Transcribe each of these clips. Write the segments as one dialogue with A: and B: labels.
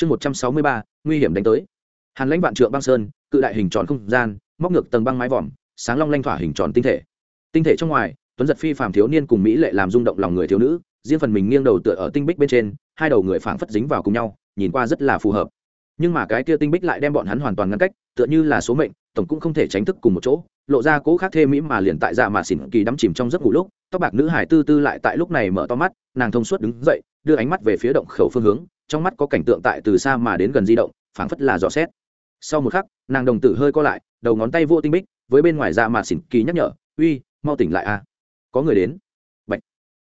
A: chương một trăm sáu mươi ba, nguy hiểm đánh tới. Hàn lãnh vạn trượng băng sơn, cự đại hình tròn không gian, móc ngược tầng băng mái vòm, sáng long lanh thỏa hình tròn tinh thể. Tinh thể trong ngoài, tuấn giật phi phàm thiếu niên cùng mỹ lệ làm rung động lòng người thiếu nữ, riêng phần mình nghiêng đầu tựa ở tinh bích bên trên, hai đầu người phảng phất dính vào cùng nhau, nhìn qua rất là phù hợp. Nhưng mà cái kia tinh bích lại đem bọn hắn hoàn toàn ngăn cách, tựa như là số mệnh, tổng cũng không thể tránh thức cùng một chỗ, lộ ra cố khác thê mỹ mà liền tại dạ mà xỉn kỳ đắm chìm trong giấc ngủ lúc, tóc bạc nữ hải tư tư lại tại lúc này mở to mắt, nàng thông suốt đứng dậy, đưa ánh mắt về phía động khẩu phương hướng trong mắt có cảnh tượng tại từ xa mà đến gần di động, phảng phất là dò xét. Sau một khắc, nàng đồng tử hơi co lại, đầu ngón tay vô tinh bích, với bên ngoài ra mà xỉn kỳ nhắc nhở, uy, mau tỉnh lại a. Có người đến. Bạch.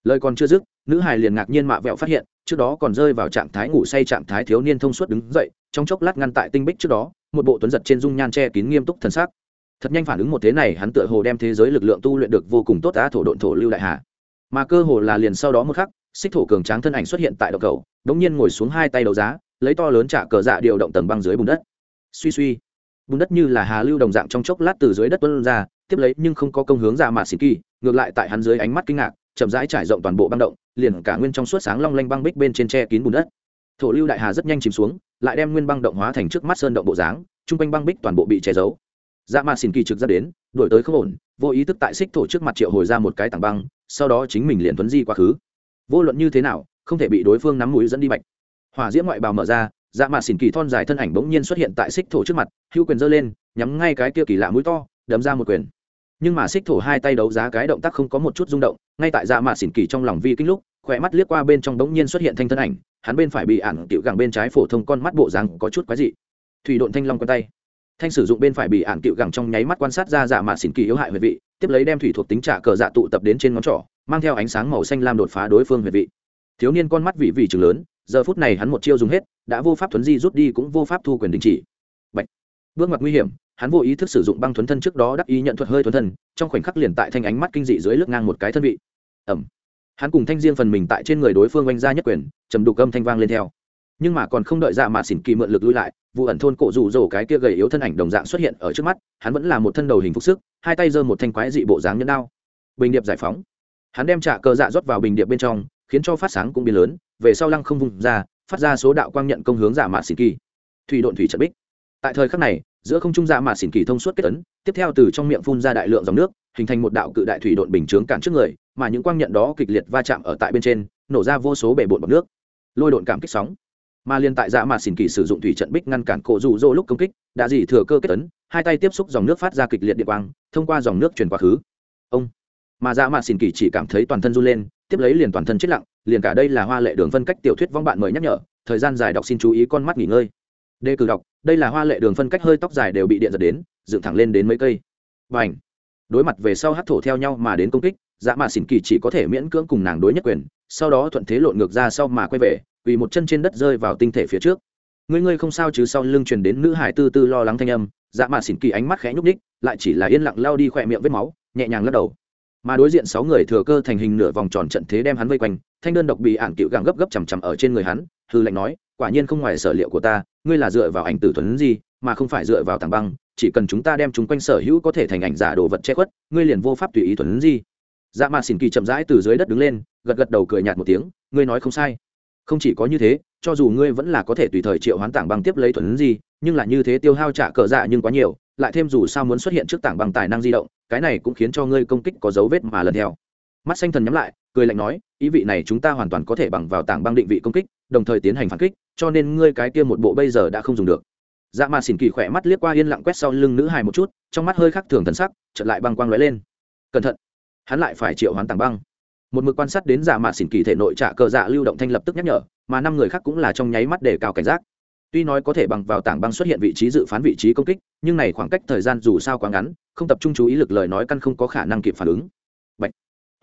A: lời còn chưa dứt, nữ hài liền ngạc nhiên mạ vẹo phát hiện, trước đó còn rơi vào trạng thái ngủ say trạng thái thiếu niên thông suốt đứng dậy, trong chốc lát ngăn tại tinh bích trước đó, một bộ tuấn giật trên dung nhan che kín nghiêm túc thần sắc thật nhanh phản ứng một thế này, hắn tựa hồ đem thế giới lực lượng tu luyện được vô cùng tốt á, thổ độn thổ lưu đại hà. Mà cơ hồ là liền sau đó một khắc xích thổ cường tráng thân ảnh xuất hiện tại độc cầu, đống nhiên ngồi xuống hai tay đầu giá, lấy to lớn trả cờ dạ điều động tầng băng dưới bùn đất. Suy suy, bùn đất như là hà lưu đồng dạng trong chốc lát từ dưới đất tuân ra, tiếp lấy nhưng không có công hướng ra mà xịt kỳ, ngược lại tại hắn dưới ánh mắt kinh ngạc, chậm rãi trải rộng toàn bộ băng động, liền cả nguyên trong suốt sáng long lanh băng bích bên trên tre kín bùn đất. Thổ lưu đại hà rất nhanh chìm xuống, lại đem nguyên băng động hóa thành trước mắt sơn động bộ dáng, chung quanh băng bích toàn bộ bị che giấu. Dạ ma xin kỳ trực ra đến đuổi tới không ổn, vô ý thức tại xích thổ trước mặt triệu hồi ra một cái tảng băng, sau đó chính mình liền tuấn di quá khứ vô luận như thế nào, không thể bị đối phương nắm mũi dẫn đi bạch. Hỏa diễm ngoại bào mở ra dạ mạt xỉn kỳ thon dài thân ảnh bỗng nhiên xuất hiện tại xích thổ trước mặt, hữu quyền giơ lên, nhắm ngay cái kia kỳ lạ mũi to, đấm ra một quyền. Nhưng mà xích thổ hai tay đấu giá cái động tác không có một chút rung động, ngay tại dạ mạt xỉn kỳ trong lòng vi kính lúc, khỏe mắt liếc qua bên trong bỗng nhiên xuất hiện thanh thân ảnh, hắn bên phải bị ản tiểu gẳng bên trái phổ thông con mắt bộ rằng có chút quái dị. Thủy độn thanh long quen tay. Thanh sử dụng bên phải bị ản tiểu gẳng trong nháy mắt quan sát ra dạ mạt xỉn kỳ yếu hại huyệt vị, tiếp lấy đem thủy thuộc tính trả cờ dạ tụ tập đến trên ngón trỏ mang theo ánh sáng màu xanh lam đột phá đối phương huyệt vị. Thiếu niên con mắt vị vị trường lớn, giờ phút này hắn một chiêu dùng hết, đã vô pháp thuấn di rút đi cũng vô pháp thu quyền đình chỉ. Bạch. bước ngoặt nguy hiểm, hắn vô ý thức sử dụng băng thuấn thân trước đó đắc ý nhận thuật hơi thuấn thân, trong khoảnh khắc liền tại thanh ánh mắt kinh dị dưới lướt ngang một cái thân vị. Ẩm hắn cùng thanh riêng phần mình tại trên người đối phương oanh ra nhất quyền, trầm đục âm thanh vang lên theo. Nhưng mà còn không đợi dạ mà xỉn kỳ mượn lực lui lại, vụ ẩn thôn cổ rủ rổ cái kia gầy yếu thân ảnh đồng dạng xuất hiện ở trước mắt, hắn vẫn là một thân đầu hình phục sức, hai tay giơ một thanh quái dị bộ dáng nhẫn đao. Bình điệp giải phóng hắn đem trả cờ dạ rót vào bình điệp bên trong, khiến cho phát sáng cũng biến lớn, về sau lăng không vùng ra, phát ra số đạo quang nhận công hướng dạ giả mạ xỉn kỳ. Thủy độn thủy trận bích. Tại thời khắc này, giữa không trung dạ giả mạ xỉn kỳ thông suốt kết ấn, tiếp theo từ trong miệng phun ra đại lượng dòng nước, hình thành một đạo cự đại thủy độn bình chướng cản trước người, mà những quang nhận đó kịch liệt va chạm ở tại bên trên, nổ ra vô số bể bộn bọc nước. Lôi độn cảm kích sóng. Mà liên tại dạ mạ xỉn kỳ sử dụng thủy trận bích ngăn cản cổ rụ rỗ lúc công kích, đã dỉ thừa cơ kết ấn, hai tay tiếp xúc dòng nước phát ra kịch liệt địa quang, thông qua dòng nước truyền quá khứ. Ông mà dạ mạ xin kỳ chỉ cảm thấy toàn thân run lên, tiếp lấy liền toàn thân chết lặng, liền cả đây là hoa lệ đường phân cách tiểu thuyết vong bạn mời nhắc nhở, thời gian dài đọc xin chú ý con mắt nghỉ ngơi. Đề cử đọc, đây là hoa lệ đường phân cách hơi tóc dài đều bị điện giật đến, dựng thẳng lên đến mấy cây. Và ảnh đối mặt về sau hát thổ theo nhau mà đến công kích dạ mạ xỉn kỳ chỉ có thể miễn cưỡng cùng nàng đối nhất quyền, sau đó thuận thế lộn ngược ra sau mà quay về vì một chân trên đất rơi vào tinh thể phía trước. Ngươi ngươi không sao chứ sau lưng truyền đến nữ hải tư tư lo lắng thanh âm dạ mạ xỉn kỳ ánh mắt khẽ nhúc ních lại chỉ là yên lặng lao đi khỏe miệng vết máu, nhẹ nhàng lắc đầu mà đối diện sáu người thừa cơ thành hình nửa vòng tròn trận thế đem hắn vây quanh, thanh đơn độc bị ảng cựu gàng gấp gấp chằm chằm ở trên người hắn, hư lệnh nói, quả nhiên không ngoài sở liệu của ta, ngươi là dựa vào ảnh tử thuấn gì mà không phải dựa vào tảng băng, chỉ cần chúng ta đem chúng quanh sở hữu có thể thành ảnh giả đồ vật che khuất, ngươi liền vô pháp tùy ý thuấn gì dạ mà xỉn kỳ chậm rãi từ dưới đất đứng lên, gật gật đầu cười nhạt một tiếng, ngươi nói không sai. Không chỉ có như thế, cho dù ngươi vẫn là có thể tùy thời triệu hoán tảng băng tiếp lấy thuấn gì nhưng là như thế tiêu hao trả cờ dạ nhưng quá nhiều lại thêm dù sao muốn xuất hiện trước tảng băng tài năng di động, cái này cũng khiến cho ngươi công kích có dấu vết mà lần theo. Mắt xanh thần nhắm lại, cười lạnh nói, ý vị này chúng ta hoàn toàn có thể bằng vào tảng băng định vị công kích, đồng thời tiến hành phản kích, cho nên ngươi cái kia một bộ bây giờ đã không dùng được. Dạ mà xỉn kỳ khỏe mắt liếc qua yên lặng quét sau lưng nữ hài một chút, trong mắt hơi khắc thường thần sắc, chợt lại băng quang lóe lên. Cẩn thận, hắn lại phải triệu hoán tảng băng. Một mực quan sát đến dạ mạ xỉn kỳ thể nội trả cờ dạ lưu động thanh lập tức nhắc nhở, mà năm người khác cũng là trong nháy mắt để cao cảnh giác tuy nói có thể bằng vào tảng băng xuất hiện vị trí dự phán vị trí công kích, nhưng này khoảng cách thời gian dù sao quá ngắn, không tập trung chú ý lực lời nói căn không có khả năng kịp phản ứng. Bạch.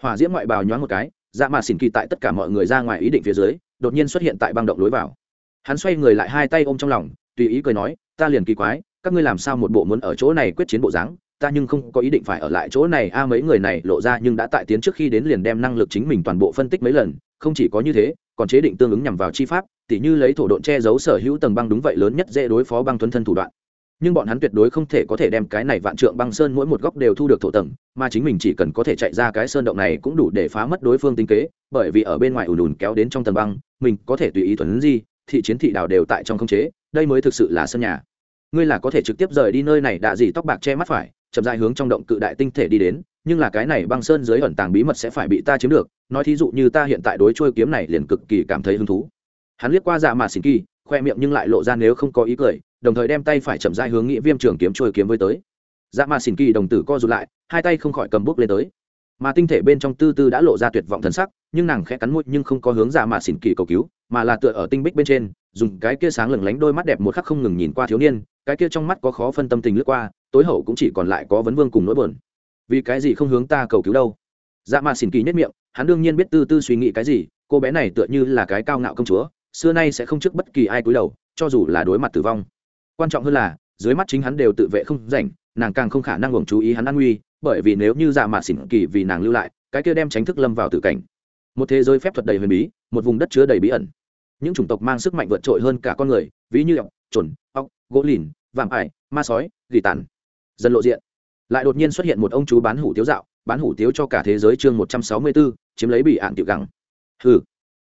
A: hỏa diễm ngoại bào nhoáng một cái dạ mà xỉn kỳ tại tất cả mọi người ra ngoài ý định phía dưới, đột nhiên xuất hiện tại băng động lối vào. Hắn xoay người lại hai tay ôm trong lòng, tùy ý cười nói, ta liền kỳ quái, các ngươi làm sao một bộ muốn ở chỗ này quyết chiến bộ dáng? Ta nhưng không có ý định phải ở lại chỗ này. A à, mấy người này lộ ra nhưng đã tại tiến trước khi đến liền đem năng lực chính mình toàn bộ phân tích mấy lần, không chỉ có như thế, còn chế định tương ứng nhằm vào chi pháp tỉ như lấy thổ độn che giấu sở hữu tầng băng đúng vậy lớn nhất dễ đối phó băng thuấn thân thủ đoạn. Nhưng bọn hắn tuyệt đối không thể có thể đem cái này vạn trượng băng sơn mỗi một góc đều thu được thổ tầng, mà chính mình chỉ cần có thể chạy ra cái sơn động này cũng đủ để phá mất đối phương tinh kế, bởi vì ở bên ngoài ùn ùn kéo đến trong tầng băng, mình có thể tùy ý thuấn di, thị chiến thị đảo đều tại trong không chế, đây mới thực sự là sân nhà. Ngươi là có thể trực tiếp rời đi nơi này đã gì tóc bạc che mắt phải, chậm dài hướng trong động cự đại tinh thể đi đến, nhưng là cái này băng sơn dưới ẩn tàng bí mật sẽ phải bị ta chiếm được, nói thí dụ như ta hiện tại đối trôi kiếm này liền cực kỳ cảm thấy hứng thú hắn liếc qua dạ mà xỉn kỳ, khoe miệng nhưng lại lộ ra nếu không có ý cười, đồng thời đem tay phải chậm dai hướng nghĩa viêm trường kiếm trôi kiếm với tới. Dạ mà xỉn kỳ đồng tử co rụt lại, hai tay không khỏi cầm bút lên tới. Mà tinh thể bên trong tư tư đã lộ ra tuyệt vọng thần sắc, nhưng nàng khẽ cắn môi nhưng không có hướng dạ mà xỉn kỳ cầu cứu, mà là tựa ở tinh bích bên trên, dùng cái kia sáng lừng lánh đôi mắt đẹp một khắc không ngừng nhìn qua thiếu niên, cái kia trong mắt có khó phân tâm tình lướt qua, tối hậu cũng chỉ còn lại có vấn vương cùng nỗi buồn. Vì cái gì không hướng ta cầu cứu đâu? Dạ mà xỉn kỳ nhất miệng, hắn đương nhiên biết tư tư suy nghĩ cái gì, cô bé này tựa như là cái cao ngạo công chúa xưa nay sẽ không trước bất kỳ ai cúi đầu, cho dù là đối mặt tử vong. Quan trọng hơn là, dưới mắt chính hắn đều tự vệ không rảnh, nàng càng không khả năng gồm chú ý hắn an nguy, bởi vì nếu như dạ mà xỉn kỳ vì nàng lưu lại, cái kia đem tránh thức lâm vào tử cảnh. Một thế giới phép thuật đầy huyền bí, một vùng đất chứa đầy bí ẩn. Những chủng tộc mang sức mạnh vượt trội hơn cả con người, ví như ọc trồn ọc gỗ lìn, vạm ải, ma sói, gỉ tàn. Dần lộ diện. Lại đột nhiên xuất hiện một ông chú bán hủ tiếu dạo, bán hủ tiếu cho cả thế giới chương một trăm sáu mươi bốn chiếm lấy bị ạn tiểu gẳng. Hừ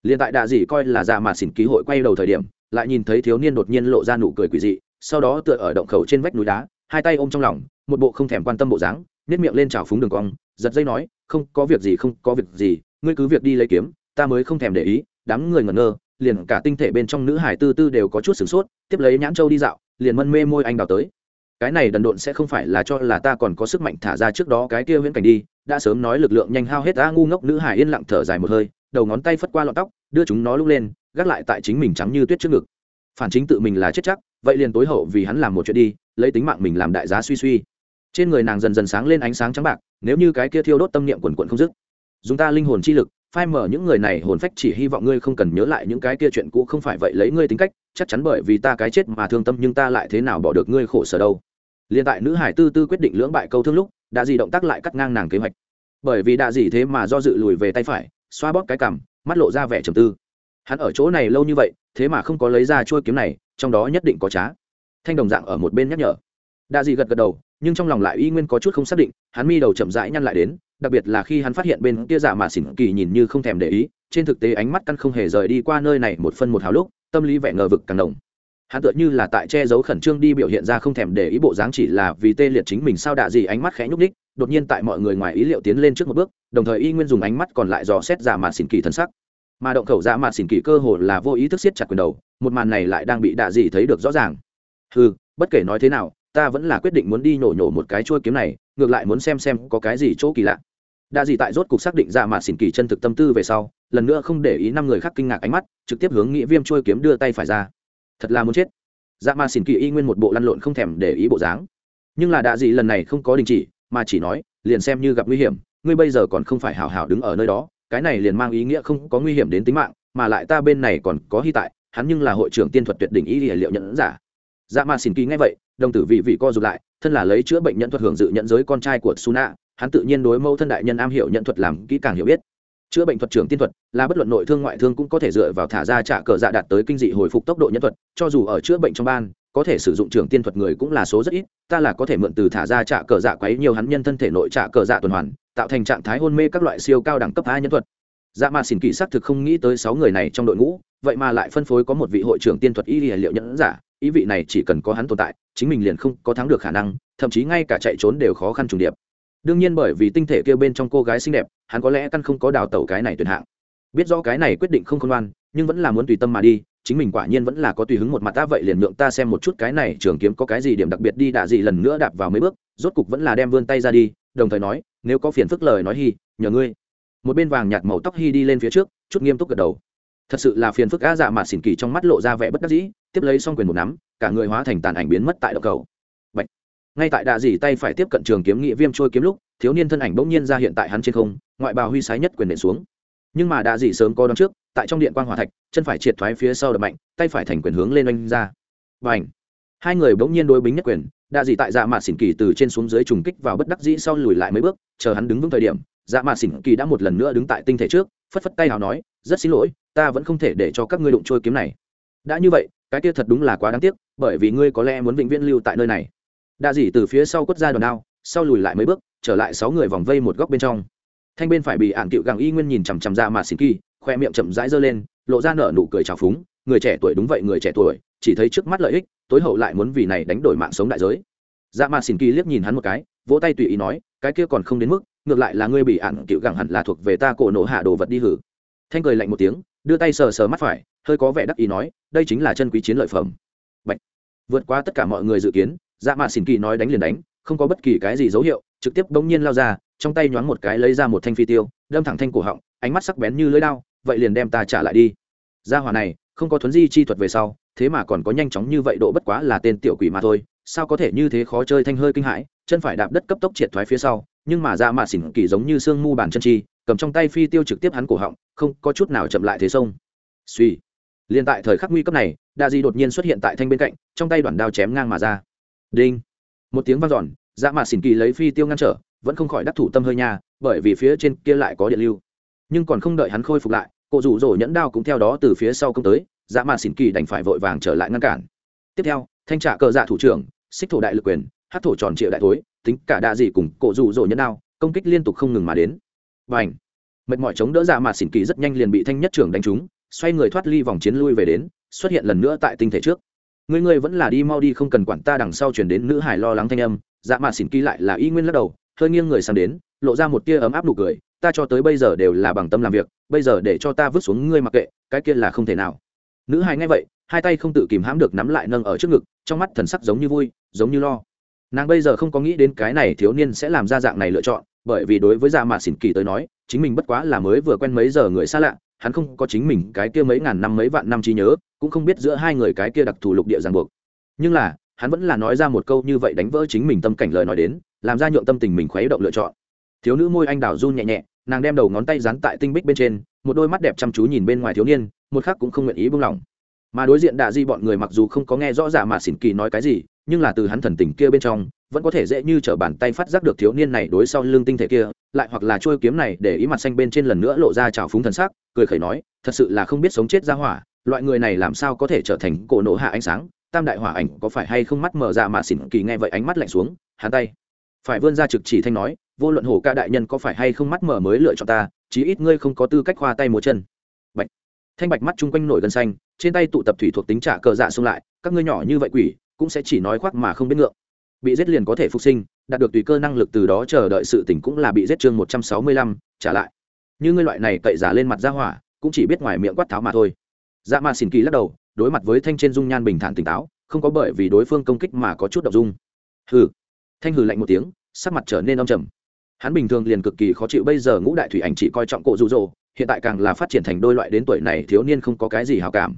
A: liền tại đạ dị coi là dạ mà xỉn ký hội quay đầu thời điểm, lại nhìn thấy thiếu niên đột nhiên lộ ra nụ cười quỷ dị, sau đó tựa ở động khẩu trên vách núi đá, hai tay ôm trong lòng, một bộ không thèm quan tâm bộ dáng nếp miệng lên trào phúng đường cong, giật dây nói, không có việc gì, không có việc gì, ngươi cứ việc đi lấy kiếm, ta mới không thèm để ý. Đám người ngẩn ngơ, liền cả tinh thể bên trong nữ hải tư tư đều có chút sửng sốt, tiếp lấy nhãn châu đi dạo, liền mân mê môi anh đào tới. Cái này đần độn sẽ không phải là cho là ta còn có sức mạnh thả ra trước đó cái kia viễn cảnh đi đã sớm nói lực lượng nhanh hao hết ta ngu ngốc nữ hải yên lặng thở dài một hơi, đầu ngón tay phất qua lọn tóc, đưa chúng nó lúc lên, gác lại tại chính mình trắng như tuyết trước ngực. Phản chính tự mình là chết chắc, vậy liền tối hậu vì hắn làm một chuyện đi, lấy tính mạng mình làm đại giá suy suy. Trên người nàng dần dần sáng lên ánh sáng trắng bạc, nếu như cái kia thiêu đốt tâm niệm quần quận không dứt. Dùng ta linh hồn chi lực, phai mở những người này hồn phách chỉ hy vọng ngươi không cần nhớ lại những cái kia chuyện cũ không phải vậy lấy ngươi tính cách, chắc chắn bởi vì ta cái chết mà thương tâm nhưng ta lại thế nào bỏ được ngươi khổ sở đâu. Liền tại nữ hải tư tư quyết định lưỡng bại câu thương lúc đã gì động tác lại cắt ngang nàng kế hoạch. Bởi vì đã gì thế mà do dự lùi về tay phải, xoa bóp cái cằm, mắt lộ ra vẻ trầm tư. Hắn ở chỗ này lâu như vậy, thế mà không có lấy ra chuôi kiếm này, trong đó nhất định có trá. Thanh đồng dạng ở một bên nhắc nhở. Đa dị gật gật đầu, nhưng trong lòng lại y nguyên có chút không xác định, hắn mi đầu chậm rãi nhăn lại đến, đặc biệt là khi hắn phát hiện bên kia giả mà xỉn kỳ nhìn như không thèm để ý, trên thực tế ánh mắt căn không hề rời đi qua nơi này một phân một hào lúc, tâm lý vẻ ngờ vực càng đồng hắn tựa như là tại che giấu khẩn trương đi biểu hiện ra không thèm để ý bộ dáng chỉ là vì tê liệt chính mình sao đạ gì ánh mắt khẽ nhúc ních đột nhiên tại mọi người ngoài ý liệu tiến lên trước một bước, đồng thời y nguyên dùng ánh mắt còn lại dò xét giả mạt xỉn kỳ thân sắc. Mà động khẩu giả mạt xỉn kỳ cơ hồ là vô ý thức siết chặt quyền đầu, một màn này lại đang bị đạ gì thấy được rõ ràng. Ừ bất kể nói thế nào, ta vẫn là quyết định muốn đi nổ nhổ một cái chuôi kiếm này, ngược lại muốn xem xem có cái gì chỗ kỳ lạ. Đạ gì tại rốt cục xác định ra mà xỉn kỳ chân thực tâm tư về sau, lần nữa không để ý năm người khác kinh ngạc ánh mắt, trực tiếp hướng nghĩa viêm trôi kiếm đưa tay phải ra thật là muốn chết. Dạ ma xỉn kỳ y nguyên một bộ lăn lộn không thèm để ý bộ dáng. Nhưng là đạ dị lần này không có đình chỉ, mà chỉ nói, liền xem như gặp nguy hiểm, ngươi bây giờ còn không phải hào hào đứng ở nơi đó, cái này liền mang ý nghĩa không có nguy hiểm đến tính mạng, mà lại ta bên này còn có hy tại, hắn nhưng là hội trưởng tiên thuật tuyệt đỉnh ý liệu nhận giả. Dạ ma xỉn kỳ nghe vậy, đồng tử vị vị co rụt lại, thân là lấy chữa bệnh nhận thuật hưởng dự nhận giới con trai của suna hắn tự nhiên đối mẫu thân đại nhân am hiểu nhận thuật làm kỹ càng hiểu biết chữa bệnh thuật trưởng tiên thuật là bất luận nội thương ngoại thương cũng có thể dựa vào thả ra trả cờ dạ đạt tới kinh dị hồi phục tốc độ nhân thuật, cho dù ở chữa bệnh trong ban, có thể sử dụng trưởng tiên thuật người cũng là số rất ít, ta là có thể mượn từ thả ra trả cờ dạ quấy nhiều hắn nhân thân thể nội trả cờ dạ tuần hoàn, tạo thành trạng thái hôn mê các loại siêu cao đẳng cấp hai nhân thuật. Dạ mà xỉn kỳ xác thực không nghĩ tới sáu người này trong đội ngũ, vậy mà lại phân phối có một vị hội trưởng tiên thuật y liệu nhẫn giả, ý vị này chỉ cần có hắn tồn tại, chính mình liền không có thắng được khả năng, thậm chí ngay cả chạy trốn đều khó khăn trùng điệp đương nhiên bởi vì tinh thể kia bên trong cô gái xinh đẹp, hắn có lẽ căn không có đào tẩu cái này tuyệt hạng. Biết rõ cái này quyết định không khôn ngoan, nhưng vẫn là muốn tùy tâm mà đi, chính mình quả nhiên vẫn là có tùy hứng một mặt ta vậy liền lượng ta xem một chút cái này trường kiếm có cái gì điểm đặc biệt đi đạ gì lần nữa đạp vào mấy bước, rốt cục vẫn là đem vươn tay ra đi, đồng thời nói, nếu có phiền phức lời nói hi, nhờ ngươi. Một bên vàng nhạt màu tóc hi đi lên phía trước, chút nghiêm túc gật đầu. Thật sự là phiền phức á dạ mà xỉn kỳ trong mắt lộ ra vẻ bất đắc dĩ, tiếp lấy xong quyền một nắm, cả người hóa thành tàn ảnh biến mất tại đầu cầu ngay tại đạ dỉ tay phải tiếp cận trường kiếm nghị viêm trôi kiếm lúc, thiếu niên thân ảnh bỗng nhiên ra hiện tại hắn trên không, ngoại bào huy sái nhất quyền nện xuống. Nhưng mà đạ dỉ sớm có đón trước, tại trong điện quan hòa thạch, chân phải triệt thoái phía sau đập mạnh, tay phải thành quyền hướng lên oanh ra. Và ảnh hai người bỗng nhiên đối bính nhất quyền, đạ dỉ tại dạ mạt xỉn kỳ từ trên xuống dưới trùng kích vào bất đắc dĩ sau lùi lại mấy bước, chờ hắn đứng vững thời điểm dạ mạt xỉn kỳ đã một lần nữa đứng tại tinh thể trước, phất phất tay nào nói, rất xin lỗi, ta vẫn không thể để cho các ngươi đụng trôi kiếm này. Đã như vậy, cái kia thật đúng là quá đáng tiếc, bởi vì ngươi có lẽ muốn vĩnh viễn lưu tại nơi này đa dỉ từ phía sau quất ra đòn đao, sau lùi lại mấy bước, trở lại sáu người vòng vây một góc bên trong. Thanh bên phải bị ạn cựu gàng y nguyên nhìn chằm chằm ra mà xỉn kỳ, khoe miệng chậm rãi giơ lên, lộ ra nở nụ cười trào phúng, người trẻ tuổi đúng vậy, người trẻ tuổi, chỉ thấy trước mắt lợi ích, tối hậu lại muốn vì này đánh đổi mạng sống đại giới. Dạ mà xin kỳ liếc nhìn hắn một cái, vỗ tay tùy ý nói, cái kia còn không đến mức, ngược lại là ngươi bị ạn cựu gẳng hẳn là thuộc về ta cổ nổ hạ đồ vật đi hử. Thanh cười lạnh một tiếng, đưa tay sờ sờ mắt phải, hơi có vẻ đắc ý nói, đây chính là chân quý chiến lợi phẩm. Bạch. vượt qua tất cả mọi người dự kiến dạ mạ xỉn kỳ nói đánh liền đánh, không có bất kỳ cái gì dấu hiệu, trực tiếp bỗng nhiên lao ra, trong tay nhoáng một cái lấy ra một thanh phi tiêu, đâm thẳng thanh cổ họng, ánh mắt sắc bén như lưỡi đao, vậy liền đem ta trả lại đi. Gia hỏa này, không có thuấn di chi thuật về sau, thế mà còn có nhanh chóng như vậy độ bất quá là tên tiểu quỷ mà thôi, sao có thể như thế khó chơi thanh hơi kinh hãi, chân phải đạp đất cấp tốc triệt thoái phía sau, nhưng mà dạ mạ xỉn kỳ giống như sương mu bàn chân chi, cầm trong tay phi tiêu trực tiếp hắn cổ họng, không có chút nào chậm lại thế sông. Suy liền tại thời khắc nguy cấp này, đa di đột nhiên xuất hiện tại thanh bên cạnh, trong tay đoạn đao chém ngang mà ra đinh. Một tiếng vang dọn dạ mạ xỉn kỳ lấy phi tiêu ngăn trở, vẫn không khỏi đắc thủ tâm hơi nha, bởi vì phía trên kia lại có điện lưu. Nhưng còn không đợi hắn khôi phục lại cụ rủ rỗ nhẫn đao cũng theo đó từ phía sau công tới dạ mạ xỉn kỳ đành phải vội vàng trở lại ngăn cản. Tiếp theo, thanh trả cờ dạ thủ trưởng, xích thổ đại lực quyền hát thổ tròn triệu đại thối, tính cả đa dị cùng cụ rủ rỗ nhẫn đao, công kích liên tục không ngừng mà đến. Và ảnh mệt mỏi chống đỡ dạ mạ xỉn kỳ rất nhanh liền bị thanh nhất trưởng đánh trúng, xoay người thoát ly vòng chiến lui về đến, xuất hiện lần nữa tại tinh thể trước người ngươi vẫn là đi mau đi, không cần quản ta, đằng sau chuyển đến nữ hải lo lắng thanh âm. Dạ mạ xỉn kỳ lại là y nguyên lắc đầu, hơi nghiêng người sang đến, lộ ra một tia ấm áp nụ cười. Ta cho tới bây giờ đều là bằng tâm làm việc, bây giờ để cho ta vứt xuống ngươi mặc kệ, cái kia là không thể nào. Nữ hải nghe vậy, hai tay không tự kìm hãm được nắm lại nâng ở trước ngực, trong mắt thần sắc giống như vui, giống như lo. Nàng bây giờ không có nghĩ đến cái này thiếu niên sẽ làm ra dạng này lựa chọn, bởi vì đối với dạ mạ xỉn kỳ tới nói, chính mình bất quá là mới vừa quen mấy giờ người xa lạ hắn không có chính mình cái kia mấy ngàn năm mấy vạn năm trí nhớ, cũng không biết giữa hai người cái kia đặc thù lục địa ràng buộc. Nhưng là, hắn vẫn là nói ra một câu như vậy đánh vỡ chính mình tâm cảnh lời nói đến, làm ra nhượng tâm tình mình khuấy động lựa chọn. Thiếu nữ môi anh đào run nhẹ nhẹ, nàng đem đầu ngón tay dán tại tinh bích bên trên, một đôi mắt đẹp chăm chú nhìn bên ngoài thiếu niên, một khắc cũng không nguyện ý buông lỏng. Mà đối diện đạ di bọn người mặc dù không có nghe rõ ràng mà xỉn kỳ nói cái gì, nhưng là từ hắn thần tình kia bên trong vẫn có thể dễ như t bàn tay phát giác được thiếu niên này đối sau lưng tinh thể kia, lại hoặc là trôi kiếm này để ý mặt xanh bên trên lần nữa lộ ra trào phúng thần sắc, cười khẩy nói, thật sự là không biết sống chết ra hỏa, loại người này làm sao có thể trở thành cổ nổ hạ ánh sáng, tam đại hỏa ảnh có phải hay không mắt mở ra mà xỉn kỳ nghe vậy ánh mắt lạnh xuống, hắn tay phải vươn ra trực chỉ thanh nói, vô luận hồ ca đại nhân có phải hay không mắt mở mới lựa chọn ta, chí ít ngươi không có tư cách khoa tay múa chân. Bạch. Thanh bạch mắt chung quanh nổi gân xanh, trên tay tụ tập thủy thuộc tính trả cờ dạ xung lại, các ngươi nhỏ như vậy quỷ, cũng sẽ chỉ nói khoác mà không biết ngượng bị giết liền có thể phục sinh, đạt được tùy cơ năng lực từ đó chờ đợi sự tỉnh cũng là bị giết chương một trăm sáu mươi lăm, trả lại. Như ngươi loại này cậy giả lên mặt ra hỏa, cũng chỉ biết ngoài miệng quát tháo mà thôi. Dạ ma xin kỳ lắc đầu, đối mặt với thanh trên dung nhan bình thản tỉnh táo, không có bởi vì đối phương công kích mà có chút đ ộ n g dung. Hừ. Thanh hừ lạnh một tiếng, sắc mặt trở nên âm trầm. Hắn bình thường liền cực kỳ khó chịu, bây giờ ngũ đại thủy ảnh chỉ coi trọng cổ rụ rỗ hiện tại càng là phát triển thành đôi loại đến tuổi này thiếu niên không có cái gì hào cảm.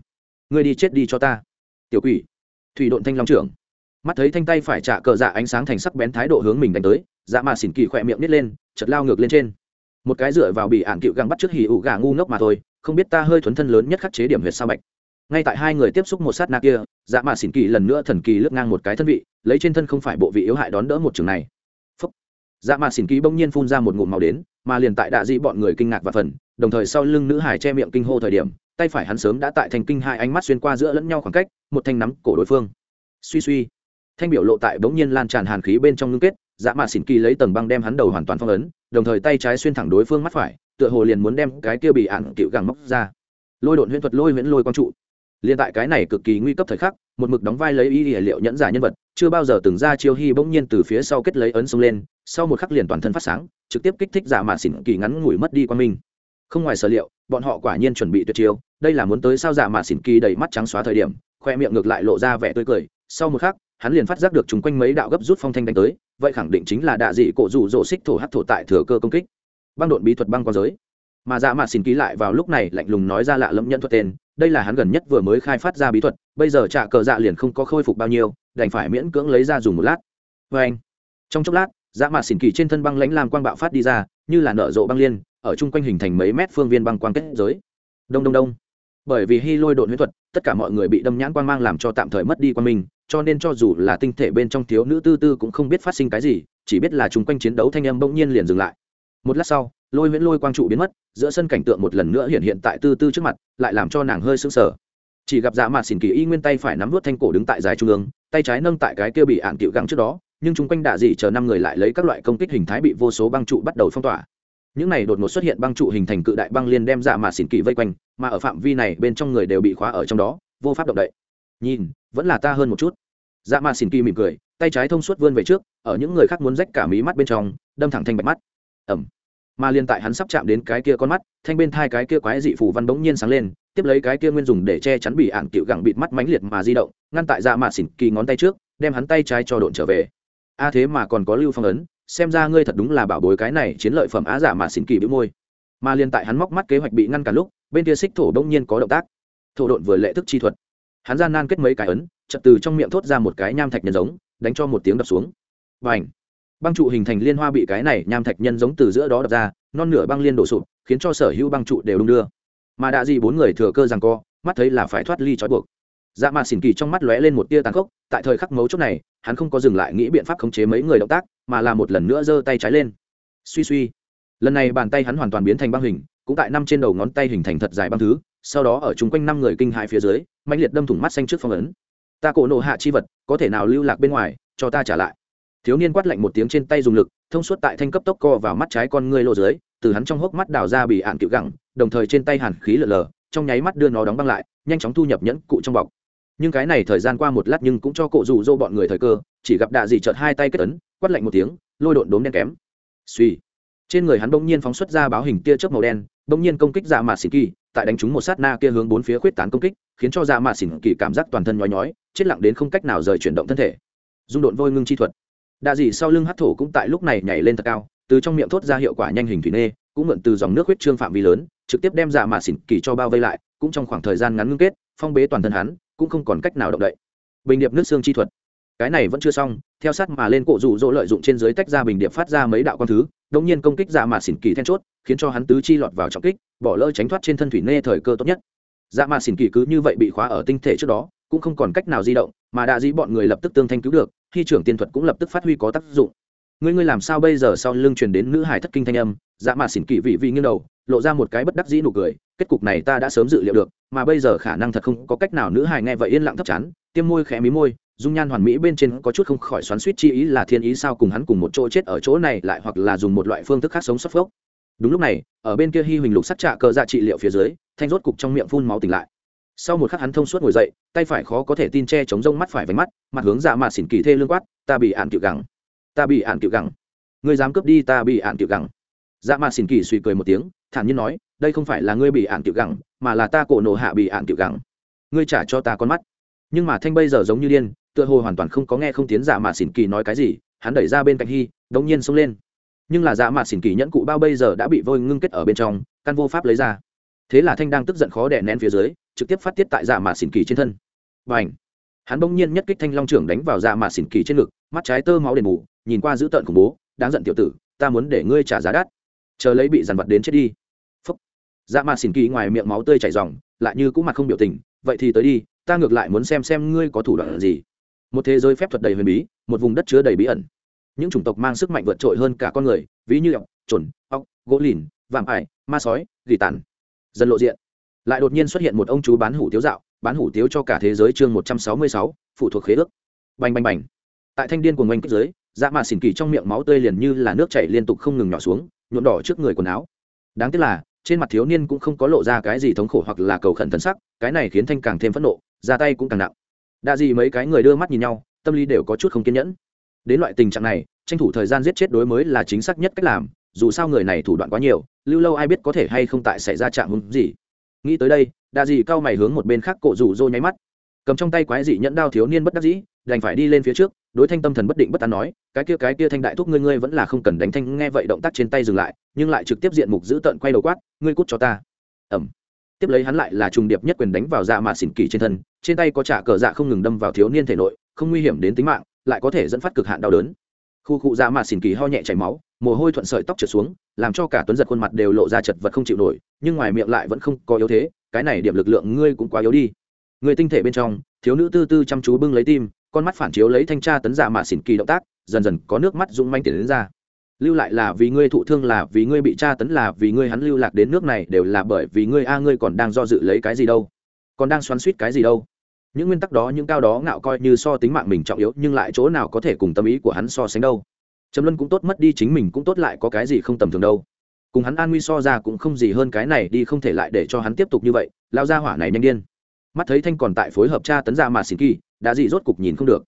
A: Ngươi đi chết đi cho ta. Tiểu quỷ. Thủy độn thanh long trưởng mắt thấy thanh tay phải trả cờ dạ ánh sáng thành sắc bén thái độ hướng mình đánh tới dạ mà xỉn kỳ khỏe miệng nít lên chật lao ngược lên trên. Một cái dựa vào bị ạn cựu găng bắt trước hì ụ gà ngu ngốc mà thôi, không biết ta hơi thuấn thân lớn nhất khắc chế điểm huyệt sao bạch. Ngay tại hai người tiếp xúc một sát na kia dạ mà xỉn kỳ lần nữa thần kỳ lướt ngang một cái thân vị, lấy trên thân không phải bộ vị yếu hại đón đỡ một trường này. Phúc. dạ mà xỉn kỳ bỗng nhiên phun ra một ngụm màu đến, mà liền tại đạ dĩ bọn người kinh ngạc và phần, đồng thời sau lưng nữ hải che miệng kinh hô thời điểm, tay phải hắn sớm đã tại thành kinh hai ánh mắt xuyên qua giữa lẫn nhau khoảng cách, một thanh nắm cổ đối phương. Suy suy thanh biểu lộ tại bỗng nhiên lan tràn hàn khí bên trong ngưng kết dạ mạ xỉn kỳ lấy tầng băng đem hắn đầu hoàn toàn phong ấn, đồng thời tay trái xuyên thẳng đối phương mắt phải, tựa hồ liền muốn đem cái kia bị ạn cựu gẳng móc ra. Lôi đột huyễn thuật lôi huyễn lôi quang trụ. Liền tại cái này cực kỳ nguy cấp thời khắc, một mực đóng vai lấy y liệu nhẫn giả nhân vật, chưa bao giờ từng ra chiêu hy bỗng nhiên từ phía sau kết lấy ấn xông lên, sau một khắc liền toàn thân phát sáng, trực tiếp kích thích dạ giả mạ xỉn kỳ ngắn ngủi mất đi qua mình không ngoài sở liệu, bọn họ quả nhiên chuẩn bị tuyệt chiêu, đây là muốn tới sao dạ giả mạ xỉn kỳ đầy mắt trắng xóa thời điểm, khoe miệng ngược lại lộ ra vẻ tươi cười, sau một khắc hắn liền phát giác được chúng quanh mấy đạo gấp rút phong thanh đánh tới, vậy khẳng định chính là đạ dị cổ rủ rỗ xích thổ hắc thổ tại thừa cơ công kích. Băng đột bí thuật băng qua giới. Mà dạ mạt xin ký lại vào lúc này, lạnh lùng nói ra lạ lẫm nhận thuật tên, đây là hắn gần nhất vừa mới khai phát ra bí thuật, bây giờ trả cờ dạ liền không có khôi phục bao nhiêu, đành phải miễn cưỡng lấy ra dùng một lát. Vê anh, trong chốc lát dạ mạt xỉn kỳ trên thân băng lãnh làm quang bạo phát đi ra, như là nở rộ băng liên, ở chung quanh hình thành mấy mét phương viên băng quang kết giới. Đông đông đông. Bởi vì hy lôi đột huyết thuật, tất cả mọi người bị đâm nhãn quang mang làm cho tạm thời mất đi quan minh cho nên cho dù là tinh thể bên trong thiếu nữ tư tư cũng không biết phát sinh cái gì, chỉ biết là chung quanh chiến đấu thanh âm bỗng nhiên liền dừng lại. Một lát sau, lôi viễn lôi quang trụ biến mất, giữa sân cảnh tượng một lần nữa hiện hiện tại tư tư trước mặt, lại làm cho nàng hơi sững sờ. Chỉ gặp dạ mạt xỉn kỳ y nguyên tay phải nắm vút thanh cổ đứng tại dài trung ương, tay trái nâng tại cái kia bị ạn cựu gắng trước đó, nhưng chung quanh đạ dị chờ năm người lại lấy các loại công kích hình thái bị vô số băng trụ bắt đầu phong tỏa. Những này đột ngột xuất hiện băng trụ hình thành cự đại băng liên đem dạ mạt xỉn kỳ vây quanh, mà ở phạm vi này bên trong người đều bị khóa ở trong đó, vô pháp động đậy nhìn, vẫn là ta hơn một chút. Dạ mà xin kỳ mỉm cười, tay trái thông suốt vươn về trước, ở những người khác muốn rách cả mí mắt bên trong, đâm thẳng thanh bạch mắt. Ẩm mà liên tại hắn sắp chạm đến cái kia con mắt, thanh bên thai cái kia quái dị phù văn bỗng nhiên sáng lên, tiếp lấy cái kia nguyên dùng để che chắn bị ạn cựu gẳng bịt mắt mãnh liệt mà di động, ngăn tại dạ mà xỉn kỳ ngón tay trước, đem hắn tay trái cho độn trở về. A thế mà còn có lưu phong ấn, xem ra ngươi thật đúng là bảo bối cái này chiến lợi phẩm á giả mà xỉn kỳ bĩu môi. Mà liên tại hắn móc mắt kế hoạch bị ngăn cả lúc, bên kia xích thổ bỗng nhiên có động tác. Thổ độn vừa lệ thức chi thuật hắn gian nan kết mấy cái ấn chật từ trong miệng thốt ra một cái nham thạch nhân giống, đánh cho một tiếng đập xuống. Và ảnh băng trụ hình thành liên hoa bị cái này nham thạch nhân giống từ giữa đó đập ra, non nửa băng liên đổ sụp, khiến cho sở hữu băng trụ đều đung đưa. Mà đã gì bốn người thừa cơ rằng co, mắt thấy là phải thoát ly trói buộc. Dạ mà xỉn kỳ trong mắt lóe lên một tia tàn khốc, tại thời khắc mấu chốt này, hắn không có dừng lại nghĩ biện pháp khống chế mấy người động tác, mà là một lần nữa giơ tay trái lên. Suy suy. Lần này bàn tay hắn hoàn toàn biến thành băng hình cũng tại năm trên đầu ngón tay hình thành thật dài băng thứ, sau đó ở chung quanh năm người kinh hại phía dưới mạnh liệt đâm thủng mắt xanh trước phong ấn. Ta cổ nộ hạ chi vật, có thể nào lưu lạc bên ngoài, cho ta trả lại. Thiếu niên quát lạnh một tiếng trên tay dùng lực, thông suốt tại thanh cấp tốc co vào mắt trái con ngươi lộ dưới, từ hắn trong hốc mắt đào ra bị ạn cựu gẳng, đồng thời trên tay hàn khí lờ lờ trong nháy mắt đưa nó đóng băng lại, nhanh chóng thu nhập nhẫn cụ trong bọc. Nhưng cái này thời gian qua một lát nhưng cũng cho cộ rủ dô bọn người thời cơ, chỉ gặp đạ dị chợt hai tay kết ấn, quát lạnh một tiếng, lôi độn đốm đen kém. Suy trên người hắn bỗng nhiên phóng xuất ra báo hình tia chớp màu đen bỗng nhiên công kích dạ mạt xỉn kỳ, tại đánh trúng một sát na kia hướng bốn phía khuyết tán công kích, khiến cho dạ mạt xỉn kỳ cảm giác toàn thân nhói nhói, chết lặng đến không cách nào rời chuyển động thân thể. Dung độn vôi ngưng chi thuật. Đạ dị sau lưng hát thổ cũng tại lúc này nhảy lên thật cao, từ trong miệng thốt ra hiệu quả nhanh hình thủy nê, cũng mượn từ dòng nước huyết trương phạm vi lớn, trực tiếp đem dạ mạt xỉn kỳ cho bao vây lại, cũng trong khoảng thời gian ngắn ngưng kết, phong bế toàn thân hắn, cũng không còn cách nào động đậy. Bình điệp nước xương chi thuật cái này vẫn chưa xong, theo sát mà lên cổ rụ rỗ lợi dụng trên dưới tách ra bình điệp phát ra mấy đạo con thứ đông nhiên công kích dạ mạt xỉn kỳ then chốt, khiến cho hắn tứ chi lọt vào trọng kích, bỏ lỡ tránh thoát trên thân thủy nê thời cơ tốt nhất. Dạ mạt xỉn kỳ cứ như vậy bị khóa ở tinh thể trước đó, cũng không còn cách nào di động, mà đã dĩ bọn người lập tức tương thanh cứu được, khi trưởng tiên thuật cũng lập tức phát huy có tác dụng. Ngươi ngươi làm sao bây giờ sau lưng truyền đến nữ hải thất kinh thanh âm dạ mạt xỉn kỳ vị vị nghiêng đầu, lộ ra một cái bất đắc dĩ nụ cười, kết cục này ta đã sớm dự liệu được, mà bây giờ khả năng thật không có cách nào nữ hải nghe vậy yên lặng thấp chán, tiêm môi khẽ mí môi dung nhan hoàn mỹ bên trên có chút không khỏi xoắn suýt chi ý là thiên ý sao cùng hắn cùng một chỗ chết ở chỗ này lại hoặc là dùng một loại phương thức khác sống sắp phốc. Đúng lúc này, ở bên kia hy huỳnh lục sắc trạ cờ dạ trị liệu phía dưới, thanh rốt cục trong miệng phun máu tỉnh lại. Sau một khắc hắn thông suốt ngồi dậy, tay phải khó có thể tin che chống rông mắt phải vánh mắt, mặt hướng dạ mà xỉn kỳ thê lương quát, ta bị ạn cựu gẳng, ta bị ạn cựu gẳng. Ngươi dám cướp đi ta bị ạn cựu gẳng. Dạ mà xỉn kỳ suy cười một tiếng, thản nhiên nói, đây không phải là ngươi bị ạn cựu gẳng, mà là ta cổ nổ hạ bị ạn cựu gẳng. Ngươi trả cho ta con mắt. Nhưng mà thanh bây giờ giống như điên tựa hồ hoàn toàn không có nghe không tiến dạ mạt xỉn kỳ nói cái gì, hắn đẩy ra bên cạnh hy, đống nhiên xông lên. Nhưng là dạ mạt xỉn kỳ nhẫn cụ bao bây giờ đã bị vôi ngưng kết ở bên trong, căn vô pháp lấy ra. Thế là thanh đang tức giận khó đè nén phía dưới, trực tiếp phát tiết tại dạ mạt xỉn kỳ trên thân. Và ảnh hắn bỗng nhiên nhất kích thanh long trưởng đánh vào dạ mà xỉn kỳ trên ngực, mắt trái tơ máu đền mù nhìn qua dữ tợn khủng bố, đáng giận tiểu tử, ta muốn để ngươi trả giá đắt. Chờ lấy bị dằn vặt đến chết đi. Phúc! Dạ mà xỉn kỳ ngoài miệng máu tươi chảy ròng, lại như cũng mặt không biểu tình, vậy thì tới đi, ta ngược lại muốn xem xem ngươi có thủ đoạn gì một thế giới phép thuật đầy huyền bí, một vùng đất chứa đầy bí ẩn. Những chủng tộc mang sức mạnh vượt trội hơn cả con người, ví như ọc trồn ọc gỗ lìn, vạm ải, ma sói, gỉ tàn. Dần lộ diện. Lại đột nhiên xuất hiện một ông chú bán hủ tiếu dạo, bán hủ tiếu cho cả thế giới chương một trăm sáu mươi sáu, phụ thuộc khế ước. Bành bành bành. Tại thanh điên của ngoanh kích giới dạ mạ xỉn kỳ trong miệng máu tươi liền như là nước chảy liên tục không ngừng nhỏ xuống, nhuộm đỏ trước người quần áo. Đáng tiếc là, trên mặt thiếu niên cũng không có lộ ra cái gì thống khổ hoặc là cầu khẩn thân sắc, cái này khiến thanh càng thêm phẫn nộ, ra tay cũng càng nặng đa gì mấy cái người đưa mắt nhìn nhau, tâm lý đều có chút không kiên nhẫn. Đến loại tình trạng này, tranh thủ thời gian giết chết đối mới là chính xác nhất cách làm, dù sao người này thủ đoạn quá nhiều, lưu lâu ai biết có thể hay không tại xảy ra trạng hứng gì. Nghĩ tới đây, đa dị cao mày hướng một bên khác cổ rủ rô nháy mắt. Cầm trong tay quái dị nhẫn đao thiếu niên bất đắc dĩ, đành phải đi lên phía trước, đối thanh tâm thần bất định bất tán nói, cái kia cái kia thanh đại thúc ngươi ngươi vẫn là không cần đánh thanh, nghe vậy động tác trên tay dừng lại, nhưng lại trực tiếp diện mục giữ tận quay đầu quát, ngươi cút cho ta. Ẩm tiếp lấy hắn lại là trùng điệp nhất quyền đánh vào dạ mạt xỉn kỳ trên thân, trên tay có trả cờ dạ không ngừng đâm vào thiếu niên thể nội, không nguy hiểm đến tính mạng, lại có thể dẫn phát cực hạn đau đớn. Khu cụ dạ mạt xỉn kỳ ho nhẹ chảy máu, mồ hôi thuận sợi tóc trượt xuống, làm cho cả tuấn giật khuôn mặt đều lộ ra chật vật không chịu nổi, nhưng ngoài miệng lại vẫn không có yếu thế, cái này điểm lực lượng ngươi cũng quá yếu đi. Người tinh thể bên trong, thiếu nữ tư tư chăm chú bưng lấy tim, con mắt phản chiếu lấy thanh tra tấn dạ mạt xỉn kỳ động tác, dần dần có nước mắt rung manh tiền đến ra lưu lại là vì ngươi thụ thương, là vì ngươi bị tra tấn, là vì ngươi hắn lưu lạc đến nước này đều là bởi vì ngươi. A, ngươi còn đang do dự lấy cái gì đâu? Còn đang xoắn suýt cái gì đâu? Những nguyên tắc đó, những cao đó ngạo coi như so tính mạng mình trọng yếu, nhưng lại chỗ nào có thể cùng tâm ý của hắn so sánh đâu? Trầm luân cũng tốt, mất đi chính mình cũng tốt, lại có cái gì không tầm thường đâu? Cùng hắn an nguy so ra cũng không gì hơn cái này, đi không thể lại để cho hắn tiếp tục như vậy. Lao ra hỏa này nhanh điên. Mắt thấy thanh còn tại phối hợp cha tấn ra mà xin kỳ, đã gì rốt cục nhìn không được.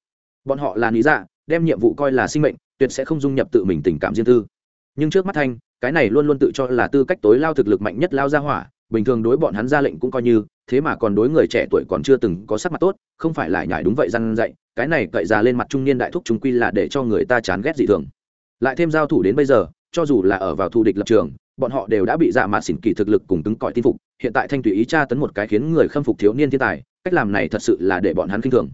A: Bọn họ là lý dạ đem nhiệm vụ coi là sinh mệnh, tuyệt sẽ không dung nhập tự mình tình cảm riêng tư. Nhưng trước mắt thanh, cái này luôn luôn tự cho là tư cách tối lao thực lực mạnh nhất lao ra hỏa, bình thường đối bọn hắn ra lệnh cũng coi như, thế mà còn đối người trẻ tuổi còn chưa từng có sắc mặt tốt, không phải lại nhải đúng vậy răn dạy, cái này cậy ra lên mặt trung niên đại thúc chúng quy là để cho người ta chán ghét dị thường. Lại thêm giao thủ đến bây giờ, cho dù là ở vào thù địch lập trường, bọn họ đều đã bị dạ mạt xỉn kỳ thực lực cùng cứng cỏi tin phục, hiện tại thanh tùy ý tra tấn một cái khiến người khâm phục thiếu niên thiên tài, cách làm này thật sự là để bọn hắn kinh thường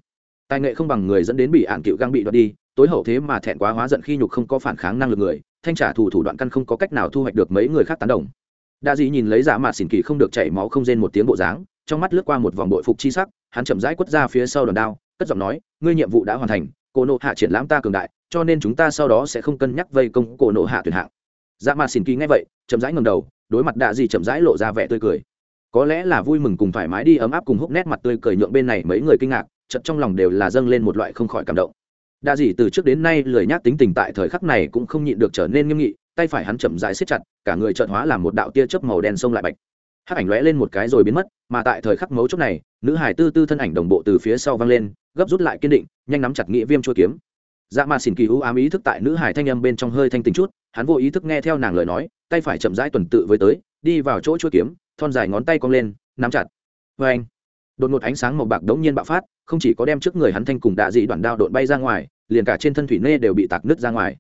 A: tài nghệ không bằng người dẫn đến bị ạn cựu găng bị đoạt đi, tối hậu thế mà thẹn quá hóa giận khi nhục không có phản kháng năng lực người, thanh trả thủ thủ đoạn căn không có cách nào thu hoạch được mấy người khác tán đồng. Đa dị nhìn lấy dạ mạt xỉn kỳ không được chảy máu không rên một tiếng bộ dáng, trong mắt lướt qua một vòng bội phục chi sắc, hắn chậm rãi quất ra phía sau đòn đao, cất giọng nói, ngươi nhiệm vụ đã hoàn thành, cổ nộ hạ triển lãm ta cường đại, cho nên chúng ta sau đó sẽ không cân nhắc vây công cổ nộ hạ tuyển hạng. Dạ mạt xỉn kỳ nghe vậy, chậm rãi ngầm đầu, đối mặt đạ dị chậm rãi lộ ra vẻ tươi cười. Có lẽ là vui mừng cùng thoải mái đi ấm áp cùng húc nét mặt tươi cười nhượng bên này mấy người kinh ngạc chật trong lòng đều là dâng lên một loại không khỏi cảm động. Đa dĩ từ trước đến nay lười nhác tính tình tại thời khắc này cũng không nhịn được trở nên nghiêm nghị, tay phải hắn chậm rãi siết chặt, cả người trợn hóa làm một đạo tia chớp màu đen sông lại bạch. Hắc ảnh lóe lên một cái rồi biến mất, mà tại thời khắc mấu chốt này, nữ hải tư tư thân ảnh đồng bộ từ phía sau văng lên, gấp rút lại kiên định, nhanh nắm chặt nghĩa viêm chua kiếm. Dạ mà xỉn kỳ u ám ý thức tại nữ hải thanh âm bên trong hơi thanh tình chút, hắn vô ý thức nghe theo nàng lời nói, tay phải chậm rãi tuần tự với tới, đi vào chỗ chua kiếm, thon dài ngón tay cong lên, nắm chặt. Vê anh đột ngột ánh sáng màu bạc đống nhiên bạo phát, không chỉ có đem trước người hắn thanh cùng đạ dị đoạn đao đột bay ra ngoài, liền cả trên thân thủy nê đều bị tạc nứt ra ngoài.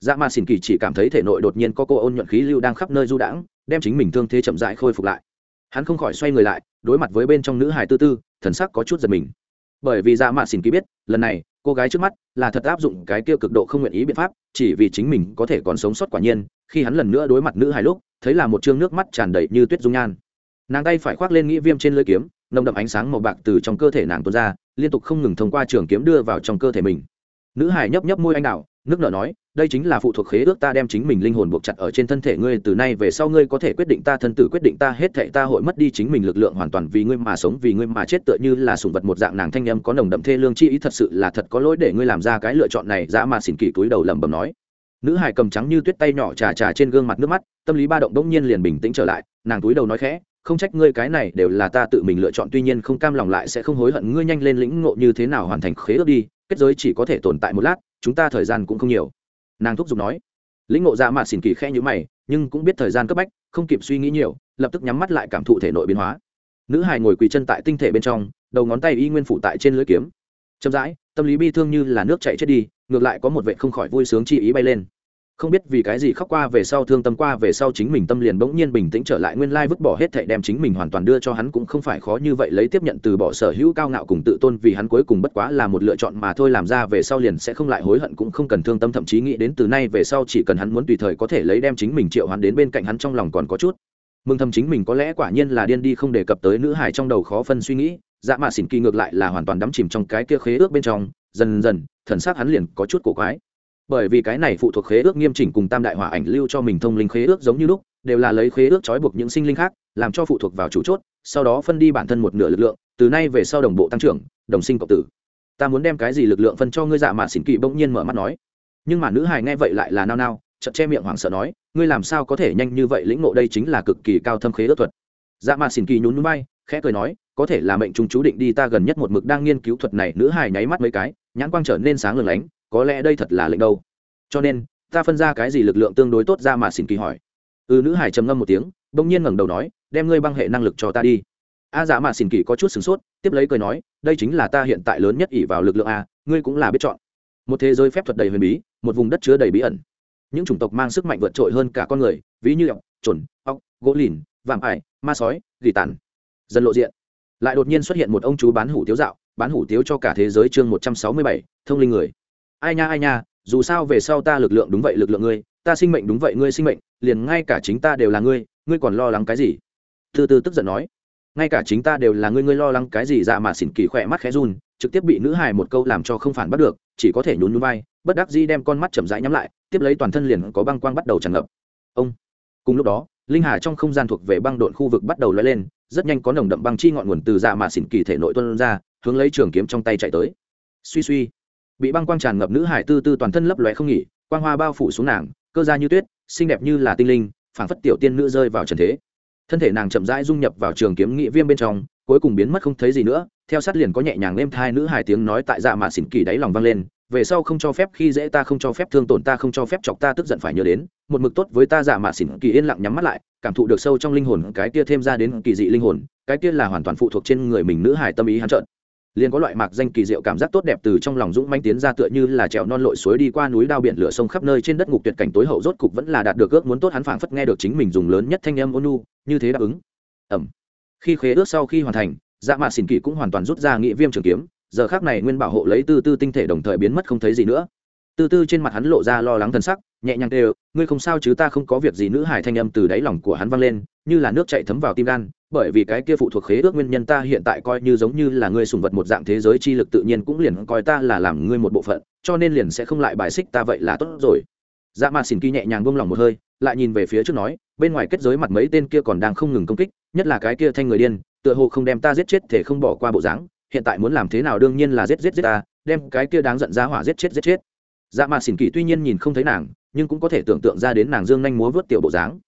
A: Dạ mà xỉn kỳ chỉ cảm thấy thể nội đột nhiên có cô ôn nhuận khí lưu đang khắp nơi du đãng, đem chính mình thương thế chậm rãi khôi phục lại. Hắn không khỏi xoay người lại, đối mặt với bên trong nữ hài tư tư, thần sắc có chút giật mình. Bởi vì dạ mạ xỉn kỳ biết, lần này, cô gái trước mắt là thật áp dụng cái kia cực độ không nguyện ý biện pháp, chỉ vì chính mình có thể còn sống sót quả nhiên, khi hắn lần nữa đối mặt nữ hài lúc, thấy là một chương nước mắt tràn đầy như tuyết dung nhan. Nàng tay phải khoác lên nghĩ viêm trên lưỡi kiếm nồng đậm ánh sáng màu bạc từ trong cơ thể nàng tuôn ra, liên tục không ngừng thông qua trường kiếm đưa vào trong cơ thể mình. Nữ hải nhấp nhấp môi anh đạo nước nở nói, đây chính là phụ thuộc khế ước ta đem chính mình linh hồn buộc chặt ở trên thân thể ngươi, từ nay về sau ngươi có thể quyết định ta thân tử, quyết định ta hết thệ ta hội mất đi chính mình lực lượng hoàn toàn vì ngươi mà sống, vì ngươi mà chết, tựa như là sùng vật một dạng. Nàng thanh âm có nồng đậm thê lương chi ý, thật sự là thật có lỗi để ngươi làm ra cái lựa chọn này, dã mà xỉn kỳ túi đầu lẩm bẩm nói. Nữ hải cầm trắng như tuyết tay nhỏ trà trà trên gương mặt nước mắt, tâm lý ba động bỗng nhiên liền bình tĩnh trở lại, nàng túi đầu nói khẽ không trách ngươi cái này đều là ta tự mình lựa chọn, tuy nhiên không cam lòng lại sẽ không hối hận ngươi nhanh lên lĩnh ngộ như thế nào hoàn thành khế ước đi, kết giới chỉ có thể tồn tại một lát, chúng ta thời gian cũng không nhiều. Nàng thúc giục nói. Lĩnh ngộ dạ mạt xỉn kỳ khe như mày, nhưng cũng biết thời gian cấp bách, không kịp suy nghĩ nhiều, lập tức nhắm mắt lại cảm thụ thể nội biến hóa. Nữ hài ngồi quỳ chân tại tinh thể bên trong, đầu ngón tay y nguyên phụ tại trên lưỡi kiếm. Chậm rãi, tâm lý bi thương như là nước chạy chết đi, ngược lại có một vệ không khỏi vui sướng chi ý bay lên không biết vì cái gì khóc qua về sau thương tâm qua về sau chính mình tâm liền bỗng nhiên bình tĩnh trở lại, nguyên lai vứt bỏ hết thệ đem chính mình hoàn toàn đưa cho hắn cũng không phải khó như vậy lấy tiếp nhận từ bỏ sở hữu cao ngạo cùng tự tôn vì hắn cuối cùng bất quá là một lựa chọn mà thôi, làm ra về sau liền sẽ không lại hối hận cũng không cần thương tâm, thậm chí nghĩ đến từ nay về sau chỉ cần hắn muốn tùy thời có thể lấy đem chính mình triệu hắn đến bên cạnh hắn trong lòng còn có chút mừng thầm chính mình có lẽ quả nhiên là điên đi không đề cập tới nữ hải trong đầu khó phân suy nghĩ dạ mạ xỉn kỳ ngược lại là hoàn toàn đắm chìm trong cái kia khế ước bên trong, dần dần, thần sắc hắn liền có chút cổ quái bởi vì cái này phụ thuộc khế ước nghiêm chỉnh cùng tam đại hỏa ảnh lưu cho mình thông linh khế ước giống như lúc, đều là lấy khế ước trói buộc những sinh linh khác, làm cho phụ thuộc vào chủ chốt, sau đó phân đi bản thân một nửa lực lượng, từ nay về sau đồng bộ tăng trưởng, đồng sinh cộng tử. Ta muốn đem cái gì lực lượng phân cho ngươi dạ mà xỉn kỳ bỗng nhiên mở mắt nói. Nhưng mà nữ hài nghe vậy lại là nao nao, chợt che miệng hoảng sợ nói, ngươi làm sao có thể nhanh như vậy lĩnh ngộ đây chính là cực kỳ cao thâm khế ước thuật. Dạ mà xỉn kỳ nhún núi bay khẽ cười nói, có thể là mệnh chúng chú định đi, ta gần nhất một mực đang nghiên cứu thuật này, nữ hài nháy mắt mấy cái, nhãn quang trở nên sáng lừng lánh có lẽ đây thật là lệnh đâu. Cho nên, ta phân ra cái gì lực lượng tương đối tốt ra mà xin kỳ hỏi. Ừ nữ hải trầm ngâm một tiếng, bỗng nhiên ngẩng đầu nói, đem ngươi băng hệ năng lực cho ta đi. A dạ mà xin kỳ có chút sửng sốt, tiếp lấy cười nói, đây chính là ta hiện tại lớn nhất ỷ vào lực lượng a, ngươi cũng là biết chọn. Một thế giới phép thuật đầy huyền bí, một vùng đất chứa đầy bí ẩn. Những chủng tộc mang sức mạnh vượt trội hơn cả con người, ví như ọc trồn ọc gỗ lìn vàng ải, ma sói, gỉ tàn. Dần lộ diện. Lại đột nhiên xuất hiện một ông chú bán hủ tiếu dạo, bán hủ tiếu cho cả thế giới chương một trăm sáu mươi bảy, thông linh người ai nha ai nha, dù sao về sau ta lực lượng đúng vậy, lực lượng ngươi, ta sinh mệnh đúng vậy, ngươi sinh mệnh, liền ngay cả chính ta đều là ngươi ngươi còn lo lắng cái gì? Từ từ tức giận nói. Ngay cả chính ta đều là ngươi ngươi lo lắng cái gì? Dạ mà xỉn kỳ khỏe mắt khẽ run, trực tiếp bị nữ hài một câu làm cho không phản bắt được, chỉ có thể nhún nhún vai, bất đắc dĩ đem con mắt chậm rãi nhắm lại, tiếp lấy toàn thân liền có băng quang bắt đầu tràn ngập. Ông. Cùng lúc đó, linh hà trong không gian thuộc về băng độn khu vực bắt đầu lóe lên, rất nhanh có nồng đậm băng chi ngọn nguồn từ dạ mà xỉn kỳ thể nội tuân ra, hướng lấy trường kiếm trong tay chạy tới. Suy suy bị băng quang tràn ngập nữ hải tư tư toàn thân lấp lóe không nghỉ, quang hoa bao phủ xuống nàng, cơ da như tuyết, xinh đẹp như là tinh linh, phảng phất tiểu tiên nữ rơi vào trần thế. Thân thể nàng chậm rãi dung nhập vào trường kiếm nghị viêm bên trong, cuối cùng biến mất không thấy gì nữa, theo sát liền có nhẹ nhàng êm thai nữ hài tiếng nói tại dạ mạ xỉn kỳ đáy lòng vang lên, về sau không cho phép khi dễ ta không cho phép thương tổn ta không cho phép chọc ta tức giận phải nhớ đến, một mực tốt với ta dạ mạ xỉn kỳ yên lặng nhắm mắt lại, cảm thụ được sâu trong linh hồn cái kia thêm ra đến kỳ dị linh hồn, cái kia là hoàn toàn phụ thuộc trên người mình nữ hài tâm ý hắn trợn liền có loại mạc danh kỳ diệu cảm giác tốt đẹp từ trong lòng dũng manh tiến ra tựa như là trèo non lội suối đi qua núi đao biển lửa sông khắp nơi trên đất ngục tuyệt cảnh tối hậu rốt cục vẫn là đạt được ước muốn tốt hắn phảng phất nghe được chính mình dùng lớn nhất thanh âm ônu như thế đáp ứng. Ẩm. Khi khế ước sau khi hoàn thành dạ mạ xỉn kỳ cũng hoàn toàn rút ra nghị viêm trường kiếm, giờ khác này nguyên bảo hộ lấy tư tư tinh thể đồng thời biến mất không thấy gì nữa. Tư tư trên mặt hắn lộ ra lo lắng thân sắc nhẹ nhàng đều ngươi không sao chứ? Ta không có việc gì. Nữ hải thanh âm từ đáy lòng của hắn vang lên, như là nước chạy thấm vào tim gan, bởi vì cái kia phụ thuộc khế ước nguyên nhân ta hiện tại coi như giống như là ngươi sùng vật một dạng thế giới chi lực tự nhiên cũng liền coi ta là làm ngươi một bộ phận, cho nên liền sẽ không lại bài xích ta vậy là tốt rồi. Dạ mà xỉn kỳ nhẹ nhàng buông lòng một hơi, lại nhìn về phía trước nói, bên ngoài kết giới mặt mấy tên kia còn đang không ngừng công kích, nhất là cái kia thanh người điên, tựa hồ không đem ta giết chết thể không bỏ qua bộ dáng, hiện tại muốn làm thế nào đương nhiên là giết giết giết ta, đem cái kia đáng giận ra hỏa giết chết giết chết. Dạ mà xỉn kỳ tuy nhiên nhìn không thấy nàng nhưng cũng có thể tưởng tượng ra đến nàng dương nhanh múa vớt tiểu bộ dáng.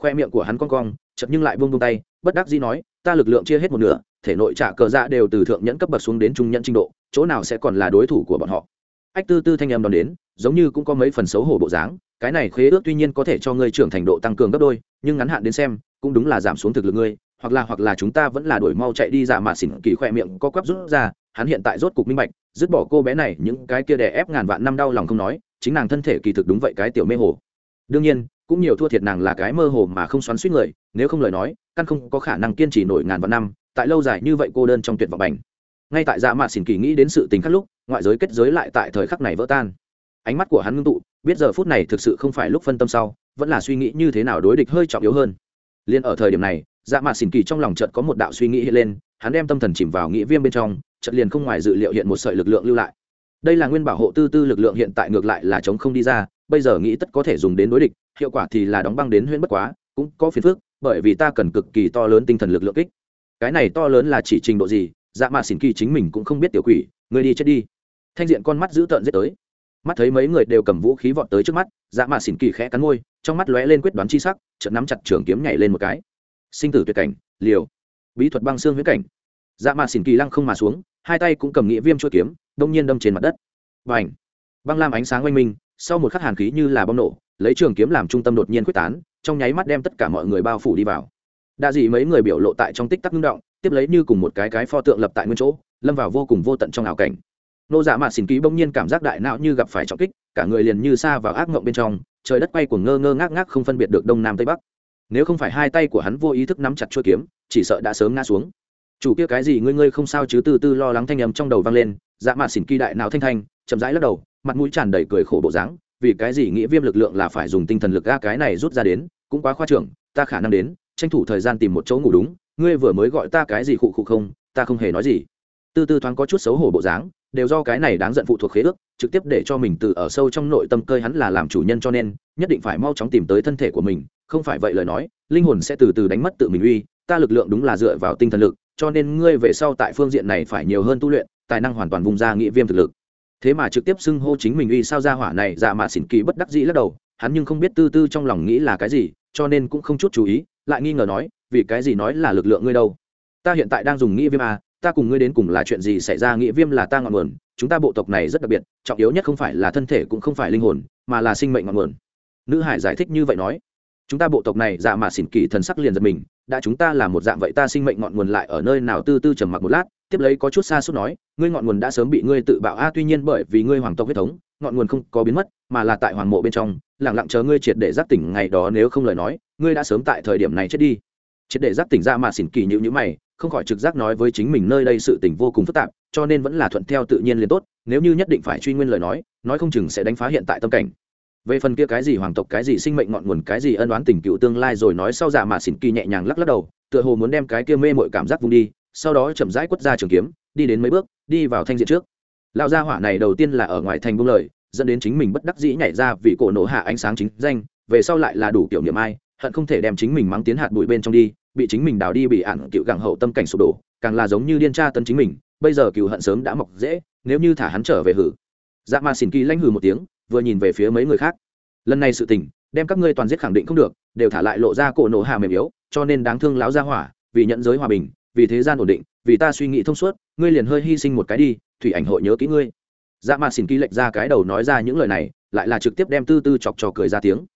A: Khoe miệng của hắn cong cong chậm nhưng lại buông buông tay, bất đắc dĩ nói, ta lực lượng chia hết một nửa, thể nội trả cờ dạ đều từ thượng nhẫn cấp bậc xuống đến trung nhẫn trình độ, chỗ nào sẽ còn là đối thủ của bọn họ? Ách tư tư thanh em đón đến, giống như cũng có mấy phần xấu hổ bộ dáng, cái này khế ước tuy nhiên có thể cho ngươi trưởng thành độ tăng cường gấp đôi, nhưng ngắn hạn đến xem, cũng đúng là giảm xuống thực lực ngươi, hoặc là hoặc là chúng ta vẫn là đuổi mau chạy đi giả mà xỉn kỳ khoe miệng có quắp rút ra hắn hiện tại rốt cục minh bạch, dứt bỏ cô bé này, những cái kia đè ép ngàn vạn năm đau lòng không nói, chính nàng thân thể kỳ thực đúng vậy cái tiểu mê hồ. Đương nhiên, cũng nhiều thua thiệt nàng là cái mơ hồ mà không xoắn suýt người, nếu không lời nói, căn không có khả năng kiên trì nổi ngàn vạn năm, tại lâu dài như vậy cô đơn trong tuyệt vọng bành. Ngay tại dạ mạ xỉn kỳ nghĩ đến sự tình khắc lúc, ngoại giới kết giới lại tại thời khắc này vỡ tan. Ánh mắt của hắn ngưng tụ, biết giờ phút này thực sự không phải lúc phân tâm sau, vẫn là suy nghĩ như thế nào đối địch hơi trọng yếu hơn. Liền ở thời điểm này dạ mạ xỉn kỳ trong lòng chợt có một đạo suy nghĩ hiện lên, hắn đem tâm thần chìm vào nghĩa viêm bên trong chợt liền không ngoài dự liệu hiện một sợi lực lượng lưu lại. Đây là nguyên bảo hộ tư tư lực lượng hiện tại ngược lại là chống không đi ra, bây giờ nghĩ tất có thể dùng đến đối địch, hiệu quả thì là đóng băng đến huyễn bất quá, cũng có phiền phức, bởi vì ta cần cực kỳ to lớn tinh thần lực lượng kích. Cái này to lớn là chỉ trình độ gì? Dạ mà xỉn kỳ chính mình cũng không biết tiểu quỷ người đi chết đi. Thanh diện con mắt dữ tợn giết tới. Mắt thấy mấy người đều cầm vũ khí vọt tới trước mắt dạ mà xỉn kỳ khẽ cắn môi, trong mắt lóe lên quyết đoán chi sắc, chợt nắm chặt trường kiếm nhảy lên một cái. Sinh tử tuyệt cảnh, liều. Bí thuật băng xương huyết cảnh dạ mạ xỉn kỳ lăng không mà xuống, hai tay cũng cầm nghĩa viêm chuỗi kiếm, đông nhiên đâm trên mặt đất. Và ảnh băng lam ánh sáng oanh minh, sau một khắc hàn khí như là bom nổ, lấy trường kiếm làm trung tâm đột nhiên quyết tán, trong nháy mắt đem tất cả mọi người bao phủ đi vào. Đa dị mấy người biểu lộ tại trong tích tắc ngưng động, tiếp lấy như cùng một cái cái pho tượng lập tại nguyên chỗ, lâm vào vô cùng vô tận trong ảo cảnh. Nô dạ mạ xỉn ký bỗng nhiên cảm giác đại não như gặp phải trọng kích, cả người liền như xa vào ác mộng bên trong, trời đất quay của ngơ ngơ ngác ngác không phân biệt được đông nam tây bắc. Nếu không phải hai tay của hắn vô ý thức nắm chặt chuôi kiếm, chỉ sợ đã sớm ngã xuống chủ kia cái gì ngươi ngươi không sao chứ? Từ từ lo lắng thanh âm trong đầu vang lên dạ mạ xỉn kỳ đại não thanh thanh, chậm rãi lắc đầu, mặt mũi tràn đầy cười khổ bộ dáng, vì cái gì nghĩa viêm lực lượng là phải dùng tinh thần lực ga cái này rút ra đến, cũng quá khoa trưởng ta khả năng đến, tranh thủ thời gian tìm một chỗ ngủ đúng, ngươi vừa mới gọi ta cái gì khụ khụ không, ta không hề nói gì. Tư tư thoáng có chút xấu hổ bộ dáng, đều do cái này đáng giận phụ thuộc khế ước, trực tiếp để cho mình từ ở sâu trong nội tâm cơi hắn là làm chủ nhân cho nên, nhất định phải mau chóng tìm tới thân thể của mình, không phải vậy lời nói, linh hồn sẽ từ từ đánh mất tự mình uy, ta lực lượng đúng là dựa vào tinh thần lực cho nên ngươi về sau tại phương diện này phải nhiều hơn tu luyện tài năng hoàn toàn vùng ra nghĩa viêm thực lực. Thế mà trực tiếp xưng hô chính mình uy sao ra hỏa này dạ mà xỉn kỳ bất đắc dĩ lắc đầu hắn nhưng không biết tư tư trong lòng nghĩ là cái gì cho nên cũng không chút chú ý lại nghi ngờ nói vì cái gì nói là lực lượng ngươi đâu? Ta hiện tại đang dùng nghĩa viêm à, ta cùng ngươi đến cùng là chuyện gì xảy ra nghĩa viêm là ta ngọn nguồn chúng ta bộ tộc này rất đặc biệt trọng yếu nhất không phải là thân thể cũng không phải linh hồn mà là sinh mệnh ngọn nguồn. Nữ hải giải thích như vậy nói chúng ta bộ tộc này dạ mà xỉn kỳ thần sắc liền giật mình, đã chúng ta là một dạng vậy ta sinh mệnh ngọn nguồn lại ở nơi nào tư tư trầm mặc một lát, tiếp lấy có chút xa suốt nói, ngươi ngọn nguồn đã sớm bị ngươi tự bạo. A, tuy nhiên bởi vì ngươi hoàng tộc huyết thống, ngọn nguồn không có biến mất, mà là tại hoàng mộ bên trong lẳng lặng chờ ngươi triệt để giác tỉnh ngày đó nếu không lời nói, ngươi đã sớm tại thời điểm này chết đi. Triệt để giác tỉnh ra mà xỉn kỳ nhữ nhữ mày, không khỏi trực giác nói với chính mình nơi đây sự tình vô cùng phức tạp, cho nên vẫn là thuận theo tự nhiên liền tốt, nếu như nhất định phải truy nguyên lời nói nói không chừng sẽ đánh phá hiện tại tâm cảnh về phần kia cái gì hoàng tộc, cái gì sinh mệnh ngọn nguồn, cái gì ân oán tình cựu tương lai rồi nói sau dạ mà xỉn kỳ nhẹ nhàng lắc lắc đầu, tựa hồ muốn đem cái kia mê mội cảm giác vung đi, sau đó chậm rãi quất ra trường kiếm, đi đến mấy bước, đi vào thanh diện trước. Lão gia hỏa này đầu tiên là ở ngoài thành buông lời, dẫn đến chính mình bất đắc dĩ nhảy ra vì cổ nổ hạ ánh sáng chính danh, về sau lại là đủ kiểu niệm ai, hận không thể đem chính mình mắng tiến hạt bụi bên trong đi, bị chính mình đào đi bị ạn cựu gẳng hậu tâm cảnh sụp đổ, càng là giống như điên tra tân chính mình, bây giờ cựu hận sớm đã mọc dễ, nếu như thả hắn trở về hử. Dạ ma xỉn kỳ lanh hừ một tiếng vừa nhìn về phía mấy người khác. Lần này sự tình, đem các ngươi toàn giết khẳng định không được, đều thả lại lộ ra cổ nổ hạ mềm yếu, cho nên đáng thương lão gia hỏa, vì nhận giới hòa bình, vì thế gian ổn định, vì ta suy nghĩ thông suốt, ngươi liền hơi hy sinh một cái đi, thủy ảnh hội nhớ kỹ ngươi. Dạ mà xin ký lệch ra cái đầu nói ra những lời này, lại là trực tiếp đem tư tư chọc trò cười ra tiếng.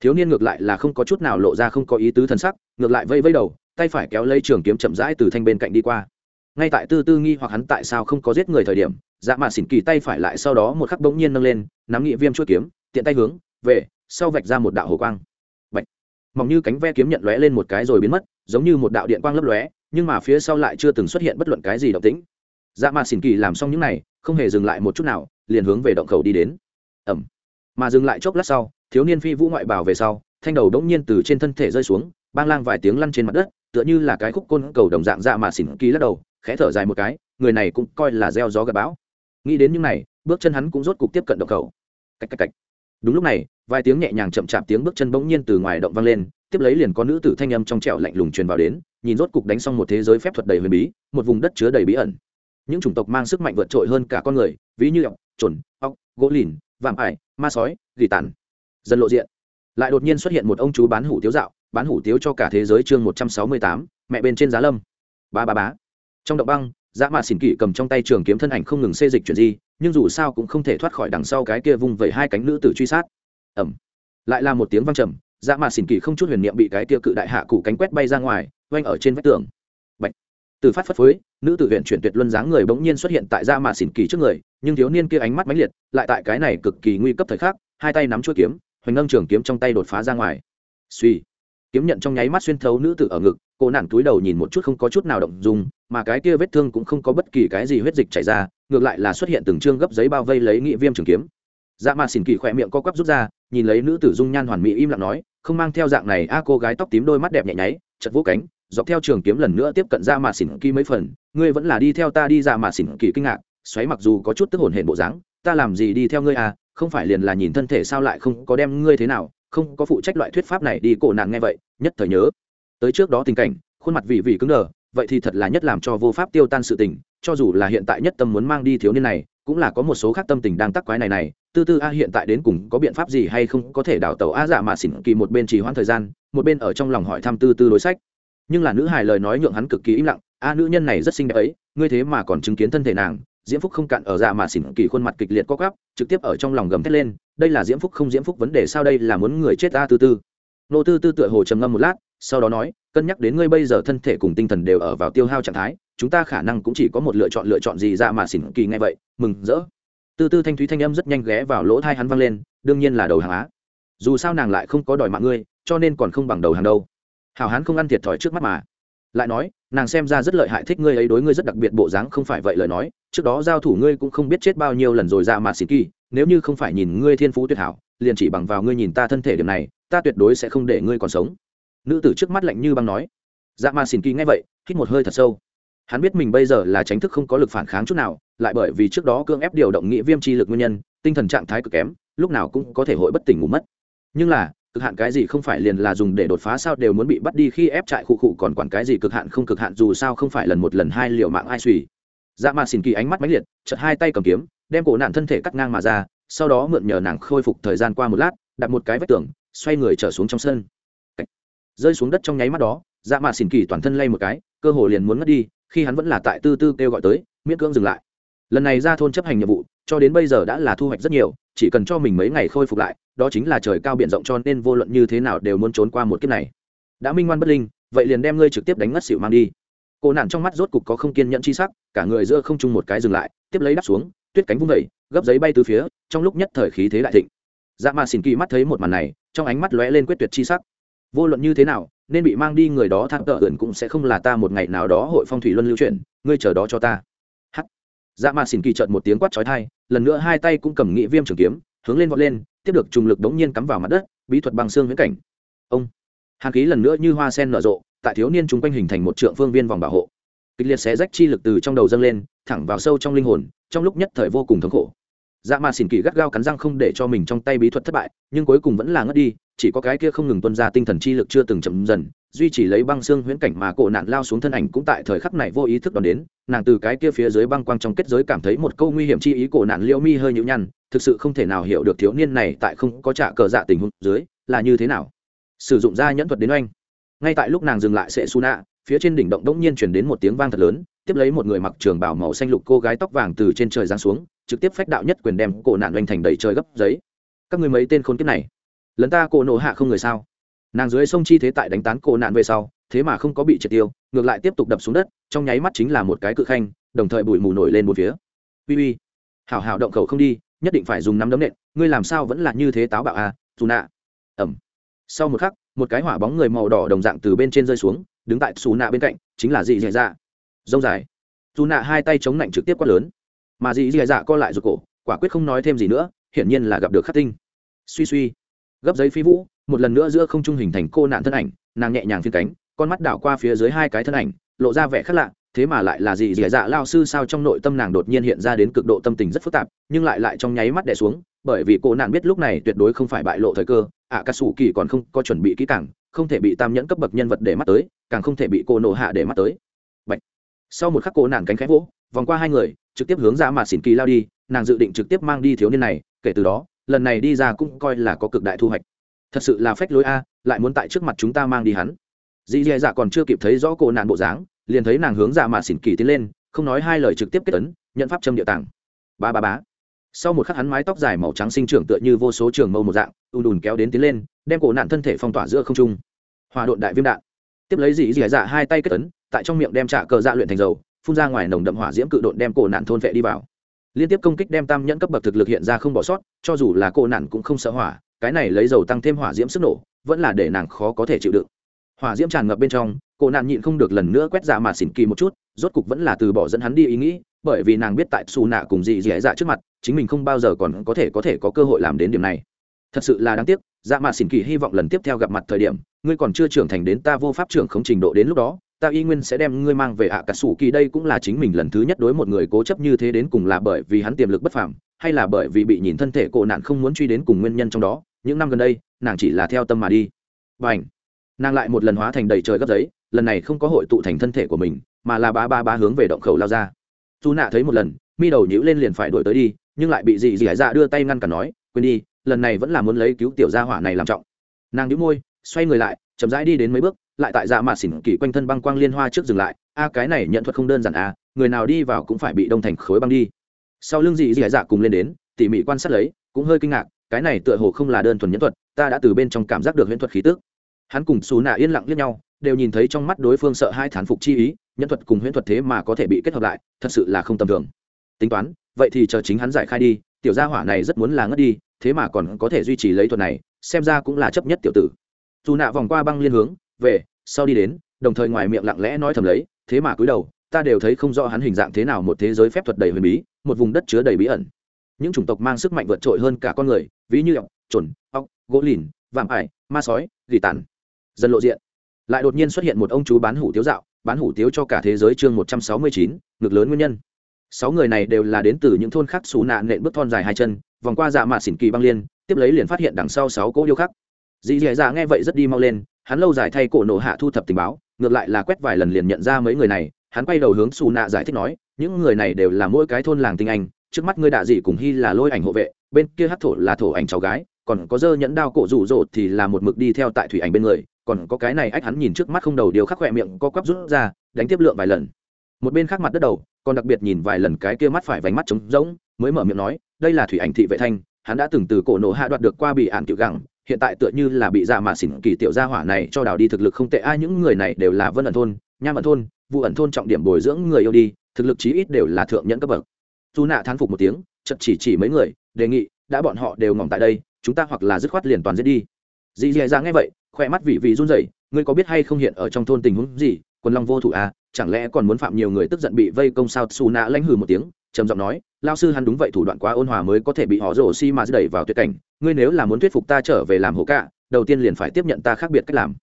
A: Thiếu niên ngược lại là không có chút nào lộ ra không có ý tứ thần sắc, ngược lại vây vây đầu, tay phải kéo lấy trường kiếm chậm rãi từ thanh bên cạnh đi qua. Ngay tại tư tư nghi hoặc hắn tại sao không có giết người thời điểm dạ mạ xỉn kỳ tay phải lại sau đó một khắc bỗng nhiên nâng lên, nắm nghị viêm chuỗi kiếm, tiện tay hướng về sau vạch ra một đạo hồ quang. Bạch. mỏng như cánh ve kiếm nhận lóe lên một cái rồi biến mất, giống như một đạo điện quang lấp lóe, nhưng mà phía sau lại chưa từng xuất hiện bất luận cái gì động tĩnh. Dạ mạ xỉn kỳ làm xong những này, không hề dừng lại một chút nào, liền hướng về động khẩu đi đến. Ẩm mà dừng lại chốc lát sau, thiếu niên phi vũ ngoại bào về sau, thanh đầu đống nhiên từ trên thân thể rơi xuống, bang lang vài tiếng lăn trên mặt đất, tựa như là cái khúc côn cầu đồng dạng dạ mà xỉn ký lắc đầu, khẽ thở dài một cái, người này cũng coi là gieo gió gặp bão nghĩ đến những này, bước chân hắn cũng rốt cục tiếp cận động khẩu. Cách cách cách đúng lúc này, vài tiếng nhẹ nhàng chậm chạp tiếng bước chân bỗng nhiên từ ngoài động vang lên, tiếp lấy liền có nữ tử thanh âm trong trẻo lạnh lùng truyền vào đến, nhìn rốt cục đánh xong một thế giới phép thuật đầy huyền bí, một vùng đất chứa đầy bí ẩn. Những chủng tộc mang sức mạnh vượt trội hơn cả con người, ví như ọc trồn ọc gỗ lìn, vạm ải, ma sói, gỉ tàn. Dần lộ diện, lại đột nhiên xuất hiện một ông chú bán hủ tiếu dạo, bán hủ tiếu cho cả thế giới chương một trăm sáu mươi tám, mẹ bên trên giá lâm. Ba ba bá trong động băng Dạ dã mạ xỉn kỵ cầm trong tay trường kiếm thân ảnh không ngừng xê dịch chuyển di, nhưng dù sao cũng không thể thoát khỏi đằng sau cái kia vung vẩy hai cánh nữ tử truy sát. Ẩm lại là một tiếng văng trầm dạ dã mạ xỉn kỵ không chút huyền niệm bị cái kia cự đại hạ cụ cánh quét bay ra ngoài, oanh ở trên vách tường. Bạch. từ phát phất phới, nữ tử huyện chuyển tuyệt luân dáng người bỗng nhiên xuất hiện tại dạ dã mạ xỉn kỵ trước người, nhưng thiếu niên kia ánh mắt mãnh liệt, lại tại cái này cực kỳ nguy cấp thời khắc, hai tay nắm chuôi kiếm, hoành ngâm trường kiếm trong tay đột phá ra ngoài. Suy kiếm nhận trong nháy mắt xuyên thấu nữ tử ở ngực cô nản túi đầu nhìn một chút không có chút nào động dùng mà cái kia vết thương cũng không có bất kỳ cái gì huyết dịch chảy ra, ngược lại là xuất hiện từng chương gấp giấy bao vây lấy nghị viêm trường kiếm. Dạ mà xỉn kỳ khỏe miệng co quắp rút ra, nhìn lấy nữ tử dung nhan hoàn mỹ im lặng nói, không mang theo dạng này, a, cô gái tóc tím đôi mắt đẹp nhẹ nháy, chật vỗ cánh, dọc theo trường kiếm lần nữa tiếp cận dạ ra mà xỉn kỳ mấy phần, ngươi vẫn là đi theo ta đi. Dạ ra mà xỉn kỳ kinh ngạc, xoáy mặc dù có chút tức hồn hển bộ dáng, ta làm gì đi theo ngươi à không phải liền là nhìn thân thể sao lại không có đem ngươi thế nào, không có phụ trách loại thuyết pháp này đi cổ nàng nghe vậy, nhất thời nhớ tới trước đó tình cảnh, khuôn mặt vị vị cứng đờ, vậy thì thật là nhất làm cho vô pháp tiêu tan sự tình, cho dù là hiện tại nhất tâm muốn mang đi thiếu niên này, cũng là có một số khác tâm tình đang tắc quái này này, tư tư a hiện tại đến cùng có biện pháp gì hay không có thể đào tàu a dạ mà xỉn kỳ một bên trì hoãn thời gian, một bên ở trong lòng hỏi thăm tư tư đối sách. Nhưng là nữ hài lời nói nhượng hắn cực kỳ im lặng, a nữ nhân này rất xinh đẹp ấy, ngươi thế mà còn chứng kiến thân thể nàng. Diễm phúc không cạn ở dạ mà xỉn kỳ khuôn mặt kịch liệt có gắp trực tiếp ở trong lòng gầm thét lên, đây là diễm phúc không diễm phúc vấn đề sao đây là muốn người chết a tư tư? Nô tư tư tựa hồ trầm ngâm một lát sau đó nói, cân nhắc đến ngươi bây giờ thân thể cùng tinh thần đều ở vào tiêu hao trạng thái, chúng ta khả năng cũng chỉ có một lựa chọn lựa chọn gì ra mà xỉn kỳ ngay vậy, mừng rỡ. Tư tư thanh thúy thanh âm rất nhanh ghé vào lỗ thai hắn văng lên, đương nhiên là đầu hàng á. Dù sao nàng lại không có đòi mạng ngươi, cho nên còn không bằng đầu hàng đâu. Hào hán không ăn thiệt thòi trước mắt mà. Lại nói, nàng xem ra rất lợi hại, thích ngươi ấy đối ngươi rất đặc biệt bộ dáng, không phải vậy lời nói, trước đó giao thủ ngươi cũng không biết chết bao nhiêu lần rồi ra mà xỉn kỳ, nếu như không phải nhìn ngươi thiên phú tuyệt hảo, liền chỉ bằng vào ngươi nhìn ta thân thể điểm này, ta tuyệt đối sẽ không để ngươi còn sống nữ tử trước mắt lạnh như băng nói. Dạ ma xin kỳ nghe vậy, hít một hơi thật sâu. Hắn biết mình bây giờ là tránh thức không có lực phản kháng chút nào, lại bởi vì trước đó cương ép điều động nghĩa viêm chi lực nguyên nhân, tinh thần trạng thái cực kém, lúc nào cũng có thể hội bất tỉnh ngủ mất. Nhưng là, cực hạn cái gì không phải liền là dùng để đột phá sao đều muốn bị bắt đi khi ép trại khu cụ còn quản cái gì cực hạn không cực hạn dù sao không phải lần một lần hai liệu mạng ai suy. Dạ mà xin kỳ ánh mắt mãnh liệt chật hai tay cầm kiếm, đem cổ nạn thân thể cắt ngang mà ra, sau đó mượn nhờ nàng khôi phục thời gian qua một lát, đặt một cái vách tường, xoay người trở xuống trong sân rơi xuống đất trong nháy mắt đó dạ mạ xỉn kỳ toàn thân lay một cái, cơ hồ liền muốn ngất đi, khi hắn vẫn là tại tư tư kêu gọi tới, miễn cưỡng dừng lại. Lần này ra thôn chấp hành nhiệm vụ, cho đến bây giờ đã là thu hoạch rất nhiều, chỉ cần cho mình mấy ngày khôi phục lại, đó chính là trời cao b i ể n rộng cho nên vô luận như thế nào đều muốn trốn qua một kiếp này. Đã minh ngoan bất linh, vậy liền đem ngươi trực tiếp đánh ngất xỉu mang đi. Cô nạn trong mắt rốt cục có không kiên nhẫn chi sắc, cả người giữa không chung một cái dừng lại, tiếp lấy đắp xuống, tuyết cánh vung vẩy gấp giấy bay từ phía, trong lúc nhất thời khí thế đại thịnh. Dạ mà xỉn kỳ mắt thấy một màn này, trong ánh mắt lóe lên quyết tuyệt chi sắc vô luận như thế nào, nên bị mang đi người đó thang tợ ẩn cũng sẽ không là ta một ngày nào đó hội phong thủy luân lưu chuyển ngươi chờ đó cho ta. Hắt dạ mà xin kỳ trợn một tiếng quát trói thai lần nữa hai tay cũng cầm nghị viêm trường kiếm, hướng lên vọt lên, tiếp được trùng lực đống nhiên cắm vào mặt đất, bí thuật bằng xương viễn cảnh. Ông. Hàn khí lần nữa như hoa sen nở rộ, tại thiếu niên chúng quanh hình thành một trượng phương viên vòng bảo hộ. Kịch liệt xé rách chi lực từ trong đầu dâng lên, thẳng vào sâu trong linh hồn, trong lúc nhất thời vô cùng thống khổ dạ mà xỉn kỳ gắt gao cắn răng không để cho mình trong tay bí thuật thất bại, nhưng cuối cùng vẫn là ngất đi, chỉ có cái kia không ngừng tuân ra tinh thần chi lực chưa từng chậm dần, duy chỉ lấy băng xương huyễn cảnh mà cổ nạn lao xuống thân ảnh cũng tại thời khắc này vô ý thức đón đến, nàng từ cái kia phía dưới băng quang trong kết giới cảm thấy một câu nguy hiểm chi ý cổ nạn liễu mi hơi nhũ nhăn, thực sự không thể nào hiểu được thiếu niên này tại không có trả cờ dạ tình huống dưới là như thế nào. Sử dụng ra nhẫn thuật đến oanh. Ngay tại lúc nàng dừng lại sẽ su nạ phía trên đỉnh động đống nhiên chuyển đến một tiếng vang thật lớn tiếp lấy một người mặc trường bảo màu xanh lục cô gái tóc vàng từ trên trời giáng xuống, trực tiếp phách đạo nhất quyền đem cổ nạn oanh thành đầy trời gấp giấy. Các người mấy tên khốn kiếp này, lần ta cổ nổ hạ không người sao? Nàng dưới sông chi thế tại đánh tán cổ nạn về sau, thế mà không có bị triệt tiêu, ngược lại tiếp tục đập xuống đất, trong nháy mắt chính là một cái cự khanh, đồng thời bụi mù nổi lên một phía. Uy uy, hảo hảo động khẩu không đi, nhất định phải dùng nắm đấm nện, ngươi làm sao vẫn là như thế táo bạo à dù nạ. Ẩm sau một khắc, một cái hỏa bóng người màu đỏ đồng dạng từ bên trên rơi xuống, đứng tại xù nạ bên cạnh, chính là dị dạy dạ rông dài. Dù nạ hai tay chống lạnh trực tiếp quát lớn. Mà dị dạy dạ co lại rụt cổ, quả quyết không nói thêm gì nữa, hiển nhiên là gặp được khắc tinh. Suy suy. Gấp giấy phi vũ, một lần nữa giữa không trung hình thành cô nạn thân ảnh, nàng nhẹ nhàng phiên cánh, con mắt đảo qua phía dưới hai cái thân ảnh, lộ ra vẻ khác lạ, thế mà lại là gì dì dạ lao sư sao trong nội tâm nàng đột nhiên hiện ra đến cực độ tâm tình rất phức tạp, nhưng lại lại trong nháy mắt đè xuống, bởi vì cô nạn biết lúc này tuyệt đối không phải bại lộ thời cơ ạ ca sủ kỳ còn không có chuẩn bị kỹ càng, không thể bị tam nhẫn cấp bậc nhân vật để mắt tới, càng không thể bị cô nổ hạ để mắt tới sau một khắc cô nàng cánh khẽ vỗ, vòng qua hai người, trực tiếp hướng ra mà xỉn kỳ lao đi, nàng dự định trực tiếp mang đi thiếu niên này, kể từ đó, lần này đi ra cũng coi là có cực đại thu hoạch. Thật sự là phách lối a, lại muốn tại trước mặt chúng ta mang đi hắn. Dì dì dạ còn chưa kịp thấy rõ cô nạn bộ dáng, liền thấy nàng hướng dạ mà xỉn kỳ tiến lên, không nói hai lời trực tiếp kết tấn nhận pháp châm địa tàng ba ba bá sau một khắc hắn mái tóc dài màu trắng sinh trưởng tựa như vô số trường mâu một dạng, ùn ùn kéo đến tiến lên, đem cổ nạn thân thể phong tỏa giữa không trung. Hòa độn đại viêm đạn. Tiếp lấy dì dì dạ hai tay kết tấn tại trong miệng đem trả cờ dạ luyện thành dầu, phun ra ngoài nồng đậm hỏa diễm cự độn đem cổ nạn thôn vệ đi vào. Liên tiếp công kích đem tam nhẫn cấp bậc thực lực hiện ra không bỏ sót, cho dù là cổ nạn cũng không sợ hỏa, cái này lấy dầu tăng thêm hỏa diễm sức nổ, vẫn là để nàng khó có thể chịu đựng. Hỏa diễm tràn ngập bên trong, cổ nạn nhịn không được lần nữa quét dạ mà xỉn kỳ một chút, rốt cục vẫn là từ bỏ dẫn hắn đi ý nghĩ, bởi vì nàng biết tại xù nạ cùng dị dẻ dạ trước mặt, chính mình không bao giờ còn có thể có thể có cơ hội làm đến điểm này. Thật sự là đáng tiếc dạ mà xỉn kỳ hy vọng lần tiếp theo gặp mặt thời điểm, ngươi còn chưa trưởng thành đến ta vô pháp trưởng không trình độ đến lúc đó ta y nguyên sẽ đem ngươi mang về ạ cả sủ kỳ. Đây cũng là chính mình lần thứ nhất đối một người cố chấp như thế đến cùng là bởi vì hắn tiềm lực bất phàm, hay là bởi vì bị nhìn thân thể cổ nạn không muốn truy đến cùng nguyên nhân trong đó. Những năm gần đây, nàng chỉ là theo tâm mà đi. Và ảnh nàng lại một lần hóa thành đầy trời gấp giấy, lần này không có hội tụ thành thân thể của mình, mà là ba ba ba hướng về động khẩu lao ra. Dù nạ thấy một lần, mi đầu nhữ lên liền phải đuổi tới đi, nhưng lại bị dị dị hải dạ đưa tay ngăn cả nói, quên đi, lần này vẫn là muốn lấy cứu tiểu gia hỏa này làm trọng. Nàng đĩu môi, xoay người lại, chậm rãi đi đến mấy bước lại tại dạ mạt xỉn kỳ quanh thân băng quang liên hoa trước dừng lại. A, cái này nhận thuật không đơn giản a người nào đi vào cũng phải bị đông thành khối băng đi. Sau lưng dị dị dạ cùng lên đến, tỉ mỉ quan sát lấy, cũng hơi kinh ngạc, cái này tựa hồ không là đơn thuần nhẫn thuật, ta đã từ bên trong cảm giác được huyễn thuật khí tức. Hắn cùng xù nạ yên lặng liếc nhau, đều nhìn thấy trong mắt đối phương sợ hai thán phục chi ý nhẫn thuật cùng huyễn thuật thế mà có thể bị kết hợp lại, thật sự là không tầm thường. Tính toán, vậy thì chờ chính hắn giải khai đi, tiểu gia hỏa này rất muốn là ngất đi, thế mà còn có thể duy trì lấy thuật này, xem ra cũng là chấp nhất tiểu tử. Dù nạ vòng qua băng liên hướng về, sau đi đến, đồng thời ngoài miệng lặng lẽ nói thầm lấy, thế mà cúi đầu, ta đều thấy không rõ hắn hình dạng thế nào một thế giới phép thuật đầy huyền bí, một vùng đất chứa đầy bí ẩn. Những chủng tộc mang sức mạnh vượt trội hơn cả con người, ví như ọc chuẩn ọc gỗ lìn, vạm ải, ma sói, gỉ tàn. Dần lộ diện. Lại đột nhiên xuất hiện một ông chú bán hủ tiếu dạo, bán hủ tiếu cho cả thế giới chương một trăm sáu mươi chín ngược lớn nguyên nhân. Sáu người này đều là đến từ những thôn khác xù nạ nện bước thon dài hai chân, vòng qua dạ mạ xỉn kỳ băng liên, tiếp lấy liền phát hiện đằng sau sáu cỗ điêu khắc. Dì dì dạ nghe vậy rất đi mau lên hắn lâu dài thay cổ nổ hạ thu thập tình báo, ngược lại là quét vài lần liền nhận ra mấy người này, hắn quay đầu hướng xù nạ giải thích nói, những người này đều là mỗi cái thôn làng tinh anh, trước mắt ngươi đạ dị cùng hy là lôi ảnh hộ vệ, bên kia hát thổ là thổ ảnh cháu gái, còn có dơ nhẫn đao cổ rủ rột thì là một mực đi theo tại thủy ảnh bên người, còn có cái này ách hắn nhìn trước mắt không đầu điều khắc khỏe miệng co quắp rút ra, đánh tiếp lượng vài lần. Một bên khác mặt đất đầu, còn đặc biệt nhìn vài lần cái kia mắt phải vánh mắt trống rỗng, mới mở miệng nói, đây là thủy ảnh thị vệ thanh, hắn đã từng từ cổ nổ hạ đoạt được qua bị ạn tiểu gẳng hiện tại tựa như là bị dạ mạ xỉn kỳ tiểu gia hỏa này cho đào đi thực lực không tệ. Ai, những người này đều là vân ẩn thôn, nham ẩn thôn vụ ẩn thôn trọng điểm bồi dưỡng người yêu đi, thực lực chí ít đều là thượng nhẫn cấp bậc. Dù nạ thán phục một tiếng chật chỉ chỉ mấy người, đề nghị, đã bọn họ đều ngỏm tại đây, chúng ta hoặc là dứt khoát liền toàn giết đi. Dì dì ra nghe vậy khoe mắt vị vị run rẩy, ngươi có biết hay không hiện ở trong thôn tình huống gì? Quần long vô thủ à chẳng lẽ còn muốn phạm nhiều người tức giận bị vây công sao? Xù nạ lãnh hừ một tiếng trầm giọng nói lao sư hắn đúng vậy, thủ đoạn quá ôn hòa mới có thể bị họ rổ xi mà đẩy vào tuyệt cảnh. Ngươi nếu là muốn thuyết phục ta trở về làm hổ cả đầu tiên liền phải tiếp nhận ta khác biệt cách làm.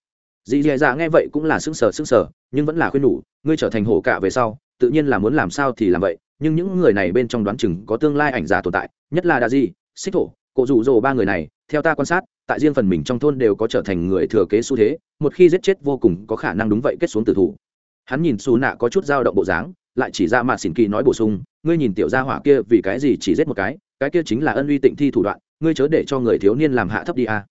A: Dì dì dạ nghe vậy cũng là sững sờ sững sờ, nhưng vẫn là khuyên nhủ, ngươi trở thành hổ cả về sau, tự nhiên là muốn làm sao thì làm vậy, nhưng những người này bên trong đoán chừng có tương lai ảnh giả tồn tại, nhất là đa di, xích thổ cộ rủ rồ ba người này, theo ta quan sát, tại riêng phần mình trong thôn đều có trở thành người thừa kế xu thế, một khi giết chết vô cùng có khả năng đúng vậy kết xuống tử thủ. Hắn nhìn xù nạ có chút dao động bộ dáng lại chỉ ra mà xỉn kỳ nói bổ sung, ngươi nhìn tiểu gia hỏa kia vì cái gì chỉ giết một cái cái kia chính là ân uy tịnh thi thủ đoạn, ngươi chớ để cho người thiếu niên làm hạ thấp đi à.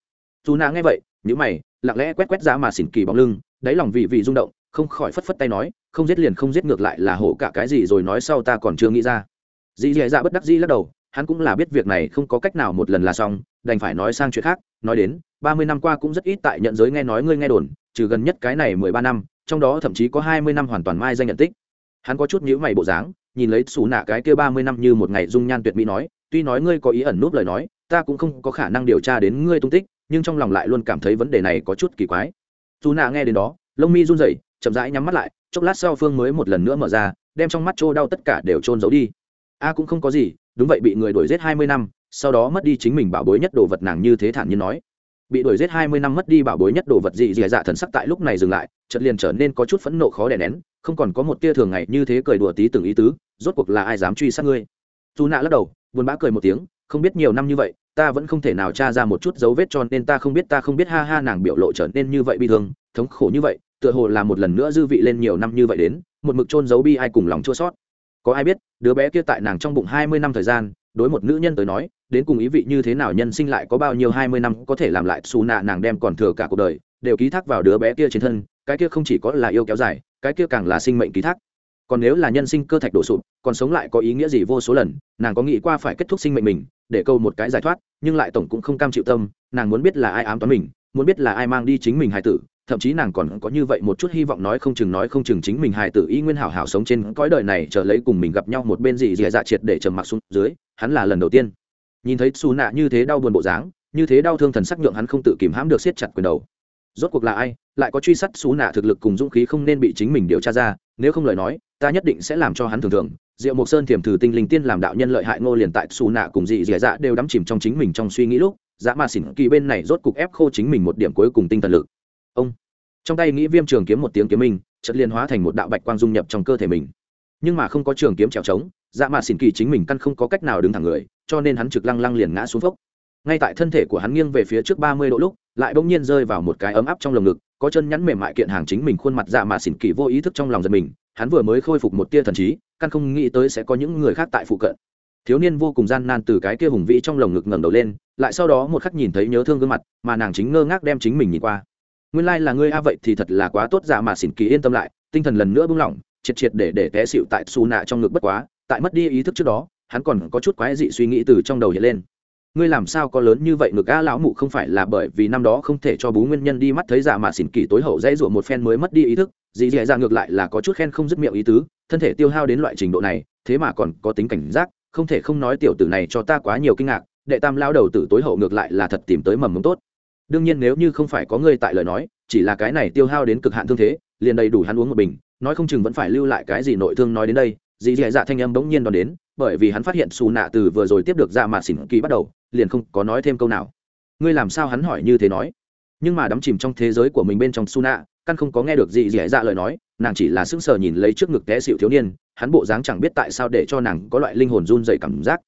A: dù nạ nghe vậy nhữ mày, lặng lẽ quét quét ra mà xỉn kỳ bóng lưng, đáy lòng vị vị rung động, không khỏi phất phất tay nói, không giết liền không giết ngược lại là hổ cả cái gì rồi nói sau ta còn chưa nghĩ ra dì dì dạ bất đắc dĩ lắc đầu, hắn cũng là biết việc này không có cách nào một lần là xong, đành phải nói sang chuyện khác, nói đến, ba mươi năm qua cũng rất ít tại nhận giới nghe nói ngươi nghe đồn, trừ gần nhất cái này mười ba năm, trong đó thậm chí có hai mươi năm hoàn toàn mai danh nhận tích hắn có chút nhữ mày bộ dáng, nhìn lấy xù nạ cái kia ba mươi năm như một ngày dung nhan tuyệt mỹ nói, tuy nói ngươi có ý ẩn núp lời nói, ta cũng không có khả năng điều tra đến ngươi tung tích, nhưng trong lòng lại luôn cảm thấy vấn đề này có chút kỳ quái. Dù nạ nghe đến đó, lông mi run rẩy, chậm rãi nhắm mắt lại, chốc lát sau phương mới một lần nữa mở ra, đem trong mắt trô đau tất cả đều trôn giấu đi. A cũng không có gì, đúng vậy bị người đuổi giết hai mươi năm, sau đó mất đi chính mình bảo bối nhất đồ vật nàng như thế thản nhiên nói bị đuổi giết hai mươi năm mất đi bảo bối nhất đồ vật gì dị dạ thần sắc tại lúc này dừng lại, chợt liền trở nên có chút phẫn nộ khó đè nén, không còn có một tia thường ngày như thế cười đùa tí từng ý tứ, rốt cuộc là ai dám truy sát ngươi? Dù nạ lắc đầu, buồn bã cười một tiếng, không biết nhiều năm như vậy, ta vẫn không thể nào tra ra một chút dấu vết cho nên ta không biết, ta không biết, ha ha, nàng biểu lộ trở nên như vậy bi thương, thống khổ như vậy, tựa hồ là một lần nữa dư vị lên nhiều năm như vậy đến, một mực chôn giấu bi ai cùng lòng chua sót. Có ai biết, đứa bé kia tại nàng trong bụng hai mươi năm thời gian đối một nữ nhân tới nói, đến cùng ý vị như thế nào nhân sinh lại có bao nhiêu hai mươi năm có thể làm lại xù nạ nàng đem còn thừa cả cuộc đời, đều ký thác vào đứa bé kia trên thân, cái kia không chỉ có là yêu kéo dài, cái kia càng là sinh mệnh ký thác. Còn nếu là nhân sinh cơ thạch đổ sụp, còn sống lại có ý nghĩa gì vô số lần, nàng có nghĩ qua phải kết thúc sinh mệnh mình, để câu một cái giải thoát, nhưng lại tổng cũng không cam chịu tâm, nàng muốn biết là ai ám toán mình, muốn biết là ai mang đi chính mình hài tử thậm chí nàng còn có như vậy một chút hy vọng nói không chừng nói không chừng chính mình hài tử y nguyên hảo hảo sống trên cõi đời này chờ lấy cùng mình gặp nhau một bên gì dì dạ triệt để trầm mặc xuống dưới, hắn là lần đầu tiên. Nhìn thấy xù nạ như thế đau buồn bộ dáng, như thế đau thương thần sắc nhượng hắn không tự kìm hãm được siết chặt quyền đầu. Rốt cuộc là ai? Lại có truy sát xú nạ thực lực cùng dũng khí không nên bị chính mình điều tra ra, nếu không lời nói, ta nhất định sẽ làm cho hắn thường thường. Diệu mộc sơn thiềm thử tinh linh tiên làm đạo nhân lợi hại ngô liền tại xù nạ cùng dị dẻ dạ đều đắm chìm trong chính mình trong suy nghĩ lúc dạ dã mà xỉn kỳ bên này rốt cục ép khô chính mình một điểm cuối cùng tinh thần lực ông. Trong tay nghĩ viêm trường kiếm một tiếng kiếm minh chất liên hóa thành một đạo bạch quang dung nhập trong cơ thể mình. Nhưng mà không có trường kiếm trèo trống dạ mà xỉn kỳ chính mình căn không có cách nào đứng thẳng người, cho nên hắn trực lăng lăng liền ngã xuống phốc. Ngay tại thân thể của hắn nghiêng về phía trước ba mươi độ lúc, lại bỗng nhiên rơi vào một cái ấm áp trong lồng ngực, có chân nhắn mềm mại kiện hàng chính mình khuôn mặt dạ mà xỉn kỳ vô ý thức trong lòng giật mình, hắn vừa mới khôi phục một tia thần trí, căn không nghĩ tới sẽ có những người khác tại phụ cận. Thiếu niên vô cùng gian nan từ cái kia hùng vĩ trong lồng ngực ngẩng đầu lên, lại sau đó một khắc nhìn thấy nhớ thương gương mặt, mà nàng chính ngơ ngác đem chính mình nhìn qua nguyên lai、like、là ngươi a, vậy thì thật là quá tốt dạ mà xỉn kỳ yên tâm lại, tinh thần lần nữa buông lỏng, triệt triệt để để té xịu tại xù nạ trong ngực bất quá, tại mất đi ý thức trước đó, hắn còn có chút quái dị suy nghĩ từ trong đầu hiện lên. Ngươi làm sao có lớn như vậy ngực a, lão mụ không phải là bởi vì năm đó không thể cho bú nguyên nhân đi mắt thấy dạ mà xỉn kỳ tối hậu dãy ruộng một phen mới mất đi ý thức, dì dì dạ ngược lại là có chút khen không dứt miệng ý tứ, thân thể tiêu hao đến loại trình độ này, thế mà còn có tính cảnh giác, không thể không nói tiểu tử này cho ta quá nhiều kinh ngạc, đệ tam lao đầu tử tối hậu ngược lại là thật tìm tới mầm mống tốt đương nhiên nếu như không phải có ngươi tại lời nói, chỉ là cái này tiêu hao đến cực hạn thương thế, liền đầy đủ hắn uống một bình, nói không chừng vẫn phải lưu lại cái gì nội thương nói đến đây. Dì dì dạ thanh âm bỗng nhiên đón đến, bởi vì hắn phát hiện xù nạ từ vừa rồi tiếp được dạ ra mà xỉn kỳ bắt đầu, liền không có nói thêm câu nào. Ngươi làm sao hắn hỏi như thế nói? Nhưng mà đắm chìm trong thế giới của mình bên trong su nạ, căn không có nghe được gì dì dạ lời nói, nàng chỉ là sững sờ nhìn lấy trước ngực té xịu thiếu niên, hắn bộ dáng chẳng biết tại sao để cho nàng có loại linh hồn run dày cảm giác.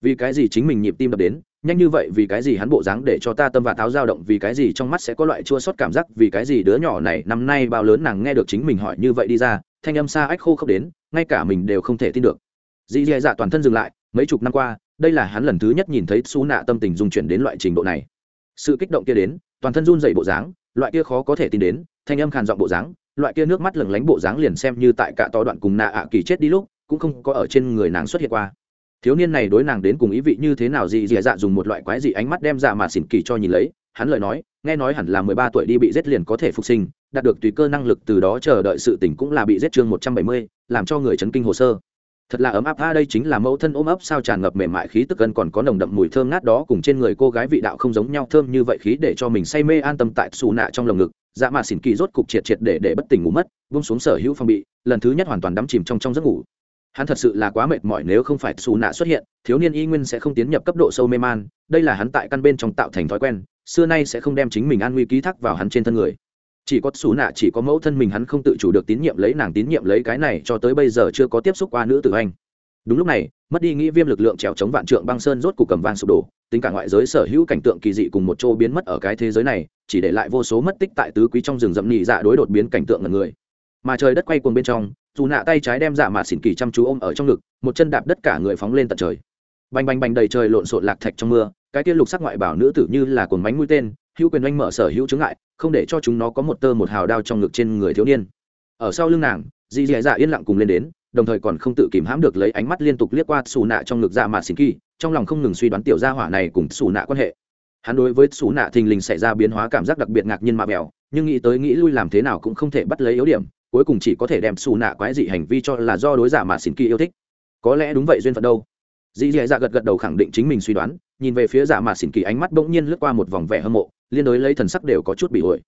A: Vì cái gì chính mình nhịp tim đập đến nhanh như vậy vì cái gì hắn bộ dáng để cho ta tâm và tháo dao động vì cái gì trong mắt sẽ có loại chua sót cảm giác vì cái gì đứa nhỏ này năm nay bao lớn nàng nghe được chính mình hỏi như vậy đi ra, thanh âm xa ách khô không đến, ngay cả mình đều không thể tin được. Dì dì dạ toàn thân dừng lại, mấy chục năm qua, đây là hắn lần thứ nhất nhìn thấy xú nạ tâm tình dung chuyển đến loại trình độ này. Sự kích động kia đến, toàn thân run dậy bộ dáng, loại kia khó có thể tin đến, thanh âm khàn giọng bộ dáng, loại kia nước mắt lừng lánh bộ dáng liền xem như tại cả to đoạn cùng nạ ạ kỳ chết đi lúc, cũng không có ở trên người nàng xuất hiện qua thiếu niên này đối nàng đến cùng ý vị như thế nào gì dì dạ dùng một loại quái dị ánh mắt đem dạ mà xỉn kỳ cho nhìn lấy, hắn lời nói, nghe nói hẳn là mười ba tuổi đi bị giết liền có thể phục sinh, đạt được tùy cơ năng lực từ đó chờ đợi sự tỉnh cũng là bị giết chương một trăm bảy mươi, làm cho người chấn kinh hồ sơ. Thật là ấm áp, a, đây chính là mẫu thân ôm ấp sao tràn ngập mềm mại khí tức gần còn có nồng đậm mùi thơm ngát đó cùng trên người cô gái vị đạo không giống nhau thơm như vậy khí để cho mình say mê an tâm tại xù nạ trong lồng ngực. Dạ mà xỉn kỳ rốt cục triệt triệt để để bất tỉnh ngủ mất vung xuống sở hữu phong bị, lần thứ nhất hoàn toàn đắm chìm trong trong giấc ngủ hắn thật sự là quá mệt mỏi nếu không phải xù nạ xuất hiện, thiếu niên y nguyên sẽ không tiến nhập cấp độ sâu mê man, đây là hắn tại căn bên trong tạo thành thói quen, xưa nay sẽ không đem chính mình an nguy ký thác vào hắn trên thân người. Chỉ có xù nạ chỉ có mẫu thân mình hắn không tự chủ được tín nhiệm lấy nàng tín nhiệm lấy cái này cho tới bây giờ chưa có tiếp xúc qua nữ tử anh. Đúng lúc này, mất đi nghĩ viêm lực lượng trèo chống vạn trượng băng sơn rốt cục cầm vang sụp đổ, tính cả ngoại giới sở hữu cảnh tượng kỳ dị cùng một chỗ biến mất ở cái thế giới này, chỉ để lại vô số mất tích tại tứ quý trong rừng rậm nhị dạ đối đột biến cảnh tượng ngần người. Mà trời đất quay cuồng bên trong dù nạ tay trái đem dạ mạ xỉn kỳ chăm chú ôm ở trong ngực, một chân đạp đất cả người phóng lên tận trời. Bành bành bành đầy trời lộn xộn lạc thạch trong mưa, cái kia lục sắc ngoại bảo nữ tử như là cồn bánh mũi tên, hữu quyền oanh mở sở hữu chứng ngại, không để cho chúng nó có một tơ một hào đao trong ngực trên người thiếu niên. Ở sau lưng nàng, dì dì dạ yên lặng cùng lên đến, đồng thời còn không tự kìm hãm được lấy ánh mắt liên tục liếc qua xù nạ trong ngực dạ mà xỉn kỳ, trong lòng không ngừng suy đoán tiểu gia hỏa này cùng xù nạ quan hệ. Hắn đối với xù nạ thình lình xảy ra biến hóa cảm giác đặc biệt ngạc nhiên mạ bèo, nhưng nghĩ tới nghĩ lui làm thế nào cũng không thể bắt lấy yếu điểm cuối cùng chỉ có thể đem xù nạ quái dị hành vi cho là do đối giả mà xin kỳ yêu thích. Có lẽ đúng vậy duyên phận đâu. Dì dì dạ gật gật đầu khẳng định chính mình suy đoán, nhìn về phía giả mà xỉn kỳ ánh mắt bỗng nhiên lướt qua một vòng vẻ hâm mộ, liên đối lấy thần sắc đều có chút bị ổi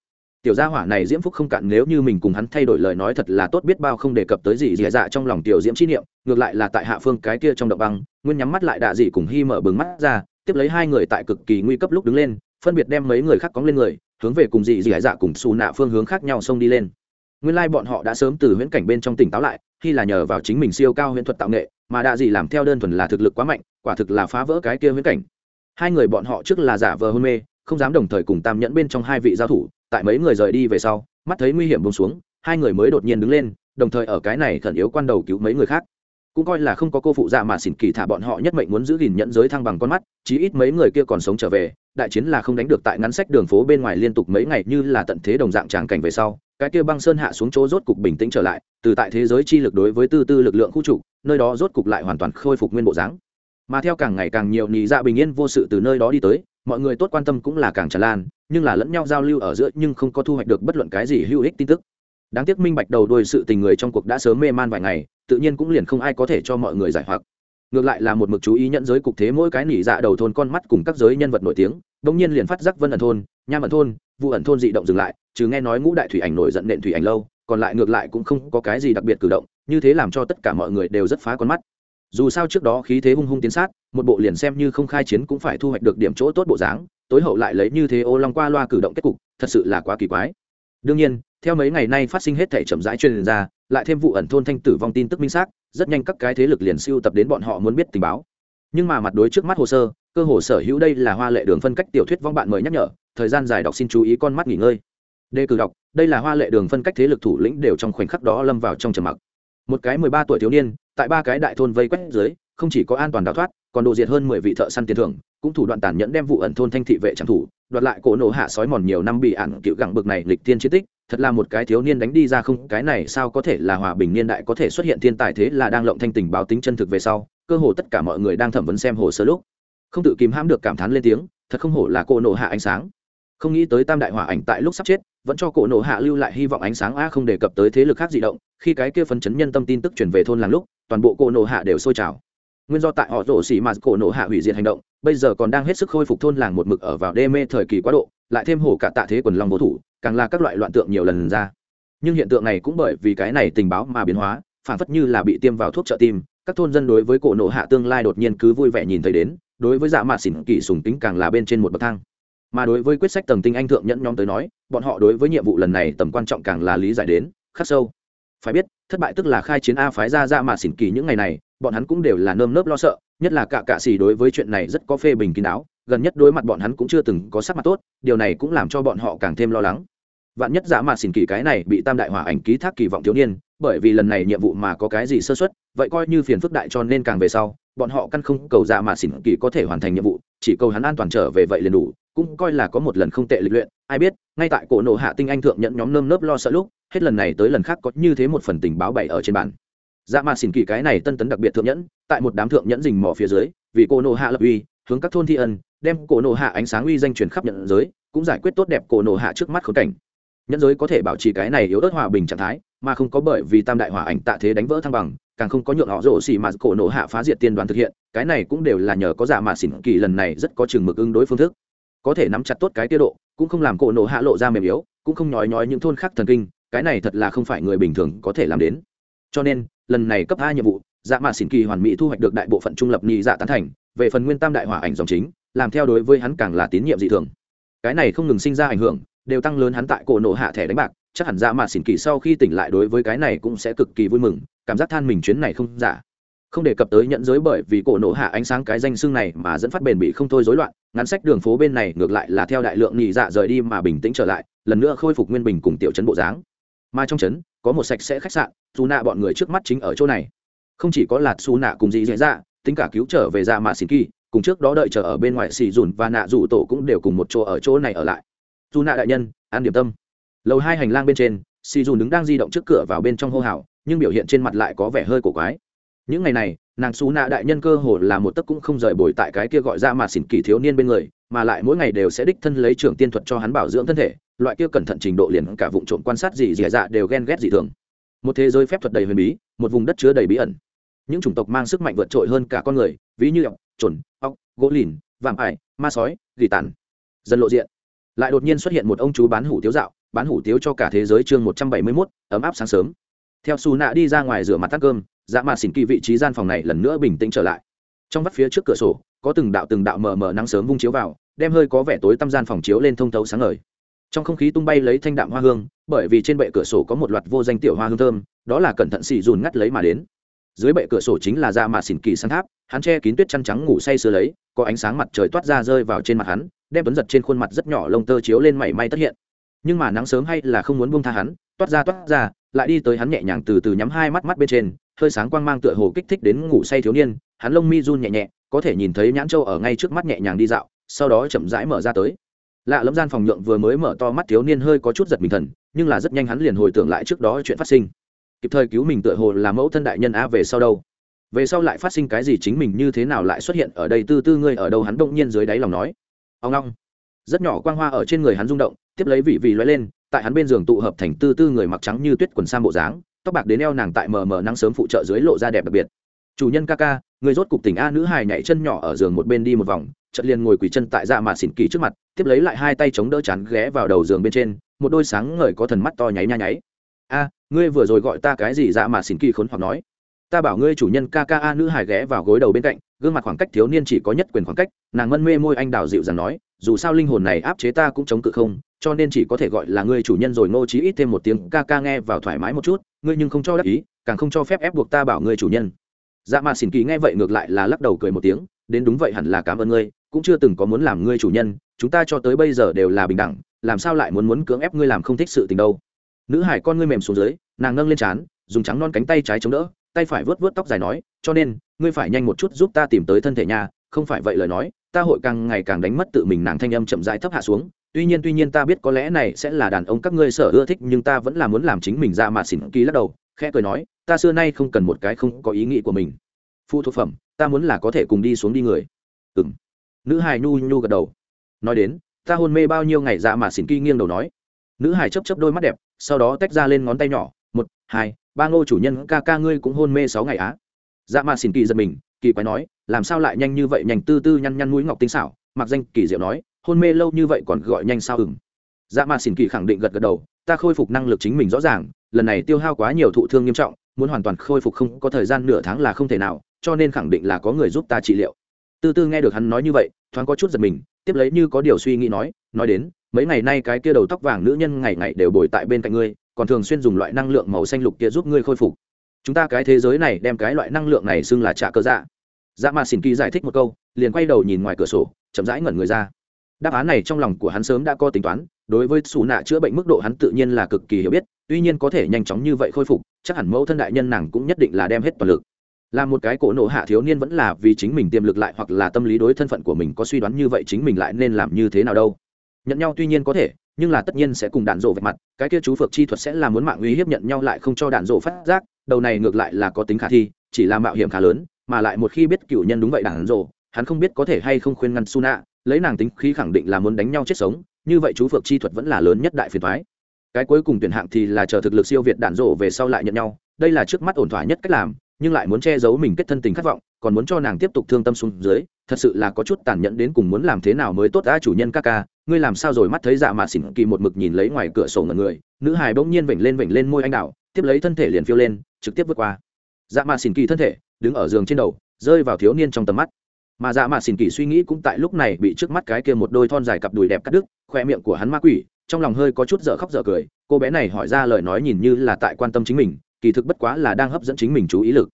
A: tiểu gia hỏa này diễm phúc không cạn nếu như mình cùng hắn thay đổi lời nói thật là tốt biết bao không đề cập tới gì dì dạ trong lòng tiểu diễm chi niệm, ngược lại là tại hạ phương cái kia trong động băng, nguyên nhắm mắt lại đạ dị cùng hy mở bừng mắt ra, tiếp lấy hai người tại cực kỳ nguy cấp lúc đứng lên, phân biệt đem mấy người khác cóng lên người, hướng về cùng dị dì dạ cùng xù nạ phương hướng khác nhau xông đi lên nguyên lai bọn họ đã sớm từ huyễn cảnh bên trong tỉnh táo lại, khi là nhờ vào chính mình siêu cao huyễn thuật tạo nghệ, mà đạ dị làm theo đơn thuần là thực lực quá mạnh, quả thực là phá vỡ cái kia huyễn cảnh. Hai người bọn họ trước là giả vờ hôn mê, không dám đồng thời cùng tam nhẫn bên trong hai vị giao thủ, tại mấy người rời đi về sau, mắt thấy nguy hiểm bông xuống, hai người mới đột nhiên đứng lên, đồng thời ở cái này khẩn yếu quan đầu cứu mấy người khác. Cũng coi là không có cô phụ dạ mà xỉn kỳ thả bọn họ nhất mệnh muốn giữ gìn nhẫn giới thăng bằng con mắt, chí ít mấy người kia còn sống trở về, đại chiến là không đánh được tại ngắn sách đường phố bên ngoài liên tục mấy ngày như là tận thế đồng dạng tràng cảnh về sau cái kia băng sơn hạ xuống chỗ rốt cục bình tĩnh trở lại, từ tại thế giới chi lực đối với tư tư lực lượng khu trục, nơi đó rốt cục lại hoàn toàn khôi phục nguyên bộ dáng. Mà theo càng ngày càng nhiều nhị dạ bình yên vô sự từ nơi đó đi tới, mọi người tốt quan tâm cũng là càng tràn lan, nhưng là lẫn nhau giao lưu ở giữa nhưng không có thu hoạch được bất luận cái gì hữu ích tin tức. Đáng tiếc minh bạch đầu đuôi sự tình người trong cuộc đã sớm mê man vài ngày, tự nhiên cũng liền không ai có thể cho mọi người giải hoặc ngược lại là một mực chú ý nhận giới cục thế mỗi cái nỉ dạ đầu thôn con mắt cùng các giới nhân vật nổi tiếng bỗng nhiên liền phát giác vân ẩn thôn, nham ẩn thôn vụ ẩn thôn dị động dừng lại chứ nghe nói ngũ đại thủy ảnh nổi giận nện thủy ảnh lâu, còn lại ngược lại cũng không có cái gì đặc biệt cử động, như thế làm cho tất cả mọi người đều rất phá con mắt. Dù sao trước đó khí thế hung hung tiến sát, một bộ liền xem như không khai chiến cũng phải thu hoạch được điểm chỗ tốt bộ dáng, tối hậu lại lấy như thế ô long qua loa cử động kết cục, thật sự là quá kỳ quái. Đương nhiên theo mấy ngày nay phát sinh hết thể chậm rãi truyền ra, lại thêm vụ ẩn thôn thanh tử vong tin tức minh xác, rất nhanh các cái thế lực liền siêu tập đến bọn họ muốn biết tình báo. Nhưng mà mặt đối trước mắt hồ sơ, cơ hồ sở hữu đây là hoa lệ đường phân cách tiểu thuyết vong bạn mời nhắc nhở, thời gian dài đọc xin chú ý con mắt nghỉ ngơi. Đề cử đọc, đây là hoa lệ đường phân cách thế lực thủ lĩnh đều trong khoảnh khắc đó lâm vào trong trầm mặc. Một cái mười ba tuổi thiếu niên, tại ba cái đại thôn vây quét dưới, không chỉ có an toàn đào thoát, còn độ diệt hơn mười vị thợ săn tiền thưởng, cũng thủ đoạn tàn nhẫn đem vụ ẩn thôn thanh thị vệ trang thủ, đoạt lại cổ nổ hạ sói mòn nhiều năm bị ản cựu gẳng bực này lịch tiên chiến tích thật là một cái thiếu niên đánh đi ra không, cái này sao có thể là hòa bình niên đại có thể xuất hiện thiên tài thế là đang lộng thanh tình báo tính chân thực về sau, cơ hồ tất cả mọi người đang thẩm vấn xem hồ sơ lúc. Không tự kìm hãm được cảm thán lên tiếng, thật không hổ là cô nổ hạ ánh sáng. Không nghĩ tới tam đại hỏa ảnh tại lúc sắp chết, vẫn cho cổ nổ hạ lưu lại hy vọng ánh sáng a không đề cập tới thế lực khác di động, khi cái kia phấn chấn nhân tâm tin tức chuyển về thôn làng lúc, toàn bộ cổ nổ hạ đều sôi trào. Nguyên do tại họ rổ xỉ mà cổ nổ hạ hủy diệt hành động, bây giờ còn đang hết sức khôi phục thôn làng một mực ở vào đê mê thời kỳ quá độ, lại thêm hổ cả tạ thế quần long vô thủ càng là các loại loạn tượng nhiều lần ra. Nhưng hiện tượng này cũng bởi vì cái này tình báo mà biến hóa, phản phất như là bị tiêm vào thuốc trợ tim, các thôn dân đối với cổ nổ hạ tương lai đột nhiên cứ vui vẻ nhìn thấy đến, đối với dạ mạt xỉn kỳ sùng tính càng là bên trên một bậc thang. Mà đối với quyết sách tầng tinh anh thượng nhẫn nhóm tới nói, bọn họ đối với nhiệm vụ lần này tầm quan trọng càng là lý giải đến, khắc sâu. Phải biết, thất bại tức là khai chiến a phái ra dạ mạt xỉn kỳ những ngày này, bọn hắn cũng đều là nơm nớp lo sợ, nhất là cả cạ xỉ đối với chuyện này rất có phê bình kín đáo gần nhất đối mặt bọn hắn cũng chưa từng có sắc mặt tốt, điều này cũng làm cho bọn họ càng thêm lo lắng. Vạn nhất giả mà xỉn kỳ cái này bị tam đại hỏa ảnh ký thác kỳ vọng thiếu niên, bởi vì lần này nhiệm vụ mà có cái gì sơ xuất vậy coi như phiền phức đại cho nên càng về sau, bọn họ căn không cầu giả mà xỉn kỳ có thể hoàn thành nhiệm vụ, chỉ cầu hắn an toàn trở về vậy liền đủ, cũng coi là có một lần không tệ lịch luyện, ai biết, ngay tại cổ nộ hạ tinh anh thượng nhận nhóm nơm nớp lo sợ lúc, hết lần này tới lần khác có như thế một phần tình báo bày ở trên bàn. Dạ mà xỉn kỳ cái này tân tấn đặc biệt thượng nhẫn, tại một đám thượng nhẫn rình mò phía dưới, vì cô nô hạ lập uy hướng các thôn thi ân, đem cổ nộ hạ ánh sáng uy danh truyền khắp nhận giới, cũng giải quyết tốt đẹp cổ nộ hạ trước mắt khốn cảnh. Nhân giới có thể bảo trì cái này yếu ớt hòa bình trạng thái, mà không có bởi vì tam đại hòa ảnh tạ thế đánh vỡ thăng bằng, càng không có nhượng họ rổ xỉ mà cổ nộ hạ phá diệt tiên đoàn thực hiện, cái này cũng đều là nhờ có giả mà xỉn kỳ lần này rất có chừng mực ứng đối phương thức. Có thể nắm chặt tốt cái tiết độ, cũng không làm cổ nộ hạ lộ ra mềm yếu, cũng không nhói nhói những thôn khác thần kinh, cái này thật là không phải người bình thường có thể làm đến. Cho nên, lần này cấp hai nhiệm vụ dạ mà xỉn kỳ hoàn mỹ thu hoạch được đại bộ phận trung lập nhị dạ tán thành về phần nguyên tam đại hỏa ảnh dòng chính, làm theo đối với hắn càng là tín nhiệm dị thường. Cái này không ngừng sinh ra ảnh hưởng, đều tăng lớn hắn tại cổ nộ hạ thẻ đánh bạc, chắc hẳn dạ mà xỉn kỳ sau khi tỉnh lại đối với cái này cũng sẽ cực kỳ vui mừng, cảm giác than mình chuyến này không giả. Không đề cập tới nhận giới bởi vì cổ nộ hạ ánh sáng cái danh xưng này mà dẫn phát bền bị không thôi rối loạn, ngắn sách đường phố bên này ngược lại là theo đại lượng nhị dạ rời đi mà bình tĩnh trở lại, lần nữa khôi phục nguyên bình cùng tiểu chấn bộ dáng. Mà trong trấn, có một sạch sẽ khách sạn dù nạ bọn người trước mắt chính ở chỗ này. Không chỉ có lạt xù nạ cùng dị dễ dạ tính cả cứu trở về dạ ra mà xin kỳ, cùng trước đó đợi chờ ở bên ngoài xì dùn và nạ rủ tổ cũng đều cùng một chỗ ở chỗ này ở lại. Dù nạ đại nhân, an điểm tâm. Lầu hai hành lang bên trên xì dùn đứng đang di động trước cửa vào bên trong hô hào, nhưng biểu hiện trên mặt lại có vẻ hơi cổ quái. Những ngày này, nàng xú nạ đại nhân cơ hồ là một tấc cũng không rời bồi tại cái kia gọi dạ ra mà xỉn kỳ thiếu niên bên người, mà lại mỗi ngày đều sẽ đích thân lấy trưởng tiên thuật cho hắn bảo dưỡng thân thể, loại kia cẩn thận trình độ liền cả vụ trộm quan sát gì dì dạ đều ghen ghét dị thường. Một thế giới phép thuật đầy huyền bí, một vùng đất chứa đầy bí ẩn những chủng tộc mang sức mạnh vượt trội hơn cả con người, ví như ọc chuẩn ọc gỗ lìn, vàng ải, ma sói, gỉ tàn. Dần lộ diện. Lại đột nhiên xuất hiện một ông chú bán hủ tiếu dạo, bán hủ tiếu cho cả thế giới chương một trăm bảy mươi mốt, ấm áp sáng sớm. Theo xù nạ đi ra ngoài rửa mặt tắt cơm dạ mà xỉn kỳ vị trí gian phòng này lần nữa bình tĩnh trở lại. Trong vắt phía trước cửa sổ, có từng đạo từng đạo mờ mờ nắng sớm vung chiếu vào, đem hơi có vẻ tối tăm gian phòng chiếu lên thông thấu sáng ngời. Trong không khí tung bay lấy thanh đạm hoa hương, bởi vì trên bệ cửa sổ có một loạt vô danh tiểu hoa hương thơm, đó là cẩn thận xì dùn ngắt lấy mà đến dưới bệ cửa sổ chính là da mạ xỉn kỳ sáng tháp, hắn che kín tuyết chăn trắng ngủ say sưa lấy, có ánh sáng mặt trời toát ra rơi vào trên mặt hắn, đem tuấn giật trên khuôn mặt rất nhỏ lông tơ chiếu lên mảy may tất hiện. Nhưng mà nắng sớm hay là không muốn buông tha hắn, toát ra toát ra, lại đi tới hắn nhẹ nhàng từ từ nhắm hai mắt mắt bên trên, hơi sáng quang mang tựa hồ kích thích đến ngủ say thiếu niên, hắn lông mi run nhẹ nhẹ, có thể nhìn thấy nhãn châu ở ngay trước mắt nhẹ nhàng đi dạo, sau đó chậm rãi mở ra tới. Lạ lẫm gian phòng nhượng vừa mới mở to mắt thiếu niên hơi có chút giật mình thần, nhưng là rất nhanh hắn liền hồi tưởng lại trước đó chuyện phát sinh kịp thời cứu mình tựa hồ là mẫu thân đại nhân a về sau đâu. Về sau lại phát sinh cái gì chính mình như thế nào lại xuất hiện ở đây tư tư ngươi ở đâu hắn động nhiên dưới đáy lòng nói. Ông long rất nhỏ quang hoa ở trên người hắn rung động, tiếp lấy vị vị loay lên, tại hắn bên giường tụ hợp thành tư tư người mặc trắng như tuyết quần sam bộ dáng, tóc bạc đến eo nàng tại mờ mờ nắng sớm phụ trợ dưới lộ ra đẹp đặc biệt. Chủ nhân ca ca người rốt cục tỉnh a, nữ hài nhảy chân nhỏ ở giường một bên đi một vòng, chợt liền ngồi quỳ chân tại dạ mà xỉn kỳ trước mặt, tiếp lấy lại hai tay chống đỡ chắn ghé vào đầu giường bên trên, một đôi sáng ngời có thần mắt to nháy nha nháy. A ngươi vừa rồi gọi ta cái gì dạ mà xỉn kỳ khốn hoặc nói. Ta bảo ngươi chủ nhân ca ca a nữ hài ghé vào gối đầu bên cạnh, gương mặt khoảng cách thiếu niên chỉ có nhất quyền khoảng cách, nàng mân mê môi anh đào dịu dàng nói, dù sao linh hồn này áp chế ta cũng chống cự không, cho nên chỉ có thể gọi là ngươi chủ nhân rồi ngô chí ít thêm một tiếng ca ca nghe vào thoải mái một chút, ngươi nhưng không cho đáp ý, càng không cho phép ép buộc ta bảo ngươi chủ nhân. Dạ mà xỉn kỳ nghe vậy ngược lại là lắc đầu cười một tiếng, đến đúng vậy hẳn là cảm ơn ngươi, cũng chưa từng có muốn làm ngươi chủ nhân, chúng ta cho tới bây giờ đều là bình đẳng, làm sao lại muốn muốn cưỡng ép ngươi làm không thích sự tình đâu nữ hải con ngươi mềm xuống dưới, nàng nâng lên trán, dùng trắng non cánh tay trái chống đỡ, tay phải vớt vớt tóc dài nói, cho nên, ngươi phải nhanh một chút giúp ta tìm tới thân thể nhà không phải vậy lời nói, ta hội càng ngày càng đánh mất tự mình. Nàng thanh âm chậm rãi thấp hạ xuống, tuy nhiên tuy nhiên ta biết có lẽ này sẽ là đàn ông các ngươi sở ưa thích, nhưng ta vẫn là muốn làm chính mình ra mà xỉn kỳ lắc đầu, khẽ cười nói, ta xưa nay không cần một cái không có ý nghĩ của mình. Phụ thuộc phẩm, ta muốn là có thể cùng đi xuống đi người. Ừ m nữ hài nhu nhu gật đầu. Nói đến, ta hôn mê bao nhiêu ngày ra mà xỉn kỳ nghiêng đầu nói. Nữ hài chấp chấp đôi mắt đẹp sau đó tách ra lên ngón tay nhỏ, một, hai, ba ngô chủ nhân ca ca ngươi cũng hôn mê sáu ngày á. Dạ mà xỉn kỳ giật mình, kỳ quái nói, làm sao lại nhanh như vậy, nhanh tư tư nhăn nhăn mũi ngọc tinh xảo, mặc danh kỳ diệu nói, hôn mê lâu như vậy còn gọi nhanh sao ừng dạ mà xỉn kỳ khẳng định gật gật đầu, ta khôi phục năng lực chính mình rõ ràng, lần này tiêu hao quá nhiều thụ thương nghiêm trọng, muốn hoàn toàn khôi phục không có thời gian nửa tháng là không thể nào, cho nên khẳng định là có người giúp ta trị liệu. Tư tư nghe được hắn nói như vậy, thoáng có chút giật mình, tiếp lấy như có điều suy nghĩ nói nói đến mấy ngày nay cái kia đầu tóc vàng nữ nhân ngày ngày đều bồi tại bên cạnh ngươi, còn thường xuyên dùng loại năng lượng màu xanh lục kia giúp ngươi khôi phục. Chúng ta cái thế giới này đem cái loại năng lượng này xưng là trả cơ dạ. Dạ mà xin kỳ giải thích một câu, liền quay đầu nhìn ngoài cửa sổ, chậm rãi ngẩn người ra. Đáp án này trong lòng của hắn sớm đã có tính toán, đối với xù nạ chữa bệnh mức độ hắn tự nhiên là cực kỳ hiểu biết, tuy nhiên có thể nhanh chóng như vậy khôi phục, chắc hẳn mẫu thân đại nhân nàng cũng nhất định là đem hết toàn lực. Là một cái cổ nộ hạ thiếu niên vẫn là vì chính mình tiềm lực lại hoặc là tâm lý đối thân phận của mình có suy đoán như vậy chính mình lại nên làm như thế nào đâu nhận nhau tuy nhiên có thể, nhưng là tất nhiên sẽ cùng đạn rộ vạch mặt, cái kia chú phược chi thuật sẽ là muốn mạng uy hiếp nhận nhau lại không cho đạn rộ phát giác, đầu này ngược lại là có tính khả thi, chỉ là mạo hiểm khá lớn, mà lại một khi biết cựu nhân đúng vậy đạn rộ hắn không biết có thể hay không khuyên ngăn su nạ lấy nàng tính khí khẳng định là muốn đánh nhau chết sống, như vậy chú phược chi thuật vẫn là lớn nhất đại phiền thoái cái cuối cùng tuyển hạng thì là chờ thực lực siêu việt đạn rộ về sau lại nhận nhau, đây là trước mắt ổn thỏa nhất cách làm nhưng lại muốn che giấu mình kết thân tình khát vọng, còn muốn cho nàng tiếp tục thương tâm xuống dưới, thật sự là có chút tàn nhẫn đến cùng muốn làm thế nào mới tốt đã chủ nhân ca ca, ngươi làm sao rồi mắt thấy dạ mạ xỉn kỳ một mực nhìn lấy ngoài cửa sổ ngần người, nữ hài bỗng nhiên vểnh lên vểnh lên môi anh đạo tiếp lấy thân thể liền phiêu lên, trực tiếp vượt qua. Dạ mạ xỉn kỳ thân thể, đứng ở giường trên đầu, rơi vào thiếu niên trong tầm mắt. Mà dạ mạ xỉn kỳ suy nghĩ cũng tại lúc này bị trước mắt cái kia một đôi thon dài cặp đùi đẹp cắt đứt, khoe miệng của hắn ma quỷ, trong lòng hơi có chút dở khóc dở cười, cô bé này hỏi ra lời nói nhìn như là tại quan tâm chính mình kỳ thực bất quá là đang hấp dẫn chính mình chú ý lực.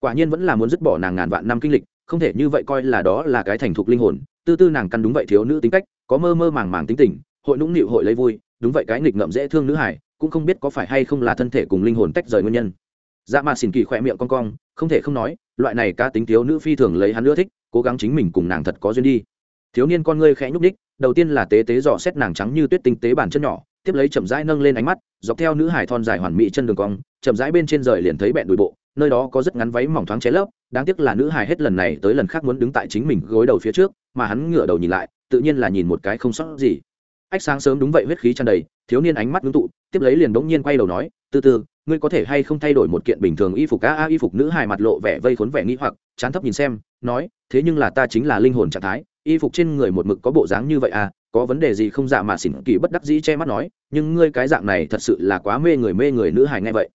A: Quả nhiên vẫn là muốn dứt bỏ nàng ngàn vạn năm kinh lịch, không thể như vậy coi là đó là cái thành thục linh hồn. Tư tư nàng căn đúng vậy thiếu nữ tính cách, có mơ mơ màng màng tính tình, hội nũng nịu hội lấy vui, đúng vậy cái nghịch ngậm dễ thương nữ hải cũng không biết có phải hay không là thân thể cùng linh hồn tách rời nguyên nhân. Dạ mà xỉn kỳ khỏe miệng con cong, không thể không nói, loại này cá tính thiếu nữ phi thường lấy hắn ưa thích, cố gắng chính mình cùng nàng thật có duyên đi. Thiếu niên con ngươi khẽ nhúc ních đầu tiên là tế tế dò xét nàng trắng như tuyết tinh tế bản chân nhỏ tiếp lấy chậm rãi nâng lên ánh mắt, dọc theo nữ hải thon dài hoàn mỹ chân đường cong, chậm rãi bên trên rời liền thấy bẹn đùi bộ, nơi đó có rất ngắn váy mỏng thoáng cháy lấp, đáng tiếc là nữ hải hết lần này tới lần khác muốn đứng tại chính mình gối đầu phía trước, mà hắn ngửa đầu nhìn lại, tự nhiên là nhìn một cái không sót gì. Ách, sáng sớm đúng vậy, huyết khí tràn đầy, thiếu niên ánh mắt ngưng tụ, tiếp lấy liền bỗng nhiên quay đầu nói, từ từ, ngươi có thể hay không thay đổi một kiện bình thường y phục a a y phục nữ hài mặt lộ vẻ vây khốn vẻ nghĩ hoặc, chán thấp nhìn xem, nói, thế nhưng là ta chính là linh hồn trạng thái, y phục trên người một mực có bộ dáng như vậy à có vấn đề gì không dạ mà xỉn kỳ bất đắc dĩ che mắt nói, nhưng ngươi cái dạng này thật sự là quá mê người mê người nữ hài nghe vậy.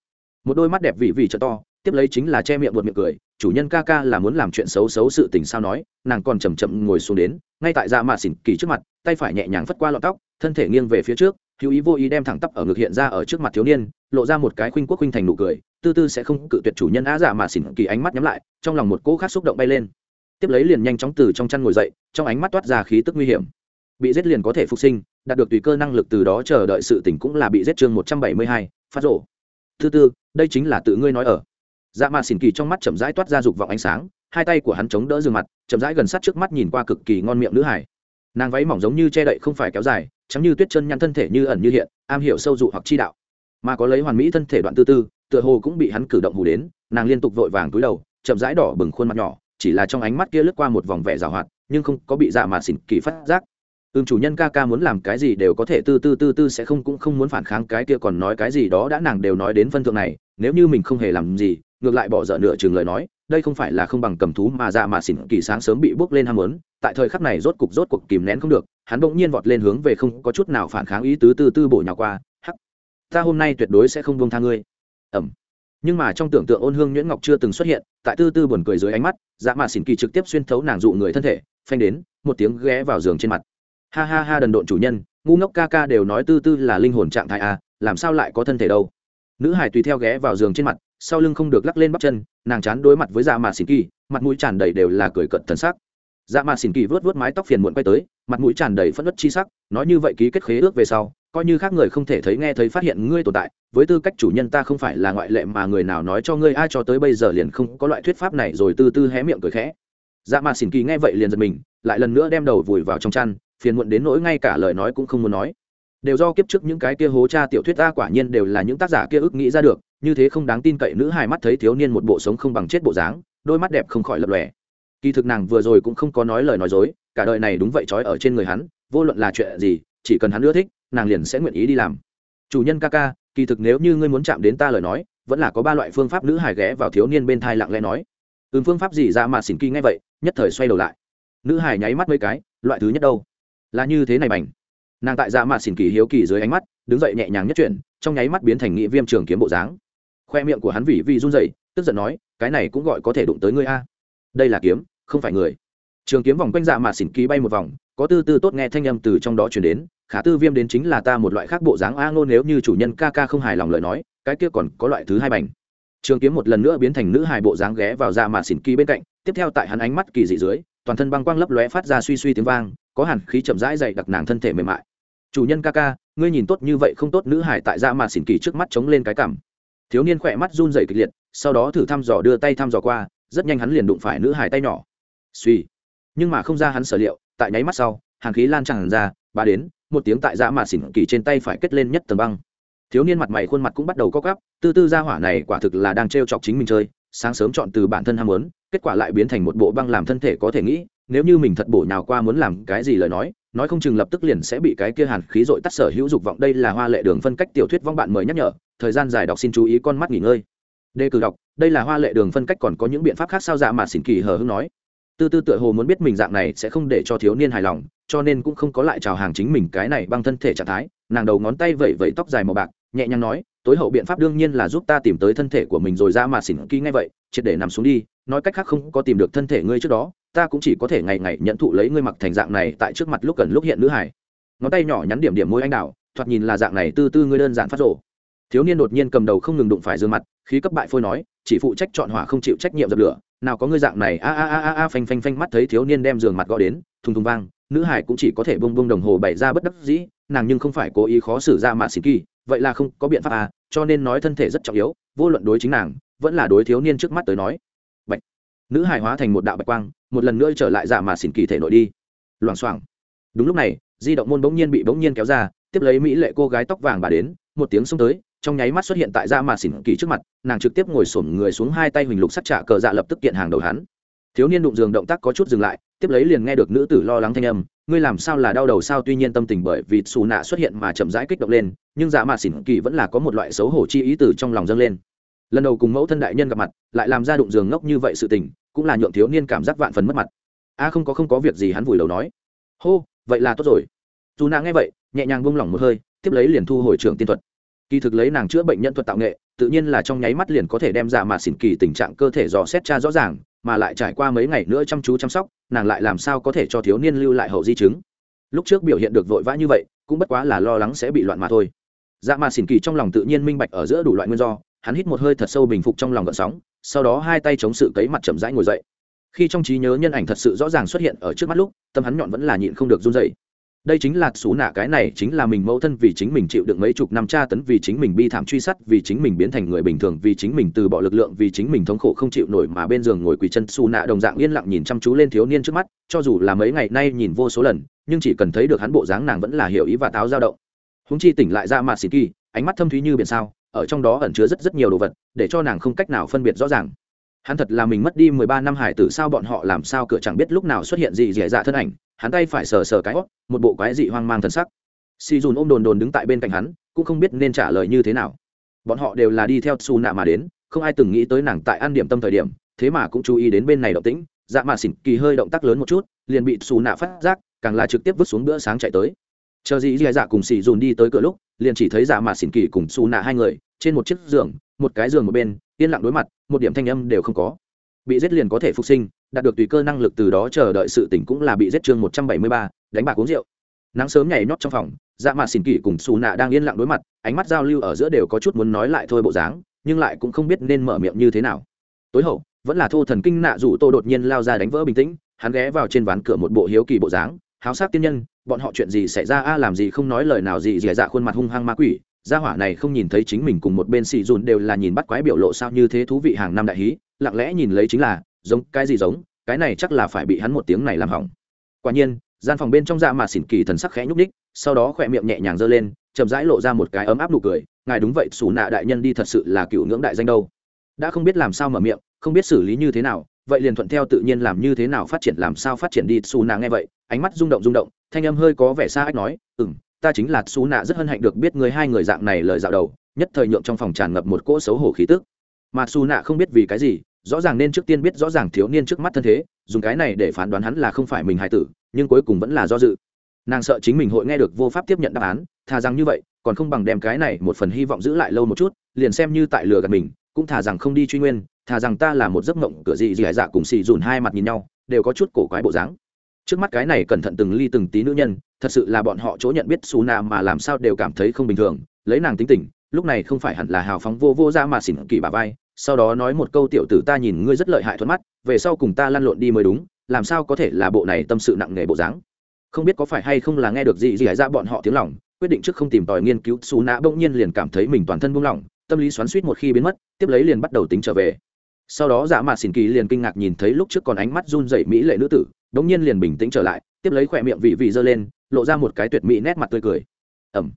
A: Một đôi mắt đẹp vị vị trợ to, tiếp lấy chính là che miệng buột miệng cười, chủ nhân ca ca là muốn làm chuyện xấu xấu sự tình sao nói, nàng còn chầm chậm ngồi xuống đến, ngay tại dạ mà xỉn kỳ trước mặt, tay phải nhẹ nhàng phất qua lọn tóc, thân thể nghiêng về phía trước, hữu ý vô ý đem thẳng tắp ở ngực hiện ra ở trước mặt thiếu niên, lộ ra một cái khuynh quốc khuynh thành nụ cười, tư tư sẽ không cự tuyệt chủ nhân á dạ mà xỉn kỳ ánh mắt nhắm lại, trong lòng một cỗ khác xúc động bay lên. Tiếp lấy liền nhanh chóng từ trong chăn ngồi dậy, trong ánh mắt toát ra khí tức nguy hiểm bị giết liền có thể phục sinh, đạt được tùy cơ năng lực từ đó chờ đợi sự tỉnh cũng là bị giết chương một trăm bảy mươi hai, phát rổ. Thứ tư, đây chính là tự ngươi nói ở. Dạ ma xỉn kỳ trong mắt chậm rãi toát ra dục vọng ánh sáng, hai tay của hắn chống đỡ giường mặt, chậm rãi gần sát trước mắt nhìn qua cực kỳ ngon miệng nữ hải nàng váy mỏng giống như che đậy không phải kéo dài chấm như tuyết chân nhăn thân thể như ẩn như hiện, am hiểu sâu dụ hoặc chi đạo. Mà có lấy hoàn mỹ thân thể đoạn tư tư, tựa hồ cũng bị hắn cử động hù đến, nàng liên tục vội vàng túi đầu, chậm rãi đỏ bừng khuôn mặt nhỏ, chỉ là trong ánh mắt kia lướt qua một vòng vẻ rào hoạt, nhưng không có bị dạ ma xỉn kỳ phát giác ừm, chủ nhân ca ca muốn làm cái gì đều có thể, tư tư tư tư sẽ không, cũng không muốn phản kháng cái kia còn nói cái gì đó đã nàng đều nói đến phân thượng này, nếu như mình không hề làm gì, ngược lại bỏ dở nửa chừng lời nói, đây không phải là không bằng cầm thú mà dạ mà xỉn kỳ sáng sớm bị bước lên ham muốn, tại thời khắc này rốt cục rốt cục kìm nén không được, hắn bỗng nhiên vọt lên hướng về không có chút nào phản kháng ý tứ, tư tư bổ nhào qua, hắc, ta hôm nay tuyệt đối sẽ không buông tha ngươi. Ẩm nhưng mà trong tưởng tượng ôn hương nhuyễn ngọc chưa từng xuất hiện, tại tư tư buồn cười dưới ánh mắt dạ mà xỉn kỳ trực tiếp xuyên thấu nàng dụ người thân thể, phanh đến, một tiếng ghé vào giường trên mặt ha ha ha đần độn chủ nhân ngu ngốc ca ca đều nói tư tư là linh hồn trạng thái à, làm sao lại có thân thể đâu? Nữ hải tùy theo ghé vào giường trên mặt sau lưng không được lắc lên bắp chân nàng chán đối mặt với dạ mạt xỉn kỳ mặt mũi tràn đầy đều là cười cận thần sắc. Dạ mạt xỉn kỳ vớt vớt mái tóc phiền muộn quay tới mặt mũi tràn đầy phẫn nứt chi sắc nói như vậy ký kết khế ước về sau coi như khác người không thể thấy nghe thấy phát hiện ngươi tồn tại với tư cách chủ nhân ta không phải là ngoại lệ mà người nào nói cho ngươi ai cho tới bây giờ liền không có loại thuyết pháp này rồi tư tư hé miệng cười khẽ. Dạ mạt xỉn kỳ nghe vậy liền giật mình lại lần nữa đem đầu vùi vào trong chăn phiền muộn đến nỗi ngay cả lời nói cũng không muốn nói. Đều do kiếp trước những cái kia hố cha tiểu thuyết ta quả nhiên đều là những tác giả kia ức nghĩ ra được, như thế không đáng tin cậy nữ hài mắt thấy thiếu niên một bộ sống không bằng chết bộ dáng, đôi mắt đẹp không khỏi lập lòe. Kỳ thực nàng vừa rồi cũng không có nói lời nói dối, cả đời này đúng vậy trói ở trên người hắn, vô luận là chuyện gì, chỉ cần hắn ưa thích, nàng liền sẽ nguyện ý đi làm. Chủ nhân ca ca, kỳ thực nếu như ngươi muốn chạm đến ta lời nói, vẫn là có ba loại phương pháp nữ hài ghé vào thiếu niên bên thai lặng lẽ nói. Ừm phương pháp gì ra mà xỉn kỳ ngay vậy, nhất thời xoay đầu lại. Nữ hài nháy mắt mấy cái, loại thứ nhất đâu? Là như thế này mảnh. nàng tại dạ mạ xỉn kỳ hiếu kỳ dưới ánh mắt, đứng dậy nhẹ nhàng nhất chuyển, trong nháy mắt biến thành nghị viêm trường kiếm bộ dáng. Khoe miệng của hắn vì vì run dậy tức giận nói, cái này cũng gọi có thể đụng tới ngươi a. Đây là kiếm, không phải người. Trường kiếm vòng quanh dạ mạ xỉn kỳ bay một vòng, có tư tư tốt nghe thanh âm từ trong đó chuyển đến, khả tư viêm đến chính là ta một loại khác bộ dáng a ngô nếu như chủ nhân ca ca không hài lòng lời nói, cái kia còn có loại thứ hai bành. Trường kiếm một lần nữa biến thành nữ hài bộ dáng ghé vào dạ mạ xỉn kỳ bên cạnh, tiếp theo tại hắn ánh mắt kỳ dị dưới, toàn thân băng quang lấp lóe phát ra suy suy tiếng vang có hàn khí chậm rãi dày đặc nàng thân thể mềm mại. Chủ nhân ca ca, ngươi nhìn tốt như vậy không tốt nữ hải tại dạ ra mà xỉn kỳ trước mắt chống lên cái cảm. Thiếu niên khỏe mắt run dày kịch liệt, sau đó thử thăm dò đưa tay thăm dò qua, rất nhanh hắn liền đụng phải nữ hải tay nhỏ. Suy nhưng mà không ra hắn sở liệu, tại nháy mắt sau, hàn khí lan tràn ra ba đến, một tiếng tại dạ mà xỉn kỳ trên tay phải kết lên nhất tầng băng. Thiếu niên mặt mày khuôn mặt cũng bắt đầu co cắp tư tư ra hỏa này quả thực là đang t chọc chính mình chơi, sáng sớm chọn từ bản thân ham muốn kết quả lại biến thành một bộ băng làm thân thể có thể nghĩ, nếu như mình thật bổ nhào qua muốn làm cái gì lời nói nói không chừng lập tức liền sẽ bị cái kia hàn khí dội tắt sở hữu dục vọng. Đây là hoa lệ đường phân cách tiểu thuyết vong bạn mời nhắc nhở, thời gian dài đọc xin chú ý con mắt nghỉ ngơi. Đề cử đọc, đây là hoa lệ đường phân cách còn có những biện pháp khác sao dạ mà xỉn kỳ hờ hưng nói. Tư tư tựa hồ muốn biết mình dạng này sẽ không để cho thiếu niên hài lòng, cho nên cũng không có lại chào hàng chính mình cái này băng thân thể trạng thái. Nàng đầu ngón tay vẩy vẩy tóc dài màu bạc, nhẹ nhàng nói, tối hậu biện pháp đương nhiên là giúp ta tìm tới thân thể của mình rồi ra mà xỉn kỳ ngay vậy, triệt để nằm xuống đi nói cách khác không có tìm được thân thể ngươi trước đó, ta cũng chỉ có thể ngày ngày nhận thụ lấy ngươi mặc thành dạng này tại trước mặt lúc cần lúc hiện nữ hải. Ngón tay nhỏ nhắn điểm điểm môi anh đào, thoạt nhìn là dạng này tư tư ngươi đơn giản phát rộ thiếu niên đột nhiên cầm đầu không ngừng đụng phải dương mặt, khí cấp bại phôi nói, chỉ phụ trách chọn hỏa không chịu trách nhiệm dập lửa, nào có ngươi dạng này, a a a a a, phanh phanh phanh mắt thấy thiếu niên đem giường mặt gõ đến, thùng thùng vang, nữ hải cũng chỉ có thể bông bông đồng hồ bày ra bất đắc dĩ, nàng nhưng không phải cố ý khó xử ra mà xỉn kỳ, vậy là không có biện pháp à cho nên nói thân thể rất trọng yếu, vô luận đối chính nàng, vẫn là đối thiếu niên trước mắt tới nói nữ hải hóa thành một đạo bạch quang, một lần nữa trở lại dạ mà xỉn kỳ thể nội đi. Loảng xoảng. Đúng lúc này, di động môn bỗng nhiên bị bỗng nhiên kéo ra, tiếp lấy mỹ lệ cô gái tóc vàng bà đến, một tiếng xông tới, trong nháy mắt xuất hiện tại dạ mà xỉn kỳ trước mặt, nàng trực tiếp ngồi sổm người xuống hai tay huỳnh lục sắc trạ cờ dạ lập tức kiện hàng đầu hắn. Thiếu niên đụng giường động tác có chút dừng lại, tiếp lấy liền nghe được nữ tử lo lắng thanh âm, ngươi làm sao là đau đầu sao? Tuy nhiên tâm tình bởi vì xù nạ xuất hiện mà chậm rãi kích động lên, nhưng dạ mà xỉn kỳ vẫn là có một loại xấu hổ chi ý từ trong lòng dâng lên lần đầu cùng mẫu thân đại nhân gặp mặt, lại làm ra đụng giường ngốc như vậy sự tình, cũng là nhượng thiếu niên cảm giác vạn phần mất mặt. A không có không có việc gì hắn vùi đầu nói. Hô, vậy là tốt rồi. Dù nàng nghe vậy, nhẹ nhàng buông lỏng một hơi, tiếp lấy liền thu hồi trường tiên thuật. Kỳ thực lấy nàng chữa bệnh nhân thuật tạo nghệ, tự nhiên là trong nháy mắt liền có thể đem dạ ra mà xỉn kỳ tình trạng cơ thể dò xét cha rõ ràng, mà lại trải qua mấy ngày nữa chăm chú chăm sóc, nàng lại làm sao có thể cho thiếu niên lưu lại hậu di chứng. Lúc trước biểu hiện được vội vã như vậy, cũng bất quá là lo lắng sẽ bị loạn mà thôi. Dạ mà xỉn kỳ trong lòng tự nhiên minh bạch ở giữa đủ loại nguyên do hắn hít một hơi thật sâu bình phục trong lòng gợn sóng, sau đó hai tay chống sự cấy mặt chậm rãi ngồi dậy. Khi trong trí nhớ nhân ảnh thật sự rõ ràng xuất hiện ở trước mắt lúc, tâm hắn nhọn vẫn là nhịn không được run dậy đây chính là xú nạ, cái này chính là mình mẫu thân vì chính mình chịu đựng mấy chục năm tra tấn, vì chính mình bi thảm truy sát, vì chính mình biến thành người bình thường, vì chính mình từ bỏ lực lượng, vì chính mình thống khổ không chịu nổi mà bên giường ngồi quỳ chân. Xù nạ đồng dạng yên lặng nhìn chăm chú lên thiếu niên trước mắt, cho dù là mấy ngày nay nhìn vô số lần, nhưng chỉ cần thấy được hắn bộ dáng nàng vẫn là hiểu ý và táo dao động. Húng chi tỉnh lại ra mặt xịt kỳ, ánh mắt thâm thúy như biển sao ở trong đó ẩn chứa rất rất nhiều đồ vật, để cho nàng không cách nào phân biệt rõ ràng. Hắn thật là mình mất đi mười ba năm hải tử sao bọn họ làm sao cửa chẳng biết lúc nào xuất hiện gì dẻ dạ thân ảnh, hắn tay phải sờ sờ cái hót một bộ quái dị hoang mang thần sắc. Si dùn ôm đồn đồn đứng tại bên cạnh hắn, cũng không biết nên trả lời như thế nào. Bọn họ đều là đi theo su nạ mà đến, không ai từng nghĩ tới nàng tại ăn điểm tâm thời điểm, thế mà cũng chú ý đến bên này động tĩnh dạ mà xỉn kỳ hơi động tác lớn một chút, liền bị xù nạ phát giác, càng là trực tiếp vứt xuống bữa sáng chạy tới. Chờ dì dì dạ cùng xì dùn đi tới cửa lúc, liền chỉ thấy dạ mà xỉn kỳ cùng xù nạ hai người trên một chiếc giường, một cái giường một bên, yên lặng đối mặt, một điểm thanh âm đều không có. Bị giết liền có thể phục sinh, đạt được tùy cơ năng lực từ đó chờ đợi sự tỉnh cũng là bị giết chương một trăm bảy mươi ba, đánh bạc uống rượu. Nắng sớm nhảy nhót trong phòng dạ mà xỉn kỳ cùng xù nạ đang yên lặng đối mặt, ánh mắt giao lưu ở giữa đều có chút muốn nói lại thôi bộ dáng, nhưng lại cũng không biết nên mở miệng như thế nào. Tối hậu, vẫn là thô thần kinh nạ dù tô đột nhiên lao ra đánh vỡ bình tĩnh, hắn ghé vào trên ván cửa một bộ hiếu kỳ bộ dáng, háo sắc tiên nhân, bọn họ chuyện gì xảy ra a, làm gì không nói lời nào gì, dì dạ khuôn mặt hung hăng ma quỷ gia hỏa này không nhìn thấy chính mình cùng một bên xì dùn đều là nhìn bắt quái biểu lộ sao như thế thú vị hàng năm đại hí, lặng lẽ nhìn lấy chính là, giống, cái gì giống, cái này chắc là phải bị hắn một tiếng này làm hỏng. Quả nhiên, gian phòng bên trong dạ mà xỉn kỳ thần sắc khẽ nhúc ních sau đó khỏe miệng nhẹ nhàng giơ lên, chậm rãi lộ ra một cái ấm áp nụ cười, ngài đúng vậy, xù nạ đại nhân đi thật sự là cựu ngưỡng đại danh đâu. Đã không biết làm sao mở miệng, không biết xử lý như thế nào, vậy liền thuận theo tự nhiên làm như thế nào phát triển, làm sao phát triển đi, xù nạ nghe vậy, ánh mắt rung động rung động, thanh âm hơi có vẻ xa ách nói, ừm ta chính là xú nạ rất hân hạnh được biết người hai người dạng này lời dạo đầu, nhất thời nhượng trong phòng tràn ngập một cỗ xấu hổ khí tức. Mà xù nạ không biết vì cái gì, rõ ràng nên trước tiên biết rõ ràng thiếu niên trước mắt thân thế, dùng cái này để phán đoán hắn là không phải mình hài tử, nhưng cuối cùng vẫn là do dự. Nàng sợ chính mình hội nghe được vô pháp tiếp nhận đáp án, thà rằng như vậy, còn không bằng đem cái này một phần hy vọng giữ lại lâu một chút, liền xem như tại lừa gạt mình, cũng thà rằng không đi truy nguyên, thà rằng ta là một giấc mộng cửa gì gì hải dạ cùng xì dùn hai mặt nhìn nhau, đều có chút cổ quái bộ dáng trước mắt cái này cẩn thận từng ly từng tí nữ nhân, thật sự là bọn họ chỗ nhận biết xù nà mà làm sao đều cảm thấy không bình thường. Lấy nàng tính tình, lúc này không phải hẳn là hào phóng vô vô ra mà xỉn kỳ bà vai, sau đó nói một câu tiểu tử ta nhìn ngươi rất lợi hại thuận mắt, về sau cùng ta lăn lộn đi mới đúng, làm sao có thể là bộ này tâm sự nặng nề bộ dáng. Không biết có phải hay không là nghe được gì gì hải ra bọn họ tiếng lòng, quyết định trước không tìm tòi nghiên cứu xù nạ bỗng nhiên liền cảm thấy mình toàn thân buông lỏng, tâm lý xoắn suýt một khi biến mất, tiếp lấy liền bắt đầu tính trở về. Sau đó dạ mạt xỉn kỳ liền kinh ngạc nhìn thấy lúc trước còn ánh mắt run dậy mỹ lệ nữ tử đống nhiên liền bình tĩnh trở lại, tiếp lấy khỏe miệng vị vị giơ lên, lộ ra một cái tuyệt mỹ nét mặt tươi cười. Ẩm.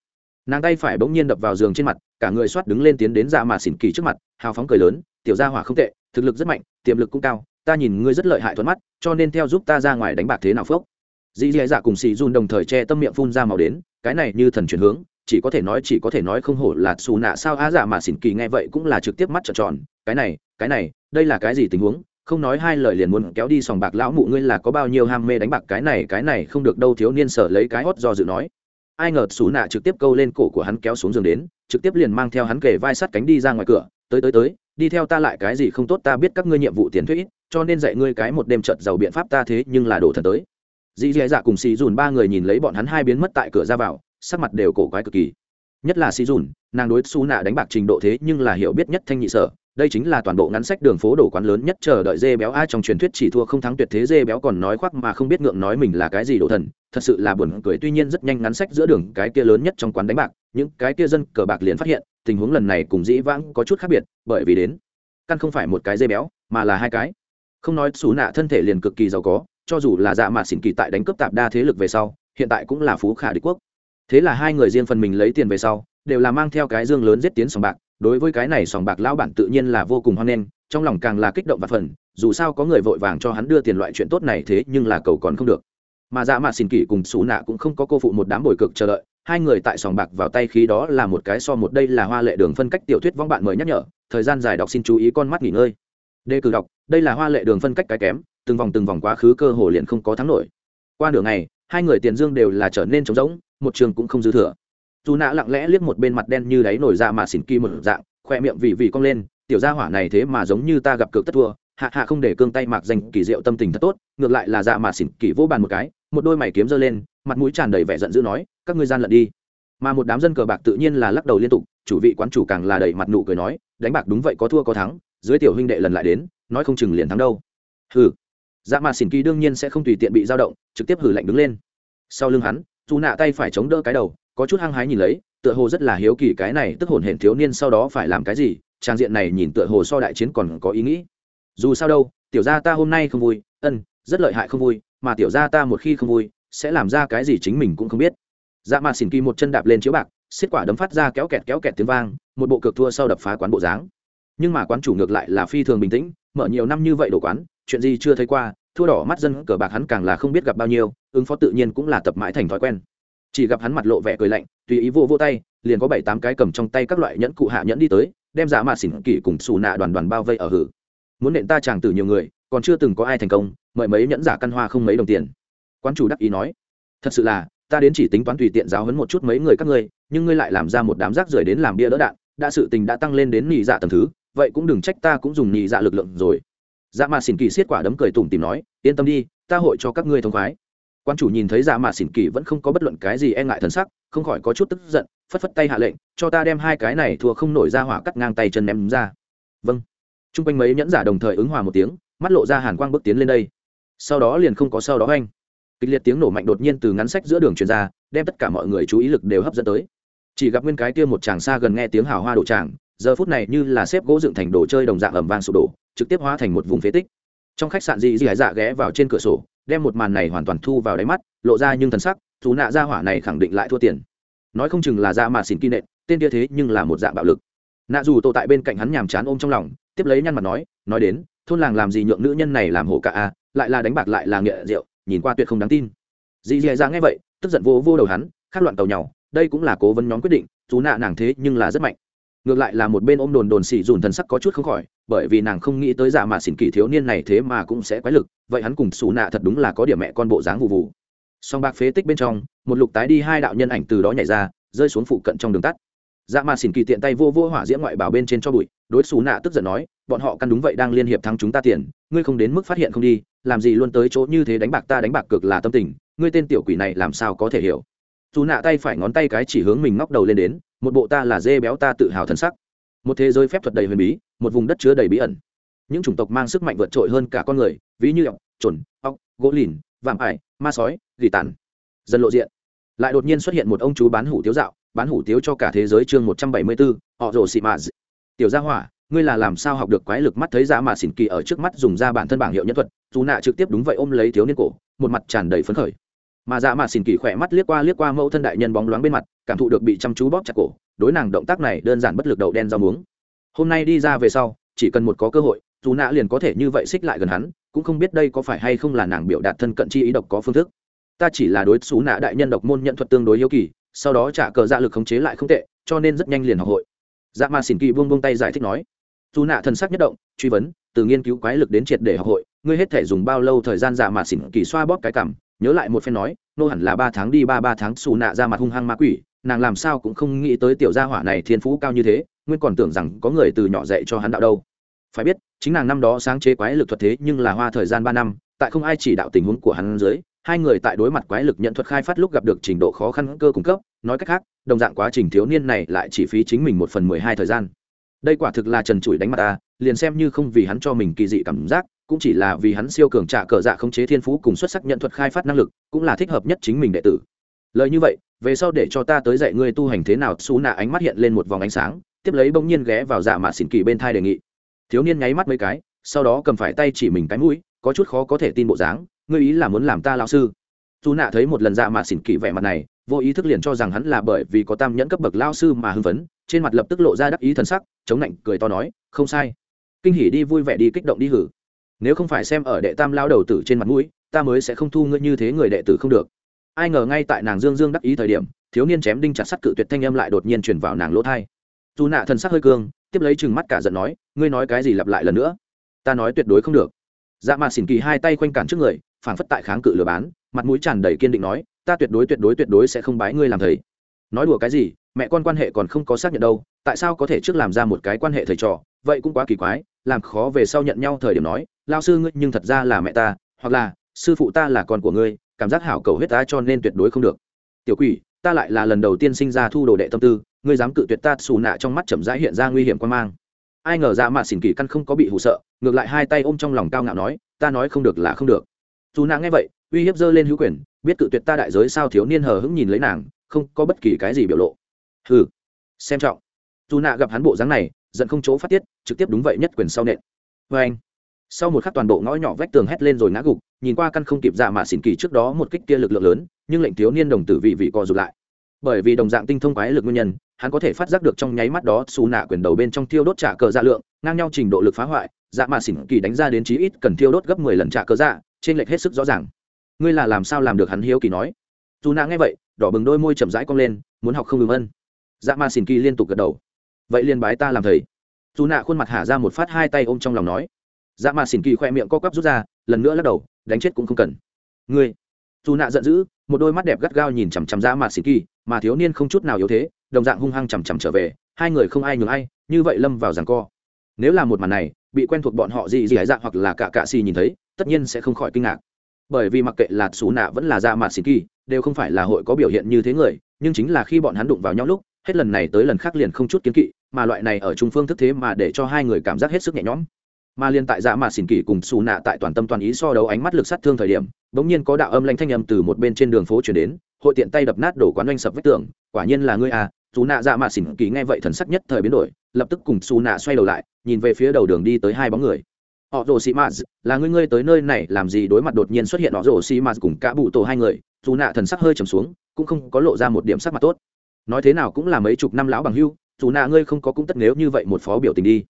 A: Nàng tay phải bỗng nhiên đập vào giường trên mặt, cả người soát đứng lên tiến đến dạ ra mà xỉn kỳ trước mặt, hào phóng cười lớn, tiểu gia hỏa không tệ, thực lực rất mạnh, tiềm lực cũng cao, ta nhìn ngươi rất lợi hại thuận mắt, cho nên theo giúp ta ra ngoài đánh bạc thế nào phước dì dì dạ cùng xì run đồng thời che tâm miệng phun ra màu đến, cái này như thần chuyển hướng, chỉ có thể nói chỉ có thể nói không hổ là xù nạ sao á dạ mà xỉn kỳ nghe vậy cũng là trực tiếp mắt trợn tròn, cái này cái này, đây là cái gì tình huống? Không nói hai lời liền muốn kéo đi sòng bạc lão mụ ngươi là có bao nhiêu ham mê đánh bạc, cái này cái này không được đâu, thiếu niên sở lấy cái hót do dự nói. Ai ngờ xú nạ trực tiếp câu lên cổ của hắn kéo xuống giường đến, trực tiếp liền mang theo hắn kề vai sắt cánh đi ra ngoài cửa, tới tới tới, đi theo ta lại, cái gì không tốt ta biết các ngươi nhiệm vụ tiền thuế cho nên dạy ngươi cái một đêm trận giàu biện pháp ta thế nhưng là đổ thần tới. Dì dì dạ cùng xì dùn ba người nhìn lấy bọn hắn hai biến mất tại cửa ra vào, sắc mặt đều cổ quái cực kỳ. Nhất là xì dùn, nàng đối xú nạ đánh bạc trình độ thế nhưng là hiểu biết nhất thanh nhị sở đây chính là toàn bộ ngắn sách đường phố đổ quán lớn nhất chờ đợi dê béo a trong truyền thuyết chỉ thua không thắng tuyệt thế dê béo còn nói khoác mà không biết ngượng nói mình là cái gì đổ thần, thật sự là buồn cười. Tuy nhiên rất nhanh ngắn sách giữa đường cái kia lớn nhất trong quán đánh bạc, những cái kia dân cờ bạc liền phát hiện, tình huống lần này cùng dĩ vãng có chút khác biệt, bởi vì đến, căn không phải một cái dê béo, mà là hai cái. Không nói xú nạ thân thể liền cực kỳ giàu có, cho dù là dạ mạt xỉn kỳ tại đánh cướp tạp đa thế lực về sau, hiện tại cũng là phú khả đế quốc. Thế là hai người riêng phần mình lấy tiền về sau, đều là mang theo cái dương lớn giết tiến sòng bạc đối với cái này sòng bạc lão bản tự nhiên là vô cùng hoan nghênh, trong lòng càng là kích động và phần dù sao có người vội vàng cho hắn đưa tiền loại chuyện tốt này thế nhưng là cầu còn không được. Mà dạ mạ xin kỷ cùng xù nạ cũng không có cô phụ một đám bồi cực chờ đợi, hai người tại sòng bạc vào tay khí đó là một cái so một đây là hoa lệ đường phân cách tiểu thuyết vong bạn mời nhắc nhở, thời gian dài đọc xin chú ý con mắt nghỉ ngơi. Đề cử đọc, đây là hoa lệ đường phân cách cái kém, từng vòng từng vòng quá khứ cơ hồ liền không có thắng nổi. Qua nửa ngày, hai người tiền dương đều là trở nên trống rỗng, một trường cũng không dư thừa dù nạ lặng lẽ liếc một bên mặt đen như đáy nổi ra mà xỉn kỳ một dạng, khoe miệng vì vì cong lên, tiểu gia hỏa này thế mà giống như ta gặp cược tất thua, hạ hạ không để cương tay mạc danh kỳ diệu tâm tình thật tốt, ngược lại là dạ mà xỉn kỳ vỗ bàn một cái. Một đôi mày kiếm giơ lên, mặt mũi tràn đầy vẻ giận dữ nói, các ngươi gian lận đi. Mà một đám dân cờ bạc tự nhiên là lắc đầu liên tục, chủ vị quán chủ càng là đầy mặt nụ cười nói, đánh bạc đúng vậy, có thua có thắng, dưới tiểu huynh đệ lần lại đến, nói không chừng liền thắng đâu. Hừ. Dạ mà xỉn kỳ đương nhiên sẽ không tùy tiện bị dao động, trực tiếp hử lạnh đứng lên. Sau lưng hắn dù nạ tay phải chống đỡ cái đầu có chút hăng hái nhìn lấy, tựa hồ rất là hiếu kỳ cái này tức hồn hển thiếu niên sau đó phải làm cái gì, trang diện này nhìn tựa hồ so đại chiến còn có ý nghĩ. Dù sao đâu, tiểu gia ta hôm nay không vui, ân, rất lợi hại không vui, mà tiểu gia ta một khi không vui, sẽ làm ra cái gì chính mình cũng không biết. Dạ mà xỉn kỳ một chân đạp lên chiếu bạc, xiết quả đấm phát ra kéo kẹt kéo kẹt tiếng vang, một bộ cược thua sau đập phá quán bộ dáng. Nhưng mà quán chủ ngược lại là phi thường bình tĩnh, mở nhiều năm như vậy đổ quán, chuyện gì chưa thấy qua, thua đỏ mắt dân cờ bạc hắn càng là không biết gặp bao nhiêu, ứng phó tự nhiên cũng là tập mãi thành thói quen chỉ gặp hắn mặt lộ vẻ cười lạnh, tùy ý vô vô tay, liền có bảy tám cái cầm trong tay các loại nhẫn cụ hạ nhẫn đi tới, đem giả mạt xỉn kỳ cùng xù nạ đoàn đoàn bao vây ở hử. Muốn nện ta chàng tử nhiều người, còn chưa từng có ai thành công, mời mấy nhẫn giả căn hoa không mấy đồng tiền. Quan chủ đắc ý nói, thật sự là, ta đến chỉ tính toán tùy tiện giáo hấn một chút mấy người các ngươi, nhưng ngươi lại làm ra một đám rác rưởi đến làm bia đỡ đạn, đã sự tình đã tăng lên đến nhị dạ tầng thứ, vậy cũng đừng trách ta cũng dùng nhị dạ lực lượng rồi. Dạ mà xỉn kỳ xiết quả đấm cười tủm tìm nói, yên tâm đi, ta hội cho các ngươi thông khoái quan chủ nhìn thấy dạ mà xỉn kỳ vẫn không có bất luận cái gì e ngại thần sắc, không khỏi có chút tức giận, phất phất tay hạ lệnh, cho ta đem hai cái này thua không nổi ra hỏa cắt ngang tay chân ném ra. Vâng. T r u n g quanh mấy nhẫn giả đồng thời ứng hòa một tiếng, mắt lộ ra hàn quang bước tiến lên đây. Sau đó liền không có sau đó anh kịch liệt tiếng nổ mạnh đột nhiên từ ngắn sách giữa đường truyền ra, đem tất cả mọi người chú ý lực đều hấp dẫn tới. Chỉ gặp nguyên cái kia một chàng xa gần nghe tiếng hào hoa đổ tràng, giờ phút này như là xếp gỗ dựng thành đồ chơi đồng dạng ẩm vang sụp đổ, trực tiếp hóa thành một vùng phế tích. Trong khách sạn dị dị dạ ghé vào trên cửa sổ đem một màn này hoàn toàn thu vào đáy mắt, lộ ra nhưng thần sắc, dù nạ ra hỏa này khẳng định lại thua tiền. Nói không chừng là dạ ra mà xin kinh nện tên kia thế nhưng là một dạng bạo lực. Nạ dù tổ tại bên cạnh hắn nhàm chán ôm trong lòng, tiếp lấy nhăn mặt nói nói đến, thôn làng làm gì nhượng nữ nhân này làm hổ cả a, lại là đánh bạc lại là nghệ rượu, nhìn qua tuyệt không đáng tin. Dì dì ra nghe vậy, tức giận vô vô đầu hắn khát loạn tàu nhau, đây cũng là cố vấn nhóm quyết định chú nạ nàng thế nhưng là rất mạnh. Ngược lại là một bên ôm đồn đồn xỉ dùn thần sắc có chút không khỏi bởi vì nàng không nghĩ tới dạ giả mà xỉn kỳ thiếu niên này thế mà cũng sẽ quái lực, vậy hắn cùng xù nạ thật đúng là có điểm mẹ con bộ dáng vụ vụ. Song bạc phế tích bên trong, một lục tái đi hai đạo nhân ảnh từ đó nhảy ra, rơi xuống phụ cận trong đường tắt. Dạ mà xỉn kỳ tiện tay vô vô hỏa diễm ngoại bảo bên trên cho bụi, đối xù nạ tức giận nói, bọn họ căn đúng vậy đang liên hiệp thắng chúng ta tiền, ngươi không đến mức phát hiện không đi, làm gì luôn tới chỗ như thế đánh bạc ta đánh bạc cực là tâm tình, ngươi tên tiểu quỷ này làm sao có thể hiểu? Dù nạ tay phải ngón tay cái chỉ hướng mình ngóc đầu lên đến, một bộ ta là dê béo ta tự hào thân sắc một thế giới phép thuật đầy huyền bí, một vùng đất chứa đầy bí ẩn. Những chủng tộc mang sức mạnh vượt trội hơn cả con người, ví như ọc trồn ọc gỗ lìn, vạm ải, ma sói, gỉ tàn. Dần lộ diện. Lại đột nhiên xuất hiện một ông chú bán hủ tiếu dạo, bán hủ tiếu cho cả thế giới chương một trăm bảy mươi bốn họ rồ xị mạ tiểu gia hỏa, ngươi là làm sao học được quái lực mắt thấy ra mà xỉn kỳ ở trước mắt dùng ra bản thân bảng hiệu nhân thuật? Dù nạ trực tiếp đúng vậy ôm lấy thiếu niên cổ, một mặt tràn đầy phấn khởi mà dạ mà xỉn kỳ khỏe mắt liếc qua liếc qua mẫu thân đại nhân bóng loáng bên mặt, cảm thụ được bị chăm chú bóp chặt cổ, đối nàng động tác này đơn giản bất lực đậu đen rau muống. Hôm nay đi ra về sau, chỉ cần một có cơ hội, dù nạ liền có thể như vậy xích lại gần hắn, cũng không biết đây có phải hay không là nàng biểu đạt thân cận chi ý độc có phương thức. Ta chỉ là đối xú nạ đại nhân độc môn nhận thuật tương đối yếu kỳ, sau đó trả cờ dạ lực khống chế lại không tệ, cho nên rất nhanh liền học hội. Dạ mà xỉn kỳ buông buông tay giải thích nói. Dù nạ thần sắc nhất động, truy vấn, từ nghiên cứu quái lực đến triệt để học hội, ngươi hết thể dùng bao lâu thời gian dạ mà xỉn kỳ xoa bóp cái cảm nhớ lại một phen nói, nô hẳn là ba tháng đi, ba ba tháng xù nạ ra mặt hung hăng ma quỷ, nàng làm sao cũng không nghĩ tới tiểu gia hỏa này thiên phú cao như thế, nguyên còn tưởng rằng có người từ nhỏ dạy cho hắn đạo đâu. Phải biết, chính nàng năm đó sáng chế quái lực thuật thế nhưng là hoa thời gian ba năm, tại không ai chỉ đạo tình huống của hắn dưới, hai người tại đối mặt quái lực nhận thuật khai phát lúc gặp được trình độ khó khăn cơ cung cấp, nói cách khác, đồng dạng quá trình thiếu niên này lại chỉ phí chính mình một phần mười hai thời gian. Đây quả thực là trần trụi đánh mặt ta, liền xem như không vì hắn cho mình kỳ dị cảm giác cũng chỉ là vì hắn siêu cường trả cờ dạ khống chế thiên phú cùng xuất sắc nhận thuật khai phát năng lực, cũng là thích hợp nhất chính mình đệ tử. Lời như vậy, về sau để cho ta tới dạy ngươi tu hành thế nào xú nạ ánh mắt hiện lên một vòng ánh sáng, tiếp lấy bỗng nhiên ghé vào dạ mạ xỉn kỳ bên thai đề nghị. Thiếu niên nháy mắt mấy cái, sau đó cầm phải tay chỉ mình cái mũi, có chút khó có thể tin bộ dáng, ngươi ý là muốn làm ta lao sư? Dù nạ thấy một lần dạ mà xỉn kỳ vẻ mặt này, vô ý thức liền cho rằng hắn là bởi vì có tam nhẫn cấp bậc lao sư mà hưng phấn, trên mặt lập tức lộ ra đắc ý thần sắc, chống lạnh cười to nói, không sai. Kinh hỉ đi vui vẻ đi kích động đi hử nếu không phải xem ở đệ tam lao đầu tử trên mặt mũi, ta mới sẽ không thu ngươi như thế người đệ tử không được. Ai ngờ ngay tại nàng dương dương đắc ý thời điểm, thiếu niên chém đinh chặt sắt cự tuyệt thanh âm lại đột nhiên truyền vào nàng lỗ thai. Dù nạ thần sắc hơi cương, tiếp lấy chừng mắt cả giận nói, ngươi nói cái gì lặp lại lần nữa? Ta nói tuyệt đối không được. Dạ mà xỉn kỳ hai tay quanh cản trước người phản phất tại kháng cự lừa bán, mặt mũi tràn đầy kiên định nói, ta tuyệt đối tuyệt đối tuyệt đối sẽ không bái ngươi làm thầy. Nói đùa cái gì, mẹ con quan hệ còn không có xác nhận đâu, tại sao có thể trước làm ra một cái quan hệ thầy trò? Vậy cũng quá kỳ quái, làm khó về sau nhận nhau thời điểm nói lao sư ngươi nhưng thật ra là mẹ ta, hoặc là, sư phụ ta là con của ngươi, cảm giác hảo cầu huyết ta cho nên tuyệt đối không được. Tiểu quỷ, ta lại là lần đầu tiên sinh ra thu đồ đệ tâm tư, ngươi dám cự tuyệt ta, xù nạ trong mắt chậm rãi hiện ra nguy hiểm quan mang. Ai ngờ dạ ra mà xỉn kỳ căn không có bị hụ sợ, ngược lại hai tay ôm trong lòng cao ngạo nói, ta nói không được là không được. Dù nạ nghe vậy, uy hiếp dơ lên hữu quyền, biết cự tuyệt ta đại giới sao thiếu niên hờ hững nhìn lấy nàng, không có bất kỳ cái gì biểu lộ. Hừ, xem trọng. Dù nạ gặp hắn bộ dáng này, giận không chỗ phát tiết trực tiếp đúng vậy nhất quyền sau nện. Vê anh, sau một khắc toàn bộ ngõ nhỏ vách tường hét lên rồi ngã gục, nhìn qua căn không kịp dạ mà xỉn kỳ trước đó một kích kia lực lượng lớn, nhưng lệnh thiếu niên đồng tử vị vị co rụt lại. Bởi vì đồng dạng tinh thông quái lực nguyên nhân, hắn có thể phát giác được trong nháy mắt đó xù nạ quyền đầu bên trong thiêu đốt trả cờ dạ lượng, ngang nhau trình độ lực phá hoại dạ mà xỉn kỳ đánh ra đến chí ít cần thiêu đốt gấp mười lần trả cờ dạ trên lệch hết sức rõ ràng. Ngươi là làm sao làm được hắn hiếu kỳ nói? Dù nạ nghe vậy, đỏ bừng đôi môi chậm rãi cong lên, muốn học không ngừng ân dạ mà xỉn kỳ liên tục gật đầu. Vậy liền bái ta làm thầy dù nạ khuôn mặt hả ra một phát hai tay ôm trong lòng nói. Dạ mà xỉn kỳ khoe miệng co quắp rút ra, lần nữa lắc đầu, đánh chết cũng không cần. Ngươi. Dù nạ giận dữ, một đôi mắt đẹp gắt gao nhìn chằm chằm dạ mà xỉn kỳ, mà thiếu niên không chút nào yếu thế, đồng dạng hung hăng chằm chằm trở về, hai người không ai nhường ai, như vậy lâm vào giằng co. Nếu là một màn này, bị quen thuộc bọn họ gì gì ấy dạ hoặc là cả cạ xì nhìn thấy, tất nhiên sẽ không khỏi kinh ngạc. Bởi vì mặc kệ là xú nạ vẫn là dạ mà xỉn kỳ, đều không phải là hội có biểu hiện như thế người, nhưng chính là khi bọn hắn đụng vào nhau lúc hết lần này tới lần khác liền không chút kiến kỵ, mà loại này ở trung phương thức thế mà để cho hai người cảm giác hết sức nhẹ nhõm. Mà liên tại dạ mà xỉn kỳ cùng xù nạ tại toàn tâm toàn ý so đấu ánh mắt lực sát thương thời điểm, bỗng nhiên có đạo âm lanh thanh âm từ một bên trên đường phố chuyển đến, hội tiện tay đập nát đổ quán oanh sập vách tường, quả nhiên là ngươi à xù nạ dạ mà xỉn kỳ nghe vậy thần sắc nhất thời biến đổi, lập tức cùng xù nạ xoay đầu lại, nhìn về phía đầu đường đi tới hai bóng người. Họ rồ xì mạt, là ngươi ngươi tới nơi này làm gì đối mặt đột nhiên xuất hiện họ rồ xì mạt cùng cả bụ tổ hai người dù nạ thần sắc hơi trầm xuống, cũng không có lộ ra một điểm sắc mặt tốt nói thế nào cũng là mấy chục năm lão bằng hưu, dù nạ ngươi không có cũng tất nếu như vậy một phó biểu tình đi.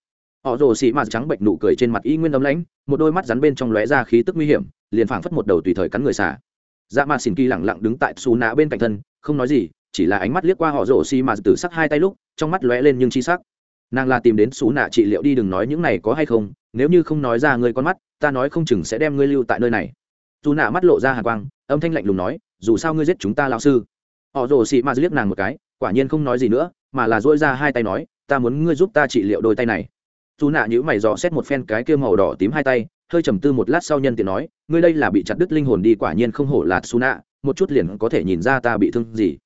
A: Họ rồ xì mạt trắng bệnh nụ cười trên mặt y nguyên ấm lãnh, một đôi mắt rắn bên trong lóe ra khí tức nguy hiểm, liền phảng phất một đầu tùy thời cắn người xả. Dạ mạt xỉn kỳ lẳng lặng đứng tại xù nạ bên cạnh thân, không nói gì, chỉ là ánh mắt liếc qua họ rồ xì mạt từ sắc hai tay lúc, trong mắt lóe lên nhưng chi sắc. Nàng là tìm đến xù nạ trị liệu đi đừng nói những này có hay không, nếu như không nói ra ngươi con mắt, ta nói không chừng sẽ đem ngươi lưu tại nơi này. Dù nạ mắt lộ ra hà quang, âm thanh lạnh lùng nói, dù sao ngươi giết chúng ta lao sư. Họ rồ xị ma liếc nàng một cái quả nhiên không nói gì nữa, mà là dỗi ra hai tay nói, ta muốn ngươi giúp ta trị liệu đôi tay này. Dù nạ nhữ mày dò xét một phen cái kia màu đỏ tím hai tay, hơi trầm tư một lát sau nhân tiện nói, ngươi đây là bị chặt đứt linh hồn đi, quả nhiên không hổ là xu nạ, một chút liền có thể nhìn ra ta bị thương gì.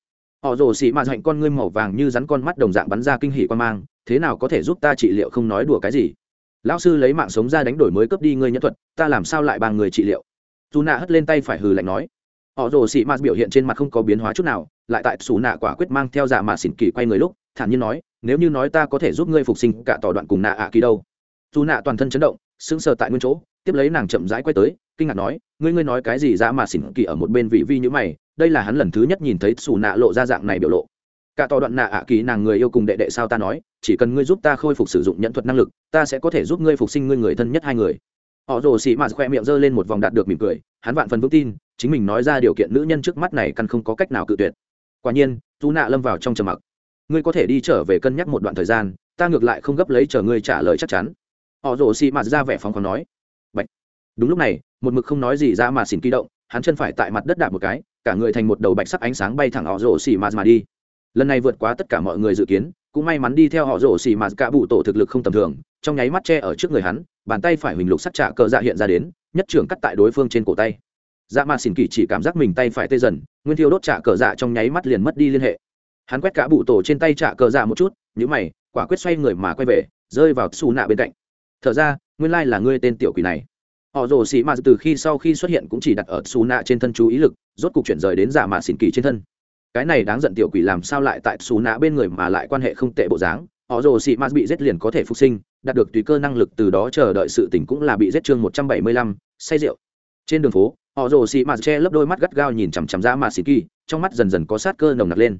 A: Họ rồ xị mạt hạnh con ngươi màu vàng như rắn con mắt đồng dạng bắn ra kinh hỉ quan mang, thế nào có thể giúp ta trị liệu không nói đùa cái gì? Lão sư lấy mạng sống ra đánh đổi mới cướp đi ngươi nhân thuật, ta làm sao lại bằng người trị liệu? Dù nạ hất lên tay phải hừ lạnh nói. Họ rồ xị mạt biểu hiện trên mặt không có biến hóa chút nào lại tại xù nạ quả quyết mang theo dạ mạ xỉn kỳ quay người lúc, thản nhiên nói, nếu như nói ta có thể giúp ngươi phục sinh cả tỏ đoạn cùng nạ ạ kỳ đâu? Dù nạ toàn thân chấn động, sững sờ tại nguyên chỗ, tiếp lấy nàng chậm rãi quay tới, kinh ngạc nói, ngươi ngươi nói cái gì dạ mạ xỉn kỳ ở một bên vị vi như mày, đây là hắn lần thứ nhất nhìn thấy xù nạ lộ ra dạng này biểu lộ. Cả tỏ đoạn nạ ạ kỳ nàng người yêu cùng đệ đệ sao ta nói, chỉ cần ngươi giúp ta khôi phục sử dụng nhận thuật năng lực, ta sẽ có thể giúp ngươi phục sinh ngươi người thân nhất hai người. Họ rồ xị mạt khoe miệng giơ lên một vòng đạt được mỉm cười, hắn vạn phần vững tin, chính mình nói ra điều kiện nữ nhân trước mắt này căn không có cách nào cự tuyệt quả nhiên dù nạ lâm vào trong trầm mặc. Ngươi có thể đi trở về cân nhắc một đoạn thời gian, ta ngược lại không gấp lấy chờ ngươi trả lời chắc chắn. Họ rồ xị mạt ra vẻ phóng khoáng nói. Bạch. đúng lúc này, một mực không nói gì ra mà xỉn kỳ động, hắn chân phải tại mặt đất đạp một cái, cả người thành một đầu bạch sắc ánh sáng bay thẳng họ rồ xị mạt mà đi. Lần này vượt quá tất cả mọi người dự kiến, cũng may mắn đi theo họ rồ xì mà cả bụ tổ thực lực không tầm thường, trong nháy mắt che ở trước người hắn, bàn tay phải huỳnh lục sắc trả cờ dạ hiện ra đến, nhất trưởng cắt tại đối phương trên cổ tay dạ mà xỉn kỳ chỉ cảm giác mình tay phải tê dần, nguyên thiêu đốt trả cờ dạ trong nháy mắt liền mất đi liên hệ. Hắn quét cả bụ tổ trên tay trả cờ dạ một chút nhữ mày, quả quyết xoay người mà quay về, rơi vào xù nạ bên cạnh. Thở ra, nguyên lai là ngươi tên tiểu quỷ này. Họ rồ xì mà từ khi sau khi xuất hiện cũng chỉ đặt ở xù nạ trên thân chú ý lực, rốt cục chuyển rời đến dạ mà xỉn kỳ trên thân. Cái này đáng giận tiểu quỷ làm sao lại tại xù nạ bên người mà lại quan hệ không tệ bộ dáng? Họ rồ xì ma bị giết liền có thể phục sinh, đạt được tùy cơ năng lực từ đó chờ đợi sự tỉnh cũng là bị giết chương một trăm bảy mươi lăm, say rượu. Trên đường phố họ rồ xì mạt che lấp đôi mắt gắt gao nhìn chằm chằm ra mà xì kỳ, trong mắt dần dần có sát cơ nồng nặc lên.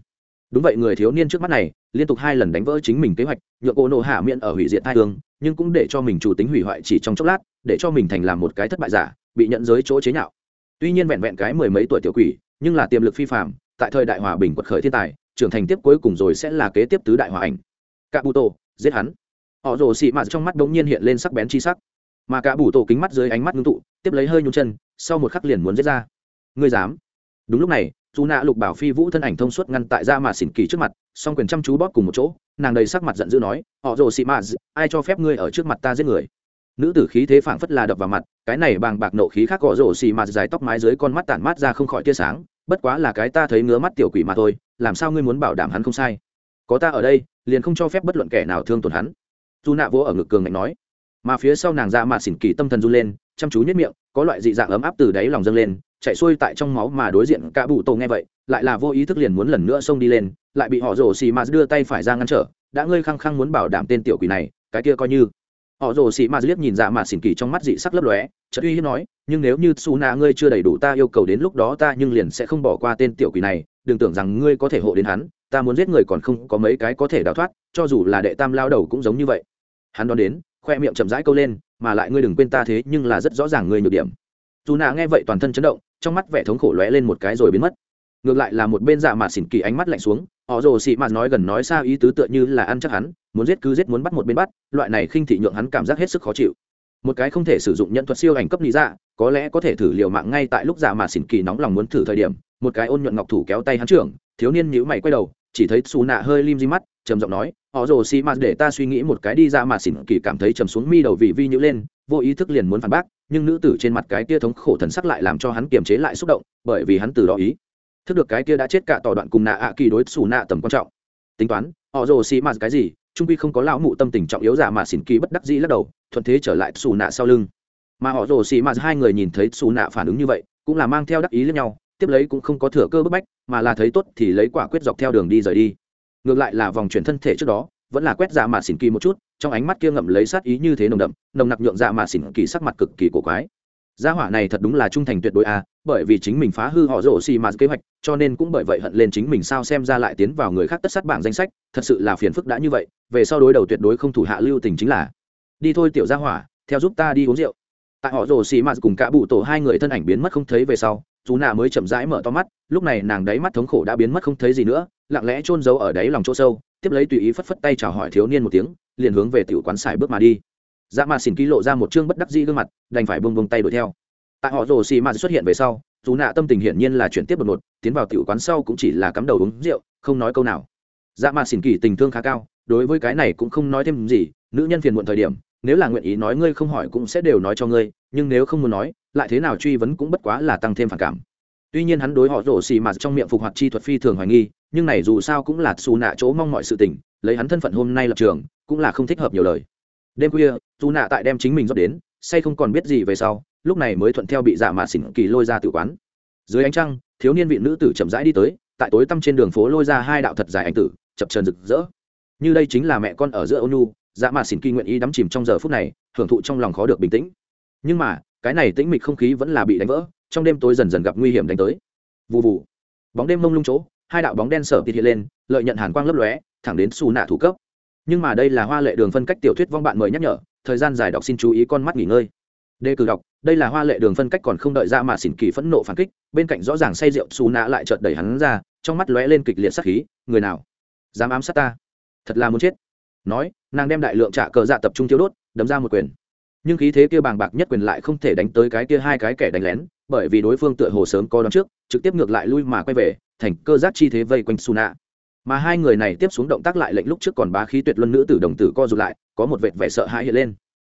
A: Đúng vậy, người thiếu niên trước mắt này liên tục hai lần đánh vỡ chính mình kế hoạch, nhượng cô nộ hạ miễn ở hủy diệt thai thương nhưng cũng để cho mình chủ tính hủy hoại chỉ trong chốc lát, để cho mình thành làm một cái thất bại giả, bị nhận giới chỗ chế nhạo. Tuy nhiên vẹn vẹn cái mười mấy tuổi tiểu quỷ, nhưng là tiềm lực phi phạm tại thời đại hòa bình quật khởi thiên tài, trưởng thành tiếp cuối cùng rồi sẽ là kế tiếp tứ đại hòa ảnh. Cả bụ tổ giết hắn. Họ rồ xị mạt trong mắt đống nhiên hiện lên sắc bén chi sắc. Mà cả bụ tổ kính mắt dưới ánh mắt ngưng tụ, tiếp lấy hơi nhung chân sau một khắc liền muốn giết ra. Ngươi dám? Đúng lúc này dù nạ lục bảo phi vũ thân ảnh thông suốt ngăn tại ra mà xỉn kỳ trước mặt, song quyền chăm chú bóp cùng một chỗ, nàng đầy sắc mặt giận dữ nói, họ rồ xị mạt ai cho phép ngươi ở trước mặt ta giết người? Nữ tử khí thế phảng phất là đập vào mặt, cái này bàng bạc nộ khí khác gõ rổ xì mạt dài tóc mái dưới con mắt tản mát ra không khỏi tia sáng, bất quá là cái ta thấy ngứa mắt tiểu quỷ mà thôi, làm sao ngươi muốn bảo đảm hắn không sai? Có ta ở đây, liền không cho phép bất luận kẻ nào thương tổn hắn. Dù nạ vỗ ở ngực cường ngạnh nói. Mà phía sau nàng ra mà xỉn kỳ tâm thần run lên, chăm chú nhất miệng có loại dị dạng ấm áp từ đáy lòng dâng lên, chạy xuôi tại trong máu mà đối diện cả bụ tổ nghe vậy, lại là vô ý thức liền muốn lần nữa xông đi lên, lại bị họ rồ xì ma đưa tay phải ra ngăn trở, đã ngươi khăng khăng muốn bảo đảm tên tiểu quỷ này, cái kia coi như. Họ rồ xì ma liếc nhìn dạ mà xỉn kỳ trong mắt dị sắc lấp lóe, chợt uy hiếp nói, nhưng nếu như su na ngươi chưa đầy đủ ta yêu cầu đến lúc đó ta nhưng liền sẽ không bỏ qua tên tiểu quỷ này, đừng tưởng rằng ngươi có thể hộ đến hắn, ta muốn giết người còn không có mấy cái có thể đào thoát, cho dù là đệ tam lao đầu cũng giống như vậy. Hắn đón đến khoe miệng chậm rãi câu lên, mà lại ngươi đừng quên ta thế, nhưng là rất rõ ràng ngươi nhược điểm. Dù nạ nghe vậy toàn thân chấn động, trong mắt vẻ thống khổ lóe lên một cái rồi biến mất. Ngược lại là một bên dạ mà xỉn kỳ ánh mắt lạnh xuống, họ rồ xị mạt nói gần nói xa ý tứ tựa như là ăn chắc hắn, muốn giết cứ giết muốn bắt một bên bắt, loại này khinh thị nhượng hắn cảm giác hết sức khó chịu. Một cái không thể sử dụng nhận thuật siêu ảnh cấp lý dạ có lẽ có thể thử liều mạng ngay tại lúc dạ mà xỉn kỳ nóng lòng muốn thử thời điểm, một cái ôn nhuận ngọc thủ kéo tay hắn trưởng, thiếu niên nhíu mày quay đầu chỉ thấy xù nạ hơi lim di mắt, trầm giọng nói, họ rồ xì mạt để ta suy nghĩ một cái đi ra mà xỉn kỳ cảm thấy trầm xuống mi đầu vì vi nhữ lên, vô ý thức liền muốn phản bác, nhưng nữ tử trên mặt cái tia thống khổ thần sắc lại làm cho hắn kiềm chế lại xúc động, bởi vì hắn từ đó ý thức được cái kia đã chết cả tỏ đoạn cùng nạ ạ kỳ đối xù nạ tầm quan trọng. Tính toán, họ rồ xì mạt cái gì, trung quy không có lão mụ tâm tình trọng yếu giả mà xỉn kỳ bất đắc dĩ lắc đầu, thuận thế trở lại xù nạ sau lưng. Mà họ rồ xì mạt hai người nhìn thấy xù nạ phản ứng như vậy, cũng là mang theo đắc ý lẫn nhau tiếp lấy cũng không có thừa cơ bức bách, mà là thấy tốt thì lấy quả quyết dọc theo đường đi rời đi. Ngược lại là vòng chuyển thân thể trước đó, vẫn là quét dạ mà xỉn kỳ một chút, trong ánh mắt kia ngậm lấy sát ý như thế nồng đậm, nồng nặc nhượng dạ mà xỉn kỳ sắc mặt cực kỳ cổ quái. Gia hỏa này thật đúng là trung thành tuyệt đối a à, bởi vì chính mình phá hư họ rổ xì mà kế hoạch, cho nên cũng bởi vậy hận lên chính mình sao xem ra lại tiến vào người khác tất sát bảng danh sách, thật sự là phiền phức đã như vậy, về sau đối đầu tuyệt đối không thủ hạ lưu tình chính là, đi thôi tiểu gia hỏa, theo giúp ta đi uống rượu. Tại họ rổ xì mà cùng cả bụ tổ hai người thân ảnh biến mất không thấy về sau chú nạ mới chậm rãi mở to mắt, lúc này nàng đáy mắt thống khổ đã biến mất không thấy gì nữa, lặng lẽ chôn giấu ở đáy lòng chỗ sâu, tiếp lấy tùy ý phất phất tay chào hỏi thiếu niên một tiếng, liền hướng về tiểu quán xài bước mà đi. Dạ mà xỉn ký lộ ra một chương bất đắc dĩ gương mặt, đành phải bông bông tay đuổi theo. Tại họ rồ xì mà xuất hiện về sau, dù nạ tâm tình hiển nhiên là chuyển tiếp đột ngột, tiến vào tiểu quán sau cũng chỉ là cắm đầu uống rượu, không nói câu nào. Dạ mà xỉn kỳ tình thương khá cao, đối với cái này cũng không nói thêm gì, nữ nhân phiền muộn thời điểm nếu là nguyện ý nói ngươi không hỏi cũng sẽ đều nói cho ngươi, nhưng nếu không muốn nói, lại thế nào truy vấn cũng bất quá là tăng thêm phản cảm. Tuy nhiên hắn đối họ rổ xì mà trong miệng phục hoạt chi thuật phi thường hoài nghi, nhưng này dù sao cũng là xù nạ chỗ mong mọi sự tình, lấy hắn thân phận hôm nay lập trường, cũng là không thích hợp nhiều lời. Đêm khuya dù nạ tại đem chính mình dốc đến, say không còn biết gì về sau, lúc này mới thuận theo bị dạ mạ xỉn kỳ lôi ra tự quán. Dưới ánh trăng, thiếu niên vị nữ tử chậm rãi đi tới, tại tối tăm trên đường phố lôi ra hai đạo thật dài anh tử, chập trần rực rỡ. Như đây chính là mẹ con ở giữa ônu dạ mà xỉn kỳ nguyện ý đắm chìm trong giờ phút này, hưởng thụ trong lòng khó được bình tĩnh. Nhưng mà, cái này tĩnh mịch không khí vẫn là bị đánh vỡ, trong đêm tối dần dần gặp nguy hiểm đánh tới. Vụ vụ bóng đêm mông lung chỗ, hai đạo bóng đen sở tịt hiện lên, lợi nhận hàn quang lấp lóe, thẳng đến xù nạ thủ cấp. Nhưng mà đây là hoa lệ đường phân cách tiểu thuyết vong bạn mời nhắc nhở, thời gian dài đọc xin chú ý con mắt nghỉ ngơi. Đề cử đọc, đây là hoa lệ đường phân cách còn không đợi ra mà xỉn kỳ phẫn nộ phản kích, bên cạnh rõ ràng say rượu xù nạ lại chợt đẩy hắn ra, trong mắt lóe lên kịch liệt sắc khí, người nào? Dám ám sát ta? Thật là muốn chết nói, nàng đem đại lượng trả cờ dạ tập trung thiếu đốt, đấm ra một quyền. Nhưng khí thế kia bàng bạc nhất quyền lại không thể đánh tới cái kia hai cái kẻ đánh lén, bởi vì đối phương tựa hồ sớm có đón trước, trực tiếp ngược lại lui mà quay về, thành cơ giác chi thế vây quanh su nạ mà hai người này tiếp xuống động tác lại lệnh lúc trước còn bá khí tuyệt luân nữ tử đồng tử co rụt lại, có một vệt vẻ sợ hãi hiện lên.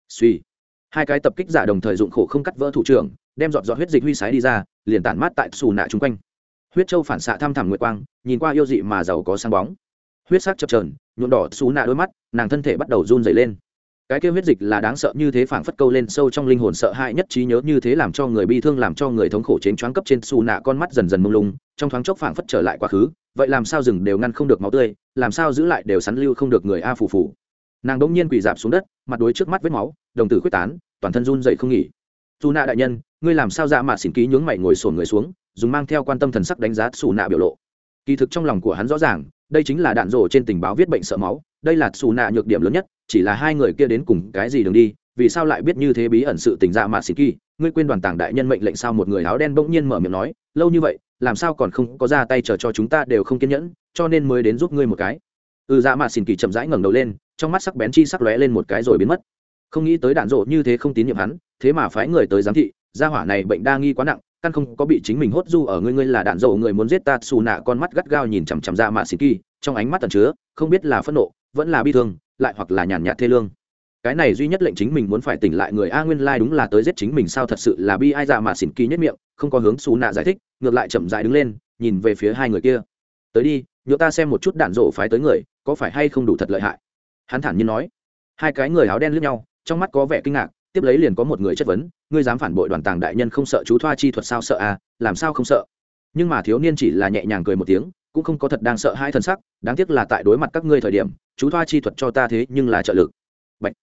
A: Suy. Hai cái tập kích giả đồng thời dụng khổ không cắt vỡ thủ trưởng, đem dọn dọn huyết dịch huy sái đi ra, liền tản mát tại xù nạ chung quanh. Huyết châu phản xạ thăm thẳm nguyệt quang, nhìn qua yêu dị mà giàu có sáng bóng huyết sắc chập trờn nhuộm đỏ xú nạ đôi mắt, nàng thân thể bắt đầu run dày lên. Cái kêu huyết dịch là đáng sợ như thế phảng phất câu lên sâu trong linh hồn sợ hãi nhất trí nhớ như thế làm cho người bi thương, làm cho người thống khổ chến choáng cấp trên xù nạ con mắt dần dần mông lung, trong thoáng chốc phảng phất trở lại quá khứ, vậy làm sao rừng đều ngăn không được máu tươi, làm sao giữ lại đều sắn lưu không được người a phù phù. Nàng đỗng nhiên quỳ dạp xuống đất, mặt đối trước mắt vết máu, đồng tử quyết tán, toàn thân run dậy không nghỉ. Dù nạ đại nhân, ngươi làm sao ra mà xỉn ký nhướng mày ngồi sổn người xuống, dùng mang theo quan tâm thần sắc đánh giá xù nạ biểu lộ. Kỳ thực trong lòng của hắn rõ ràng đây chính là đạn rổ trên tình báo viết bệnh sợ máu, đây là xù nạ nhược điểm lớn nhất, chỉ là hai người kia đến cùng cái gì đường đi, vì sao lại biết như thế bí ẩn sự tình dạ mà xỉn kỳ, ngươi quên đoàn tàng đại nhân mệnh lệnh sao một người áo đen bỗng nhiên mở miệng nói, lâu như vậy, làm sao còn không có ra tay chờ cho chúng ta đều không kiên nhẫn, cho nên mới đến giúp ngươi một cái. Ừ dạ mà xỉn kỳ chậm rãi ngẩng đầu lên, trong mắt sắc bén chi sắc lóe lên một cái rồi biến mất. Không nghĩ tới đạn rộ như thế không tín nhiệm hắn, thế mà phái người tới giám thị, gia hỏa này bệnh đa nghi quá nặng căn không có bị chính mình hốt du ở ngươi ngươi là đạn dầu người muốn giết ta, xù nạ con mắt gắt gao nhìn chằm chằm ra mạ xịt kỳ, trong ánh mắt tần chứa, không biết là phẫn nộ, vẫn là bi thương, lại hoặc là nhàn nhạt thê lương. Cái này duy nhất lệnh chính mình muốn phải tỉnh lại người a nguyên lai đúng là tới giết chính mình sao thật sự là bi ai dạ mà xỉn kỳ nhất miệng, không có hướng xù nạ giải thích, ngược lại chậm dại đứng lên, nhìn về phía hai người kia. Tới đi nhựa ta xem một chút đạn rộ phái tới người, có phải hay không đủ thật lợi hại? Hắn thản nhiên nói. Hai cái người áo đen lướt nhau, trong mắt có vẻ kinh ngạc tiếp lấy liền có một người chất vấn, ngươi dám phản bội đoàn tàng đại nhân không sợ chú thoa chi thuật sao sợ à làm sao không sợ? Nhưng mà thiếu niên chỉ là nhẹ nhàng cười một tiếng, cũng không có thật đang sợ hai thần sắc, đáng tiếc là tại đối mặt các ngươi thời điểm, chú thoa chi thuật cho ta thế nhưng là trợ lực. Bạch.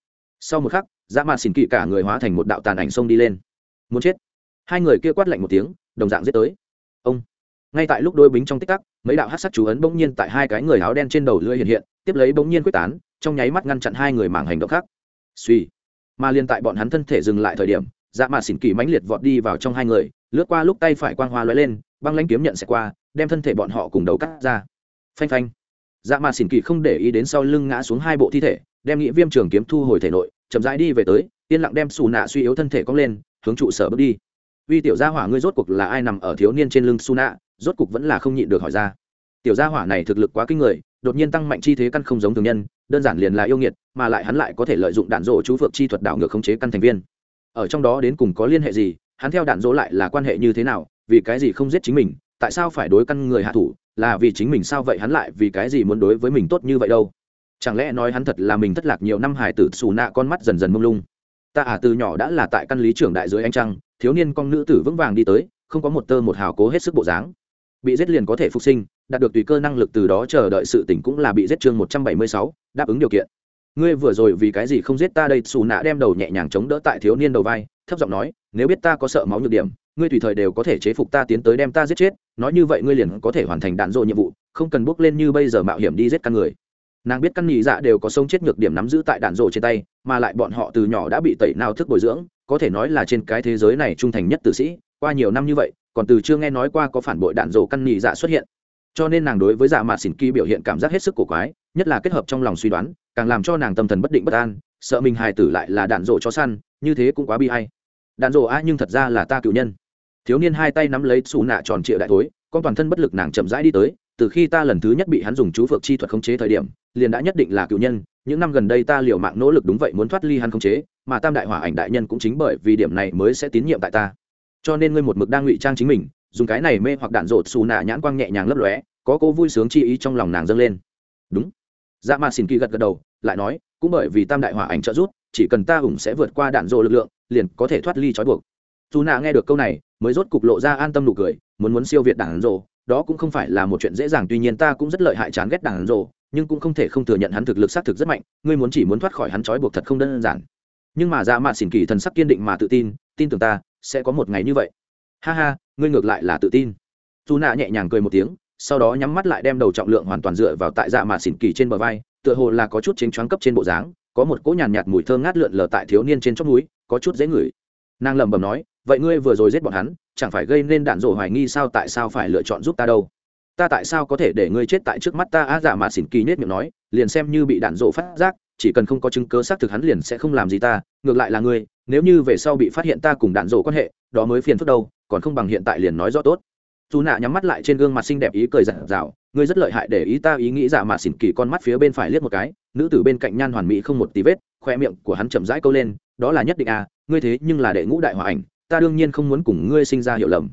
A: sau một khắc dã mạn xỉn kỵ cả người hóa thành một đạo tàn ảnh xông đi lên. Muốn chết? Hai người kia quát lạnh một tiếng, đồng dạng giết tới. Ông. Ngay tại lúc đôi bính trong tích tắc, mấy đạo hát sắc chú ấn bỗng nhiên tại hai cái người áo đen trên đầu lưỡi hiện hiện, tiếp lấy bỗng nhiên quyết tán, trong nháy mắt ngăn chặn hai người mảng hành động khác. Suy mà liên tại bọn hắn thân thể dừng lại thời điểm dạ mà xỉn kỳ mãnh liệt vọt đi vào trong hai người, lướt qua lúc tay phải quang hoa lóe lên, băng lãnh kiếm nhận sẽ qua, đem thân thể bọn họ cùng đầu cắt ra. Phanh phanh. Dạ mà xỉn kỳ không để ý đến sau lưng ngã xuống hai bộ thi thể, đem nghĩa viêm trường kiếm thu hồi thể nội, chậm rãi đi về tới, yên lặng đem xù nạ suy yếu thân thể cong lên, hướng trụ sở bước đi. Uy tiểu gia hỏa, ngươi rốt cuộc là ai nằm ở thiếu niên trên lưng su nạ rốt cuộc vẫn là không nhịn được hỏi ra. Tiểu gia hỏa này thực lực quá kinh người, đột nhiên tăng mạnh chi thế căn không giống thường nhân đơn giản liền là yêu nghiệt, mà lại hắn lại có thể lợi dụng đạn dỗ chú phượng chi thuật đảo ngược khống chế căn thành viên. Ở trong đó đến cùng có liên hệ gì, hắn theo đạn dỗ lại là quan hệ như thế nào, vì cái gì không giết chính mình, tại sao phải đối căn người hạ thủ, là vì chính mình sao vậy hắn lại vì cái gì muốn đối với mình tốt như vậy đâu? Chẳng lẽ nói hắn thật là mình thất lạc nhiều năm hải tử xù nạ con mắt dần dần mông lung? Ta à từ nhỏ đã là tại căn lý trưởng đại dưới anh trăng, thiếu niên con nữ tử vững vàng đi tới, không có một tơ một hào cố hết sức bộ dáng. Bị giết liền có thể phục sinh đạt được tùy cơ năng lực từ đó chờ đợi sự tỉnh cũng là bị giết chương một trăm bảy mươi sáu, đáp ứng điều kiện. Ngươi vừa rồi vì cái gì không giết ta đây? Xù nạ đem đầu nhẹ nhàng chống đỡ tại thiếu niên đầu vai, thấp giọng nói, nếu biết ta có sợ máu nhược điểm, ngươi tùy thời đều có thể chế phục ta tiến tới đem ta giết chết. Nói như vậy ngươi liền có thể hoàn thành đạn dộ nhiệm vụ, không cần bước lên như bây giờ mạo hiểm đi giết căn người. Nàng biết căn nhị dạ đều có sống chết nhược điểm nắm giữ tại đạn dộ trên tay, mà lại bọn họ từ nhỏ đã bị tẩy nào thức bồi dưỡng, có thể nói là trên cái thế giới này trung thành nhất tử sĩ. Qua nhiều năm như vậy, còn từ chưa nghe nói qua có phản bội đạn dộ căn nhị dạ xuất hiện cho nên nàng đối với dạ mạt xỉn kỳ biểu hiện cảm giác hết sức cổ quái, nhất là kết hợp trong lòng suy đoán, càng làm cho nàng tâm thần bất định bất an, sợ mình hài tử lại là đạn rộ cho săn, như thế cũng quá bi hay. Đạn rộ a, nhưng thật ra là ta cựu nhân. Thiếu niên hai tay nắm lấy xù nạ tròn trịa đại thối, con toàn thân bất lực nàng chậm rãi đi tới, từ khi ta lần thứ nhất bị hắn dùng chú phược chi thuật khống chế thời điểm, liền đã nhất định là cựu nhân, những năm gần đây ta liều mạng nỗ lực đúng vậy muốn thoát ly hắn khống chế, mà tam đại hỏa ảnh đại nhân cũng chính bởi vì điểm này mới sẽ tín nhiệm tại ta. Cho nên ngươi một mực đang ngụy trang chính mình dùng cái này mê hoặc đạn rột xù nạ nhãn quang nhẹ nhàng lấp lóe, có cô vui sướng chi ý trong lòng nàng dâng lên. Đúng. Dạ ma xin kỳ gật gật đầu, lại nói, cũng bởi vì tam đại hỏa ảnh trợ giúp, chỉ cần ta ủng sẽ vượt qua đạn rộ lực lượng, liền có thể thoát ly trói buộc. Dù nạ nghe được câu này, mới rốt cục lộ ra an tâm nụ cười, muốn muốn siêu việt đạn rộ đó cũng không phải là một chuyện dễ dàng, tuy nhiên ta cũng rất lợi hại chán ghét đạn rộ nhưng cũng không thể không thừa nhận hắn thực lực xác thực rất mạnh, ngươi muốn chỉ muốn thoát khỏi hắn trói buộc thật không đơn giản. Nhưng mà dạ mạn xỉn kỳ thần sắc kiên định mà tự tin tin tưởng ta, sẽ có một ngày như vậy. Ha ha ngươi ngược lại là tự tin. Dù nạ nhẹ nhàng cười một tiếng sau đó nhắm mắt lại đem đầu trọng lượng hoàn toàn dựa vào tại dạ mà xỉn kỳ trên bờ vai tựa hồ là có chút chính choáng cấp trên bộ dáng có một cỗ nhàn nhạt, nhạt mùi thơm ngát lượn lờ tại thiếu niên trên chót núi có chút dễ ngửi. Nàng lẩm bẩm nói vậy ngươi vừa rồi giết bọn hắn chẳng phải gây nên đạn rổ hoài nghi sao tại sao phải lựa chọn giúp ta đâu? Ta tại sao có thể để ngươi chết tại trước mắt ta? Á dạ mà xỉn kỳ nết miệng nói liền xem như bị đạn rổ phát giác chỉ cần không có chứng cớ xác thực hắn liền sẽ không làm gì ta ngược lại là ngươi nếu như về sau bị phát hiện ta cùng đạn rổ quan hệ đó mới phiền phức đâu, còn không bằng hiện tại liền nói rõ tốt. Dù nạ nhắm mắt lại trên gương mặt xinh đẹp ý cười rạng rào ngươi rất lợi hại để ý ta ý nghĩ giả mà xỉn kỳ con mắt phía bên phải liếc một cái, nữ tử bên cạnh nhan hoàn mỹ không một tí vết, khoe miệng của hắn chậm rãi câu lên, đó là nhất định à ngươi thế nhưng là đệ ngũ đại hòa ảnh, ta đương nhiên không muốn cùng ngươi sinh ra hiểu lầm.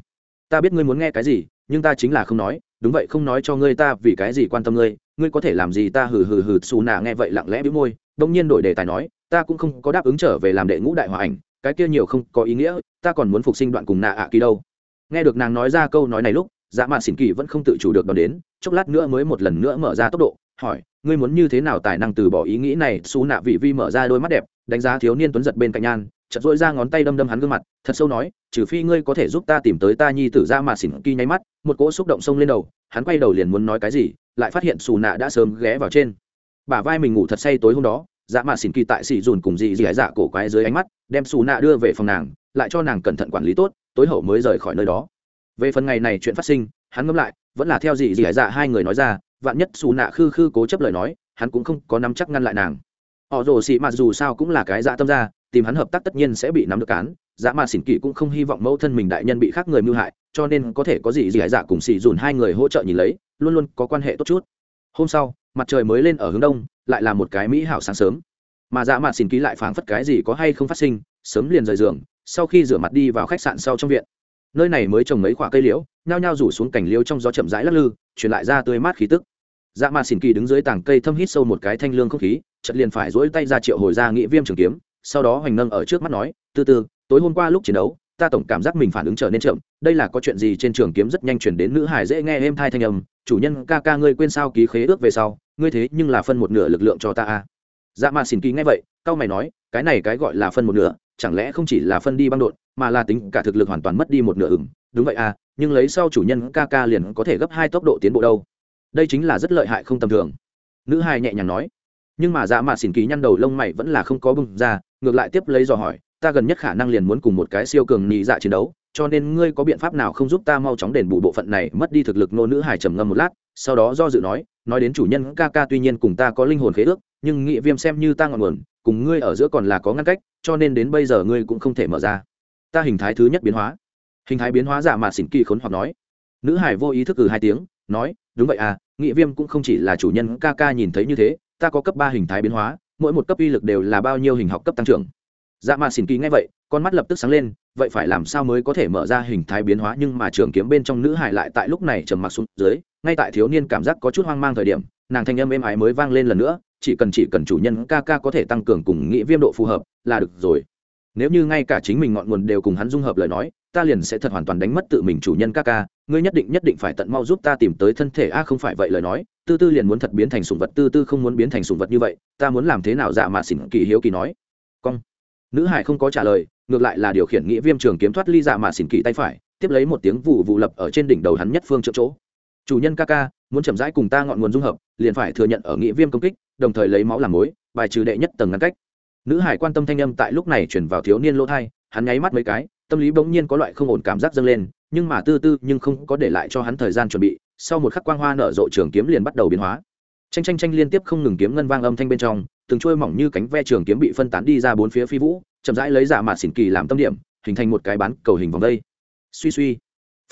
A: Ta biết ngươi muốn nghe cái gì, nhưng ta chính là không nói, đúng vậy không nói cho ngươi ta vì cái gì quan tâm ngươi ngươi có thể làm gì ta hừ hừ hừ xù nạ nghe vậy lặng lẽ bĩu môi, đông nhiên đổi đề tài nói, ta cũng không có đáp ứng trở về làm đệ ngũ đại hòa ảnh cái kia nhiều không có ý nghĩa, ta còn muốn phục sinh đoạn cùng nạ ạ kỳ đâu. Nghe được nàng nói ra câu nói này lúc dạ mạn xỉn kỳ vẫn không tự chủ được đón đến, chốc lát nữa mới một lần nữa mở ra tốc độ, hỏi, ngươi muốn như thế nào tài năng từ bỏ ý nghĩ này? Xú nạ vị vi mở ra đôi mắt đẹp, đánh giá thiếu niên tuấn giật bên cạnh nhan chật dội ra ngón tay đâm đâm hắn gương mặt, thật sâu nói, trừ phi ngươi có thể giúp ta tìm tới ta nhi tử dạ ra mà xỉn kỳ nháy mắt. Một cỗ xúc động sông lên đầu, hắn quay đầu liền muốn nói cái gì, lại phát hiện xù nạ đã sớm ghé vào trên. Bả vai mình ngủ thật say tối hôm đó dạ mà xỉn kỳ tại xỉ dùn cùng dị dị dạ cổ quái dưới ánh mắt, đem xù nạ đưa về phòng nàng, lại cho nàng cẩn thận quản lý tốt, tối hậu mới rời khỏi nơi đó. Về phần ngày này chuyện phát sinh, hắn ngẫm lại, vẫn là theo dị dị dạ hai người nói ra, vạn nhất xù nạ khư khư cố chấp lời nói, hắn cũng không có nắm chắc ngăn lại nàng. Họ rồ xị mặc dù sao cũng là cái dạ tâm ra tìm hắn hợp tác tất nhiên sẽ bị nắm được cán dạ mà xỉn kỳ cũng không hy vọng mẫu thân mình đại nhân bị khác người mưu hại, cho nên có thể có gì gì hải dạ cùng xì dùn hai người hỗ trợ nhìn lấy, luôn luôn có quan hệ tốt chút. Hôm sau mặt trời mới lên ở hướng đông, lại là một cái mỹ hảo sáng sớm. Mà dạ mạt xỉn kỳ lại phảng phất cái gì có hay không phát sinh, sớm liền rời giường, sau khi rửa mặt đi vào khách sạn sau trong viện. Nơi này mới trồng mấy khoả cây liễu, nhao nhao rủ xuống cảnh liễu trong gió chậm rãi lắc lư, truyền lại ra tươi mát khí tức. Dạ mạt xỉn kỳ đứng dưới tảng cây thâm hít sâu một cái thanh lương không khí chật liền phải dỗi tay ra triệu hồi ra nghĩa viêm trường kiếm, sau đó hoành nâng ở trước mắt nói, từ từ, tối hôm qua lúc chiến đấu, ta tổng cảm giác mình phản ứng trở nên chậm, đây là có chuyện gì? Trên trường kiếm rất nhanh chuyển đến nữ hải dễ nghe êm thai thanh âm chủ nhân ca ca ngươi quên sao ký khế ước về sau, ngươi thế nhưng là phân một nửa lực lượng cho ta a dạ mà xỉn kỳ nghe vậy cao mày nói, cái này cái gọi là phân một nửa, chẳng lẽ không chỉ là phân đi băng đột mà là tính cả thực lực hoàn toàn mất đi một nửa ửng. Đúng vậy à nhưng lấy sau chủ nhân ca ca liền có thể gấp hai tốc độ tiến bộ đâu. Đây chính là rất lợi hại không tầm thường. Nữ hai nhẹ nhàng nói. Nhưng mà dạ mà xỉn kỳ nhăn đầu lông mày vẫn là không có bưng ra, ngược lại tiếp lấy dò hỏi, ta gần nhất khả năng liền muốn cùng một cái siêu cường nhị dạ chiến đấu cho nên ngươi có biện pháp nào không giúp ta mau chóng đền bù bộ phận này? Mất đi thực lực nô nữ hải trầm ngâm một lát, sau đó do dự nói nói đến chủ nhân ca ca tuy nhiên cùng ta có linh hồn khế ước, nhưng nghị viêm xem như ta ngọn nguồn, cùng ngươi ở giữa còn là có ngăn cách, cho nên đến bây giờ ngươi cũng không thể mở ra. Ta hình thái thứ nhất biến hóa. Hình thái biến hóa giả mà xỉn kỳ khốn hoặc nói. Nữ hải vô ý thức cử hai tiếng, nói, đúng vậy à nghị viêm cũng không chỉ là chủ nhân ca ca nhìn thấy như thế, ta có cấp ba hình thái biến hóa, mỗi một cấp uy lực đều là bao nhiêu hình học cấp tăng trưởng. Dạ mà xỉn kỳ nghe vậy, con mắt lập tức sáng lên vậy phải làm sao mới có thể mở ra hình thái biến hóa nhưng mà trường kiếm bên trong nữ hải lại tại lúc này trầm mặc xuống dưới, ngay tại thiếu niên cảm giác có chút hoang mang thời điểm, nàng thanh âm êm ái mới vang lên lần nữa, chỉ cần chỉ cần chủ nhân ca ca có thể tăng cường cùng nghĩ viêm độ phù hợp là được rồi. Nếu như ngay cả chính mình ngọn nguồn đều cùng hắn dung hợp lời nói, ta liền sẽ thật hoàn toàn đánh mất tự mình chủ nhân ca ca, ngươi nhất định nhất định phải tận mau giúp ta tìm tới thân thể, a, không phải vậy lời nói, tư tư liền muốn thật biến thành sùng vật, tư tư không muốn biến thành sùng vật như vậy, ta muốn làm thế nào dạ mà xỉn kỳ hiếu kỳ nói. Cong. Nữ hải không có trả lời ngược lại là điều khiển nghĩa viêm trường kiếm thoát ly dạ mà xỉn kỳ tay phải, tiếp lấy một tiếng vụ vụ lập ở trên đỉnh đầu hắn nhất phương chỗ chỗ. Chủ nhân ca ca, muốn chậm rãi cùng ta ngọn nguồn dung hợp, liền phải thừa nhận ở nghĩa viêm công kích, đồng thời lấy máu làm mối, bài trừ đệ nhất tầng ngăn cách. Nữ hải quan tâm thanh âm tại lúc này chuyển vào thiếu niên lỗ thai, hắn nháy mắt mấy cái, tâm lý bỗng nhiên có loại không ổn cảm giác dâng lên, nhưng mà tư tư nhưng không có để lại cho hắn thời gian chuẩn bị, sau một khắc quang hoa nở rộ trường kiếm liền bắt đầu biến hóa. Tranh tranh tranh liên tiếp không ngừng kiếm ngân vang âm thanh bên trong, từng trôi mỏng như cánh ve trường kiếm bị phân tán đi ra bốn phía phi vũ chậm rãi lấy giả mạt xỉn kỳ làm tâm điểm, hình thành một cái bán cầu hình vòng đây. Suy suy.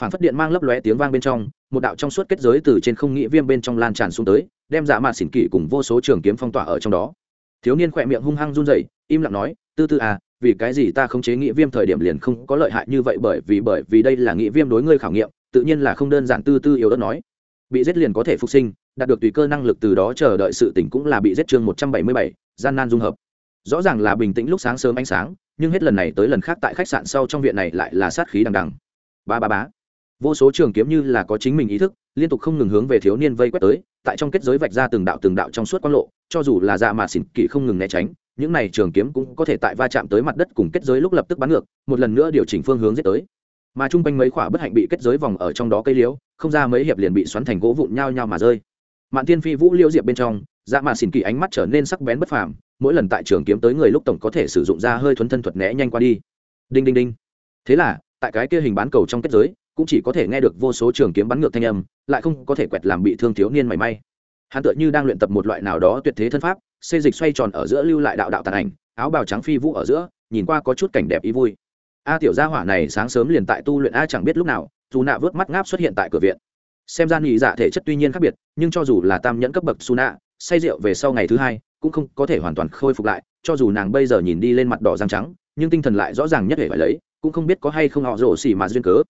A: Phản phất điện mang lấp lóe tiếng vang bên trong, một đạo trong suốt kết giới từ trên không nghĩ viêm bên trong lan tràn xuống tới, đem giả mạt xỉn kỳ cùng vô số trường kiếm phong tỏa ở trong đó. Thiếu niên khỏe miệng hung hăng run rẩy, im lặng nói, tư tư à vì cái gì ta không chế nghĩa viêm thời điểm liền không có lợi hại như vậy bởi vì bởi vì đây là nghĩa viêm đối ngươi khảo nghiệm, tự nhiên là không đơn giản tư tư yếu đất nói. Bị giết liền có thể phục sinh, đạt được tùy cơ năng lực từ đó chờ đợi sự tỉnh cũng là bị giết chương một trăm bảy mươi bảy, gian nan dung hợp rõ ràng là bình tĩnh lúc sáng sớm ánh sáng, nhưng hết lần này tới lần khác tại khách sạn sau trong viện này lại là sát khí đằng đằng. Ba ba bá. Vô số trường kiếm như là có chính mình ý thức, liên tục không ngừng hướng về thiếu niên vây quét tới, tại trong kết giới vạch ra từng đạo từng đạo trong suốt quang lộ, cho dù là dạ mà xỉn kỳ không ngừng né tránh, những này trường kiếm cũng có thể tại va chạm tới mặt đất cùng kết giới lúc lập tức bắn ngược, một lần nữa điều chỉnh phương hướng giết tới. Mà chung quanh mấy khỏa bất hạnh bị kết giới vòng ở trong đó cây liếu không ra mấy hiệp liền bị xoắn thành gỗ vụn nhau nhau mà rơi. Mạn tiên phi vũ liêu diệp bên trong dạ mà xỉn kỳ ánh mắt trở nên sắc bén bất phàm mỗi lần tại trường kiếm tới người lúc tổng có thể sử dụng ra hơi thuấn thân thuật né nhanh qua đi. Đinh đinh đinh. Thế là, tại cái kia hình bán cầu trong kết giới, cũng chỉ có thể nghe được vô số trường kiếm bắn ngược thanh âm, lại không có thể quẹt làm bị thương thiếu niên mảy may. Hắn tựa như đang luyện tập một loại nào đó tuyệt thế thân pháp, xê dịch xoay tròn ở giữa lưu lại đạo đạo tàn ảnh, áo bào trắng phi vũ ở giữa, nhìn qua có chút cảnh đẹp ý vui. A tiểu gia hỏa này sáng sớm liền tại tu luyện a chẳng biết lúc nào, dù nạ vớt mắt ngáp xuất hiện tại cửa viện. Xem ra nghỉ dạ thể chất tuy nhiên khác biệt, nhưng cho dù là tam nhẫn cấp bậc su nạ say rượu về sau ngày thứ hai cũng không có thể hoàn toàn khôi phục lại, cho dù nàng bây giờ nhìn đi lên mặt đỏ răng trắng, nhưng tinh thần lại rõ ràng nhất để phải lấy, cũng không biết có hay không họ rổ xỉ mà duyên cớ.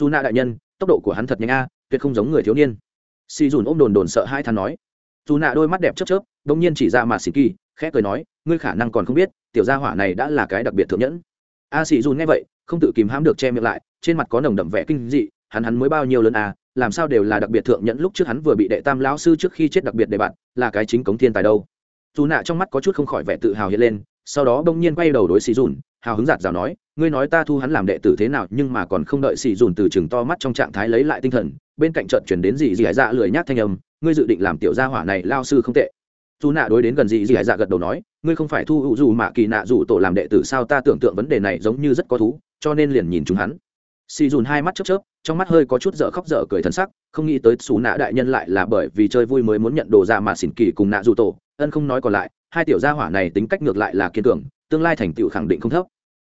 A: Dù nạ đại nhân, tốc độ của hắn thật nhanh a, tuyệt không giống người thiếu niên. Xì dùn ôm đồn đồn sợ hai thằng nói. Dù nạ đôi mắt đẹp chớp chớp đông nhiên chỉ ra mà xì kỳ, khẽ cười nói, ngươi khả năng còn không biết, tiểu gia hỏa này đã là cái đặc biệt thượng nhẫn. A xì dùn nghe vậy, không tự kìm hãm được che miệng lại, trên mặt có nồng đậm vẻ kinh dị, hắn hắn mới bao nhiêu lớn à làm sao đều là đặc biệt thượng nhẫn lúc trước hắn vừa bị đệ tam lão sư trước khi chết đặc biệt đề bạn là cái chính cống thiên tài đâu? Dù nạ trong mắt có chút không khỏi vẻ tự hào hiện lên, sau đó bỗng nhiên quay đầu đối xì dùn, hào hứng giạt rào nói, ngươi nói ta thu hắn làm đệ tử thế nào, nhưng mà còn không đợi xì dùn từ chừng to mắt trong trạng thái lấy lại tinh thần, bên cạnh trận chuyển đến dì dì dạ lười nhác thanh âm, ngươi dự định làm tiểu gia hỏa này lao sư không tệ. Dù nạ đối đến gần dì dì dạ gật đầu nói, ngươi không phải thu hữu dù mạ kỳ nạ dù tổ làm đệ tử sao, ta tưởng tượng vấn đề này giống như rất có thú, cho nên liền nhìn chúng hắn. Xì dùn hai mắt chớp chớp, trong mắt hơi có chút dở khóc dở cười thân sắc, không nghĩ tới xù nạ đại nhân lại là bởi vì chơi vui mới muốn nhận đồ ra mà xỉn kỳ cùng nạ dù tổ ân không nói còn lại, hai tiểu gia hỏa này tính cách ngược lại là kiên cường, tương lai thành tựu khẳng định không thấp.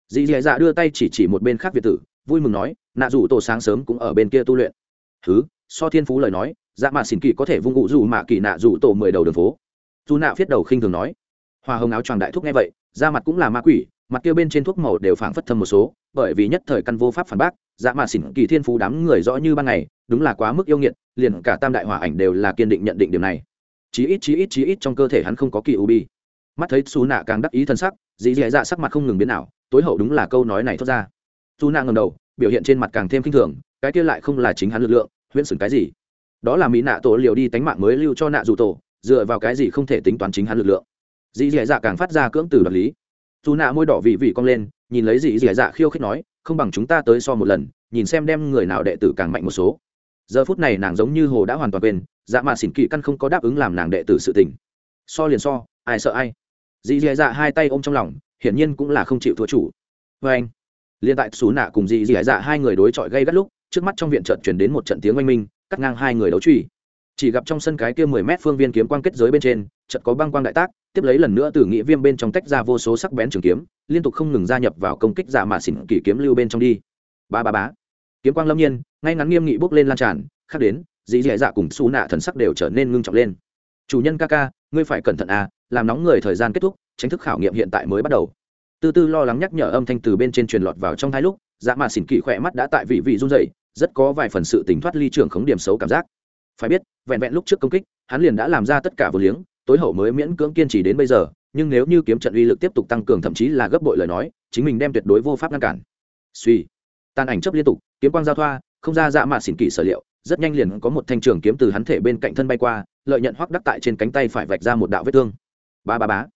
A: Dì dì dạ đưa tay chỉ chỉ một bên khác việt tử, vui mừng nói, nạ dù tổ sáng sớm cũng ở bên kia tu luyện. Thứ so thiên phú lời nói dạ mà xỉn kỳ có thể vung ngụ dù mạ kỳ nạ dù tổ mười đầu đường phố. Dù nạ viết đầu khinh thường nói hoa hồng áo choàng đại thúc nghe vậy, da mặt cũng là ma quỷ, mặt kia bên trên thuốc màu đều phảng phất thâm một số, bởi vì nhất thời căn vô pháp phản bác dạ mà xỉn kỳ thiên phú đám người rõ như ban ngày, đúng là quá mức yêu nghiệt, liền cả tam đại hỏa ảnh đều là kiên định nhận định điều này chí ít chí ít chí ít trong cơ thể hắn không có kỳ u bi. Mắt thấy xù nạ càng đắc ý thân sắc, dì dì dạ sắc mặt không ngừng biến nào tối hậu đúng là câu nói này thoát ra. Xù nạ ngầm đầu, biểu hiện trên mặt càng thêm k i n h thường, cái kia lại không là chính hắn lực lượng, huyễn sừng cái gì? Đó là mỹ nạ tổ liều đi tánh mạng mới lưu cho nạ dù tổ, dựa vào cái gì không thể tính toán chính hắn lực lượng? Dì dì dạ càng phát ra cưỡng từ đoạt lý. Dù nạ môi đỏ vị vị cong lên, nhìn lấy dì dì dạ khiêu khích nói, không bằng chúng ta tới so một lần, nhìn xem đem người nào đệ tử càng mạnh một số giờ phút này nàng giống như hồ đã hoàn toàn quên dạ mà xỉn kỵ căn không có đáp ứng làm nàng đệ tử sự tình. So liền so, ai sợ ai? Dì dì dạ hai tay ôm trong lòng, hiển nhiên cũng là không chịu thua chủ. Vê anh liền tại xú nạ cùng dì dì dạ hai người đối chọi gây gắt lúc, trước mắt trong viện trận chuyển đến một trận tiếng oanh minh, cắt ngang hai người đấu truy chỉ gặp trong sân cái kia mười mét phương viên kiếm quang kết giới bên trên trận có băng quang đại tác, tiếp lấy lần nữa từ nghĩa viêm bên trong tách ra vô số sắc bén trường kiếm, liên tục không ngừng gia nhập vào công kích dạ mà xỉn kỳ kiếm lưu bên trong đi. Ba ba bá kiếm quang lâm nhiên, ngay ngắn nghiêm nghị bốc lên lan tràn khác đến, dì dì dạ cùng xù nạ thần sắc đều trở nên ngưng trọng lên. Chủ nhân ca ca, ngươi phải cẩn thận à làm nóng người thời gian kết thúc, tránh thức khảo nghiệm hiện tại mới bắt đầu. Tư tư lo lắng nhắc nhở âm thanh từ bên trên truyền lọt vào trong thái lúc dạ mà xỉn kỳ khỏe mắt đã tại vị vị run dậy rất có vài phần sự tỉnh thoát ly trường khống điểm xấu cảm giác. Phải biết, vẹn vẹn lúc trước công kích, hắn liền đã làm ra tất cả vô liếng, tối hậu mới miễn cưỡng kiên trì đến bây giờ, nhưng nếu như kiếm trận uy lực tiếp tục tăng cường thậm chí là gấp bội lời nói, chính mình đem tuyệt đối vô pháp ngăn cản. Suy tàn ảnh chấp liên tục, kiếm quang giao thoa, không ra dạ mạ xỉn kỳ sở liệu, rất nhanh liền có một thanh trường kiếm từ hắn thể bên cạnh thân bay qua, lợi nhận hoắc đắc tại trên cánh tay phải vạch ra một đạo vết thương. Ba ba bá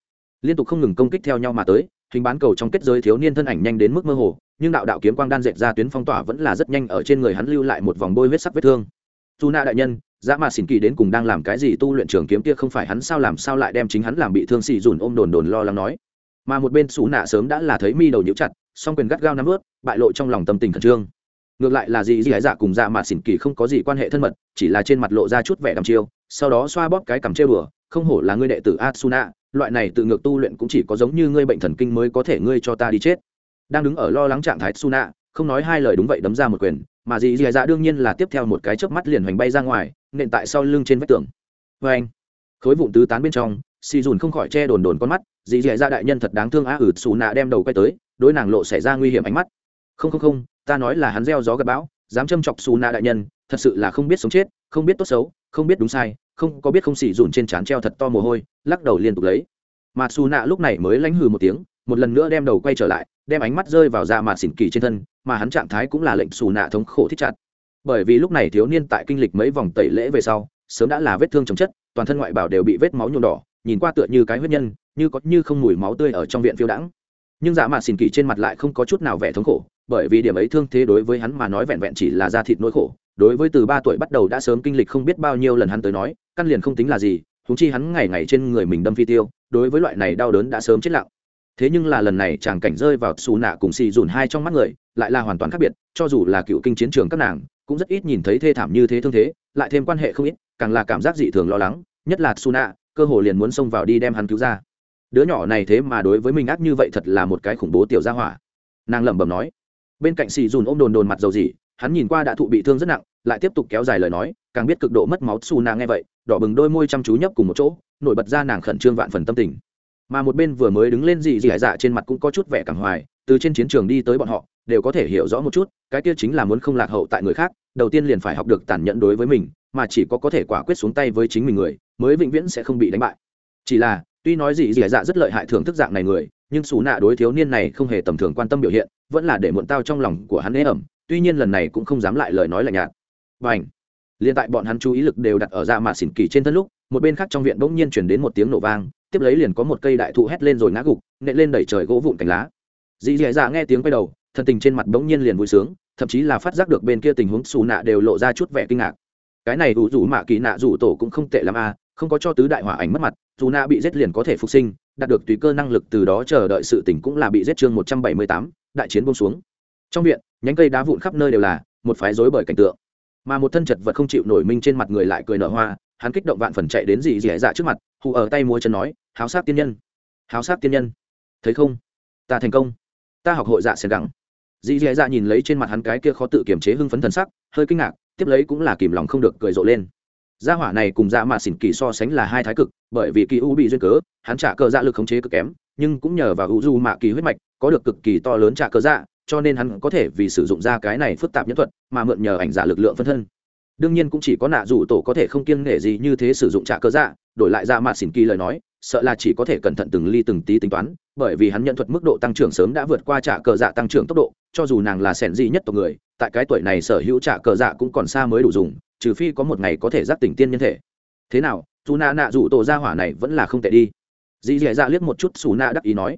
A: liên tục không ngừng công kích theo nhau mà tới, hình bán cầu trong kết giới thiếu niên thân ảnh nhanh đến mức mơ hồ, nhưng đạo đạo kiếm quang đan dệt ra tuyến phong tỏa vẫn là rất nhanh ở trên người hắn lưu lại một vòng bôi vết sắc vết thương. Dù nạ đại nhân dạ dã mà xỉn kỳ đến cùng đang làm cái gì tu luyện trường kiếm kia không phải hắn sao làm sao lại đem chính hắn làm bị thương xì dùn ôm đồn đồn lo lắng nói. Mà một bên xù nạ sớm đã là thấy mi đầu nhũ chặt song quyền gắt gao nắm ướt bại lộ trong lòng tâm tình khẩn trương. Ngược lại là gì dì gái dạ cùng dạ mà xỉn kỳ không có gì quan hệ thân mật, chỉ là trên mặt lộ ra chút vẻ đăm chiêu, sau đó xoa bóp cái cằm trêu đùa, không hổ là ngươi đệ tử atsuna, loại này tự ngược tu luyện cũng chỉ có giống như ngươi bệnh thần kinh mới có thể ngươi cho ta đi chết. Đang đứng ở lo lắng trạng thái suna không nói hai lời đúng vậy đấm ra một quyền, mà dì dì dạ đương nhiên là tiếp theo một cái chớp mắt liền hoành bay ra ngoài, nện tại sau lưng trên vách tường. Vê anh, khối vụn tứ tán bên trong xì dùn không khỏi che đồn đồn con mắt, dì dì dạ đại nhân thật đáng thương á ử xù nạ đem đầu quay tới đối nàng lộ xảy ra nguy hiểm ánh mắt. Không không không, ta nói là hắn gieo gió gặp bão, dám châm chọc xù nạ đại nhân, thật sự là không biết sống chết, không biết tốt xấu, không biết đúng sai, không có biết không xỉ dùn trên trán treo thật to mồ hôi, lắc đầu liên tục lấy. Mà xù nạ lúc này mới lánh hừ một tiếng, một lần nữa đem đầu quay trở lại, đem ánh mắt rơi vào da mà xỉn kỳ trên thân, mà hắn trạng thái cũng là lệnh xù nạ thống khổ thích chặt. Bởi vì lúc này thiếu niên tại kinh lịch mấy vòng tẩy lễ về sau, sớm đã là vết thương chồng chất, toàn thân ngoại bảo đều bị vết máu nhuộm đỏ, nhìn qua tựa như cái huyết nhân, như có như không mùi máu tươi ở trong viện phiêu đãng nhưng dạ mạ xỉn kỳ trên mặt lại không có chút nào vẻ thống khổ, bởi vì điểm ấy thương thế đối với hắn mà nói vẹn vẹn chỉ là da thịt nỗi khổ. Đối với từ ba tuổi bắt đầu đã sớm kinh lịch không biết bao nhiêu lần hắn tới nói, căn liền không tính là gì thúng chi hắn ngày ngày trên người mình đâm phi tiêu, đối với loại này đau đớn đã sớm chết lặng. Thế nhưng là lần này chàng cảnh rơi vào xù nạ cùng xì dùn hai trong mắt người, lại là hoàn toàn khác biệt, cho dù là cựu kinh chiến trường các nàng, cũng rất ít nhìn thấy thê thảm như thế thương thế, lại thêm quan hệ không ít, càng là cảm giác dị thường lo lắng, nhất là xù nạ, cơ hồ liền muốn xông vào đi đem hắn cứu ra đứa nhỏ này thế mà đối với mình ác như vậy thật là một cái khủng bố tiểu gia hỏa. Nàng lẩm bẩm nói. Bên cạnh xì dùn ôm đồn đồn mặt dầu gì hắn nhìn qua đã thụ bị thương rất nặng, lại tiếp tục kéo dài lời nói, càng biết cực độ mất máu xù nàng nghe vậy, đỏ bừng đôi môi chăm chú nhấp cùng một chỗ, nổi bật ra nàng khẩn trương vạn phần tâm tình. Mà một bên vừa mới đứng lên gì dị hải dạ trên mặt cũng có chút vẻ càng hoài, từ trên chiến trường đi tới bọn họ, đều có thể hiểu rõ một chút, cái kia chính là muốn không lạc hậu tại người khác, đầu tiên liền phải học được tàn nhẫn đối với mình, mà chỉ có có thể quả quyết xuống tay với chính mình người, mới vĩnh viễn sẽ không bị đánh bại. Chỉ là tuy nói dị dị dạ rất lợi hại thưởng thức dạng này người, nhưng xù nạ đối thiếu niên này không hề tầm thường quan tâm biểu hiện, vẫn là để muộn tao trong lòng của hắn ế ẩm, tuy nhiên lần này cũng không dám lại lời nói lạnh nhạt. Và ảnh liền tại bọn hắn chú ý lực đều đặt ở dạ mạ xỉn kỳ trên thân lúc, một bên khác trong viện bỗng nhiên chuyển đến một tiếng nổ vang, tiếp lấy liền có một cây đại thụ hét lên rồi ngã gục, nện lên đẩy trời gỗ vụn cành lá. Dì dì dạ nghe tiếng quay đầu, thân tình trên mặt bỗng nhiên liền vui sướng, thậm chí là phát giác được bên kia tình huống xù nạ đều lộ ra chút vẻ kinh ngạc. Cái này ủ rủ mạ kỳ nạ rủ tổ cũng không tệ l ắ m a à, không có cho tứ đại hỏa ảnh mất mặt dù nạ bị giết liền có thể phục sinh, đạt được tùy cơ năng lực từ đó chờ đợi sự tỉnh cũng là bị giết chương một trăm bảy mươi tám, đại chiến bông xuống. Trong viện, nhánh cây đá vụn khắp nơi đều là một phái rối bởi cảnh tượng. Mà một thân chật vật không chịu nổi minh trên mặt người lại cười nở hoa, hắn kích động vạn phần chạy đến dì dì dạ trước mặt, hù ở tay múa chân nói, háo sát tiên nhân, háo sát tiên nhân. Thấy không? Ta thành công. Ta học hội dạ xẻng gắng dì dì dạ nhìn lấy trên mặt hắn cái kia khó tự kiềm chế hưng phấn thần sắc, hơi kinh ngạc, tiếp lấy cũng là kìm lòng không được cười rộ lên gia hỏa này cùng dạ mạ xỉn kỳ so sánh là hai thái cực, bởi vì kỳ u bị duyên cớ, hắn trả cờ dạ lực khống chế cực kém, nhưng cũng nhờ vào u du mạ kỳ huyết mạch, có được cực kỳ to lớn trả cờ dạ cho nên hắn có thể vì sử dụng ra cái này phức tạp nhất thuật, mà mượn nhờ ảnh giả lực lượng phân thân. Đương nhiên cũng chỉ có nạ rủ tổ có thể không kiêng nể gì như thế sử dụng trả cờ dạ đổi lại ra mạ xỉn kỳ lời nói, sợ là chỉ có thể cẩn thận từng ly từng tí tính toán, bởi vì hắn nhận thuật mức độ tăng trưởng sớm đã vượt qua trả cờ dạ tăng trưởng tốc độ, cho dù nàng là sẻn gì nhất tộc người, tại cái tuổi này sở hữu trả cờ dạ cũng còn xa mới đủ dùng trừ phi có một ngày có thể giác tỉnh tiên nhân thể. Thế nào dù nạ nạ rủ tổ ra hỏa này vẫn là không tệ đi. Dì dì dạ liếc một chút xù nạ đắc ý nói.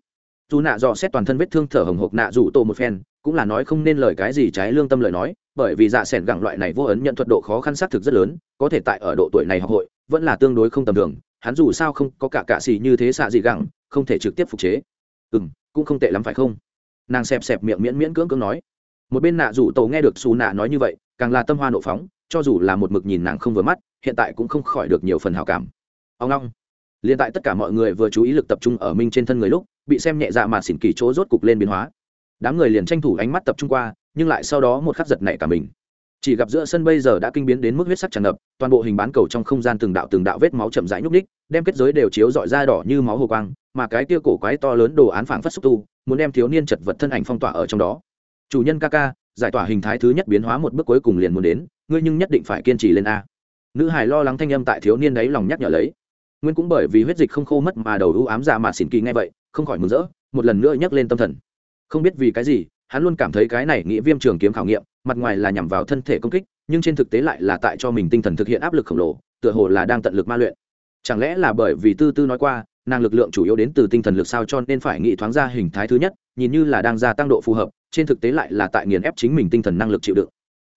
A: Dù nạ dò xét toàn thân vết thương thở hồng hộc nạ rủ tổ một phen, cũng là nói không nên lời cái gì trái lương tâm lời nói, bởi vì dạ s ẻ n gẳng loại này vô ấn nhận thuật độ khó khăn xác thực rất lớn, có thể tại ở độ tuổi này học hội, vẫn là tương đối không tầm thường, hắn dù sao không có cả cạ xì như thế xạ gì gẳng, không thể trực tiếp phục chế. Ừ m cũng không tệ lắm phải không? Nàng xẹp xẹp miệng miễn miễn cưỡng cưỡng nói. Một bên nạ rủ tổ nghe được xù nạ nói như vậy, càng là tâm hoa nộ phóng cho dù là một mực nhìn nàng không vừa mắt, hiện tại cũng không khỏi được nhiều phần hào cảm. Ông long, liền tại tất cả mọi người vừa chú ý lực tập trung ở minh trên thân người lúc, bị xem nhẹ dạ mà xỉn kỳ chỗ rốt cục lên biến hóa. Đám người liền tranh thủ ánh mắt tập trung qua, nhưng lại sau đó một khắc giật nảy cả mình. Chỉ gặp giữa sân bây giờ đã kinh biến đến mức huyết sắc tràn ngập, toàn bộ hình bán cầu trong không gian từng đạo từng đạo vết máu chậm rãi nhúc ních đem kết giới đều chiếu dọi ra đỏ như máu hồ quang, mà cái tia cổ quái to lớn đồ án phảng phất xúc tu, muốn đem thiếu niên chật vật thân ảnh phong tỏa ở trong đó. Chủ nhân ca ca giải tỏa hình thái thứ nhất biến hóa một bước cuối cùng liền muốn đến, ngươi nhưng nhất định phải kiên trì lên a. Nữ hải lo lắng thanh âm tại thiếu niên đấy lòng nhắc nhở lấy. Nguyên cũng bởi vì huyết dịch không khô mất mà đầu ưu ám ra mà xỉn kỳ ngay vậy, không khỏi mừng rỡ, một lần nữa nhắc lên tâm thần. Không biết vì cái gì, hắn luôn cảm thấy cái này nghĩa viêm trường kiếm khảo nghiệm, mặt ngoài là nhằm vào thân thể công kích, nhưng trên thực tế lại là tại cho mình tinh thần thực hiện áp lực khổng lồ, tựa hồ là đang tận lực ma luyện. Chẳng lẽ là bởi vì tư tư nói qua, nàng lực lượng chủ yếu đến từ tinh thần lực sao cho nên phải nghĩ thoáng ra hình thái thứ nhất, nhìn như là đang gia tăng độ phù hợp trên thực tế lại là tại nghiền ép chính mình tinh thần năng lực chịu đựng.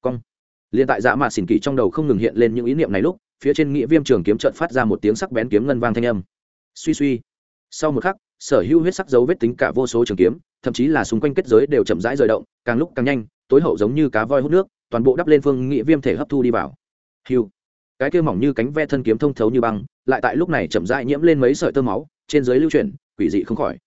A: Cong. Liền tại dạ mạ xỉn kỳ trong đầu không ngừng hiện lên những ý niệm này lúc, phía trên nghĩa viêm trường kiếm trợn phát ra một tiếng sắc bén kiếm ngân vang thanh âm. Suy suy. Sau một khắc, sở hữu huyết sắc dấu vết tính cả vô số trường kiếm, thậm chí là xung quanh kết giới đều chậm rãi rời động, càng lúc càng nhanh, tối hậu giống như cá voi hút nước, toàn bộ đắp lên phương nghĩa viêm thể hấp thu đi vào. Hiu cái kia mỏng như cánh ve thân kiếm thông thấu như băng, lại tại lúc này chậm rãi nhiễm lên mấy sợi tơ máu, trên giới lưu chuyển, quỷ dị không khỏi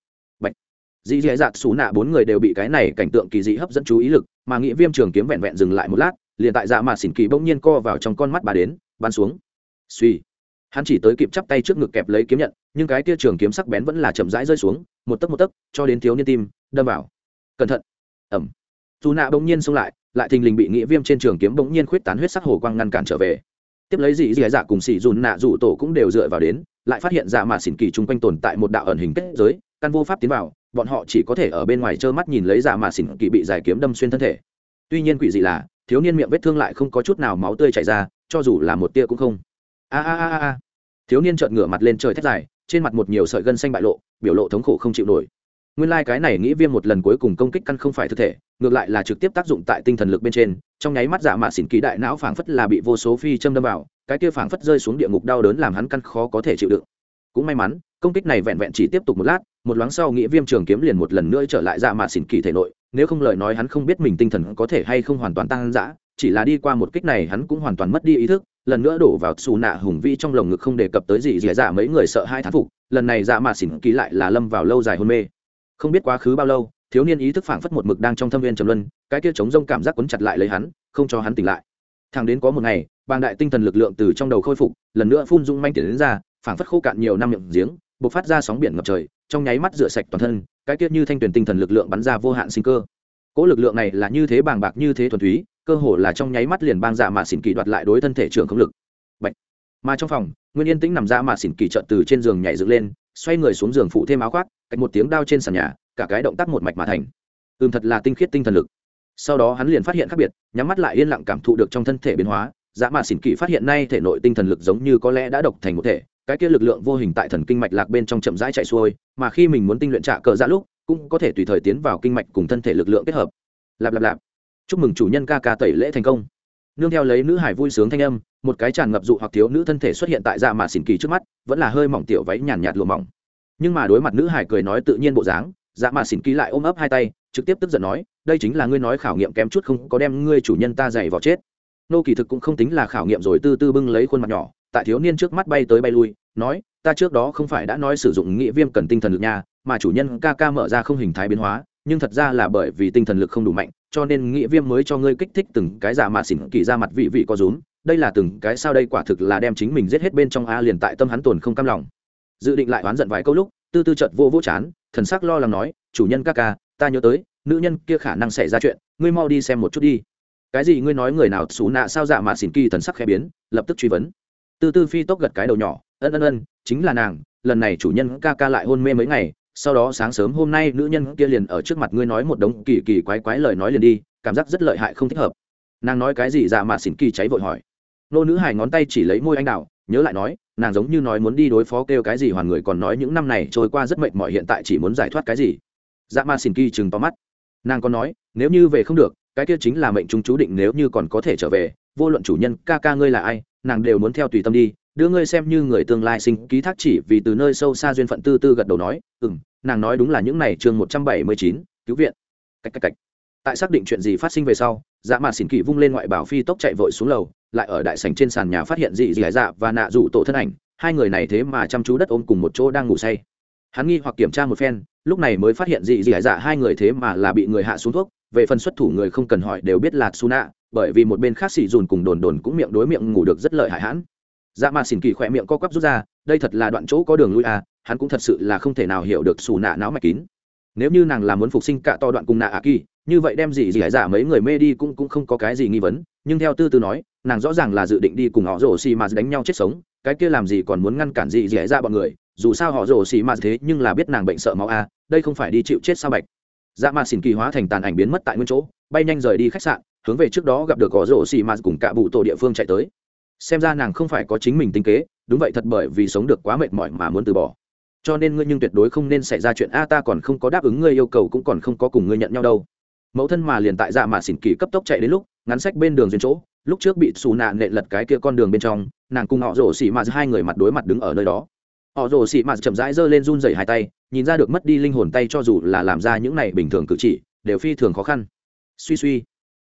A: dì dì dạt xù nạ bốn người đều bị cái này cảnh tượng kỳ dị hấp dẫn chú ý lực, mà nghĩa viêm trường kiếm vẹn vẹn dừng lại một lát, liền tại dạ mà xỉn kỳ bỗng nhiên co vào trong con mắt bà đến, bắn xuống. Suy hắn chỉ tới kịp chắp tay trước ngực kẹp lấy kiếm nhận, nhưng cái kia trường kiếm sắc bén vẫn là chậm rãi rơi xuống, một tấc một tấc, cho đến thiếu niên tim, đâm vào. Cẩn thận. Ẩm dù nạ bỗng nhiên xông lại lại thình lình bị nghĩa viêm trên trường kiếm bỗng nhiên khuyết tán huyết sắc hồ quang ngăn cản trở về. Tiếp lấy dị dị dạ cùng xỉ dùn nạ dù tổ cũng đều dựa vào đến, lại phát hiện dạ mà xỉn kỳ chung quanh tồn tại một đạo ẩn hình kết giới, căn vô pháp tiến vào bọn họ chỉ có thể ở bên ngoài trơ mắt nhìn lấy giả mà xỉn kỳ bị giải kiếm đâm xuyên thân thể. Tuy nhiên quỷ dị là, thiếu niên miệng vết thương lại không có chút nào máu tươi chảy ra, cho dù là một tia cũng không. A a a a thiếu niên trợn ngửa mặt lên trời thét dài, trên mặt một nhiều sợi gân xanh bại lộ, biểu lộ thống khổ không chịu nổi. Nguyên lai、like、cái này nghĩ viêm một lần cuối cùng công kích căn không phải thực thể, ngược lại là trực tiếp tác dụng tại tinh thần lực bên trên, trong nháy mắt dạ mạ xỉn kỳ đại não phảng phất là bị vô số phi châm đâm vào, cái kia phảng phất rơi xuống địa ngục đau đớn làm hắn căn khó có thể chịu đựng cũng may mắn, công kích này vẹn vẹn chỉ tiếp tục một lát, một loáng sau nghĩa viêm trường kiếm liền một lần nữa trở lại dạ mạ xỉn kỳ thể nội, nếu không lời nói hắn không biết mình tinh thần có thể hay không hoàn toàn tăng dã chỉ là đi qua một kích này hắn cũng hoàn toàn mất đi ý thức, lần nữa đổ vào xù nạ hùng vi trong lồng ngực không đề cập tới gì dì dạ mấy người sợ hai thán phục, lần này dạ mà xỉn ký lại là lâm vào lâu dài hôn mê. Không biết quá khứ bao lâu, thiếu niên ý thức phảng phất một mực đang trong thâm viên trầm luân, cái kia chống rông cảm giác quấn chặt lại lấy hắn, không cho hắn tỉnh lại. Thằng đến có một ngày, bàng đại tinh thần lực lượng từ trong đầu khôi phục, lần nữa phun dung manh tiền đến ra phảng phất khô cạn nhiều năm miệng giếng, bộc phát ra sóng biển ngập trời, trong nháy mắt rửa sạch toàn thân, cái kia như thanh tuyển tinh thần lực lượng bắn ra vô hạn sinh cơ. Cỗ lực lượng này là như thế bàng bạc như thế thuần túy, cơ hồ là trong nháy mắt liền bang dạ mà xỉn kỳ đoạt lại đối thân thể trường không lực. Bạch. mà trong phòng, nguyên yên tĩnh nằm dạ mà xỉn kỳ trợn từ trên giường nhảy dựng lên, xoay người xuống giường phụ thêm áo khoác, Cách một tiếng đao trên sàn nhà, cả cái động tác một mạch mà thành. Ừm, thật là tinh khiết tinh thần lực. Sau đó hắn liền phát hiện khác biệt, nhắm mắt lại yên lặng cảm thụ được trong thân thể biến hóa dạ mà xỉn kỳ phát hiện nay thể nội tinh thần lực giống như có lẽ đã độc thành một thể cái kia lực lượng vô hình tại thần kinh mạch lạc bên trong chậm rãi chạy xuôi, mà khi mình muốn tinh luyện trạ cờ ra lúc, cũng có thể tùy thời tiến vào kinh mạch cùng thân thể lực lượng kết hợp. Lạp lạp lạp. Chúc mừng chủ nhân ca ca tẩy lễ thành công. Nương theo lấy nữ hải vui sướng thanh âm, một cái tràn ngập dụ hoặc thiếu nữ thân thể xuất hiện tại dạ mạ xỉn kỳ trước mắt, vẫn là hơi mỏng tiểu váy nhàn nhạt lùa mỏng. Nhưng mà đối mặt nữ hải cười nói tự nhiên bộ dáng dạ mạ xỉn kỳ lại ôm ấp hai tay, trực tiếp tức giận nói, đây chính là ngươi nói khảo nghiệm kém chút không có đem ngươi chủ nhân ta dày vào chết. Nô kỳ thực cũng không tính là khảo nghiệm rồi tư tư bưng lấy khuôn mặt nhỏ tại thiếu niên trước mắt bay tới bay lui, nói, ta trước đó không phải đã nói sử dụng nghĩa viêm cần tinh thần lực nha, mà chủ nhân ca ca mở ra không hình thái biến hóa, nhưng thật ra là bởi vì tinh thần lực không đủ mạnh, cho nên nghĩa viêm mới cho ngươi kích thích từng cái giả mạ xỉn kỳ ra mặt vị vị có rúm, đây là từng cái sao đây quả thực là đem chính mình giết hết bên trong a liền tại tâm hắn tồn không cam lòng. Dự định lại oán giận vài câu lúc, tư tư chợt vô vô chán, thần sắc lo lắng nói, chủ nhân ca ca, ta nhớ tới, nữ nhân kia khả năng xảy ra chuyện, ngươi mau đi xem một chút đi. Cái gì ngươi nói người nào xú nạ sao dạ mạ xỉn kỳ thần sắc khẽ biến, lập tức truy vấn tư tư phi tốc gật cái đầu nhỏ, ân ân ân, chính là nàng, lần này chủ nhân ca ca lại hôn mê mấy ngày, sau đó sáng sớm hôm nay nữ nhân kia liền ở trước mặt ngươi nói một đống kỳ kỳ quái quái lời nói liền đi, cảm giác rất lợi hại không thích hợp. Nàng nói cái gì dạ mà xỉn kỳ cháy vội hỏi. Nô nữ hài ngón tay chỉ lấy môi anh đào, nhớ lại nói, nàng giống như nói muốn đi đối phó kêu cái gì hoàn người còn nói những năm này trôi qua rất mệt mỏi hiện tại chỉ muốn giải thoát cái gì. Dạ ma xỉn kỳ chừng to mắt. Nàng còn nói, nếu như về không được, cái kia chính là mệnh chúng chú định nếu như còn có thể trở về, vô luận chủ nhân ca ca ngươi là ai nàng đều muốn theo tùy tâm đi, đưa ngươi xem như người tương lai sinh ký thác chỉ vì từ nơi sâu xa duyên phận tư tư gật đầu nói ừ m nàng nói đúng là những này chương một trăm bảy mươi chín, cứu viện. Cách cách cách. Tại xác định chuyện gì phát sinh về sau dạ mà xỉn kỳ vung lên ngoại bảo phi tốc chạy vội xuống lầu, lại ở đại sành trên sàn nhà phát hiện dị dị dạ và nạ rủ tổ thân ảnh, hai người này thế mà chăm chú đất ôm cùng một chỗ đang ngủ say. Hắn nghi hoặc kiểm tra một phen, lúc này mới phát hiện dị dị dạ hai người thế mà là bị người hạ xuống thuốc, về phần xuất thủ người không cần hỏi đều biết là su nạ bởi vì một bên khác xì dùn cùng đồn đồn cũng miệng đối miệng ngủ được rất lợi hại hãn. Dạ mà xỉn kỳ khỏe miệng co quắp rút ra, đây thật là đoạn chỗ có đường lui à hắn cũng thật sự là không thể nào hiểu được xù nạ não mạch kín. Nếu như nàng là muốn phục sinh cả to đoạn cùng nạ ạ kỳ, như vậy đem gì gì hải giả dạ mấy người mê đi cũng cũng không có cái gì nghi vấn, nhưng theo tư tư nói, nàng rõ ràng là dự định đi cùng họ rổ xì mà đánh nhau chết sống, cái kia làm gì còn muốn ngăn cản gì gì hải ra dạ bọn người, dù sao họ rổ xì mà thế nhưng là biết nàng bệnh sợ máu a đây không phải đi chịu chết sao bạch. Dạ mà xỉn kỳ hóa thành tàn ảnh biến mất tại nguyên chỗ, bay nhanh rời đi khách sạn hướng về trước đó gặp được họ rổ xì mà cùng cả bụ tổ địa phương chạy tới. Xem ra nàng không phải có chính mình tinh kế, đúng vậy thật bởi vì sống được quá mệt mỏi mà muốn từ bỏ. Cho nên ngươi nhưng tuyệt đối không nên xảy ra chuyện, a, ta còn không có đáp ứng ngươi yêu cầu cũng còn không có cùng ngươi nhận nhau đâu. Mẫu thân mà liền tại dạ mà xỉn kỳ cấp tốc chạy đến lúc, ngắn sách bên đường duyên chỗ, lúc trước bị xù nạ nện lật cái kia con đường bên trong, nàng cùng họ rổ xỉ mạt hai người mặt đối mặt đứng ở nơi đó. Họ rổ xỉ mạt chậm rãi giơ lên run rẩy hai tay, nhìn ra được mất đi linh hồn tay cho dù là làm ra những này bình thường cử chỉ, đều phi thường khó khăn. Suy suy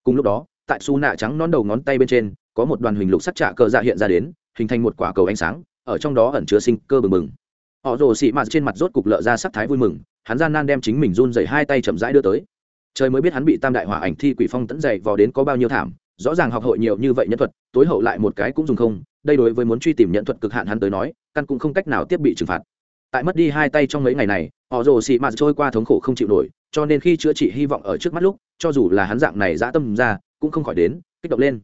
A: cùng lúc đó, tại su nạ trắng non đầu ngón tay bên trên, có một đoàn hình lục sắc trạ cờ dạ hiện ra đến, hình thành một quả cầu ánh sáng, ở trong đó ẩn chứa sinh cơ bừng bừng. Họ rồ xị mạt trên mặt rốt cục lợ ra sắc thái vui mừng, hắn gian nan đem chính mình run dày hai tay chậm rãi đưa tới. Trời mới biết hắn bị tam đại hỏa ảnh thi quỷ phong tẫn dày vò đến có bao nhiêu thảm, rõ ràng học hội nhiều như vậy nhân thuật, tối hậu lại một cái cũng dùng không, đây đối với muốn truy tìm nhận thuật cực hạn hắn tới nói, căn cũng không cách nào tiếp bị trừng phạt. Tại mất đi hai tay trong mấy ngày này, họ rồ xị mạt trôi qua thống khổ không chịu nổi, cho nên khi chữa trị hy vọng ở trước mắt lúc cho dù là hắn dạng này dã tâm ra, cũng không khỏi đến, kích động lên.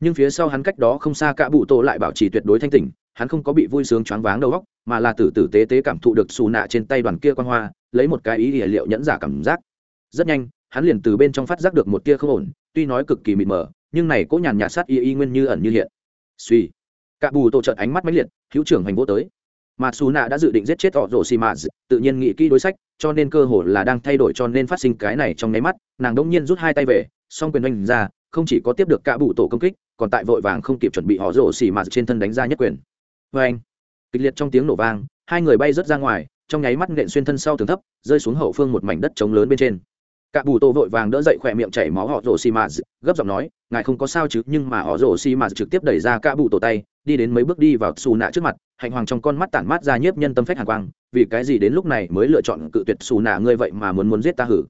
A: Nhưng phía sau hắn cách đó không xa cả bụ tổ lại bảo trì tuyệt đối thanh tỉnh, hắn không có bị vui sướng choáng váng đầu óc, mà là tử tử tế tế cảm thụ được xù nạ trên tay đoàn kia quan hoa, lấy một cái ý địa liệu nhẫn giả cảm giác. Rất nhanh, hắn liền từ bên trong phát giác được một tia không ổn, tuy nói cực kỳ mịt mờ, nhưng này cố nhàn nhạt sát y y nguyên như ẩn như hiện. Suy cả bù tổ trợn ánh mắt mãnh liệt, hữu trưởng hành vô tới mà xù nạ đã dự định giết chết họ rổ xì mạt tự nhiên nghĩ kỹ đối sách, cho nên cơ hồ là đang thay đổi cho nên phát sinh cái này trong nháy mắt, nàng đông nhiên rút hai tay về, song quyền oanh ra, không chỉ có tiếp được cả bụ tổ công kích, còn tại vội vàng không kịp chuẩn bị họ rổ xì mạt trên thân đánh ra nhất quyền. Vê anh kịch liệt trong tiếng nổ vang, hai người bay rớt ra ngoài, trong nháy mắt nện xuyên thân sau tường thấp, rơi xuống hậu phương một mảnh đất trống lớn bên trên cả bù tô vội vàng đỡ dậy khỏe miệng chảy máu họ rổ xì mạt gấp giọng nói, ngài không có sao chứ, nhưng mà họ rổ xì mạt trực tiếp đẩy ra cả bù tổ tay, đi đến mấy bước đi vào xù nạ trước mặt, hạnh hoàng trong con mắt tản mát ra nhiếp nhân tâm phách hàn quang, vì cái gì đến lúc này mới lựa chọn cự tuyệt xù nạ ngươi vậy mà muốn muốn giết ta hử?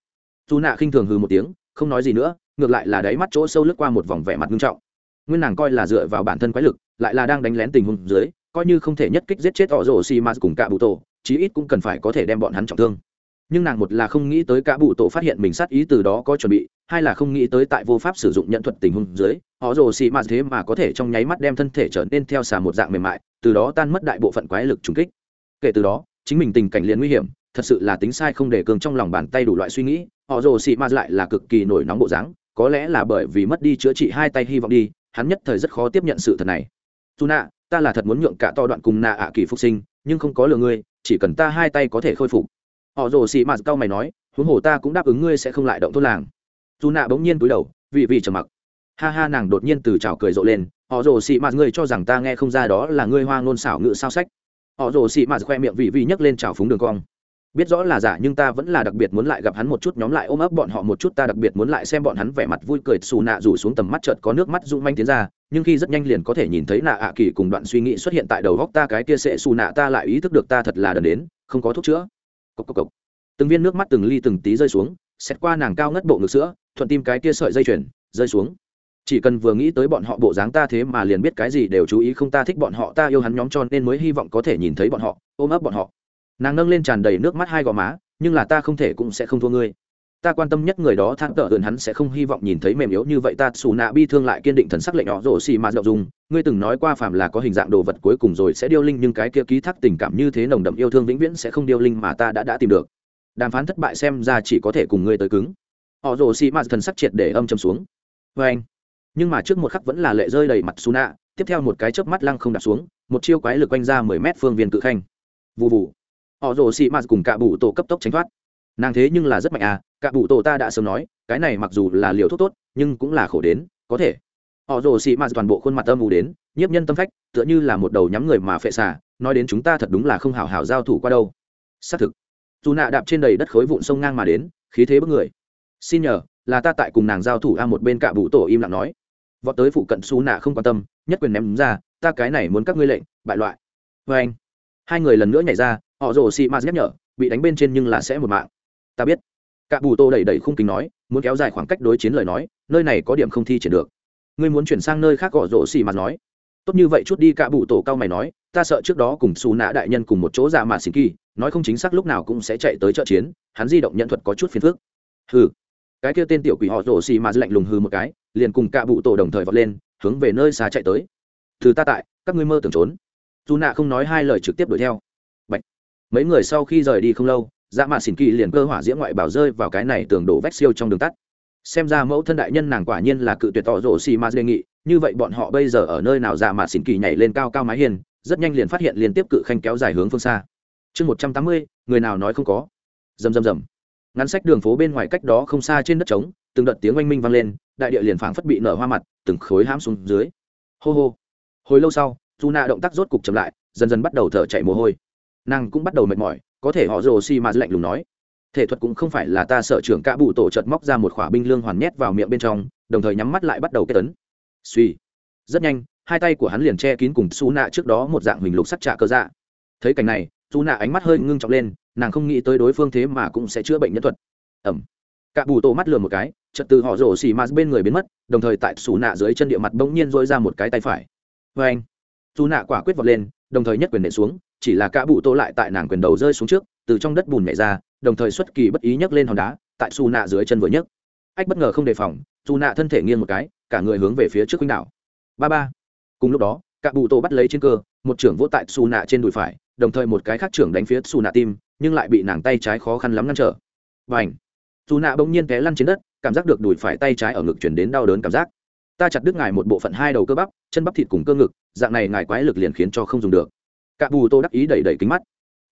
A: Xù nạ khinh thường hừ một tiếng, không nói gì nữa, ngược lại là đáy mắt chỗ sâu lướt qua một vòng vẻ mặt nghiêm trọng. Nguyên nàng coi là dựa vào bản thân quái lực, lại là đang đánh lén tình huống dưới, coi như không thể nhất kích giết chết họ rổ xì mà cùng cả Bù tổ, chí ít cũng cần phải có thể đem bọn hắn trọng thương nhưng nàng một là không nghĩ tới cả bụ tổ phát hiện mình sát ý từ đó có chuẩn bị, hai là không nghĩ tới tại vô pháp sử dụng nhận thuật tình huống dưới, họ rồ xì mà thế mà có thể trong nháy mắt đem thân thể trở nên theo xà một dạng mềm mại, từ đó tan mất đại bộ phận quái lực trùng kích. Kể từ đó, chính mình tình cảnh liền nguy hiểm, thật sự là tính sai không để cường trong lòng bàn tay đủ loại suy nghĩ, họ rồ xì mà lại là cực kỳ nổi nóng bộ dáng, có lẽ là bởi vì mất đi chữa trị hai tay hy vọng đi, hắn nhất thời rất khó tiếp nhận sự thật này. Dù nạ ta là thật muốn nhượng cả to đoạn cùng nạ ạ kỳ phục sinh, nhưng không có lừa ngươi, chỉ cần ta hai tay có thể khôi phục họ rồ xì mạt cao mày nói, huống hồ ta cũng đáp ứng ngươi sẽ không lại động thôn làng. Dù nạ bỗng nhiên túi đầu, vì vì trầm mặc. Ha ha, nàng đột nhiên từ trào cười rộ lên, họ rồ xì mạt ngươi cho rằng ta nghe không ra đó là ngươi hoa ngôn xảo ngự sao sách? Họ rồ xì mạt khoe miệng vị vị nhấc lên trào phúng đường cong. Biết rõ là giả, nhưng ta vẫn là đặc biệt muốn lại gặp hắn một chút, nhóm lại ôm ấp bọn họ một chút, ta đặc biệt muốn lại xem bọn hắn vẻ mặt vui cười. Xù nạ rủ xuống tầm mắt chợt có nước mắt rung manh tiến ra, nhưng khi rất nhanh liền có thể nhìn thấy nạ ạ kỳ cùng đoạn suy nghĩ xuất hiện tại đầu góc ta, cái kia sẽ xù nạ ta lại ý thức được ta thật là đần đến, không có thuốc chữa cốc cốc cốc. từng viên nước mắt từng ly từng tí rơi xuống, xét qua nàng cao ngất bộ ngực sữa, thuận tim cái kia sợi dây chuyền, rơi xuống. Chỉ cần vừa nghĩ tới bọn họ bộ dáng ta thế mà liền biết cái gì đều chú ý không ta thích bọn họ, ta yêu hắn nhóm cho nên mới hy vọng có thể nhìn thấy bọn họ, ôm ấp bọn họ. Nàng nâng lên tràn đầy nước mắt hai gò má, nhưng là ta không thể cũng sẽ không thua ngươi ta quan tâm nhất người đó thang tợ hơn hắn sẽ không hy vọng nhìn thấy mềm yếu như vậy ta xù nạ bi thương lại kiên định thần sắc lệnh nhỏ rổ xì mà dậu dùng. Ngươi từng nói qua phàm là có hình dạng đồ vật cuối cùng rồi sẽ điêu linh, nhưng cái kia ký thác tình cảm như thế nồng đậm yêu thương vĩnh viễn sẽ không điêu linh mà ta đã đã tìm được. Đàm phán thất bại xem ra chỉ có thể cùng ngươi tới cứng. Họ rổ xì mà thần sắc triệt để âm châm xuống. Vê anh. Nhưng mà trước một khắc vẫn là lệ rơi đầy mặt xù nạ. Tiếp theo một cái chớp mắt lăng không đặt xuống, một chiêu quái lực quanh ra mười mét phương viên cự khanh. Vụ vụ họ rồ xì mà cùng cả bụ tổ cấp tốc tránh thoát. Nàng thế nhưng là rất mạnh à cả bụ tổ ta đã sớm nói, cái này mặc dù là liều thuốc tốt, nhưng cũng là khổ đến, có thể. Họ rồ xị mạt toàn bộ khuôn mặt âm u đến, nhiếp nhân tâm phách, tựa như là một đầu nhắm người mà phệ xả nói đến chúng ta thật đúng là không hào hào giao thủ qua đâu. Xác thực. Dù nạ đạp trên đầy đất khối vụn sông ngang mà đến, khí thế bất người. Xin nhờ, là ta tại cùng nàng giao thủ a một bên cả bụ tổ im lặng nói. Vọt tới phụ cận xu nạ không quan tâm, nhất quyền ném ra, ta cái này muốn các ngươi lệnh, bại loại. Vê anh. Hai người lần nữa nhảy ra, họ rồ xị mạt nhắc nhở, bị đánh bên trên nhưng là sẽ một mạng. Ta biết cả bù tô đẩy đẩy khung kính nói, muốn kéo dài khoảng cách đối chiến lời nói, nơi này có điểm không thi triển được. Ngươi muốn chuyển sang nơi khác gõ rổ xì mặt nói. Tốt như vậy chút đi, cả bù tổ cao mày nói, ta sợ trước đó cùng xù nã đại nhân cùng một chỗ ra mà xin kỳ, nói không chính xác lúc nào cũng sẽ chạy tới trợ chiến, hắn di động nhận thuật có chút phiền phức. Hừ. Cái kia tên tiểu quỷ họ rổ xì mà lạnh lùng hừ một cái, liền cùng cả bụ tổ đồng thời vọt lên, hướng về nơi xa chạy tới. Thứ ta tại, các ngươi mơ tưởng trốn. Dù nạ không nói hai lời trực tiếp đuổi theo. Bạch. mấy người sau khi rời đi không lâu dạ mạ xỉn kỳ liền cơ hỏa diễm ngoại bảo rơi vào cái này tường đổ vách siêu trong đường tắt. Xem ra mẫu thân đại nhân nàng quả nhiên là cự tuyệt tỏ rổ xì ma đề nghị, như vậy bọn họ bây giờ ở nơi nào dạ mạ xỉn kỳ nhảy lên cao cao mái hiền, rất nhanh liền phát hiện liên tiếp cự khanh kéo dài hướng phương xa. Chương một trăm tám mươi, người nào nói không có? Rầm rầm rầm. Ngắn sách đường phố bên ngoài cách đó không xa trên đất trống, từng đợt tiếng oanh minh vang lên, đại địa liền phảng phất bị nở hoa mặt, từng khối hãm xuống dưới. Hô hô. Hồi lâu sau dù nạ động tác rốt cục chậm lại, dần dần bắt đầu thở chạy mồ hôi nàng cũng bắt đầu mệt mỏi, có thể họ rồ xì mà lạnh lùng nói, thể thuật cũng không phải là ta sợ trưởng cả bụ tổ chợt móc ra một khỏa binh lương hoàn nhét vào miệng bên trong, đồng thời nhắm mắt lại bắt đầu kết tấn. Suy. Rất nhanh, hai tay của hắn liền che kín cùng Su nạ trước đó một dạng hình lục sắt trạ cơ dạ. Thấy cảnh này Su nạ ánh mắt hơi ngưng trọng lên, nàng không nghĩ tới đối phương thế mà cũng sẽ chữa bệnh nhân thuật. Ẩm. Cả bù tổ mắt lừa một cái trật từ họ rổ xì ma bên người biến mất, đồng thời tại xù nạ dưới chân địa mặt bỗng nhiên dỗi ra một cái tay phải. Vâng. Vê anh Su nạ quả quyết vọt lên, đồng thời nhất quyền nệ xuống chỉ là cả bụ tô lại tại nàng quyền đầu rơi xuống trước, từ trong đất bùn nhảy ra, đồng thời xuất kỳ bất ý nhấc lên hòn đá, tại xù nạ dưới chân vừa nhấc. Ách bất ngờ không đề phòng dù nạ thân thể nghiêng một cái, cả người hướng về phía trước khuynh đảo. Ba ba. Cùng lúc đó, cả bụ tô bắt lấy trên cơ, một trưởng vỗ tại xù nạ trên đùi phải, đồng thời một cái khác trưởng đánh phía xù nạ tim, nhưng lại bị nàng tay trái khó khăn lắm ngăn trở. Và ảnh dù nạ bỗng nhiên té lăn trên đất, cảm giác được đùi phải tay trái ở ngực chuyển đến đau đớn cảm giác. Ta chặt đứt ngài một bộ phận hai đầu cơ bắp, chân bắp thịt cùng cơ ngực, dạng này ngài quái lực liền khiến cho không dùng được cả bù tô đắc ý đẩy đẩy kính mắt.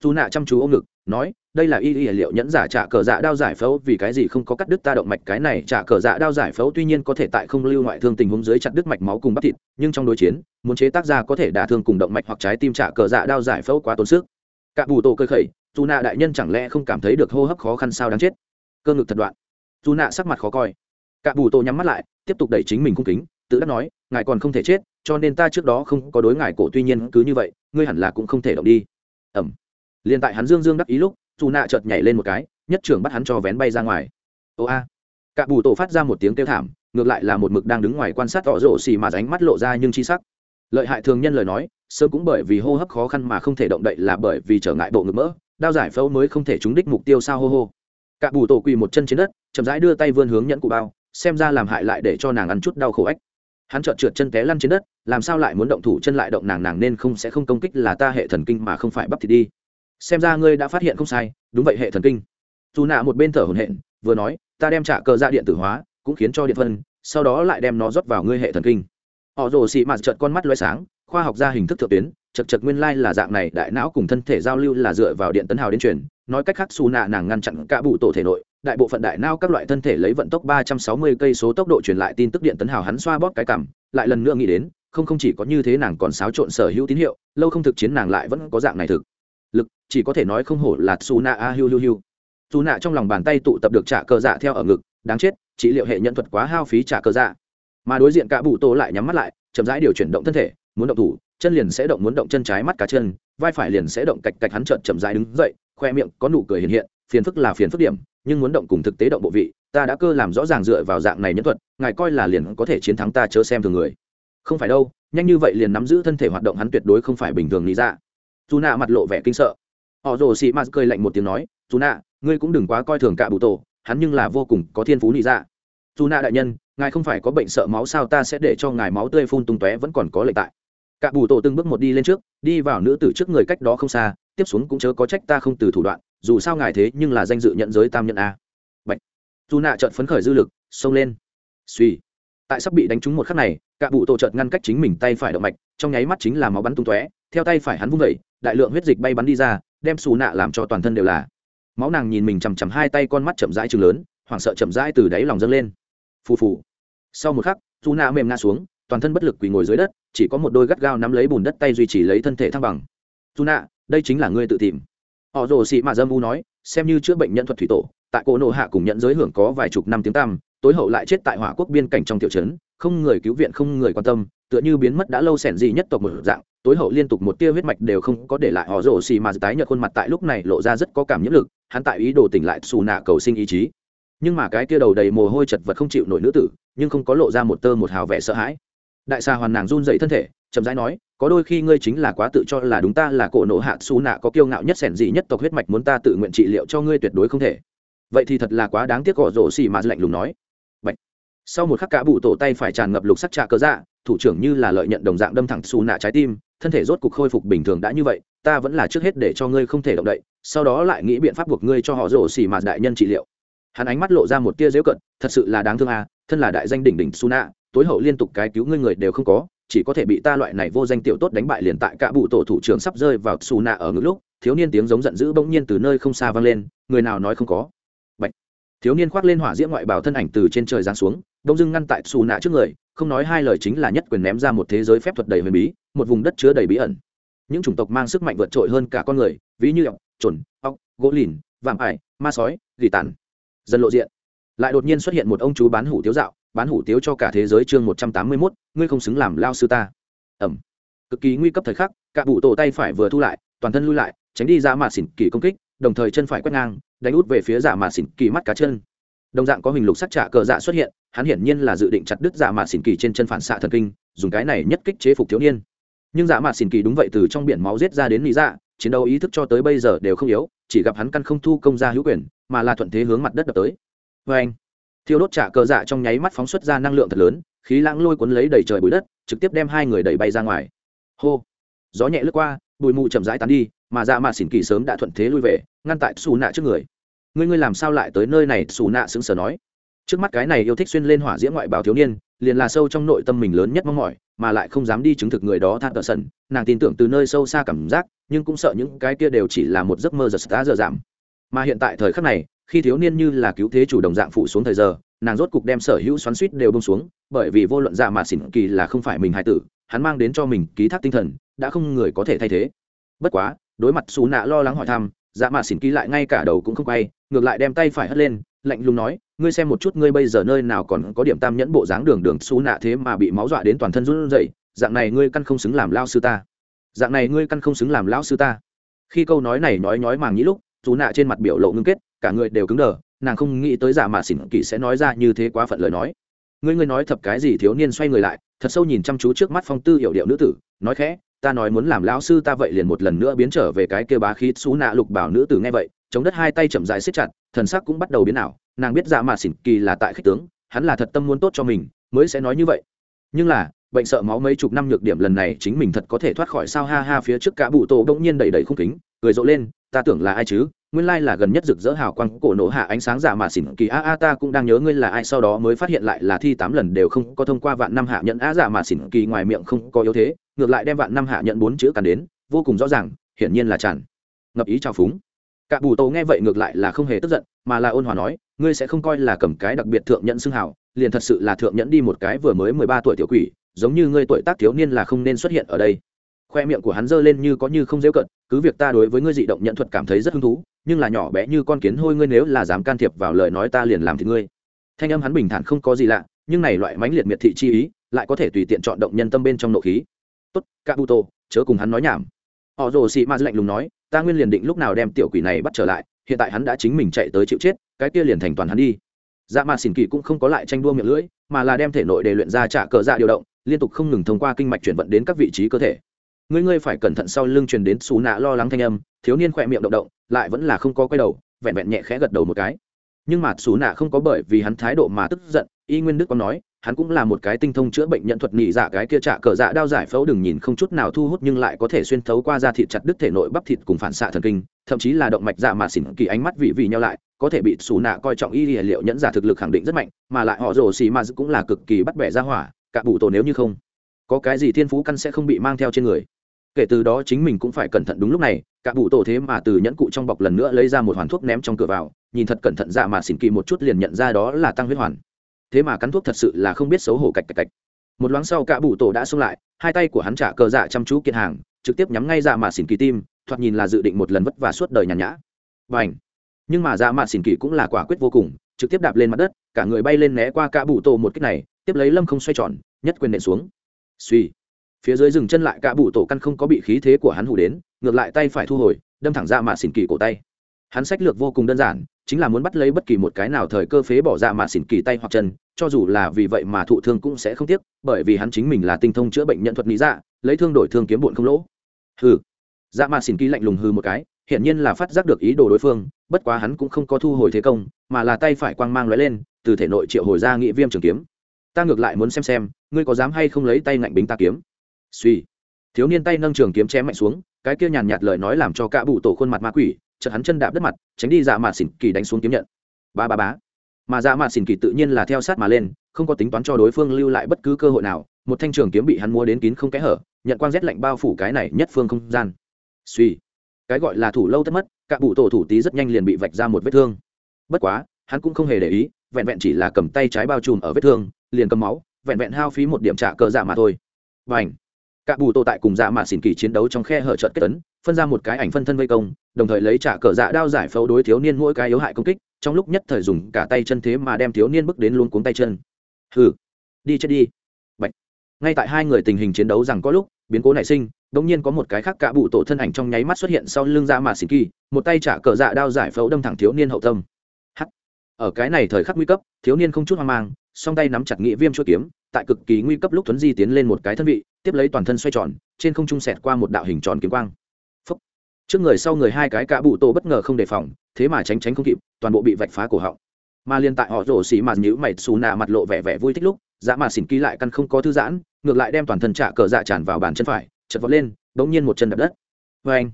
A: Dù nạ chăm chú ôm ngực, nói, đây là y y liệu nhẫn giả trả cờ dạ đao giải phẫu, vì cái gì không có cắt đứt ta động mạch? Cái này trả cờ dạ đao giải phẫu tuy nhiên có thể tại không lưu ngoại thương tình huống dưới chặt đứt mạch máu cùng bắp thịt, nhưng trong đối chiến, muốn chế tác ra có thể đả thương cùng động mạch hoặc trái tim trả cờ dạ đao giải phẫu quá tốn sức. Cả bù tô cơ khẩy, dù nạ đại nhân chẳng lẽ không cảm thấy được hô hấp khó khăn sao đáng chết? Cơ ngực thật đoạn. Dù nạ sắc mặt khó coi. Cả bù tô nhắm mắt lại, tiếp tục đẩy chính mình cung kính, tự đắc nói, ngài còn không thể chết, cho nên ta trước đó không có đối ngài cổ tuy nhiên cứ như vậy ngươi hẳn là cũng không thể động đi. Ẩm liền tại hắn dương dương đắc ý lúc dù nạ chợt nhảy lên một cái, nhất trưởng bắt hắn cho vén bay ra ngoài. Ô a. Cả bù tổ phát ra một tiếng kêu thảm, ngược lại là một mực đang đứng ngoài quan sát tỏ rổ xì mà ránh mắt lộ ra nhưng chi sắc. Lợi hại thường nhân lời nói, sớm cũng bởi vì hô hấp khó khăn mà không thể động đậy là bởi vì trở ngại bộ ngực mỡ, đao giải phẫu mới không thể trúng đích mục tiêu sao hô hô. Cả bù tổ quỳ một chân trên đất, chậm rãi đưa tay vươn hướng nhẫn cụ bao, xem ra làm hại lại để cho nàng ăn chút đau khổ ách hắn chợt trượt chân té lăn trên đất, làm sao lại muốn động thủ chân lại động nàng nàng nên không sẽ không công kích là ta hệ thần kinh mà không phải bắp thì đi. Xem ra ngươi đã phát hiện không sai, đúng vậy hệ thần kinh. Dù nạ một bên thở hổn hển, vừa nói, ta đem trả cờ ra điện tử hóa, cũng khiến cho điện phân, sau đó lại đem nó rót vào ngươi hệ thần kinh. Họ rồ xị mạt trợt con mắt loay sáng, khoa học ra hình thức thượng tuyến, chật chật nguyên lai là dạng này, đại não cùng thân thể giao lưu là dựa vào điện tấn hào đến truyền nói cách khác xù nạ nàng ngăn chặn cả bụ tổ thể nội, đại bộ phận đại nao các loại thân thể lấy vận tốc ba trăm sáu mươi cây số tốc độ truyền lại tin tức điện tấn hào hắn xoa bóp cái cằm lại lần nữa nghĩ đến, không không chỉ có như thế nàng còn xáo trộn sở hữu tín hiệu, lâu không thực chiến nàng lại vẫn có dạng này thực lực, chỉ có thể nói không hổ là xù nạ a hiu hiu hiu. Xù nạ trong lòng bàn tay tụ tập được trả cờ dạ theo ở ngực, đáng chết chỉ liệu hệ nhận thuật quá hao phí trả cờ dạ. Mà đối diện cả bụ tổ lại nhắm mắt lại, chậm rãi điều chuyển động thân thể, muốn động thủ, chân liền sẽ động, muốn động chân trái mắt cá chân, vai phải liền sẽ động cạch cạch hắn trợn chậm rãi đứng dậy khoe miệng có nụ cười hiện hiện, phiền phức là phiền phức điểm, nhưng muốn động cùng thực tế động bộ vị, ta đã cơ làm rõ ràng dựa vào dạng này nhân thuật, ngài coi là liền có thể chiến thắng ta chớ xem thường người. Không phải đâu, nhanh như vậy liền nắm giữ thân thể hoạt động hắn tuyệt đối không phải bình thường lý ra. Dù nạ mặt lộ vẻ kinh sợ. Họ rồ xị mạt cười lạnh một tiếng nói dù nạ ngươi cũng đừng quá coi thường cả bụ tổ, hắn nhưng là vô cùng có thiên phú lý ra. Dù nạ đại nhân, ngài không phải có bệnh sợ máu sao ta sẽ để cho ngài máu tươi phun tung tóe vẫn còn có lệnh tại. Cả bù tổ từng bước một đi lên trước, đi vào nữ tử trước người cách đó không xa tiếp xuống cũng chớ có trách ta không từ thủ đoạn, dù sao ngài thế nhưng là danh dự nhận giới tam nhận a. Bạch. dù nạ trợn phấn khởi dư lực, xông lên. Suy tại sắp bị đánh trúng một khắc này, cả bụ tổ trợt ngăn cách chính mình tay phải động mạch, trong nháy mắt chính là máu bắn tung tóe, theo tay phải hắn vung vẩy đại lượng huyết dịch bay bắn đi ra, đem xù nạ làm cho toàn thân đều là. Máu nàng nhìn mình chằm chằm hai tay con mắt chậm rãi chừng lớn, hoảng sợ chậm rãi từ đáy lòng dâng lên. Phù phù. Sau một khắc dù nạ mềm nga xuống, toàn thân bất lực quỳ ngồi dưới đất, chỉ có một đôi gắt gao nắm lấy bùn đất tay duy trì lấy thân thể thăng bằng. Dù nạ đây chính là ngươi tự tìm. Họ rồ xị mà dâm u nói, xem như chữa bệnh nhân thuật thủy tổ, tại cổ nộ hạ cùng nhận giới hưởng có vài chục năm tiếng tăm, tối hậu lại chết tại hỏa quốc biên cảnh trong tiểu trấn, không người cứu viện, không người quan tâm, tựa như biến mất đã lâu sẻn gì nhất tộc một dạng, tối hậu liên tục một tia huyết mạch đều không có để lại. Họ rồ xì mà tái nhợt khuôn mặt tại lúc này lộ ra rất có cảm nhiễm lực, hắn tại ý đồ tỉnh lại xù nạ cầu sinh ý chí. Nhưng mà cái tia đầu đầy mồ hôi chật vật không chịu nổi nữ tử, nhưng không có lộ ra một tơ một hào vẻ sợ hãi đại xà hoàn nàng run dậy thân thể, chậm rãi nói, có đôi khi ngươi chính là quá tự cho là đúng ta là cổ nộ hạ xù nạ có kiêu ngạo nhất sẻn dị nhất tộc huyết mạch muốn ta tự nguyện trị liệu cho ngươi tuyệt đối không thể. Vậy thì thật là quá đáng tiếc, gõ rổ xì mà lạnh lùng nói. Bạch. sau một khắc cả bụ tổ tay phải tràn ngập lục sắc trà cơ dạ thủ trưởng như là lợi nhận đồng dạng đâm thẳng xù nạ trái tim, thân thể rốt cục khôi phục bình thường đã như vậy, ta vẫn là trước hết để cho ngươi không thể động đậy, sau đó lại nghĩ biện pháp buộc ngươi cho họ rổ xì mà đại nhân trị liệu. Hắn ánh mắt lộ ra một tia dễu cận, thật sự là đáng thương à thân là đại danh đỉnh đỉnh xù nạ tối hậu liên tục cái cứu ngươi người đều không có, chỉ có thể bị ta loại này vô danh tiểu tốt đánh bại liền tại cả bụ tổ thủ trưởng sắp rơi vào xù nạ ở ngữ lúc, thiếu niên tiếng giống giận dữ bỗng nhiên từ nơi không xa vang lên, người nào nói không có. Bạch. thiếu niên khoác lên hỏa diễm ngoại bảo thân ảnh từ trên trời giáng xuống, đông dưng ngăn tại xù nạ trước người, không nói hai lời chính là nhất quyền ném ra một thế giới phép thuật đầy huyền bí, một vùng đất chứa đầy bí ẩn. Những chủng tộc mang sức mạnh vượt trội hơn cả con người, ví như ọc chuẩn ọc gỗ lìn, vạm ải, ma sói, gỉ tàn. Dần lộ diện. Lại đột nhiên xuất hiện một ông chú bán hủ tiếu dạo bán hủ tiếu cho cả thế giới chương một trăm tám mươi mốt, ngươi không xứng làm lao sư ta. Ẩm. Cực kỳ nguy cấp thời khắc, cả bụ tổ tay phải vừa thu lại, toàn thân lui lại, tránh đi ra mà xỉn kỳ công kích, đồng thời chân phải quét ngang, đánh út về phía giả mà xỉn kỳ mắt cá chân. Đồng dạng có hình lục sắc trả cờ dạ xuất hiện, hắn hiển nhiên là dự định chặt đứt giả mà xỉn kỳ trên chân phản xạ thần kinh, dùng cái này nhất kích chế phục thiếu niên. Nhưng giả mà xỉn kỳ đúng vậy từ trong biển máu giết ra đến lý dạ chiến đấu ý thức cho tới bây giờ đều không yếu, chỉ gặp hắn căn không thu công ra hữu quyền, mà là thuận thế hướng mặt đất đập tới. Vê anh thiêu đốt trả cờ dạ trong nháy mắt phóng xuất ra năng lượng thật lớn, khí lãng lôi cuốn lấy đầy trời bụi đất, trực tiếp đem hai người đẩy bay ra ngoài. Hô! Gió nhẹ lướt qua, bụi mù chậm rãi tán đi, mà dạ mà xỉn kỳ sớm đã thuận thế lui về, ngăn tại xù nạ trước người. Ngươi ngươi làm sao lại tới nơi này? Xù nạ xứng sở nói. Trước mắt cái này yêu thích xuyên lên hỏa diễm ngoại bào thiếu niên, liền là sâu trong nội tâm mình lớn nhất mong mỏi, mà lại không dám đi chứng thực người đó than tợ sần. Nàng tin tưởng từ nơi sâu xa cảm giác, nhưng cũng sợ những cái kia đều chỉ là một giấc mơ giật đã dở giảm. Mà hiện tại thời khắc này khi thiếu niên như là cứu thế chủ đồng dạng phụ xuống thời giờ, nàng rốt cục đem sở hữu xoắn suýt đều bông xuống, bởi vì vô luận dạ mà xỉn kỳ là không phải mình hài tử, hắn mang đến cho mình ký thác tinh thần, đã không người có thể thay thế. Bất quá, đối mặt xù nạ lo lắng hỏi thăm dạ mà xỉn kỳ lại ngay cả đầu cũng không quay, ngược lại đem tay phải hất lên, lạnh lùng nói, ngươi xem một chút ngươi bây giờ nơi nào còn có điểm tam nhẫn bộ dáng đường đường xú nạ thế mà bị máu dọa đến toàn thân run rẩy, dạng này ngươi căn không xứng làm lao sư ta. Dạng này ngươi căn không xứng làm lão sư ta. Khi câu nói này nói nhói màng nhĩ lúc dù nạ trên mặt biểu lộ ngưng kết cả người đều cứng đờ, nàng không nghĩ tới giả mà xỉn kỳ sẽ nói ra như thế quá phận lời nói. Ngươi ngươi nói thập cái gì thiếu niên xoay người lại, thật sâu nhìn chăm chú trước mắt phong tư hiểu điệu nữ tử, nói khẽ, ta nói muốn làm lão sư ta vậy liền một lần nữa biến trở về cái kia bá khí xú nạ lục bảo nữ tử nghe vậy, chống đất hai tay chậm dài siết chặt, thần sắc cũng bắt đầu biến ảo. Nàng biết giả mà xỉn kỳ là tại khích tướng, hắn là thật tâm muốn tốt cho mình, mới sẽ nói như vậy. Nhưng là, bệnh sợ máu mấy chục năm nhược điểm lần này chính mình thật có thể thoát khỏi sao ha ha phía trước cả bụ tổ bỗng nhiên đầy đầy không kính, cười rộ lên, ta tưởng là ai chứ? Nguyên lai là gần nhất rực rỡ hào quang cổ nổ hạ ánh sáng giả mà xỉn kỳ a a, ta cũng đang nhớ ngươi là ai, sau đó mới phát hiện lại là thi tám lần đều không có thông qua vạn năm hạ nhận a giả mà xỉn kỳ ngoài miệng không có yếu thế, ngược lại đem vạn năm hạ nhận bốn chữ càn đến, vô cùng rõ ràng, hiển nhiên là tràn ngập ý trào phúng. Cả bù tô nghe vậy ngược lại là không hề tức giận, mà là ôn hòa nói, ngươi sẽ không coi là cầm cái đặc biệt thượng nhận xưng hào, liền thật sự là thượng nhẫn đi một cái vừa mới mười ba tuổi tiểu quỷ, giống như ngươi tuổi tác thiếu niên là không nên xuất hiện ở đây khoe miệng của hắn giơ lên như có như không dễ cận, cứ việc ta đối với ngươi dị động nhận thuật cảm thấy rất hứng thú, nhưng là nhỏ bé như con kiến hôi ngươi nếu là dám can thiệp vào lời nói ta liền làm thì ngươi. Thanh âm hắn bình thản không có gì lạ, nhưng này loại mãnh liệt miệt thị chi ý, lại có thể tùy tiện chọn động nhân tâm bên trong nộ khí. Tốt cả bu tô chớ cùng hắn nói nhảm. Họ rồ xị ma lạnh lùng nói, ta nguyên liền định lúc nào đem tiểu quỷ này bắt trở lại, hiện tại hắn đã chính mình chạy tới chịu chết, cái kia liền thành toàn hắn đi. Dạ mà xỉn kỳ cũng không có lại tranh đua miệng lưỡi, mà là đem thể nội để luyện ra trả cờ dạ điều động, liên tục không ngừng thông qua kinh mạch chuyển vận đến các vị trí cơ thể ngươi ngươi phải cẩn thận sau lưng truyền đến xù nạ lo lắng thanh âm, thiếu niên khỏe miệng động động, lại vẫn là không có quay đầu, vẹn vẹn nhẹ khẽ gật đầu một cái. Nhưng mà xù nạ không có bởi vì hắn thái độ mà tức giận, y nguyên đức có nói, hắn cũng là một cái tinh thông chữa bệnh nhận thuật nhị dạ cái kia trả cờ dạ đao giải phẫu đừng nhìn không chút nào thu hút nhưng lại có thể xuyên thấu qua da thịt chặt đứt thể nội bắp thịt cùng phản xạ thần kinh, thậm chí là động mạch dạ mà xỉn kỳ ánh mắt vị vị nhau lại, có thể bị xù nạ coi trọng y liệu nhẫn giả thực lực khẳng định rất mạnh, mà lại họ rồ xì mà cũng là cực kỳ bắt bẻ ra hỏa, cả bụ tổ nếu như không có cái gì thiên phú căn sẽ không bị mang theo trên người kể từ đó chính mình cũng phải cẩn thận đúng lúc này, cả bụ tổ thế mà từ nhẫn cụ trong bọc lần nữa lấy ra một hoàn thuốc ném trong cửa vào, nhìn thật cẩn thận dạ mà xỉn kỳ một chút liền nhận ra đó là tăng huyết hoàn. Thế mà cắn thuốc thật sự là không biết xấu hổ cạch cạch cạch. Một loáng sau cả bụ tổ đã xông lại, hai tay của hắn trả cờ dạ chăm chú kiện hàng, trực tiếp nhắm ngay dạ mà xỉn kỳ tim, thoạt nhìn là dự định một lần vất vả suốt đời nhàn nhã. Và ảnh nhưng mà dạ mà xỉn kỳ cũng là quả quyết vô cùng, trực tiếp đạp lên mặt đất, cả người bay lên né qua cả bụ tổ một cách này, tiếp lấy lâm không xoay tròn, nhất quyền nện xuống. Suy phía dưới dừng chân lại cả bụ tổ căn không có bị khí thế của hắn hủ đến, ngược lại tay phải thu hồi, đâm thẳng ra mạ xỉn kỳ cổ tay. Hắn sách lược vô cùng đơn giản, chính là muốn bắt lấy bất kỳ một cái nào thời cơ phế bỏ ra mạ xỉn kỳ tay hoặc chân, cho dù là vì vậy mà thụ thương cũng sẽ không tiếc, bởi vì hắn chính mình là tinh thông chữa bệnh nhận thuật lý dạ lấy thương đổi thương kiếm bụn không lỗ. Hừ. Dạ mạ xỉn kỳ lạnh lùng hư một cái, hiển nhiên là phát giác được ý đồ đối phương, bất quá hắn cũng không có thu hồi thế công, mà là tay phải quang mang lóe lên, từ thể nội triệu hồi ra nghị viêm trường kiếm. Ta ngược lại muốn xem xem, ngươi có dám hay không lấy tay ngạnh bính ta kiếm? Suy. Thiếu niên tay nâng trường kiếm chém mạnh xuống, cái kia nhàn nhạt lời nói làm cho cả bụ tổ khuôn mặt ma quỷ, chợt hắn chân đạp đất mặt, tránh đi dạ mạt xỉn kỳ đánh xuống kiếm nhận. Ba ba bá mà dạ mạt xỉn kỳ tự nhiên là theo sát mà lên, không có tính toán cho đối phương lưu lại bất cứ cơ hội nào, một thanh trường kiếm bị hắn mua đến kín không kẽ hở, nhận quang rét lạnh bao phủ cái này nhất phương không gian. Suy. Cái gọi là thủ lâu tất mất, cả bụ tổ thủ tí rất nhanh liền bị vạch ra một vết thương. Bất quá, hắn cũng không hề để ý, vẹn vẹn chỉ là cầm tay trái bao trùm ở vết thương, liền cầm máu, vẹn vẹn hao phí một điểm trả cờ dạ mà thôi. Và ảnh cả bù tô tại cùng dạ mạ xỉn kỳ chiến đấu trong khe hở trợt kết tấn phân ra một cái ảnh phân thân vây công, đồng thời lấy trả cờ dạ đao giải phẫu đối thiếu niên mỗi cái yếu hại công kích, trong lúc nhất thời dùng cả tay chân thế mà đem thiếu niên bước đến luôn cuống tay chân. Hừ, đi chết đi. Bạch. ngay tại hai người tình hình chiến đấu rằng có lúc, biến cố nảy sinh, đống nhiên có một cái khác cả bụ tổ thân ảnh trong nháy mắt xuất hiện sau lưng dạ mạ xỉn kỳ, một tay trả cờ dạ đao giải phẫu đâm thẳng thiếu niên hậu tâm. Hắc. Ở cái này thời khắc nguy cấp, thiếu niên không chút hoang mang song tay nắm chặt nghĩa viêm chuỗi kiếm, tại cực kỳ nguy cấp lúc tuấn di tiến lên một cái thân vị, tiếp lấy toàn thân xoay tròn, trên không trung sẹt qua một đạo hình tròn kiếm quang. Phúc. trước người sau người hai cái cả bụ tô bất ngờ không đề phòng, thế mà tránh tránh không kịp, toàn bộ bị vạch phá cổ họng. Mà liên tại họ rổ xì mạt nhữ mày, xù nạ mặt lộ vẻ vẻ vui thích lúc dã mà xỉn ký lại căn không có thư giãn, ngược lại đem toàn thân trả cờ dạ tràn vào bàn chân phải chật vọt lên, bỗng nhiên một chân đập đất. Vê anh,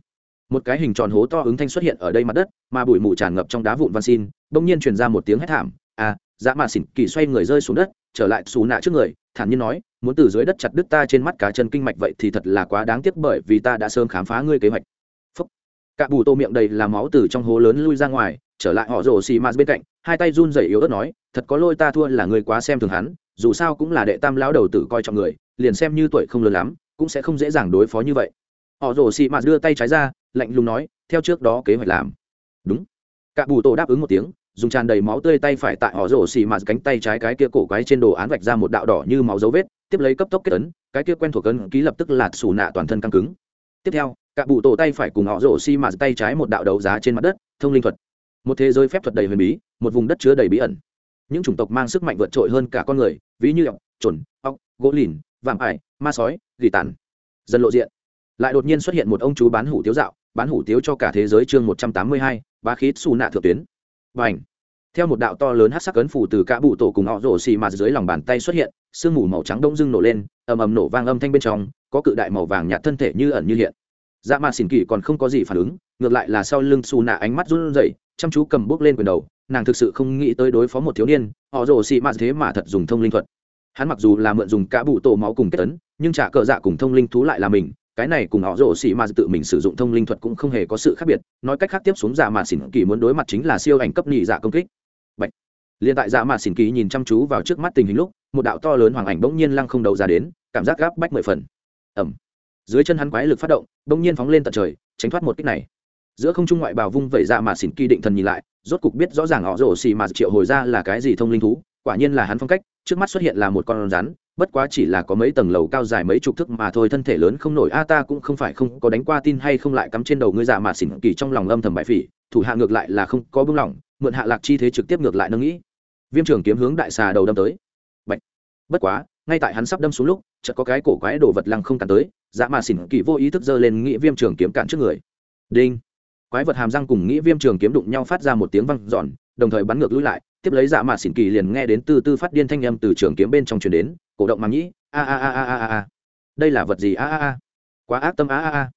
A: một cái hình tròn hố to ứng thanh xuất hiện ở đây mặt đất, mà bụi mù tràn ngập trong đá vụn văn xin, bỗng nhiên truyền ra một tiếng hét thảm à Dạ dã mà xỉn kỳ xoay người rơi xuống đất, trở lại xù nạ trước người, thản nhiên nói, muốn từ dưới đất chặt đứt ta trên mắt cá chân kinh mạch vậy thì thật là quá đáng tiếc bởi vì ta đã sớm khám phá ngươi kế hoạch. Phúc. Cả bù tô miệng đầy là máu từ trong hố lớn lui ra ngoài, trở lại họ rồ xì mạt bên cạnh, hai tay run rẩy yếu ớt nói, thật có lôi ta thua là người quá xem thường hắn, dù sao cũng là đệ tam lão đầu tử coi trọng người, liền xem như tuổi không lớn lắm, cũng sẽ không dễ dàng đối phó như vậy. Họ rồ xì mạt đưa tay trái ra, lạnh lùng nói, theo trước đó kế hoạch làm. Đúng. Cả bù tô đáp ứng một tiếng dùng tràn đầy máu tươi tay phải tại họ rổ xì mạt cánh tay trái cái kia cổ quái trên đồ án vạch ra một đạo đỏ như máu dấu vết, tiếp lấy cấp tốc kết ấn, cái kia quen thuộc ấn ký lập tức lạt xù nạ toàn thân căng cứng. Tiếp theo, cả bụ tổ tay phải cùng họ rổ xì mạt tay trái một đạo đấu giá trên mặt đất, thông linh thuật. Một thế giới phép thuật đầy huyền bí, một vùng đất chứa đầy bí ẩn. Những chủng tộc mang sức mạnh vượt trội hơn cả con người, ví như ọc trồn ọc gỗ lìn, vạm ải, ma sói, gỉ tàn. Dần lộ diện. Lại đột nhiên xuất hiện một ông chú bán hủ tiếu dạo, bán hủ tiếu cho cả thế giới chương một trăm tám mươi hai ba khí xù nạ thượng tuyến và ảnh. Theo một đạo to lớn hát sắc ấn phủ từ cả bụ tổ cùng họ rổ xì mạt dưới lòng bàn tay xuất hiện, sương mù màu trắng đông dưng nổ lên, ầm ầm nổ vang âm thanh bên trong, có cự đại màu vàng nhạt thân thể như ẩn như hiện. Dạ mà xỉn kỳ còn không có gì phản ứng, ngược lại là sau lưng xù nạ ánh mắt run rẩy, chăm chú cầm bước lên quyền đầu, nàng thực sự không nghĩ tới đối phó một thiếu niên, họ rổ xì mạt thế mà thật dùng thông linh thuật. Hắn mặc dù là mượn dùng cả bụ tổ máu cùng kết tấn nhưng trả cờ dạ cùng thông linh thú lại là mình cái này cùng họ rổ xì mà tự mình sử dụng thông linh thuật cũng không hề có sự khác biệt, nói cách khác tiếp xuống giả mà xỉn kỳ muốn đối mặt chính là siêu ảnh cấp nhị dạ công kích. Bạch. liền tại giả mà xỉn kỳ nhìn chăm chú vào trước mắt tình hình lúc, một đạo to lớn hoàng ảnh bỗng nhiên lăng không đầu ra đến, cảm giác gáp bách mười phần. Ẩm. Dưới chân hắn quái lực phát động, bỗng nhiên phóng lên tận trời, tránh thoát một kích này. Giữa không trung ngoại bào vung vẩy dạ mà xỉn kỳ định thần nhìn lại, rốt cục biết rõ ràng họ rổ xì mà triệu hồi ra là cái gì thông linh thú quả nhiên là hắn phong cách, trước mắt xuất hiện là một con rắn, bất quá chỉ là có mấy tầng lầu cao dài mấy chục thước mà thôi, thân thể lớn không nổi. A, ta cũng không phải không có đánh qua tin hay không lại cắm trên đầu ngươi già mà xỉn kỳ trong lòng âm thầm bại phỉ, thủ hạ ngược lại là không có bưng lỏng, mượn hạ lạc chi thế trực tiếp ngược lại nâng nghĩ. Viêm trưởng kiếm hướng đại xà đầu đâm tới. Bạch. bất quá, ngay tại hắn sắp đâm xuống lúc, chợt có cái cổ quái đồ vật lăng không cản tới dạ mà xỉn kỳ vô ý thức giơ lên nghĩ viêm trường kiếm cản trước người. Đinh. Quái vật hàm răng cùng nghĩ viêm trường kiếm đụng nhau phát ra một tiếng văng giòn đồng thời bắn ngược lui lại tiếp lấy dạ mạ xỉn kỳ liền nghe đến từ tư phát điên thanh âm từ trường kiếm bên trong truyền đến, cổ động màng nhĩ, a a a a a a đây là vật gì? A a a. Quá ác tâm, a a a.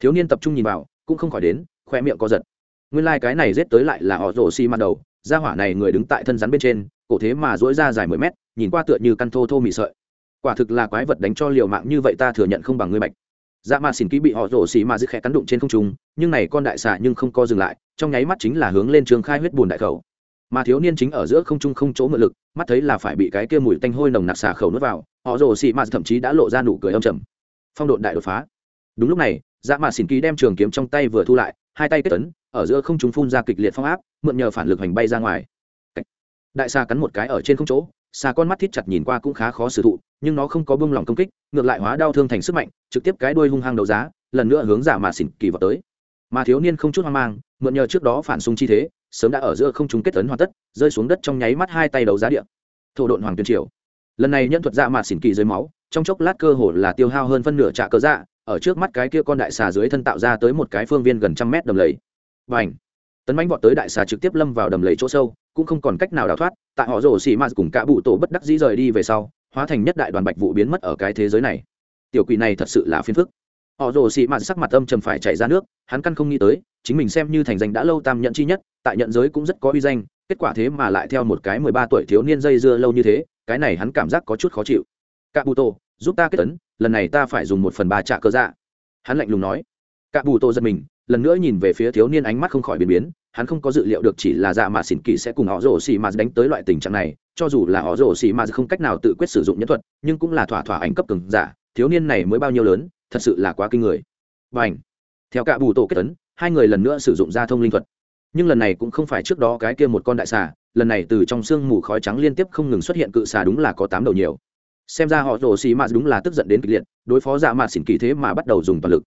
A: Thiếu niên tập trung nhìn vào, cũng không khỏi đến khoe miệng co giật. Nguyên lai、like、cái này rết tới lại là họ rổ xi mặt đầu ra hỏa này người đứng tại thân rắn bên trên, cổ thế mà dỗi ra dài mười mét, nhìn qua tựa như căn thô thô mị sợi. Quả thực là quái vật đánh cho liều mạng như vậy ta thừa nhận không bằng ngươi mạch. Dạ mà xỉn ký bị họ rổ xì mà dứt khẽ cắn đụng trên không trung, nhưng này con đại xà nhưng không co dừng lại, trong nháy mắt chính là hướng lên trường khai huyết bùn đại khẩu mà thiếu niên chính ở giữa không trung không chỗ mượn lực, mắt thấy là phải bị cái kia mùi tanh hôi nồng nặc xả khẩu nuốt vào, họ rồ xị mà thậm chí đã lộ ra nụ cười âm trầm. Phong độn đại đột phá. Đúng lúc này dạ mạt xỉn ký đem trường kiếm trong tay vừa thu lại, hai tay kết tấn, ở giữa không trung phun ra kịch liệt phong áp, mượn nhờ phản lực hành bay ra ngoài. Đại xa cắn một cái ở trên không chỗ xa con mắt thít chặt nhìn qua cũng khá khó xử thụ, nhưng nó không có bông lòng công kích, ngược lại hóa đau thương thành sức mạnh, trực tiếp cái đuôi hung hăng đấu giá, lần nữa hướng dạ giả mà xỉn kỳ vào tới. Mà thiếu niên không chút hoang mang, mượn nhờ trước đó phản xung chi thế sớm đã ở giữa không trung kết tấn hoàn tất, rơi xuống đất trong nháy mắt hai tay đấu giá địa. thổ độn hoàng tuyên triều. Lần này nhân thuật dạ mạt xỉn kỳ dưới máu, trong chốc lát cơ hồ là tiêu hao hơn phân nửa trạ cơ dạ ở trước mắt cái kia con đại xà dưới thân tạo ra tới một cái phương viên gần trăm mét đầm lầy. Và ảnh tấn bánh vọt tới đại xà trực tiếp lâm vào đầm lầy chỗ sâu, cũng không còn cách nào đào thoát, tại họ rổ xỉ mạt cùng cả bụ tổ bất đắc dĩ rời đi về sau, hóa thành nhất đại đoàn bạch vụ biến mất ở cái thế giới này. Tiểu quỷ này thật sự là phiền phức. Họ rồ xỉ mạt sắc mặt âm trầm phải chảy ra nước, hắn căn không nghĩ tới, chính mình xem như thành danh đã lâu tam nhận chi nhất tại nhận giới cũng rất có uy danh, kết quả thế mà lại theo một cái mười ba tuổi thiếu niên dây dưa lâu như thế, cái này hắn cảm giác có chút khó chịu. Cạ bù tô giúp ta kết tấn lần này ta phải dùng một phần ba trạ cơ dạ. Hắn lạnh lùng nói. Cạ bù tô giật mình, lần nữa nhìn về phía thiếu niên ánh mắt không khỏi biến biến, hắn không có dự liệu được chỉ là dạ mà xỉn kỳ sẽ cùng họ rổ xì mà đánh tới loại tình trạng này, cho dù là họ rổ xì mà không cách nào tự quyết sử dụng nhân thuật, nhưng cũng là thỏa thỏa ảnh cấp cường giả, thiếu niên này mới bao nhiêu lớn, thật sự là quá kinh người. Và ảnh theo cả bù tổ kết tấn hai người lần nữa sử dụng ra thông linh thuật nhưng lần này cũng không phải trước đó cái kia một con đại xà, lần này từ trong sương mù khói trắng liên tiếp không ngừng xuất hiện cự xà đúng là có tám đầu nhiều. Xem ra họ rồ xì mạt đúng là tức giận đến kịch liệt, đối phó dạ mạt xỉn kỳ thế mà bắt đầu dùng toàn lực.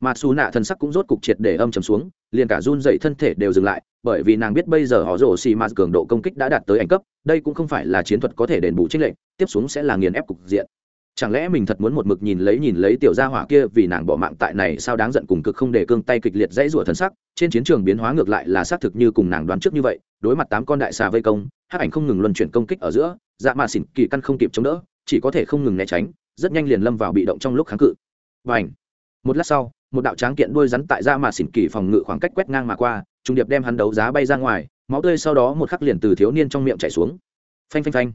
A: Mạt xù nạ thần sắc cũng rốt cục triệt để âm chầm xuống, liền cả run dậy thân thể đều dừng lại, bởi vì nàng biết bây giờ họ rồ xì mạt cường độ công kích đã đạt tới ảnh cấp, đây cũng không phải là chiến thuật có thể đền bù trích lệnh tiếp xuống sẽ là nghiền ép cục diện chẳng lẽ mình thật muốn một mực nhìn lấy nhìn lấy tiểu gia hỏa kia vì nàng bỏ mạng tại này sao đáng giận cùng cực không để cương tay kịch liệt dãy rủa thần sắc, trên chiến trường biến hóa ngược lại là xác thực như cùng nàng đoán trước như vậy, đối mặt tám con đại xà vây công, hắc ảnh không ngừng luân chuyển công kích ở giữa dạ mà xỉn kỳ căn không kịp chống đỡ, chỉ có thể không ngừng né tránh, rất nhanh liền lâm vào bị động trong lúc kháng cự. Và ảnh một lát sau, một đạo tráng kiện đuôi rắn tại dạ mà xỉn kỳ phòng ngự khoảng cách quét ngang mà qua, trung điệp đem hắn đấu giá bay ra ngoài, máu tươi sau đó một khắc liền từ thiếu niên trong miệng chảy xuống. Phanh phanh phanh!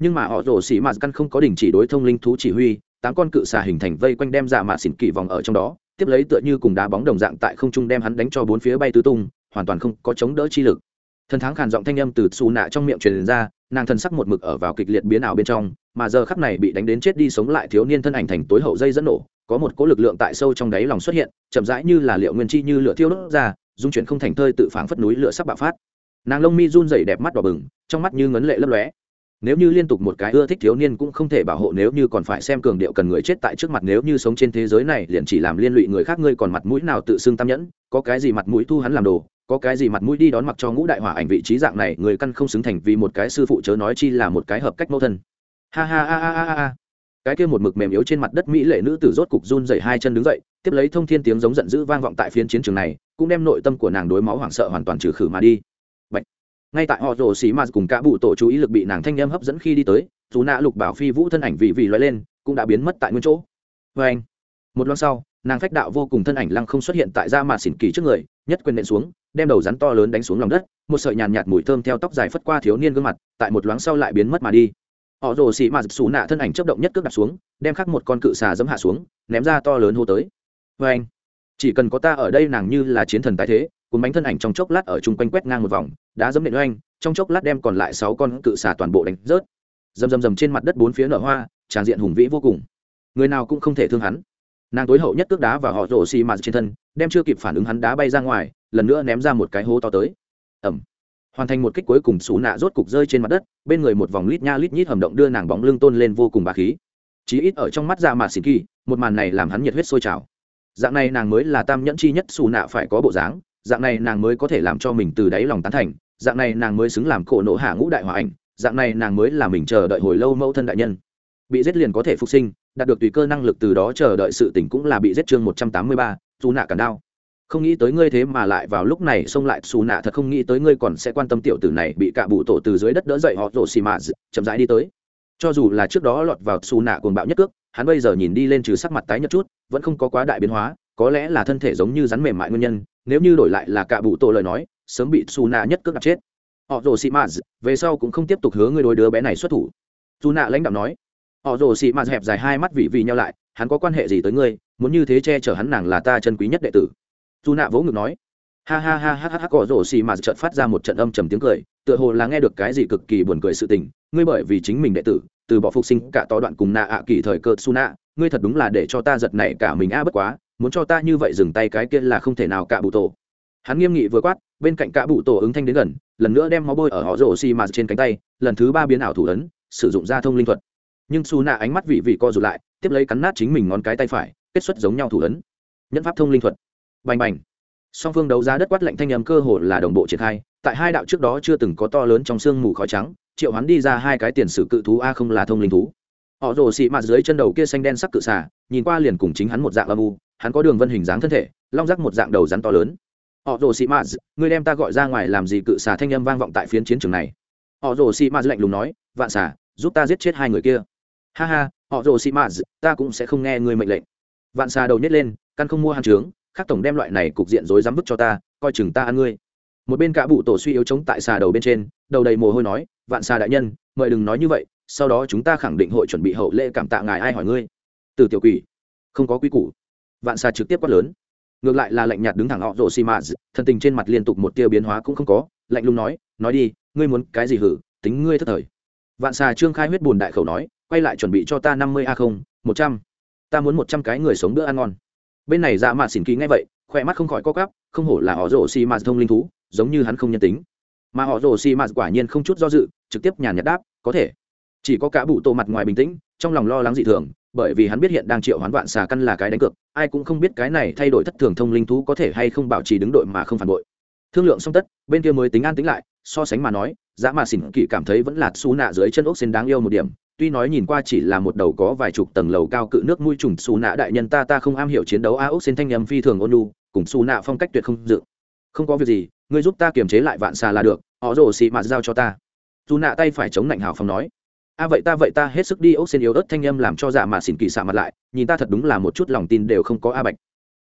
A: Nhưng mà họ rồ xỉ mạt căn không có đình chỉ đối thông linh thú chỉ huy, tám con cự xà hình thành vây quanh đem dạ mạ xỉn kỳ vòng ở trong đó, tiếp lấy tựa như cùng đá bóng đồng dạng tại không trung đem hắn đánh cho bốn phía bay tứ tung, hoàn toàn không có chống đỡ chi lực. Thần thắng khàn giọng thanh âm từ xù nạ trong miệng truyền ra, nàng thân sắc một mực ở vào kịch liệt biến ảo bên trong, mà giờ khắp này bị đánh đến chết đi sống lại thiếu niên thân ảnh thành tối hậu dây dẫn nổ, có một cỗ lực lượng tại sâu trong đáy lòng xuất hiện, chậm rãi như là liệu nguyên chi như lửa thiêu đốt ra, dung chuyển không thành thơi tự phảng phất núi lửa sắc bạo phát. Nàng lông mi run rẩy đẹp mắt đỏ bừng, trong mắt như ngấn lệ lấp lóe nếu như liên tục một cái ưa thích thiếu niên cũng không thể bảo hộ nếu như còn phải xem cường điệu cần người chết tại trước mặt nếu như sống trên thế giới này, liền chỉ làm liên lụy người khác, ngươi còn mặt mũi nào tự xưng tam nhẫn? Có cái gì mặt mũi thu hắn làm đồ? Có cái gì mặt mũi đi đón mặc cho ngũ đại hỏa ảnh vị trí dạng này? Người căn không xứng thành vì một cái sư phụ chớ nói chi là một cái hợp cách mẫu thân. Ha ha ha ha ha ha cái kia một mực mềm yếu trên mặt đất mỹ lệ nữ tử rốt cục run dậy hai chân đứng dậy, tiếp lấy thông thiên tiếng giống giận dữ vang vọng tại phiến chiến trường này, cũng đem nội tâm của nàng đối máu hoảng sợ hoàn toàn trừ khử mà đi ngay tại họ rồ xì m cùng cả bụ tổ chú ý lực bị nàng thanh â m hấp dẫn khi đi tới, dù nạ lục bảo phi vũ thân ảnh vì vì loay lên, cũng đã biến mất tại nguyên chỗ. Vê anh, một lần sau, nàng phách đạo vô cùng thân ảnh lăng không xuất hiện tại da mạt xỉn kỳ trước người, nhất quyền nện xuống, đem đầu rắn to lớn đánh xuống lòng đất, một sợi nhàn nhạt mùi thơm theo tóc dài phất qua thiếu niên gương mặt, tại một loáng sau lại biến mất mà đi. Họ rồ xì mạt xù nạ thân ảnh chấp động nhất cước đặt xuống, đem khắc một con cự xà dẫm hạ xuống, ném ra to lớn hô tới. Vê anh, chỉ cần có ta ở đây nàng như là chiến thần tái thế cuốn bánh thân ảnh trong chốc lát ở chung quanh quét ngang một vòng, đá dẫm nện oanh, trong chốc lát đem còn lại sáu con cự xà toàn bộ đánh rớt. Rầm rầm rầm trên mặt đất bốn phía nở hoa, tràn diện hùng vĩ vô cùng. Người nào cũng không thể thương hắn. Nàng tối hậu nhất cước đá và họ rổ xì mạt trên thân, đem chưa kịp phản ứng hắn đá bay ra ngoài, lần nữa ném ra một cái hố to tới. Ẩm hoàn thành một kích cuối cùng xù nạ rốt cục rơi trên mặt đất, bên người một vòng lít nha lít nhít hầm động đưa nàng bóng lưng tôn lên vô cùng bà khí. Chí ít ở trong mắt ra mạt xịn kỳ, một màn này làm hắn nhiệt huyết sôi trào. Dạng này nàng mới là tam nhẫn chi nhất xù nạ phải có bộ dáng dạng này nàng mới có thể làm cho mình từ đáy lòng tán thành, dạng này nàng mới xứng làm cổ nộ hạ ngũ đại hòa ảnh, dạng này nàng mới là mình chờ đợi hồi lâu mẫu thân đại nhân. Bị giết liền có thể phục sinh, đạt được tùy cơ năng lực từ đó chờ đợi sự tỉnh cũng là bị giết chương một trăm tám mươi ba dù nạ cản đao. Không nghĩ tới ngươi thế mà lại vào lúc này xông lại xù nạ thật không nghĩ tới ngươi còn sẽ quan tâm tiểu tử này bị cạ bụ tổ từ dưới đất đỡ dậy họ rổ xì mạ chậm rãi đi tới. Cho dù là trước đó lọt vào xù nạ cuồng bạo nhất cước, hắn bây giờ nhìn đi lên trừ sắc mặt tái nhất chút, vẫn không có quá đại biến hóa, có lẽ là thân thể giống như rắn mềm mại nguyên nhân nếu như đổi lại là cả bụ tổ lời nói, sớm bị xù nạ nhất cước đặt chết. Họ rồ xì mạ về sau cũng không tiếp tục hứa ngươi đối đứa bé này xuất thủ. Dù nạ lãnh đạo nói. Họ rồ xì mạ hẹp dài hai mắt vị vị nhau lại, hắn có quan hệ gì tới ngươi, muốn như thế che chở hắn nàng là ta chân quý nhất đệ tử. Dù nạ vỗ ngực nói. Ha ha ha ha ha cỏ rổ xì mà chợt phát ra một trận âm trầm tiếng cười, tựa hồ là nghe được cái gì cực kỳ buồn cười sự tình. Ngươi bởi vì chính mình đệ tử, từ bỏ phục sinh cả to đoạn cùng nạ ạ kỳ thời cơ, su nạ ngươi thật đúng là để cho ta giật này cả mình. A, bất quá muốn cho ta như vậy dừng tay cái kia là không thể nào cả bụ tổ. Hắn nghiêm nghị vừa quát, bên cạnh cả bụ tổ ứng thanh đến gần, lần nữa đem máu bôi ở họ rổ xì mà trên cánh tay, lần thứ ba biến ảo thủ ấn, sử dụng gia thông linh thuật. Nhưng su nạ ánh mắt vị vị co rụt lại, tiếp lấy cắn nát chính mình ngón cái tay phải, kết xuất giống nhau thủ ấn. Nhân pháp thông linh thuật. Bành bành. Song phương đấu giá đất quát lạnh thanh âm cơ hồ là đồng bộ triển khai, tại hai đạo trước đó chưa từng có to lớn trong sương mù khói trắng, triệu hắn đi ra hai cái tiền sử cự thú a không là thông linh thú. Họ rồ xị mạt dưới chân đầu kia xanh đen sắc cự xà, nhìn qua liền cùng chính hắn một dạng âm u hắn có đường vân hình dáng thân thể, long rắc một dạng đầu rắn to lớn. Họ rồ sĩ maz ngươi đem ta gọi ra ngoài làm gì cự xà thanh âm vang vọng tại phiến chiến trường này. Họ rồ sĩ maz lạnh lùng nói, vạn xà, giúp ta giết chết hai người kia. Ha ha, họ rồ sĩ maz ta cũng sẽ không nghe ngươi mệnh lệnh. Vạn xà đầu nhét lên, căn không mua hàng trướng khác tổng đem loại này cục diện rối dám bức cho ta, coi chừng ta ăn ngươi. Một bên cả bụ tổ suy yếu chống tại xà đầu bên trên, đầu đầy mồ hôi nói, vạn xà đại nhân, mời đừng nói như vậy, sau đó chúng ta khẳng định hội chuẩn bị hậu lễ cảm tạ ngài ai hỏi ngươi. Từ tiểu quỷ, không có quy củ vạn xà trực tiếp quát lớn. Ngược lại là lạnh nhạt đứng thẳng họ rồ xì mạt thân tình trên mặt liên tục một tia biến hóa cũng không có, lạnh lùng nói nói đi, ngươi muốn cái gì hử? Tính ngươi thất thời. Vạn xà trương khai huyết bùn đại khẩu nói, quay lại chuẩn bị cho ta năm mươi a không, một trăm. Ta muốn một trăm cái người sống bữa ăn ngon. Bên này dạ mạ xỉn ký ngay vậy, khỏe mắt không khỏi co cắp không hổ là họ rồ xì mạt thông linh thú, giống như hắn không nhân tính. Mà họ rồ xì mạt quả nhiên không chút do dự, trực tiếp nhàn nhạt đáp, có thể. Chỉ có cả bụ tô mặt ngoài bình tĩnh, trong lòng lo lắng dị thường bởi vì hắn biết hiện đang triệu hoán vạn xà căn là cái đánh cược, ai cũng không biết cái này thay đổi thất thường thông linh thú có thể hay không bảo trì đứng đội mà không phản bội. Thương lượng xong tất, bên kia mới tính an tính lại, so sánh mà nói dạ dã mà xỉn kỳ cảm thấy vẫn là xú nạ dưới chân ốc xin đáng yêu một điểm, tuy nói nhìn qua chỉ là một đầu có vài chục tầng lầu cao cự nước mũi trùng xù nạ đại nhân ta ta không am hiểu chiến đấu a ốc xin thanh nhầm phi thường ôn lu cùng xù nạ phong cách tuyệt không dự. Không có việc gì, ngươi giúp ta kiềm chế lại vạn xà là được, họ rồ xị mạt giao cho ta. Dù nạ tay phải chống lạnh hào phong nói a vậy ta vậy ta hết sức đi ốc xen yếu ớt thanh âm làm cho dạ mà xỉn kỳ xạ mặt lại, nhìn ta thật đúng là một chút lòng tin đều không có a bạch.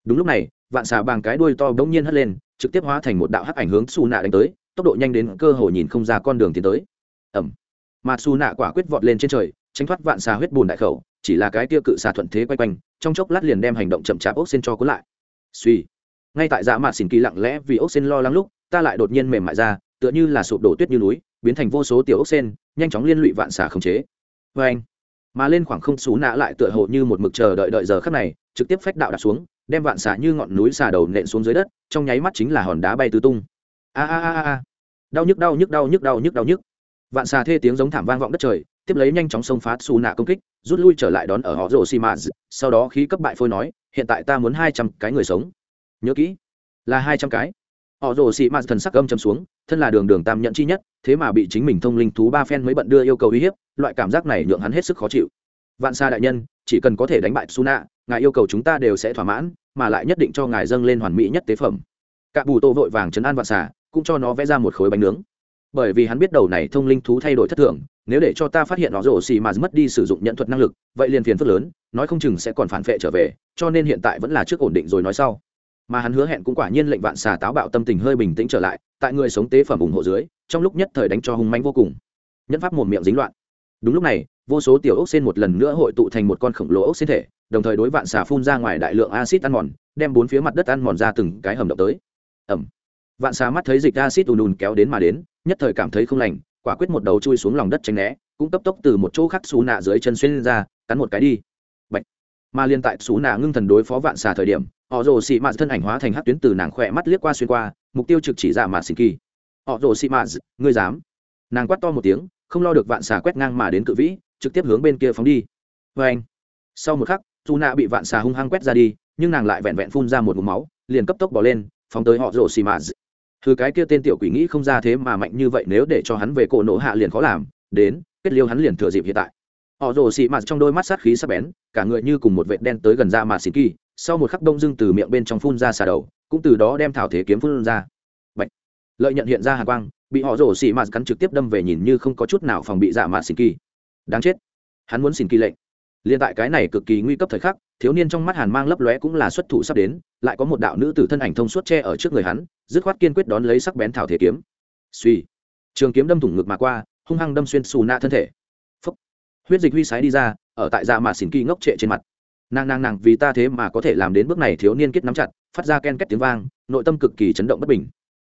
A: Đúng lúc này, vạn xà bằng cái đuôi to bỗng nhiên hất lên, trực tiếp hóa thành một đạo hắc ảnh hướng xù nạ đánh tới, tốc độ nhanh đến cơ hồ nhìn không ra con đường tiến tới. Ẩm mà xù nạ quả quyết vọt lên trên trời, tránh thoát vạn xà huyết bùn đại khẩu, chỉ là cái tiêu cự xà thuận thế quay quanh, trong chốc lát liền đem hành động chậm chạp ốc xen cho cuốn lại. Suy. Ngay tại dạ mạt xỉn kỳ lặng lẽ vì ốc xen lo lắng lúc, ta lại đột nhiên mềm mại ra, tựa như là sụp đổ tuyết như núi biến thành vô số tiểu ốc sen, nhanh chóng liên lụy vạn xà khống chế. Vê anh, mà lên khoảng không xú nã lại tựa hồ như một mực chờ đợi đợi giờ khắc này, trực tiếp phách đạo đặt xuống, đem vạn xà như ngọn núi xà đầu nện xuống dưới đất, trong nháy mắt chính là hòn đá bay tứ tung. A a a a đau nhức đau nhức đau nhức đau nhức đau nhức. Vạn xà thê tiếng giống thảm vang vọng đất trời, tiếp lấy nhanh chóng xông phá xù nạ công kích, rút lui trở lại đón ở họ rồ xì mã sau đó khí cấp bại phôi nói, hiện tại ta muốn hai trăm cái người sống. Nhớ kỹ, là hai trăm cái họ rồ xì mạt thần sắc âm chấm xuống, thân là đường đường tam nhận chi nhất, thế mà bị chính mình thông linh thú ba phen mới bận đưa yêu cầu uy hiếp, loại cảm giác này nhượng hắn hết sức khó chịu. Vạn xa đại nhân, chỉ cần có thể đánh bại su nạ ngài yêu cầu chúng ta đều sẽ thỏa mãn, mà lại nhất định cho ngài dâng lên hoàn mỹ nhất tế phẩm. Cả bù tô vội vàng chấn an vạn xà cũng cho nó vẽ ra một khối bánh nướng. Bởi vì hắn biết đầu này thông linh thú thay đổi thất thường, nếu để cho ta phát hiện nó rổ xì mà mất đi sử dụng nhận thuật năng lực, vậy liền phiền phức lớn, nói không chừng sẽ còn phản vệ trở về, cho nên hiện tại vẫn là trước ổn định rồi nói sau mà hắn hứa hẹn cũng quả nhiên lệnh vạn xà táo bạo tâm tình hơi bình tĩnh trở lại, tại người sống tế phẩm ủng hộ dưới, trong lúc nhất thời đánh cho hung manh vô cùng. Nhân pháp mồm miệng dính loạn. Đúng lúc này, vô số tiểu ốc sen một lần nữa hội tụ thành một con khổng lồ ốc sen thể, đồng thời đối vạn xà phun ra ngoài đại lượng acid ăn mòn, đem bốn phía mặt đất ăn mòn ra từng cái hầm động tới. Ẩm vạn xà mắt thấy dịch acid ùn ùn kéo đến mà đến, nhất thời cảm thấy không lành, quả quyết một đầu chui xuống lòng đất tránh né, cũng cấp tốc từ một chỗ khác xú nạ dưới chân xuyên ra, cắn một cái đi. Bạch. mà liên tại xú nạ ngưng thần đối phó vạn xà thời điểm họ rồ xị mạt thân ảnh hóa thành hát tuyến từ nàng khỏe mắt liếc qua xuyên qua, mục tiêu trực chỉ ra mà xịn kỳ. Họ rồ xị mạt, ngươi dám? Nàng quát to một tiếng, không lo được vạn xà quét ngang mà đến cự vĩ, trực tiếp hướng bên kia phóng đi. Vê anh, sau một khắc, dù nạ bị vạn xà hung hăng quét ra đi, nhưng nàng lại vẹn vẹn phun ra một mũ máu, liền cấp tốc bỏ lên, phóng tới họ rồ xì mạt. Thứ cái kia tên tiểu quỷ nghĩ không ra thế mà mạnh như vậy, nếu để cho hắn về cổ nổ hạ liền khó làm. Đến, kết liêu hắn liền thừa dịp hiện tại. Họ rồ xì mạt trong đôi mắt sát khí sắc bén, cả người như cùng một vệt đen tới gần ra mà xì kỳ sau một khắc đông dưng từ miệng bên trong phun ra xà đầu, cũng từ đó đem thảo thế kiếm phun ra. Bạch. lợi nhận hiện ra hà quang, bị họ rổ xì mạt cắn trực tiếp đâm về nhìn như không có chút nào phòng bị dạ mạt xin kỳ. Đáng chết. Hắn muốn xin kỳ lệnh. Liên tại cái này cực kỳ nguy cấp thời khắc, thiếu niên trong mắt hàn mang lấp lóe cũng là xuất thủ sắp đến, lại có một đạo nữ tử thân ảnh thông suốt che ở trước người hắn, dứt khoát kiên quyết đón lấy sắc bén thảo thể kiếm. Suy trường kiếm đâm thủng ngực mà qua, hung hăng đâm xuyên xù na thân thể. Phúc. huyết dịch huy sái đi ra, ở tại dạ mạt xỉn kỳ ngốc trệ trên mặt nàng nàng nàng vì ta thế mà có thể làm đến bước này thiếu niên kết nắm chặt, phát ra ken két tiếng vang, nội tâm cực kỳ chấn động bất bình.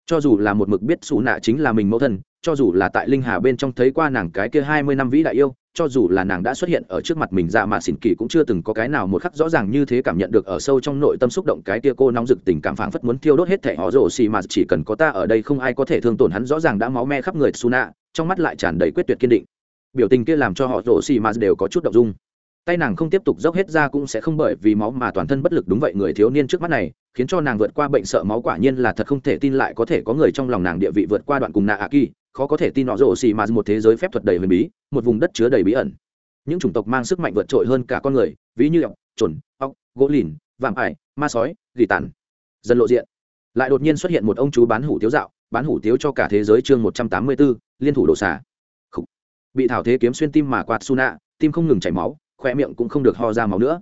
A: Cho dù là một mực biết xù nạ chính là mình mẫu thân, cho dù là tại linh hà bên trong thấy qua nàng cái kia hai mươi năm vĩ đại yêu, cho dù là nàng đã xuất hiện ở trước mặt mình dạ mà xỉn kỳ cũng chưa từng có cái nào một khắc rõ ràng như thế cảm nhận được ở sâu trong nội tâm xúc động cái kia cô nóng rực tình cảm phảng phất muốn thiêu đốt hết thẻ họ rồ xì mà chỉ cần có ta ở đây không ai có thể thương tổn hắn, rõ ràng đã máu me khắp người xù nạ, trong mắt lại tràn đầy quyết tuyệt kiên định. Biểu tình kia làm cho họ rồ xì mà đều có chút động dung tay nàng không tiếp tục dốc hết ra cũng sẽ không bởi vì máu mà toàn thân bất lực. Đúng vậy người thiếu niên trước mắt này khiến cho nàng vượt qua bệnh sợ máu quả nhiên là thật không thể tin lại có thể có người trong lòng nàng địa vị vượt qua đoạn cùng nạ a kỳ. Khó có thể tin họ rổ xì mà một thế giới phép thuật đầy huyền bí một vùng đất chứa đầy bí ẩn. Những chủng tộc mang sức mạnh vượt trội hơn cả con người ví như ọc trồn ọc gỗ lìn vạm ải ma sói gỉ tàn. Dần lộ diện. Lại đột nhiên xuất hiện một ông chú bán hủ tiếu dạo bán hủ tiếu cho cả thế giới chương một trăm tám mươi 184, liên thủ đồ xả bị thảo thế kiếm xuyên tim mà quạt su nạ tim không ngừng chảy máu khoe miệng cũng không được ho ra máu nữa.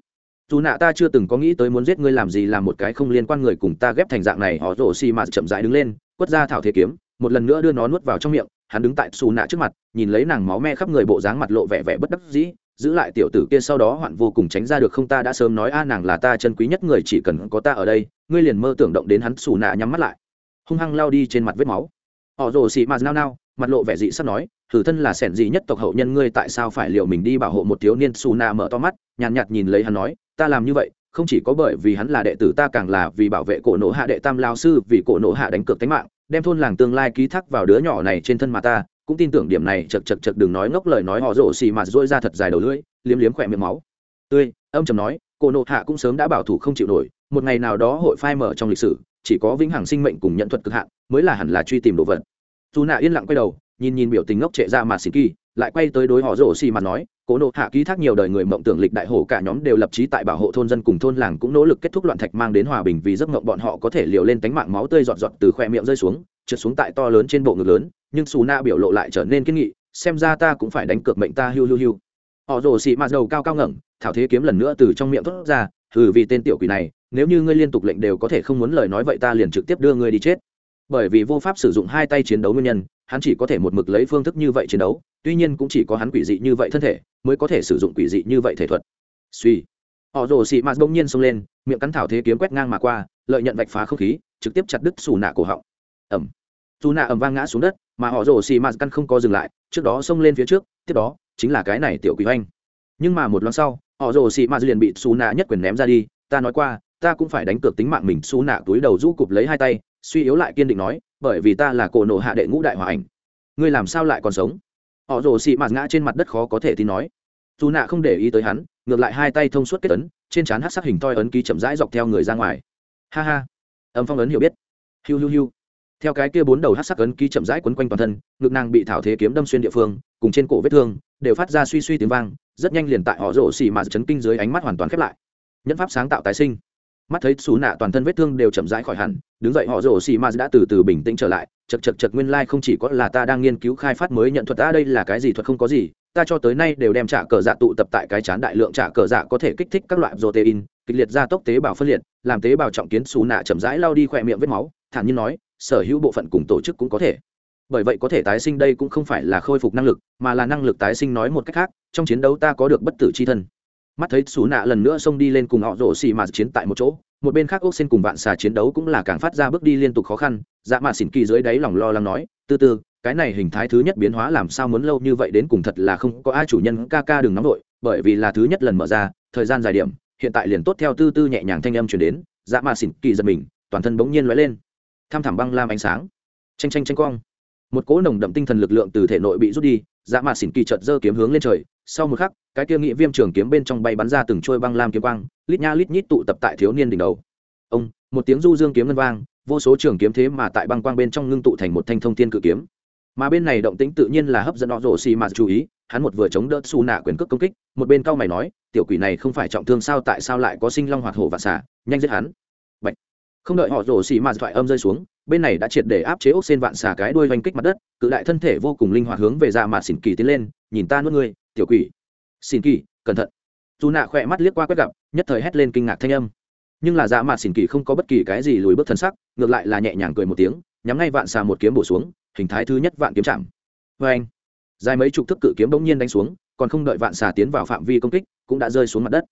A: Dù nạ ta chưa từng có nghĩ tới muốn giết ngươi làm gì làm một cái không liên quan người cùng ta ghép thành dạng này, họ rổ xì mà chậm rãi đứng lên, quất ra thảo thế kiếm, một lần nữa đưa nó nuốt vào trong miệng, hắn đứng tại xù nạ trước mặt, nhìn lấy nàng máu me khắp người bộ dáng mặt lộ vẻ vẻ bất đắc dĩ, giữ lại tiểu tử kia sau đó hoạn vô cùng tránh ra được không ta đã sớm nói a à, nàng là ta chân quý nhất người, chỉ cần có ta ở đây, ngươi liền mơ tưởng động đến hắn xù nạ nhắm mắt lại. Hung hăng lao đi trên mặt vết máu. Họ rồ xị mạt nao nao mặt lộ vẻ dị sắp nói thử thân là sẻn gì nhất tộc hậu nhân ngươi tại sao phải liệu mình đi bảo hộ một thiếu niên xù nạ mở to mắt? Nhàn nhạt, nhạt nhìn lấy hắn nói ta làm như vậy không chỉ có bởi vì hắn là đệ tử ta càng là vì bảo vệ cổ nộ hạ đệ tam lao sư vì cổ nộ hạ đánh cược tính mạng đem thôn làng tương lai ký thác vào đứa nhỏ này trên thân mà ta cũng tin tưởng điểm này chật chật chật đừng nói ngốc lời nói họ rổ xì mà dỗi ra thật dài đầu lưỡi liếm liếm khỏe miệng máu. Tươi ông trầm nói cổ nộ hạ cũng sớm đã bảo thủ không chịu nổi một ngày nào đó hội phai mở trong lịch sử chỉ có vĩnh hằng sinh mệnh cùng nhận thuật cực hạn mới là hẳn là truy tìm đồ vật dù nạ yên lặng quay đầu, nhìn nhìn biểu tình ngốc trệ ra mà xì kỳ, lại quay tới đối họ rổ xì mà nói, cố nộ hạ ký thác nhiều đời người mộng tưởng lịch đại hổ cả nhóm đều lập trí tại bảo hộ thôn dân cùng thôn làng cũng nỗ lực kết thúc loạn thạch mang đến hòa bình vì giấc mộng bọn họ có thể liều lên tánh mạng máu tươi giọt giọt từ khoe miệng rơi xuống, trượt xuống tại to lớn trên bộ ngực lớn, nhưng xù na biểu lộ lại trở nên kiên nghị, xem ra ta cũng phải đánh cược mệnh ta hiu hiu hiu. Họ rồ xị mạt đầu cao cao ngẩng, thảo thế kiếm lần nữa từ trong miệng thốt ra thử vì tên tiểu quỷ này, nếu như ngươi liên tục lệnh đều có thể không muốn lời nói vậy ta liền trực tiếp đưa ngươi đi chết bởi vì vô pháp sử dụng hai tay chiến đấu nguyên nhân, hắn chỉ có thể một mực lấy phương thức như vậy chiến đấu, tuy nhiên cũng chỉ có hắn quỷ dị như vậy thân thể, mới có thể sử dụng quỷ dị như vậy thể thuật. Suy. Họ rồ xị mạt bỗng nhiên xông lên, miệng cắn thảo thế kiếm quét ngang mà qua, lợi nhận vạch phá không khí, trực tiếp chặt đứt xù nạ cổ họng. Ẩm. Dù nạ ẩm vang ngã xuống đất, mà họ rồ xì mạt căn không có dừng lại, trước đó xông lên phía trước, tiếp đó chính là cái này tiểu quỷ hoanh nhưng mà một lần sau, họ rồ xì mạt liền bị xù nạ nhất quyền ném ra đi, ta nói qua, ta cũng phải đánh cược tính mạng mình, xù nạ túi đầu rũ cụp lấy hai tay suy yếu lại kiên định nói, bởi vì ta là cổ nộ hạ đệ ngũ đại hòa ảnh. Ngươi làm sao lại còn sống? Họ rồ xì mạt ngã trên mặt đất khó có thể tin nói. Dù nạ không để ý tới hắn, ngược lại hai tay thông suốt kết ấn, trên trán hát sắc hình toi ấn ký chậm rãi dọc theo người ra ngoài. Ha ha. Âm phong ấn hiểu biết. Hiu hiu hiu. Theo cái kia bốn đầu hát sắc ấn ký chậm rãi quấn quanh toàn thân, ngực nàng bị thảo thế kiếm đâm xuyên địa phương, cùng trên cổ vết thương, đều phát ra suy suy tiếng vang, rất nhanh liền tại họ rổ xì mà chấn kinh dưới ánh mắt hoàn toàn khép lại. Nhân pháp sáng tạo tái sinh mắt thấy xù nạ toàn thân vết thương đều chậm rãi khỏi hẳn, đứng dậy họ rồ xì mà đã từ từ bình tĩnh trở lại chật chật chật nguyên lai không chỉ có là ta đang nghiên cứu khai phát mới nhận thuật, ta đây là cái gì thuật không có gì, ta cho tới nay đều đem trả cờ dạ tụ tập tại cái chán đại lượng trả cờ dạ có thể kích thích các loại protein, kịch liệt gia tốc tế bào phân liệt, làm tế bào trọng kiến xù nạ chậm rãi lao đi khỏe miệng vết máu, thản nhiên nói, sở hữu bộ phận cùng tổ chức cũng có thể. Bởi vậy có thể tái sinh đây cũng không phải là khôi phục năng lực, mà là năng lực tái sinh nói một cách khác, trong chiến đấu ta có được bất tử c h i thân mắt thấy xú nạ lần nữa xông đi lên cùng họ rổ xì mà chiến tại một chỗ, một bên khác ốc xen cùng vạn xà chiến đấu cũng là càng phát ra bước đi liên tục khó khăn. Dạ mạ xỉn kỳ dưới đáy lòng lo lắng nói, từ từ, cái này hình thái thứ nhất biến hóa làm sao muốn lâu như vậy đến cùng thật là không có ai chủ nhân ca ca đừng nóng đội bởi vì là thứ nhất lần mở ra, thời gian dài điểm, hiện tại liền tốt theo tư tư nhẹ nhàng thanh âm chuyển đến. Dạ mạ xỉn kỳ giật mình, toàn thân bỗng nhiên lóe lên. Tham thảm băng lam ánh sáng. Tranh tranh tranh quang. Một cỗ nồng đậm tinh thần lực lượng từ thể nội bị rút đi dạ mạ xỉn kỳ chợt giơ kiếm hướng lên trời sau một khắc, cái kia nghị viêm trường kiếm bên trong bay bắn ra từng trôi băng lam kiếm quang, lít nha lít nhít tụ tập tại thiếu niên đỉnh đầu. Ông, một tiếng du dương kiếm ngân vang, vô số trường kiếm thế mà tại băng quang bên trong ngưng tụ thành một thanh thông thiên cự kiếm. Mà bên này động tĩnh tự nhiên là hấp dẫn họ rổ xì mà chú ý, hắn một vừa chống đỡ xù nạ quyền cước công kích, một bên cao mày nói, tiểu quỷ này không phải trọng thương sao, tại sao lại có sinh long hoạt hổ và xả nhanh giết hắn. Bạch. không đợi họ rổ xì mà thoại âm rơi xuống, bên này đã triệt để áp chế ốc xên vạn xà cái đuôi oanh kích mặt đất, cự đại thân thể vô cùng linh hoạt hướng về dạ ra mà xỉn kỳ tiến lên, nhìn ta nuốt ngươi tiểu quỷ. Xin kỳ, cẩn thận. Dù nạ khỏe mắt liếc qua quét gặp, nhất thời hét lên kinh ngạc thanh âm. Nhưng là dạ mạt xỉn kỳ không có bất kỳ cái gì lùi bước thân sắc, ngược lại là nhẹ nhàng cười một tiếng, nhắm ngay vạn xà một kiếm bổ xuống, hình thái thứ nhất vạn kiếm chạm. Vê anh, dài mấy chục thức cự kiếm bỗng nhiên đánh xuống, còn không đợi vạn xà tiến vào phạm vi công kích, cũng đã rơi xuống mặt đất.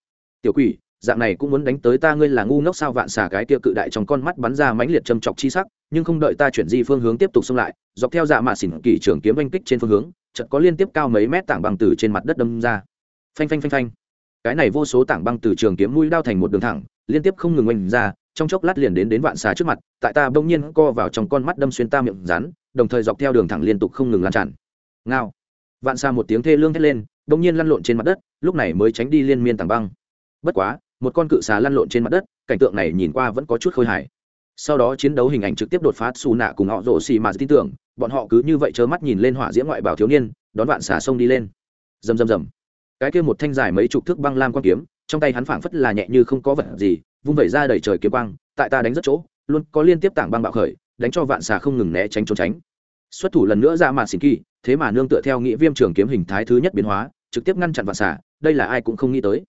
A: Tiểu quỷ, dạng này cũng muốn đánh tới ta ngươi là ngu ngốc sao? Vạn xà cái kia cự đại trong con mắt bắn ra mãnh liệt châm chọc chi sắc, nhưng không đợi ta chuyển di phương hướng tiếp tục xông lại, dọc theo dạ mạt xỉn kỳ trường kiếm oanh kích trên phương hướng chợt có liên tiếp cao mấy mét tảng băng từ trên mặt đất đâm ra. Phanh phanh phanh phanh. Cái này vô số tảng băng từ trường kiếm mũi đao thành một đường thẳng, liên tiếp không ngừng oanh ra, trong chốc lát liền đến đến vạn xà trước mặt, tại ta bỗng nhiên co vào trong con mắt đâm xuyên ta miệng rắn, đồng thời dọc theo đường thẳng liên tục không ngừng lan tràn. Ngao. Vạn xà một tiếng thê lương thét lên, bỗng nhiên lăn lộn trên mặt đất, lúc này mới tránh đi liên miên tảng băng. Bất quá, một con cự xà lăn lộn trên mặt đất, cảnh tượng này nhìn qua vẫn có chút khôi hài. Sau đó chiến đấu hình ảnh trực tiếp đột phá xù nạ cùng họ rổ xì mà tin tưởng bọn họ cứ như vậy trơ mắt nhìn lên hỏa diễm ngoại bảo thiếu niên, đón vạn xà sông đi lên. Rầm rầm rầm. Cái kia một thanh dài mấy chục thước băng lam quang kiếm, trong tay hắn phảng phất là nhẹ như không có vật gì, vung vẩy ra đầy trời kiếm băng tại ta đánh rất chỗ, luôn có liên tiếp tảng băng bạo khởi, đánh cho vạn xà không ngừng né tránh trốn tránh. Xuất thủ lần nữa ra màn xỉn kỳ, thế mà nương tựa theo nghĩa viêm trường kiếm hình thái thứ nhất biến hóa, trực tiếp ngăn chặn vạn xà, đây là ai cũng không nghĩ tới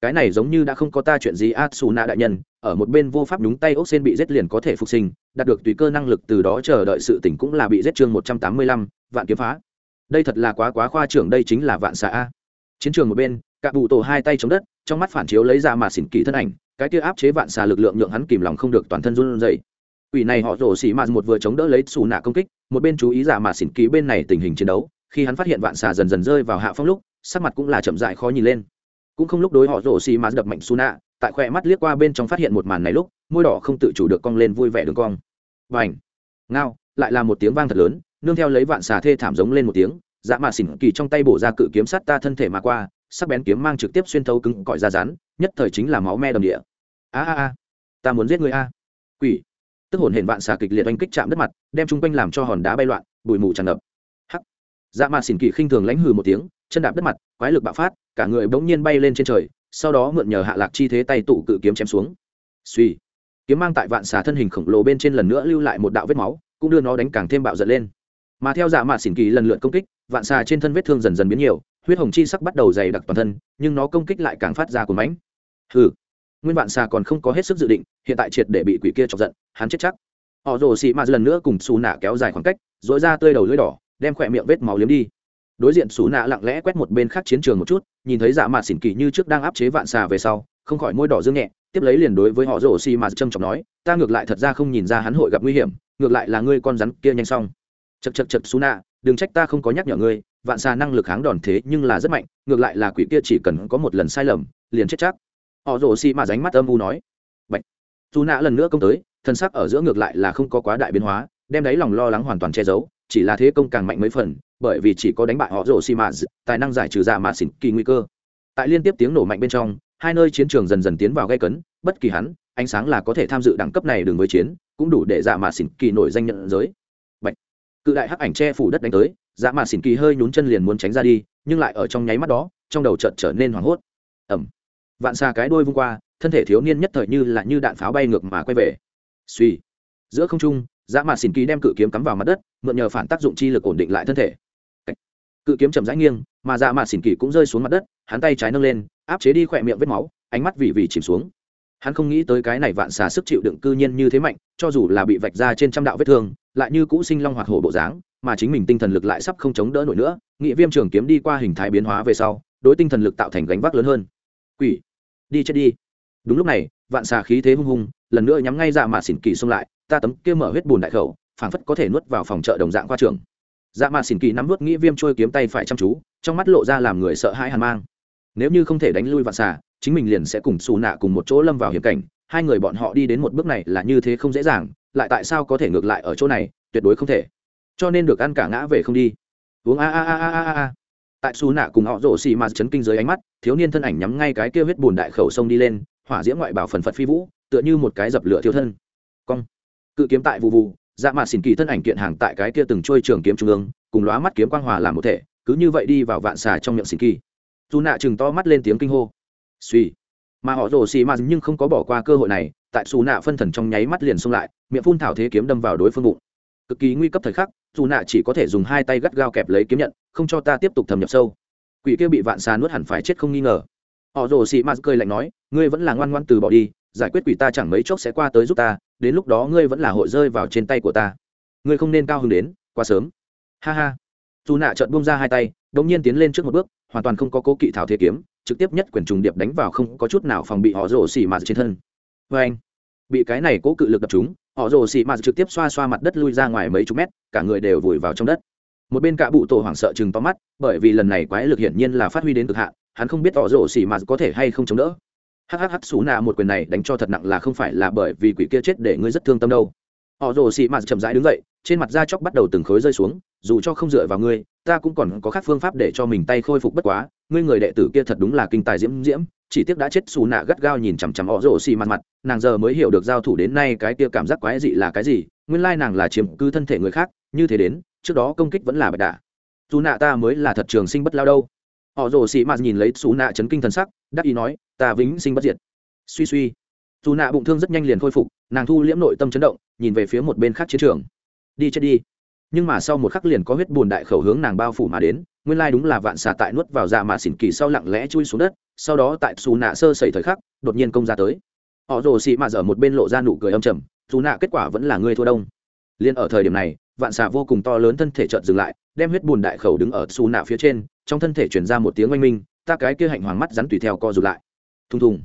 A: cái này giống như đã không có ta chuyện gì, a, xù nạ đại nhân, ở một bên vô pháp đúng tay ốc sen bị giết liền có thể phục sinh, đạt được tùy cơ năng lực từ đó chờ đợi sự tỉnh cũng là bị giết chương một trăm tám mươi lăm, vạn kiếm phá. Đây thật là quá quá khoa trưởng, đây chính là vạn xạ a. Chiến trường một bên cạ bụ tổ hai tay chống đất, trong mắt phản chiếu lấy ra mà xỉn kỳ thân ảnh, cái kia áp chế vạn xà lực lượng nhượng hắn kìm lòng không được toàn thân run rẩy. Ủy này họ rổ xỉ mà một vừa chống đỡ lấy xù nạ công kích, một bên chú ý giả mà xỉn kỳ bên này tình hình chiến đấu, khi hắn phát hiện vạn xà dần dần rơi vào hạ phong lúc, sắc mặt cũng là chậm dại khó nhìn lên cũng không lúc đối họ rổ xì mà đập mạnh su nạ tại khoe mắt liếc qua bên trong phát hiện một màn này lúc, môi đỏ không tự chủ được cong lên vui vẻ đường cong. Và ảnh ngao, lại là một tiếng vang thật lớn, nương theo lấy vạn xà thê thảm giống lên một tiếng dạ mà xỉn kỳ trong tay bổ ra cự kiếm sắt ta thân thể mà qua, sắc bén kiếm mang trực tiếp xuyên thấu cứng cỏi ra rán nhất thời chính là máu me đầm địa. A a a, ta muốn giết người a. Quỷ! Tức hồn hển vạn xà kịch liệt oanh kích chạm đất mặt, đem chung quanh làm cho hòn đá bay loạn, bụi mù tràn ngập. Hắc! Dạ mà xỉn kỳ khinh thường lãnh hừ một tiếng chân đạp đất mặt, quái lực bạo phát, cả người bỗng nhiên bay lên trên trời, sau đó mượn nhờ hạ lạc chi thế tay tụ cự kiếm chém xuống. Suy kiếm mang tại vạn xà thân hình khổng lồ bên trên lần nữa lưu lại một đạo vết máu, cũng đưa nó đánh càng thêm bạo giật lên. Mà theo dạ mạ xỉn kỳ lần lượt công kích, vạn xà trên thân vết thương dần dần biến nhiều, huyết hồng chi sắc bắt đầu dày đặc toàn thân, nhưng nó công kích lại càng phát ra của mãnh. Hừ, nguyên vạn xà còn không có hết sức dự định, hiện tại triệt để bị quỷ kia chọc giận, hắn chết chắc. Họ rồ xị mạt lần nữa cùng xù nạ kéo dài khoảng cách dội ra tơi đầu lưỡi đỏ, đem khỏe miệng vết máu liếm đi đối diện xù nạ lặng lẽ quét một bên khác chiến trường một chút, nhìn thấy dạ mạt xỉn kỳ như trước đang áp chế vạn xà về sau, không khỏi môi đỏ dương nhẹ, tiếp lấy liền đối với họ rổ xì mà trâm trọng nói, ta ngược lại thật ra không nhìn ra hắn hội gặp nguy hiểm, ngược lại là ngươi con rắn kia nhanh xong. Chật chật chật xù nạ, đừng trách ta không có nhắc nhở ngươi, vạn xà năng lực kháng đòn thế nhưng là rất mạnh, ngược lại là quỷ kia chỉ cần có một lần sai lầm, liền chết chắc. Họ rổ xì mà ránh mắt âm u nói. Bệnh dù nạ lần nữa công tới, thân sắc ở giữa ngược lại là không có quá đại biến hóa, đem đấy lòng lo lắng hoàn toàn che giấu chỉ là thế công càng mạnh mấy phần, bởi vì chỉ có đánh bại họ rổ xi mã tài năng giải trừ dạ mà xỉn kỳ nguy cơ. Tại liên tiếp tiếng nổ mạnh bên trong, hai nơi chiến trường dần dần tiến vào gây cấn, bất kỳ hắn, ánh sáng là có thể tham dự đẳng cấp này đường với chiến, cũng đủ để dạ mà xỉn kỳ nổi danh nhận giới. Bạch. cự đại hắc ảnh che phủ đất đánh tới dạ mà xỉn kỳ hơi nhún chân liền muốn tránh ra đi, nhưng lại ở trong nháy mắt đó, trong đầu chợt trở nên hoảng hốt. Ẩm vạn xa cái đuôi vung qua, thân thể thiếu niên nhất thời như là như đạn pháo bay ngược mà quay về. Suy giữa không trung dã mạt xỉn kỳ đem cự kiếm cắm vào mặt đất, mượn nhờ phản tác dụng chi lực ổn định lại thân thể. Cự kiếm chậm rãi nghiêng, mà dã mạt xỉn kỳ cũng rơi xuống mặt đất, hắn tay trái nâng lên, áp chế đi khỏe miệng vết máu, ánh mắt vì vì chìm xuống. Hắn không nghĩ tới cái này vạn xà sức chịu đựng cư nhiên như thế mạnh, cho dù là bị vạch ra trên trăm đạo vết thương, lại như cũ sinh long hoạt hổ bộ dáng, mà chính mình tinh thần lực lại sắp không chống đỡ nổi nữa, nghị viêm trường kiếm đi qua hình thái biến hóa về sau, đối tinh thần lực tạo thành gánh vác lớn hơn. Quỷ, đi chết đi. Đúng lúc này, vạn xà khí thế hung hung lần nữa nhắm ngay dạ mạt xỉn kỳ xông lại ta tấm kia mở huyết bùn đại khẩu, phảng phất có thể nuốt vào phòng chợ đồng dạng khoa trường dạ mạ xỉn kỳ nắm nuốt nghĩ viêm trôi kiếm tay phải chăm chú, trong mắt lộ ra làm người sợ hãi hàn mang. Nếu như không thể đánh lui vạn xà, chính mình liền sẽ cùng xù nạ cùng một chỗ lâm vào hiểm cảnh, hai người bọn họ đi đến một bước này là như thế không dễ dàng, lại tại sao có thể ngược lại ở chỗ này, tuyệt đối không thể. Cho nên được ăn cả ngã về không đi. Uống a a a a a a tại xù nạ cùng họ rổ xì mà chấn kinh dưới ánh mắt, thiếu niên thân ảnh nhắm ngay cái kia huyết bùn đại khẩu sông đi lên, hỏa diễm ngoại bảo phần phật phi vũ, tựa như một cái dập lửa thiếu thân. Cong cự kiếm tại vụ vụ dạ mạ xỉn kỳ thân ảnh kiện hàng tại cái kia từng trôi trường kiếm trung ương, cùng lóa mắt kiếm quang hòa làm một thể, cứ như vậy đi vào vạn xà trong miệng xỉn kỳ. Dù nạ chừng to mắt lên tiếng kinh hô. Suy mà họ rồ xì mà nhưng không có bỏ qua cơ hội này, tại xù nạ phân thần trong nháy mắt liền xông lại, miệng phun thảo thế kiếm đâm vào đối phương bụng. Cực kỳ nguy cấp thời khắc, dù nạ chỉ có thể dùng hai tay gắt gao kẹp lấy kiếm nhận, không cho ta tiếp tục thâm nhập sâu. Quỷ kia bị vạn xà nuốt hẳn phải chết không nghi ngờ. Họ rồ xì m cười lạnh nói, ngươi vẫn là ngoan ngoan từ bỏ đi, giải quyết quỷ ta chẳng mấy chốc sẽ qua tới giúp ta đến lúc đó ngươi vẫn là hội rơi vào trên tay của ta. Ngươi không nên cao hứng đến, quá sớm. Ha ha. Dù nạ trợn bung ra hai tay đ ỗ n g nhiên tiến lên trước một bước, hoàn toàn không có cố kỵ thảo thế kiếm, trực tiếp nhất quyền trùng điệp đánh vào không có chút nào phòng bị họ rồ xì mạt trên thân. Vê anh, bị cái này cố cự lực đập chúng họ rồ xì mạt trực tiếp xoa xoa mặt đất lui ra ngoài mấy chục mét, cả người đều vùi vào trong đất. Một bên cạ bụ tổ hoảng sợ chừng to mắt, bởi vì lần này quái lực hiển nhiên là phát huy đến cực hạn, hắn không biết họ rổ xỉ mà có thể hay không chống đỡ hhh xú nạ một quyền này đánh cho thật nặng là không phải là bởi vì quỷ kia chết để ngươi rất thương tâm đâu. Họ rồ xị mạt chậm rãi đứng dậy, trên mặt da chóc bắt đầu từng khối rơi xuống, dù cho không dựa vào ngươi, ta cũng còn có khác phương pháp để cho mình tay khôi phục bất quá, ngươi người đệ tử kia thật đúng là kinh tài diễm diễm, chỉ tiếc đã chết, xù nạ gắt gao nhìn chằm chằm họ rồ xị mặt mặt, nàng giờ mới hiểu được giao thủ đến nay cái kia cảm giác quái dị là cái gì, nguyên lai nàng là chiếm cư thân thể người khác, như thế đến, trước đó công kích vẫn là bạch đà dù nạ ta mới là thật trường sinh bất lao đâu họ rồ xị mạt nhìn lấy xù nạ chấn kinh thần sắc, đắc ý nói, ta vĩnh sinh bất diệt. Suy suy dù nạ bụng thương rất nhanh liền khôi phục, nàng thu liễm nội tâm chấn động, nhìn về phía một bên khác chiến trường. Đi chết đi. Nhưng mà sau một khắc liền có huyết bùn đại khẩu hướng nàng bao phủ mà đến, nguyên lai đúng là vạn xà tại nuốt vào dạ mà xỉn kỳ sau lặng lẽ chui xuống đất, sau đó tại xù nạ sơ sẩy thời khắc, đột nhiên công ra tới. Họ rồ xị mạt ở một bên lộ ra nụ cười âm trầm dù nạ kết quả vẫn là ngươi thua đông. Liên ở thời điểm này, vạn xà vô cùng to lớn thân thể chợt dừng lại đem huyết bùn đại khẩu đứng ở xù nạ phía trên, trong thân thể chuyển ra một tiếng oanh minh, ta cái kia hạnh hoàng mắt rắn tùy theo co rụt lại. Thùng thùng.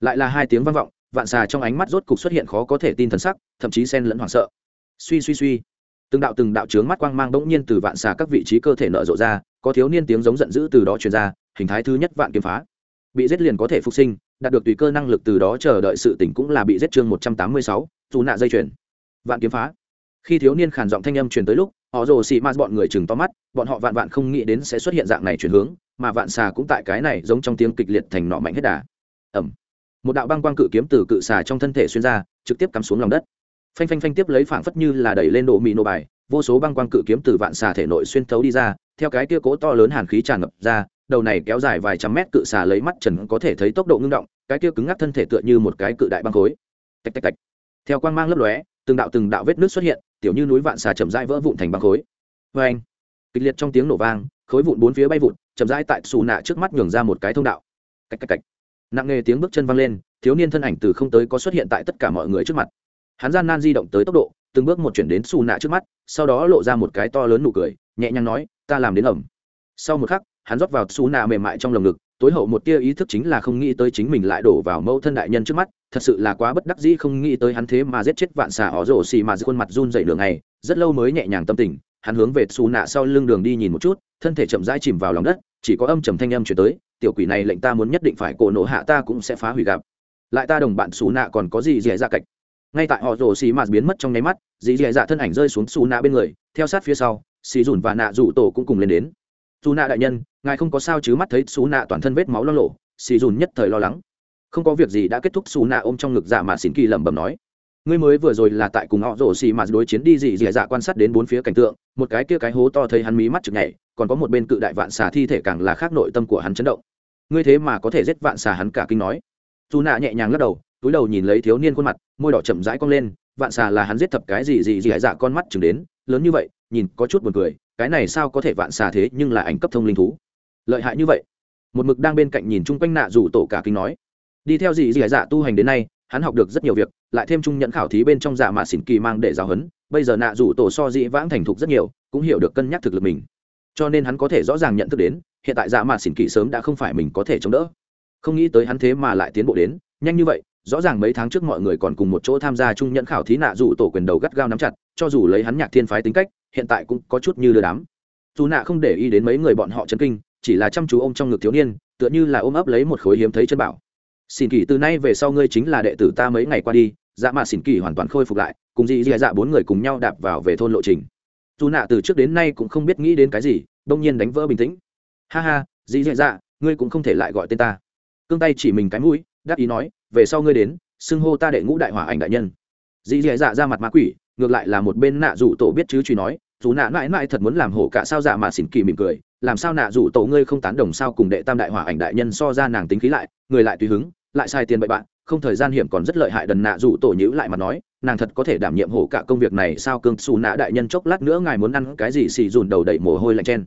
A: Lại là hai tiếng vang vọng, vạn xà trong ánh mắt rốt cục xuất hiện khó có thể tin thần sắc, thậm chí sen lẫn hoảng sợ. Suy suy suy. Từng đạo từng đạo trướng mắt quang mang bỗng nhiên từ vạn xà các vị trí cơ thể nở rộ ra, có thiếu niên tiếng giống giận dữ từ đó truyền ra, hình thái thứ nhất vạn kiếm phá. Bị giết liền có thể phục sinh, đạt được tùy cơ năng lực từ đó chờ đợi sự tỉnh cũng là bị giết chương một trăm tám mươi sáu, dù nạ dây chuyển vạn kiếm phá. Khi thiếu niên khản giọng thanh âm truyền tới lúc họ rồ xì m bọn người chừng to mắt, bọn họ vạn vạn không nghĩ đến sẽ xuất hiện dạng này chuyển hướng, mà vạn xà cũng tại cái này giống trong tiếng kịch liệt thành nọ mạnh hết đà. Ẩm. Một đạo băng quang cự kiếm từ cự xà trong thân thể xuyên ra, trực tiếp cắm xuống lòng đất. Phanh phanh phanh tiếp lấy phảng phất như là đẩy lên độ mì nô bài, vô số băng quang cự kiếm từ vạn xà thể nội xuyên thấu đi ra, theo cái kia cố to lớn hàn khí tràn ngập ra, đầu này kéo dài vài trăm mét cự xà lấy mắt trần có thể thấy tốc độ ngưng động, cái kia cứng ngắc thân thể tựa như một cái cự đại băng khối. Tạch tạch tạch. Theo quang mang lấp lóe, từng đạo từng đạo vết nước xuất hiện tiểu như núi vạn xà chậm rãi vỡ vụn thành băng khối. Vê anh, kịch liệt trong tiếng nổ vang, khối vụn bốn phía bay vụn chậm rãi tại xù nạ trước mắt nhường ra một cái thông đạo. Cạch cạch cạch nặng nề tiếng bước chân vang lên, thiếu niên thân ảnh từ không tới có xuất hiện tại tất cả mọi người trước mặt. Hắn gian nan di động tới tốc độ, từng bước một chuyển đến xù nạ trước mắt, sau đó lộ ra một cái to lớn nụ cười, nhẹ nhàng nói, ta làm đến ẩm. Sau một khắc, hắn rót vào xù nạ mềm mại trong lồng ngực tối hậu một tia ý thức chính là không nghĩ tới chính mình lại đổ vào mẫu thân đại nhân trước mắt, thật sự là quá bất đắc dĩ không nghĩ tới hắn thế mà giết chết vạn xà ó rổ xì mà khuôn mặt run dậy đường này rất lâu mới nhẹ nhàng tâm tình, hắn hướng về xù nạ sau lưng đường đi nhìn một chút, thân thể chậm rãi chìm vào lòng đất, chỉ có âm trầm thanh âm chuyển tới, tiểu quỷ này lệnh ta muốn nhất định phải cổ nổ hạ ta cũng sẽ phá hủy gặp. Lại ta đồng bạn xù nạ còn có gì dẻ ra dạ cạch? Ngay tại họ rổ xì mà biến mất trong nháy mắt, dì dẻ dạ thân ảnh rơi xuống xù nạ bên người, theo sát phía sau, xì dùn và nạ rủ tổ cũng cùng lên đến dù nạ đại nhân, ngài không có sao chứ mắt thấy xù nạ toàn thân vết máu lo lộ, xì dùn nhất thời lo lắng. Không có việc gì đã kết thúc xù nạ ôm trong ngực dạ mà xỉn kỳ lẩm bẩm nói. Ngươi mới vừa rồi là tại cùng họ rổ xì mà đối chiến đi gì dì dạ quan sát đến bốn phía cảnh tượng, một cái kia cái hố to thấy hắn mí mắt chực nhảy, còn có một bên cự đại vạn xà thi thể càng là khác nội tâm của hắn chấn động. Ngươi thế mà có thể giết vạn xà hắn cả kinh nói. Dù nạ nhẹ nhàng lắc đầu, túi đầu nhìn lấy thiếu niên khuôn mặt, môi đỏ chậm rãi cong lên, vạn xà là hắn giết thập cái gì gì gì dạ con mắt chừng đến, lớn như vậy, nhìn có chút buồn cười cái này sao có thể vạn xà thế nhưng là ảnh cấp thông linh thú? Lợi hại như vậy. Một mực đang bên cạnh nhìn chung quanh nạ rủ tổ cả kinh nói. Đi theo gì gì dạ tu hành đến nay, hắn học được rất nhiều việc, lại thêm trung nhận khảo thí bên trong dạ mà xỉn kỳ mang để giáo huấn, bây giờ nạ rủ tổ so dị vãng thành thục rất nhiều, cũng hiểu được cân nhắc thực lực mình. Cho nên hắn có thể rõ ràng nhận thức đến, hiện tại dạ mà xỉn kỳ sớm đã không phải mình có thể chống đỡ. Không nghĩ tới hắn thế mà lại tiến bộ đến, nhanh như vậy, rõ ràng mấy tháng trước mọi người còn cùng một chỗ tham gia trung nhận khảo thí nạ rủ tổ quyền đầu gắt gao nắm chặt, cho dù lấy hắn nhạc thiên phái tính cách hiện tại cũng có chút như đưa đám. Dù nạ không để ý đến mấy người bọn họ chấn kinh, chỉ là chăm chú ôm trong ngực thiếu niên, tựa như là ôm ấp lấy một khối hiếm thấy chân bảo. Xin kỳ, từ nay về sau ngươi chính là đệ tử ta mấy ngày qua đi. Dạ mà xin kỳ hoàn toàn khôi phục lại, cùng dị dạ dạ bốn người cùng nhau đạp vào về thôn lộ trình. Dù nạ từ trước đến nay cũng không biết nghĩ đến cái gì, đông nhiên đánh vỡ bình tĩnh. Ha ha, dị dạ dạ ngươi cũng không thể lại gọi tên ta. Cương tay chỉ mình cái mũi, đáp ý nói, về sau ngươi đến, xưng hô ta đệ ngũ đại hỏa ảnh đại nhân. Dị dạ dạ ra mặt ma quỷ, ngược lại là một bên nạ rủ tổ biết chứ truy nói dù nạ mãi mãi thật muốn làm hổ cả sao dạ mà xỉn kỳ mỉm cười, làm sao nạ rủ tổ ngươi không tán đồng sao cùng đệ tam đại hỏa ảnh đại nhân so ra nàng tính khí lại, người lại tùy hứng, lại sai tiền bậy bạn, không thời gian hiểm còn rất lợi hại đần nạ rủ tổ nhữ lại mà nói, nàng thật có thể đảm nhiệm hổ cả công việc này sao cương xù nạ đại nhân chốc lát nữa ngài muốn ăn cái gì xì dùn đầu đẩy mồ hôi lạnh chen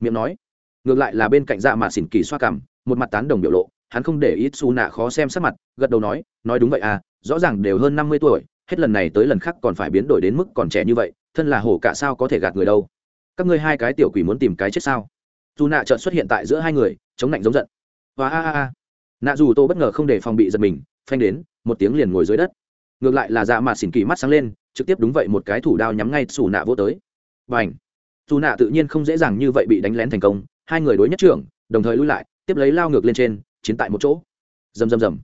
A: miệng nói, ngược lại là bên cạnh dạ mà xỉn kỳ xoa cằm, một mặt tán đồng biểu lộ, hắn không để ít xù nạ khó xem sắc mặt, gật đầu nói nói đúng vậy à rõ ràng đều hơn năm mươi tuổi, hết lần này tới lần khác còn phải biến đổi đến mức còn trẻ như vậy thân là hổ cả sao có thể gạt người đâu? Các ngươi hai cái tiểu quỷ muốn tìm cái chết sao? Dù nạ trợn xuất hiện tại giữa hai người, chống lạnh giống giận. Và a a a. Nạ dù tô bất ngờ không để phòng bị giật mình, phanh đến, một tiếng liền ngồi dưới đất. Ngược lại là dạ mạt xỉn kỳ mắt sáng lên, trực tiếp đúng vậy một cái thủ đao nhắm ngay xù nạ vô tới. Và ảnh dù nạ tự nhiên không dễ dàng như vậy bị đánh lén thành công, hai người đối nhất trưởng, đồng thời lui lại, tiếp lấy lao ngược lên trên, chiến tại một chỗ. Rầm rầm rầm.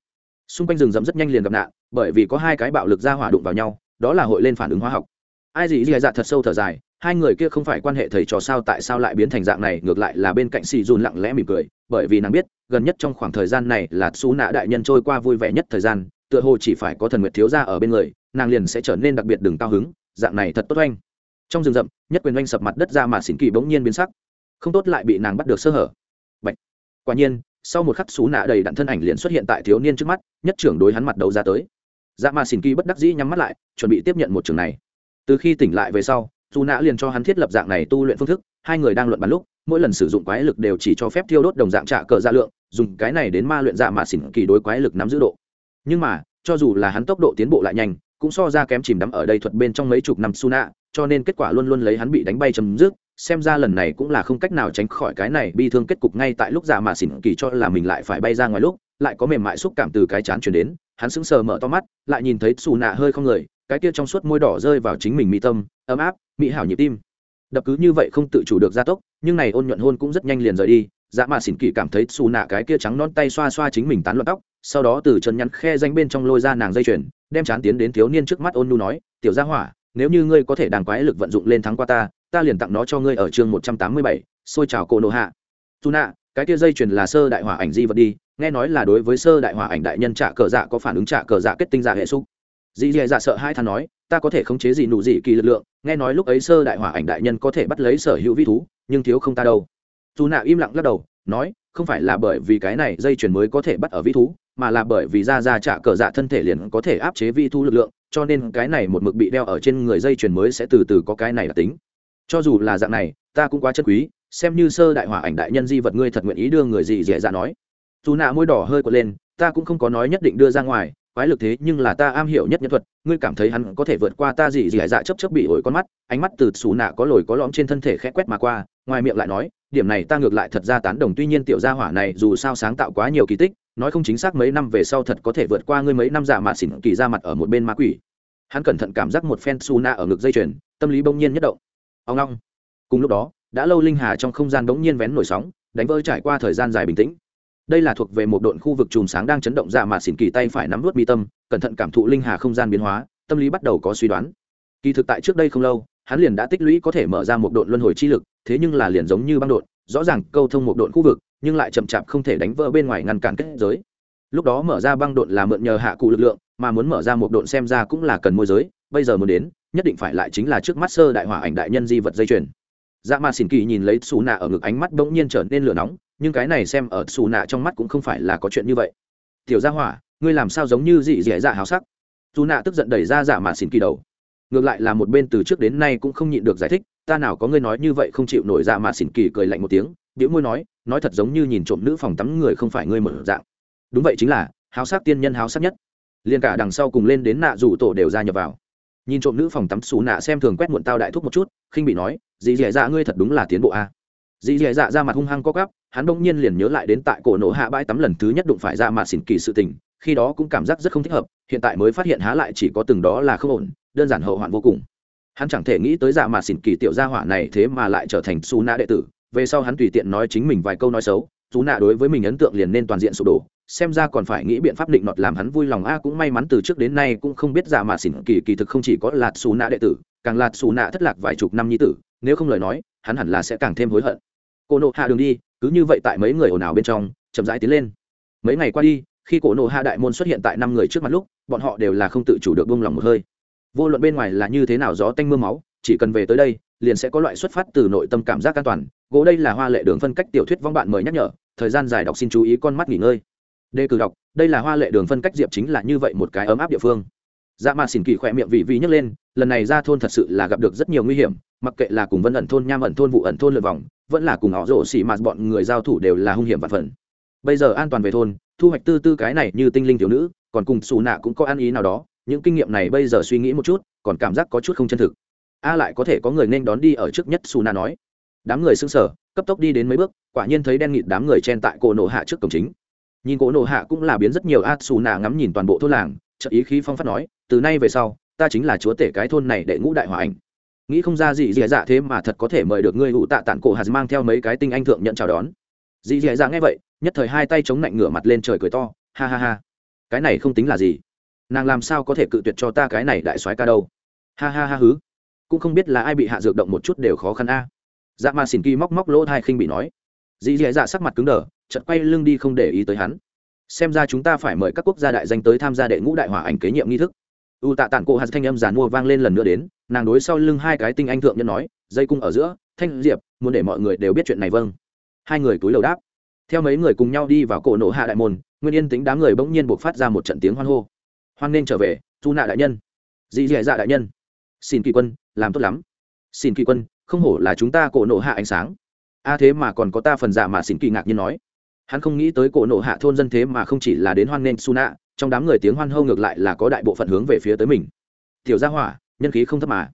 A: Xung quanh rừng dầm rất nhanh liền gặp nạn, bởi vì có hai cái bạo lực ra hỏa đụng vào nhau, đó là hội lên phản ứng hóa học ai gì dì dạ thật sâu thở dài, hai người kia không phải quan hệ thầy trò sao, tại sao lại biến thành dạng này? Ngược lại là bên cạnh xì dùn lặng lẽ mỉm cười, bởi vì nàng biết, gần nhất trong khoảng thời gian này là xú nã đại nhân trôi qua vui vẻ nhất thời gian, tựa hồ chỉ phải có thần nguyệt thiếu ra ở bên người, nàng liền sẽ trở nên đặc biệt đừng cao hứng, dạng này thật tốt oanh. Trong rừng rậm, nhất quyền oanh sập mặt đất ra mà xỉn kỳ bỗng nhiên biến sắc. Không tốt lại bị nàng bắt được sơ hở. Bạch. quả nhiên, sau một khắc xú nạ đầy đặn thân ảnh liền xuất hiện tại thiếu niên trước mắt, nhất trưởng đối hắn mặt đầu ra tới. Dạ mà xỉn kỳ bất đắc dĩ nhắm mắt lại, chuẩn bị tiếp nhận một trường này từ khi tỉnh lại về sau, dù nã liền cho hắn thiết lập dạng này tu luyện phương thức, hai người đang luận bàn lúc, mỗi lần sử dụng quái lực đều chỉ cho phép thiêu đốt đồng dạng trả cờ dạ lượng, dùng cái này đến ma luyện dạ mà xỉn kỳ đối quái lực nắm giữ độ. Nhưng mà, cho dù là hắn tốc độ tiến bộ lại nhanh, cũng so ra kém chìm đắm ở đây thuật bên trong mấy chục năm su nạ cho nên kết quả luôn luôn lấy hắn bị đánh bay chấm dứt, xem ra lần này cũng là không cách nào tránh khỏi cái này bi thương kết cục ngay tại lúc dạ mà xỉn kỳ cho là mình lại phải bay ra ngoài lúc, lại có mềm mại xúc cảm từ cái chán chuyển đến, hắn sững sờ mở to mắt, lại nhìn thấy xù nạ hơi không người cái kia trong suốt môi đỏ rơi vào chính mình mỹ tâm, ấm áp, mỹ hảo nhịp tim. Đập cứ như vậy không tự chủ được gia tốc, nhưng này ôn nhuận hôn cũng rất nhanh liền rời đi dạ mà xỉn kỳ cảm thấy xù nạ cái kia trắng non tay xoa xoa chính mình tán loạn tóc, sau đó từ chân nhắn khe danh bên trong lôi ra nàng dây chuyền, đem chán tiến đến thiếu niên trước mắt ôn nu nói, tiểu gia hỏa, nếu như ngươi có thể đàng quái lực vận dụng lên thắng qua ta ta liền tặng nó cho ngươi ở chương một trăm tám mươi bảy, xôi trào cô nô hạ. Xù nạ, cái kia dây chuyền là sơ đại hỏa ảnh di vật đi, nghe nói là đối với sơ đại hỏa ảnh đại nhân trả cờ dạ có phản ứng trả cờ dạ kết tinh dạ hệ xúc dì dì dạ sợ hai thằng nói, ta có thể khống chế gì nụ gì kỳ lực lượng, nghe nói lúc ấy sơ đại hỏa ảnh đại nhân có thể bắt lấy sở hữu vi thú, nhưng thiếu không ta đâu. Dù nạ im lặng lắc đầu, nói, không phải là bởi vì cái này dây chuyền mới có thể bắt ở vi thú, mà là bởi vì ra ra trả cờ dạ thân thể liền có thể áp chế vi thú lực lượng, cho nên cái này một mực bị đeo ở trên người dây chuyền mới sẽ từ từ có cái này là tính. Cho dù là dạng này, ta cũng quá chân quý, xem như sơ đại hỏa ảnh đại nhân di vật ngươi thật nguyện ý đưa người gì dễ dạ nói. Dù nạ môi đỏ hơi quật lên, ta cũng không có nói nhất định đưa ra ngoài quái lực thế nhưng là ta am hiểu nhất nhân thuật, ngươi cảm thấy hắn có thể vượt qua ta gì gì hải dạ chấp chấp bị ổi con mắt, ánh mắt từ xù nạ có lồi có lõm trên thân thể khẽ quét mà qua, ngoài miệng lại nói, điểm này ta ngược lại thật ra tán đồng, tuy nhiên tiểu gia hỏa này dù sao sáng tạo quá nhiều kỳ tích, nói không chính xác mấy năm về sau thật có thể vượt qua ngươi mấy năm giả mạ xỉn kỳ ra mặt ở một bên ma quỷ. Hắn cẩn thận cảm giác một phen xù nạ ở ngực dây chuyền, tâm lý bỗng nhiên nhất động. Ông long. Cùng lúc đó, đã lâu linh hà trong không gian bỗng nhiên vén nổi sóng, đánh vỡ trải qua thời gian dài bình tĩnh đây là thuộc về một độn khu vực chùm sáng đang chấn động ra mà xỉn kỳ tay phải nắm vút mi tâm, cẩn thận cảm thụ linh hà không gian biến hóa, tâm lý bắt đầu có suy đoán. Kỳ thực tại trước đây không lâu, hắn liền đã tích lũy có thể mở ra một độn luân hồi chi lực, thế nhưng là liền giống như băng độn, rõ ràng câu thông một độn khu vực, nhưng lại chậm chạp không thể đánh vỡ bên ngoài ngăn cản kết giới. Lúc đó mở ra băng độn là mượn nhờ hạ cụ lực lượng, mà muốn mở ra một độn xem ra cũng là cần môi giới, bây giờ muốn đến, nhất định phải lại chính là trước mắt sơ đại hỏa ảnh đại nhân di vật dây chuyền. Dạ mà xỉn kỳ nhìn lấy xù nạ ở ngực ánh mắt bỗng nhiên trở nên lửa nóng nhưng cái này xem ở xù nạ trong mắt cũng không phải là có chuyện như vậy. Tiểu gia hỏa, ngươi làm sao giống như dị dẻ dạ háo sắc? Dù nạ tức giận đẩy ra giả mà xỉn kỳ đầu. Ngược lại là một bên từ trước đến nay cũng không nhịn được giải thích, ta nào có ngươi nói như vậy không chịu nổi dạ mà xỉn kỳ cười lạnh một tiếng biểu môi nói nói thật giống như nhìn trộm nữ phòng tắm người không phải ngươi mở dạng. Đúng vậy chính là, háo sắc tiên nhân háo sắc nhất. Liền cả đằng sau cùng lên đến nạ rủ tổ đều ra nhập vào. Nhìn trộm nữ phòng tắm xù nạ xem thường quét muộn tao đại thúc một chút, khinh bị nói dì dì dạ ngươi thật đúng là tiến bộ a. Dì dì dạ ra mặt hung hăng có cắp hắn bỗng nhiên liền nhớ lại đến tại cổ nổ hạ bãi tắm lần thứ nhất đụng phải ra mà xỉn kỳ sự tình, khi đó cũng cảm giác rất không thích hợp, hiện tại mới phát hiện há lại chỉ có từng đó là không ổn, đơn giản hậu hoạn vô cùng. Hắn chẳng thể nghĩ tới dạ mà xỉn kỳ tiểu gia hỏa này thế mà lại trở thành xù nạ đệ tử, về sau hắn tùy tiện nói chính mình vài câu nói xấu xù nạ đối với mình ấn tượng liền nên toàn diện sụp đổ, xem ra còn phải nghĩ biện pháp định nọt làm hắn vui lòng. A cũng may mắn từ trước đến nay cũng không biết dạ mà xỉn kỳ kỳ thực không chỉ có lạt xù nạ đệ tử, càng lạt xù nạ thất lạc vài chục năm nhi tử, nếu không lời nói, hắn hẳn là sẽ càng thêm hối hận. Cô nộ hạ đường đi cứ như vậy tại mấy người ồn ào bên trong, chậm rãi tiến lên. Mấy ngày qua đi, khi cổ nộ hạ đại môn xuất hiện tại năm người trước mặt lúc, bọn họ đều là không tự chủ được buông lòng một hơi. Vô luận bên ngoài là như thế nào gió tanh mưa máu, chỉ cần về tới đây, liền sẽ có loại xuất phát từ nội tâm cảm giác an toàn. Gỗ đây là hoa lệ đường phân cách tiểu thuyết vong bạn mời nhắc nhở, thời gian dài đọc xin chú ý con mắt nghỉ ngơi. Đề cử đọc, đây là hoa lệ đường phân cách diệp chính là như vậy một cái ấm áp địa phương dạ mà xỉn kỳ khỏe miệng vị vị nhấc lên, lần này ra thôn thật sự là gặp được rất nhiều nguy hiểm, mặc kệ là cùng vân ẩn thôn, nham ẩn thôn vụ ẩn thôn lượt vòng, vẫn là cùng họ rổ xỉ mạt bọn người giao thủ đều là hung hiểm và phần. Bây giờ an toàn về thôn, thu hoạch tư tư cái này như tinh linh thiếu nữ, còn cùng xù nạ cũng có ăn ý nào đó, những kinh nghiệm này bây giờ suy nghĩ một chút, còn cảm giác có chút không chân thực. A lại có thể có người nên đón đi ở trước nhất, xù nạ nói. Đám người xưng sở cấp tốc đi đến mấy bước, quả nhiên thấy đen nghịt đám người chen tại cổ nổ hạ trước cổng chính. Nhìn cổ nổ hạ cũng là biến rất nhiều, a, xù nạ ngắm nhìn toàn bộ thôn làng trợ ý khí phong phát nói từ nay về sau, ta chính là chúa tể cái thôn này để ngũ đại hòa ảnh. Nghĩ không ra gì dì dạ thế mà thật có thể mời được ngươi ủ tạ tản cổ hạt mang theo mấy cái tinh anh thượng nhận chào đón. Dì dì dạ nghe vậy, nhất thời hai tay chống lạnh ngửa mặt lên trời cười to, ha ha ha. Cái này không tính là gì. Nàng làm sao có thể cự tuyệt cho ta cái này đại soái ca đâu? Ha ha ha hứ. Cũng không biết là ai bị hạ dược động một chút đều khó khăn a. Dạ mà xỉn kỳ móc móc lỗ thai khinh bị nói. Dì dì dạ sắc mặt cứng đờ chật quay lưng đi không để ý tới hắn. Xem ra chúng ta phải mời các quốc gia đại danh tới tham gia đệ ngũ đại hỏa ảnh kế nhiệm nghi thức u tạ tản cổ hạt thanh âm giàn mua vang lên lần nữa đến, nàng đối sau lưng hai cái tinh anh thượng nhân nói, dây cung ở giữa, thanh diệp, muốn để mọi người đều biết chuyện này vâng. Hai người túi lầu đáp. Theo mấy người cùng nhau đi vào cổ nổ hạ đại môn, nguyên yên tính đám người bỗng nhiên buộc phát ra một trận tiếng hoan hô. Hoan nên trở về du nạ đại nhân. Dị dì dạ đại nhân. Xin kỳ quân, làm tốt lắm. Xin kỳ quân, không hổ là chúng ta cổ nổ hạ ánh sáng. A thế mà còn có ta phần dạ mà xin kỳ ngạc nhiên nói. Hắn không nghĩ tới cổ nổ hạ thôn dân thế mà không chỉ là đến hoan nên su nạ trong đám người tiếng hoan hô ngược lại là có đại bộ phận hướng về phía tới mình. Tiểu gia hỏa, nhân khí không thấp mà.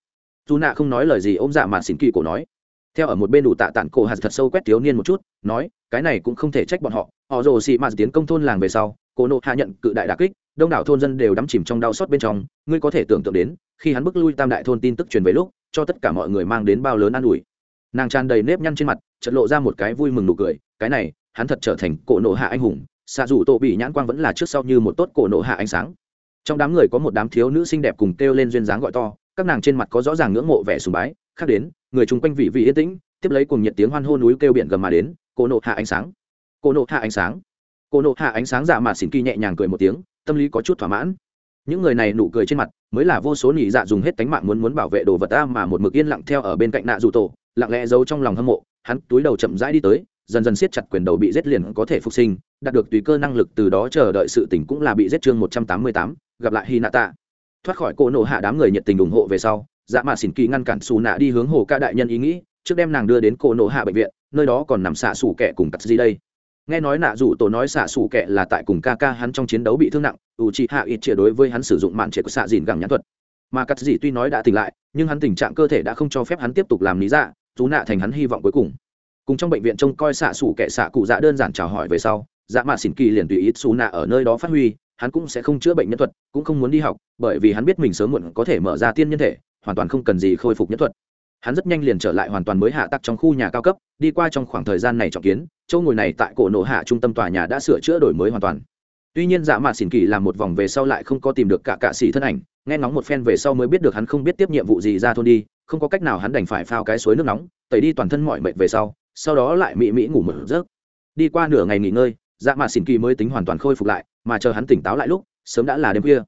A: Dù nạ không nói lời gì, ôm dạ mà xỉn kỳ cổ nói. Theo ở một bên đủ tạ tản cổ hạt thật sâu quét thiếu niên một chút, nói, cái này cũng không thể trách bọn họ. Họ rồ xị mạt tiến công thôn làng về sau, cổ nộ hạ nhận cự đại đà kích, đông đảo thôn dân đều đắm chìm trong đau xót bên trong. Ngươi có thể tưởng tượng đến, khi hắn bước lui tam đại thôn tin tức truyền về lúc, cho tất cả mọi người mang đến bao lớn an ủi. Nàng tràn đầy nếp nhăn trên mặt, chợt lộ ra một cái vui mừng nụ cười. Cái này, hắn thật trở thành cổ nộ hạ anh hùng xạ dù tổ bị nhãn quang vẫn là trước sau như một tốt cổ nộ hạ ánh sáng. Trong đám người có một đám thiếu nữ xinh đẹp cùng kêu lên duyên dáng gọi to, các nàng trên mặt có rõ ràng ngưỡng mộ vẻ sùng bái, khác đến, người chung quanh vị vị yên tĩnh, tiếp lấy cùng nhiệt tiếng hoan hô núi kêu biển gầm mà đến, cổ nộ hạ ánh sáng. Cổ nộ hạ ánh sáng. Cổ nộ hạ ánh sáng dạ mà xỉn kỳ nhẹ nhàng cười một tiếng, tâm lý có chút thỏa mãn. Những người này nụ cười trên mặt, mới là vô số nỉ dạ dùng hết tánh mạng muốn muốn bảo vệ đồ vật ta mà một mực yên lặng theo ở bên cạnh nạ dù tổ, lặng lẽ giấu trong lòng hâm mộ, hắn túi đầu chậm rãi đi tới dần dần siết chặt quyền đầu bị giết liền có thể phục sinh, đạt được tùy cơ năng lực từ đó chờ đợi sự tỉnh cũng là bị giết chương một trăm tám mươi tám, gặp lại hy nạ tạ thoát khỏi cô nộ hạ đám người nhiệt tình ủng hộ về sau dạ mạ xỉn kỳ ngăn cản xù nạ đi hướng hồ ca đại nhân ý nghĩ, trước đem nàng đưa đến cô nộ hạ bệnh viện, nơi đó còn nằm xạ xù kẻ cùng cắt gì đây. Nghe nói nạ dù tổ nói xạ xù kẻ là tại cùng ca ca hắn trong chiến đấu bị thương nặng ủ trị hạ ít chia đối với hắn sử dụng mạn trệ của xạ dìn gẳng nhãn thuật. Mà cắt gì tuy nói đã tỉnh lại, nhưng hắn tình trạng cơ thể đã không cho phép hắn tiếp tục làm lý dạ chú nạ thành hắn hy vọng cuối cùng cùng trong bệnh viện trông coi xạ xủ kẻ xạ cụ dạ đơn giản chào hỏi về sau dạ mạ xỉn kỳ liền tùy ý xù nạ ở nơi đó phát huy, hắn cũng sẽ không chữa bệnh nhân thuật, cũng không muốn đi học, bởi vì hắn biết mình sớm muộn có thể mở ra tiên nhân thể, hoàn toàn không cần gì khôi phục nhân thuật. Hắn rất nhanh liền trở lại hoàn toàn mới hạ tắc trong khu nhà cao cấp, đi qua trong khoảng thời gian này trọng kiến, chỗ ngồi này tại cổ nổ hạ trung tâm tòa nhà đã sửa chữa đổi mới hoàn toàn. Tuy nhiên dạ mạ xỉn kỳ làm một vòng về sau lại không có tìm được cả cạ xỉ thân ảnh, nghe ngóng một phen về sau mới biết được hắn không biết tiếp nhiệm vụ gì ra thôn đi, không có cách nào hắn đành phải phao cái suối nước nóng, tẩy đi toàn thân mọi mệt về sau sau đó lại mị mị ngủ một giấc. Đi qua nửa ngày nghỉ ngơi dạ mạ xỉn kỳ mới tính hoàn toàn khôi phục lại, mà chờ hắn tỉnh táo lại lúc, sớm đã là đêm khuya.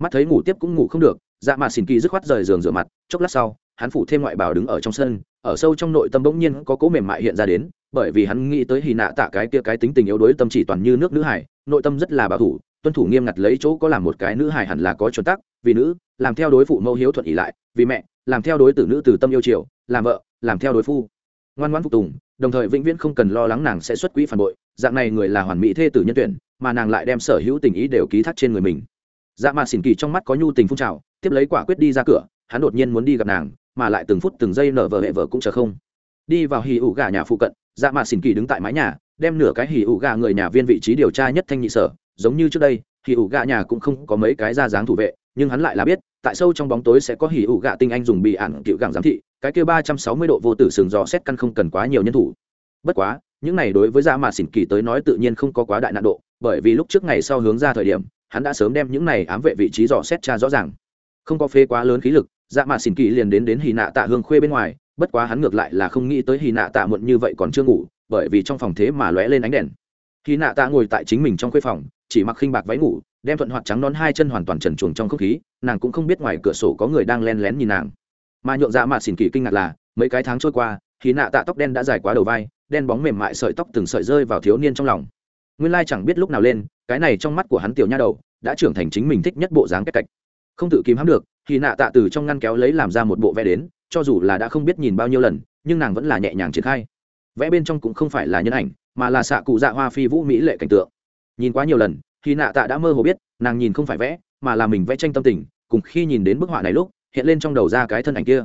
A: Mắt thấy ngủ tiếp cũng ngủ không được dạ mạ xỉn kỳ dứt khoát rời giường rửa mặt, chốc lát sau, hắn phủ thêm ngoại bào đứng ở trong sân, ở sâu trong nội tâm bỗng nhiên có cố mềm mại hiện ra đến, bởi vì hắn nghĩ tới hì nạ tạ cái kia cái tính tình yếu đuối tâm chỉ toàn như nước nữ hải, nội tâm rất là bảo thủ, tuân thủ nghiêm ngặt lấy chỗ có làm một cái nữ hải hẳn là có chuẩn tắc, vì nữ, làm theo đối phụ mẫu hiếu thuận ỉ lại, vì mẹ, làm theo đối tử nữ từ tâm yêu chiều, làm vợ, làm theo đối phu. Ngoan ngoãn phục tùng đồng thời vĩnh viễn không cần lo lắng nàng sẽ xuất quỹ phản bội. Dạng này người là hoàn mỹ thê tử nhân tuyển, mà nàng lại đem sở hữu tình ý đều ký thác trên người mình. Dạ mà xỉn kỳ trong mắt có nhu tình phun trào, tiếp lấy quả quyết đi ra cửa, hắn đột nhiên muốn đi gặp nàng, mà lại từng phút từng giây nở vợ hệ vợ cũng chờ không. Đi vào hì ủ gà nhà phụ cận dạ mà xỉn kỳ đứng tại mái nhà, đem nửa cái hì ủ gà người nhà viên vị trí điều tra nhất thanh nhị sở. Giống như trước đây, hì ủ gà nhà cũng không có mấy cái ra dáng thủ vệ, nhưng hắn lại là biết tại sâu trong bóng tối sẽ có hỉ ủ gạ tinh anh dùng bị ản cựu gẳng giám thị, cái kia ba trăm sáu mươi độ vô tử sừng dò xét căn không cần quá nhiều nhân thủ. Bất quá, những này đối với dạ mà xỉn kỳ tới nói tự nhiên không có quá đại nạn độ, bởi vì lúc trước ngày sau hướng ra thời điểm, hắn đã sớm đem những này ám vệ vị trí dò xét tra rõ ràng. Không có phê quá lớn khí lực dạ mà xỉn kỳ liền đến đến hì nạ tạ hương khuê bên ngoài, bất quá hắn ngược lại là không nghĩ tới hì nạ tạ muộn như vậy còn chưa ngủ, bởi vì trong phòng thế mà lóe lên ánh đèn. Hì nạ tạ ngồi tại chính mình trong khuê phòng, chỉ mặc khinh bạc váy ngủ đem thuận hoạt trắng nón hai chân hoàn toàn trần truồng trong không khí, nàng cũng không biết ngoài cửa sổ có người đang len lén nhìn nàng. Mà nhộn dạ mạ xỉn kỳ kinh ngạc là, mấy cái tháng trôi qua hì nạ tạ tóc đen đã dài quá đầu vai, đen bóng mềm mại sợi tóc từng sợi rơi vào thiếu niên trong lòng. Nguyên lai chẳng biết lúc nào lên, cái này trong mắt của hắn tiểu nha đầu, đã trưởng thành chính mình thích nhất bộ dáng cách cạch không tự kìm hãm được thì nạ tạ từ trong ngăn kéo lấy làm ra một bộ vẽ đến, cho dù là đã không biết nhìn bao nhiêu lần, nhưng nàng vẫn là nhẹ nhàng triển khai. Vẽ bên trong cũng không phải là nhân ảnh, mà là xạ cụ dạ hoa phi vũ mỹ lệ cảnh tượng. Nhìn quá nhiều lần khi nạ tạ đã mơ hồ biết, nàng nhìn không phải vẽ, mà là mình vẽ tranh tâm tình, cùng khi nhìn đến bức họa này lúc, hiện lên trong đầu ra cái thân ảnh kia.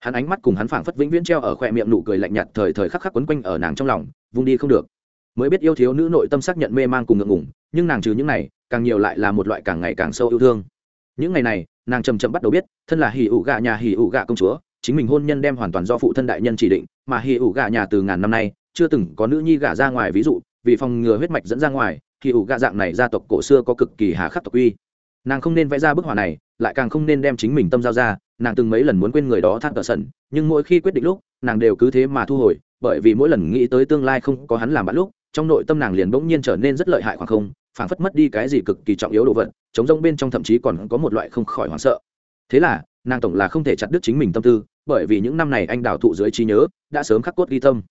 A: Hắn ánh mắt cùng hắn phảng phất vĩnh viễn treo ở khoe miệng nụ cười lạnh nhạt thời thời khắc khắc quấn quanh ở nàng trong lòng, vung đi không được. Mới biết yêu thiếu nữ nội tâm xác nhận mê man cùng ngượng ngủng nhưng nàng trừ những này, càng nhiều lại là một loại càng ngày càng sâu yêu thương. Những ngày này, nàng chầm chậm bắt đầu biết, thân là hì ủ gà nhà hì ủ gà công chúa, chính mình hôn nhân đem hoàn toàn do phụ thân đại nhân chỉ định, mà hì ủ gà nhà từ ngàn năm nay, chưa từng có nữ nhi gả ra ngoài, ví dụ, vì phòng ngừa huyết mạch dẫn ra ngoài hì ủ gạ dạng này gia tộc cổ xưa có cực kỳ hà khắc tộc uy. Nàng không nên vẽ ra bức họa này, lại càng không nên đem chính mình tâm giao ra, nàng từng mấy lần muốn quên người đó thắt cờ sần, nhưng mỗi khi quyết định lúc, nàng đều cứ thế mà thu hồi, bởi vì mỗi lần nghĩ tới tương lai không có hắn làm bạn lúc, trong nội tâm nàng liền bỗng nhiên trở nên rất lợi hại khoảng không, phảng phất mất đi cái gì cực kỳ trọng yếu đồ vật, chống rông bên trong thậm chí còn có một loại không khỏi hoảng sợ. Thế là, nàng tổng là không thể chặt đứt chính mình tâm tư, bởi vì những năm này anh đào thụ dưới trí nhớ, đã sớm khắc cốt ghi tâm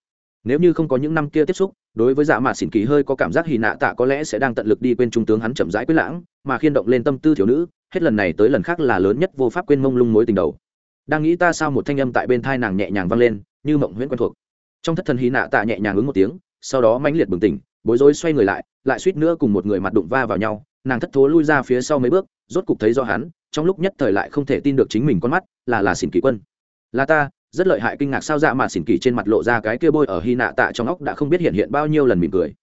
A: nếu như không có những năm kia tiếp xúc, đối với dạ mạ xỉn kỳ hơi có cảm giác hì nạ tạ có lẽ sẽ đang tận lực đi quên trung tướng hắn chậm rãi quyết lãng, mà khiên động lên tâm tư thiếu nữ, hết lần này tới lần khác là lớn nhất vô pháp quên mông lung mối tình đầu. Đang nghĩ ta sao một thanh âm tại bên thai nàng nhẹ nhàng vang lên, như mộng huyễn quen thuộc. Trong thất thần hì nạ tạ nhẹ nhàng ứng một tiếng, sau đó mãnh liệt bừng tỉnh, bối rối xoay người lại lại suýt nữa cùng một người mặt đụng va vào nhau, nàng thất thố lui ra phía sau mấy bước, rốt cục thấy do hắn, trong lúc nhất thời lại không thể tin được chính mình con mắt, là là xỉn kỳ quân. Là ta rất lợi hại kinh ngạc sao dạ mà xỉn kỳ trên mặt lộ ra cái kia bôi ở hy nạ tạ trong óc đã không biết hiện hiện bao nhiêu lần mỉm cười.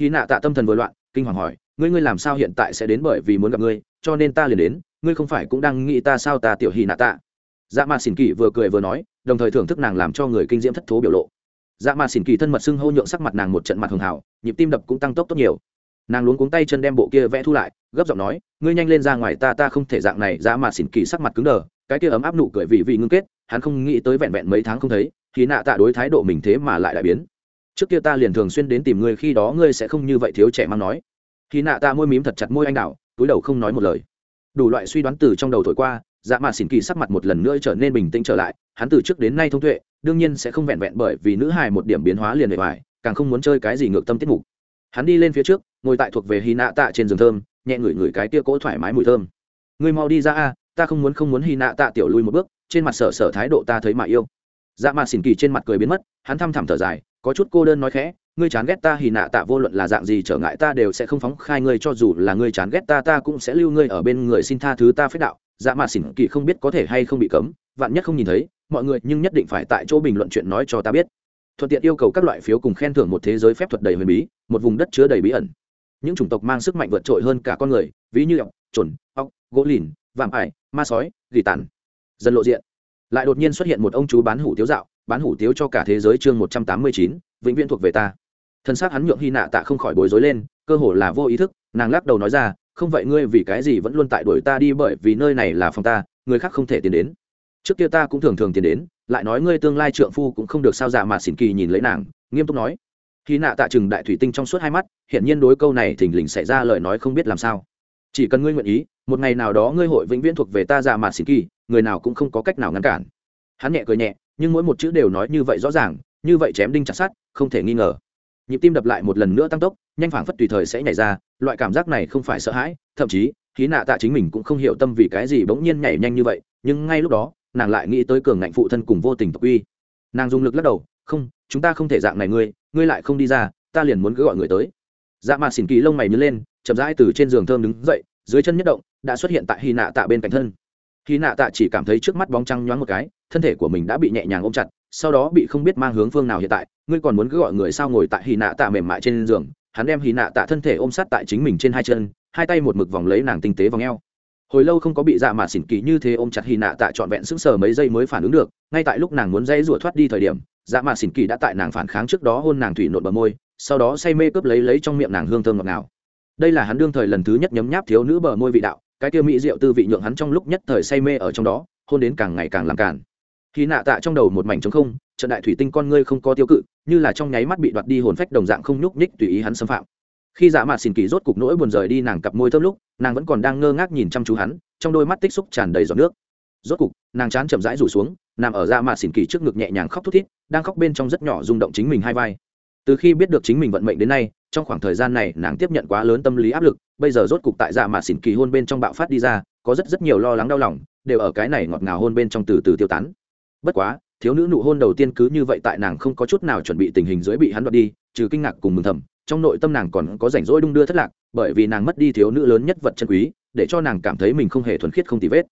A: Hy nạ tạ tâm thần vừa loạn, kinh hoàng hỏi, ngươi ngươi làm sao hiện tại sẽ đến bởi vì muốn gặp ngươi, cho nên ta liền đến, ngươi không phải cũng đang nghĩ ta sao ta tiểu hy nạ tạ dạ mà xỉn kỳ vừa cười vừa nói, đồng thời thưởng thức nàng làm cho người kinh diễm thất thố biểu lộ. Dạ mà xỉn kỳ thân mật sưng hô nhượng sắc mặt nàng một trận mặt hường hảo nhịp tim đập cũng tăng tốc tốt nhiều. Nàng luống cuống tay chân đem bộ kia vẽ thu lại, gấp giọng nói, ngươi nhanh lên ra ngoài ta ta không thể dạng này. Dạ mà xỉn kỳ sắc mặt cứng đờ, cái kia ấm áp nụ cười vì vì ngưng kết hắn không nghĩ tới vẹn vẹn mấy tháng không thấy thì nạ tạ đối thái độ mình thế mà lại đại biến. Trước kia ta liền thường xuyên đến tìm ngươi, khi đó ngươi sẽ không như vậy thiếu trẻ mang nói. Khi nạ tạ môi mím thật chặt môi anh đạo túi đầu không nói một lời. Đủ loại suy đoán từ trong đầu thổi qua dạ mà xỉn kỳ sắc mặt một lần nữa trở nên bình tĩnh trở lại, hắn từ trước đến nay thông tuệ, đương nhiên sẽ không vẹn vẹn bởi vì nữ hài một điểm biến hóa liền bề ngoài, càng không muốn chơi cái gì ngược tâm tiết mục. Hắn đi lên phía trước, ngồi tại thuộc về hy nạ tạ trên giường thơm, nhẹ ngửi ngửi cái tia cỗ thoải mái mùi thơm. Ngươi mau đi ra a, ta không muốn không muốn hy nạ tạ tiểu lui một bước trên mặt sở sở thái độ ta thấy mà yêu. Dạ mà xỉn kỳ trên mặt cười biến mất, hắn thăm thẳm thở dài, có chút cô đơn nói khẽ, ngươi chán ghét ta hì nạ tạ vô luận là dạng gì trở ngại ta đều sẽ không phóng khai ngươi cho dù là ngươi chán ghét ta ta cũng sẽ lưu ngươi ở bên người xin tha thứ ta phép đạo. Dạ mà xỉn kỳ không biết có thể hay không bị cấm, vạn nhất không nhìn thấy, mọi người nhưng nhất định phải tại chỗ bình luận chuyện nói cho ta biết. Thuận tiện yêu cầu các loại phiếu cùng khen thưởng một thế giới phép thuật đầy huyền bí, một vùng đất chứa đầy bí ẩn. Những chủng tộc mang sức mạnh vượt trội hơn cả con người, ví như ọc trồn ọc gỗ lìn, vạm ải, ma sói, gỉ tàn dần lộ diện. Lại đột nhiên xuất hiện một ông chú bán hủ tiếu dạo, bán hủ tiếu cho cả thế giới chương một trăm tám mươi chín, vĩnh viễn thuộc về ta. Thân xác hắn nhượng hy nạ tạ không khỏi bối rối lên, cơ hồ là vô ý thức, nàng lắc đầu nói ra, không vậy ngươi vì cái gì vẫn luôn tại đuổi ta đi bởi vì nơi này là phòng ta, người khác không thể tiến đến. Trước kia ta cũng thường thường tiến đến, lại nói ngươi tương lai trượng phu cũng không được sao giả mà xỉn kỳ nhìn lấy nàng, nghiêm túc nói. Khi nạ tạ chừng đại thủy tinh trong suốt hai mắt hiện nhiên đối câu này thình lình xảy ra lời nói không biết làm sao. Chỉ cần ngươi nguyện ý, một ngày nào đó ngươi hội vĩnh viễn thuộc về ta giả mà xỉn kỳ người nào cũng không có cách nào ngăn cản. Hắn nhẹ cười nhẹ, nhưng mỗi một chữ đều nói như vậy rõ ràng, như vậy chém đinh chặt sát không thể nghi ngờ. Nhịp tim đập lại một lần nữa tăng tốc, nhanh phảng phất tùy thời sẽ nhảy ra, loại cảm giác này không phải sợ hãi, thậm chí khí nạ tạ chính mình cũng không hiểu tâm vì cái gì bỗng nhiên nhảy nhanh như vậy, nhưng ngay lúc đó, nàng lại nghĩ tới cường ngạnh phụ thân cùng vô tình tộc uy. Nàng dùng lực lắc đầu, không, chúng ta không thể dạng này ngươi ngươi lại không đi ra, ta liền muốn cứ gọi người tới. Dạ mà xỉn kỳ lông mày nhớ lên, chậm rãi từ trên giường thơm đứng dậy, dưới chân nhất động, đã xuất hiện tại hy nạ tạ bên cạnh thân khi nạ tạ chỉ cảm thấy trước mắt bóng trăng nhoáng một cái, thân thể của mình đã bị nhẹ nhàng ôm chặt, sau đó bị không biết mang hướng phương nào hiện tại, ngươi còn muốn cứ gọi người sao ngồi tại hy nạ tạ mềm mại trên giường, hắn đem hy nạ tạ thân thể ôm sát tại chính mình trên hai chân, hai tay một mực vòng lấy nàng tinh tế vòng eo. Hồi lâu không có bị dạ mà xỉn kỳ như thế ôm chặt hy nạ tạ trọn vẹn sững sờ mấy giây mới phản ứng được, ngay tại lúc nàng muốn dây rủa thoát đi thời điểm dạ mà xỉn kỳ đã tại nàng phản kháng trước đó hôn nàng thủy nộn bờ môi, sau đó say mê cướp lấy lấy trong miệng nàng hương thơm ngọt ngào. Đây là hắn đương thời lần thứ nhất nhấm nháp thiếu nữ bờ môi vị đạo cái kia mỹ rượu tư vị nhượng hắn trong lúc nhất thời say mê ở trong đó, hôn đến càng ngày càng làm cản khi nạ tạ trong đầu một mảnh trống không, trận đại thủy tinh con ngươi không có tiêu cự, như là trong nháy mắt bị đoạt đi hồn phách đồng dạng không nhúc nhích tùy ý hắn xâm phạm. Khi dạ mạt xỉn kỳ rốt cục nỗi buồn rời đi nàng cặp môi thơm lúc, nàng vẫn còn đang ngơ ngác nhìn chăm chú hắn, trong đôi mắt tích xúc tràn đầy giọt nước. Rốt cục, nàng chán chậm rãi rủ xuống, nằm ở dạ mạt xỉn kỳ trước ngực nhẹ nhàng khóc thút thít, đang khóc bên trong rất nhỏ rung động chính mình hai vai từ khi biết được chính mình vận mệnh đến nay, trong khoảng thời gian này, nàng tiếp nhận quá lớn tâm lý áp lực, bây giờ rốt cục tại dạ mà xỉn kỳ hôn bên trong bạo phát đi ra, có rất rất nhiều lo lắng đau lòng, đều ở cái này ngọt ngào hôn bên trong từ từ tiêu tán. Bất quá, thiếu nữ nụ hôn đầu tiên cứ như vậy tại nàng không có chút nào chuẩn bị tình hình dưới bị hắn đoạt đi, trừ kinh ngạc cùng mừng thầm, trong nội tâm nàng còn có rảnh rỗi đung đưa thất lạc, bởi vì nàng mất đi thiếu nữ lớn nhất vật chân quý, để cho nàng cảm thấy mình không hề thuần khiết không tì vết.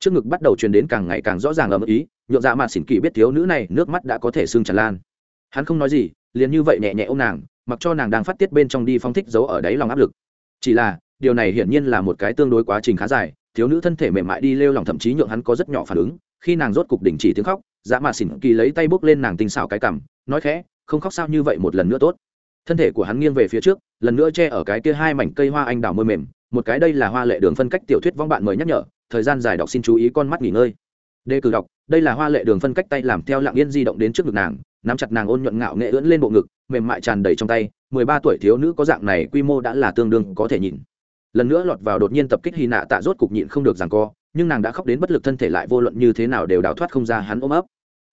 A: Trước ngực bắt đầu truyền đến càng ngày càng rõ ràng ầm ý nhộn dạ mà xỉn kỳ biết thiếu nữ này nước mắt đã có thể xương tràn lan hắn không nói gì, liền như vậy nhẹ nhẹ ô m nàng, mặc cho nàng đang phát tiết bên trong đi phong thích giấu ở đáy lòng áp lực. Chỉ là, điều này hiển nhiên là một cái tương đối quá trình khá dài, thiếu nữ thân thể mềm mại đi lêu lòng thậm chí nhượng hắn có rất nhỏ phản ứng, khi nàng rốt cục đình chỉ tiếng khóc dạ dã mà xỉn kỳ lấy tay bốc lên nàng tinh xảo cái cằm, nói khẽ, không khóc sao như vậy một lần nữa tốt. Thân thể của hắn nghiêng về phía trước, lần nữa che ở cái kia hai mảnh cây hoa anh đào môi mềm, một cái đây là hoa lệ đường phân cách tiểu thuyết vong bạn mời nhắc nhở, thời gian dài đọc xin chú ý con mắt nghỉ ngơi. Đề cử đọc, đây là hoa lệ đường phân cách tay làm theo lặng yên di động đến trước ngực nàng nắm chặt nàng ôn nhuận ngạo nghệ ưỡn lên bộ ngực, mềm mại tràn đầy trong tay, mười ba tuổi thiếu nữ có dạng này quy mô đã là tương đương có thể nhìn. Lần nữa lọt vào đột nhiên tập kích hy nạ tạ rốt cục nhịn không được rằng co, nhưng nàng đã khóc đến bất lực thân thể lại vô luận như thế nào đều đào thoát không ra hắn ôm ấp.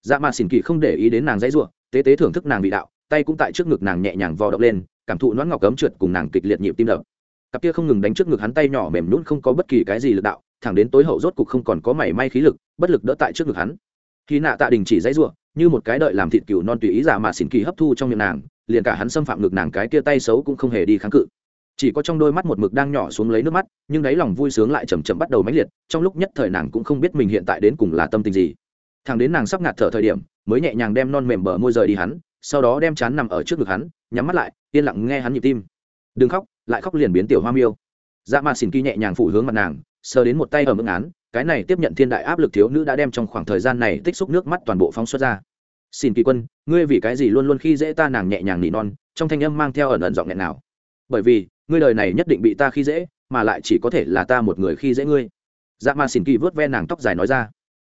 A: Dạ mà xỉn kỳ không để ý đến nàng dãy ruộng tế tế thưởng thức nàng vị đạo, tay cũng tại trước ngực nàng nhẹ nhàng vò động lên, cảm thụ nón ngọc cấm trượt cùng nàng kịch liệt nhịp tim đập. Cặp kia không ngừng đánh trước ngực hắn tay nhỏ mềm nhún không có bất kỳ cái gì lực đạo, thẳng đến tối hậu rốt cục không còn có mảy may khí lực, bất lực đỡ tại trước ngực hắn khi nạ tạ đình chỉ dãy ruộng như một cái đợi làm thịt cừu non tùy ý giả mà xỉn kỳ hấp thu trong miệng nàng, liền cả hắn xâm phạm ngực nàng cái kia tay xấu cũng không hề đi kháng cự. Chỉ có trong đôi mắt một mực đang nhỏ xuống lấy nước mắt, nhưng đáy lòng vui sướng lại chầm chậm bắt đầu mãnh liệt, trong lúc nhất thời nàng cũng không biết mình hiện tại đến cùng là tâm tình gì. Thằng đến nàng sắp ngạt thở thời điểm, mới nhẹ nhàng đem non mềm bờ môi rời đi hắn, sau đó đem chán nằm ở trước ngực hắn, nhắm mắt lại, yên lặng nghe hắn nhịp tim. Đừng khóc, lại khóc liền biến tiểu hoa miêu. Dạ mà xỉn kỳ nhẹ nhàng phủ hướng mặt nàng, sờ đến một tay ở mức án cái này tiếp nhận thiên đại áp lực thiếu nữ đã đem trong khoảng thời gian này tích xúc nước mắt toàn bộ phóng xuất ra. Xin kỳ quân, ngươi vì cái gì luôn luôn khi dễ ta nàng nhẹ nhàng nỉ non, trong thanh âm mang theo ẩn ẩn giọng nghẹn nào? Bởi vì, ngươi đời này nhất định bị ta khi dễ, mà lại chỉ có thể là ta một người khi dễ ngươi. Dạ mà xin kỳ vớt ve nàng tóc dài nói ra.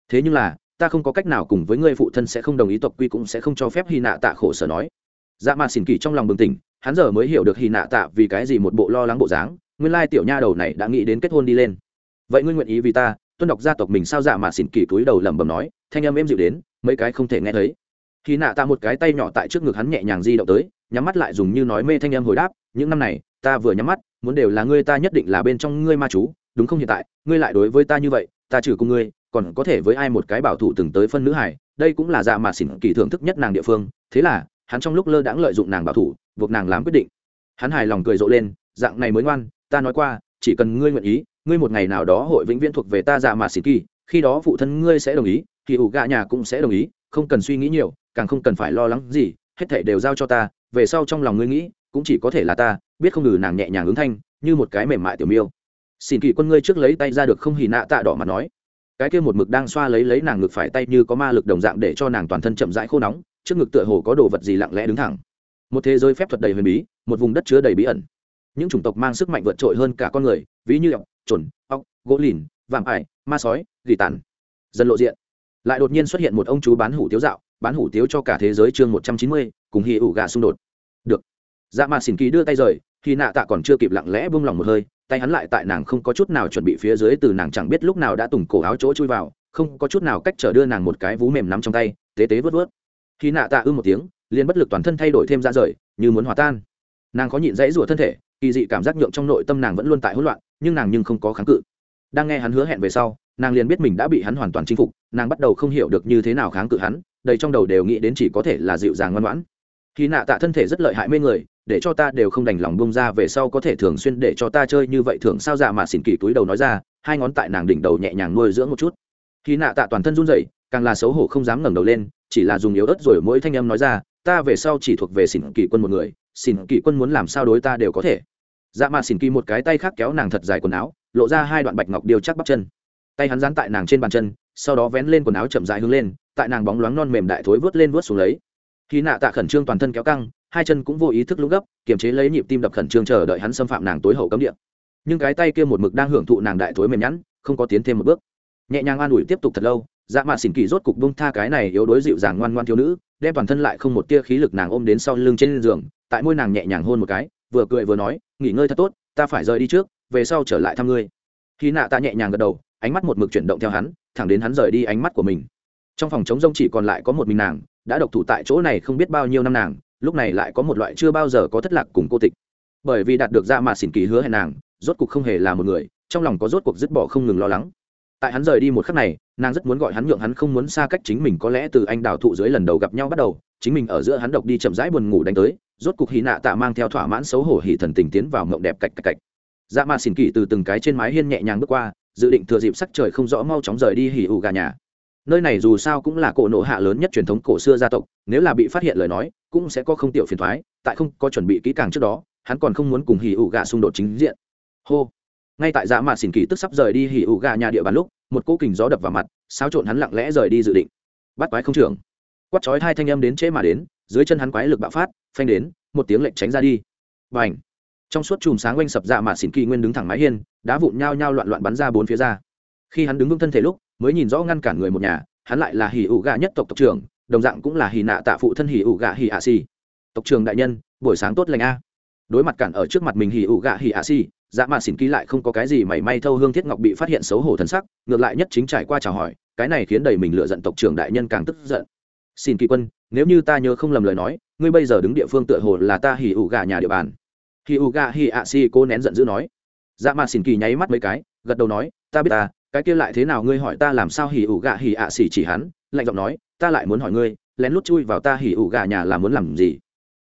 A: Thế nhưng là, ta không có cách nào cùng với ngươi phụ thân sẽ không đồng ý tộc quy cũng sẽ không cho phép hy nạ tạ khổ sở nói. Dạ mà xin kỳ trong lòng bừng tỉnh, hắn giờ mới hiểu được hy nạ tạ vì cái gì một bộ lo lắng bộ dáng, nguyên lai tiểu nha đầu này đã nghĩ đến kết hôn đi lên. Vậy ngươi nguyện ý vì ta tuân đọc gia tộc mình sao dạ mà xỉn kỳ túi đầu lẩm bẩm nói, thanh âm êm dịu đến, mấy cái không thể nghe thấy. Khi nạ ta một cái tay nhỏ tại trước ngực hắn nhẹ nhàng di động tới, nhắm mắt lại dùng như nói mê thanh âm hồi đáp, những năm này, ta vừa nhắm mắt, muốn đều là ngươi ta nhất định là bên trong ngươi ma chú, đúng không hiện tại? Ngươi lại đối với ta như vậy, ta trừ cùng ngươi, còn có thể với ai một cái bảo thủ từng tới phân nữ hải? Đây cũng là dạ mà xỉn kỳ thưởng thức nhất nàng địa phương, thế là, hắn trong lúc lơ đãng lợi dụng nàng bảo thủ, buộc nàng làm quyết định. Hắn hài lòng cười rộ lên, dạng này mới ngoan, ta nói qua, chỉ cần ngươi nguyện ý ngươi một ngày nào đó hội vĩnh viễn thuộc về ta dạ mà xỉn kỳ, khi đó phụ thân ngươi sẽ đồng ý, thì ủ gạ nhà cũng sẽ đồng ý, không cần suy nghĩ nhiều, càng không cần phải lo lắng gì, hết thảy đều giao cho ta, về sau trong lòng ngươi nghĩ, cũng chỉ có thể là ta, biết không ngừ nàng nhẹ nhàng ứng thanh, như một cái mềm mại tiểu miêu. Xin kỳ quân ngươi trước lấy tay ra được không hì nạ tạ đỏ mà nói. Cái kia một mực đang xoa lấy lấy nàng ngực phải tay như có ma lực đồng dạng để cho nàng toàn thân chậm rãi khô nóng, trước ngực tựa hồ có đồ vật gì lặng lẽ đứng thẳng. Một thế giới phép thuật đầy huyền bí, một vùng đất chứa đầy bí ẩn. Những chủng tộc mang sức mạnh vượt trội hơn cả con người, ví như ọc trồn, ọc gỗ lìn vạm ải ma sói gỉ tàn. Dần lộ diện. Lại đột nhiên xuất hiện một ông chú bán hủ tiếu dạo bán hủ tiếu cho cả thế giới chương một trăm chín mươi cùng hì ủ gà xung đột. Được. Dạ mà xỉn kỳ đưa tay rời khi nạ tạ còn chưa kịp lặng lẽ buông lòng một hơi tay hắn lại tại nàng không có chút nào chuẩn bị phía dưới từ nàng chẳng biết lúc nào đã tùng cổ áo chỗ chui vào không có chút nào cách trở đưa nàng một cái vú mềm nắm trong tay tế tế vớt vớt. Khi nạ tạ ư một tiếng liền bất lực toàn thân thay đổi thêm ra rời như muốn hòa tan nàng có nhịn dãy rủa thân thể, kỳ dị cảm giác nhượng trong nội tâm nàng vẫn luôn tại hỗn loạn, nhưng nàng nhưng không có kháng cự. Đang nghe hắn hứa hẹn về sau, nàng liền biết mình đã bị hắn hoàn toàn chinh phục, nàng bắt đầu không hiểu được như thế nào kháng cự hắn, đầy trong đầu đều nghĩ đến chỉ có thể là dịu dàng ngoan ngoãn. Khi nạ tạ thân thể rất lợi hại mê người, để cho ta đều không đành lòng bông ra về sau có thể thường xuyên để cho ta chơi như vậy thường sao dạ mà xỉn kỳ túi đầu nói ra, hai ngón tại nàng đỉnh đầu nhẹ nhàng nuôi dưỡng một chút. Khi nạ tạ toàn thân run rẩy, càng là xấu hổ không dám ngẩng đầu lên, chỉ là dùng yếu ớt rồi mỗi thanh âm nói ra, ta về sau chỉ thuộc về xỉn kỳ quân một người xin kỳ quân muốn làm sao đối ta đều có thể. Dạ mà xin kỳ một cái tay khác kéo nàng thật dài quần áo, lộ ra hai đoạn bạch ngọc điêu chắc bắp chân. Tay hắn dán tại nàng trên bàn chân, sau đó vén lên quần áo chậm dài hướng lên, tại nàng bóng loáng non mềm đại thối vớt lên vớt xuống lấy. Khi nạ tạ khẩn trương toàn thân kéo căng, hai chân cũng vô ý thức lúc gấp, kiềm chế lấy nhịp tim đập khẩn trương chờ đợi hắn xâm phạm nàng tối hậu cấm địa. Nhưng cái tay kia một mực đang hưởng thụ nàng đại thối mềm nhẵn, không có tiến thêm một bước. Nhẹ nhàng an ủi tiếp tục thật lâu dạ mạ xỉn kỳ rốt cục bông tha cái này yếu đối dịu dàng ngoan ngoan thiếu nữ đem toàn thân lại không một tia khí lực nàng ôm đến sau lưng trên giường, tại môi nàng nhẹ nhàng hôn một cái, vừa cười vừa nói, nghỉ ngơi thật tốt, ta phải rời đi trước, về sau trở lại thăm ngươi. Khi nạ ta nhẹ nhàng gật đầu, ánh mắt một mực chuyển động theo hắn, thẳng đến hắn rời đi ánh mắt của mình. Trong phòng chống rông chỉ còn lại có một mình nàng, đã độc thủ tại chỗ này không biết bao nhiêu năm nàng, lúc này lại có một loại chưa bao giờ có thất lạc cùng cô tịch. Bởi vì đạt được dạ ra mà xỉn kỳ hứa hẹn nàng, rốt cuộc không hề là một người, trong lòng có rốt cuộc dứt bỏ không ngừng lo lắng. Tại hắn rời đi một khắc này nàng rất muốn gọi hắn nhượng hắn không muốn xa cách chính mình, có lẽ từ anh đào thụ dưới lần đầu gặp nhau bắt đầu, chính mình ở giữa hắn độc đi chậm rãi buồn ngủ đánh tới, rốt cục hì nạ tạ mang theo thỏa mãn xấu hổ hỉ thần tình tiến vào mộng đẹp cạch cạch cạch. Dạ mà xỉn kỳ từ từng cái trên mái hiên nhẹ nhàng bước qua, dự định thừa dịp sắc trời không rõ mau chóng rời đi hỉ ủ gà nhà. Nơi này dù sao cũng là cổ nộ hạ lớn nhất truyền thống cổ xưa gia tộc, nếu là bị phát hiện lời nói, cũng sẽ có không tiểu phiền thoái, tại không có chuẩn bị kỹ càng trước đó, hắn còn không muốn cùng hỉ ủ gà xung đột chính diện. Hô. Ngay tại dạ mà xỉn kỳ tức sắp rời đi hỉ ủ gà nhà địa bàn lúc một cỗ kình gió đập vào mặt, xáo trộn hắn lặng lẽ rời đi dự định. Bắt quái không trưởng. Quắt chói hai thanh âm đến chế mà đến, dưới chân hắn quái lực bạo phát, phanh đến, một tiếng lệnh tránh ra đi. Và ảnh trong suốt chùm sáng quanh sập dạ mà xỉn kỳ nguyên đứng thẳng mái hiên, đá vụn nhao nhao loạn loạn bắn ra bốn phía ra. Khi hắn đứng vững thân thể lúc, mới nhìn rõ ngăn cản người một nhà, hắn lại là hỉ ủ gà nhất tộc tộc trưởng, đồng dạng cũng là hỉ nạ tạ phụ thân hỉ ủ gà hỉ ạ xì. Tộc trưởng đại nhân, buổi sáng tốt lành a. Đối mặt cản ở trước mặt mình hỉ ủ gà hỉ ạ xì dạ mạ xỉn ký lại không có cái gì mảy may thâu hương thiết ngọc bị phát hiện xấu hổ thân sắc, ngược lại nhất chính trải qua chào hỏi, cái này khiến đầy mình lựa giận tộc trưởng đại nhân càng tức giận. Xin kỳ quân, nếu như ta nhớ không lầm lời nói, ngươi bây giờ đứng địa phương tựa hồ là ta hỉ ủ gà nhà địa bàn. Hỉ ủ gà hỉ ạ si cô nén giận dữ nói. Dạ mạ xỉn kỳ nháy mắt mấy cái, gật đầu nói, ta biết ta, cái kia lại thế nào ngươi hỏi ta làm sao hỉ ủ gà hỉ ạ xỉ chỉ hắn, lạnh giọng nói, ta lại muốn hỏi ngươi, lén lút chui vào ta hỉ ủ gà nhà là muốn làm gì?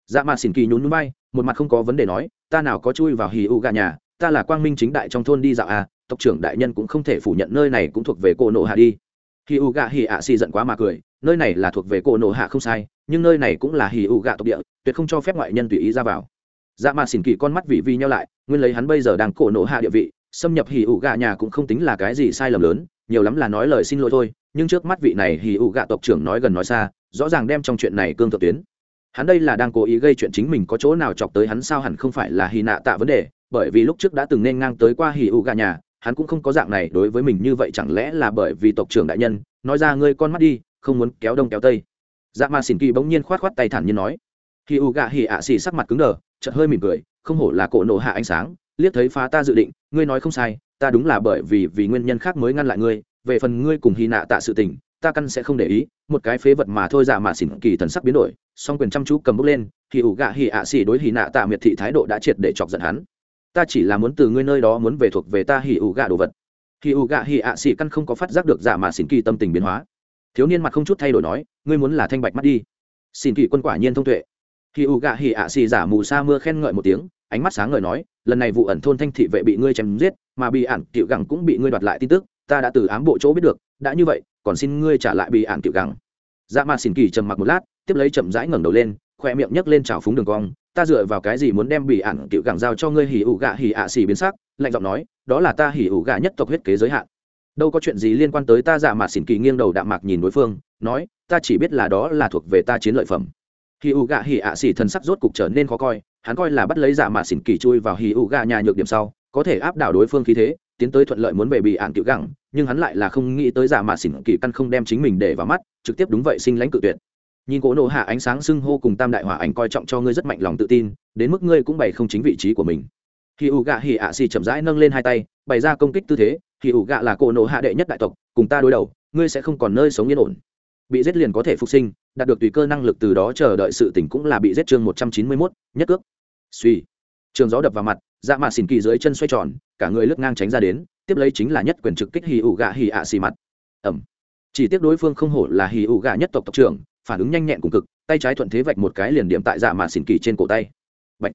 A: Dạ mạ xỉn kỳ nhún núi bay, một mặt không có vấn đề nói, ta nào có chui vào hỉ ủ gà nhà ta là quang minh chính đại trong thôn đi dạo à tộc trưởng đại nhân cũng không thể phủ nhận nơi này cũng thuộc về cô nộ hạ đi. Hì ụ gạ hì ạ xì giận quá mà cười, nơi này là thuộc về cô nộ hạ không sai, nhưng nơi này cũng là hì ụ gạ tộc địa, tuyệt không cho phép ngoại nhân tùy ý ra vào. Dạ mà xỉn kỳ con mắt vị vi nhau lại, nguyên lấy hắn bây giờ đang cổ nộ hạ địa vị, xâm nhập hì ụ gạ nhà cũng không tính là cái gì sai lầm lớn, nhiều lắm là nói lời xin lỗi thôi, nhưng trước mắt vị này hì ụ gạ tộc trưởng nói gần nói xa, rõ ràng đem trong chuyện này cương thượng tuyến. Hắn đây là đang cố ý gây chuyện chính mình có chỗ nào chọc tới hắn sao hẳn không phải là hì nạ tạ vấn đề bởi vì lúc trước đã từng nên ngang tới qua hỉ ủ gà nhà, hắn cũng không có dạng này đối với mình như vậy chẳng lẽ là bởi vì tộc trưởng đại nhân, nói ra ngươi con mắt đi, không muốn kéo đông kéo tây. Dạ ma xỉn kỳ bỗng nhiên khoát khoát tay thản nhiên nói. Hỉ ụ gà hỉ ạ xì sắc mặt cứng đờ, chợt hơi mỉm cười, không hổ là cổ nổ hạ ánh sáng, liếc thấy phá ta dự định, ngươi nói không sai, ta đúng là bởi vì vì nguyên nhân khác mới ngăn lại ngươi, về phần ngươi cùng hy nạ tạ sự tình, ta căn sẽ không để ý, một cái phế vật mà thôi dạ mà xỉn kỳ thần sắc biến đổi, song quyền chăm chú cầm bút lên thì ủ gạ hỉ ạ xỉ đối hỉ nạ tạ miệt thị thái độ đã triệt để chọc giận hắn ta chỉ là muốn từ ngươi nơi đó muốn về thuộc về ta hỉ ủ gạ đồ vật. Hỉ ủ gạ hỉ ạ xỉ căn không có phát giác được dạ mà xỉn kỳ tâm tình biến hóa. Thiếu niên mặt không chút thay đổi nói, ngươi muốn là thanh bạch mắt đi. Xỉn kỳ quân quả nhiên thông tuệ. Hỉ ủ gạ hỉ ạ xỉ giả mù sa mưa khen ngợi một tiếng, ánh mắt sáng ngời nói, lần này vụ ẩn thôn thanh thị vệ bị ngươi chém giết, mà bị ản cựu gẳng cũng bị ngươi đoạt lại tin tức, ta đã từ ám bộ chỗ biết được, đã như vậy, còn xin ngươi trả lại bị ản cựu gẳng. Dạ mà xỉn kỳ trầm mặc một lát, tiếp lấy chậm rãi ngẩng đầu lên, khoe miệng nhấc lên trào phúng đường cong ta dựa vào cái gì muốn đem bị ản cựu gẳng giao cho ngươi hỉ ủ gạ hỉ ạ xỉ biến sắc? Lạnh giọng nói, đó là ta hỉ ủ gạ nhất tộc huyết kế giới hạn. Đâu có chuyện gì liên quan tới ta dạ giả mà xỉn kỳ nghiêng đầu đạm mạc nhìn đối phương, nói, ta chỉ biết là đó là thuộc về ta chiến lợi phẩm. Hỉ ủ gạ hỉ ạ xỉ thần sắc rốt cục trở nên khó coi, hắn coi là bắt lấy dạ giả mà xỉn kỳ chui vào hỉ ủ gạ nhà nhược điểm sau, có thể áp đảo đối phương khí thế, tiến tới thuận lợi muốn về bị ạn cựu gẳng, nhưng hắn lại là không nghĩ tới dạ giả mà xỉn kỳ căn không đem chính mình để vào mắt, trực tiếp đúng vậy sinh lãnh cự tuyệt nhìn cỗ nộ hạ ánh sáng xưng hô cùng tam đại hỏa ảnh coi trọng cho ngươi rất mạnh lòng tự tin, đến mức ngươi cũng bày không chính vị trí của mình. Khi ủ gạ hỉ ạ xì chậm rãi nâng lên hai tay, bày ra công kích tư thế khi ủ gạ là cỗ nộ hạ đệ nhất đại tộc, cùng ta đối đầu, ngươi sẽ không còn nơi sống yên ổn. Bị giết liền có thể phục sinh, đạt được tùy cơ năng lực từ đó chờ đợi sự tỉnh cũng là bị giết chương một trăm chín mươi mốt, nhất cước. Suy trường gió đập vào mặt dạ mạ xỉn kỳ dưới chân xoay tròn, cả người lướt ngang tránh ra đến, tiếp lấy chính là nhất quyền trực kích hì ủ gạ hì ạ xì mặt. Ẩm. Chỉ tiếc đối phương không hổ là hì ủ gạ nhất tộc tộc trưởng phản ứng nhanh nhẹn cùng cực, tay trái thuận thế vạch một cái liền điểm tại dạ mạ xỉn kỳ trên cổ tay. Bạch.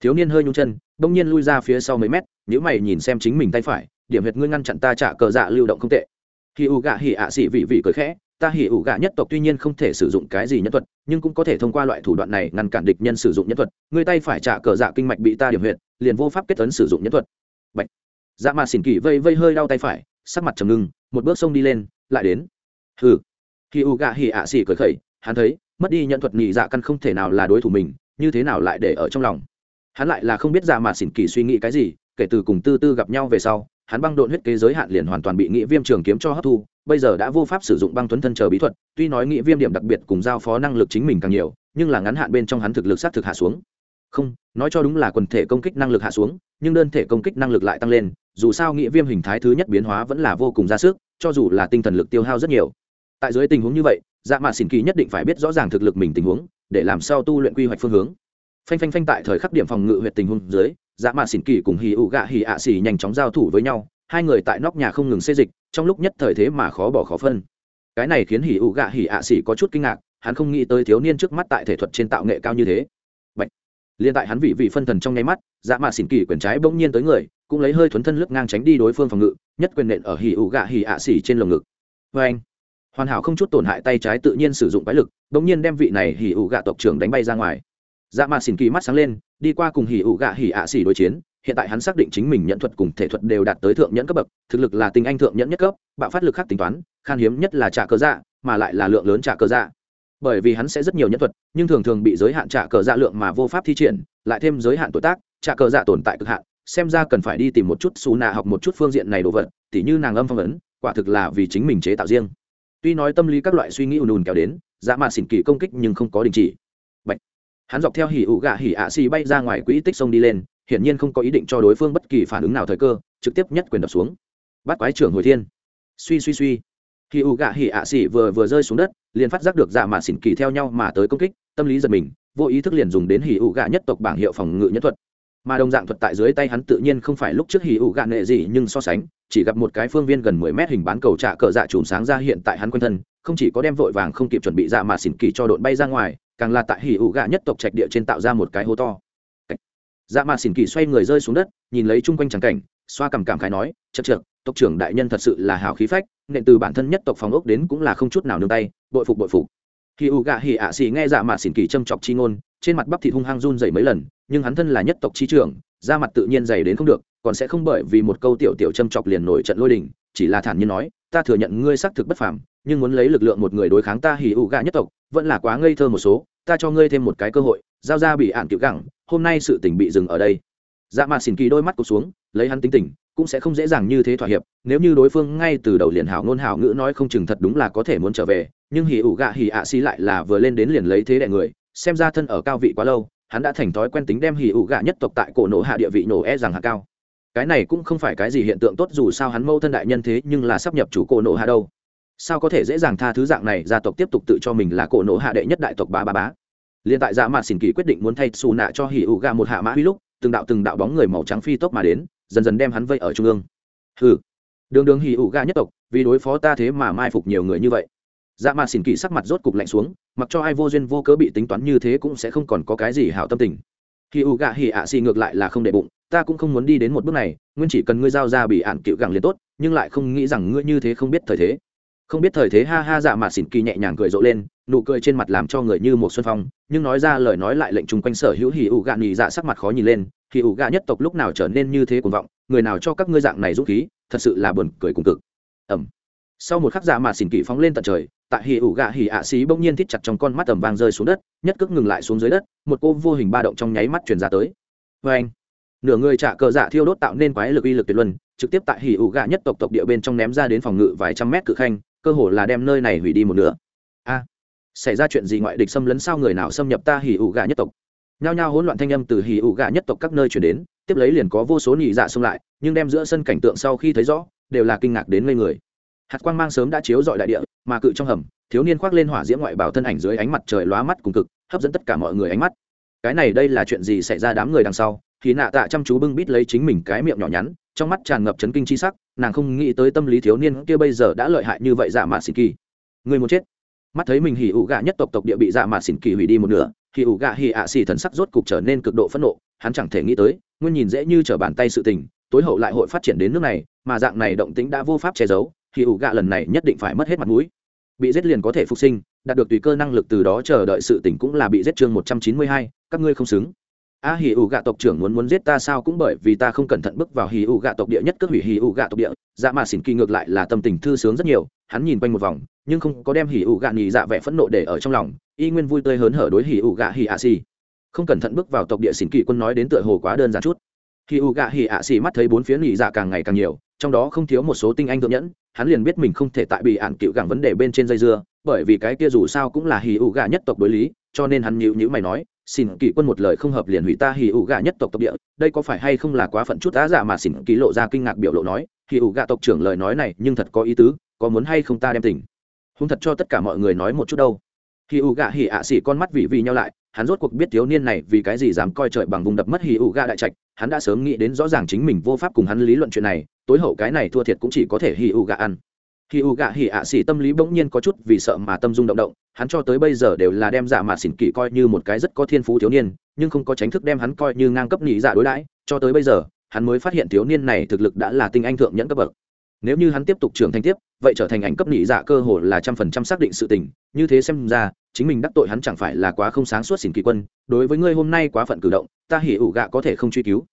A: thiếu niên hơi nhung chân bỗng nhiên lui ra phía sau mấy mét nếu mày nhìn xem chính mình tay phải, điểm huyệt ngươi ngăn chặn ta trả cờ dạ lưu động không tệ. Hì ủ gạ hì ạ xỉ vị vị cười khẽ, ta hỉ ủ gạ nhất tộc tuy nhiên không thể sử dụng cái gì nhân thuật, nhưng cũng có thể thông qua loại thủ đoạn này ngăn cản địch nhân sử dụng nhân thuật. Người tay phải trả cờ dạ kinh mạch bị ta điểm huyệt, liền vô pháp kết tấn sử dụng nhân thuật. Bạch. dạ mà xỉn kỳ vây vây hơi đau tay phải, sắc mặt trầm ngưng, một bước sông đi lên, lại đến. Hừ. Hỉ ủ gạ hỉ ạ xỉ cởi khẩy hắn thấy, mất đi nhận thuật nhị dạ căn không thể nào là đối thủ mình, như thế nào lại để ở trong lòng? Hắn lại là không biết dạ mà xỉn kỳ suy nghĩ cái gì, kể từ cùng tư tư gặp nhau về sau, hắn băng độn huyết kế giới hạn liền hoàn toàn bị nghĩa viêm trường kiếm cho hấp thu, bây giờ đã vô pháp sử dụng băng tuấn thân chờ bí thuật, tuy nói nghĩa viêm điểm đặc biệt cùng giao phó năng lực chính mình càng nhiều, nhưng là ngắn hạn bên trong hắn thực lực sát thực hạ xuống. Không, nói cho đúng là quần thể công kích năng lực hạ xuống, nhưng đơn thể công kích năng lực lại tăng lên, dù sao nghĩa viêm hình thái thứ nhất biến hóa vẫn là vô cùng ra sức, cho dù là tinh thần lực tiêu hao rất nhiều. Tại dưới tình huống như vậy dạ mạ xỉn kỳ nhất định phải biết rõ ràng thực lực mình tình huống, để làm sao tu luyện quy hoạch phương hướng. Phanh phanh phanh tại thời khắc điểm phòng ngự huyện tình huống dưới dạ mạ xỉn kỳ cùng hì ụ gạ hì ạ xỉ nhanh chóng giao thủ với nhau, hai người tại nóc nhà không ngừng xê dịch, trong lúc nhất thời thế mà khó bỏ khó phân. Cái này khiến hì ụ gạ hì ạ xỉ có chút kinh ngạc, hắn không nghĩ tới thiếu niên trước mắt tại thể thuật trên tạo nghệ cao như thế. Bạch. liên tại hắn vị vị phân thần trong nháy mắt dạ mạ xỉn kỳ quyền trái bỗng nhiên tới người, cũng lấy hơi thuấn thân lướt ngang tránh đi đối phương phòng ngự, nhất quyền nện ở hì ụ gạ hì ạ xỉ trên lồng ngực. Vê anh hoàn hảo không chút tổn hại tay trái tự nhiên sử dụng quái lực bỗng nhiên đem vị này hỉ ụ gạ tộc trưởng đánh bay ra ngoài. Dạ mạ xỉn kỳ mắt sáng lên, đi qua cùng hỉ ụ gạ hỉ ạ xỉ đối chiến, hiện tại hắn xác định chính mình nhận thuật cùng thể thuật đều đạt tới thượng nhẫn cấp bậc, thực lực là tinh anh thượng nhẫn nhất cấp, bạo phát lực khác tính toán, khan hiếm nhất là trả cờ dạ mà lại là lượng lớn trả cờ dạ. Bởi vì hắn sẽ rất nhiều nhân thuật, nhưng thường thường bị giới hạn trả cờ dạ lượng mà vô pháp thi triển, lại thêm giới hạn tuổi tác, trả cờ dạ tồn tại cực hạn, xem ra cần phải đi tìm một chút xù nạ học một chút phương diện này đồ vật, tỉ như nàng âm phong ấn, quả thực là vì chính mình chế tạo riêng tuy nói tâm lý các loại suy nghĩ ùn ùn kéo đến dạ mà xỉn kỳ công kích nhưng không có đình chỉ. Bạch. hắn dọc theo hỉ ụ gạ hỉ ạ xì bay ra ngoài quỹ tích sông đi lên, hiển nhiên không có ý định cho đối phương bất kỳ phản ứng nào thời cơ, trực tiếp nhất quyền đập xuống. Bắt quái trưởng hồi thiên. Suy suy suy. Hỉ u gạ hỉ ạ xì vừa vừa rơi xuống đất, liền phát giác được dạ mà xỉn kỳ theo nhau mà tới công kích, tâm lý giật mình, vô ý thức liền dùng đến hỉ ụ gạ nhất tộc bảng hiệu phòng ngự nhất thuật. Mà đồng dạng thuật tại dưới tay hắn tự nhiên không phải lúc trước hỉ ụ gạ nệ gì nhưng so sánh chỉ gặp một cái phương viên gần mười mét hình bán cầu trạ cờ dạ chùm sáng ra hiện tại hắn quanh thân, không chỉ có đem vội vàng không kịp chuẩn bị dạ mà xỉn kỳ cho đội bay ra ngoài, càng là tại hỉ ủ gạ nhất tộc trạch địa trên tạo ra một cái hố to. Dạ mà xỉn kỳ xoay người rơi xuống đất, nhìn lấy chung quanh chẳng cảnh, xoa cầm cảm khái nói chật chật tộc trưởng đại nhân thật sự là hào khí phách, nện từ bản thân nhất tộc phòng ốc đến cũng là không chút nào nương tay, bội phục bội phục. Hỉ u gạ hỉ ạ xỉ nghe dạ mà xỉn kỳ châm chọc chi ngôn, trên mặt bắp thịt hung hăng run dày mấy lần, nhưng hắn thân là nhất tộc chi trưởng da mặt tự nhiên dày đến không được, còn sẽ không bởi vì một câu tiểu tiểu châm chọc liền nổi trận lôi đình, chỉ là thản nhiên nói, ta thừa nhận ngươi xác thực bất phàm, nhưng muốn lấy lực lượng một người đối kháng ta hỉ ủ gạ nhất tộc, vẫn là quá ngây thơ một số, ta cho ngươi thêm một cái cơ hội, giao ra bị ạn cựu gẳng, hôm nay sự tình bị dừng ở đây. Dạ mà xỉn kỳ đôi mắt cụt xuống, lấy hắn tính tình, cũng sẽ không dễ dàng như thế thỏa hiệp, nếu như đối phương ngay từ đầu liền hảo ngôn hảo ngữ nói không chừng thật đúng là có thể muốn trở về, nhưng hỉ ủ gạ hỉ ạ xi lại là vừa lên đến liền lấy thế đại người, xem ra thân ở cao vị quá lâu hắn đã thành thói quen tính đem hỉ ủ gạ nhất tộc tại cổ nổ hạ địa vị nổ e rằng hạ cao. Cái này cũng không phải cái gì hiện tượng tốt dù sao hắn mâu thân đại nhân thế nhưng là sắp nhập chủ cổ nổ hạ đâu. Sao có thể dễ dàng tha thứ dạng này, gia tộc tiếp tục tự cho mình là cổ nổ hạ đệ nhất đại tộc bá bá bá. Liền tại dạ mạt xỉn kỳ quyết định muốn thay xù nạ cho hỉ ủ gạ một hạ mã huy lúc, từng đạo từng đạo bóng người màu trắng phi tốc mà đến, dần dần đem hắn vây ở trung ương. Hừ. Đường đường hỉ ủ gạ nhất tộc, vì đối phó ta thế mà mai phục nhiều người như vậy dạ mà xỉn kỳ sắc mặt rốt cục lạnh xuống, mặc cho ai vô duyên vô cớ bị tính toán như thế cũng sẽ không còn có cái gì hảo tâm tình. Khi u gạ hỉ ạ xì ngược lại là không để bụng, ta cũng không muốn đi đến một bước này, nguyên chỉ cần ngươi giao ra bị ạn cựu gẳng liền tốt, nhưng lại không nghĩ rằng ngươi như thế không biết thời thế. Không biết thời thế, ha ha dạ mà xỉn kỳ nhẹ nhàng cười rộ lên, nụ cười trên mặt làm cho người như một xuân phong, nhưng nói ra lời nói lại lệnh chung quanh sở hữu hỉ ụ gạ nhì dạ sắc mặt khó nhìn lên hì ụ gạ nhất tộc lúc nào trở nên như thế cuồng vọng, người nào cho các ngươi dạng này dũng khí, thật sự là buồn cười cùng cực. Ẩm sau một khắc dạ mà xỉn kỳ phóng lên tận trời tại hì ủ gạ hì ạ xí bỗng nhiên thít chặt trong con mắt tầm vang rơi xuống đất, nhất cước ngừng lại xuống dưới đất, một cô vô hình ba động trong nháy mắt truyền ra tới. Vê anh nửa người trả cờ dạ thiêu đốt tạo nên quái lực uy lực tuyệt luân, trực tiếp tại hì ủ gạ nhất tộc tộc địa bên trong ném ra đến phòng ngự vài trăm mét cự khanh, cơ hồ là đem nơi này hủy đi một nửa. A! Xảy ra chuyện gì ngoại địch xâm lấn sao người nào xâm nhập ta hỉ ủ gạ nhất tộc? Nhao nhao hỗn loạn thanh âm từ hỉ ủ gạ nhất tộc các nơi chuyển đến, tiếp lấy liền có vô số nhị dạ xông lại, nhưng đem giữa sân cảnh tượng sau khi thấy rõ, đều là kinh ngạc đến ngây người hạt quang mang sớm đã chiếu dọi đại địa, mà cự trong hầm, thiếu niên khoác lên hỏa diễm ngoại bảo thân ảnh dưới ánh mặt trời lóa mắt cùng cực, hấp dẫn tất cả mọi người ánh mắt. Cái này đây là chuyện gì xảy ra đám người đằng sau? Thì nạ tạ chăm chú bưng bít lấy chính mình cái miệng nhỏ nhắn, trong mắt tràn ngập chấn kinh chi sắc, nàng không nghĩ tới tâm lý thiếu niên kia bây giờ đã lợi hại như vậy dạ mạ xỉn kỳ. Người muốn chết. Mắt thấy mình hỉ ủ gạ nhất tộc tộc địa bị dạ mạ xỉn kỳ hủy đi một nửa hỉ ủ gạ hỉ ạ xỉ thần sắc rốt cục trở nên cực độ phẫn nộ, hắn chẳng thể nghĩ tới, nguyên nhìn dễ như trở bàn tay sự tình, tối hậu lại hội phát triển đến nước này, mà dạng này động tĩnh đã vô pháp che giấu hỉ ủ gạ lần này nhất định phải mất hết mặt mũi. Bị giết liền có thể phục sinh, đạt được tùy cơ năng lực từ đó chờ đợi sự tỉnh cũng là bị giết chương một trăm chín mươi hai, các ngươi không xứng. A hì ủ gạ tộc trưởng muốn muốn giết ta sao cũng bởi vì ta không cẩn thận bước vào hì ủ gạ tộc địa nhất cất hủy hì ủ gạ tộc địa. Dạ mà xỉn kỳ ngược lại là tâm tình thư sướng rất nhiều, hắn nhìn quanh một vòng, nhưng không có đem hì ủ gạ nhì dạ vẻ phẫn nộ để ở trong lòng, y nguyên vui tươi hớn hở đối hì ủ gạ hì ạ xì. Không cẩn thận bước vào tộc địa xỉn kỳ quân nói đến tựa hồ quá đơn giản chút. Hì ủ gạ hì ạ xì mắt thấy bốn phía nhì dạ càng ngày càng nhiều trong đó không thiếu một số tinh anh thượng nhẫn, hắn liền biết mình không thể tại bị ạn cựu gẳng vấn đề bên trên dây dưa, bởi vì cái kia dù sao cũng là hì ủ gà nhất tộc đối lý, cho nên hắn nhịu nhữ mày nói, xin kỳ quân một lời không hợp liền hủy ta hì ủ gà nhất tộc tộc địa. Đây có phải hay không là quá phận chút á dạ mà xin kỳ lộ ra kinh ngạc biểu lộ nói, hì ủ gà tộc trưởng lời nói này nhưng thật có ý tứ, có muốn hay không ta đem tỉnh hung thật cho tất cả mọi người nói một chút đâu. Hì ủ gà hì ạ xỉ con mắt vị vị nhau lại, hắn rốt cuộc biết thiếu niên này vì cái gì dám coi trời bằng vùng đập mất hì ủ gà đại trạch, hắn đã sớm nghĩ đến rõ ràng chính mình vô pháp cùng hắn lý luận chuyện này tối hậu cái này thua thiệt cũng chỉ có thể hì u gạ ăn. Hì u gạ hì ạ xỉ tâm lý bỗng nhiên có chút vì sợ mà tâm dung động động, hắn cho tới bây giờ đều là đem dạ mà xỉn kỳ coi như một cái rất có thiên phú thiếu niên, nhưng không có tránh thức đem hắn coi như ngang cấp nhị dạ đối đãi, cho tới bây giờ, hắn mới phát hiện thiếu niên này thực lực đã là tinh anh thượng nhẫn cấp bậc. Nếu như hắn tiếp tục trưởng thành tiếp, vậy trở thành ảnh cấp nhị dạ cơ hồ là trăm phần trăm xác định sự tình, như thế xem ra, chính mình đắc tội hắn chẳng phải là quá không sáng suốt xỉn kỳ quân, đối với ngươi hôm nay quá phận cử động, ta hỉ ủ gạ có thể không truy cứu.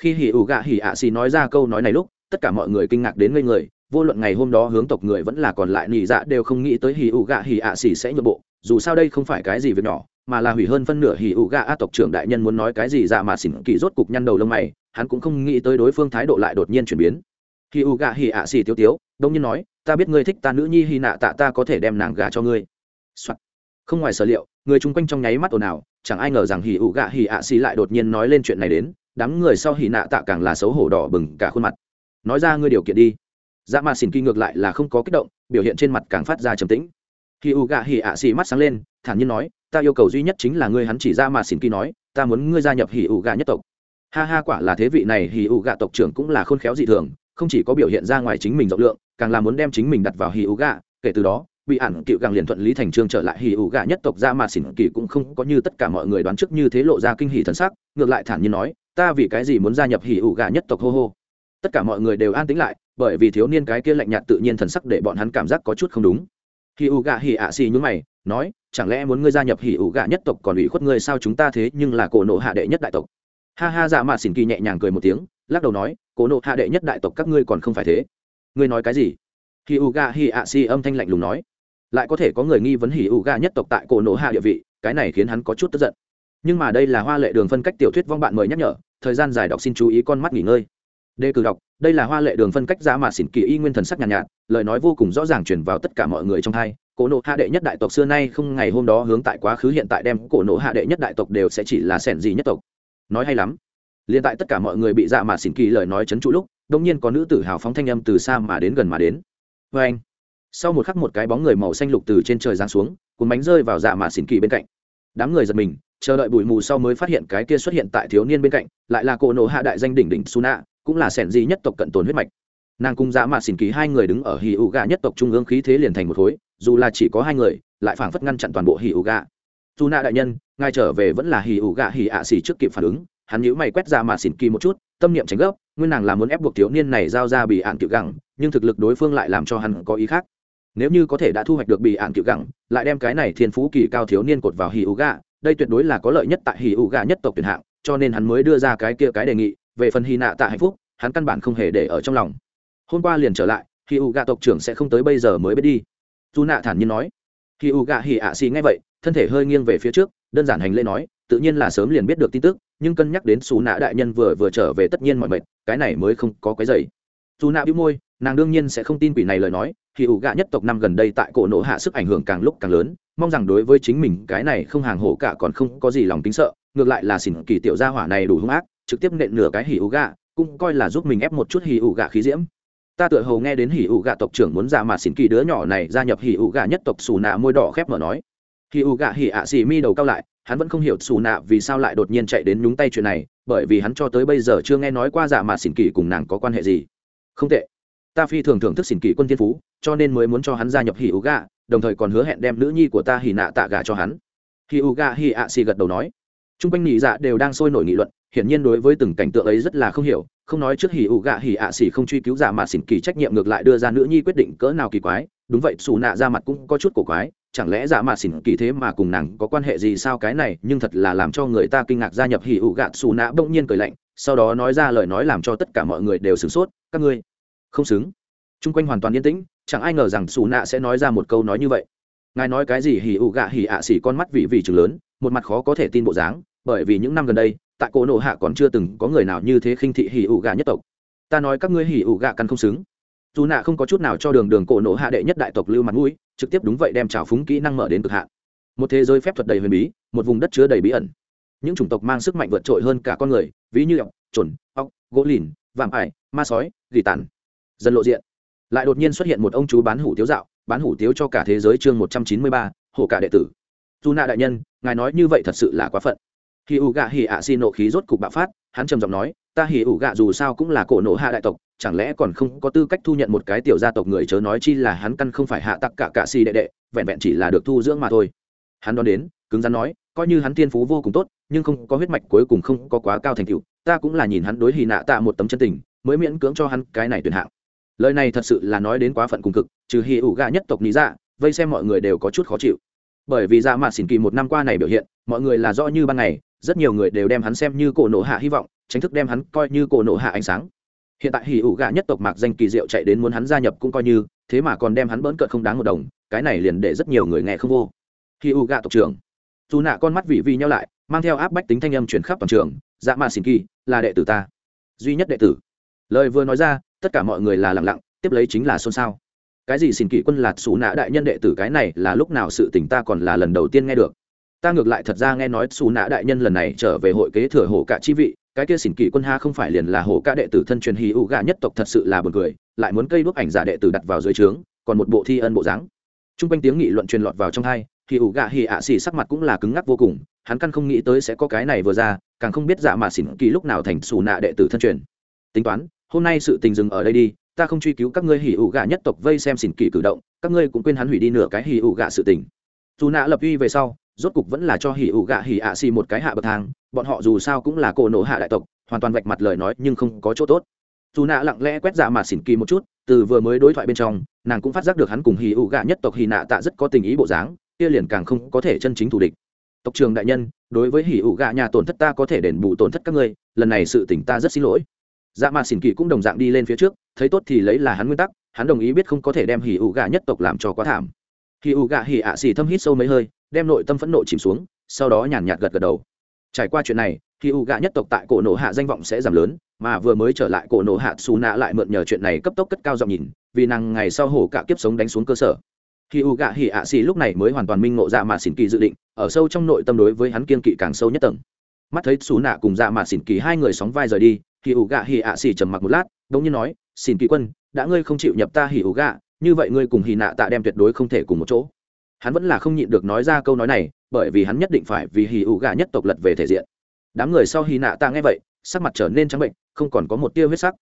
A: Khi hỉ ủ gạ hỉ ạ xì nói ra câu nói này lúc tất cả mọi người kinh ngạc đến ngây người, vô luận ngày hôm đó hướng tộc người vẫn là còn lại nỉ dạ đều không nghĩ tới hỉ ủ gạ hỉ ạ xỉ sẽ nhượng bộ, dù sao đây không phải cái gì việc nhỏ, mà là hủy hơn phân nửa hỉ ủ gạ a tộc trưởng đại nhân muốn nói cái gì dạ mà xỉn kỳ rốt cục nhăn đầu lông mày, hắn cũng không nghĩ tới đối phương thái độ lại đột nhiên chuyển biến. Hỉ ủ gạ hỉ ạ xỉ tiêu tiếu, đông nhiên nói, ta biết ngươi thích ta nữ nhi hì nạ tạ, ta có thể đem nàng gà cho ngươi、Soạn. không ngoài sở liệu, người chung quanh trong nháy mắt ồn ào, chẳng ai ngờ rằng hỉ ủ gạ hỉ ạ xỉ lại đột nhiên nói lên chuyện này đến, đám người sau hỉ nạ tạ càng là xấu hổ đỏ bừng cả khuôn mặt nói ra ngươi điều kiện đi. Dạ mà xỉn kỳ ngược lại là không có kích động, biểu hiện trên mặt càng phát ra trầm tĩnh. Hỉ u gạ hỉ ạ xì mắt sáng lên, thản nhiên nói, ta yêu cầu duy nhất chính là ngươi hắn chỉ ra mà xỉn kỳ nói, ta muốn ngươi gia nhập hỉ u gạ nhất tộc. Ha ha quả là thế vị này hỉ u gạ tộc trưởng cũng là khôn khéo dị thường, không chỉ có biểu hiện ra ngoài chính mình rộng lượng, càng là muốn đem chính mình đặt vào hì u gạ, kể từ đó, bị ản cựu càng liền thuận lý thành trương trở lại hì ủ gà nhất tộc ra mà xỉn kỳ cũng không có như tất cả mọi người đoán trước như thế lộ ra kinh hỉ thần sắc, ngược lại thản nhiên nói, ta vì cái gì muốn gia nhập hì ủ gà nhất tộc hô hô? Tất cả mọi người đều an tĩnh lại, bởi vì thiếu niên cái kia lạnh nhạt tự nhiên thần sắc để bọn hắn cảm giác có chút không đúng. Hì ủ gạ hì ạ xì nhún mày, nói, chẳng lẽ muốn ngươi gia nhập hì ủ gạ nhất tộc còn ủy khuất ngươi sao chúng ta thế nhưng là cổ nộ hạ đệ nhất đại tộc? Ha ha dạ mà xỉn kỳ nhẹ nhàng cười một tiếng, lắc đầu nói, cổ nộ hạ đệ nhất đại tộc các ngươi còn không phải thế. Ngươi nói cái gì? Hì ủ gạ hì ạ xì âm thanh lạnh lùng nói, lại có thể có người nghi vấn hì ủ gạ nhất tộc tại cổ nộ hạ địa vị, cái này khiến hắn có chút tức giận. Nhưng mà đây là hoa lệ đường phân cách tiểu thuyết vong bạn mời nhắc nhở, thời gian dài đọc xin chú ý con mắt nghỉ ngơi đề cử đọc đây là hoa lệ đường phân cách giá mà xỉn kỳ y nguyên thần sắc nhàn nhạt, nhạt lời nói vô cùng rõ ràng truyền vào tất cả mọi người trong hai. Cổ nộ hạ đệ nhất đại tộc xưa nay không ngày hôm đó hướng tại quá khứ hiện tại đem cổ nộ hạ đệ nhất đại tộc đều sẽ chỉ là sẻn gì nhất tộc. Nói hay lắm. Liền tại tất cả mọi người bị dạ mà xỉn kỳ lời nói chấn trụ lúc đông nhiên có nữ tử hào phóng thanh âm từ xa mà đến gần mà đến. Vê anh sau một khắc một cái bóng người màu xanh lục từ trên trời giáng xuống cuốn bánh rơi vào dạ mà xỉn kỳ bên cạnh. Đám người giật mình chờ đợi bụi mù sau mới phát hiện cái kia xuất hiện tại thiếu niên bên cạnh lại là cổ nộ hạ đại danh đỉnh đỉnh suna cũng là sẻn di nhất tộc cận tồn huyết mạch. Nàng cung dạ mà xỉn kỳ hai người đứng ở hì ụ gà nhất tộc trung ương khí thế liền thành một khối, dù là chỉ có hai người, lại phảng phất ngăn chặn toàn bộ hì ụ gà dù nạ đại nhân, ngài trở về vẫn là hì ụ gà hì ạ xỉ trước kịp phản ứng, hắn nhíu mày quét dạ ra mà xỉn kỳ một chút, tâm niệm tránh gấp, nguyên nàng là muốn ép buộc thiếu niên này giao ra bị ạn cựu gẳng, nhưng thực lực đối phương lại làm cho hắn có ý khác. Nếu như có thể đã thu hoạch được bị ạn cựu gẳng, lại đem cái này thiên phú kỳ cao thiếu niên cột vào hì ủ gà đây tuyệt đối là có lợi nhất tại hì ủ gà nhất tộc tuyển hạng, cho nên hắn mới đưa ra cái kia cái đề nghị về phần hy nạ tạ hạnh phúc, hắn căn bản không hề để ở trong lòng. Hôm qua liền trở lại khi u gạ tộc trưởng sẽ không tới bây giờ mới biết đi. Dù nạ thản nhiên nói. Khi u gạ hỉ ạ xì ngay vậy, thân thể hơi nghiêng về phía trước, đơn giản hành lễ nói, tự nhiên là sớm liền biết được tin tức, nhưng cân nhắc đến xù nạ đại nhân vừa vừa trở về tất nhiên mọi mệt, cái này mới không có cái dày dù nạ bĩu môi, nàng đương nhiên sẽ không tin quỷ này lời nói khi ủ gạ nhất tộc năm gần đây tại cổ nổ hạ sức ảnh hưởng càng lúc càng lớn, mong rằng đối với chính mình cái này không hàng hổ cả còn không có gì lòng tính sợ, ngược lại là xỉn kỳ tiểu gia hỏa này đủ hung ác trực tiếp nện nửa cái hỉ ủ gạ cũng coi là giúp mình ép một chút hỉ ủ gạ khí diễm. Ta tựa hồ nghe đến hỉ ủ gạ tộc trưởng muốn ra mà xỉn kỳ đứa nhỏ này gia nhập hỉ ủ gạ nhất tộc xù nạ môi đỏ khép mở nói. Hỉ ủ gạ hỉ ạ xì mi đầu cao lại, hắn vẫn không hiểu xù nạ vì sao lại đột nhiên chạy đến nhúng tay chuyện này, bởi vì hắn cho tới bây giờ chưa nghe nói qua dạ mà xỉn kỳ cùng nàng có quan hệ gì. Không tệ. Ta phi thường thưởng thức xỉn kỳ quân thiên phú, cho nên mới muốn cho hắn gia nhập hỉ ủ gạ đồng thời còn hứa hẹn đem nữ nhi của ta hỉ nạ tạ gà cho hắn. Hỉ ủ gạ hỉ ạ xì gật đầu nói. T r u n g quanh nhị dạ đều đang sôi nổi nghị luận hiển nhiên đối với từng cảnh tượng ấy rất là không hiểu, không nói trước hỉ ủ gạ hỉ ạ xỉ không truy cứu giả mà xỉn kỳ trách nhiệm ngược lại đưa ra nữ nhi quyết định cỡ nào kỳ quái, đúng vậy, xù nạ ra mặt cũng có chút cổ quái, chẳng lẽ giả mạ xỉn kỳ thế mà cùng nàng có quan hệ gì sao cái này, nhưng thật là làm cho người ta kinh ngạc gia nhập hỉ ủ gạ, xù nạ bỗng nhiên cười lạnh, sau đó nói ra lời nói làm cho tất cả mọi người đều sửng sốt, các ngươi không xứng. Chung quanh hoàn toàn yên tĩnh, chẳng ai ngờ rằng xù nạ sẽ nói ra một câu nói như vậy. Ngài nói cái gì hỉ ủ gạ hỉ ạ xỉ con mắt vị vị chừng lớn, một mặt khó có thể tin bộ dáng, bởi vì những năm gần đây tại cổ nộ hạ còn chưa từng có người nào như thế khinh thị hỉ ủ gạ nhất tộc. Ta nói các ngươi hỉ ủ gạ căn không xứng. Dù nạ không có chút nào cho đường đường cổ nộ hạ đệ nhất đại tộc lưu mặt mũi trực tiếp đúng vậy đem trào phúng kỹ năng mở đến cực hạn. Một thế giới phép thuật đầy huyền bí một vùng đất chứa đầy bí ẩn. Những chủng tộc mang sức mạnh vượt trội hơn cả con người ví như ọc chuẩn, ọc gỗ lìn vàng ải ma sói gỉ tàn. Dần lộ diện lại đột nhiên xuất hiện một ông chú bán hủ tiếu dạo bán hủ tiếu cho cả thế giới chương một trăm chín mươi ba hổ cả đệ tử. Dù nạ đại nhân ngài nói như vậy thật sự là quá phận khi ủ gạ hỉ ạ xin nộ khí rốt cục bạo phát, hắn trầm giọng nói, ta hỉ ủ gạ dù sao cũng là cổ nộ hạ đại tộc, chẳng lẽ còn không có tư cách thu nhận một cái tiểu gia tộc người chớ nói chi là hắn căn không phải hạ tặc cả cạ xì đệ đệ, vẹn vẹn chỉ là được thu dưỡng mà thôi. Hắn đón đến, cứng rắn nói, coi như hắn thiên phú vô cùng tốt, nhưng không có huyết mạch cuối cùng không có quá cao thành tựu, ta cũng là nhìn hắn đối hì nạ tạ một tấm chân tình, mới miễn cưỡng cho hắn cái này tuyển hạng. Lời này thật sự là nói đến quá phận cùng cực, trừ hì ủ gạ nhất tộc lý dạ vây xem mọi người đều có chút khó chịu. Bởi vì dạ mạt xỉn kỳ một năm qua này biểu hiện, mọi người là rõ như ban ngày rất nhiều người đều đem hắn xem như cổ nộ hạ hy vọng tránh thức đem hắn coi như cổ nộ hạ ánh sáng. Hiện tại hỉ ủ gạ nhất tộc mạc danh kỳ diệu chạy đến muốn hắn gia nhập cũng coi như, thế mà còn đem hắn bỡn cợt không đáng một đồng, cái này liền để rất nhiều người nghe không vô. Hỉ ủ gạ tộc trưởng. Dù nạ con mắt vị vi nhau lại, mang theo áp bách tính thanh âm chuyển khắp toàn trường dạ mà xin kỳ, là đệ tử ta. Duy nhất đệ tử. Lời vừa nói ra, tất cả mọi người là lặng lặng, tiếp lấy chính là xôn xao. Cái gì xin kỳ quân lạt xù nạ đại nhân đệ tử, cái này là lúc nào sự tỉnh ta còn là lần đầu tiên nghe được ta ngược lại thật ra nghe nói xù nạ đại nhân lần này trở về hội kế thừa hổ cả chi vị, cái kia xỉn kỳ quân ha không phải liền là hổ ca đệ tử thân truyền hì ụ gà nhất tộc thật sự là buồn cười, lại muốn cây đuốc ảnh giả đệ tử đặt vào dưới trướng, còn một bộ thi ân bộ dáng. T r u n g quanh tiếng nghị luận truyền lọt vào trong hai hì ụ gà hì ạ xì sắc mặt cũng là cứng ngắc vô cùng, hắn căn không nghĩ tới sẽ có cái này vừa ra, càng không biết giả mà xỉn kỳ lúc nào thành xù nạ đệ tử thân truyền. Tính toán, hôm nay sự tình dừng ở đây đi, ta không truy cứu các ngươi hì ụ gà nhất tộc vây xem xỉn kỳ cử động, các ngươi cũng quên hắn hủy đi nửa cái hì ụ gà sự tình. Dù nạ lập uy về sau rốt cục vẫn là cho hỉ ủ gạ hỉ ạ xì một cái hạ bậc thang, bọn họ dù sao cũng là cổ nổ hạ đại tộc, hoàn toàn vạch mặt lời nói nhưng không có chỗ tốt. Dù nạ lặng lẽ quét dạ mà xỉn kỳ một chút, từ vừa mới đối thoại bên trong, nàng cũng phát giác được hắn cùng hì ủ gạ nhất tộc hì nạ tạ rất có tình ý bộ dáng, kia liền càng không có thể chân chính thù địch. Tộc trường đại nhân, đối với hì ủ gạ nhà tổn thất ta có thể đền bù tổn thất các ngươi, lần này sự tỉnh ta rất xin lỗi. Dạ mà xỉn kỳ cũng đồng dạng đi lên phía trước, thấy tốt thì lấy là hắn nguyên tắc, hắn đồng ý biết không có thể đem hì ủ gạ nhất tộc làm cho quá thảm. Hì ủ gạ hì ạ xì thâm hít sâu mấy hơi đem nội tâm phẫn nộ chìm xuống, sau đó nhàn nhạt gật gật đầu. Trải qua chuyện này thì u gạ nhất tộc tại cổ nổ hạ danh vọng sẽ giảm lớn, mà vừa mới trở lại cổ nổ hạ xù nạ lại mượn nhờ chuyện này cấp tốc cất cao giọng nhìn, vì nàng ngày sau hổ cả kiếp sống đánh xuống cơ sở. Khi u gạ hỉ ạ xì lúc này mới hoàn toàn minh ngộ dạ mà xỉn kỳ dự định, ở sâu trong nội tâm đối với hắn kiên kỵ càng sâu nhất tầng. Mắt thấy xù nạ cùng dạ mà xỉn kỳ hai người sóng vai rời đi khi u gạ hỉ ạ xì trầm mặc một lát, đống như nói, xỉn kỳ quân, đã ngươi không chịu nhập ta hỉ u gạ, như vậy ngươi cùng hỉ nạ tạ đem tuyệt đối không thể cùng một chỗ hắn vẫn là không nhịn được nói ra câu nói này, bởi vì hắn nhất định phải vì hì ủ gà nhất tộc lật về thể diện. Đám người sau hì nạ tạ nghe vậy, sắc mặt trở nên trắng bệnh, không còn có một tia huyết sắc.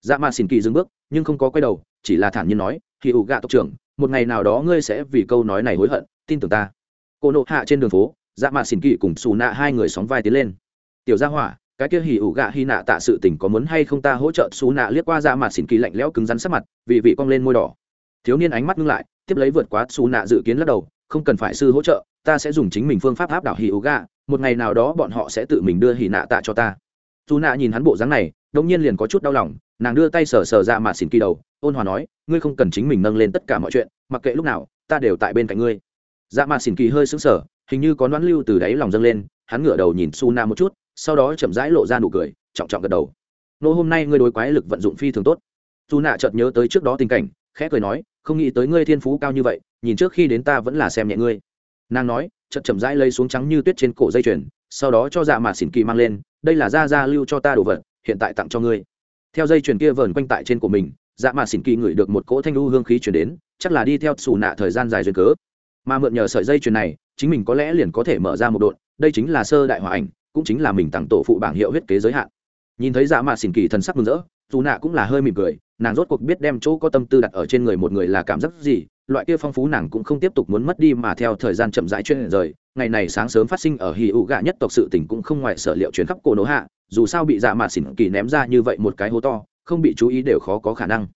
A: Dạ mà xin kỳ dừng bước, nhưng không có quay đầu, chỉ là thản nhiên nói hì ủ gà tộc trưởng, một ngày nào đó ngươi sẽ vì câu nói này hối hận, tin tưởng ta. Cô nộ hạ trên đường phố dạ mà xin kỳ cùng xù nạ hai người sóng vai tiến lên. Tiểu gia hỏa, cái kia hì ủ gạ hy nạ tạ sự tình có muốn hay không ta hỗ trợ? Xù nạ liếc qua dạ mà xin kỳ lạnh lẽo cứng rắn sắc mặt vì vị cong lên môi đỏ thiếu niên ánh mắt ngưng lại, tiếp lấy vượt quá xù nạ dự kiến lắc đầu, không cần phải sư hỗ trợ, ta sẽ dùng chính mình phương pháp áp đảo hì ủ gà, một ngày nào đó bọn họ sẽ tự mình đưa hì nạ tạ cho ta. Dù nạ nhìn hắn bộ dáng này đông nhiên liền có chút đau lòng, nàng đưa tay sờ sờ dạ ra mà xỉn kỳ đầu, ôn hòa nói, ngươi không cần chính mình nâng lên tất cả mọi chuyện, mặc kệ lúc nào, ta đều tại bên cạnh ngươi. Dạ mà xỉn kỳ hơi sững sờ, hình như có đoán lưu từ đáy lòng dâng lên, hắn ngửa đầu nhìn su na một chút, sau đó chậm rãi lộ ra nụ cười, trọng trọng gật đầu. Nô, hôm nay ngươi đối quái lực vận dụng phi thường tốt. Su nạ chợt nhớ tới trước đó tình cảnh, khẽ cười nói không nghĩ tới ngươi thiên phú cao như vậy, nhìn trước khi đến ta vẫn là xem nhẹ ngươi. Nàng nói, chậm chậm rãi lấy xuống trắng như tuyết trên cổ dây chuyền, sau đó cho dạ mà xỉn kỳ mang lên, đây là da da lưu cho ta đồ vật, hiện tại tặng cho ngươi. Theo dây chuyền kia vờn quanh tại trên của mình dạ mà xỉn kỳ ngửi được một cỗ thanh lưu hương khí chuyển đến, chắc là đi theo xù nạ thời gian dài duyên cớ. Mà mượn nhờ sợi dây chuyền này, chính mình có lẽ liền có thể mở ra một độn, đây chính là sơ đại hòa ảnh, cũng chính là mình tặng tổ phụ bảng hiệu huyết kế giới hạn. Nhìn thấy dạ mà xỉn kỳ thần sắc mừng rỡ dù nạ cũng là hơi mỉm cười nàng rốt cuộc biết đem chỗ có tâm tư đặt ở trên người một người là cảm giác gì, loại kia phong phú nàng cũng không tiếp tục muốn mất đi mà theo thời gian chậm rãi chuyên rời. Ngày này sáng sớm phát sinh ở hì ụ gạ nhất tộc sự tình cũng không ngoài sở liệu chuyến khắp cổ nổ hạ, dù sao bị dạ mạt xỉn kỳ ném ra như vậy một cái hố to, không bị chú ý đều khó có khả năng.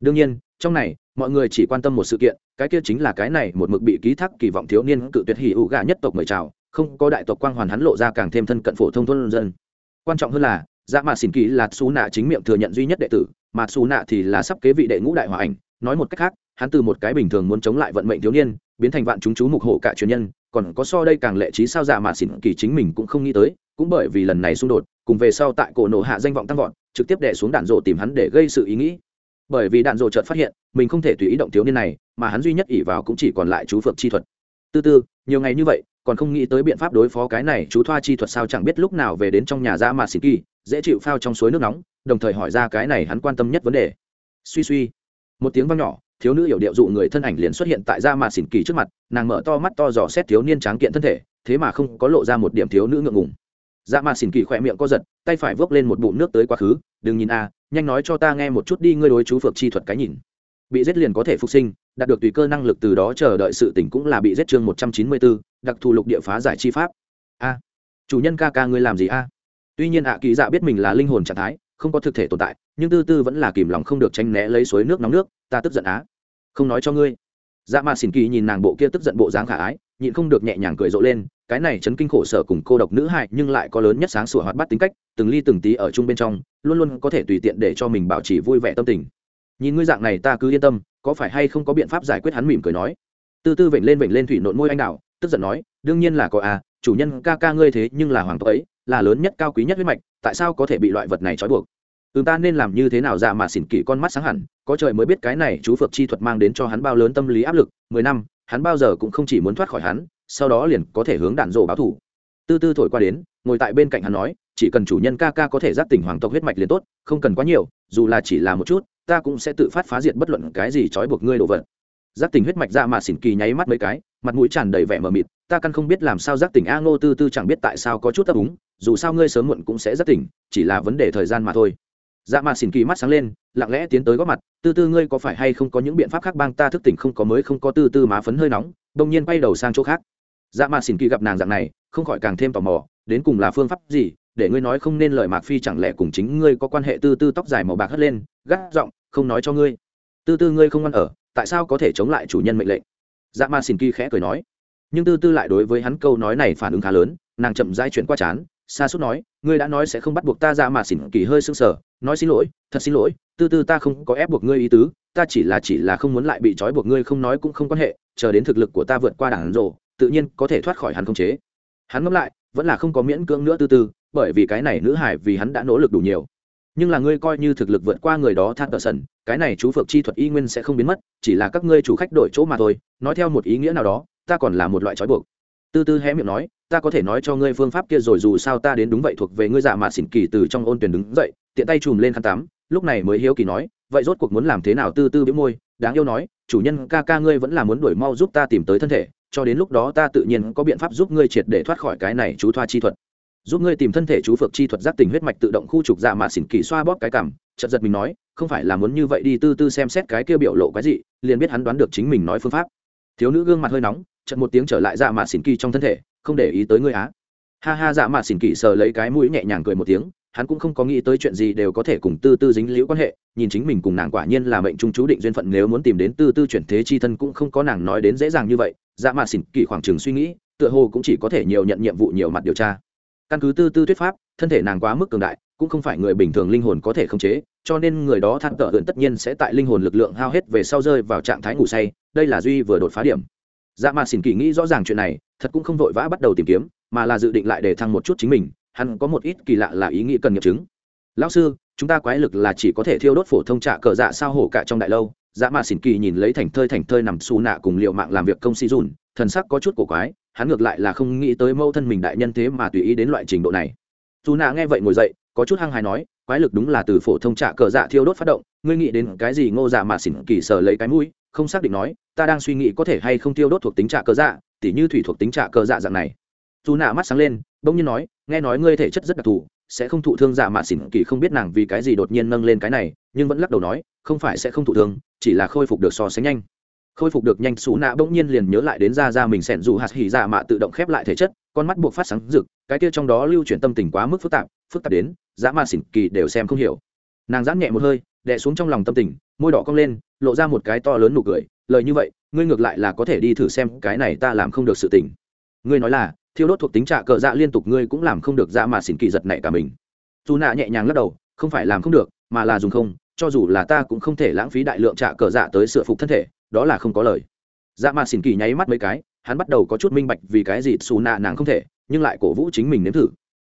A: Đương nhiên, trong này, mọi người chỉ quan tâm một sự kiện, cái kia chính là cái này một mực bị ký thác kỳ vọng thiếu niên cự tuyệt hỉ ủ gạ nhất tộc mời chào, không có đại tộc quang hoàn hắn lộ ra càng thêm thân cận phổ thông thôn dân. Quan trọng hơn là dạ mạ xỉn kỳ là xú nạ chính miệng thừa nhận duy nhất đệ tử mà xù nạ thì là sắp kế vị đệ ngũ đại hòa ảnh. Nói một cách khác, hắn từ một cái bình thường muốn chống lại vận mệnh thiếu niên, biến thành vạn chúng chú mục hộ cả truyền nhân, còn có so đây càng lệ trí sao dạ mà xỉn kỳ chính mình cũng không nghĩ tới, cũng bởi vì lần này xung đột, cùng về sau tại cổ nổ hạ danh vọng tăng vọt, trực tiếp đẻ xuống đạn rộ tìm hắn để gây sự ý nghĩ. Bởi vì đạn rộ chợt phát hiện, mình không thể tùy ý động thiếu niên này, mà hắn duy nhất ỉ vào cũng chỉ còn lại chú phượng chi thuật. Tư tư nhiều ngày như vậy, còn không nghĩ tới biện pháp đối phó cái này chú thoa chi thuật sao chẳng biết lúc nào về đến trong nhà ra mà xịt kỳ dễ chịu phao trong suối nước nóng, đồng thời hỏi ra cái này hắn quan tâm nhất vấn đề. Suy suy. Một tiếng vang nhỏ, thiếu nữ hiểu điệu dụ người thân ảnh liền xuất hiện tại da mà xỉn kỳ trước mặt, nàng mở to mắt to dò xét thiếu niên tráng kiện thân thể, thế mà không có lộ ra một điểm thiếu nữ ngượng ngùng. Da mà xỉn kỳ khỏe miệng co giật, tay phải vớt lên một bụng nước tới quá khứ, đừng nhìn a, nhanh nói cho ta nghe một chút đi, ngươi đối chú phược chi thuật cái nhìn. Bị giết liền có thể phục sinh, đạt được tùy cơ năng lực từ đó chờ đợi sự tỉnh cũng là bị giết chương một trăm chín mươi bốn đặc thù lục địa phá giải chi pháp. A, chủ nhân ca ca ngươi làm gì a? Tuy nhiên ạ kỳ dạ biết mình là linh hồn trạng thái, không có thực thể tồn tại, nhưng tư tư vẫn là kìm lòng không được tranh né lấy suối nước nóng nước, ta tức giận á. Không nói cho ngươi. Dạ mà xỉn kỳ nhìn nàng bộ kia tức giận bộ dáng khả ái, nhịn không được nhẹ nhàng cười rộ lên, cái này chấn kinh khổ sở cùng cô độc nữ hại nhưng lại có lớn nhất sáng sủa hoạt bát tính cách, từng ly từng tí ở chung bên trong, luôn luôn có thể tùy tiện để cho mình bảo trì vui vẻ tâm tình. Nhìn ngươi dạng này ta cứ yên tâm, có phải hay không có biện pháp giải quyết hắn mỉm cười nói. Tư tư vểnh lên vểnh lên thủy nộn môi anh đạo tức giận nói, đương nhiên là có à chủ nhân ca ca ngươi thế nhưng là hoàng tộc ấy là lớn nhất cao quý nhất huyết mạch, tại sao có thể bị loại vật này trói buộc? Ừ ta nên làm như thế nào? Dạ mà xỉn kỳ con mắt sáng hẳn, có trời mới biết cái này chú phược chi thuật mang đến cho hắn bao lớn tâm lý áp lực. Mười năm, hắn bao giờ cũng không chỉ muốn thoát khỏi hắn, sau đó liền có thể hướng đạn rổ báo thủ. Tư tư thổi qua đến, ngồi tại bên cạnh hắn nói, chỉ cần chủ nhân ca ca có thể giáp tỉnh hoàng tộc huyết mạch liền tốt, không cần quá nhiều, dù là chỉ là một chút, ta cũng sẽ tự phát phá diệt bất luận cái gì trói buộc ngươi đồ vật. Giáp tỉnh huyết mạch ra mà xỉn kỳ nháy mắt mấy cái mặt mũi tràn đầy vẻ mờ mịt, ta căn không biết làm sao giác tỉnh a ngô tư tư chẳng biết tại sao có chút ấp úng, dù sao ngươi sớm muộn cũng sẽ giác tỉnh, chỉ là vấn đề thời gian mà thôi. Dạ mà xỉn kỳ mắt sáng lên, lặng lẽ tiến tới góp mặt, tư tư ngươi có phải hay không có những biện pháp khác bang ta thức tỉnh không có mới không có tư tư má phấn hơi nóng đông nhiên quay đầu sang chỗ khác. Dạ mà xỉn kỳ gặp nàng dạng này, không khỏi càng thêm tò mò, đến cùng là phương pháp gì? Để ngươi nói không nên lời mạc phi chẳng lẽ cùng chính ngươi có quan hệ? Tư tư tóc dài màu bạc hất lên, gắt giọng, không nói cho ngươi. Tư tư ngươi không ăn ở, tại sao có thể chống lại chủ nhân mệnh lệnh? Dạ ma xin kỳ khẽ cười nói. Nhưng tư tư lại đối với hắn câu nói này phản ứng khá lớn, nàng chậm dai chuyển qua chán xa suốt nói, ngươi đã nói sẽ không bắt buộc ta dạ ma xỉn kỳ hơi sưng sờ, nói xin lỗi, thật xin lỗi, tư tư ta không có ép buộc ngươi ý tứ, ta chỉ là chỉ là không muốn lại bị trói buộc ngươi không nói cũng không quan hệ, chờ đến thực lực của ta vượt qua đảng rồ tự nhiên có thể thoát khỏi hắn không chế. Hắn ngẫm lại, vẫn là không có miễn cưỡng nữa tư tư, bởi vì cái này nữ hải vì hắn đã nỗ lực đủ nhiều nhưng là ngươi coi như thực lực vượt qua người đó than tờ sần, cái này chú phược chi thuật y nguyên sẽ không biến mất, chỉ là các ngươi chủ khách đổi chỗ mà thôi, nói theo một ý nghĩa nào đó, ta còn là một loại trói buộc. Tư tư hé miệng nói, ta có thể nói cho ngươi phương pháp kia rồi dù sao ta đến đúng vậy thuộc về ngươi giả mà xỉn kỳ từ trong ôn tuyển đứng dậy, tiện tay chùm lên khăn tắm, lúc này mới hiếu kỳ nói, vậy rốt cuộc muốn làm thế nào? Tư tư biếu môi, đáng yêu nói, chủ nhân, ca ca ngươi vẫn là muốn đuổi mau giúp ta tìm tới thân thể, cho đến lúc đó ta tự nhiên có biện pháp giúp ngươi triệt để thoát khỏi cái này chú thoa chi thuật giúp ngươi tìm thân thể chú phược chi thuật giác tình huyết mạch tự động khu trục dạ mà xỉn kỳ xoa bóp cái cảm. Chợt giật mình nói, không phải là muốn như vậy đi, tư tư xem xét cái kia biểu lộ cái gì liền biết hắn đoán được chính mình nói phương pháp. Thiếu nữ gương mặt hơi nóng, chợt một tiếng trở lại dạ mà xỉn kỳ trong thân thể, không để ý tới ngươi á. Ha ha dạ mà xỉn kỳ sờ lấy cái mũi nhẹ nhàng cười một tiếng, hắn cũng không có nghĩ tới chuyện gì đều có thể cùng tư tư dính liễu quan hệ, nhìn chính mình cùng nàng quả nhiên là mệnh trung chú định duyên phận, nếu muốn tìm đến tư tư chuyển thế chi thân cũng không có nàng nói đến dễ dàng như vậy. Dạ mà xỉn kỳ khoảng chừng suy nghĩ, tựa hồ cũng chỉ có thể nhiều nhận nhiệm vụ nhiều mặt điều tra căn cứ tư tư thuyết pháp, thân thể nàng quá mức cường đại, cũng không phải người bình thường linh hồn có thể khống chế, cho nên người đó than tợ hượn tất nhiên sẽ tại linh hồn lực lượng hao hết về sau rơi vào trạng thái ngủ say, đây là duy vừa đột phá điểm. Dạ mà xỉn kỳ nghĩ rõ ràng chuyện này, thật cũng không vội vã bắt đầu tìm kiếm, mà là dự định lại để thăng một chút chính mình, hắn có một ít kỳ lạ là ý nghĩ cần nghiệm chứng. Lão sư, chúng ta quái lực là chỉ có thể thiêu đốt phổ thông trạ cờ dạ sao hổ cả trong đại lâu. Dạ mà xỉn kỳ nhìn lấy thành thơi thành thơi nằm xù nạ cùng liệu mạng làm việc công si dùn, thần sắc có chút cổ quái hắn ngược lại là không nghĩ tới mâu thân mình đại nhân thế mà tùy ý đến loại trình độ này. Dù nạ nghe vậy ngồi dậy, có chút hăng hài nói, quái lực đúng là từ phổ thông trạ cờ dạ thiêu đốt phát động, ngươi nghĩ đến cái gì ngô dạ mà xỉn kỳ sờ lấy cái mũi, không xác định nói, ta đang suy nghĩ có thể hay không tiêu đốt thuộc tính trạ cờ dạ tỉ như thủy thuộc tính trạ cờ dạ dạng này. Dù nạ mắt sáng lên, bỗng nhiên nói, nghe nói ngươi thể chất rất đặc thù, sẽ không thụ thương dạ mà xỉn kỳ không biết nàng vì cái gì đột nhiên nâng lên cái này, nhưng vẫn lắc đầu nói, không phải sẽ không thụ thương, chỉ là khôi phục được so sánh nhanh khôi phục được nhanh xú nạ bỗng nhiên liền nhớ lại đến ra ra mình sẻn dù hạt hỉ dạ mạ tự động khép lại thể chất, con mắt buộc phát sáng rực, cái kia trong đó lưu chuyển tâm tình quá mức phức tạp phức tạp đến dạ dã ma xỉn kỳ đều xem không hiểu. Nàng giãn nhẹ một hơi, đè xuống trong lòng tâm tình, môi đỏ cong lên, lộ ra một cái to lớn nụ cười, lời như vậy, ngươi ngược lại là có thể đi thử xem, cái này ta làm không được sự tình. Ngươi nói là, thiêu đốt thuộc tính trạ cờ dạ liên tục ngươi cũng làm không được dã mạ xỉn kỳ giật này cả mình. Dù nạ nhẹ nhàng lắc đầu, không phải làm không được, mà là dùng không, cho dù là ta cũng không thể lãng phí đại lượng trạ cờ dạ tới sửa phục thân thể đó là không có lời. Dạ mà xỉn kỳ nháy mắt mấy cái, hắn bắt đầu có chút minh bạch vì cái gì xù nạ nàng không thể, nhưng lại cổ vũ chính mình nếm thử.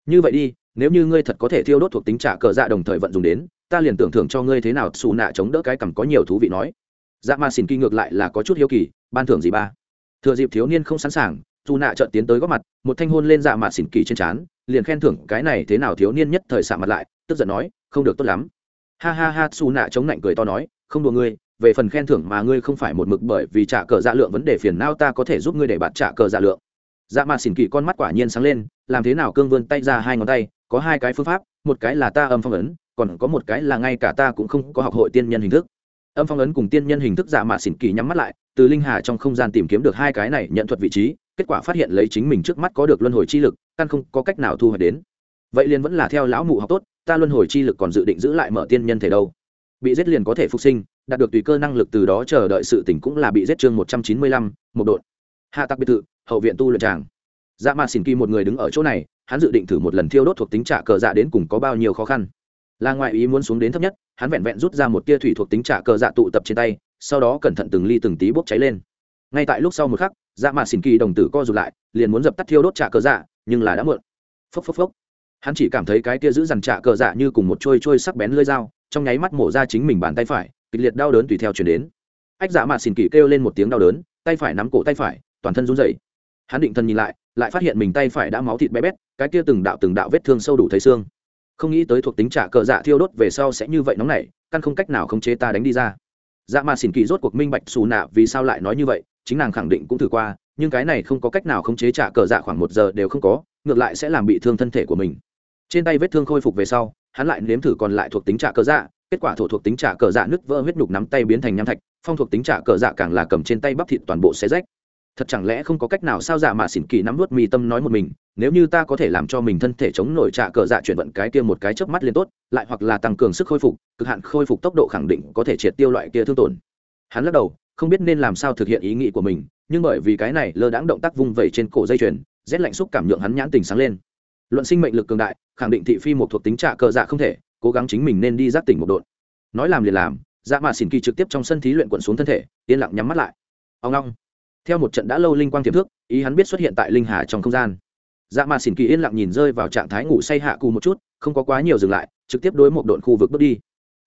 A: Như vậy đi, nếu như ngươi thật có thể thiêu đốt thuộc tính trả cờ dạ đồng thời vận dùng đến, ta liền tưởng thưởng cho ngươi thế nào xù nạ chống đỡ cái cằm có nhiều thú vị nói. Dạ ma xin kỳ ngược lại là có chút hiếu kỳ, ban thưởng gì ba? Thừa dịp thiếu niên không sẵn sàng dù nạ trợn tiến tới góp mặt, một thanh hôn lên dạ ma xin kỳ trên trán, liền khen thưởng cái này thế nào thiếu niên nhất thời xạ mặt lại, tức giận nói, không được tốt lắm. Ha ha ha xù nạ chống lạnh cười to nói, không đùa ngươi về phần khen thưởng mà ngươi không phải một mực bởi vì trả cờ dạ lượng vấn đề phiền não ta có thể giúp ngươi để bạn trả cờ dạ lượng. Dạ mà xỉn kỳ con mắt quả nhiên sáng lên, làm thế nào cương vươn tay ra hai ngón tay, có hai cái phương pháp, một cái là ta âm phong ấn, còn có một cái là ngay cả ta cũng không có học hội tiên nhân hình thức. Âm phong ấn cùng tiên nhân hình thức dạ mà xỉn kỳ nhắm mắt lại, từ linh hà trong không gian tìm kiếm được hai cái này nhận thuật vị trí, kết quả phát hiện lấy chính mình trước mắt có được luân hồi chi lực, căn không có cách nào thu hoạch đến. Vậy liền vẫn là theo lão mụ học tốt, ta luân hồi chi lực còn dự định giữ lại mở tiên nhân thể đâu? Bị giết liền có thể phục sinh đạt được tùy cơ năng lực từ đó chờ đợi sự tỉnh cũng là bị giết chương một trăm chín mươi lăm, một đội. Hạ tặc biệt thự, hậu viện tu luyện tràng. Dạ mà xỉn kỳ một người đứng ở chỗ này, hắn dự định thử một lần thiêu đốt thuộc tính trả cờ dạ đến cùng có bao nhiêu khó khăn. Là ngoại ý muốn xuống đến thấp nhất, hắn vẹn vẹn rút ra một tia thủy thuộc tính trả cờ dạ tụ tập trên tay, sau đó cẩn thận từng ly từng tí bốc cháy lên. Ngay tại lúc sau một khắc dạ mà xỉn kỳ đồng tử co rụt lại, liền muốn dập tắt thiêu đốt trả cờ dạ nhưng là đã muộn. Phốc phốc phốc. Hắn chỉ cảm thấy cái tia giữ dằn trả cờ dạ như cùng một trôi trôi sắc bén lưỡi dao, trong nháy mắt mổ ra chính mình bàn tay phải kịch liệt đau đớn tùy theo chuyển đến. Ách dạ mạt xỉn kỳ kêu lên một tiếng đau đớn, tay phải nắm cổ tay phải, toàn thân run rẩy. Hắn định thân nhìn lại lại phát hiện mình tay phải đã máu thịt bé bét, cái kia từng đạo từng đạo vết thương sâu đủ thấy xương. Không nghĩ tới thuộc tính trả cờ dạ thiêu đốt về sau sẽ như vậy nóng này căn không cách nào khống chế ta đánh đi ra. Dạ mà xỉn kỳ rốt cuộc minh bạch xù nạ vì sao lại nói như vậy, chính nàng khẳng định cũng thử qua, nhưng cái này không có cách nào khống chế trả cờ dạ khoảng một giờ đều không có, ngược lại sẽ làm bị thương thân thể của mình. Trên tay vết thương khôi phục về sau hắn lại nếm thử còn lại thuộc tính trả cờ dạ kết quả thổ thuộc tính trả cờ dạ nứt vỡ huyết nhục nắm tay biến thành nham thạch, phong thuộc tính trả cờ dạ càng là cầm trên tay bắp thịt toàn bộ xe rách. Thật chẳng lẽ không có cách nào sao dạ mà xỉn kỳ nắm nuốt mi tâm nói một mình, nếu như ta có thể làm cho mình thân thể chống nổi trạ cờ dạ chuyển vận cái kia một cái chớp mắt liền tốt, lại hoặc là tăng cường sức khôi phục, cực hạn khôi phục tốc độ khẳng định có thể triệt tiêu loại kia thương tổn. Hắn lắc đầu, không biết nên làm sao thực hiện ý nghĩ của mình, nhưng bởi vì cái này lơ đãng động tác vung vẩy trên cổ dây chuyền, rét lạnh xúc cảm nhượng hắn nhãn tình sáng lên luận sinh mệnh lực cường đại, khẳng định thị phi một thuộc tính trạ cờ dạ không thể, cố gắng chính mình nên đi giác tỉnh một đột. nói làm liền làm dạ mà xỉn kỳ trực tiếp trong sân thí luyện quẩn xuống thân thể, yên lặng nhắm mắt lại. Ông long theo một trận đã lâu linh quang tiềm thước, ý hắn biết xuất hiện tại linh hà trong không gian. Dạ mà xỉn kỳ yên lặng nhìn rơi vào trạng thái ngủ say hạ cù một chút, không có quá nhiều dừng lại, trực tiếp đối một đội khu vực bước đi.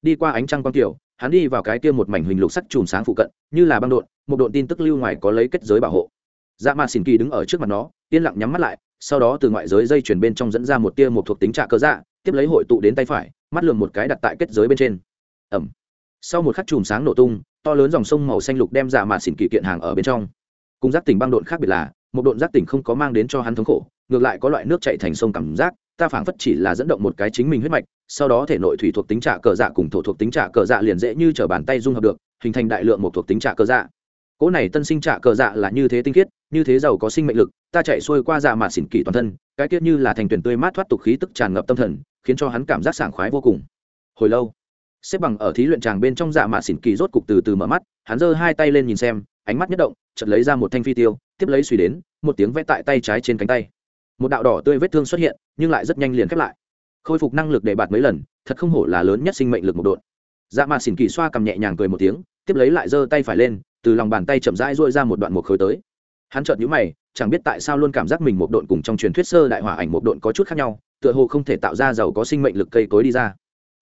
A: Đi qua ánh trăng quang tiểu, hắn đi vào cái kia một mảnh hình lục sắc chùm sáng phụ cận, như là băng đột một đội tin tức lưu ngoài có lấy kết giới bảo hộ. Dạ mà xỉn kỳ đứng ở trước mặt nó, yên lặng nhắm mắt lại sau đó từ ngoại giới dây chuyển bên trong dẫn ra một tia một thuộc tính trạ cơ dạ tiếp lấy hội tụ đến tay phải, mắt lường một cái đặt tại kết giới bên trên. Ẩm. Sau một khắc chùm sáng nổ tung, to lớn dòng sông màu xanh lục đem dạ mà xỉn kỳ kiện hàng ở bên trong. Cùng giác tỉnh băng độn khác biệt là, một độn giác tỉnh không có mang đến cho hắn thống khổ, ngược lại có loại nước chạy thành sông cảm giác, ta phảng phất chỉ là dẫn động một cái chính mình huyết mạch, sau đó thể nội thủy thuộc tính trả cờ dạ cùng thổ thuộc tính trả cờ dạ liền dễ như t bàn tay dung hợp được, hình thành đại lượng một thuộc tính trả cờ dạ cỗ này tân sinh trạ cờ dạ là như thế tinh khiết, như thế giàu có sinh mệnh lực, ta chạy xuôi qua dạ mà xỉn kỳ toàn thân, cái tiết như là thành tuyển tươi mát thoát tục khí tức tràn ngập tâm thần, khiến cho hắn cảm giác sảng khoái vô cùng. Hồi lâu, xếp bằng ở thí luyện tràng bên trong dạ mà xỉn kỳ rốt cục từ từ mở mắt, hắn giơ hai tay lên nhìn xem, ánh mắt nhất động, chợt lấy ra một thanh phi tiêu, tiếp lấy suy đến, một tiếng vẽ tại tay trái trên cánh tay. Một đạo đỏ tươi vết thương xuất hiện, nhưng lại rất nhanh liền khép lại. Khôi phục năng lực để bạt mấy lần, thật không hổ là lớn nhất sinh mệnh lực một đột dạ mà xỉn kỳ xoa cầm nhẹ nhàng cười một tiếng, tiếp lấy lại giơ tay phải lên từ lòng bàn tay chậm rãi duỗi ra một đoạn một khối tới. Hắn chợt nhíu mày, chẳng biết tại sao luôn cảm giác mình một độn cùng trong truyền thuyết sơ đại hỏa ảnh một độn có chút khác nhau, tựa hồ không thể tạo ra giàu có sinh mệnh lực cây cối đi ra.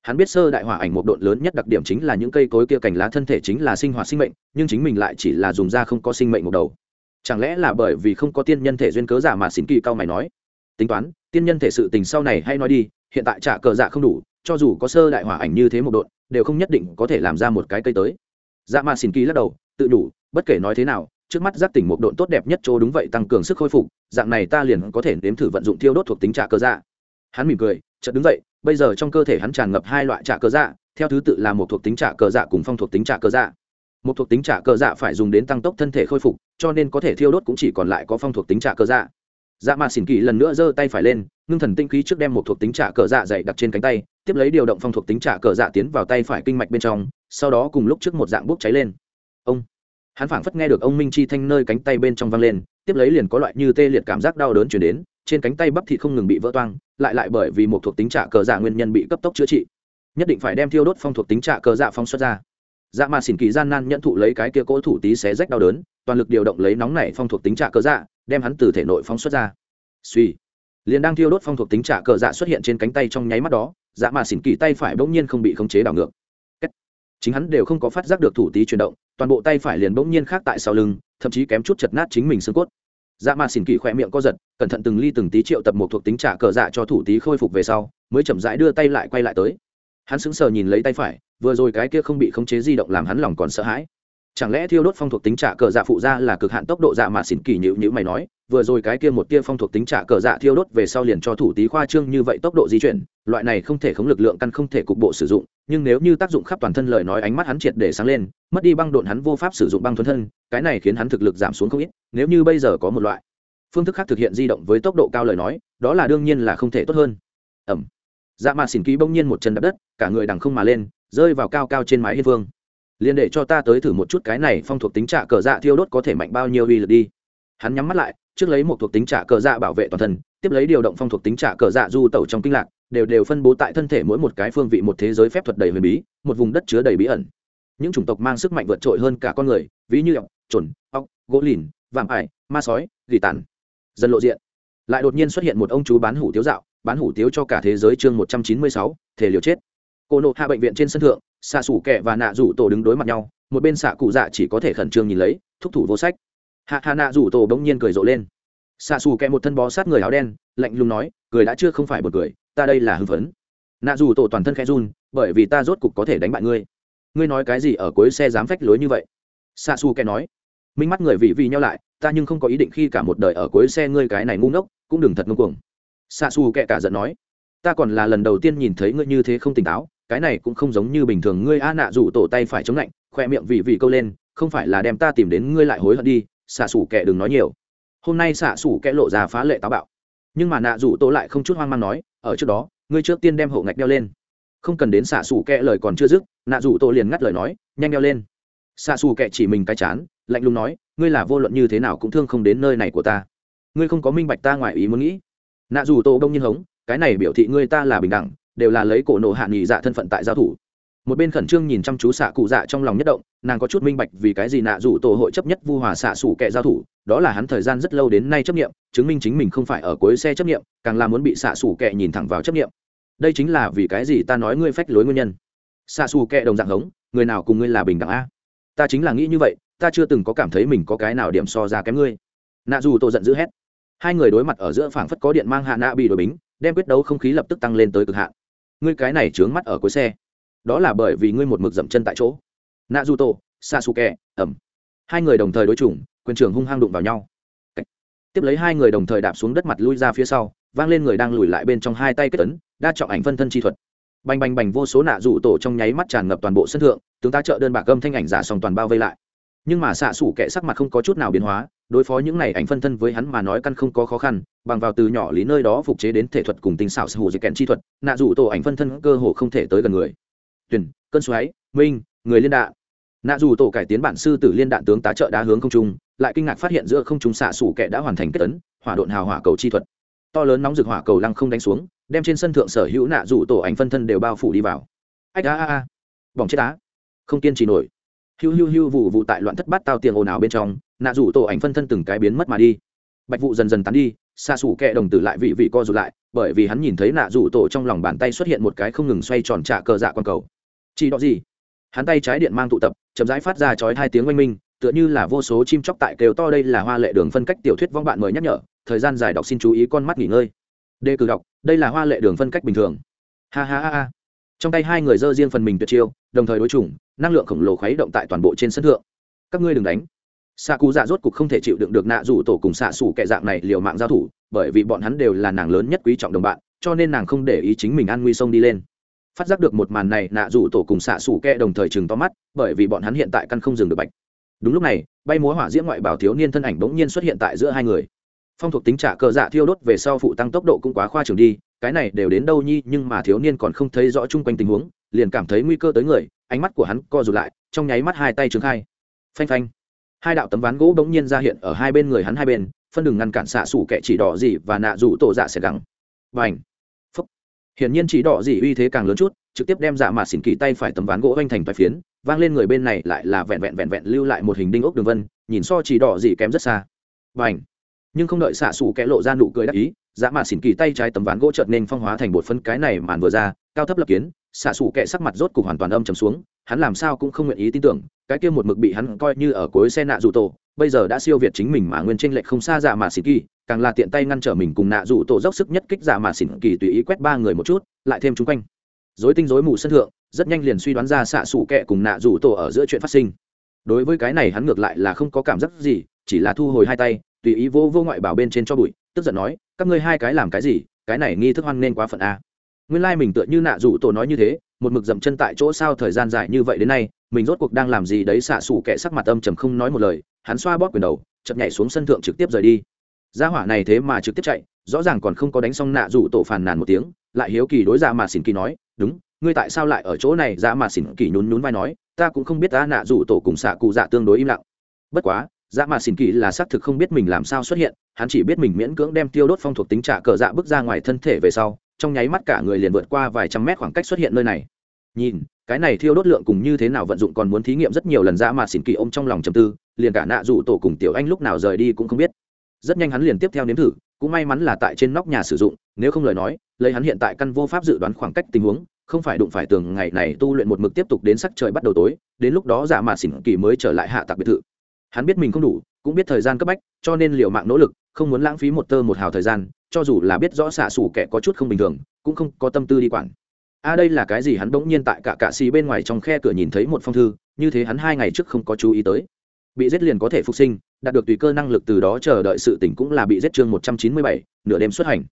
A: Hắn biết sơ đại hỏa ảnh một độn lớn nhất đặc điểm chính là những cây cối kia cành lá thân thể chính là sinh hoạt sinh mệnh, nhưng chính mình lại chỉ là dùng da không có sinh mệnh một đầu. Chẳng lẽ là bởi vì không có tiên nhân thể duyên cớ giả mà xỉn kỳ cao mày nói? Tính toán, tiên nhân thể sự tình sau này hay nói đi, hiện tại trả cờ dạ không đủ, cho dù có sơ đại hỏa ảnh như thế một độn, đều không nhất định có thể làm ra một cái cây tới. Dạ mà xỉn kỳ lắc đầu tự đủ, bất kể nói thế nào, trước mắt giác tỉnh một độn tốt đẹp nhất chỗ đúng vậy tăng cường sức khôi phục, dạng này ta liền có thể nếm thử vận dụng thiêu đốt thuộc tính trả cơ dạ. Hắn mỉm cười, chợt đứng dậy, bây giờ trong cơ thể hắn tràn ngập hai loại trả cơ dạ theo thứ tự là một thuộc tính trả cơ dạ cùng phong thuộc tính trả cơ dạ. Một thuộc tính trả cờ dạ phải dùng đến tăng tốc thân thể khôi phục, cho nên có thể thiêu đốt cũng chỉ còn lại có phong thuộc tính trả cờ dạ. Dạ mà xỉn kỳ lần nữa giơ tay phải lên, ngưng thần tinh khí trước đem một thuộc tính trả cờ dạ dày đặt trên cánh tay, tiếp lấy điều động phong thuộc tính trả cờ dạ tiến vào tay phải kinh mạch bên trong, sau đó cùng lúc trước một dạng bốc cháy lên ông. Hắn phảng phất nghe được ông minh chi thanh nơi cánh tay bên trong văng lên, tiếp lấy liền có loại như tê liệt cảm giác đau đớn chuyển đến, trên cánh tay bắp thịt không ngừng bị vỡ toang, lại lại bởi vì một thuộc tính trả cờ dạ nguyên nhân bị cấp tốc chữa trị. Nhất định phải đem thiêu đốt phong thuộc tính trả cờ dạ phong xuất ra. Dạ mà xỉn kỳ gian nan nhận thụ lấy cái kia cỗ thủ tí xé rách đau đớn, toàn lực điều động lấy nóng này phong thuộc tính trả cờ dạ đem hắn từ thể nội phong xuất ra. Suy. Liền đang thiêu đốt phong thuộc tính trả cờ dạ xuất hiện trên cánh tay trong nháy mắt đó dạ mà xỉn kỳ tay phải bỗng nhiên không bị khống chế đảo ngược chính hắn đều không có phát giác được thủ tí chuyển động, toàn bộ tay phải liền bỗng nhiên khác tại sau lưng, thậm chí kém chút chật nát chính mình xương cốt. Dạ mà xỉn kỳ khỏe miệng co giật, cẩn thận từng ly từng tí triệu tập một thuộc tính trả cờ dạ cho thủ tí khôi phục về sau, mới chậm rãi đưa tay lại quay lại tới. Hắn sững sờ nhìn lấy tay phải, vừa rồi cái kia không bị khống chế di động làm hắn lòng còn sợ hãi chẳng lẽ thiêu đốt phong thuộc tính trả cờ dạ phụ ra là cực hạn tốc độ dạ mà xỉn kỳ nhữ nhữ mày nói, vừa rồi cái kia một tia phong thuộc tính trả cờ dạ thiêu đốt về sau liền cho thủ tí khoa trương như vậy tốc độ di chuyển, loại này không thể khống lực lượng căn không thể cục bộ sử dụng, nhưng nếu như tác dụng khắp toàn thân lời nói ánh mắt hắn triệt để sáng lên, mất đi băng độn hắn vô pháp sử dụng băng thuần thân, cái này khiến hắn thực lực giảm xuống không ít, nếu như bây giờ có một loại phương thức khác thực hiện di động với tốc độ cao lời nói, đó là đương nhiên là không thể tốt hơn. Ẩm. Dạ mà xỉn ký bỗng nhiên một chân đập đất, cả người đằng không mà lên, rơi vào cao cao trên mái hiên vương liền để cho ta tới thử một chút cái này phong thuộc tính trả cờ dạ thiêu đốt có thể mạnh bao nhiêu uy lực đi. Hắn nhắm mắt lại, trước lấy một thuộc tính trả cờ dạ bảo vệ toàn thân, tiếp lấy điều động phong thuộc tính trả cờ dạ du tẩu trong kinh lạc, đều đều phân bố tại thân thể mỗi một cái phương vị một thế giới phép thuật đầy huyền bí, một vùng đất chứa đầy bí ẩn. Những chủng tộc mang sức mạnh vượt trội hơn cả con người, ví như ọc, trồn, ọc, gỗ lìn, vạm ải, ma sói, gỉ tàn. Dần lộ diện. Lại đột nhiên xuất hiện một ông chú bán hủ tiếu dạo, bán hủ tiếu cho cả thế giới chương một trăm chín mươi sáu, thể liều chết cô nộ hạ bệnh viện trên sân thượng, xạ xủ kẹ và nạ rủ tổ đứng đối mặt nhau, một bên xạ cụ dạ chỉ có thể khẩn trương nhìn lấy, thúc thủ vô sách. Hạ hà nạ rủ tổ bỗng nhiên cười rộ lên. Xạ xù kẹ một thân bó sát người áo đen, lạnh lùng nói, cười đã chưa không phải một cười, ta đây là hưng phấn. Nạ rủ tổ toàn thân khẽ run, bởi vì ta rốt cục có thể đánh bại ngươi. Ngươi nói cái gì ở cuối xe dám phách lối như vậy? Xạ xù kẹ nói, minh mắt người vị vì nhau lại, ta nhưng không có ý định khi cả một đời ở cuối xe ngươi cái này ngu ngốc, cũng đừng thật ngông cuồng. Xạ xù kẹ cả giận nói, ta còn là lần đầu tiên nhìn thấy ngươi như thế không tỉnh táo cái này cũng không giống như bình thường ngươi a nạ rủ tổ tay phải chống lạnh, khoe miệng vị vị câu lên, không phải là đem ta tìm đến ngươi lại hối hận đi, xạ xủ kẻ đừng nói nhiều. Hôm nay xạ xủ kẻ lộ ra phá lệ táo bạo. Nhưng mà nạ rủ tổ lại không chút hoang mang nói, ở trước đó, ngươi trước tiên đem hậu ngạch đeo lên. Không cần đến xạ xủ kẻ lời còn chưa dứt, nạ rủ tổ liền ngắt lời nói, nhanh đeo lên. Xạ xù kẻ chỉ mình cái chán, lạnh lùng nói, ngươi là vô luận như thế nào cũng thương không đến nơi này của ta. Ngươi không có minh bạch ta ngoài ý muốn nghĩ. Nạ rủ tổ đông nhiên hống, cái này biểu thị ngươi ta là bình đẳng đều là lấy cổ nộ hạ nghỉ dạ thân phận tại giao thủ. Một bên khẩn trương nhìn chăm chú xạ cụ dạ trong lòng nhất động, nàng có chút minh bạch vì cái gì nạ rủ tổ hội chấp nhất vu hòa xạ sủ kẻ giao thủ, đó là hắn thời gian rất lâu đến nay chấp nghiệm, chứng minh chính mình không phải ở cuối xe chấp nghiệm, càng là muốn bị xạ sủ kẻ nhìn thẳng vào chấp nghiệm. Đây chính là vì cái gì ta nói ngươi phách lối nguyên nhân. Xạ sủ kẻ đồng dạng hống, người nào cùng ngươi là bình đẳng a? Ta chính là nghĩ như vậy, ta chưa từng có cảm thấy mình có cái nào điểm so ra kém ngươi. Nạ dù tổ giận dữ hét. Hai người đối mặt ở giữa phảng phất có điện mang hạ nạ bị đổi bính, đem quyết đấu không khí lập tức tăng lên tới cực hạn ngươi cái này trướng mắt ở cuối xe. Đó là bởi vì ngươi một mực dậm chân tại chỗ. Nạ du tô sa su kè ẩm. Hai người đồng thời đối chủng, quyền trưởng hung hăng đụng vào nhau. Tiếp lấy hai người đồng thời đạp xuống đất mặt lui ra phía sau, vang lên người đang lùi lại bên trong hai tay kết tấn đa trọng ảnh phân thân chi thuật. Bành bành bành vô số nạ rủ tổ trong nháy mắt tràn ngập toàn bộ sân thượng, tướng ta trợ đơn bạc gâm thanh ảnh giả sòng toàn bao vây lại nhưng mà xạ xủ kệ sắc mặt không có chút nào biến hóa, đối phó những này ảnh phân thân với hắn mà nói căn không có khó khăn, bằng vào từ nhỏ lý nơi đó phục chế đến thể thuật cùng tinh xảo hủ dịch kèn chi thuật, nạ rủ tổ ảnh phân thân cơ hồ không thể tới gần người. Tuyển, cơn xoáy, minh, người liên đạn. Nạ dù tổ cải tiến bản sư tử liên đạn tướng tá trợ đá hướng không trung, lại kinh ngạc phát hiện giữa không trung xạ xủ kệ đã hoàn thành kết tấn hỏa độn hào hỏa cầu chi thuật. To lớn nóng rực hỏa cầu lăng không đánh xuống, đem trên sân thượng sở hữu nạ dù tổ ảnh phân thân đều bao phủ đi vào. Ách a a a. Bỏng chết đá không kiên trì nổi hiu hiu hiu vụ vụ tại loạn thất bát tao tiền ồn ào bên trong, nạ rủ tổ ảnh phân thân từng cái biến mất mà đi. Bạch vụ dần dần tán đi, xa xù kẹ đồng tử lại vị vị co rụt lại, bởi vì hắn nhìn thấy nạ rủ tổ trong lòng bàn tay xuất hiện một cái không ngừng xoay tròn trạ cờ dạ q cầu. Chỉ đó gì? Hắn tay trái điện mang tụ tập, chậm rãi phát ra chói hai tiếng oanh minh, tựa như là vô số chim chóc tại kêu to đây là hoa lệ đường phân cách tiểu thuyết vong bạn mới nhắc nhở, thời gian dài đọc xin chú ý con mắt nghỉ ngơi. Đề cử đọc, đây là hoa lệ đường phân cách bình thường. Ha ha ha ha. Trong tay hai người dơ riêng phần mình tuyệt chiêu, đồng thời đối chủng năng lượng khổng lồ khuấy động tại toàn bộ trên sân thượng. Các ngươi đừng đánh. Xạ cụ dạ rốt cục không thể chịu đựng được nạ rủ tổ cùng xạ xủ kệ dạng này liều mạng giao thủ, bởi vì bọn hắn đều là nàng lớn nhất quý trọng đồng bạn, cho nên nàng không để ý chính mình an nguy sông đi lên. Phát giác được một màn này, nạ rủ tổ cùng xạ xủ kệ đồng thời chừng to mắt, bởi vì bọn hắn hiện tại căn không dừng được bạch. Đúng lúc này, bay múa hỏa diễm ngoại bảo thiếu niên thân ảnh bỗng nhiên xuất hiện tại giữa hai người. Phong thuộc tính trả cờ dạ thiêu đốt về sau phụ tăng tốc độ cũng quá khoa trường đi, cái này đều đến đâu nhi, nhưng mà thiếu niên còn không thấy rõ chung quanh tình huống, liền cảm thấy nguy cơ tới người ánh mắt của hắn co rụt lại, trong nháy mắt hai tay trứng khai. Phanh phanh. Hai đạo tấm ván gỗ bỗng nhiên ra hiện ở hai bên người hắn hai bên, phân đừng ngăn cản xạ xủ kẻ chỉ đỏ gì và nạ rủ tổ dạ sẽ gắng. Và ảnh phúc. Hiển nhiên chỉ đỏ gì uy thế càng lớn chút, trực tiếp đem dạ mà xỉn kỳ tay phải tấm ván gỗ oanh thành vài phiến, vang lên người bên này lại là vẹn vẹn vẹn vẹn lưu lại một hình đinh ốc đường vân, nhìn so chỉ đỏ gì kém rất xa. Và ảnh nhưng không đợi xạ xủ kẻ lộ ra nụ cười đắc ý dạ mà xỉn kỳ tay trái tấm ván gỗ chợt nên phong hóa thành bột phân cái này màn vừa ra cao thấp lập kiến, xạ xù kệ sắc mặt rốt cục hoàn toàn âm trầm xuống, hắn làm sao cũng không nguyện ý tin tưởng, cái kia một mực bị hắn coi như ở cuối xe nạ dù tổ, bây giờ đã siêu việt chính mình mà nguyên tranh lệch không xa dạ mà xịt kỳ, càng là tiện tay ngăn trở mình cùng nạ dù tổ dốc sức nhất kích dạ mà xịt kỳ tùy ý quét ba người một chút, lại thêm chung quanh. Dối tinh dối mù sân thượng, rất nhanh liền suy đoán ra xạ xù kẹ cùng nạ dù tổ ở giữa chuyện phát sinh. Đối với cái này hắn ngược lại là không có cảm giác gì, chỉ là thu hồi hai tay, tùy ý vô vô ngoại bảo bên trên cho bụi, tức giận nói, các ngươi hai cái làm cái gì? Cái này nghi thức hoan nên quá phận a nguyên lai、like、mình tựa như nạ rủ tổ nói như thế, một mực dậm chân tại chỗ sao thời gian dài như vậy đến nay, mình rốt cuộc đang làm gì đấy xạ xủ kẻ sắc mặt âm trầm không nói một lời, hắn xoa bóp quyền đầu chậm nhảy xuống sân thượng trực tiếp rời đi. Gia hỏa này thế mà trực tiếp chạy, rõ ràng còn không có đánh xong nạ rủ tổ phàn nàn một tiếng, lại hiếu kỳ đối ra mà xỉn kỳ nói, đúng, ngươi tại sao lại ở chỗ này? Ra mà xỉn kỳ nhún nhún vai nói, ta cũng không biết ta nạ rủ tổ cùng xạ cụ dạ tương đối im lặng. Bất quá dạ mà xỉn kỳ là xác thực không biết mình làm sao xuất hiện, hắn chỉ biết mình miễn cưỡng đem tiêu đốt phong thuộc tính trả cờ dạ bước ra ngoài thân thể về sau trong nháy mắt cả người liền vượt qua vài trăm mét khoảng cách xuất hiện nơi này. Nhìn, cái này thiêu đốt lượng cùng như thế nào vận dụng còn muốn thí nghiệm rất nhiều lần ra mà xỉn kỳ ôm trong lòng trầm tư, liền cả nạ dù tổ cùng tiểu anh lúc nào rời đi cũng không biết. Rất nhanh hắn liền tiếp theo nếm thử, cũng may mắn là tại trên nóc nhà sử dụng, nếu không lời nói, lấy hắn hiện tại căn vô pháp dự đoán khoảng cách tình huống, không phải đụng phải tường ngày này tu luyện một mực tiếp tục đến sắc trời bắt đầu tối, đến lúc đó giả mạ xỉn kỳ mới trở lại hạ tạc biệt thự. Hắn biết mình không đủ, cũng biết thời gian cấp bách, cho nên liều mạng nỗ lực, không muốn lãng phí một tơ một hào thời gian cho dù là biết rõ xạ xù kẻ có chút không bình thường cũng không có tâm tư đi quản. A à, đây là cái gì? Hắn bỗng nhiên tại cả cạ xì bên ngoài trong khe cửa nhìn thấy một phong thư như thế hắn hai ngày trước không có chú ý tới. Bị giết liền có thể phục sinh đạt được tùy cơ năng lực từ đó chờ đợi sự tỉnh cũng là bị giết chương một trăm chín mươi bảy nửa đêm xuất hành.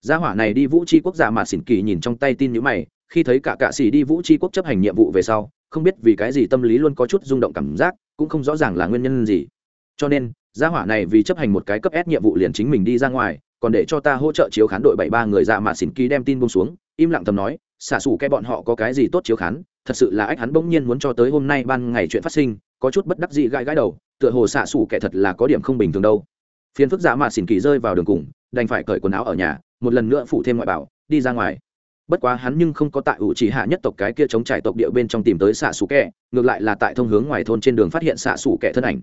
A: Gia hỏa này đi vũ tri quốc gia mà xỉn kỳ nhìn trong tay tin nhữ mày khi thấy cả cạ xì đi vũ tri quốc chấp hành nhiệm vụ về sau không biết vì cái gì tâm lý luôn có chút rung động cảm giác cũng không rõ ràng là nguyên nhân gì. Cho nên gia hỏa này vì chấp hành một cái cấp S nhiệm vụ liền chính mình đi ra ngoài còn để cho ta hỗ trợ chiếu khán đội bảy ba người ra mà xỉn ký đem tin bông xuống, im lặng thầm nói, xả xù cái bọn họ có cái gì tốt chiếu khán, thật sự là ách hắn bỗng nhiên muốn cho tới hôm nay ban ngày chuyện phát sinh, có chút bất đắc dị gãi gãi đầu, tựa hồ xả xù kẻ thật là có điểm không bình thường đâu. Phiền phức dạ mà xỉn kỳ rơi vào đường cùng, đành phải cởi quần áo ở nhà, một lần nữa phụ thêm ngoại bảo, đi ra ngoài. Bất quá hắn nhưng không có tại ủ chỉ hạ nhất tộc cái kia chống trải tộc địa bên trong tìm tới xạ xù kẹ ngược lại là tại thông hướng ngoài thôn trên đường phát hiện xạ xù kẹ thân ảnh.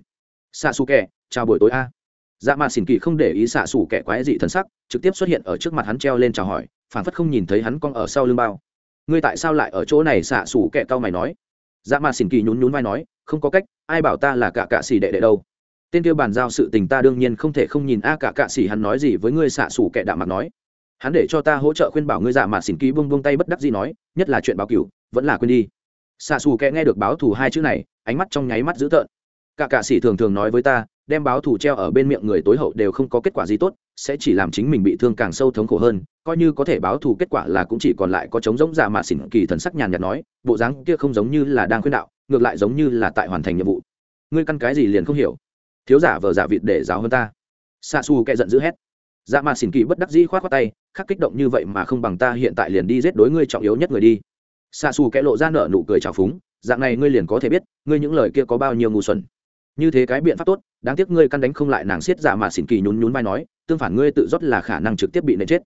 A: Xạ xù kẹ chào buổi tối a dạ mà xỉn kỳ không để ý xạ xủ kẻ quái dị thân sắc, trực tiếp xuất hiện ở trước mặt hắn treo lên chào hỏi phản phất không nhìn thấy hắn con ở sau lưng bao. Ngươi tại sao lại ở chỗ này? Xạ xủ kẻ cao mày nói. Dạ mà xỉn kỳ nhún nhún vai nói, không có cách, ai bảo ta là cả cạ xỉ đệ đệ đâu. Tên kia bàn giao sự tình ta đương nhiên không thể không nhìn. A, cả cạ xỉ hắn nói gì với ngươi? Xạ xủ kẹ đạm mặt nói. Hắn để cho ta hỗ trợ khuyên bảo ngươi. Dạ mà xỉn kỳ bông bông tay bất đắc gì nói, nhất là chuyện báo cửu, vẫn là quên đi. Xạ xù kẹ nghe được báo thù hai chữ này, ánh mắt trong nháy mắt dữ tợn. Cả cạ xỉ thường thường nói với ta đem báo thù treo ở bên miệng người tối hậu đều không có kết quả gì tốt, sẽ chỉ làm chính mình bị thương càng sâu thống khổ hơn. Coi như có thể báo thù kết quả là cũng chỉ còn lại có chống giống dạ mà xỉn kỳ thần sắc nhàn nhạt nói, bộ dáng kia không giống như là đang khuyên đạo, ngược lại giống như là tại hoàn thành nhiệm vụ. Ngươi căn cái gì liền không hiểu? Thiếu giả vờ giả vịt để giáo hơn ta. Xạ xù kệ giận dữ hét. Dạ mà xỉn kỳ bất đắc dĩ khoát khoát tay, khắc kích động như vậy mà không bằng ta hiện tại liền đi giết đối ngươi trọng yếu nhất người đi. Xạ xù kệ lộ ra nở nụ cười trào phúng. Dạng này ngươi liền có thể biết, ngươi những lời kia có bao nhiêu ngu xuẩn như thế cái biện pháp tốt, đáng tiếc ngươi căn đánh không lại nàng siết giả mà xỉn kỳ nhún nhún vai nói, tương phản ngươi tự rót là khả năng trực tiếp bị nện chết.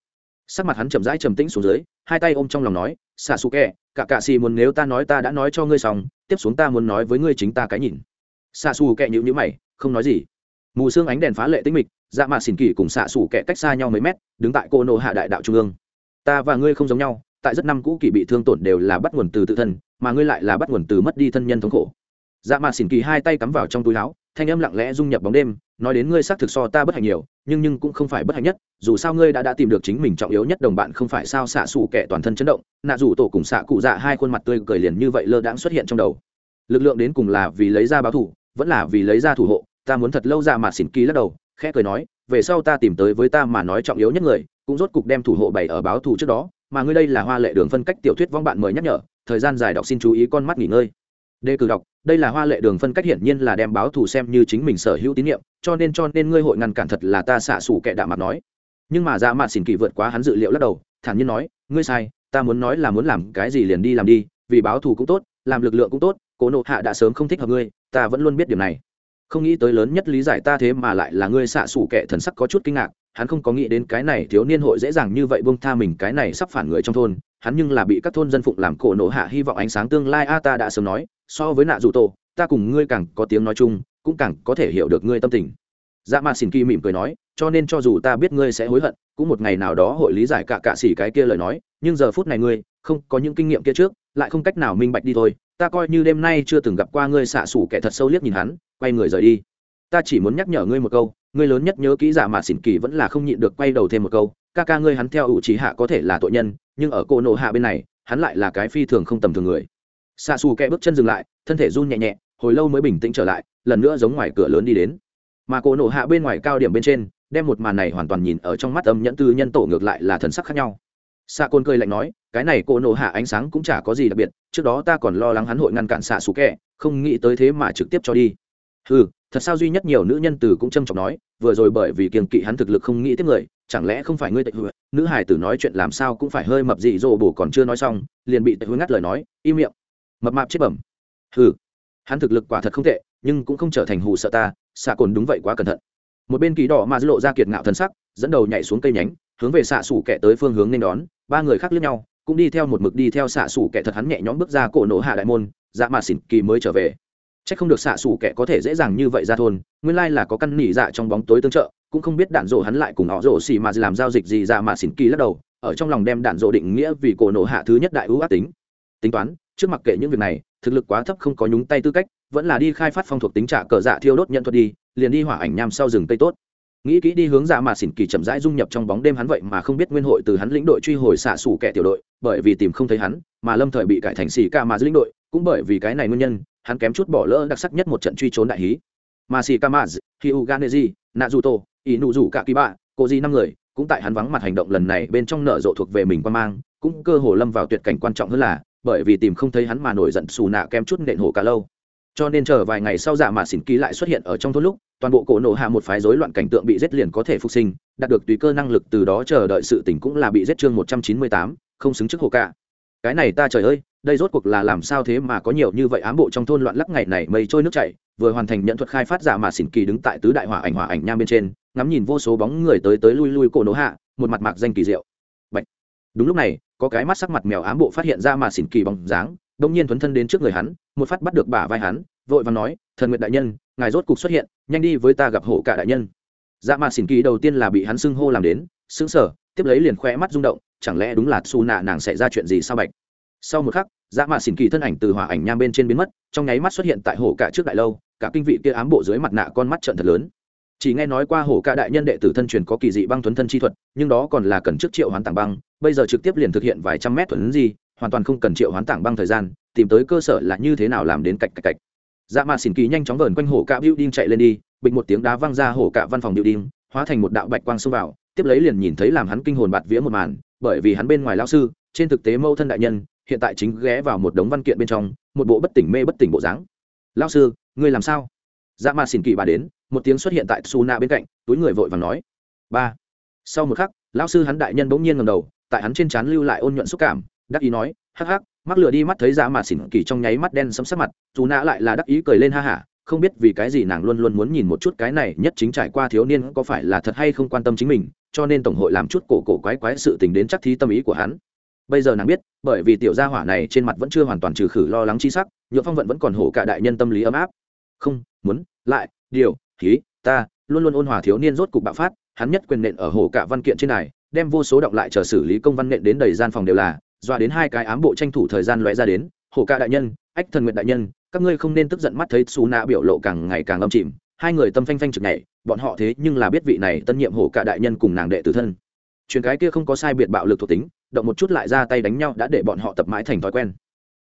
A: Sắc mặt hắn chậm rãi trầm tĩnh xuống dưới, hai tay ôm trong lòng nói, xả xù kẹ cả cạ xì muốn nếu ta nói ta đã nói cho ngươi xong, tiếp xuống ta muốn nói với ngươi chính ta cái nhìn. Xạ xù kẹ nhữ nhữ mày, không nói gì. Mù xương ánh đèn phá lệ tĩnh mịch dạ mạ xỉn kỳ cùng xạ xù kẹ cách xa nhau mấy mét, đứng tại cô nộ hạ đại đạo trung ương. Ta và ngươi không giống nhau, tại rất năm cũ kỳ bị thương tổn đều là bắt nguồn từ tự thân, mà ngươi lại là bắt nguồn từ mất đi thân nhân thống khổ dạ mà xỉn kỳ hai tay cắm vào trong túi áo, thanh âm lặng lẽ dung nhập bóng đêm, nói đến ngươi xác thực so ta bất hạnh nhiều, nhưng nhưng cũng không phải bất hạnh nhất, dù sao ngươi đã đã tìm được chính mình trọng yếu nhất đồng bạn không phải sao xạ xù kẻ toàn thân chấn động, nạ rủ tổ cùng xạ cụ dạ hai khuôn mặt tươi cười liền như vậy lơ đãng xuất hiện trong đầu. Lực lượng đến cùng là vì lấy ra báo thủ, vẫn là vì lấy ra thủ hộ, ta muốn thật lâu ra mà xỉn kỳ lắc đầu, khẽ cười nói, về sau ta tìm tới với ta mà nói trọng yếu nhất người, cũng rốt cục đem thủ hộ bày ở báo thù trước đó, mà ngươi đây là hoa lệ đường phân cách tiểu thuyết vong bạn mời nhắc nhở, thời gian dài đọc xin chú ý con mắt nghỉ ngơi đề cử đọc, đây là hoa lệ đường phân cách hiển nhiên là đem báo thù xem như chính mình sở hữu tín nhiệm, cho nên cho nên ngươi hội ngăn cản thật là ta xạ xù kệ đạ mặt nói. Nhưng mà dạ ra mặt xỉn kỳ vượt quá hắn dự liệu lắc đầu, thản nhiên nói, ngươi sai, ta muốn nói là muốn làm cái gì liền đi làm đi, vì báo thù cũng tốt, làm lực lượng cũng tốt, cố nộ hạ đã sớm không thích hợp ngươi, ta vẫn luôn biết điều này. Không nghĩ tới lớn nhất lý giải ta thế mà lại là ngươi xạ xủ kẻ thần sắc có chút kinh ngạc, hắn không có nghĩ đến cái này thiếu niên hội dễ dàng như vậy buông tha mình, cái này sắp phản người trong thôn hắn nhưng là bị các thôn dân phụng làm cổ nổ hạ hy vọng ánh sáng tương lai. A, ta đã sớm nói, so với nạ dù tổ, ta cùng ngươi càng có tiếng nói chung, cũng càng có thể hiểu được ngươi tâm tình. Dạ mà xin kỳ mỉm cười nói, cho nên cho dù ta biết ngươi sẽ hối hận, cũng một ngày nào đó hội lý giải cả cạ xỉ cái kia lời nói, nhưng giờ phút này ngươi, không có những kinh nghiệm kia trước, lại không cách nào minh bạch đi thôi. Ta coi như đêm nay chưa từng gặp qua ngươi xạ xủ kẻ thật sâu liếc nhìn hắn, quay người rời đi. Ta chỉ muốn nhắc nhở ngươi một câu, ngươi lớn nhất nhớ kỹ giả mà xỉn kỳ vẫn là không nhịn được quay đầu thêm một câu ca ca ngươi hắn theo ủ trí hạ có thể là tội nhân, nhưng ở cô nộ hạ bên này, hắn lại là cái phi thường không tầm thường người. Xa xù kẹ bước chân dừng lại, thân thể run nhẹ nhẹ, hồi lâu mới bình tĩnh trở lại, lần nữa giống ngoài cửa lớn đi đến. Mà cô nộ hạ bên ngoài cao điểm bên trên, đem một màn này hoàn toàn nhìn ở trong mắt âm nhẫn tư nhân tổ ngược lại là thần sắc khác nhau. Xạ côn cười lạnh nói, cái này cô nộ hạ ánh sáng cũng chả có gì đặc biệt, trước đó ta còn lo lắng hắn hội ngăn cản xạ xù kẹ không nghĩ tới thế mà trực tiếp cho đi. Ừ thật sao duy nhất nhiều nữ nhân từ cũng trâm trọng nói, vừa rồi bởi vì kiềng kỵ hắn thực lực không nghĩ tiếp người, chẳng lẽ không phải ngươi tệ hứa nữ hải tử nói chuyện làm sao cũng phải hơi mập dị dỗ bổ còn chưa nói xong, liền bị tệ hứa ngắt lời nói, im miệng. Mập mạp chết bẩm. Hừ, hắn thực lực quả thật không tệ, nhưng cũng không trở thành hù sợ ta, xạ cồn đúng vậy quá cẩn thận. Một bên kỳ đỏ mà lộ ra kiệt ngạo thân sắc, dẫn đầu nhảy xuống cây nhánh, hướng về xạ xủ kẻ tới phương hướng nên đón, ba người khác lướt nhau, cũng đi theo một mực đi theo xạ xủ kẻ thật hắn nhẹ nhõm bước ra cổ nổ hạ đại môn dạ mà xỉn kỳ mới trở về c h ắ c không được xạ sủ kẻ có thể dễ dàng như vậy ra thôn, nguyên lai là có căn nỉ dạ trong bóng tối tương trợ, cũng không biết đạn dộ hắn lại cùng họ rổ xì mà làm giao dịch gì dạ mà xỉn kỳ lắc đầu, ở trong lòng đem đạn dộ định nghĩa vì cổ nổ hạ thứ nhất đại ưu ác tính. Tính toán, trước mặc kệ những việc này, thực lực quá thấp không có nhúng tay tư cách, vẫn là đi khai phát phong thuộc tính trả cờ dạ thiêu đốt nhận thuật đi, liền đi hỏa ảnh nham sau rừng tây tốt. Nghĩ kỹ đi hướng dạ mà xỉn kỳ chậm rãi dung nhập trong bóng đêm hắn vậy mà không biết nguyên hội từ hắn lĩnh đội truy hồi xạ xù kẻ tiểu đội, bởi vì tìm không thấy hắn, mà lâm thời bị cải thành xì ca mà lĩnh đội cũng bởi vì cái này nguyên nhân, hắn kém chút bỏ lỡ đặc sắc nhất một trận truy trốn đại hí. Mà xì kamaz mà ganezi nạ dù nụ rủ cả kỳ bạ cô di năm người, cũng tại hắn vắng mặt hành động lần này bên trong nở rộ thuộc về mình quan mang, cũng cơ hồ lâm vào tuyệt cảnh quan trọng hơn là, bởi vì tìm không thấy hắn mà nổi giận xù nạ kém chút nện hổ cả lâu. Cho nên chờ vài ngày sau dạ mà xỉn ký lại xuất hiện ở trong thôn lúc, toàn bộ cổ nổ hạ một phái rối loạn cảnh tượng bị giết liền có thể phục sinh, đạt được tùy cơ năng lực từ đó chờ đợi sự tỉnh cũng là bị giết chương một trăm chín mươi tám, không xứng trước hồ cả. Cái này ta trời ơi đây rốt cuộc là làm sao thế mà có nhiều như vậy ám bộ trong thôn loạn lắc ngày này mây trôi nước chảy, vừa hoàn thành nhận thuật khai phát giả mà xỉn kỳ đứng tại tứ đại hỏa ảnh hỏa ảnh nham bên trên, ngắm nhìn vô số bóng người tới tới lui lui cổ nỗ hạ, một mặt mạc danh kỳ diệu. Bạch. đúng lúc này, có cái mắt sắc mặt mèo ám bộ phát hiện ra mà xỉn kỳ bóng dáng, đông nhiên thuấn thân đến trước người hắn, một phát bắt được bả vai hắn, vội và nói, thần nguyện đại nhân, ngài rốt cục xuất hiện, nhanh đi với ta gặp hổ cả đại nhân. Dạ mà xỉn kỳ đầu tiên là bị hắn xưng hô làm đến xứng sở, tiếp lấy liền khoe mắt rung động, chẳng lẽ đúng là xù nạ nàng xảy ra chuyện gì sao bạch? Sau một khắc dạ mạ xỉn kỳ thân ảnh từ hỏa ảnh nham bên trên biến mất trong nháy mắt xuất hiện tại hồ cả trước đại lâu cả kinh vị kia ám bộ dưới mặt nạ con mắt trận thật lớn. Chỉ nghe nói qua hồ cả đại nhân đệ tử thân truyền có kỳ dị băng thuấn thân chi thuật nhưng đó còn là cần trước triệu hoán tảng băng bây giờ trực tiếp liền thực hiện vài trăm mét thuấn gì hoàn toàn không cần triệu hoán tảng băng thời gian tìm tới cơ sở là như thế nào làm đến cạch cạch cạch. Dạ mà xỉn kỳ nhanh chóng vờn quanh hổ cạ đinh chạy lên đi bịch một tiếng đá văng ra hồ cạ văn phòng biểu đinh, hóa thành một đạo bạch quang xông vào tiếp lấy liền nhìn thấy làm hắn kinh hồn bạt vía một màn bởi vì hắn bên ngoài lão sư trên thực tế mâu thân đại nhân hiện tại chính ghé vào một đống văn kiện bên trong, một bộ bất tỉnh mê bất tỉnh bộ dáng. Lão sư, ngươi làm sao? Dạ mà xin kỳ bà đến, một tiếng xuất hiện tại su na bên cạnh, túi người vội và nói. Ba. Sau một khắc, lão sư hắn đại nhân bỗng nhiên ngầm đầu, tại hắn trên trán lưu lại ôn nhuận xúc cảm, đắc ý nói, hắc hắc mắc lửa đi mắt thấy dạ mà xỉn kỳ trong nháy mắt đen sấm sắc mặt dù nã lại là đắc ý cười lên ha hả, không biết vì cái gì nàng luôn luôn muốn nhìn một chút cái này nhất chính trải qua thiếu niên có phải là thật hay không quan tâm chính mình, cho nên tổng hội làm chút cổ cổ quái quái sự tình đến chắc thí tâm ý của hắn bây giờ nàng biết, bởi vì tiểu gia hỏa này trên mặt vẫn chưa hoàn toàn trừ khử lo lắng chi sắc nhựa phong vận vẫn còn hổ cả đại nhân tâm lý ấm áp. Không, muốn, lại, điều, khí, ta, luôn luôn ôn hòa thiếu niên rốt cục bạo phát, hắn nhất quyền nện ở hổ cả văn kiện trên này, đem vô số động lại chờ xử lý công văn nện đến đầy gian phòng đều là, dọa đến hai cái ám bộ tranh thủ thời gian lóe ra đến hồ cả đại nhân, ách thần nguyện đại nhân, các ngươi không nên tức giận mắt thấy xù nạ biểu lộ càng ngày càng âm chìm hai người tâm phanh phanh trực nhảy, bọn họ thế nhưng là biết vị này tân nhiệm hồ cả đại nhân cùng nàng đệ tử thân. Chuyện cái kia không có sai biệt bạo lực thuộc tính động một chút lại ra tay đánh nhau đã để bọn họ tập mãi thành thói quen.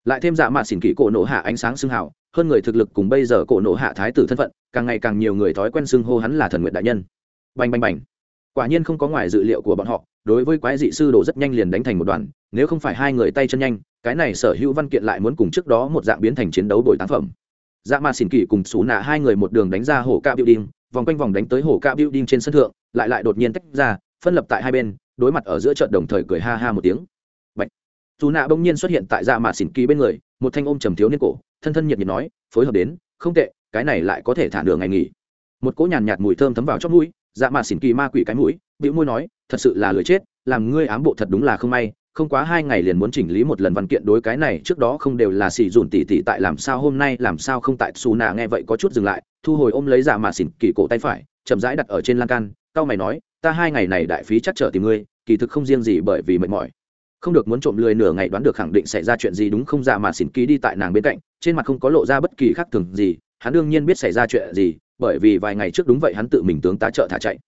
A: Lại thêm dạ mạ xỉn kỹ cổ nổ hạ ánh sáng xưng hào, hơn người thực lực cùng bây giờ cổ nổ hạ thái tử thân phận, càng ngày càng nhiều người thói quen xưng hô hắn là thần nguyện đại nhân. Bành bành bành. Quả nhiên không có ngoài dự liệu của bọn họ, đối với quái dị sư đồ rất nhanh liền đánh thành một đoàn, nếu không phải hai người tay chân nhanh, cái này sở hữu văn kiện lại muốn cùng trước đó một dạng biến thành chiến đấu đổi tác phẩm. Dạ mà xỉn kỳ cùng xú nạ hai người một đường đánh ra hổ ca building, vòng quanh vòng đánh tới hổ ca building trên sân thượng, lại lại đột nhiên tách ra, phân lập tại hai bên đối mặt ở giữa trận đồng thời cười ha ha một tiếng. Bạch. Dù nạ bỗng nhiên xuất hiện tại dạ mạ xỉn kỳ bên người, một thanh ôm trầm thiếu niên cổ thân thân nhiệt nhiệt nói phối hợp đến không tệ cái này lại có thể thả nửa ngày nghỉ. Một cỗ nhàn nhạt, mùi thơm thấm vào trong mũi dạ mạ xỉn kỳ ma quỷ cái mũi bĩu môi nói thật sự là lười chết làm ngươi ám bộ thật đúng là không may không quá hai ngày liền muốn chỉnh lý một lần văn kiện đối cái này trước đó không đều là xì dùn tỉ tỉ tại làm sao hôm nay làm sao không tại? Xù nạ nghe vậy có chút dừng lại thu hồi ôm lấy dạ mạ xỉn kỳ cổ tay phải chậm rãi đặt ở trên lan can cao mày nói ta hai ngày này đại phí chắc trở tìm ngươi, kỳ thực không riêng gì bởi vì mệt mỏi. Không được muốn trộm lười nửa ngày đoán được khẳng định xảy ra chuyện gì đúng không? Dạ mà xỉn ký đi tại nàng bên cạnh, trên mặt không có lộ ra bất kỳ khác thường gì, hắn đương nhiên biết xảy ra chuyện gì, bởi vì vài ngày trước đúng vậy hắn tự mình tướng tá trợ thả chạy.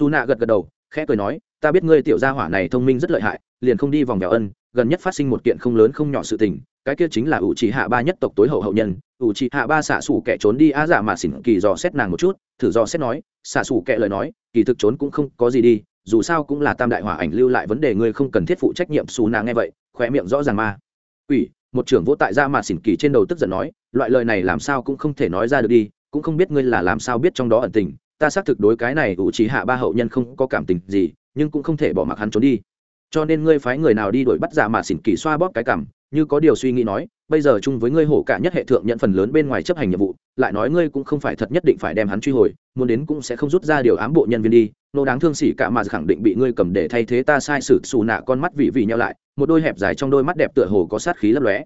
A: Dù nạ gật gật đầu, khẽ cười nói, ta biết ngươi tiểu gia hỏa này thông minh rất lợi hại, liền không đi vòng vèo ân, gần nhất phát sinh một kiện không lớn không nhỏ sự tình, cái kia chính là ủ trí hạ ba nhất tộc tối hậu hậu nhân ủ trì hạ ba xạ xủ kẻ trốn đi á dạ mà xỉn kỳ dò xét nàng một chút, thử dò xét nói xạ xủ kẻ lời nói, kỳ thực trốn cũng không có gì đi, dù sao cũng là tam đại hỏa ảnh lưu lại vấn đề ngươi không cần thiết phụ trách nhiệm xù nàng nghe vậy khỏe miệng rõ ràng ma ủy một trưởng vô tại ra mà xỉn kỳ trên đầu tức giận nói, loại lời này làm sao cũng không thể nói ra được đi, cũng không biết ngươi là làm sao biết trong đó ẩn tình, ta xác thực đối cái này ủ trí hạ ba hậu nhân không có cảm tình gì, nhưng cũng không thể bỏ mặc hắn trốn đi. Cho nên ngươi phái người nào đi đuổi bắt giả mà xỉn kỳ xoa bóp cái cảm như có điều suy nghĩ nói, bây giờ chung với ngươi hổ cả nhất hệ thượng nhận phần lớn bên ngoài chấp hành nhiệm vụ, lại nói ngươi cũng không phải thật nhất định phải đem hắn truy hồi, muốn đến cũng sẽ không rút ra điều ám bộ nhân viên đi. Nô đáng thương xỉ cả mà khẳng định bị ngươi cầm để thay thế ta sai sử xù nạ con mắt vị vị nhau lại, một đôi hẹp dài trong đôi mắt đẹp tựa hồ có sát khí lấp lóe.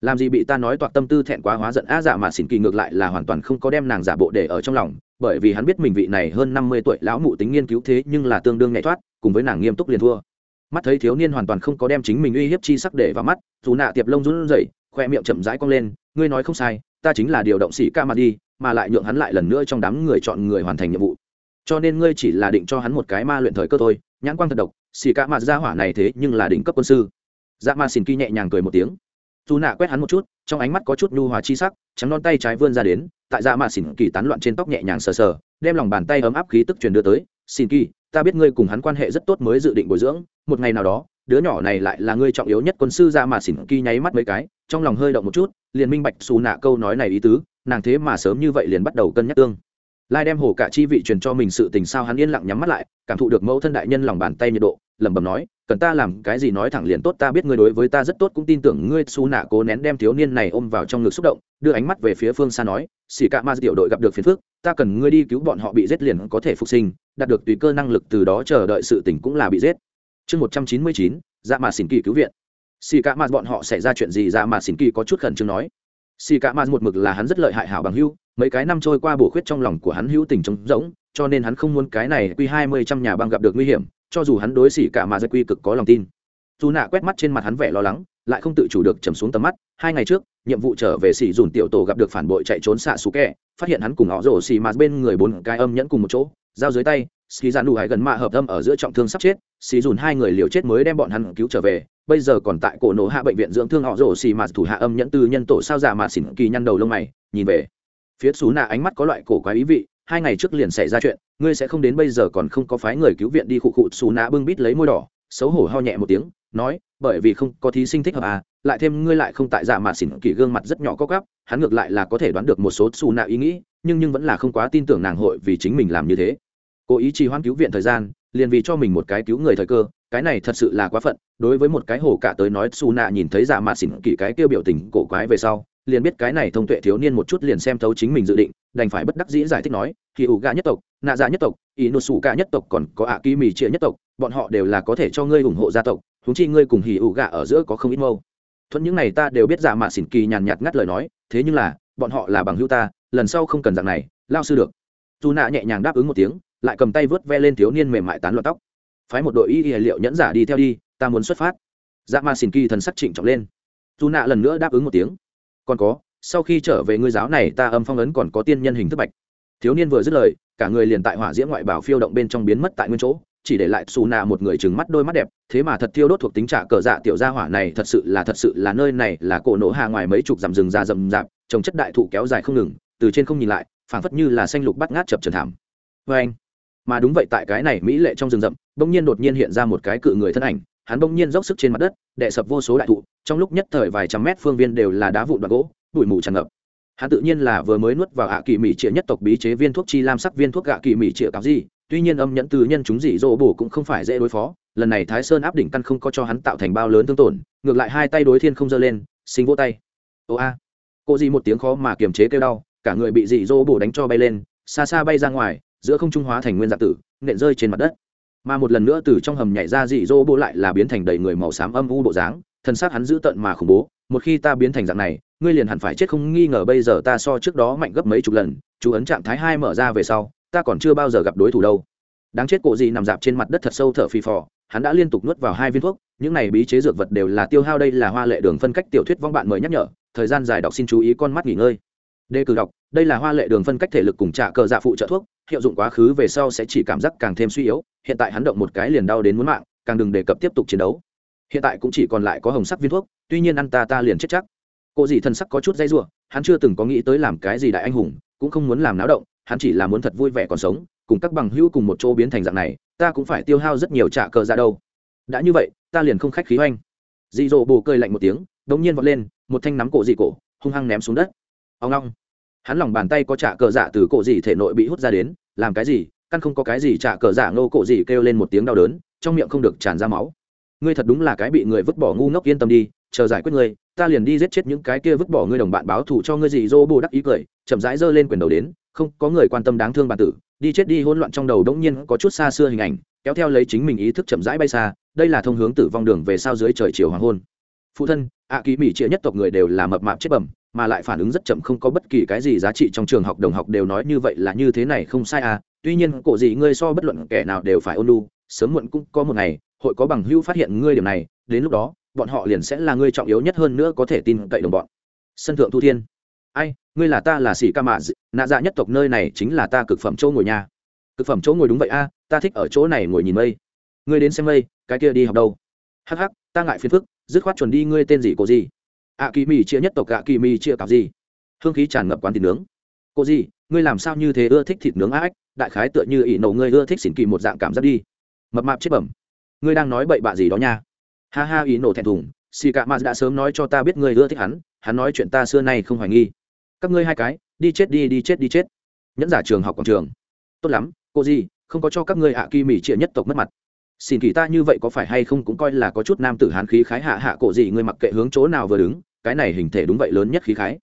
A: Làm gì bị ta nói toạc tâm tư thẹn quá hóa giận á dạ mà xỉn kỳ ngược lại là hoàn toàn không có đem nàng giả bộ để ở trong lòng, bởi vì hắn biết mình vị này hơn năm mươi tuổi lão mụ tính nghiên cứu thế nhưng là tương đương nhạy thoát, cùng với nàng nghiêm túc liền thua mắt thấy thiếu niên hoàn toàn không có đem chính mình uy hiếp chi sắc để vào mắt, dù nạ tiệp lông run rẩy, khoe miệng chậm rãi cong lên, ngươi nói không sai, ta chính là điều động sĩ ca mà đi, mà lại nhượng hắn lại lần nữa trong đám người chọn người hoàn thành nhiệm vụ. Cho nên ngươi chỉ là định cho hắn một cái ma luyện thời cơ thôi, nhãn quang thật độc xì ca mà ra hỏa này thế nhưng là đỉnh cấp quân sư. Dạ ma xin kỳ nhẹ nhàng cười một tiếng. Dù nạ quét hắn một chút, trong ánh mắt có chút nhu hòa chi sắc, trắng non tay trái vươn ra đến, tại dạ ma xin kỳ tán loạn trên tóc nhẹ nhàng sờ sờ, đem lòng bàn tay ấm áp khí tức truyền đưa tới xin kỳ ta biết ngươi cùng hắn quan hệ rất tốt mới dự định bồi dưỡng, một ngày nào đó, đứa nhỏ này lại là ngươi trọng yếu nhất quân sư ra mà xỉn kỳ nháy mắt mấy cái, trong lòng hơi động một chút, liền minh bạch xù nạ câu nói này ý tứ, nàng thế mà sớm như vậy liền bắt đầu cân nhắc tương. Lai đem hồ cả chi vị truyền cho mình sự tình sao hắn yên lặng nhắm mắt lại, cảm thụ được mẫu thân đại nhân lòng bàn tay nhiệt độ lẩm bẩm nói, cần ta làm cái gì nói thẳng liền tốt, ta biết ngươi đối với ta rất tốt, cũng tin tưởng ngươi. Xù nạ cố nén đem thiếu niên này ôm vào trong ngực xúc động, đưa ánh mắt về phía phương xa nói, xỉ cả ma tiểu đội gặp được phiền phức, ta cần ngươi đi cứu bọn họ bị giết liền có thể phục sinh, đạt được tùy cơ năng lực từ đó chờ đợi sự tỉnh cũng là bị giết. Chương một trăm chín mươi chín dạ mà xỉn kỳ cứu viện. Xỉ cả ma, bọn họ xảy ra chuyện gì? Dạ mà xỉn kỳ có chút khẩn trương nói. Xỉ cả ma một mực là hắn rất lợi hại hảo bằng hưu mấy cái năm trôi qua bổ khuyết trong lòng của hắn hữu tình trống rỗng, cho nên hắn không muốn cái này quy hai mươi trăm nhà băng gặp được nguy hiểm cho dù hắn đối xỉ cả mà dây quy cực có lòng tin. Dù nạ quét mắt trên mặt hắn vẻ lo lắng, lại không tự chủ được trầm xuống tầm mắt. Hai ngày trước, nhiệm vụ trở về xỉ dùn tiểu tổ gặp được phản bội chạy trốn xạ xú kẹ, phát hiện hắn cùng họ rổ xì mà bên người bốn cái âm nhẫn cùng một chỗ, giao dưới tay xì ra đủ hải gần mạ hợp âm ở giữa trọng thương sắp chết xì dùn hai người liều chết mới đem bọn hắn cứu trở về. Bây giờ còn tại cổ nổ hạ bệnh viện dưỡng thương họ rổ xì mà thủ hạ âm nhẫn tư nhân tổ sao giả mà xỉn kỳ nhăn đầu lông mày, nhìn về. Phía xú nạ ánh mắt có loại cổ quái ý vị hai ngày trước liền xảy ra chuyện, ngươi sẽ không đến bây giờ còn không có phái người cứu viện đi khụ khụ xù nạ bưng bít lấy môi đỏ, xấu hổ ho nhẹ một tiếng, nói, bởi vì không có thí sinh thích hợp à lại thêm ngươi lại không tại dạ mà xỉn kỳ gương mặt rất nhỏ có gắp hắn ngược lại là có thể đoán được một số xù nạ ý nghĩ, nhưng nhưng vẫn là không quá tin tưởng nàng hội vì chính mình làm như thế. Cố ý trì hoãn cứu viện thời gian, liền vì cho mình một cái cứu người thời cơ, cái này thật sự là quá phận, đối với một cái hồ cả tới nói xù nạ nhìn thấy dạ mạ xỉn kỳ cái kêu biểu tình cổ quái về sau, liền biết cái này thông tuệ thiếu niên một chút liền xem thấu chính mình dự định đành phải bất đắc dĩ giải thích nói thì ủ gà nhất tộc, nạ dạ nhất tộc ý nụ sủ cả nhất tộc còn có ạ kỳ mì chia nhất tộc, bọn họ đều là có thể cho ngươi ủng hộ gia tộc húng chi ngươi cùng hì ủ gà ở giữa có không ít mâu. Thuẫn những này ta đều biết dạ mạ xỉn kỳ nhàn nhạt ngắt lời nói, thế nhưng là, bọn họ là bằng hữu ta, lần sau không cần dạng này, lao sư được. Dù nạ nhẹ nhàng đáp ứng một tiếng, lại cầm tay vớt ve lên thiếu niên mềm mại tán loạn tóc. Phái một đội y y liệu nhẫn giả đi theo đi, ta muốn xuất phát. Dạ ma xin kỳ thần sắc trịnh trọng lên. Dù nạ lần nữa đáp ứng một tiếng. Còn có sau khi trở về ngươi giáo này ta âm phong ấn còn có tiên nhân hình thức bạch thiếu niên vừa dứt lời, cả người liền tại hỏa diễm ngoại bảo phiêu động bên trong biến mất tại nguyên chỗ, chỉ để lại xù nạ một người trừng mắt đôi mắt đẹp, thế mà thật thiêu đốt thuộc tính trả cờ dạ tiểu gia hỏa này thật sự là thật sự là nơi này là cổ nổ hạ ngoài mấy chục dặm rừng ra rậm rạp, trồng chất đại thụ kéo dài không ngừng, từ trên không nhìn lại, phảng phất như là xanh lục bắt ngát chập trần thảm vê vâng. anh mà đúng vậy tại cái này mỹ lệ trong rừng rậm, bỗng nhiên đột nhiên hiện ra một cái cự người thân ảnh hắn bỗng nhiên dốc sức trên mặt đất đệ sập vô số đại thụ, trong lúc nhất thời vài trăm mét phương viên đều là đá vụn đoạn gỗ, bụi mù tràn ngập. Hắn tự nhiên là vừa mới nuốt vào hạ kỳ mỹ trịa nhất tộc bí chế viên thuốc chi lam sắc viên thuốc gạ kỳ mỹ trịa cáo gì, tuy nhiên âm nhẫn từ nhân chúng dị dỗ bổ cũng không phải dễ đối phó, lần này thái sơn áp đỉnh căn không có cho hắn tạo thành bao lớn thương tổn, ngược lại hai tay đối thiên không giơ lên, sinh vỗ tay. Ô a. Cô gì một tiếng khó mà kiềm chế kêu đau, cả người bị dị dỗ bổ đánh cho bay lên, xa xa bay ra ngoài, giữa không trung hóa thành nguyên dạng tử, nện rơi trên mặt đất mà một lần nữa từ trong hầm nhảy ra dị dỗ bộ lại là biến thành đầy người màu xám âm u bộ dáng, thân xác hắn giữ tận mà khủng bố, một khi ta biến thành dạng này, ngươi liền hẳn phải chết không nghi ngờ bây giờ ta so trước đó mạnh gấp mấy chục lần, chú ấn trạng thái hai mở ra về sau, ta còn chưa bao giờ gặp đối thủ đâu. Đáng chết cổ gì nằm dạp trên mặt đất thật sâu thở phì phò, hắn đã liên tục nuốt vào hai viên thuốc, những này bí chế dược vật đều là tiêu hao đây là hoa lệ đường phân cách tiểu thuyết vong bạn mời nhắc nhở, thời gian dài đọc xin chú ý con mắt nghỉ ngơi. Đề cử đọc đây là hoa lệ đường phân cách thể lực cùng trả cờ dạ phụ trợ thuốc, hiệu dụng quá khứ về sau sẽ chỉ cảm giác càng thêm suy yếu, hiện tại hắn động một cái liền đau đến muốn mạng, càng đừng đề cập tiếp tục chiến đấu. Hiện tại cũng chỉ còn lại có hồng sắc viên thuốc, tuy nhiên ăn ta ta liền chết chắc. Cô dì thân sắc có chút dây r hắn chưa từng có nghĩ tới làm cái gì đại anh hùng, cũng không muốn làm náo động, hắn chỉ là muốn thật vui vẻ còn sống, cùng các bằng hữu cùng một chỗ biến thành dạng này, ta cũng phải tiêu hao rất nhiều trả cờ ra đâu. Đã như vậy, ta liền không khách khí oanh. Dị dỗ bồ cười lạnh một tiếng đ ỗ n g nhiên vọt lên, một thanh nắm cổ dị cổ, hung hăng ném xuống đất. Ông long hắn lòng bàn tay có trả cờ dạ từ cổ dị thể nội bị hút ra đến, làm cái gì, căn không có cái gì trả cờ dạ ngô cổ dị kêu lên một tiếng đau đớn, trong miệng không được tràn ra máu. Ngươi thật đúng là cái bị người vứt bỏ ngu ngốc yên tâm đi, chờ giải quyết ngươi, ta liền đi giết chết những cái kia vứt bỏ ngươi đồng bạn báo thù cho ngươi gì, dô bồ đắc ý cười, chậm rãi giơ lên quyền đầu đến, không có người quan tâm đáng thương bản tử, đi chết đi hỗn loạn trong đầu đống nhiên có chút xa xưa hình ảnh, kéo theo lấy chính mình ý thức chậm rãi bay xa, đây là thông hướng tử vong đường về sau dưới trời chiều hoàng hôn phụ thân ạ à, ký mỹ trịa nhất tộc người đều là mập mạp chết bẩm mà lại phản ứng rất chậm không có bất kỳ cái gì giá trị trong trường học đồng học đều nói như vậy là như thế này không sai à tuy nhiên cổ gì ngươi so bất luận kẻ nào đều phải ôn lu sớm muộn cũng có một ngày hội có bằng hữu phát hiện ngươi điểm này đến lúc đó bọn họ liền sẽ là ngươi trọng yếu nhất hơn nữa có thể tin cậy đồng bọn. Sân thượng thu thiên. Ai ngươi là ta là sĩ ca mạ nạ dạ nhất tộc nơi này chính là ta cực phẩm chỗ ngồi nhà. Cực phẩm chỗ ngồi đúng vậy a ta thích ở chỗ này ngồi nhìn mây. Ngươi đến xem mây cái kia đi học đâu? Hắc hắc ta ngại phiền phức, dứt khoát chuẩn đi ngươi tên gì cô gì? Ạ kỳ mì chia nhất tộc ạ kỳ mì chia cặp gì? Hương khí tràn ngập quán thịt nướng. Cô gì, ngươi làm sao như thế ưa thích thịt nướng á ếch đại khái tựa như ỷ nổ ngươi ưa thích xỉn kỳ một dạng cảm giác đi. Mập mạp chết bẩm. Ngươi đang nói bậy bạ gì đó nha. Ha ha, ỷ nổ thẹn thùng. Xì cạ mạt đã sớm nói cho ta biết ngươi ưa thích hắn hắn nói chuyện ta xưa nay không hoài nghi. Các ngươi hai cái, đi chết đi đi chết đi chết. Nhẫn giả trường học quảng trường. Tốt lắm, cô gì, không có cho các ngươi ạ kỳ mì chia nhất tộc mất mặt xin kỳ ta như vậy có phải hay không cũng coi là có chút nam tử hán khí khái hạ hạ cổ gì ngươi mặc kệ hướng chỗ nào vừa đứng, cái này hình thể đúng vậy lớn nhất khí khái.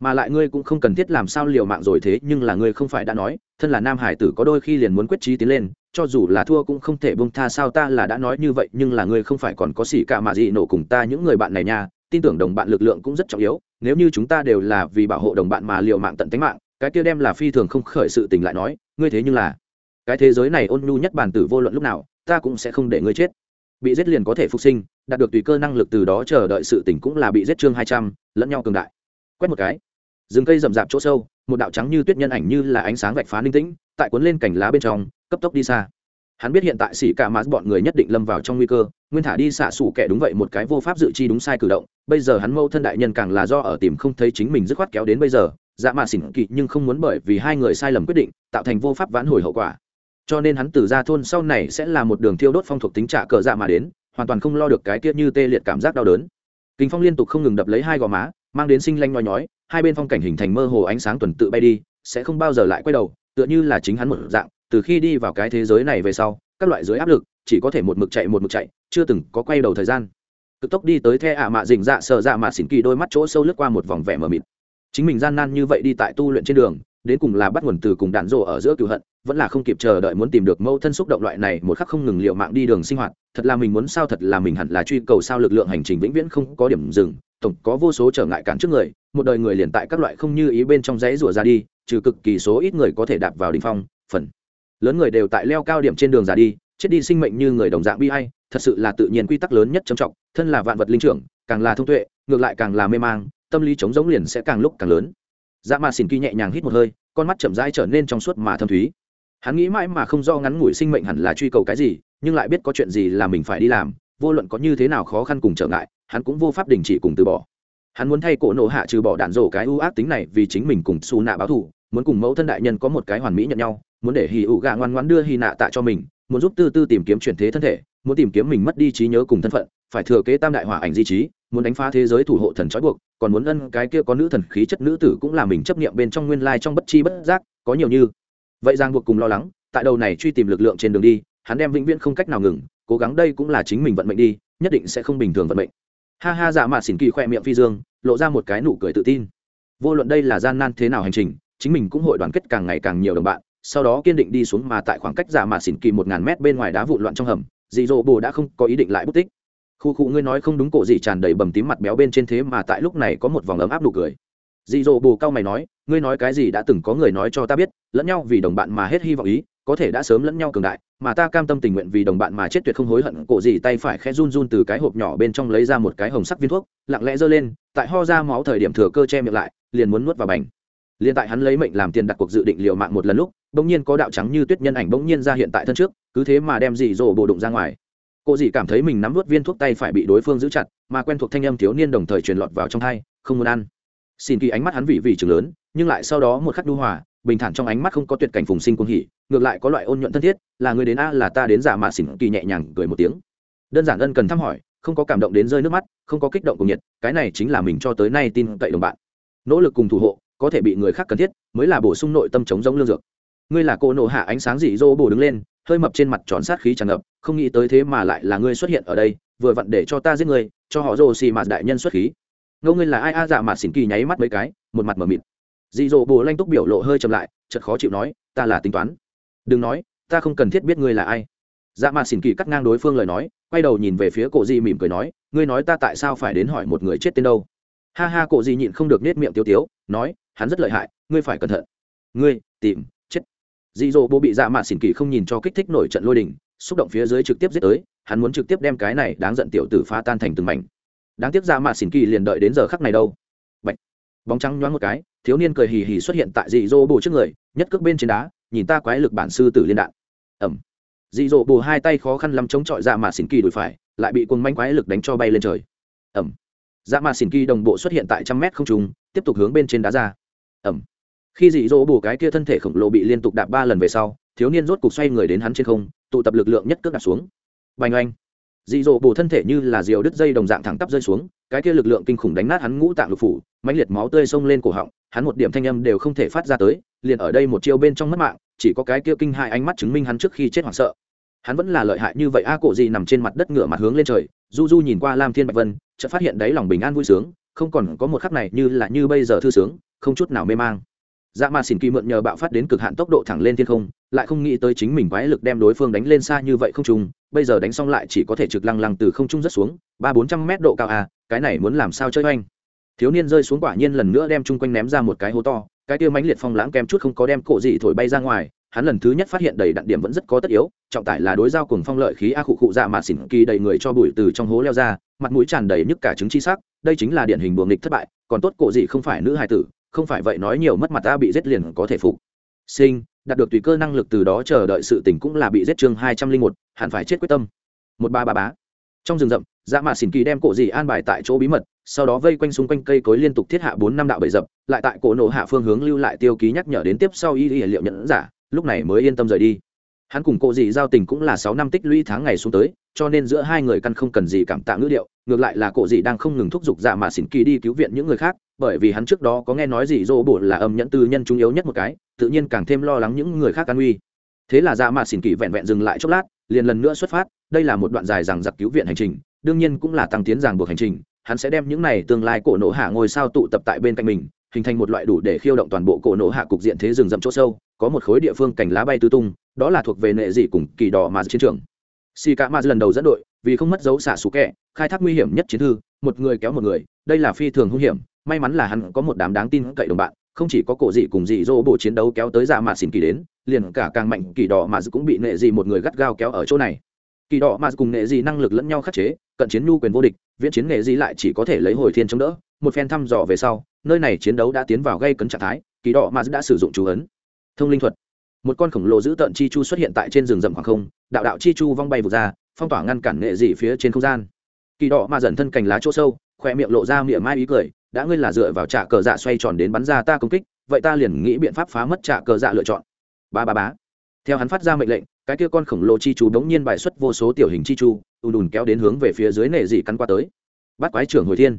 A: Mà lại ngươi cũng không cần thiết làm sao liều mạng rồi thế, nhưng là ngươi không phải đã nói, thân là nam hải tử có đôi khi liền muốn quyết trí tiến lên, cho dù là thua cũng không thể bông tha sao ta là đã nói như vậy, nhưng là ngươi không phải còn có xỉ cả mà gì nổ cùng ta những người bạn này nha, tin tưởng đồng bạn lực lượng cũng rất trọng yếu, nếu như chúng ta đều là vì bảo hộ đồng bạn mà liều mạng tận tính mạng, cái kia đem là phi thường không khởi sự tình lại nói, ngươi thế nhưng là, cái thế giới này ôn nhu nhất bản tử vô luận lúc nào ta cũng sẽ không để ngươi chết. Bị giết liền có thể phục sinh, đạt được tùy cơ năng lực từ đó chờ đợi sự tỉnh cũng là bị giết chương hai trăm, lẫn nhau cường đại. Quét một cái. Rừng cây rậm rạp chỗ sâu, một đạo trắng như tuyết nhân ảnh như là ánh sáng vạch phá ninh tĩnh, tại cuốn lên cành lá bên trong, cấp tốc đi xa. Hắn biết hiện tại xỉ cả mã bọn người nhất định lâm vào trong nguy cơ, nguyên thả đi xạ xủ kẻ đúng vậy một cái vô pháp dự chi đúng sai cử động, bây giờ hắn mâu thân đại nhân càng là do ở tìm không thấy chính mình dứt khoát kéo đến bây giờ dạ mạ xỉn kỵ nhưng không muốn bởi vì hai người sai lầm quyết định, tạo thành vô pháp vãn hồi hậu quả cho nên hắn từ ra thôn sau này sẽ là một đường thiêu đốt phong thuộc tính trả cờ dạ mà đến, hoàn toàn không lo được cái tiết như tê liệt cảm giác đau đớn. Kinh phong liên tục không ngừng đập lấy hai gò má, mang đến sinh lanh nhoi nhói, hai bên phong cảnh hình thành mơ hồ ánh sáng tuần tự bay đi, sẽ không bao giờ lại quay đầu, tựa như là chính hắn một dạng, từ khi đi vào cái thế giới này về sau, các loại dưới áp lực, chỉ có thể một mực chạy một mực chạy, chưa từng có quay đầu thời gian. Cực tốc đi tới the ả mạ dình dạ sợ dạ mạ xỉn kỳ đôi mắt chỗ sâu lướt qua một vòng vẻ mờ mịt. Chính mình gian nan như vậy đi tại tu luyện trên đường, đến cùng là bắt nguồn từ cùng đạn rộ ở giữa cựu hận vẫn là không kịp chờ đợi muốn tìm được mâu thân xúc động loại này, một khắc không ngừng liệu mạng đi đường sinh hoạt, thật là mình muốn sao, thật là mình hẳn là truy cầu sao lực lượng hành trình vĩnh viễn không có điểm dừng. Tổng có vô số trở ngại cản trước người, một đời người liền tại các loại không như ý bên trong dãy rủa ra đi, trừ cực kỳ số ít người có thể đạp vào đ ỉ n h phong, phần lớn người đều tại leo cao điểm trên đường ra đi, chết đi sinh mệnh như người đồng dạng bi hay thật sự là tự nhiên quy tắc lớn nhất trầm trọng, thân là vạn vật linh trưởng, càng là thông tuệ, ngược lại càng là mê mang, tâm lý chống giống liền sẽ càng lúc càng lớn. Dạ mà xin kỳ nhẹ nhàng hít một hơi, con mắt chậm rãi trở nên trong suốt mà thâm thúy hắn nghĩ mãi mà không do ngắn ngủi sinh mệnh hẳn là truy cầu cái gì, nhưng lại biết có chuyện gì là mình phải đi làm, vô luận có như thế nào khó khăn cùng trở ngại, hắn cũng vô pháp đình chỉ cùng từ bỏ. Hắn muốn thay cổ nổ hạ trừ bỏ đạn rổ cái ưu ác tính này vì chính mình cùng xù nạ báo thù, muốn cùng mẫu thân đại nhân có một cái hoàn mỹ nhận nhau, muốn để hì ụ gà ngoan ngoãn đưa hì nạ tạ cho mình, muốn giúp tư tư tìm kiếm chuyển thế thân thể, muốn tìm kiếm mình mất đi trí nhớ cùng thân phận, phải thừa kế tam đại hỏa ảnh di trí, muốn đánh phá thế giới thủ hộ thần trói buộc, còn muốn ân cái kia có nữ thần khí chất nữ tử cũng là mình chấp niệm bên trong nguyên lai trong bất chi bất giác, có nhiều như vậy giang buộc cùng lo lắng, tại đầu này truy tìm lực lượng trên đường đi, hắn đem vĩnh viễn không cách nào ngừng, cố gắng đây cũng là chính mình vận mệnh đi, nhất định sẽ không bình thường vận mệnh. Ha ha dạ mạ xỉn kỳ khoe miệng phi dương, lộ ra một cái nụ cười tự tin. Vô luận đây là gian nan thế nào hành trình, chính mình cũng hội đoàn kết càng ngày càng nhiều đồng bạn, sau đó kiên định đi xuống mà tại khoảng cách dạ mạ xỉn kỳ một ngàn mét bên ngoài đá vụn loạn trong hầm, dị dỗ bồ đã không có ý định lại bút tích. Khu khu ngươi nói không đúng cổ dị tràn đầy bầm tím mặt béo bên trên thế mà tại lúc này có một vòng ấm áp nụ cười dị dỗ bồ cao mày nói, ngươi nói cái gì đã từng có người nói cho ta biết, lẫn nhau vì đồng bạn mà hết hy vọng ý, có thể đã sớm lẫn nhau cường đại, mà ta cam tâm tình nguyện vì đồng bạn mà chết tuyệt không hối hận. Cổ gì tay phải khẽ run run từ cái hộp nhỏ bên trong lấy ra một cái hồng sắc viên thuốc, lặng lẽ giơ lên, tại ho ra máu thời điểm thừa cơ che miệng lại, liền muốn nuốt vào bành. Liền tại hắn lấy mệnh làm tiền đặt cuộc dự định liều mạng một lần lúc, bỗng nhiên có đạo trắng như tuyết nhân ảnh bỗng nhiên ra hiện tại thân trước, cứ thế mà đem dị dỗ bồ đụng ra ngoài. Cô Dì cảm thấy mình nắm vớt viên thuốc tay phải bị đối phương giữ chặt, mà quen thuộc thanh âm thiếu niên đồng thời truyền lọt vào trong thai, không muốn ăn xin kỳ ánh mắt hắn vị vị trường lớn, nhưng lại sau đó một khắc đu hòa, bình thản trong ánh mắt không có tuyệt cảnh phùng sinh cuồng hỉ, ngược lại có loại ôn nhuận thân thiết, là người đến a, là ta đến giả mạ xỉn kỳ nhẹ nhàng cười một tiếng. Đơn giản ân cần thăm hỏi, không có cảm động đến rơi nước mắt, không có kích động cùng nhiệt, cái này chính là mình cho tới nay tin cậy đồng bạn. Nỗ lực cùng thủ hộ, có thể bị người khác cần thiết, mới là bổ sung nội tâm chống giống lương dược. Ngươi là cô nộ hạ ánh sáng dị dô bổ đứng lên, hơi mập trên mặt tròn sát khí tràn ngập, không nghĩ tới thế mà lại là ngươi xuất hiện ở đây, vừa vặn để cho ta giết ngươi, cho họ rồ xì mạt đại nhân xuất khí ngô ngươi là ai? A dạ mà xỉn kỳ nháy mắt mấy cái, một mặt mở mịt. Dị dỗ bồ lanh túc biểu lộ hơi chậm lại chật khó chịu nói, ta là tính toán. Đừng nói, ta không cần thiết biết ngươi là ai. Dạ mà xỉn kỳ cắt ngang đối phương lời nói, quay đầu nhìn về phía cổ di mỉm cười nói, ngươi nói ta tại sao phải đến hỏi một người chết tên đâu? Ha ha, cổ di nhịn không được nết miệng tiêu tiếu, nói, hắn rất lợi hại, ngươi phải cẩn thận. Ngươi, tìm, chết. Dị dỗ bố bị dạ mạt xỉn kỳ không nhìn cho kích thích nổi trận lôi đình, xúc động phía dưới trực tiếp giết tới, hắn muốn trực tiếp đem cái này đáng giận tiểu tử phá tan thành từng mảnh đáng tiếc ra mà xỉn kỳ liền đợi đến giờ khắc này đâu. Bạch. bóng trắng nhoáng một cái, thiếu niên cười hì hì xuất hiện tại dị dỗ bồ trước người, nhất cước bên trên đá, nhìn ta quái lực bản sư tử liên đạn. Ẩm dị dỗ bồ hai tay khó khăn lắm chống chọi ra mà xỉn kỳ đùi phải, lại bị cuồng manh quái lực đánh cho bay lên trời. Ẩm dạ mà xỉn kỳ đồng bộ xuất hiện tại trăm mét không trùng tiếp tục hướng bên trên đá ra. Ẩm khi dị dỗ bù cái kia thân thể khổng lồ bị liên tục đạp ba lần về sau, thiếu niên rốt cục xoay người đến hắn trên không, tụ tập lực lượng nhất cước đạp xuống. Bành oanh dị dỗ bổ thân thể như là diều đứt dây đồng dạng thẳng tắp rơi xuống, cái kia lực lượng kinh khủng đánh nát hắn ngũ tạng lục phủ, mãnh liệt máu tươi xông lên cổ họng, hắn một điểm thanh âm đều không thể phát ra tới, liền ở đây một chiêu bên trong mất mạng, chỉ có cái kia kinh hại ánh mắt chứng minh hắn trước khi chết hoảng sợ. Hắn vẫn là lợi hại như vậy, a cổ gì nằm trên mặt đất ngửa mặt hướng lên trời, du du nhìn qua lam thiên bạch vân, chợt phát hiện đấy lòng bình an vui sướng, không còn có một khắc này như là như bây giờ thư sướng, không chút nào mê mang dạ mà xỉn kỳ mượn nhờ bạo phát đến cực hạn tốc độ thẳng lên thiên không lại không nghĩ tới chính mình quái lực đem đối phương đánh lên xa như vậy không trung bây giờ đánh xong lại chỉ có thể trực lăng lăng từ không trung rất xuống ba bốn trăm mét độ cao à, cái này muốn làm sao chơi oanh? Thiếu niên rơi xuống quả nhiên lần nữa đem chung quanh ném ra một cái hố to cái tiêu mánh liệt phong lãng kem chút không có đem cổ gì thổi bay ra ngoài hắn lần thứ nhất phát hiện đầy đạn điểm vẫn rất có tất yếu trọng tải là đối giao cùng phong lợi khí a khụ khụ dạ mà xỉn kỳ đầy người cho bụi từ trong hố leo ra mặt mũi tràn đầy nhức cả trứng chi sắc đây chính là điển hình buồng nghịch thất bại còn tốt cổ gì không phải nữ hài tử không phải vậy nói nhiều mất mặt ta bị giết liền có thể phục. Sinh, đạt được tùy cơ năng lực từ đó chờ đợi sự tỉnh cũng là bị giết chương hai trăm linh một, hẳn phải chết quyết tâm. Một ba ba bá trong rừng rậm dạ mạ xỉn kỳ đem cổ gì an bài tại chỗ bí mật, sau đó vây quanh xung quanh cây cối liên tục thiết hạ bốn năm đạo bầy dập lại tại cổ nổ hạ phương hướng lưu lại tiêu ký nhắc nhở đến tiếp sau y liệu nhận giả, lúc này mới yên tâm rời đi hắn cùng cô dị giao tình cũng là sáu năm tích lũy tháng ngày xuống tới, cho nên giữa hai người căn không cần gì cảm tạ ngữ điệu, ngược lại là cô dị đang không ngừng thúc giục dạ mà xỉn kỳ đi cứu viện những người khác, bởi vì hắn trước đó có nghe nói gì dô bổ là âm nhẫn tư nhân trung yếu nhất một cái, tự nhiên càng thêm lo lắng những người khác an uy thế là dạ mà xỉn kỳ vẹn vẹn dừng lại chốc lát, liền lần nữa xuất phát, đây là một đoạn dài rằng giặc cứu viện hành trình, đương nhiên cũng là tăng tiến ràng buộc hành trình, hắn sẽ đem những này tương lai cổ nổ hạ ngôi sao tụ tập tại bên cạnh mình, hình thành một loại đủ để khiêu động toàn bộ cổ nổ hạ cục diện thế rừng rậm chỗ sâu, có một khối địa phương cành lá bay tứ tung đó là thuộc về nệ dị cùng kỳ đỏ mà chiến trường. Xì cả ma lần đầu dẫn đội, vì không mất dấu xả xú kẹ, khai thác nguy hiểm nhất chiến thư, một người kéo một người, đây là phi thường hung hiểm, may mắn là hắn có một đám đáng tin cậy đồng bạn, không chỉ có cổ dị cùng dị dỗ bộ chiến đấu kéo tới dạ mà xin kỳ đến, liền cả càng mạnh, kỳ đỏ mà cũng bị nệ dị một người gắt gao kéo ở chỗ này. Kỳ đỏ mà cùng nệ dị năng lực lẫn nhau khắc chế, cận chiến nhu quyền vô địch, viễn chiến nệ dị lại chỉ có thể lấy hồi thiên chống đỡ, một phen thăm dò về sau, nơi này chiến đấu đã tiến vào gây cấn trạng thái, kỳ đỏ mà đã sử dụng chú ấn. Thông linh thuật một con khổng lồ giữ tận chi chu xuất hiện tại trên rừng rậm khoảng không, đạo đạo chi chu vong bay vụt ra, phong tỏa ngăn cản nghệ dị phía trên không gian. Kỳ đỏ mà dần thân cành lá chỗ sâu khoe miệng lộ ra miệng mai ý cười, đã ngươi là dựa vào trả cờ dạ xoay tròn đến bắn ra ta công kích, vậy ta liền nghĩ biện pháp phá mất trả cờ dạ lựa chọn. Ba ba bá theo hắn phát ra mệnh lệnh, cái kia con khổng lồ chi chu đống nhiên bài xuất vô số tiểu hình chi chu, ùn ùn kéo đến hướng về phía dưới nệ dị cắn qua tới. Bắt quái trưởng hồi thiên.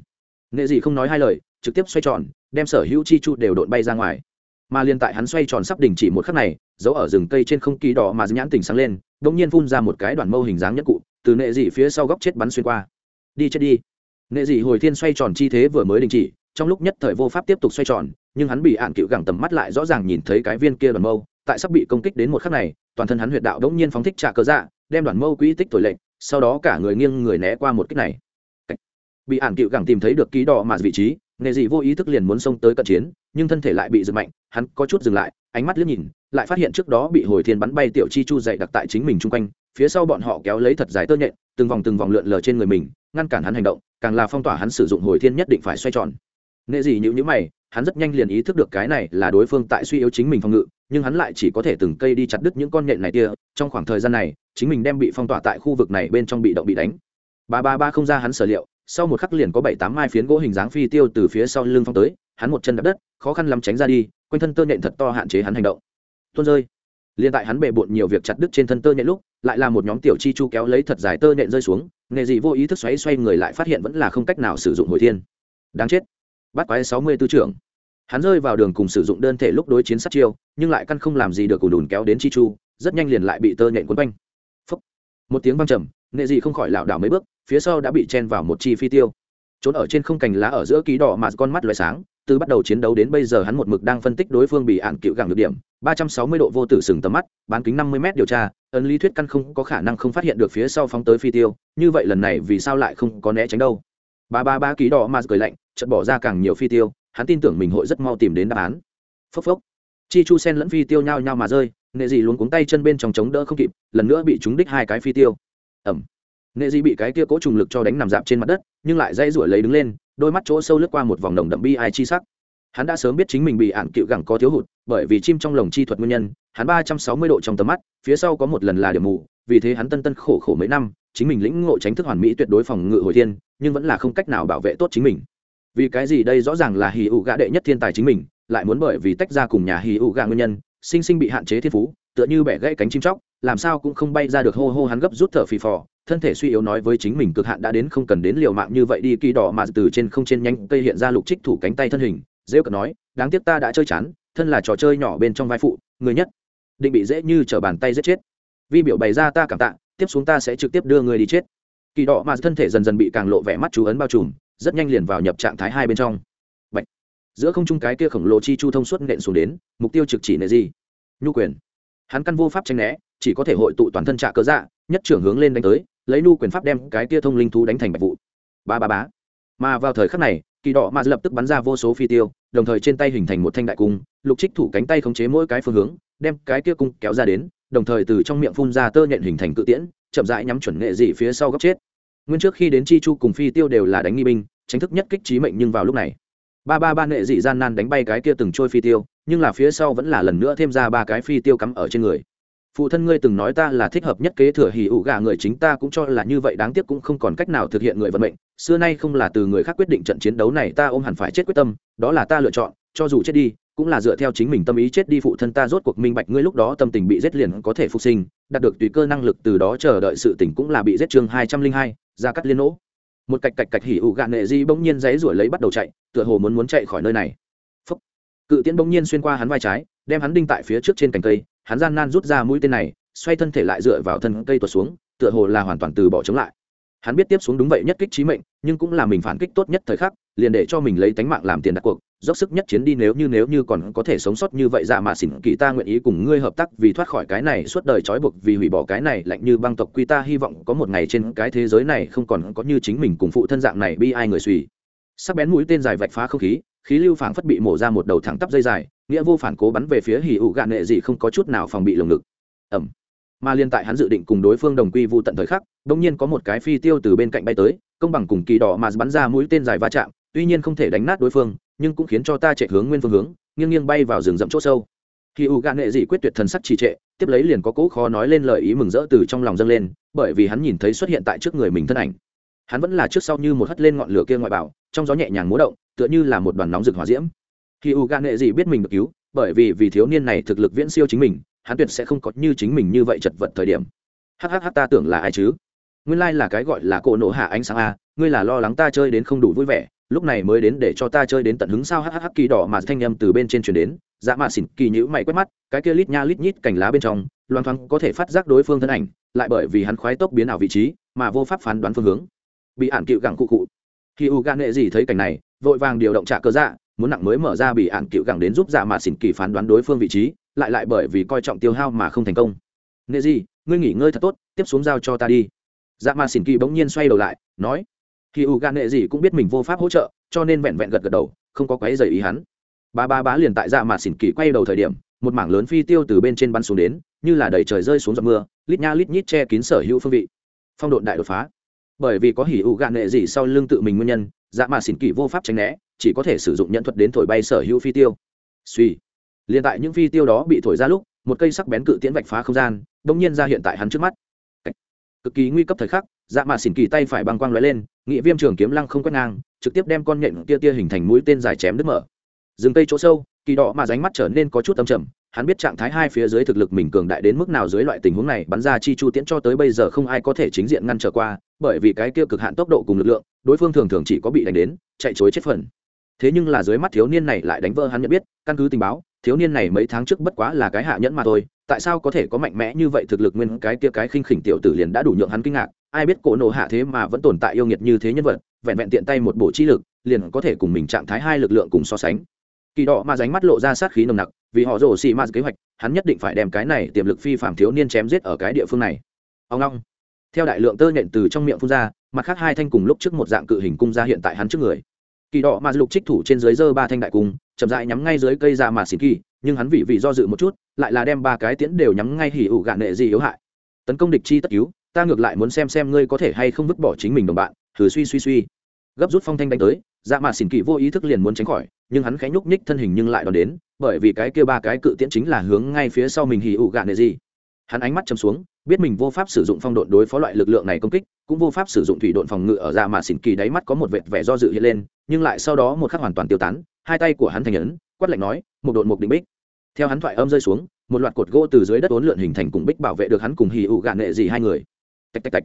A: Nệ dị không nói hai lời, trực tiếp xoay tròn, đem sở hữu chi chu đều đột bay ra ngoài mà liên tại hắn xoay tròn sắp đình chỉ một khắc này giấu ở rừng cây trên không kỳ đỏ mà nhãn tình sáng lên đống nhiên phun ra một cái đoàn mâu hình dáng nhất cụ, từ nệ dị phía sau góc chết bắn xuyên qua. Đi chết đi. Nệ dị hồi thiên xoay tròn chi thế vừa mới đình chỉ, trong lúc nhất thời vô pháp tiếp tục xoay tròn, nhưng hắn bị ạn cựu gẳng tầm mắt lại rõ ràng nhìn thấy cái viên kia đoàn mâu, tại sắp bị công kích đến một khắc này, toàn thân hắn huyệt đạo đống nhiên phóng thích trả cớ dạ đem đoàn mâu quỹ tích thổi lệnh, sau đó cả người nghiêng người né qua một kích này. Bị ạn cựu gẳng tìm thấy được ký đỏ mà vị trí nghề dị vô ý thức liền muốn xông tới cận chiến, nhưng thân thể lại bị giật mạnh hắn có chút dừng lại, ánh mắt liếc nhìn, lại phát hiện trước đó bị hồi thiên bắn bay tiểu chi chu dậy đặt tại chính mình chung quanh, phía sau bọn họ kéo lấy thật dài tơ nhện, từng vòng từng vòng lượn lờ trên người mình, ngăn cản hắn hành động, càng là phong tỏa hắn sử dụng hồi thiên nhất định phải xoay tròn. Nghệ gì nhữ nhữ mày, hắn rất nhanh liền ý thức được cái này là đối phương tại suy yếu chính mình phòng ngự, nhưng hắn lại chỉ có thể từng cây đi chặt đứt những con nhện này kia, trong khoảng thời gian này, chính mình đem bị phong tỏa tại khu vực này bên trong bị động bị đánh. Ba ba ba không ra hắn sở liệu, sau một khắc liền có bảy tám mai phiến gỗ hình dáng phi tiêu từ phía sau lưng phong tới hắn một chân đập đất, khó khăn lắm tránh ra đi, quanh thân tơ nhện thật to hạn chế hắn hành động. Tuôn rơi. Liên tại hắn bề bộn nhiều việc chặt đứt trên thân tơ nhện lúc, lại là một nhóm tiểu chi chu kéo lấy thật dài tơ nhện rơi xuống, nghề gì vô ý thức xoáy xoay người lại phát hiện vẫn là không cách nào sử dụng hồi thiên. Đáng chết. Bắt quái sáu mươi tư trưởng. Hắn rơi vào đường cùng sử dụng đơn thể lúc đối chiến sát chiêu, nhưng lại căn không làm gì được cù đùn kéo đến chi chu, rất nhanh liền lại bị tơ nhện quấn quanh. Phúc. một tiếng vang trầm nghệ gì không khỏi lảo đảo mấy bước, phía sau đã bị chen vào một chi phi tiêu. Trốn ở trên không cành lá ở giữa ký đỏ mà con mắt loại sáng từ bắt đầu chiến đấu đến bây giờ hắn một mực đang phân tích đối phương bị ạn cựu gẳng được điểm. Ba trăm sáu mươi độ vô tử sừng tầm mắt, bán kính năm mươi m điều tra, ấn lý thuyết căn không có khả năng không phát hiện được phía sau phóng tới phi tiêu, như vậy lần này vì sao lại không có né tránh đâu? Ba ba ba ký đỏ mà cười lạnh, chợt bỏ ra càng nhiều phi tiêu, hắn tin tưởng mình hội rất mau tìm đến đáp án. Phốc phốc. Chi chu sen lẫn phi tiêu nhao nhao mà rơi, nệ dị luôn cuống tay chân bên trong chống đỡ không kịp, lần nữa bị trúng đích hai cái phi tiêu. Ẩm. Nệ dị bị cái kia cố trùng lực cho đánh nằm dạp trên mặt đất, nhưng lại dây rủi lấy đứng lên đôi mắt chỗ sâu lướt qua một vòng đồng đậm bi ai chi sắc. Hắn đã sớm biết chính mình bị ạn cựu gẳng có thiếu hụt, bởi vì chim trong lồng chi thuật nguyên nhân, hắn ba trăm sáu mươi độ trong tầm mắt, phía sau có một lần là điểm mù, vì thế hắn tân tân khổ khổ mấy năm, chính mình lĩnh ngộ tránh thức hoàn mỹ tuyệt đối phòng ngự hồi thiên, nhưng vẫn là không cách nào bảo vệ tốt chính mình. Vì cái gì đây? Rõ ràng là hì ụ gã đệ nhất thiên tài chính mình, lại muốn bởi vì tách ra cùng nhà hì ụ gã nguyên nhân, sinh sinh bị hạn chế thiên phú tựa như bẻ gãy cánh chim chóc, làm sao cũng không bay ra được hô hô hắn gấp rút thở phì phò, thân thể suy yếu nói với chính mình cực hạn đã đến không cần đến liều mạng như vậy đi, kỳ đỏ mà từ trên không trên nhanh cây hiện ra lục trích thủ cánh tay thân hình dễ cận nói, đáng tiếc ta đã chơi chán, thân là trò chơi nhỏ bên trong vai phụ, người nhất, định bị dễ như trở bàn tay giết chết. Vi biểu bày ra ta cảm tạ, tiếp xuống ta sẽ trực tiếp đưa người đi chết. Kỳ đỏ mà thân thể dần dần bị càng lộ vẻ mắt chú ấn bao trùm, rất nhanh liền vào nhập trạng thái hai bên trong. Bạch. giữa không trung cái kia khổng lồ chi chu thông suốt nện xuống đến, mục tiêu trực chỉ nệ gì? Nhu quyền hắn căn vô pháp tranh né, chỉ có thể hội tụ toàn thân trạ cơ dạ nhất trưởng hướng lên đánh tới, lấy nu quyền pháp đem cái kia thông linh thú đánh thành bạch vụ. Ba ba bá mà vào thời khắc này, kỳ đỏ mà lập tức bắn ra vô số phi tiêu, đồng thời trên tay hình thành một thanh đại cung, lục trích thủ cánh tay khống chế mỗi cái phương hướng, đem cái kia cung kéo ra đến, đồng thời từ trong miệng phun ra tơ nhện hình thành cự tiễn, chậm rãi nhắm chuẩn nghệ dị phía sau góc chết. Nguyên trước khi đến chi chu cùng phi tiêu đều là đánh nghi binh tránh thức nhất kích trí mệnh nhưng vào lúc này, ba ba ba nghệ dị gian nan đánh bay cái kia từng trôi phi tiêu nhưng là phía sau vẫn là lần nữa thêm ra ba cái phi tiêu cắm ở trên người. Phụ thân ngươi từng nói ta là thích hợp nhất kế thừa hỉ ủ gà người, chính ta cũng cho là như vậy, đáng tiếc cũng không còn cách nào thực hiện người vận mệnh. Xưa nay không là từ người khác quyết định trận chiến đấu này, ta ôm hẳn phải chết quyết tâm, đó là ta lựa chọn, cho dù chết đi, cũng là dựa theo chính mình tâm ý chết đi, phụ thân ta rốt cuộc minh bạch ngươi lúc đó tâm tình bị giết liền có thể phục sinh, đạt được tùy cơ năng lực từ đó chờ đợi sự tỉnh cũng là bị giết chương hai trăm linh hai, ra cắt liên nỗ. Một cạch cạch cạch hỉ ủ gạn nệ di bỗng nhiên giấy ruổi lấy bắt đầu chạy, tựa hồ muốn muốn chạy khỏi nơi này cự tiễn bỗng nhiên xuyên qua hắn vai trái, đem hắn đinh tại phía trước trên cành cây, hắn gian nan rút ra mũi tên này, xoay thân thể lại dựa vào thân cây tuột xuống, tựa hồ là hoàn toàn từ bỏ chống lại. Hắn biết tiếp xuống đúng vậy nhất kích trí mệnh, nhưng cũng là mình phản kích tốt nhất thời khắc, liền để cho mình lấy tánh mạng làm tiền đặt cuộc, dốc sức nhất chiến đi nếu như nếu như còn có thể sống sót như vậy dạ mà xỉn kỳ ta nguyện ý cùng ngươi hợp tác vì thoát khỏi cái này suốt đời trói buộc vì hủy bỏ cái này lạnh như băng tộc quy ta hy vọng có một ngày trên cái thế giới này không còn có như chính mình cùng phụ thân dạng này bi ai người suy. Sắc bén mũi tên dài vạch phá không khí khí lưu phảng phất bị mổ ra một đầu thẳng tắp dây dài, nghĩa vô phản cố bắn về phía hỉ ụ gạn nệ gì không có chút nào phòng bị lồng ngực. Ẩm. Mà liên tại hắn dự định cùng đối phương đồng quy vu tận thời khắc, đột nhiên có một cái phi tiêu từ bên cạnh bay tới, công bằng cùng kỳ đỏ mà bắn ra mũi tên dài va chạm, tuy nhiên không thể đánh nát đối phương, nhưng cũng khiến cho ta chạy hướng nguyên phương hướng, nghiêng nghiêng bay vào rừng rậm chỗ sâu. Khi u gạn nghệ dị quyết tuyệt thần sắc trì trệ, tiếp lấy liền có cỗ khó nói lên lời ý mừng rỡ từ trong lòng dâng lên, bởi vì hắn nhìn thấy xuất hiện tại trước người mình thân ảnh. Hắn vẫn là trước sau như một hất lên ngọn lửa kia ngoại bảo, trong gió nhẹ nhàng múa động tựa như là một đoàn nóng rực hỏa diễm. Khi u gan nghệ gì biết mình được cứu, bởi vì vì thiếu niên này thực lực viễn siêu chính mình, hắn tuyệt sẽ không có như chính mình như vậy chật vật thời điểm. Hhh ta tưởng là ai chứ? Nguyên lai là cái gọi là cổ nổ hạ ánh sáng a, ngươi là lo lắng ta chơi đến không đủ vui vẻ, lúc này mới đến để cho ta chơi đến tận hứng sao? Hhh kỳ đỏ mà thanh â m từ bên trên chuyển đến dạ mạ xỉn kỳ nhữ mày quét mắt, cái kia lít nha lít nhít cành lá bên trong, loang thoáng có thể phát giác đối phương thân ảnh, lại bởi vì hắn khoái tốc biến ảo vị trí, mà vô pháp phán đoán phương hướng. Bị ản cựu gẳng cụ cụ. Khi u gan nghệ gì thấy cảnh này vội vàng điều động trả cơ dạ muốn nặng mới mở ra bị ạn cựu gẳng đến giúp dạ mà xỉn kỳ phán đoán đối phương vị trí, lại lại bởi vì coi trọng tiêu hao mà không thành công. Nghệ gì ngươi nghỉ ngơi thật tốt, tiếp xuống giao cho ta đi. Dạ mà xỉn kỳ bỗng nhiên xoay đầu lại, nói, khi u gan nghệ gì cũng biết mình vô pháp hỗ trợ, cho nên vẹn vẹn gật gật đầu, không có quấy dày ý hắn. Ba ba bá liền tại dạ mà xỉn kỳ quay đầu thời điểm, một mảng lớn phi tiêu từ bên trên bắn xuống đến, như là đầy trời rơi xuống giọt mưa, lít nha lít nhít che kín sở hữu phương vị. Phong độn đại đột phá. Bởi vì có hỉ ủ gạn nệ gì sau lưng tự mình nguyên nhân dạ mà xỉn kỳ vô pháp tránh né, chỉ có thể sử dụng nhận thuật đến thổi bay sở hữu phi tiêu. Suy liền tại những phi tiêu đó bị thổi ra lúc, một cây sắc bén cự tiễn vạch phá không gian đông nhiên ra hiện tại hắn trước mắt. Cực kỳ nguy cấp thời khắc dạ mà xỉn kỳ tay phải băng quang lóe lên, nghị viêm trường kiếm lăng không quét ngang, trực tiếp đem con nhện tia tia hình thành mũi tên dài chém đứt mở. Rừng cây chỗ sâu, kỳ đỏ mà ránh mắt trở nên có chút âm trầm hắn biết trạng thái hai phía dưới thực lực mình cường đại đến mức nào dưới loại tình huống này, bắn ra chi chu tiễn cho tới bây giờ không ai có thể chính diện ngăn trở qua, bởi vì cái kia cực hạn tốc độ cùng lực lượng, đối phương thường thường chỉ có bị đánh đến, chạy chối chết phần. Thế nhưng là dưới mắt thiếu niên này lại đánh vỡ hắn nhận biết, căn cứ tình báo, thiếu niên này mấy tháng trước bất quá là cái hạ nhẫn mà thôi, tại sao có thể có mạnh mẽ như vậy thực lực nguyên cái kia cái khinh khỉnh tiểu tử liền đã đủ nhượng hắn kinh ngạc, ai biết cổ nổ hạ thế mà vẫn tồn tại yêu nghiệt như thế nhân vật, vẹn vẹn tiện tay một bộ chi lực, liền có thể cùng mình trạng thái hai lực lượng cùng so sánh. Kỳ đỏ mà ránh mắt lộ ra sát khí nồng nặc vì họ rổ xì mạt kế hoạch, hắn nhất định phải đem cái này tiềm lực phi phạm thiếu niên chém giết ở cái địa phương này. Ông long theo đại lượng tơ nhện từ trong miệng phun ra, mặt khác hai thanh cùng lúc trước một dạng cự hình cung ra hiện tại hắn trước người. Kỳ đỏ mà lục trích thủ trên dưới dơ ba thanh đại cung, chậm dại nhắm ngay dưới cây ra mà xịt kỳ, nhưng hắn vì vì do dự một chút, lại là đem ba cái tiễn đều nhắm ngay hỉ ủ gạn nệ gì yếu hại. Tấn công địch chi tất cứu, ta ngược lại muốn xem xem ngươi có thể hay không vứt bỏ chính mình đồng bạn. Thử suy suy suy. Gấp rút phong thanh đánh tới dạ mà xỉn kỳ vô ý thức liền muốn tránh khỏi, nhưng hắn khẽ nhúc nhích thân hình nhưng lại đón đến, bởi vì cái kia ba cái cự tiễn chính là hướng ngay phía sau mình hì ụ gạn nệ gì. Hắn ánh mắt chầm xuống, biết mình vô pháp sử dụng phong độn đối phó loại lực lượng này công kích, cũng vô pháp sử dụng thủy độn phòng ngự ở dạ mà xỉn kỳ đáy mắt có một vệt vẻ do dự hiện lên, nhưng lại sau đó một khắc hoàn toàn tiêu tán, hai tay của hắn thành ấn, quát lạnh nói, một độn một định bích. Theo hắn thoại âm rơi xuống, một loạt cột gỗ từ dưới đất ốn lượn hình thành cùng bích bảo vệ được hắn cùng hì ụ gạn nệ gì hai người. Tạch tạch tạch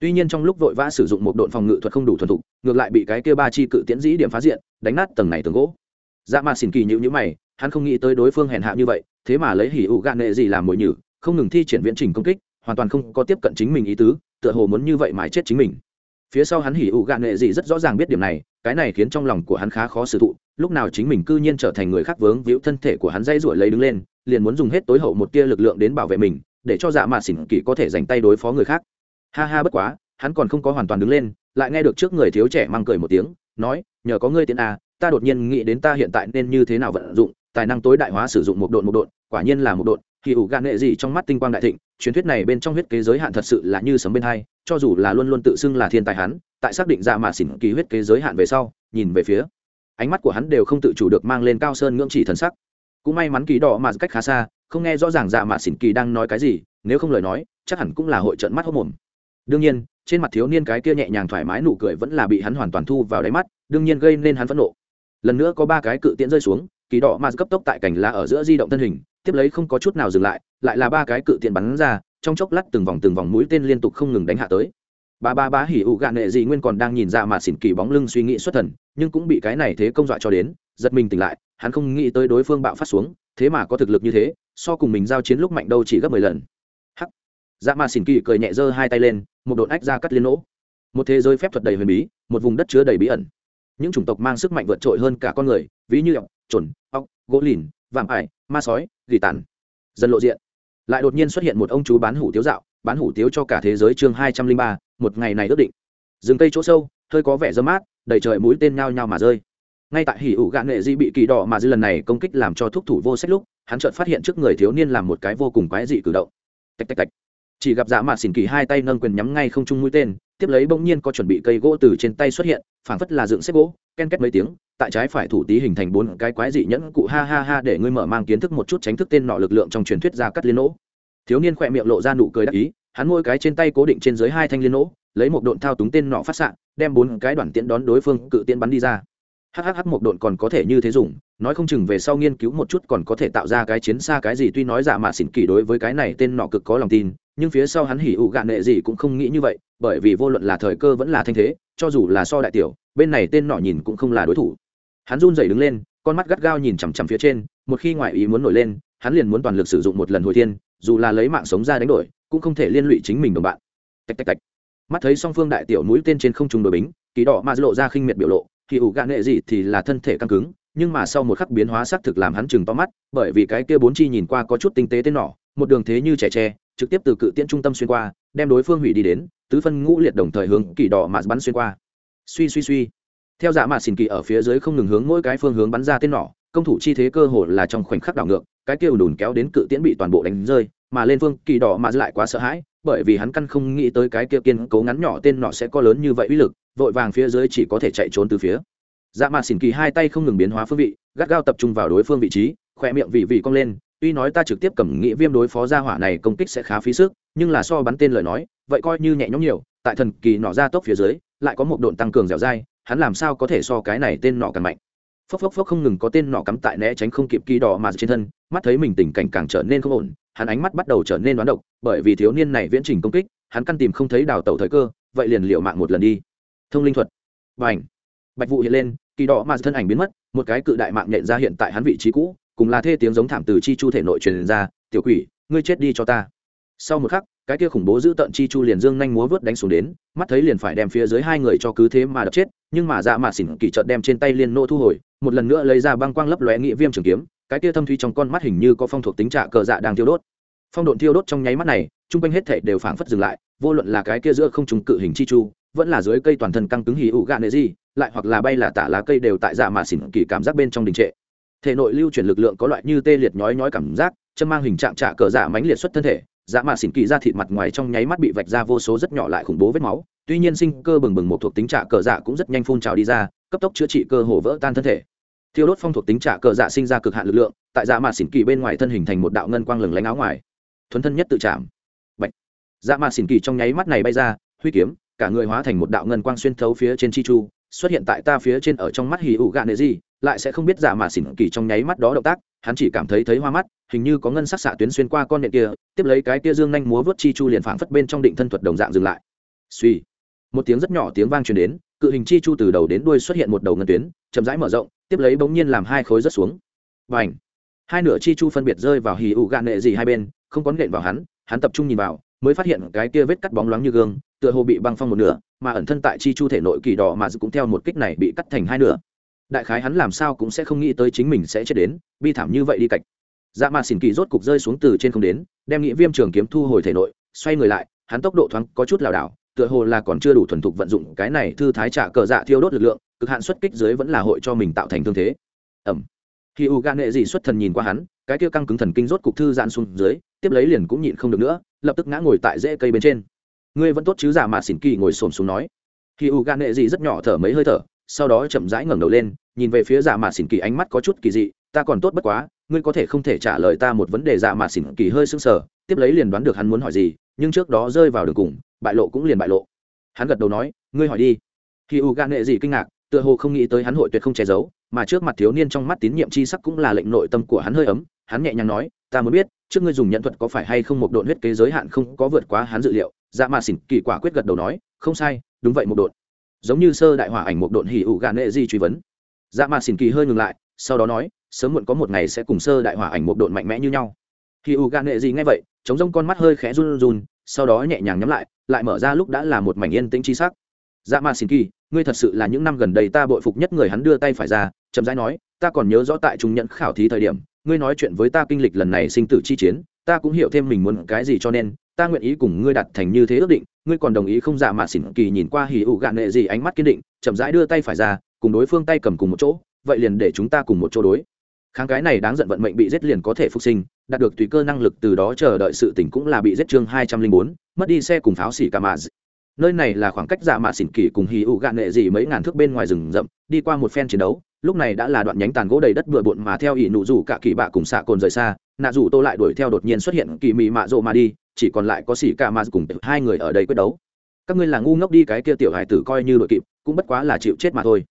A: tuy nhiên trong lúc vội vã sử dụng một độn phòng ngự thuật không đủ thuần thục, ngược lại bị cái kia ba chi cự tiễn dĩ điểm phá diện, đánh nát tầng này tầng gỗ. Dạ mà xỉn kỳ nhữ nhữ mày, hắn không nghĩ tới đối phương hèn hạ như vậy, thế mà lấy hỉ ụ gạn nệ gì làm mồi nhử, không ngừng thi triển viễn trình công kích, hoàn toàn không có tiếp cận chính mình ý tứ, tựa hồ muốn như vậy mãi chết chính mình. Phía sau hắn hỉ ụ gạn nệ gì rất rõ ràng biết điểm này, cái này khiến trong lòng của hắn khá khó xử thụ, lúc nào chính mình cư nhiên trở thành người khác vướng víu thân thể của hắn dây ruổi lấy đứng lên, liền muốn dùng hết tối hậu một tia lực lượng đến bảo vệ mình, để cho dạ mà xỉn kỳ có thể dành tay đối phó người khác ha ha bất quá, hắn còn không có hoàn toàn đứng lên, lại nghe được trước người thiếu trẻ mang cười một tiếng, nói, nhờ có ngươi tiến a à, ta đột nhiên nghĩ đến ta hiện tại nên như thế nào vận dụng, tài năng tối đại hóa sử dụng một độn một độn, quả nhiên là một độn. Thì ủ gạn nghệ gì trong mắt tinh quang đại thịnh, truyền thuyết này bên trong huyết kế giới hạn thật sự là như sấm bên hai, cho dù là luôn luôn tự xưng là thiên tài hắn, tại xác định ra mà xỉn kỳ huyết kế giới hạn về sau, nhìn về phía, ánh mắt của hắn đều không tự chủ được mang lên cao sơn ngưỡng chỉ thần sắc. Cũng may mắn kỳ đỏ mà cách khá xa, không nghe rõ ràng dạ mà xỉn kỳ đang nói cái gì, nếu không lời nói, chắc hẳn cũng là hội trận mắt hốc mồm đương nhiên, trên mặt thiếu niên cái kia nhẹ nhàng thoải mái nụ cười vẫn là bị hắn hoàn toàn thu vào đáy mắt, đương nhiên gây nên hắn phẫn nộ. Lần nữa có ba cái cự tiễn rơi xuống, kỳ đỏ mà cấp tốc tại cảnh lá ở giữa di động thân hình, tiếp lấy không có chút nào dừng lại lại là ba cái cự tiễn bắn ra, trong chốc lát từng vòng từng vòng mũi tên liên tục không ngừng đánh hạ tới. Ba ba ba hỉ ụ gạn nệ gì nguyên còn đang nhìn ra mà xỉn kỳ bóng lưng suy nghĩ xuất thần, nhưng cũng bị cái này thế công dọa cho đến, giật mình tỉnh lại, hắn không nghĩ tới đối phương bạo phát xuống, thế mà có thực lực như thế, so cùng mình giao chiến lúc mạnh đâu chỉ gấp mười lần dạ mà xỉn kỳ cười nhẹ giơ hai tay lên, một đột ách ra cắt liên nỗ. Một thế giới phép thuật đầy huyền bí, một vùng đất chứa đầy bí ẩn. Những chủng tộc mang sức mạnh vượt trội hơn cả con người, ví như ọc trồn ọc gỗ lìn vàm ải, ma sói, gỉ tàn. Dần lộ diện. Lại đột nhiên xuất hiện một ông chú bán hủ tiếu dạo, bán hủ tiếu cho cả thế giới chương hai trăm linh ba, một ngày này ước định. Rừng cây chỗ sâu, hơi có vẻ dơ mát, đầy trời mũi tên nhao nhao mà rơi. Ngay tại hỉ ủ gạn nghệ di bị kỳ đỏ mà dư lần này công kích làm cho thúc thủ vô sách lúc, hắn chợt phát hiện trước người thiếu niên làm một cái vô cùng quái dị cử động. Tạch tạch tạch chỉ gặp dạ mạ xỉn kỳ hai tay nâng quyền nhắm ngay không trung mũi tên, tiếp lấy bỗng nhiên có chuẩn bị cây gỗ từ trên tay xuất hiện, phảng phất là dựng xếp gỗ, ken két mấy tiếng, tại trái phải thủ tí hình thành bốn cái quái dị nhẫn cụ ha ha ha để ngươi mở mang kiến thức một chút tránh thức tên nọ lực lượng trong truyền thuyết ra cắt liên nỗ. Thiếu niên khỏe miệng lộ ra nụ cười đắc ý, hắn môi cái trên tay cố định trên dưới hai thanh liên nỗ, lấy một độn thao túng tên nọ phát sạn đem bốn cái đoạn tiễn đón đối phương cự tiễn bắn đi ra. Hhh một độn còn có thể như thế dùng, nói không chừng về sau nghiên cứu một chút còn có thể tạo ra cái chiến xa cái gì, tuy nói dạ mạ xỉn kỳ đối với cái này tên nọ cực có lòng tin nhưng phía sau hắn hỉ ụ gạn nệ gì cũng không nghĩ như vậy, bởi vì vô luận là thời cơ vẫn là thanh thế, cho dù là so đại tiểu, bên này tên nọ nhìn cũng không là đối thủ. Hắn run rẩy đứng lên, con mắt gắt gao nhìn chằm chằm phía trên, một khi ngoại ý muốn nổi lên, hắn liền muốn toàn lực sử dụng một lần hồi thiên, dù là lấy mạng sống ra đánh đổi, cũng không thể liên lụy chính mình đồng bạn. Tạch tạch tạch. Mắt thấy song phương đại tiểu mũi tên trên không trung đội bính kỳ đỏ mà lộ ra khinh miệt biểu lộ thì ủ gạn nghệ gì thì là thân thể căng cứng, nhưng mà sau một khắc biến hóa xác thực làm hắn chừng to mắt, bởi vì cái kia bốn chi nhìn qua có chút tinh tế tên nỏ một đường thế như trẻ tre trực tiếp từ cự tiễn trung tâm xuyên qua, đem đối phương hủy đi đến, tứ phân ngũ liệt đồng thời hướng kỳ đỏ mà bắn xuyên qua. Suy suy suy. Theo dạ mạ xỉn kỳ ở phía dưới không ngừng hướng mỗi cái phương hướng bắn ra tên nỏ, công thủ chi thế cơ hồ là trong khoảnh khắc đảo ngược, cái kia đùn kéo đến cự tiễn bị toàn bộ đánh rơi, mà lên phương kỳ đỏ mà lại quá sợ hãi, bởi vì hắn căn không nghĩ tới cái kia kiên cố ngắn nhỏ tên nọ sẽ có lớn như vậy uy lực, vội vàng phía dưới chỉ có thể chạy trốn từ phía. Dạ mạt xỉn kỳ hai tay không ngừng biến hóa phương vị, gắt gao tập trung vào đối phương vị trí, khoe miệng vị vị cong lên tuy nói ta trực tiếp cầm nghĩa viêm đối phó gia hỏa này công kích sẽ khá phí sức, nhưng là so bắn tên lời nói, vậy coi như nhẹ nhõm nhiều, tại thần kỳ nọ ra tốc phía dưới, lại có một độn tăng cường dẻo dai, hắn làm sao có thể so cái này tên nọ càng mạnh? Phốc phốc phốc không ngừng có tên nọ cắm tại né tránh không kịp kỳ đỏ mà trên thân, mắt thấy mình tình cảnh càng trở nên không ổn, hắn ánh mắt bắt đầu trở nên đoán độc, bởi vì thiếu niên này viễn trình công kích, hắn căn tìm không thấy đào tẩu thời cơ, vậy liền liệu mạng một lần đi. Thông linh thuật. Và ảnh bạch vụ hiện lên, kỳ đỏ mà thân ảnh biến mất, một cái cự đại mạng nhện ra hiện tại hắn vị trí cũ cùng là thê tiếng giống thảm từ chi chu thể nội truyền ra, tiểu quỷ, ngươi chết đi cho ta. Sau một khắc, cái kia khủng bố giữ tận chi chu liền dương nhanh múa vớt đánh xuống đến, mắt thấy liền phải đem phía dưới hai người cho cứ thế mà đập chết, nhưng mà dạ mà xỉn kỳ trợt đem trên tay liên nô thu hồi, một lần nữa lấy ra băng quang lấp lóe nghĩa viêm trường kiếm, cái kia thâm thuy trong con mắt hình như có phong thuộc tính trạ cờ dạ đang thiêu đốt. Phong độn thiêu đốt trong nháy mắt này chung quanh hết thể đều phảng phất dừng lại, vô luận là cái kia giữa không trùng cự hình chi chu, vẫn là dưới cây toàn thân căng cứng hì ụ gạ nệ gì, lại hoặc là bay là tả lá cây đều tại dạ mà xỉn kỳ cảm giác bên trong đình trệ thể nội lưu chuyển lực lượng có loại như tê liệt nhói nhói cảm giác chân mang hình trạng trạ cờ dạ giả mánh liệt xuất thân thể dạ mạ xỉn kỳ ra thịt mặt ngoài trong nháy mắt bị vạch ra vô số rất nhỏ lại khủng bố vết máu. Tuy nhiên sinh cơ bừng bừng một thuộc tính trạ cờ dạ cũng rất nhanh phun trào đi ra, cấp tốc chữa trị cơ hồ vỡ tan thân thể. Thiêu đốt phong thuộc tính trạ cờ dạ sinh ra cực hạn lực lượng, tại dạ mạ xỉn kỳ bên ngoài thân hình thành một đạo ngân quang lừng lánh áo ngoài. Thuấn thân nhất tự chạm. Bạch. dạ mạ xỉn kỳ trong nháy mắt này bay ra, huy kiếm, cả người hóa thành một đạo ngân quang xuyên thấu phía trên chi chu, xuất hiện tại ta phía trên ở trong mắt hì ủ gạ nệ gì lại sẽ không biết giả mạ xỉn kỳ trong nháy mắt đó động tác, hắn chỉ cảm thấy thấy hoa mắt, hình như có ngân sắc xạ tuyến xuyên qua con nện kia, tiếp lấy cái kia dương nhanh múa vớt chi chu liền phảng phất bên trong định thân thuật đồng dạng dừng lại. Suy một tiếng rất nhỏ tiếng vang truyền đến, cự hình chi chu từ đầu đến đuôi xuất hiện một đầu ngân tuyến, chậm rãi mở rộng, tiếp lấy bỗng nhiên làm hai khối rất xuống. Và ảnh hai nửa chi chu phân biệt rơi vào hì ụ gạn nệ gì hai bên, không có nện vào hắn hắn tập trung nhìn vào, mới phát hiện cái kia vết cắt bóng loáng như gương, tựa hồ bị băng phong một nửa, mà ẩn thân tại chi chu thể nội kỳ đỏ mà cũng theo một kích này bị cắt thành hai nửa đại khái hắn làm sao cũng sẽ không nghĩ tới chính mình sẽ chết đến, bi thảm như vậy đi cạch. Dạ mà xỉn kỳ rốt cục rơi xuống từ trên không đến, đem nghĩa viêm trường kiếm thu hồi thể nội, xoay người lại, hắn tốc độ thoáng có chút lảo đảo, tựa hồ là còn chưa đủ thuần thục vận dụng cái này thư thái trả cờ dạ thiêu đốt lực lượng, cực hạn xuất kích dưới vẫn là hội cho mình tạo thành thương thế. Ẩm. Khi u gan Nệ dị xuất thần nhìn qua hắn, cái kia căng cứng thần kinh rốt cục thư giãn xuống dưới, tiếp lấy liền cũng nhịn không được nữa, lập tức ngã ngồi tại rễ cây bên trên. Ngươi vẫn tốt chứ? Giả mà xỉn kỳ ngồi xổm xuống nói. Khi u gan Nệ dị rất nhỏ thở mấy hơi thở sau đó chậm rãi ngẩng đầu lên, nhìn về phía Dạ mà xỉn kỳ, ánh mắt có chút kỳ dị, ta còn tốt bất quá, ngươi có thể không thể trả lời ta một vấn đề. Dạ mà xỉn kỳ hơi sưng sờ, tiếp lấy liền đoán được hắn muốn hỏi gì, nhưng trước đó rơi vào đường cùng, bại lộ cũng liền bại lộ. Hắn gật đầu nói, ngươi hỏi đi. Khi u gan nghệ gì kinh ngạc, tựa hồ không nghĩ tới hắn hội tuyệt không che giấu, mà trước mặt thiếu niên trong mắt tín nhiệm chi sắc cũng là lệnh nội tâm của hắn hơi ấm, hắn nhẹ nhàng nói, ta muốn biết, trước ngươi dùng nhận thuật có phải hay không một độn huyết kế giới hạn không có vượt quá hắn dự liệu? Dạ mà xỉn kỳ quả quyết gật đầu nói, không sai, đúng vậy một độn giống như sơ đại hỏa ảnh một độn hỉ ủ gà nệ di truy vấn. Dạ mà xin kỳ hơi ngừng lại, sau đó nói, sớm muộn có một ngày sẽ cùng sơ đại hỏa ảnh một độn mạnh mẽ như nhau. Hỉ ủ gà nệ di nghe vậy, chống rông con mắt hơi khẽ run run, sau đó nhẹ nhàng nhắm lại lại mở ra lúc đã là một mảnh yên tĩnh chi sắc. Dạ mà xin kỳ, ngươi thật sự là những năm gần đây ta bội phục nhất người hắn đưa tay phải ra, chậm rãi nói, ta còn nhớ rõ tại trung nhận khảo thí thời điểm, ngươi nói chuyện với ta kinh lịch lần này sinh tử chi chiến, ta cũng hiểu thêm mình muốn cái gì cho nên ta nguyện ý cùng ngươi đặt thành như thế ước định, ngươi còn đồng ý không? Dạ mạ xỉn kỳ nhìn qua hì ụ gạn nệ gì ánh mắt kiên định, chậm rãi đưa tay phải ra, cùng đối phương tay cầm cùng một chỗ, vậy liền để chúng ta cùng một chỗ đối. Kháng cái này đáng giận vận mệnh bị giết liền có thể phục sinh, đạt được tùy cơ năng lực từ đó chờ đợi sự tỉnh cũng là bị giết chương hai trăm linh bốn, mất đi xe cùng pháo xỉ cả mà nơi này là khoảng cách dạ mạ xỉn kỳ cùng hì ụ gạn nệ gì mấy ngàn thước bên ngoài rừng rậm, đi qua một phen chiến đấu, lúc này đã là đoạn nhánh tàn gỗ đầy đất bừa bộn mà theo ỷ nụ rủ cả kỳ bạ cùng xạ cồn rời xa, nạ rủ tô lại đuổi theo đột nhiên xuất hiện kỳ mị mạ rộ mà đi chỉ còn lại có xỉ cả mà cùng hai người ở đây quyết đấu. Các ngươi là ngu ngốc đi cái kia tiểu hải tử coi như đội kịp, cũng bất quá là chịu chết mà thôi.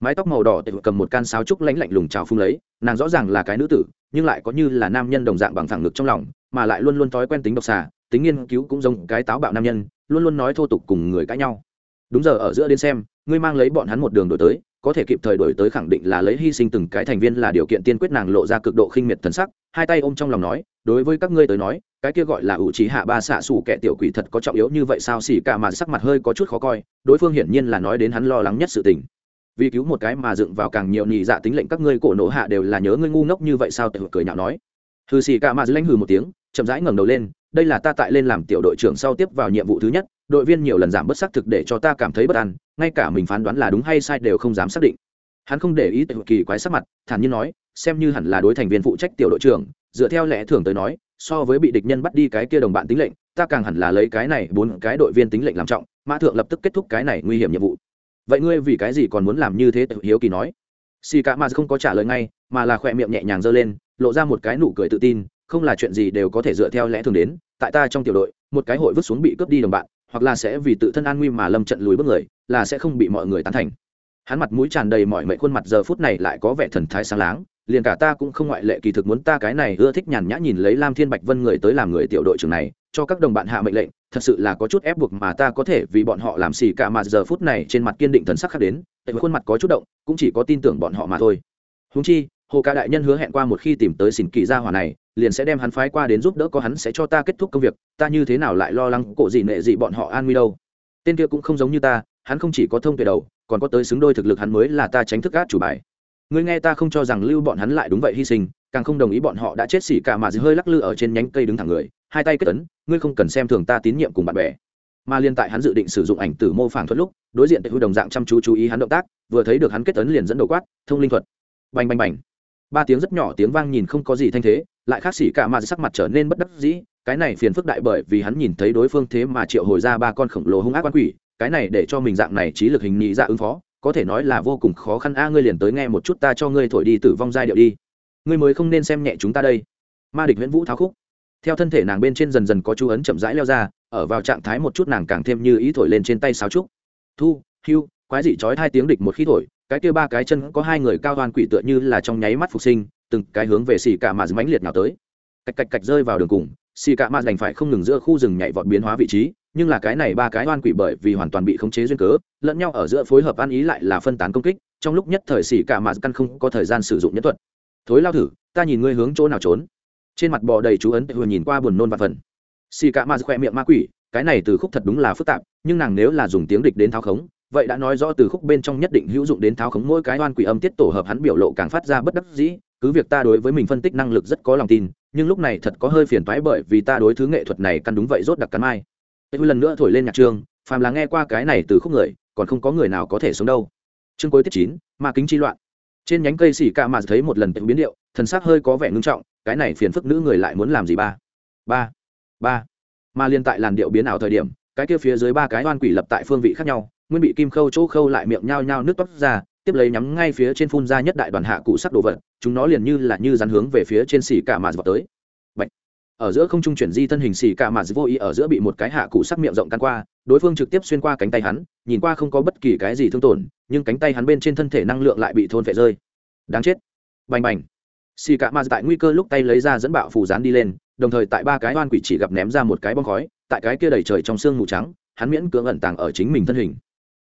A: Mái tóc màu đỏ tệ cầm một can sáo trúc lãnh lạnh lùng trào phung lấy, nàng rõ ràng là cái nữ tử, nhưng lại có như là nam nhân đồng dạng bằng thẳng ngực trong lòng, mà lại luôn luôn thói quen tính độc xà, tính nghiên cứu cũng giống cái táo bạo nam nhân, luôn luôn nói thô tục cùng người cãi nhau. Đúng giờ ở giữa đến xem, ngươi mang lấy bọn hắn một đường đổi tới, có thể kịp thời đổi tới khẳng định là lấy hy sinh từng cái thành viên là điều kiện tiên quyết nàng lộ ra cực độ khinh miệt thần sắc, hai tay ôm trong lòng nói đối với các ngươi tới nói, cái kia gọi là ủ trí hạ ba xạ xù kẻ tiểu quỷ thật có trọng yếu như vậy sao? Xỉ cả mà sắc mặt hơi có chút khó coi, đối phương hiển nhiên là nói đến hắn lo lắng nhất sự tình. Vì cứu một cái mà dựng vào càng nhiều nhị dạ tính lệnh các ngươi cổ nổ hạ đều là nhớ ngươi ngu ngốc như vậy sao? Tự cười nhạo nói. Hư xỉ cả mà lãnh hừ một tiếng, chậm rãi ngẩng đầu lên, đây là ta tại lên làm tiểu đội trưởng sau tiếp vào nhiệm vụ thứ nhất, đội viên nhiều lần giảm bất xác thực để cho ta cảm thấy bất an, ngay cả mình phán đoán là đúng hay sai đều không dám xác định. Hắn không để ý tự kỳ quái sắc mặt, thản nhiên nói xem như hẳn là đối thành viên phụ trách tiểu đội trưởng, dựa theo lẽ thường tới nói, so với bị địch nhân bắt đi cái kia đồng bạn tính lệnh, ta càng hẳn là lấy cái này bốn cái đội viên tính lệnh làm trọng, mã thượng lập tức kết thúc cái này nguy hiểm nhiệm vụ. Vậy ngươi vì cái gì còn muốn làm như thế tự hiếu kỳ nói? Xì cả mà không có trả lời ngay, mà là khỏe miệng nhẹ nhàng giơ lên, lộ ra một cái nụ cười tự tin, không là chuyện gì đều có thể dựa theo lẽ thường đến, tại ta trong tiểu đội, một cái hội vứt xuống bị cướp đi đồng bạn, hoặc là sẽ vì tự thân an nguy mà lâm trận lùi bước người, là sẽ không bị mọi người tán thành. Hắn mặt mũi tràn đầy mọi mệnh khuôn mặt giờ phút này lại có vẻ thần thái sáng láng liền cả ta cũng không ngoại lệ kỳ thực muốn ta cái này ưa thích nhàn nhã nhìn lấy lam thiên bạch vân người tới làm người tiểu đội trưởng này, cho các đồng bạn hạ mệnh lệnh, thật sự là có chút ép buộc mà ta có thể vì bọn họ làm xì cả mà giờ phút này trên mặt kiên định thần sắc khác đến khuôn mặt có chút động, cũng chỉ có tin tưởng bọn họ mà thôi. Húng chi, hồ ca đại nhân hứa hẹn qua một khi tìm tới xỉn kỳ gia hỏa này, liền sẽ đem hắn phái qua đến giúp đỡ có hắn sẽ cho ta kết thúc công việc, ta như thế nào lại lo lắng cổ gì nệ gì bọn họ an nguy đâu? Tên kia cũng không giống như ta, hắn không chỉ có thông tuệ đầu, còn có tới xứng đôi thực lực hắn mới là ta tránh thức át chủ bài ngươi nghe ta không cho rằng lưu bọn hắn lại đúng vậy hy sinh, càng không đồng ý bọn họ đã chết xỉ cả mà hơi lắc lư ở trên nhánh cây đứng thẳng người, hai tay kết ấn, ngươi không cần xem thường ta tín nhiệm cùng bạn bè. Mà liên tại hắn dự định sử dụng ảnh tử mô phản thuật lúc, đối diện tại hư đồng dạng chăm chú chú ý hắn động tác, vừa thấy được hắn kết ấn liền dẫn đầu quát, thông linh thuật. Bành bành bành. Ba tiếng rất nhỏ tiếng vang nhìn không có gì thanh thế, lại khác xỉ cả mà sắc mặt trở nên bất đắc dĩ, cái này phiền phức đại bởi vì hắn nhìn thấy đối phương thế mà triệu hồi ra ba con khổng lồ hung ác quan quỷ, cái này để cho mình dạng này trí lực hình nhị ra dạ ứng phó có thể nói là vô cùng khó khăn. A, ngươi liền tới nghe một chút, ta cho ngươi thổi đi tử vong giai điệu đi. Ngươi mới không nên xem nhẹ chúng ta đây. Ma địch nguyễn vũ tháo khúc. Theo thân thể nàng bên trên dần dần có chú ấn chậm rãi leo ra, ở vào trạng thái một chút nàng càng thêm như ý thổi lên trên tay sáo trúc. Thu, hưu, quái dị trói hai tiếng địch một khi thổi, cái kia ba cái chân có hai người cao đoan quỷ tựa như là trong nháy mắt phục sinh, từng cái hướng về xì cả mà mãnh liệt nào tới. Cạch cạch cạch rơi vào đường cùng, xì cả mà đành phải không ngừng giữa khu rừng nhảy vọt biến hóa vị trí nhưng là cái này ba cái oan quỷ bởi vì hoàn toàn bị khống chế duyên cớ, lẫn nhau ở giữa phối hợp ăn ý lại là phân tán công kích, trong lúc nhất thời xỉ cả mà căn không có thời gian sử dụng nhân thuật. Thối lao thử, ta nhìn ngươi hướng chỗ nào trốn. Trên mặt bò đầy chú ấn, vừa nhìn qua buồn nôn và phần. Xì cả mà khỏe miệng ma quỷ, cái này từ khúc thật đúng là phức tạp, nhưng nàng nếu là dùng tiếng địch đến thao khống, vậy đã nói rõ từ khúc bên trong nhất định hữu dụng đến thao khống mỗi cái oan quỷ âm tiết tổ hợp hắn biểu lộ càng phát ra bất đắc dĩ, cứ việc ta đối với mình phân tích năng lực rất có lòng tin, nhưng lúc này thật có hơi phiền toái bởi vì ta đối thứ nghệ thuật này căn đúng vậy rốt đặc cắn mai tây lần nữa thổi lên nhạc trường, phàm là nghe qua cái này từ khúc người, còn không có người nào có thể sống đâu. Chương cuối tiết chín, ma kính chi loạn. Trên nhánh cây xỉ ca mà thấy một lần tự biến điệu, thần sắc hơi có vẻ ngưng trọng, cái này phiền phức nữ người lại muốn làm gì ba? Ba ba. Mà liên tại làn điệu biến ảo thời điểm, cái kia phía dưới ba cái oan quỷ lập tại phương vị khác nhau, nguyên bị kim khâu chỗ khâu lại miệng nhao nhao nước tóc ra, tiếp lấy nhắm ngay phía trên phun ra nhất đại đoàn hạ cụ sắc đồ vật, chúng nó liền như là như rắn hướng về phía trên xỉ cả mà vào tới ở giữa không trung chuyển di thân hình xì cả mà vô ý ở giữa bị một cái hạ cụ sắc miệng rộng căn qua, đối phương trực tiếp xuyên qua cánh tay hắn, nhìn qua không có bất kỳ cái gì thương tổn, nhưng cánh tay hắn bên trên thân thể năng lượng lại bị thôn phệ rơi. Đáng chết. Bành bành. Xì cả mà tại nguy cơ lúc tay lấy ra dẫn bạo phù dán đi lên, đồng thời tại ba cái oan quỷ chỉ gặp ném ra một cái bong khói, tại cái kia đầy trời trong sương mù trắng, hắn miễn cưỡng ẩn tàng ở chính mình thân hình.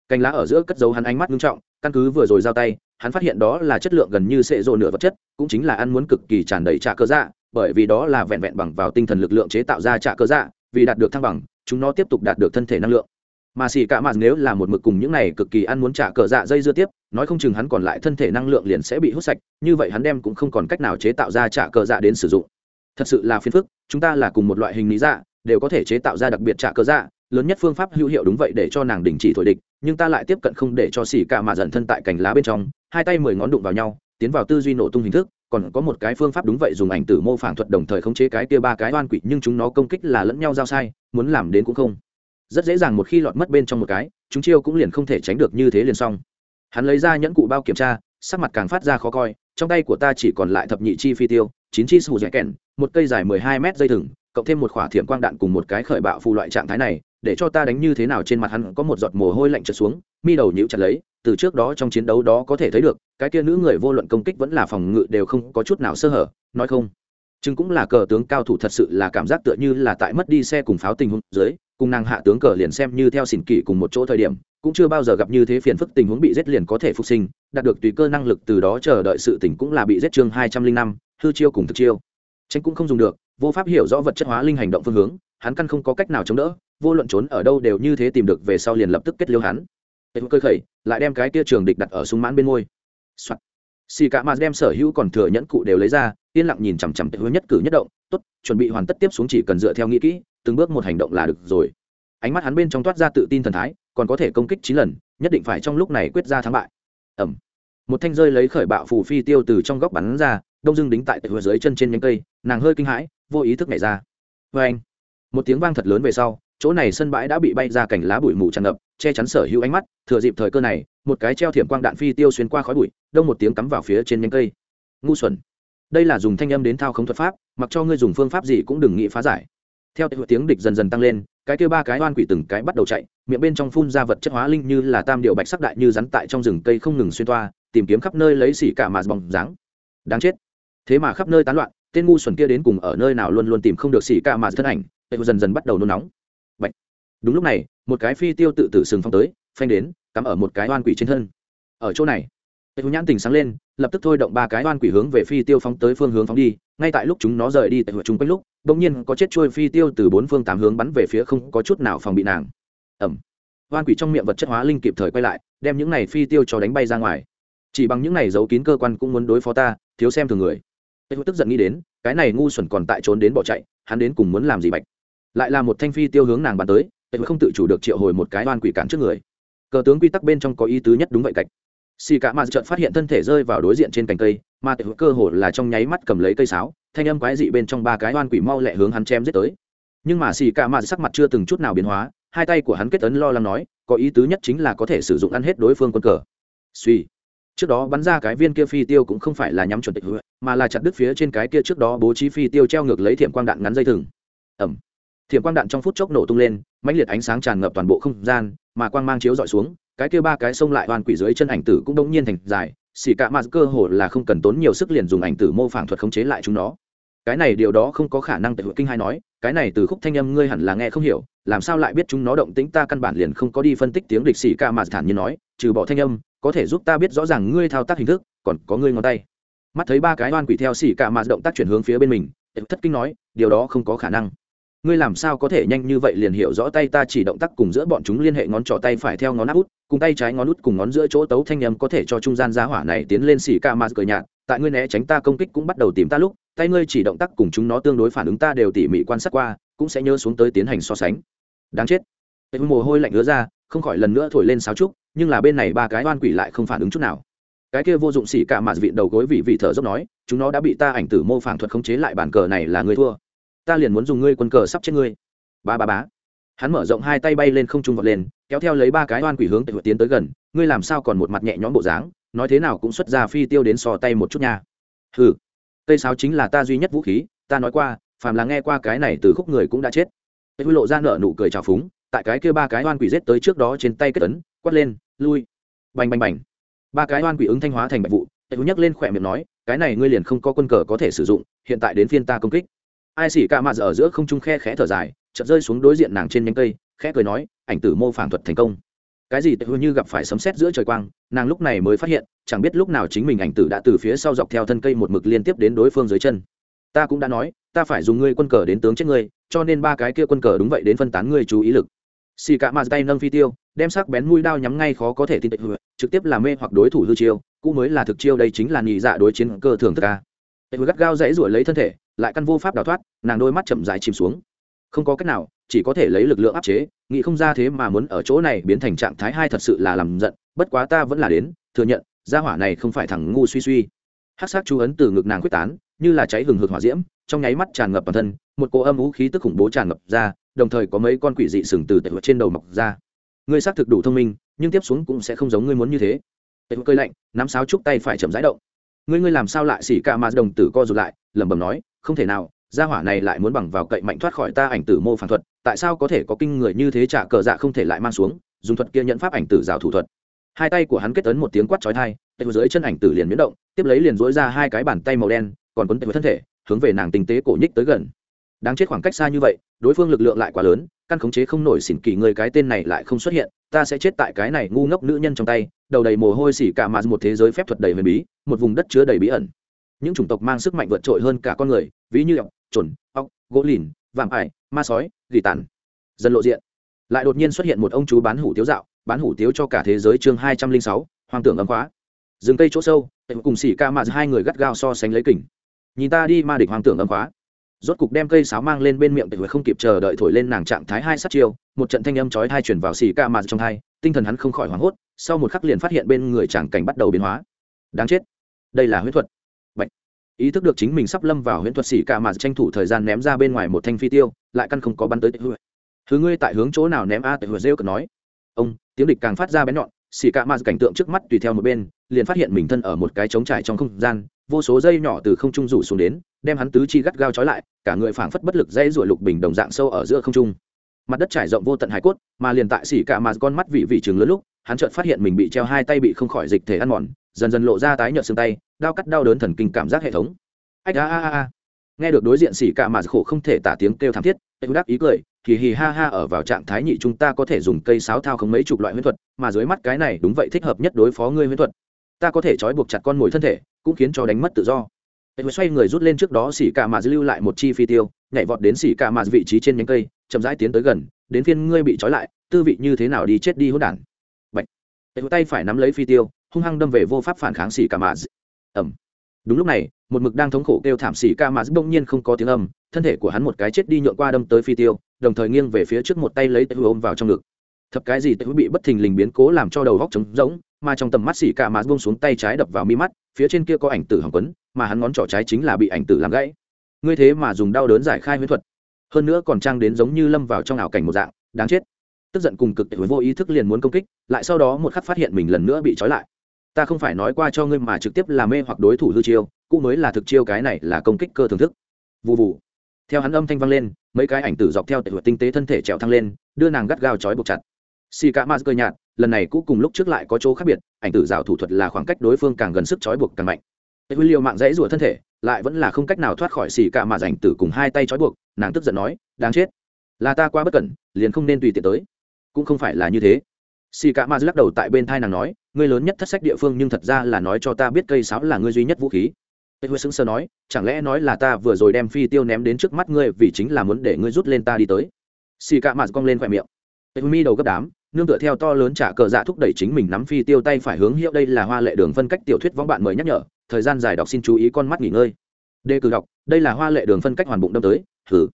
A: Cành lá ở giữa cất dấu hắn ánh mắt nghiêm trọng, căn cứ vừa rồi giao tay, hắn phát hiện đó là chất lượng gần như sệ rộ nửa vật chất, cũng chính là ăn muốn cực kỳ tràn đầy trạ cơ dạ bởi vì đó là vẹn vẹn bằng vào tinh thần lực lượng chế tạo ra trạ cơ dạ vì đạt được thăng bằng, chúng nó tiếp tục đạt được thân thể năng lượng. Mà xì cả mạt nếu là một mực cùng những này cực kỳ ăn muốn trả cờ dạ dây dưa tiếp, nói không chừng hắn còn lại thân thể năng lượng liền sẽ bị hút sạch, như vậy hắn đem cũng không còn cách nào chế tạo ra trả cờ dạ đến sử dụng. Thật sự là phiền phức, chúng ta là cùng một loại hình lý dạ đều có thể chế tạo ra đặc biệt trả cờ dạ lớn nhất phương pháp hữu hiệu đúng vậy để cho nàng đình chỉ thổi địch, nhưng ta lại tiếp cận không để cho xì cả mạt dần thân tại cành lá bên trong, hai tay mười ngón đụng vào nhau, tiến vào tư duy nổ tung hình thức còn có một cái phương pháp đúng vậy dùng ảnh tử mô phản thuật đồng thời khống chế cái kia ba cái oan quỷ, nhưng chúng nó công kích là lẫn nhau giao sai, muốn làm đến cũng không. Rất dễ dàng một khi lọt mất bên trong một cái, chúng chiêu cũng liền không thể tránh được như thế liền xong. Hắn lấy ra nhẫn cụ bao kiểm tra, sắc mặt càng phát ra khó coi, trong tay của ta chỉ còn lại thập nhị chi phi tiêu, chín chi sù dẻ kèn một cây dài mười hai mét dây thừng, cộng thêm một khỏa thiểm quang đạn cùng một cái khởi bạo phù loại trạng thái này, để cho ta đánh như thế nào trên mặt hắn có một giọt mồ hôi lạnh trượt xuống mi đầu nhíu chặt lấy, từ trước đó trong chiến đấu đó có thể thấy được, cái kia nữ người vô luận công kích vẫn là phòng ngự đều không có chút nào sơ hở, nói không. Chừng cũng là cờ tướng cao thủ thật sự là cảm giác tựa như là tại mất đi xe cùng pháo tình huống dưới, cùng nàng hạ tướng cờ liền xem như theo xỉn kỷ cùng một chỗ thời điểm, cũng chưa bao giờ gặp như thế phiền phức tình huống bị giết liền có thể phục sinh, đạt được tùy cơ năng lực từ đó chờ đợi sự tỉnh cũng là bị giết chương hai trăm linh năm, hư chiêu cùng thực chiêu. Tranh cũng không dùng được, vô pháp hiểu rõ vật chất hóa linh hành động phương hướng, hắn căn không có cách nào chống đỡ, vô luận trốn ở đâu đều như thế tìm được về sau liền lập tức kết liêu hắn tệ cơ khẩy, lại đem cái tia trường địch đặt ở súng mãn bên môi. Soạn. xì cả mà đem sở hữu còn thừa nhẫn cụ đều lấy ra, yên lặng nhìn chằm chằm tệ nhất cử nhất động, tốt, chuẩn bị hoàn tất tiếp xuống chỉ cần dựa theo nghĩ kỹ, từng bước một hành động là được rồi. Ánh mắt hắn bên trong toát ra tự tin thần thái, còn có thể công kích chín lần, nhất định phải trong lúc này quyết ra thắng bại. Ẩm một thanh rơi lấy khởi bạo phù phi tiêu từ trong góc bắn ra, đông dưng đính tại tệ dưới chân trên nhánh cây, nàng hơi kinh hãi, vô ý thức nhảy ra. Vê anh một tiếng vang thật lớn về sau chỗ này sân bãi đã bị bay ra cảnh lá bụi mù tràn ngập, che chắn sở hữu ánh mắt, thừa dịp thời cơ này, một cái treo thiểm quang đạn phi tiêu xuyên qua khói bụi, đông một tiếng cắm vào phía trên nhánh cây. Ngu xuẩn. Đây là dùng thanh âm đến thao khống thuật pháp, mặc cho ngươi dùng phương pháp gì cũng đừng nghĩ phá giải. Theo tiếng địch dần dần tăng lên, cái kia ba cái oan quỷ từng cái bắt đầu chạy, miệng bên trong phun ra vật chất hóa linh như là tam điệu bạch sắc đại như rắn tại trong rừng cây không ngừng xuyên toa, tìm kiếm khắp nơi lấy xỉ cả mà bóng dáng. Đáng chết. Thế mà khắp nơi tán loạn, tên ngu xuẩn kia đến cùng ở nơi nào luôn luôn tìm không được xỉ cả mà thân ảnh tệ dần dần bắt đầu nôn nóng đúng lúc này, một cái phi tiêu tự tử sừng phong tới, phanh đến, cắm ở một cái oan quỷ trên thân. Ở chỗ này tệ nhãn tình sáng lên, lập tức thôi động ba cái oan quỷ hướng về phi tiêu phóng tới phương hướng phóng đi. Ngay tại lúc chúng nó rời đi tại chung quanh lúc, bỗng nhiên có chết trôi phi tiêu từ bốn phương tám hướng bắn về phía không có chút nào phòng bị nàng. Ẩm oan quỷ trong miệng vật chất hóa linh kịp thời quay lại, đem những này phi tiêu cho đánh bay ra ngoài. Chỉ bằng những này giấu kín cơ quan cũng muốn đối phó ta, thiếu xem thường người. Tây tức giận nghĩ đến, cái này ngu xuẩn còn tại trốn đến bỏ chạy, hắn đến cùng muốn làm gì bạch? Lại là một thanh phi tiêu hướng nàng bắn tới tệ không tự chủ được triệu hồi một cái oan quỷ cản trước người. Cờ tướng quy tắc bên trong có ý tứ nhất đúng vậy cạch xì cả mạt chợt phát hiện thân thể rơi vào đối diện trên cành cây, mà tệ cơ hồ là trong nháy mắt cầm lấy cây sáo, thanh âm quái dị bên trong ba cái oan quỷ mau lẹ hướng hắn chém giết tới. Nhưng mà xì cả mạt sắc mặt chưa từng chút nào biến hóa, hai tay của hắn kết ấn lo lắng nói, có ý tứ nhất chính là có thể sử dụng ăn hết đối phương quân cờ. Suy trước đó bắn ra cái viên kia phi tiêu cũng không phải là nhắm chuẩn tịch hứa mà là chặt đứt phía trên cái kia trước đó bố trí phi tiêu treo ngược lấy thiệm quang đạn ngắn dây thừng. Ẩm thiểm quang đạn trong phút chốc nổ tung lên, mãnh liệt ánh sáng tràn ngập toàn bộ không gian, mà quang mang chiếu dọi xuống, cái kia ba cái sông lại oan quỷ dưới chân ảnh tử cũng đông nhiên thành dài xỉ cả mà cơ hồ là không cần tốn nhiều sức liền dùng ảnh tử mô phản thuật khống chế lại chúng nó. Cái này điều đó không có khả năng tự kinh hai nói, cái này từ khúc thanh âm ngươi hẳn là nghe không hiểu, làm sao lại biết chúng nó động tĩnh ta căn bản liền không có đi phân tích tiếng địch xỉ ca mà thản nhiên nói, trừ bỏ thanh âm, có thể giúp ta biết rõ ràng ngươi thao tác hình thức, còn có ngươi ngón tay. Mắt thấy ba cái oan quỷ theo xỉ cả mà động tác chuyển hướng phía bên mình thất kinh nói, điều đó không có khả năng ngươi làm sao có thể nhanh như vậy liền hiểu rõ tay ta chỉ động tác cùng giữa bọn chúng liên hệ ngón trỏ tay phải theo ngón áp út, cùng tay trái ngón út cùng ngón giữa chỗ tấu thanh âm có thể cho trung gian giá hỏa này tiến lên xỉ ca mà cười nhạt, tại ngươi né tránh ta công kích cũng bắt đầu tìm ta lúc, tay ngươi chỉ động tác cùng chúng nó tương đối phản ứng ta đều tỉ mỉ quan sát qua, cũng sẽ nhớ xuống tới tiến hành so sánh. Đáng chết. Tệ mồ hôi lạnh ứa ra, không khỏi lần nữa thổi lên sáo trúc, nhưng là bên này ba cái oan quỷ lại không phản ứng chút nào. Cái kia vô dụng xỉ cả mà vịn đầu gối vị vị thở dốc nói, chúng nó đã bị ta ảnh tử mô phản thuật khống chế lại bàn cờ này là ngươi thua ta liền muốn dùng ngươi quân cờ sắp chết ngươi. Ba ba bá hắn mở rộng hai tay bay lên không trung vọt lên, kéo theo lấy ba cái oan quỷ hướng tệ tiến tới gần, ngươi làm sao còn một mặt nhẹ nhõm bộ dáng, nói thế nào cũng xuất ra phi tiêu đến sò tay một chút nha. Hừ. Cây sáo chính là ta duy nhất vũ khí, ta nói qua, phàm là nghe qua cái này từ khúc người cũng đã chết. Tệ lộ ra nợ nụ cười trào phúng, tại cái kia ba cái oan quỷ giết tới trước đó trên tay kết tấn quát lên, lui. Bành bành bành. Ba cái oan quỷ ứng thanh hóa thành bạch vụ tệ nhắc lên khỏe miệng nói, cái này ngươi liền không có quân cờ có thể sử dụng, hiện tại đến phiên ta công kích ai xỉ cả mạt ở giữa không trung khe khẽ thở dài, chợt rơi xuống đối diện nàng trên nhánh cây, khẽ cười nói, ảnh tử mô phản thuật thành công. Cái gì tệ như gặp phải sấm sét giữa trời quang, nàng lúc này mới phát hiện, chẳng biết lúc nào chính mình ảnh tử đã từ phía sau dọc theo thân cây một mực liên tiếp đến đối phương dưới chân. Ta cũng đã nói, ta phải dùng ngươi quân cờ đến tướng chết ngươi, cho nên ba cái kia quân cờ đúng vậy đến phân tán ngươi chú ý lực. Xì cả mạt tay nâng phi tiêu, đem sắc bén mũi đao nhắm ngay khó có thể tin tệ hựa trực tiếp làm mê hoặc đối thủ hư chiêu, cũng mới là thực chiêu đây chính là nhị dạ đối chiến cơ thường thực ca tệ hựa gắt gao dãy rủa lấy thân thể lại căn vô pháp đào thoát, nàng đôi mắt chậm dài chìm xuống. Không có cách nào, chỉ có thể lấy lực lượng áp chế, nghĩ không ra thế mà muốn ở chỗ này biến thành trạng thái hai thật sự là làm giận, bất quá ta vẫn là đến, thừa nhận, gia hỏa này không phải thằng ngu suy suy. Hát sát chú ấn từ ngực nàng quyết tán, như là cháy hừng hực hỏa diễm, trong nháy mắt tràn ngập toàn thân, một cô âm vũ khí tức khủng bố tràn ngập ra, đồng thời có mấy con quỷ dị sừng từ tệ trên đầu mọc ra. Ngươi xác thực đủ thông minh, nhưng tiếp xuống cũng sẽ không giống ngươi muốn như thế. Tệ cơi lạnh, nắm sáo trúc tay phải chậm rãi động. Ngươi ngươi làm sao lại xỉ ca mà đồng tử co rụt lại, lẩm bẩm nói không thể nào, gia hỏa này lại muốn bằng vào cậy mạnh thoát khỏi ta ảnh tử mô phản thuật, tại sao có thể có kinh người như thế trả cờ dạ không thể lại mang xuống, dùng thuật kia nhận pháp ảnh tử rào thủ thuật. Hai tay của hắn kết ấn một tiếng quát chói thai tay dưới chân ảnh tử liền biến động, tiếp lấy liền dối ra hai cái bàn tay màu đen, còn quấn tay với thân thể, hướng về nàng tinh tế cổ nhích tới gần. Đáng chết khoảng cách xa như vậy, đối phương lực lượng lại quá lớn, căn khống chế không nổi xỉn kỳ người cái tên này lại không xuất hiện, ta sẽ chết tại cái này ngu ngốc nữ nhân trong tay, đầu đầy mồ hôi xỉ cả mà một thế giới phép thuật đầy huyền bí, một vùng đất chứa đầy bí ẩn. Những chủng tộc mang sức mạnh vượt trội hơn cả con người ví như ọc chuẩn ọc, gỗ lìn, vạm ải, ma sói, gỉ tàn. Dần lộ diện. Lại đột nhiên xuất hiện một ông chú bán hủ tiếu dạo, bán hủ tiếu cho cả thế giới chương hai trăm linh sáu, hoang tưởng ấm khóa. Rừng cây chỗ sâu cùng xỉ ca mạ hai người gắt gao so sánh lấy kình. Nhìn ta đi ma địch hoang tưởng ấm khóa. Rốt cục đem cây sáo mang lên bên miệng tịch không kịp chờ đợi thổi lên nàng trạng thái hai sát chiêu, một trận thanh âm chói hai chuyển vào xì ca mạt trong hai, tinh thần hắn không khỏi hoảng hốt, sau một khắc liền phát hiện bên người chàng cảnh bắt đầu biến hóa. Đáng chết. Đây là huyết thuật ý thức được chính mình sắp lâm vào huyễn thuật xì cả mà tranh thủ thời gian ném ra bên ngoài một thanh phi tiêu, lại căn không có bắn tới tệ hư thứ ngươi tại hướng chỗ nào ném a, tệ hư rêu cực nói. Ông, tiếng địch càng phát ra bén nhọn xì cả mà cảnh tượng trước mắt tùy theo một bên, liền phát hiện mình thân ở một cái trống trải trong không gian, vô số dây nhỏ từ không trung rủ xuống đến, đem hắn tứ chi gắt gao trói lại, cả người phảng phất bất lực dây ruổi lục bình đồng dạng sâu ở giữa không trung. Mặt đất trải rộng vô tận hải cốt, mà liền tại xỉ cả mà con mắt vị vị trường lớn lúc, hắn chợt phát hiện mình bị treo hai tay bị không khỏi dịch thể ăn mòn dần dần lộ ra tái nhợt xương tay đau cắt đau đớn thần kinh cảm giác hệ thống ách a a a nghe được đối diện xỉ cả mà khổ không thể tả tiếng kêu thảm thiết em đáp ý cười kỳ hì ha ha ở vào trạng thái nhị chúng ta có thể dùng cây sáo thao không mấy chục loại huyễn thuật mà dưới mắt cái này đúng vậy thích hợp nhất đối phó ngươi huyễn thuật ta có thể trói buộc chặt con mồi thân thể cũng khiến cho đánh mất tự do Hệ xoay người rút lên trước đó xỉ cả mà lưu lại một chi phi tiêu, nhảy vọt đến xỉ cả mà vị trí trên nhánh cây, chậm rãi tiến tới gần, đến phiên ngươi bị trói lại, tư vị như thế nào đi chết đi hỗn đản. Bạch. Hệ tay phải nắm lấy phi tiêu, hung hăng đâm về vô pháp phản kháng xỉ cả mã ẩm Đúng lúc này, một mực đang thống khổ kêu thảm xỉ cả mã bỗng nhiên không có tiếng âm, thân thể của hắn một cái chết đi nhượng qua đâm tới phi tiêu, đồng thời nghiêng về phía trước một tay lấy tay ôm vào trong ngực. Thập cái gì tay bị bất thình lình biến cố làm cho đầu góc trống rỗng, mà trong tầm mắt xỉ cả mã bông xuống tay trái đập vào mi mắt, phía trên kia có ảnh tử hỏng quấn mà hắn ngón trỏ trái chính là bị ảnh tử làm gãy. Ngươi thế mà dùng đau đớn giải khai huyễn thuật. Hơn nữa còn trang đến giống như lâm vào trong ảo cảnh một dạng đáng chết. Tức giận cùng cực với vô ý thức liền muốn công kích lại sau đó một khắc phát hiện mình lần nữa bị trói lại ta không phải nói qua cho ngươi mà trực tiếp là mê hoặc đối thủ hư chiêu, cũng mới là thực chiêu cái này là công kích cơ thưởng thức. Vụ vụ theo hắn âm thanh vang lên, mấy cái ảnh tử dọc theo tệ thuật tinh tế thân thể trèo thăng lên, đưa nàng gắt gao trói buộc chặt. Xì cả ma cơ nhạt, lần này cũng cùng lúc trước lại có chỗ khác biệt, ảnh tử rào thủ thuật là khoảng cách đối phương càng gần sức trói buộc càng mạnh. Tệ huy liều mạng dãy rủa thân thể, lại vẫn là không cách nào thoát khỏi xì cả mà rảnh tử cùng hai tay trói buộc, nàng tức giận nói, đáng chết. Là ta qua bất cẩn, liền không nên tùy tiện tới. Cũng không phải là như thế xì cả ma lắc đầu tại bên thai nàng nói, ngươi lớn nhất thất sách địa phương nhưng thật ra là nói cho ta biết cây sáo là ngươi duy nhất vũ khí. Tây huy sững sờ nói, chẳng lẽ nói là ta vừa rồi đem phi tiêu ném đến trước mắt ngươi vì chính là muốn để ngươi rút lên ta đi tới? Xì cả ma cong lên khoe miệng. Tây huy mi đầu gấp đám, nương tựa theo to lớn trả cờ dạ thúc đẩy chính mình nắm phi tiêu tay phải hướng hiệu đây là hoa lệ đường phân cách tiểu thuyết võng bạn mời nhắc nhở, thời gian dài đọc xin chú ý con mắt nghỉ ngơi. Đề cử đọc, đây là hoa lệ đường phân cách hoàn bụng đâm tới. Thử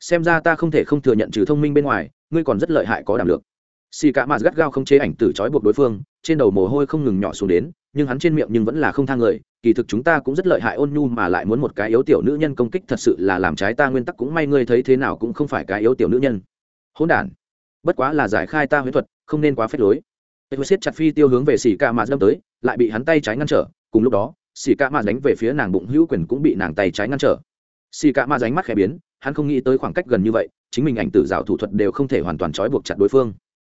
A: xem ra ta không thể không thừa nhận trừ thông minh bên ngoài, ngươi còn rất lợi hại có đảm lượng xì cả mạt gắt gao không chế ảnh tử trói buộc đối phương, trên đầu mồ hôi không ngừng nhỏ xuống đến, nhưng hắn trên miệng nhưng vẫn là không thang người. Kỳ thực chúng ta cũng rất lợi hại ôn nhu mà lại muốn một cái yếu tiểu nữ nhân công kích thật sự là làm trái ta nguyên tắc cũng may ngươi thấy thế nào cũng không phải cái yếu tiểu nữ nhân. Hỗn đản. Bất quá là giải khai ta huyễn thuật, không nên quá phép lối. Tê siết chặt phi tiêu hướng về xì ca mạt đâm tới, lại bị hắn tay trái ngăn trở. Cùng lúc đó, xì ca mạt đánh về phía nàng bụng hữu quyền cũng bị nàng tay trái ngăn trở. Xì ca mạt đánh mắt khẽ biến, hắn không nghĩ tới khoảng cách gần như vậy, chính mình ảnh tử rào thủ thuật đều không thể hoàn toàn trói buộc chặt đối phương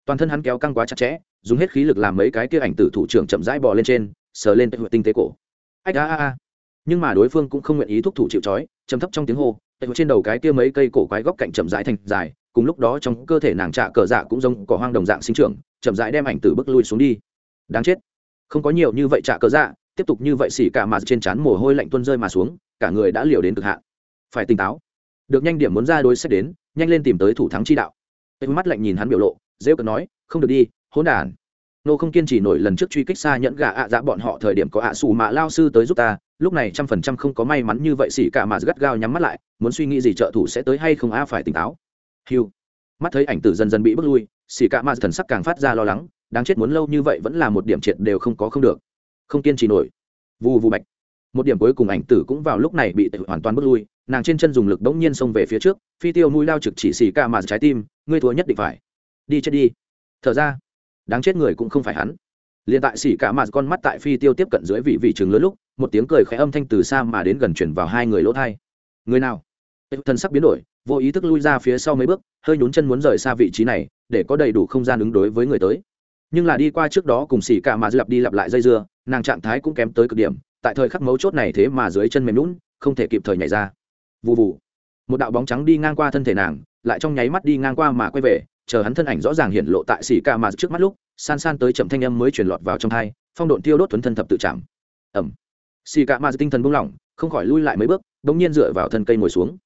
A: toàn thân hắn kéo căng quá chặt chẽ, dùng hết khí lực làm mấy cái kia ảnh tử thủ trưởng chậm rãi bò lên trên, sờ lên tinh tế cổ. Ách, a a a. Nhưng mà đối phương cũng không nguyện ý thúc thủ chịu trói chấm thấp trong tiếng hô trên đầu cái kia mấy cây cổ quái góc cạnh chậm rãi thành dài, cùng lúc đó trong cơ thể nàng trạ cờ dạ cũng giống cỏ hoang đồng dạng sinh trưởng, chậm rãi đem ảnh tử bước lui xuống đi. Đáng chết. Không có nhiều như vậy trạ cờ dạ tiếp tục như vậy xỉ cả mà trên trán mồ hôi lạnh tuôn rơi mà xuống, cả người đã liều đến cực hạn. Phải tỉnh táo. Được nhanh điểm muốn ra đối sách đến, nhanh lên tìm tới thủ thắng chi đạo. Tệ mắt lạnh nhìn hắn biểu lộ rêu cần nói, không được đi, hỗn đản. Nô không kiên trì nổi lần trước truy kích xa nhẫn gà ạ à dạ bọn họ thời điểm có ạ xù mạ lao sư tới giúp ta, lúc này trăm phần trăm không có may mắn như vậy xỉ cả mà gắt gao nhắm mắt lại, muốn suy nghĩ gì trợ thủ sẽ tới hay không a phải tỉnh táo. Hiu mắt thấy ảnh tử dần dần bị bước lui, xỉ cả mà thần sắc càng phát ra lo lắng, đáng chết muốn lâu như vậy vẫn là một điểm triệt đều không có không được. Không kiên trì nổi. Vù vù bạch. Một điểm cuối cùng ảnh tử cũng vào lúc này bị tệ hoàn toàn bước lui, nàng trên chân dùng lực bỗng nhiên xông về phía trước, phi tiêu mũi lao trực chỉ xỉ cả mà trái tim, ngươi thua nhất định phải đi chết đi. Thở ra. Đáng chết người cũng không phải hắn. Liền tại xỉ cả mà con mắt tại phi tiêu tiếp cận dưới vị vị trường lớn lúc, một tiếng cười khẽ âm thanh từ xa mà đến gần chuyển vào hai người lỗ thai. Người nào? Thân sắc biến đổi, vô ý thức lui ra phía sau mấy bước, hơi nhún chân muốn rời xa vị trí này, để có đầy đủ không gian ứng đối với người tới. Nhưng là đi qua trước đó cùng xỉ cả mà lặp đi lặp lại dây dưa, nàng trạng thái cũng kém tới cực điểm, tại thời khắc mấu chốt này thế mà dưới chân mềm lún không thể kịp thời nhảy ra. Vụ vụ một đạo bóng trắng đi ngang qua thân thể nàng, lại trong nháy mắt đi ngang qua mà quay về chờ hắn thân ảnh rõ ràng hiện lộ tại xỉ ca mà trước mắt lúc, san san tới chậm thanh âm mới truyền lọt vào trong thai, phong độn tiêu đốt thuấn thân thập tự chạm. Ẩm xỉ ca mà tinh thần buông lỏng, không khỏi lui lại mấy bước, bỗng nhiên dựa vào thân cây ngồi xuống.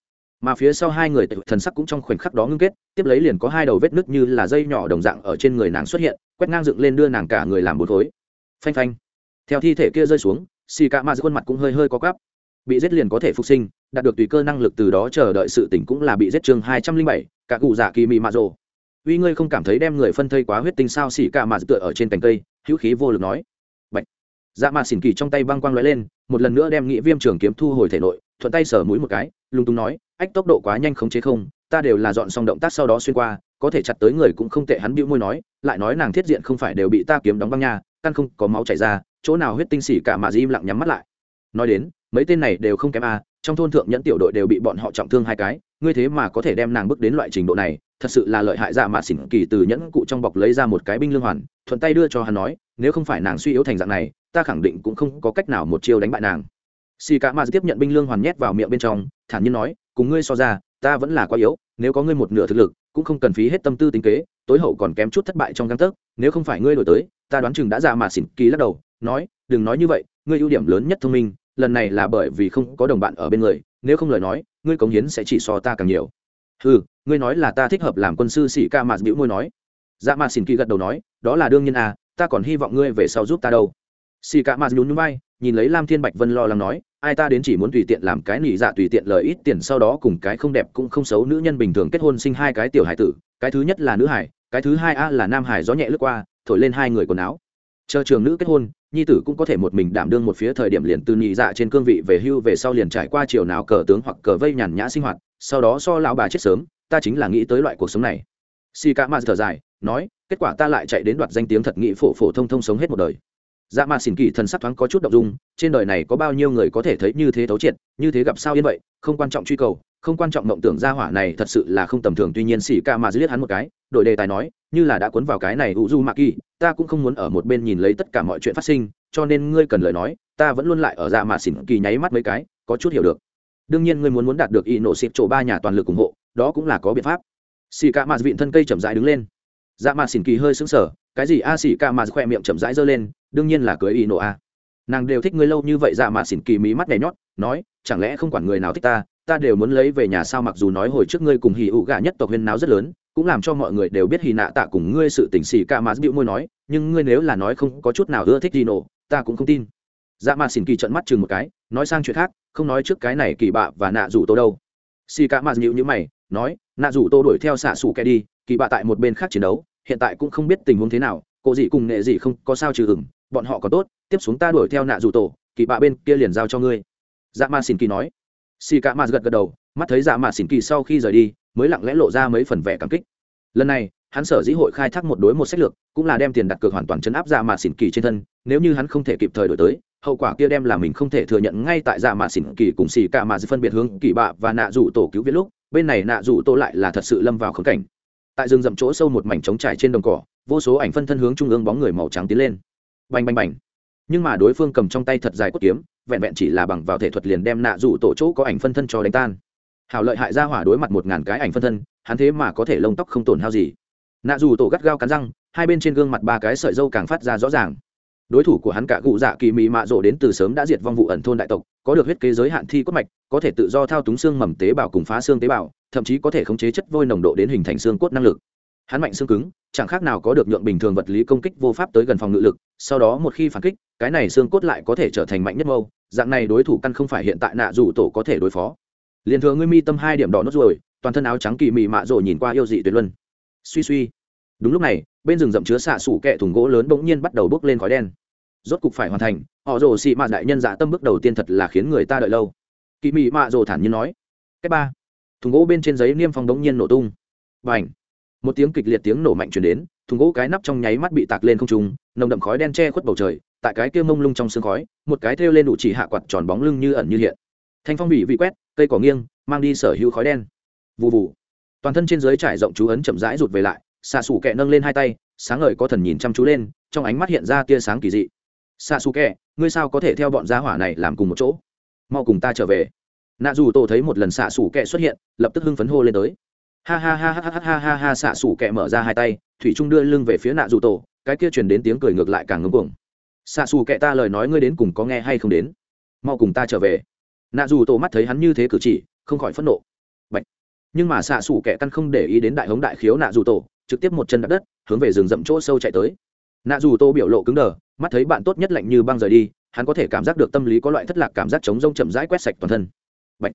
A: Mà phía sau hai người thần sắc cũng trong khoảnh khắc đó ngưng kết, tiếp lấy liền có hai đầu vết nứt như là dây nhỏ đồng dạng ở trên người nàng xuất hiện, quét ngang dựng lên đưa nàng cả người làm bột khối. Phanh phanh. Theo thi thể kia rơi xuống xì cạ ma khuôn mặt cũng hơi hơi có cắp bị giết liền có thể phục sinh, đạt được tùy cơ năng lực từ đó chờ đợi sự tỉnh cũng là bị giết chương hai trăm linh bảy, cả cụ giả kỳ mị mạ rồ uy ngươi không cảm thấy đem người phân thây quá huyết tinh sao xỉ cả mà tựa ở trên cành cây, hữu khí vô lực nói. Bạch. dạ mà xỉn kỳ trong tay băng quang lóe lên, một lần nữa đem nghĩa viêm trường kiếm thu hồi thể nội, thuận tay sở mũi một cái, lung tung nói, ách, tốc độ quá nhanh không chế không, ta đều là dọn xong động tác sau đó xuyên qua, có thể chặt tới người cũng không tệ. Hắn bĩu môi nói, lại nói nàng thiết diện không phải đều bị ta kiếm đóng băng nha, căn không có máu chảy ra, chỗ nào huyết tinh xỉ cả mà di im lặng nhắm mắt lại. Nói đến, mấy tên này đều không kém a, trong thôn thượng nhẫn tiểu đội đều bị bọn họ trọng thương hai cái, ngươi thế mà có thể đem nàng bước đến loại trình độ này thật sự là lợi hại dạ mà xỉn kỳ từ nhẫn cụ trong bọc lấy ra một cái binh lương hoàn, thuận tay đưa cho hắn nói, nếu không phải nàng suy yếu thành dạng này, ta khẳng định cũng không có cách nào một chiêu đánh bại nàng. Xì cả mà tiếp nhận binh lương hoàn nhét vào miệng bên trong, thản nhiên nói, cùng ngươi so ra, ta vẫn là quá yếu, nếu có ngươi một nửa thực lực, cũng không cần phí hết tâm tư tính kế, tối hậu còn kém chút thất bại trong găng tấc, nếu không phải ngươi đổi tới, ta đoán chừng đã dạ mà xỉn kỳ lắc đầu, nói, đừng nói như vậy, ngươi ưu điểm lớn nhất thông minh, lần này là bởi vì không có đồng bạn ở bên người, nếu không lời nói, ngươi cống hiến sẽ chỉ so ta càng nhiều ừ ngươi nói là ta thích hợp làm quân sư sĩ ca mạt bĩu môi nói. Dạ mạt xin kỳ gật đầu nói, đó là đương nhiên à ta còn hy vọng ngươi về sau giúp ta đâu. Sĩ ca mạt nhún nhún vai, nhìn lấy lam thiên bạch vân lo lắng nói, ai ta đến chỉ muốn tùy tiện làm cái nỉ dạ tùy tiện lời ít tiền sau đó cùng cái không đẹp cũng không xấu nữ nhân bình thường kết hôn sinh hai cái tiểu hải tử, cái thứ nhất là nữ hải, cái thứ hai a là nam hải gió nhẹ lướt qua, thổi lên hai người quần áo chờ trường nữ kết hôn, nhi tử cũng có thể một mình đảm đương một phía thời điểm liền từ nhị dạ trên cương vị về hưu về sau liền trải qua chiều nào cờ tướng hoặc cờ vây nhàn nhã sinh hoạt, sau đó so lão bà chết sớm, ta chính là nghĩ tới loại cuộc sống này. Si ca ma thở dài, nói, kết quả ta lại chạy đến đoạt danh tiếng thật nghị phổ phổ thông thông sống hết một đời dạ mà xỉn kỳ thần sắc thoáng có chút động dung, trên đời này có bao nhiêu người có thể thấy như thế thấu triệt, như thế gặp sao yên vậy, không quan trọng truy cầu, không quan trọng mộng tưởng gia hỏa này thật sự là không tầm thường, tuy nhiên xỉ ca mà liếc hắn một cái đội đề tài nói, như là đã cuốn vào cái này u du mạ kỳ ta cũng không muốn ở một bên nhìn lấy tất cả mọi chuyện phát sinh, cho nên ngươi cần lời nói, ta vẫn luôn lại ở dạ mà xỉn kỳ nháy mắt mấy cái, có chút hiểu được. Đương nhiên ngươi muốn muốn đạt được y nổ xịp chỗ ba nhà toàn lực ủng hộ, đó cũng là có biện pháp. Xỉ ca mà vịn thân cây chậm rãi đứng lên. Dạ mà xỉn kỳ hơi sững sờ, cái gì? A, xỉ ca mà khỏe miệng chậm rãi giơ lên đương nhiên là cưới y nộ a. Nàng đều thích ngươi lâu như vậy dạ mà xỉn kỳ mí mắt nhảy nhót, nói, chẳng lẽ không quản người nào thích ta ta đều muốn lấy về nhà sao mặc dù nói hồi trước ngươi cùng hì ụ gà nhất tộc huyên náo rất lớn, cũng làm cho mọi người đều biết hì nạ tạ cùng ngươi sự tình xì ca mà dịu môi nói, nhưng ngươi nếu là nói không có chút nào ưa thích gì nổ ta cũng không tin. Dạ mà xỉn kỳ trận mắt chừng một cái, nói sang chuyện khác, không nói trước cái này kỳ bạ và nạ rủ tô đâu. Xì ca mà dịu như mày, nói, nạ rủ tô đuổi theo xạ xù kẻ đi, kỳ bạ tại một bên khác chiến đấu, hiện tại cũng không biết tình huống thế nào, cô gì cùng nghệ gì không có sao trừ ửng bọn họ có tốt, tiếp xuống ta đuổi theo nạ rủ tổ, kỳ bạ bên kia liền giao cho ngươi. Dạ ma xỉn kỳ nói. Xì cả ma gật gật đầu, mắt thấy dạ ma xỉn kỳ sau khi rời đi, mới lặng lẽ lộ ra mấy phần vẻ cảm kích. Lần này, hắn sở dĩ hội khai thác một đối một sách lược, cũng là đem tiền đặt cược hoàn toàn chấn áp dạ ma xỉn kỳ trên thân, nếu như hắn không thể kịp thời đổi tới, hậu quả kia đem là mình không thể thừa nhận ngay tại dạ ma xỉn kỳ cùng xì cả ma phân biệt hướng kỳ bạ và nạ rủ tổ cứu viết lúc, bên này nạ rủ tổ lại là thật sự lâm vào khống cảnh. Tại rừng rậm chỗ sâu một mảnh trống trải trên đồng cỏ, vô số ảnh phân thân hướng trung ương bóng người màu trắng tiến lên bành bành bành. Nhưng mà đối phương cầm trong tay thật dài cốt kiếm, vẹn vẹn chỉ là bằng vào thể thuật liền đem nạ dụ tổ chỗ có ảnh phân thân cho đánh tan. Hảo lợi hại ra hỏa đối mặt một ngàn cái ảnh phân thân, hắn thế mà có thể lông tóc không tổn hao gì. Nạ dù tổ gắt gao cắn răng, hai bên trên gương mặt ba cái sợi dâu càng phát ra rõ ràng. Đối thủ của hắn cả cụ dạ kỳ mị mạ rộ đến từ sớm đã diệt vong vụ ẩn thôn đại tộc, có được huyết kế giới hạn thi cốt mạch, có thể tự do thao túng xương mầm tế bào cùng phá xương tế bào, thậm chí có thể khống chế chất vôi nồng độ đến hình thành xương cốt năng lực hắn mạnh xương cứng, chẳng khác nào có được nhượng bình thường vật lý công kích vô pháp tới gần phòng ngự lực, sau đó một khi phản kích, cái này xương cốt lại có thể trở thành mạnh nhất mâu, dạng này đối thủ căn không phải hiện tại nạ rủ tổ có thể đối phó. Liền thừa ngươi mi tâm hai điểm đỏ nốt rồi toàn thân áo trắng kỳ mị mạ rồ nhìn qua yêu dị tuyệt luân. Suy suy. Đúng lúc này, bên rừng rậm chứa xạ sủ kẹ thùng gỗ lớn bỗng nhiên bắt đầu bốc lên khói đen. Rốt cục phải hoàn thành, họ rồ xị mạ đại nhân dạ tâm bước đầu tiên thật là khiến người ta đợi lâu. Kỳ mị mạ rồ thản nhiên nói. Cách ba. Thùng gỗ bên trên giấy niêm phong đống nhiên nổ tung. Và ảnh một tiếng kịch liệt tiếng nổ mạnh chuyển đến, thùng gỗ cái nắp trong nháy mắt bị tạc lên không trung, nồng đậm khói đen che khuất bầu trời, tại cái kia mông lung trong sương khói, một cái thêu lên đủ chỉ hạ quạt tròn bóng lưng như ẩn như hiện. Thanh phong bị vị quét, cây cỏ nghiêng, mang đi sở hữu khói đen. Vụ vụ toàn thân trên dưới trải rộng chú ấn chậm rãi rụt về lại xạ xù kẹ nâng lên hai tay, sáng ngời có thần nhìn chăm chú lên, trong ánh mắt hiện ra tia sáng kỳ dị. Xạ xù kẹ, ngươi sao có thể theo bọn gia hỏa này làm cùng một chỗ? Mau cùng ta trở về. Nạ dù tổ thấy một lần xạ xù kẹ xuất hiện, lập tức hưng phấn hô lên tới ha ha ha ha ha ha ha ha xạ xủ kẹ mở ra hai tay, thủy trung đưa lưng về phía nạ dù tổ, cái kia truyền đến tiếng cười ngược lại càng ngưng cuồng. Xạ xù kệ ta lời nói ngươi đến cùng có nghe hay không đến? Mau cùng ta trở về. Nạ dù tổ mắt thấy hắn như thế cử chỉ, không khỏi phẫn nộ. Bạch. nhưng mà xạ xủ kẻ căn không để ý đến đại hống đại khiếu nạ dù tổ, trực tiếp một chân đập đất, hướng về rừng rậm chỗ sâu chạy tới. Nạ dù tô biểu lộ cứng đờ, mắt thấy bạn tốt nhất lạnh như băng rời đi, hắn có thể cảm giác được tâm lý có loại thất lạc cảm giác chống rông chậm rãi quét sạch toàn thân. Bạch.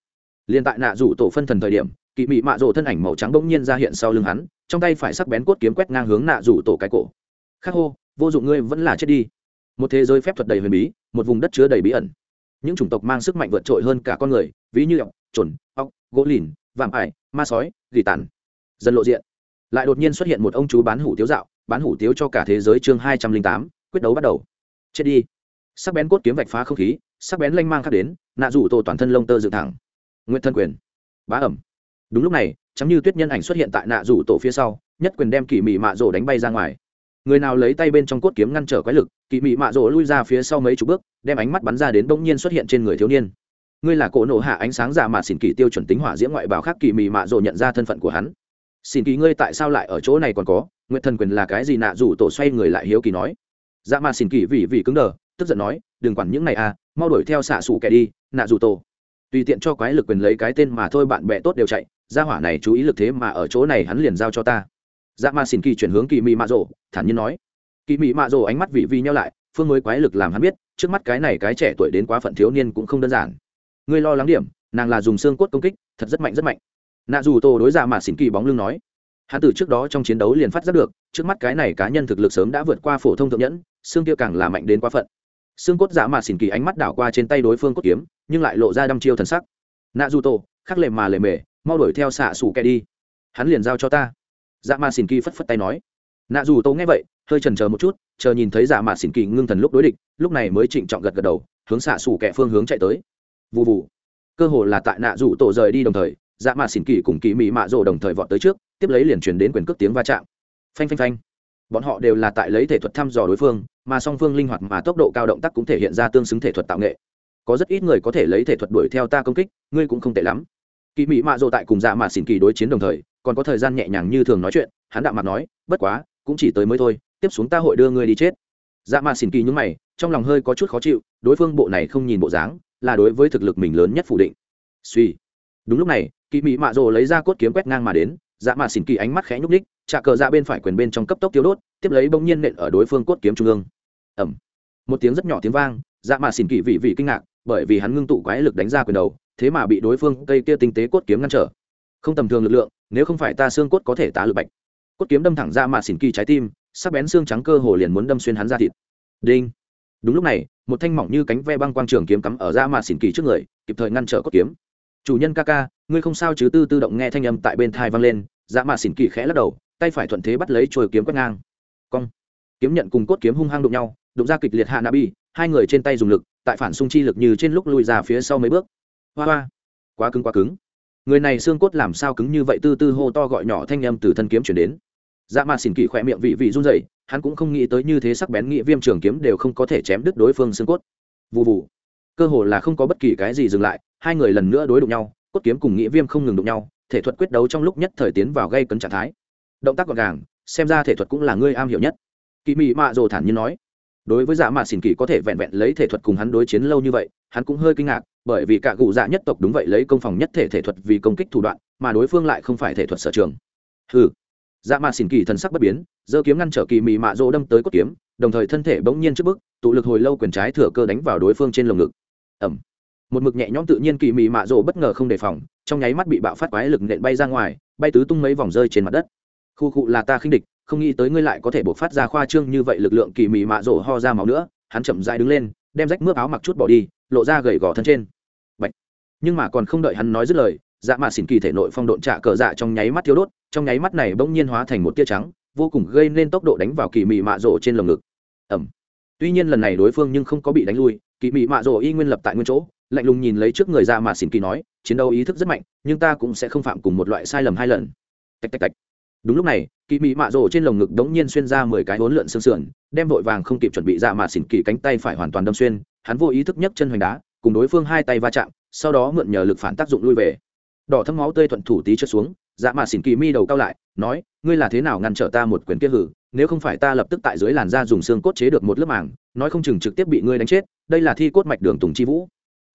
A: liên tại nạ dù tổ phân thần thời điểm kỵ mị mạ rộ thân ảnh màu trắng bỗng nhiên ra hiện sau lưng hắn, trong tay phải sắc bén cốt kiếm quét ngang hướng nạ rủ tổ cái cổ. Khắc hô, vô dụng ngươi vẫn là chết đi. Một thế giới phép thuật đầy huyền bí, một vùng đất chứa đầy bí ẩn. Những chủng tộc mang sức mạnh vượt trội hơn cả con người, ví như ọc trồn ọc gỗ lìn, vạm ải, ma sói, gỉ tàn. Dần lộ diện. Lại đột nhiên xuất hiện một ông chú bán hủ tiếu dạo, bán hủ tiếu cho cả thế giới chương hai trăm linh tám, quyết đấu bắt đầu. Chết đi. Sắc bén cốt kiếm vạch phá không khí, sắc bén lanh mang khắc đến, nạ rủ tổ toàn thân lông tơ dựng thẳng. Nguyện thân quyền. Bá ẩm đúng lúc này chắm như tuyết nhân ảnh xuất hiện tại nạ rủ tổ phía sau, nhất quyền đem kỳ mị mạ rổ đánh bay ra ngoài. Người nào lấy tay bên trong cốt kiếm ngăn trở quái lực kỳ mị mạ rỗ lui ra phía sau mấy chục bước, đem ánh mắt bắn ra đến bỗng nhiên xuất hiện trên người thiếu niên. Ngươi là cổ nộ hạ ánh sáng giả mà xỉn kỳ tiêu chuẩn tính hỏa diễm ngoại bào khác kỳ mị mạ rỗ nhận ra thân phận của hắn. Xỉn kỳ ngươi tại sao lại ở chỗ này còn có? Nguyện thần quyền là cái gì? Nạ rủ tổ xoay người lại hiếu kỳ nói. Dạ mà xỉn kỳ vì vì cứng đờ, tức giận nói, đừng quản những này à mau đuổi theo xạ xù kẻ đi, nạ rủ tổ tùy tiện cho quái lực quyền lấy cái tên mà thôi bạn bè tốt đều chạy ra hỏa này chú ý lực thế mà ở chỗ này hắn liền giao cho ta. Dạ ma xin kỳ chuyển hướng kỳ mị mạ rồ, thản nhiên nói. Kỳ mị mạ rồ ánh mắt vị vi nhau lại, phương mới quái lực làm hắn biết, trước mắt cái này cái trẻ tuổi đến quá phận thiếu niên cũng không đơn giản. Ngươi lo lắng điểm, nàng là dùng xương cốt công kích, thật rất mạnh rất mạnh. Nạ dù tô đối dạ mà xin kỳ bóng lưng nói. Hắn từ trước đó trong chiến đấu liền phát giác được, trước mắt cái này cá nhân thực lực sớm đã vượt qua phổ thông thượng nhẫn, xương kia càng là mạnh đến quá phận xương cốt giả mà xỉn kỳ ánh mắt đảo qua trên tay đối phương cốt kiếm, nhưng lại lộ ra đăm chiêu thần sắc. Nạ du tổ khắc lệ mà lệ mề, mau đuổi theo xạ xù kẻ đi. Hắn liền giao cho ta. Dạ mà xỉn kỳ phất phất tay nói. Nạ dù tô nghe vậy, hơi trần chờ một chút, chờ nhìn thấy dạ mà xỉn kỳ ngưng thần lúc đối địch, lúc này mới trịnh trọng gật gật đầu, hướng xạ xù kẻ phương hướng chạy tới. Vụ vụ cơ hồ là tại nạ dù tổ rời đi đồng thời dạ mà xỉn kỳ cùng kỳ mỹ mạ rồ đồng thời vọt tới trước, tiếp lấy liền truyền đến quyền cước tiếng va chạm. Phanh phanh phanh. Bọn họ đều là tại lấy thể thuật thăm dò đối phương mà song phương linh hoạt mà tốc độ cao động tác cũng thể hiện ra tương xứng thể thuật tạo nghệ. Có rất ít người có thể lấy thể thuật đuổi theo ta công kích, ngươi cũng không tệ lắm. Kỳ mỹ mạ rồ tại cùng dạ mà xỉn kỳ đối chiến đồng thời, còn có thời gian nhẹ nhàng như thường nói chuyện, hắn đạm mặt nói, bất quá, cũng chỉ tới mới thôi, tiếp xuống ta hội đưa ngươi đi chết. Dạ mà xỉn kỳ nhúng mày, trong lòng hơi có chút khó chịu, đối phương bộ này không nhìn bộ dáng, là đối với thực lực mình lớn nhất phủ định. Suy. Đúng lúc này kỳ mỹ mạ rồ lấy ra cốt kiếm quét ngang mà đến dạ mạ xỉn kỳ ánh mắt khẽ nhúc ních trà cờ dạ bên phải quyền bên trong cấp tốc tiêu đốt, tiếp lấy bỗng nhiên nện ở đối phương cốt kiếm trung ương ẩm một tiếng rất nhỏ tiếng vang dạ mà xỉn kỳ vị vị kinh ngạc, bởi vì hắn ngưng tụ quái lực đánh ra quyền đầu, thế mà bị đối phương cây kia tinh tế cốt kiếm ngăn trở. Không tầm thường lực lượng, nếu không phải ta xương cốt có thể tá lực bạch. Cốt kiếm đâm thẳng dạ ra mà xỉn kỳ trái tim, sắc bén xương trắng cơ hồ liền muốn đâm xuyên hắn ra thịt. Đinh. Đúng lúc này, một thanh mỏng như cánh ve băng quang trường kiếm cắm ở dạ ra mà xỉn kỳ trước người, kịp thời ngăn trở cốt kiếm. Chủ nhân ca ca, ngươi không sao chứ? Tư tự động nghe thanh âm tại bên thai vang lên. Dạ mà xỉn kỳ khẽ lắc đầu, tay phải thuận thế bắt lấy trôi kiếm quét ngang. Cong. Kiếm nhận cùng cốt kiếm hung hăng đụng nhau đụng ra kịch liệt hạ nabi hai người trên tay dùng lực, tại phản xung chi lực như trên lúc lùi ra phía sau mấy bước. Hoa hoa, quá cứng quá cứng. Người này xương cốt làm sao cứng như vậy tư tư hô to gọi nhỏ thanh âm từ thân kiếm chuyển đến. Dạ mà xỉn kỳ khỏe miệng vị vị run rẩy, hắn cũng không nghĩ tới như thế sắc bén nghĩa viêm trường kiếm đều không có thể chém đứt đối phương xương cốt. Vụ vụ cơ hồ là không có bất kỳ cái gì dừng lại, hai người lần nữa đối đụng nhau, cốt kiếm cùng nghĩa viêm không ngừng đụng nhau, thể thuật quyết đấu trong lúc nhất thời tiến vào gây cấn trạng thái. Động tác gọn gàng, xem ra thể thuật cũng là ngươi am hiểu nhất. Kỳ mị mạ rồ thản nhiên nói đối với dạ mạ xỉn kỳ có thể vẹn vẹn lấy thể thuật cùng hắn đối chiến lâu như vậy, hắn cũng hơi kinh ngạc, bởi vì cả cụ dạ nhất tộc đúng vậy lấy công phòng nhất thể thể thuật vì công kích thủ đoạn, mà đối phương lại không phải thể thuật sở trường. Ừ dạ mạ xỉn kỳ thần sắc bất biến, giơ kiếm ngăn trở kỳ mị mạ rỗ đâm tới cốt kiếm, đồng thời thân thể bỗng nhiên trước bức, tụ lực hồi lâu quyền trái thừa cơ đánh vào đối phương trên lồng ngực. Ẩm một mực nhẹ nhõm tự nhiên kỳ mị mạ rỗ bất ngờ không đề phòng, trong nháy mắt bị bạo phát quái lực nện bay ra ngoài, bay tứ tung mấy vòng rơi trên mặt đất. Khu cụ là ta khinh địch không nghĩ tới ngươi lại có thể buộc phát ra khoa trương như vậy lực lượng kỳ mị mạ rổ ho ra máu nữa. Hắn chậm dại đứng lên, đem rách mướp áo mặc chút bỏ đi, lộ ra gầy gò thân trên. Bạch. nhưng mà còn không đợi hắn nói dứt lời dạ mạ xỉn kỳ thể nội phong độn trạ cờ dạ trong nháy mắt thiếu đốt, trong nháy mắt này bỗng nhiên hóa thành một tia trắng, vô cùng gây nên tốc độ đánh vào kỳ mị mạ rổ trên lồng ngực. Ẩm. Tuy nhiên lần này đối phương nhưng không có bị đánh lui, kỳ mị mạ rổ y nguyên lập tại nguyên chỗ, lạnh lùng nhìn lấy trước người Dạ mạ xỉn kỳ nói, chiến đấu ý thức rất mạnh, nhưng ta cũng sẽ không phạm cùng một loại sai lầm hai lần. Tạch tạch tạch. Đúng lúc này kỳ mị mạ rồ trên lồng ngực đống nhiên xuyên ra mười cái hỗn lượn xương sườn, đem vội vàng không kịp chuẩn bị dạ ra mà xỉn kỳ cánh tay phải hoàn toàn đâm xuyên, hắn vô ý thức nhấc chân hoành đá, cùng đối phương hai tay va chạm, sau đó mượn nhờ lực phản tác dụng lui về. Đỏ thấm máu tươi thuận thủ tí trượt xuống dạ mà xỉn kỳ mi đầu cao lại, nói, ngươi là thế nào ngăn trở ta một quyền kia hử? Nếu không phải ta lập tức tại dưới làn da dùng xương cốt chế được một lớp màng, nói không chừng trực tiếp bị ngươi đánh chết, đây là thi cốt mạch đường tùng chi vũ.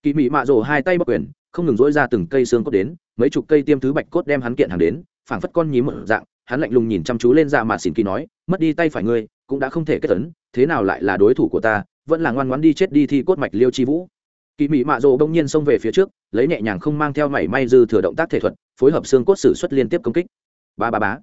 A: Kỳ mị mạ rồ hai tay bắc quyền, không ngừng dỗi ra từng cây xương cốt đến, mấy chục cây tiêm thứ bạch cốt đem hắn kiện hàng đến, phảng phất con nhím một dạng hắn lạnh lùng nhìn chăm chú lên dạ mạ xỉn kỳ nói, mất đi tay phải ngươi, cũng đã không thể kết tấn thế nào lại là đối thủ của ta, vẫn là ngoan ngoãn đi chết đi thi cốt mạch liêu chi vũ. Kỳ mị mạ rộ đông nhiên xông về phía trước, lấy nhẹ nhàng không mang theo mảy may dư thừa động tác thể thuật, phối hợp xương cốt xử suất liên tiếp công kích. Ba ba bá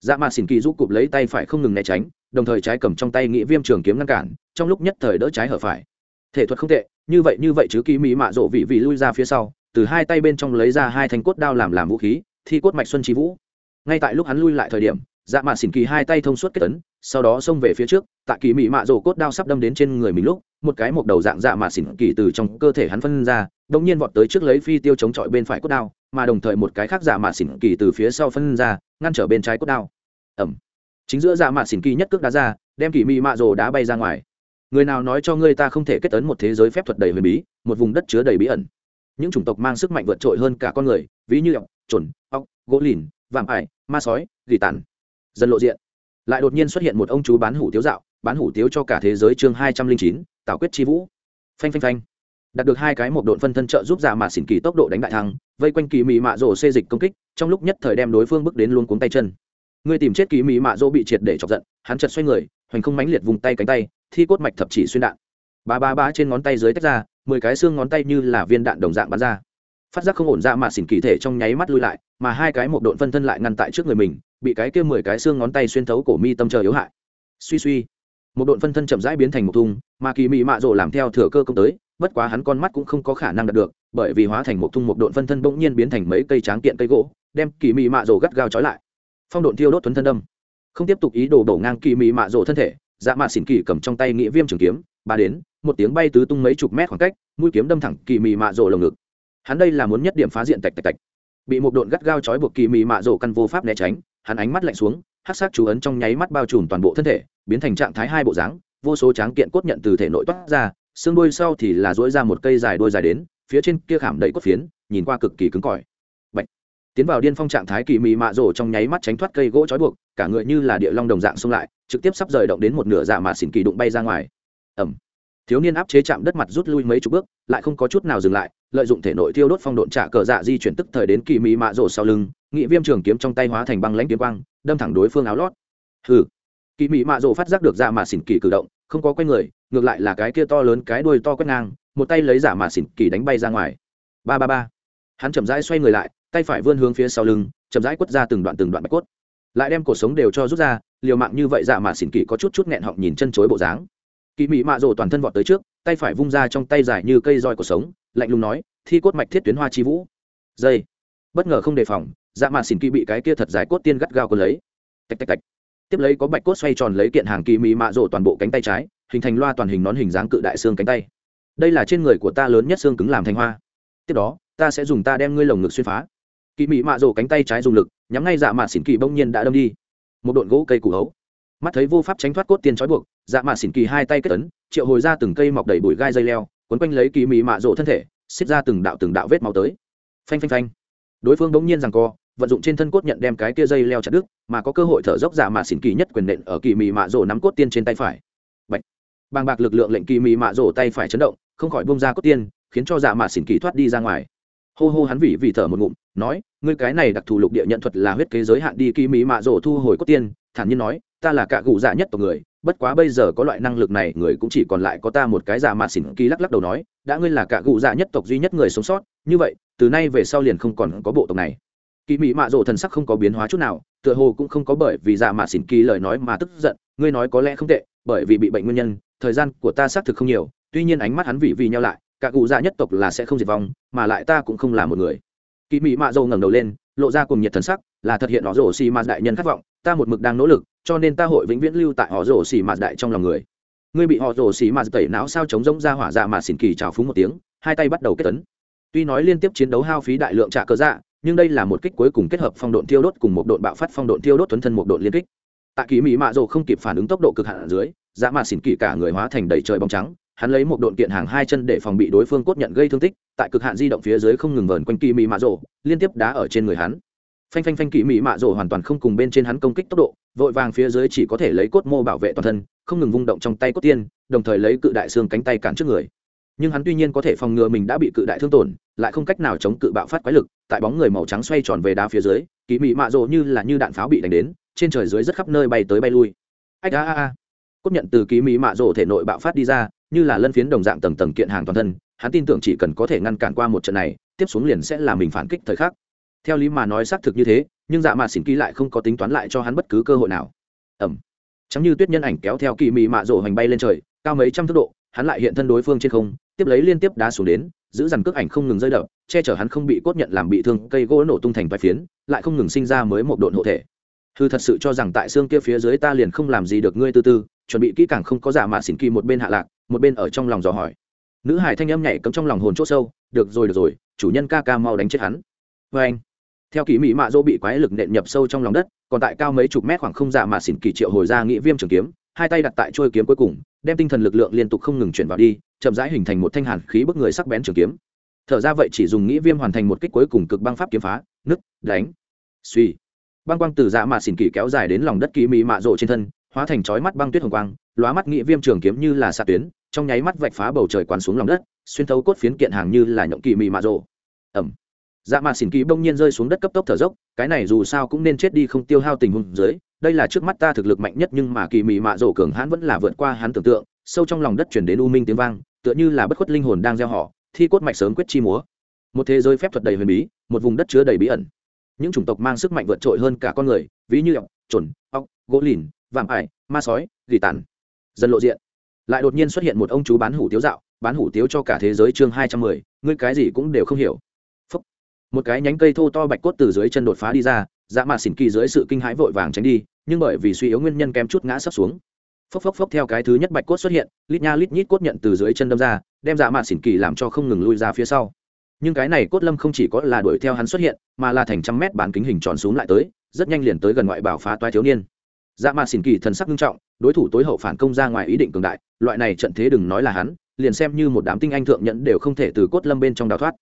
A: dạ mạ xỉn kỳ giúp cụp lấy tay phải không ngừng né tránh, đồng thời trái cầm trong tay nghĩ viêm trường kiếm ngăn cản, trong lúc nhất thời đỡ trái hở phải. Thể thuật không tệ, như vậy như vậy chứ kỳ mỹ mạ rộ vị vị lui ra phía sau, từ hai tay bên trong lấy ra hai thanh cốt đao làm làm vũ khí, thi cốt mạch xuân trí vũ ngay tại lúc hắn lui lại thời điểm dạ mạ xỉn kỳ hai tay thông suốt kết tấn sau đó xông về phía trước tạ kỳ mỹ mạ rổ cốt đao sắp đâm đến trên người mình lúc, một cái một đầu dạng dạ mạ xỉn kỳ từ trong cơ thể hắn phân ra, đột nhiên vọt tới trước lấy phi tiêu chống chọi bên phải cốt đao, mà đồng thời một cái khác dạ mạ xỉn kỳ từ phía sau phân ra, ngăn trở bên trái cốt đao. Ẩm. Chính giữa dạ mạ xỉn kỳ nhất cước đá ra, đem kỳ mỹ mạ rổ đá bay ra ngoài. Người nào nói cho ngươi ta không thể kết tấn một thế giới phép thuật đầy huyền bí, một vùng đất chứa đầy bí ẩn. Những chủng tộc mang sức mạnh vượt trội hơn cả con người, ví như ọc trồn ọc, gỗ lìn vàng ải ma sói, gỉ tàn. Dân lộ diện. Lại đột nhiên xuất hiện một ông chú bán hủ tiếu dạo, bán hủ tiếu cho cả thế giới chương hai trăm linh chín, tảo quyết chi vũ. Phanh phanh phanh. Đạt được hai cái một độn phân thân trợ giúp giả mạ xỉn kỳ tốc độ đánh đại thắng vây quanh kỳ mị mạ rổ xê dịch công kích, trong lúc nhất thời đem đối phương bước đến luôn cuống tay chân. Người tìm chết kỳ mị mạ rỗ bị triệt để chọc giận, hắn chật xoay người, hoành không mãnh liệt vùng tay cánh tay, thi cốt mạch thập chỉ xuyên đạn. Ba ba ba trên ngón tay dưới tách ra, mười cái xương ngón tay như là viên đạn đồng dạng bắn ra phát giác không ổn dạ ra mạ xỉn kỳ thể trong nháy mắt lui lại, mà hai cái một độn phân thân lại ngăn tại trước người mình, bị cái kia mười cái xương ngón tay xuyên thấu cổ mi tâm chờ yếu hại. Suy suy, một độn phân thân chậm rãi biến thành một thung, mà kỳ mị mạ rộ làm theo thừa cơ công tới, bất quá hắn con mắt cũng không có khả năng đạt được, bởi vì hóa thành một thung một độn phân thân bỗng nhiên biến thành mấy cây tráng kiện cây gỗ, đem kỳ mị mạ rộ gắt gao trói lại. Phong độn thiêu đốt thuấn thân đâm. Không tiếp tục ý đồ đổ ngang kỳ mị mạ rộ thân thể dạ mạ xỉn kỳ cầm trong tay nghĩa viêm trường kiếm, ba đến, một tiếng bay tứ tung mấy chục mét khoảng cách, mũi kiếm đâm thẳng kỳ mị mạ rộ lồng ngực hắn đây là muốn nhất điểm phá diện tạch tạch tạch. Bị một độn gắt gao trói buộc kỳ mị mạ rổ căn vô pháp né tránh, hắn ánh mắt lạnh xuống hát sắc chú ấn trong nháy mắt bao trùm toàn bộ thân thể, biến thành trạng thái hai bộ dáng, vô số tráng kiện cốt nhận từ thể nội toát ra, xương đuôi sau thì là dỗi ra một cây dài đuôi dài đến, phía trên kia khảm đầy cốt phiến, nhìn qua cực kỳ cứng cỏi. Bạch. tiến vào điên phong trạng thái kỳ mị mạ rổ trong nháy mắt tránh thoát cây gỗ trói buộc, cả người như là địa long đồng dạng xông lại, trực tiếp sắp rời động đến một nửa dạ mà xỉn kỳ đụng bay ra ngoài. Ẩm thiếu niên áp chế chạm đất mặt rút lui mấy chục bước, lại không có chút nào dừng lại, lợi dụng thể nội thiêu đốt phong độn trả cờ dạ di chuyển tức thời đến kỳ mỹ mạ rổ sau lưng, nghị viêm trường kiếm trong tay hóa thành băng lãnh kiếm quang, đâm thẳng đối phương áo lót. Hừ. Kỳ mỹ mạ rổ phát giác được dạ mà xỉn kỳ cử động, không có quay người, ngược lại là cái kia to lớn cái đuôi to quét ngang, một tay lấy dạ giả mà xỉn kỳ đánh bay ra ngoài. Ba ba ba. Hắn chậm rãi xoay người lại, tay phải vươn hướng phía sau lưng, chậm rãi quất ra từng đoạn từng đoạn bạch cốt. Lại đem cổ sống đều cho rút ra, liều mạng như vậy dạ mà xỉn kỳ có chút chút nghẹn họng nhìn chân chối bộ dáng kỳ mị mạ rồ toàn thân vọt tới trước, tay phải vung ra trong tay dài như cây roi của sống, lạnh lùng nói, thi cốt mạch thiết tuyến hoa chi vũ. Dây. Bất ngờ không đề phòng dạ mạ xỉn kỳ bị cái kia thật dài cốt tiên gắt gao có lấy. Tạch tạch tạch. Tiếp lấy có bạch cốt xoay tròn lấy kiện hàng kỳ mị mạ rồ toàn bộ cánh tay trái, hình thành loa toàn hình nón hình dáng cự đại xương cánh tay. Đây là trên người của ta lớn nhất xương cứng làm thành hoa. Tiếp đó, ta sẽ dùng ta đem ngươi lồng ngực xuyên phá. Kỳ mị mạ rồ cánh tay trái dùng lực, nhắm ngay dạ mạ xỉn kỳ bỗng nhiên đã đâm đi. Một độn gỗ cây củ hấu mắt thấy vô pháp tránh thoát cốt tiên trói buộc dạ mạ xỉn kỳ hai tay kết ấn, triệu hồi ra từng cây mọc đầy bụi gai dây leo, quấn quanh lấy kỳ mị mạ rộ thân thể xiết ra từng đạo từng đạo vết máu tới. Phanh phanh phanh. Đối phương bỗng nhiên rằng co, vận dụng trên thân cốt nhận đem cái kia dây leo chặt đứt, mà có cơ hội thở dốc dạ mạ xỉn kỳ nhất quyền nện ở kỳ mị mạ rộ nắm cốt tiên trên tay phải. Bạch. bàng bạc lực lượng lệnh kỳ mị mạ rộ tay phải chấn động, không khỏi bông ra cốt tiên, khiến cho dạ mạ xỉn kỳ thoát đi ra ngoài. Hô hô hắn vỉ vì thở một ngụm, nói, ngươi cái này đặc thù lục địa nhận thuật là huyết kế giới hạn đi, kỳ mỹ mạ rổ thu hồi cốt tiên, thản nhiên nói ta là cạ cụ dạ nhất tộc người, bất quá bây giờ có loại năng lực này, người cũng chỉ còn lại có ta một cái dạ già mạt xỉn kỳ lắc lắc đầu nói, đã ngươi là cạ cụ dạ nhất tộc duy nhất người sống sót, như vậy, từ nay về sau liền không còn có bộ tộc này. Kỳ mỹ mạ rộ thần sắc không có biến hóa chút nào, tựa hồ cũng không có bởi vì dạ già mạt xỉn kỳ lời nói mà tức giận, ngươi nói có lẽ không tệ, bởi vì bị bệnh nguyên nhân, thời gian của ta xác thực không nhiều, tuy nhiên ánh mắt hắn vị vì nhau lại, cả cụ dạ nhất tộc là sẽ không diệt vong, mà lại ta cũng không là một người. Kỳ mỹ mạ rộ ngẩng đầu lên, lộ ra cùng nhiệt thần sắc, là thật hiện họ rổ xì mạt đại nhân khát vọng, ta một mực đang nỗ lực cho nên ta hội vĩnh viễn lưu tại họ rổ xì mạt đại trong lòng người. Ngươi bị họ rổ xì mạt tẩy não sao chống rỗng ra hỏa dạ mà xỉn kỳ trào phúng một tiếng, hai tay bắt đầu kết tấn. Tuy nói liên tiếp chiến đấu hao phí đại lượng trả cơ dạ nhưng đây là một kích cuối cùng kết hợp phong độn tiêu đốt cùng một độn bạo phát phong độn tiêu đốt tuấn thân một độn liên kích. Tại kỳ mỹ mạ rồ không kịp phản ứng tốc độ cực hạn ở dưới dạ mà xỉn kỳ cả người hóa thành đầy trời bóng trắng, hắn lấy một độn kiện hàng hai chân để phòng bị đối phương cốt nhận gây thương tích, tại cực hạn di động phía dưới không ngừng vờn quanh kỳ mỹ mạ rồ liên tiếp đá ở trên người hắn phanh phanh phanh kỳ mỹ mạ rổ hoàn toàn không cùng bên trên hắn công kích tốc độ, vội vàng phía dưới chỉ có thể lấy cốt mô bảo vệ toàn thân, không ngừng vung động trong tay cốt tiên, đồng thời lấy cự đại xương cánh tay cản trước người. Nhưng hắn tuy nhiên có thể phòng ngừa mình đã bị cự đại thương tổn, lại không cách nào chống cự bạo phát quái lực, tại bóng người màu trắng xoay tròn về đá phía dưới kỳ mị mạ rộ như là như đạn pháo bị đánh đến, trên trời dưới rất khắp nơi bay tới bay lui. Ách a a a. Cốt nhận từ kỳ mị mạ rộ thể nội bạo phát đi ra, như là lân phiến đồng dạng tầng tầng kiện hàng toàn thân, hắn tin tưởng chỉ cần có thể ngăn cản qua một trận này, tiếp xuống liền sẽ là mình phản kích thời khắc theo lý mà nói xác thực như thế, nhưng dạ mà xỉn ký lại không có tính toán lại cho hắn bất cứ cơ hội nào. Ẩm. Chẳng như tuyết nhân ảnh kéo theo kỳ mị mạ rộ hành bay lên trời, cao mấy trăm thước độ, hắn lại hiện thân đối phương trên không, tiếp lấy liên tiếp đá xuống đến, giữ dằn cước ảnh không ngừng rơi đập, che chở hắn không bị cốt nhận làm bị thương, cây gỗ nổ tung thành vài phiến, lại không ngừng sinh ra mới một độn hộ thể. Hư thật sự cho rằng tại xương kia phía dưới ta liền không làm gì được ngươi tư tư, chuẩn bị kỹ càng không có dạ giả mạ xỉn kỳ một bên hạ lạc, một bên ở trong lòng dò hỏi. Nữ hải thanh âm nhảy cấm trong lòng hồn c h ỗ sâu, được rồi được rồi, chủ nhân ca ca mau đánh chết hắn. Vê anh theo kỳ mỹ mạ dỗ bị quái lực nện nhập sâu trong lòng đất, còn tại cao mấy chục mét khoảng không dạ mà xỉn kỳ triệu hồi ra nghĩa viêm trường kiếm, hai tay đặt tại trôi kiếm cuối cùng, đem tinh thần lực lượng liên tục không ngừng chuyển vào đi, chậm rãi hình thành một thanh hàn khí bức người sắc bén trường kiếm. Thở ra vậy chỉ dùng nghĩa viêm hoàn thành một kích cuối cùng cực băng pháp kiếm phá, nứt, đánh. Suy băng quang từ dạ mà xỉn kỳ kéo dài đến lòng đất kỳ mỹ mạ rộ trên thân, hóa thành chói mắt băng tuyết hồng quang, lóa mắt nghĩa viêm trường kiếm như là xạ tuyến, trong nháy mắt vạch phá bầu trời quán xuống lòng đất, xuyên thấu cốt phiến kiện hàng như là nhộng kỳ mị mạ rộ ẩm dạ mạ xỉn kỳ bỗng nhiên rơi xuống đất cấp tốc thở dốc, cái này dù sao cũng nên chết đi không tiêu hao tình huống dưới, đây là trước mắt ta thực lực mạnh nhất nhưng mà kỳ mị mạ rổ cường hãn vẫn là vượt qua hắn tưởng tượng, sâu trong lòng đất chuyển đến u minh tiếng vang, tựa như là bất khuất linh hồn đang gieo họ, thi cốt mạch sớm quyết chi múa. Một thế giới phép thuật đầy huyền bí, một vùng đất chứa đầy bí ẩn. Những chủng tộc mang sức mạnh vượt trội hơn cả con người, ví như ọc trồn ọc gỗ lìn, vạm ải, ma sói, gỉ tàn. Dần lộ diện. Lại đột nhiên xuất hiện một ông chú bán hủ tiếu dạo, bán hủ tiếu cho cả thế giới chương hai trăm mười, ngươi cái gì cũng đều không hiểu một cái nhánh cây thô to bạch cốt từ dưới chân đột phá đi ra dạ mạ xỉn kỳ dưới sự kinh hãi vội vàng tránh đi, nhưng bởi vì suy yếu nguyên nhân kém chút ngã sấp xuống. Phốc phốc phốc theo cái thứ nhất bạch cốt xuất hiện, lít nha lít nhít cốt nhận từ dưới chân đâm ra, đem dạ mạ xỉn kỳ làm cho không ngừng lui ra phía sau. Nhưng cái này cốt lâm không chỉ có là đuổi theo hắn xuất hiện, mà là thành trăm mét bán kính hình tròn xuống lại tới, rất nhanh liền tới gần ngoại bảo phá toái thiếu niên. Dạ mạ xỉn kỳ thần sắc nghiêm trọng, đối thủ tối hậu phản công ra ngoài ý định cường đại, loại này trận thế đừng nói là hắn, liền xem như một đám tinh anh thượng nhẫn đều không thể từ cốt lâm bên trong đào thoát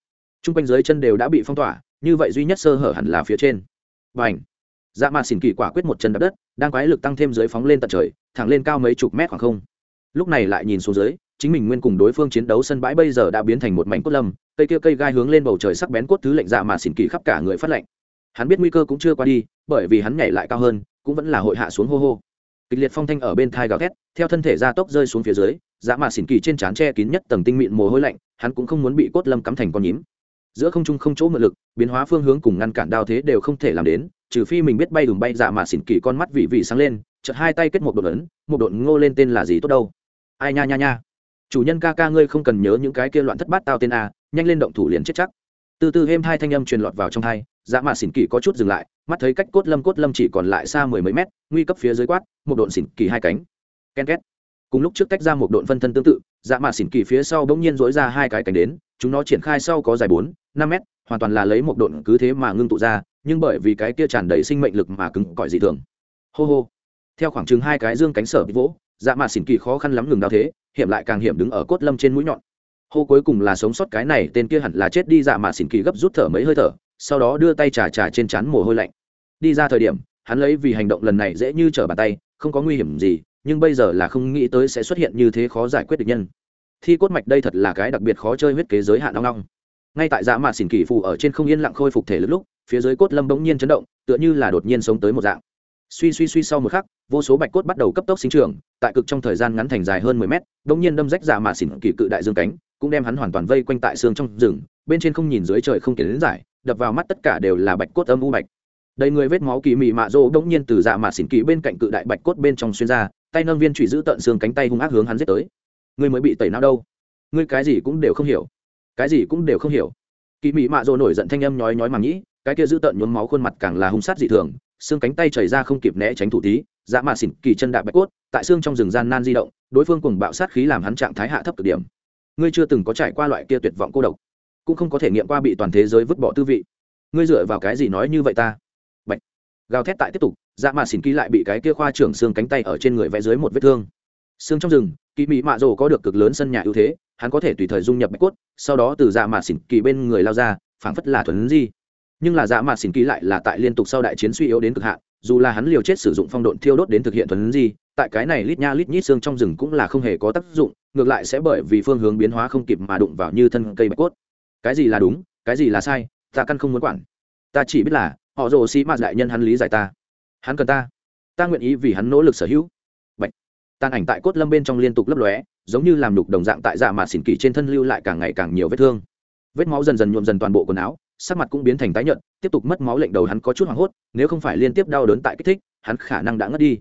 A: t r u n g quanh dưới chân đều đã bị phong tỏa, như vậy duy nhất sơ hở hẳn là phía trên. Và ảnh dạ mạ xỉn kỳ quả quyết một chân đập đất, đang quái lực tăng thêm dưới phóng lên tận trời, thẳng lên cao mấy chục mét khoảng không. Lúc này lại nhìn xuống dưới, chính mình nguyên cùng đối phương chiến đấu sân bãi bây giờ đã biến thành một mảnh cốt lâm, cây kia cây gai hướng lên bầu trời sắc bén cốt thứ lệnh dạ mạ xỉn kỳ khắp cả người phát lệnh. Hắn biết nguy cơ cũng chưa qua đi, bởi vì hắn nhảy lại cao hơn, cũng vẫn là hội hạ xuống hô hô. Kịch liệt phong thanh ở bên thai gào thét, theo thân thể ra tốc rơi xuống phía dưới Dạ mà xỉn kỳ trên trán che kín nhất tầng tinh mịn mồ hôi lạnh, hắn cũng không muốn bị cốt lâm cắm thành con nhím giữa không trung không chỗ mượn lực, biến hóa phương hướng cùng ngăn cản đao thế đều không thể làm đến, trừ phi mình biết bay đùm bay dạ mà xỉn kỳ con mắt vị vị sáng lên, chợt hai tay kết một đột ấn, một đột ngô lên tên là gì tốt đâu. Ai nha nha nha. Chủ nhân ca ca ngươi không cần nhớ những cái kia loạn thất bát tao tên a, nhanh lên động thủ liền chết chắc. Từ từ êm hai thanh âm truyền lọt vào trong hai dạ mà xỉn kỳ có chút dừng lại, mắt thấy cách cốt lâm cốt lâm chỉ còn lại xa mười mấy mét, nguy cấp phía dưới quát, một độn xỉn kỳ hai cánh. Ken két. Cùng lúc trước tách ra một độn phân thân tương tự dạ mà xỉn kỳ phía sau bỗng nhiên dối ra hai cái cánh đến chúng nó triển khai sau có dài bốn, năm mét, hoàn toàn là lấy một độn cứ thế mà ngưng tụ ra, nhưng bởi vì cái kia tràn đầy sinh mệnh lực mà cứng cỏi dị thường. Hô hô. Theo khoảng chừng hai cái dương cánh sở bị vỗ dạ mà xỉn kỳ khó khăn lắm ngừng đao thế, hiểm lại càng hiểm đứng ở cốt lâm trên mũi nhọn. Hô cuối cùng là sống sót cái này, tên kia hẳn là chết đi dạ mà xỉn kỳ gấp rút thở mấy hơi thở, sau đó đưa tay trà trà trên trán mồ hôi lạnh. Đi ra thời điểm, hắn lấy vì hành động lần này dễ như trở bàn tay, không có nguy hiểm gì, nhưng bây giờ là không nghĩ tới sẽ xuất hiện như thế khó giải quyết được nhân thi cốt mạch đây thật là cái đặc biệt khó chơi huyết kế giới hạn nong nong ngay tại dạ mạ xỉn kỳ phù ở trên không yên lặng khôi phục thể lực lúc, phía dưới cốt lâm bỗng nhiên chấn động, tựa như là đột nhiên sống tới một dạng. Suy suy suy sau một khắc, vô số bạch cốt bắt đầu cấp tốc sinh trưởng, tại cực trong thời gian ngắn thành dài hơn mười mét, bỗng nhiên đâm rách dạ mạ xỉn kỳ cự đại dương cánh, cũng đem hắn hoàn toàn vây quanh tại xương trong rừng, bên trên không nhìn dưới trời không kiến giải, đập vào mắt tất cả đều là bạch cốt âm u bạch. Đầy người vết máu kỳ mị mạ rô đống nhiên từ dạ mạ xỉn kỳ bên cạnh cự đại bạch cốt bên trong xuyên ra, tay nâng viên trụy giữ tận xương cánh tay hung ác hướng hắn giết tới ngươi mới bị tẩy não đâu. Ngươi cái gì cũng đều không hiểu. Cái gì cũng đều không hiểu. Kỳ mị mạ rô nổi giận thanh âm nhói nhói mà nghĩ, cái kia giữ tợn nhuốm máu khuôn mặt càng là hung sát dị thường xương cánh tay chảy ra không kịp né tránh thủ tí dã dạ mạ xỉn kỳ chân đạp bạch cốt tại xương trong rừng gian nan di động đối phương cùng bạo sát khí làm hắn trạng thái hạ thấp cực điểm. Ngươi chưa từng có trải qua loại kia tuyệt vọng cô độc cũng không có thể nghiệm qua bị toàn thế giới vứt bỏ tư vị. Ngươi dựa vào cái gì nói như vậy ta? Bạch. gào thét tại tiếp tục dạ mà xỉn ký lại bị cái kia khoa trưởng xương cánh tay ở trên người vẽ dưới một vết thương xương trong rừng kỳ mỹ mạ rồ có được cực lớn sân nhà ưu thế, hắn có thể tùy thời dung nhập bạch cốt, sau đó từ dạ mạ xỉn kỳ bên người lao ra, phảng phất là thuần di. Nhưng là dạ mạ xỉn kỳ lại là tại liên tục sau đại chiến suy yếu đến cực hạn, dù là hắn liều chết sử dụng phong độn thiêu đốt đến thực hiện thuần gì tại cái này lít nha lít nhít xương trong rừng cũng là không hề có tác dụng, ngược lại sẽ bởi vì phương hướng biến hóa không kịp mà đụng vào như thân cây bạch cốt. Cái gì là đúng, cái gì là sai, ta căn không muốn quản. Ta chỉ biết là, họ rồ sĩ mạt đại nhân hắn lý giải ta. Hắn cần ta. Ta nguyện ý vì hắn nỗ lực sở hữu tàn ảnh tại cốt lâm bên trong liên tục lấp lóe, giống như làm đục đồng dạng tại dạ mà xỉn kỳ trên thân lưu lại càng ngày càng nhiều vết thương. Vết máu dần dần nhuộm dần toàn bộ quần áo, sắc mặt cũng biến thành tái nhợt, tiếp tục mất máu lệnh đầu hắn có chút hoảng hốt, nếu không phải liên tiếp đau đớn tại kích thích, hắn khả năng đã ngất đi.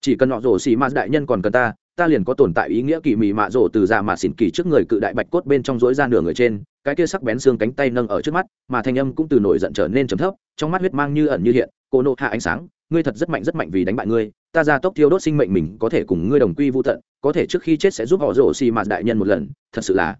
A: Chỉ cần nọ rổ xì ma đại nhân còn cần ta ta liền có tồn tại ý nghĩa kỳ mị mạ rổ từ dạ mà xỉn kỳ trước người cự đại bạch cốt bên trong rối ra nửa người trên, cái kia sắc bén xương cánh tay nâng ở trước mắt, mà thanh âm cũng từ nổi giận trở nên trầm thấp, trong mắt huyết mang như ẩn như hiện, cô nộ hạ ánh sáng, ngươi thật rất mạnh rất mạnh vì đánh bại ngươi ta ra tốc thiêu đốt sinh mệnh mình có thể cùng ngươi đồng quy vô tận, có thể trước khi chết sẽ giúp họ rổ xì mạt đại nhân một lần, thật sự là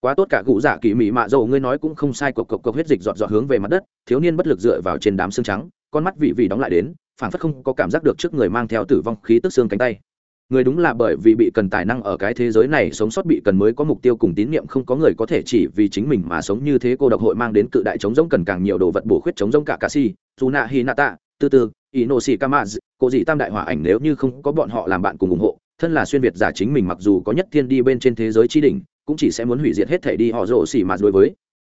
A: quá tốt cả cụ dạ kỳ mị mạ dầu ngươi nói cũng không sai, cộc cộc cộc huyết dịch dọn dọn hướng về mặt đất, thiếu niên bất lực dựa vào trên đám xương trắng, con mắt vị vị đóng lại đến phản phất không có cảm giác được trước người mang theo tử vong khí tức xương cánh tay. Người đúng là bởi vì bị cần tài năng ở cái thế giới này sống sót bị cần mới có mục tiêu cùng tín nhiệm không có người có thể chỉ vì chính mình mà sống như thế, cô độc hội mang đến cự đại chống giống cần càng nhiều đồ vật bổ khuyết chống giống cả cà si dù nạ hi nata từ từ ca kamaz cô dị tam đại hỏa ảnh nếu như không có bọn họ làm bạn cùng ủng hộ, thân là xuyên việt giả chính mình mặc dù có nhất thiên đi bên trên thế giới chi đỉnh, cũng chỉ sẽ muốn hủy diệt hết thể đi họ rổ xì mà đối với.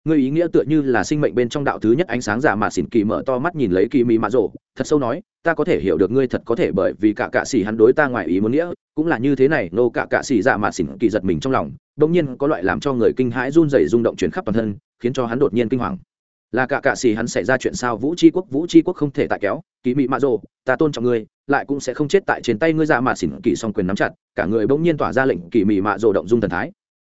A: Người ý nghĩa tựa như là sinh mệnh bên trong đạo thứ nhất ánh sáng giả mà xỉn kỳ mở to mắt nhìn lấy kỳ mị mạ rổ thật sâu nói, ta có thể hiểu được ngươi thật có thể bởi vì cả cạ xỉ hắn đối ta ngoài ý muốn nghĩa, cũng là như thế này, nô cả cạ xỉ giả mà xỉn kỳ giật mình trong lòng đông nhiên có loại làm cho người kinh hãi run rẩy rung động chuyển khắp toàn thân, khiến cho hắn đột nhiên kinh hoàng là cả cạ xì hắn xảy ra chuyện sao vũ tri quốc, vũ tri quốc không thể tại kéo, kỳ mị mạ rồ, ta tôn trọng ngươi, lại cũng sẽ không chết tại trên tay ngươi giả mà xỉn kỳ song quyền nắm chặt, cả người bỗng nhiên tỏa ra lệnh kỳ mị mạ rồ động dung thần thái.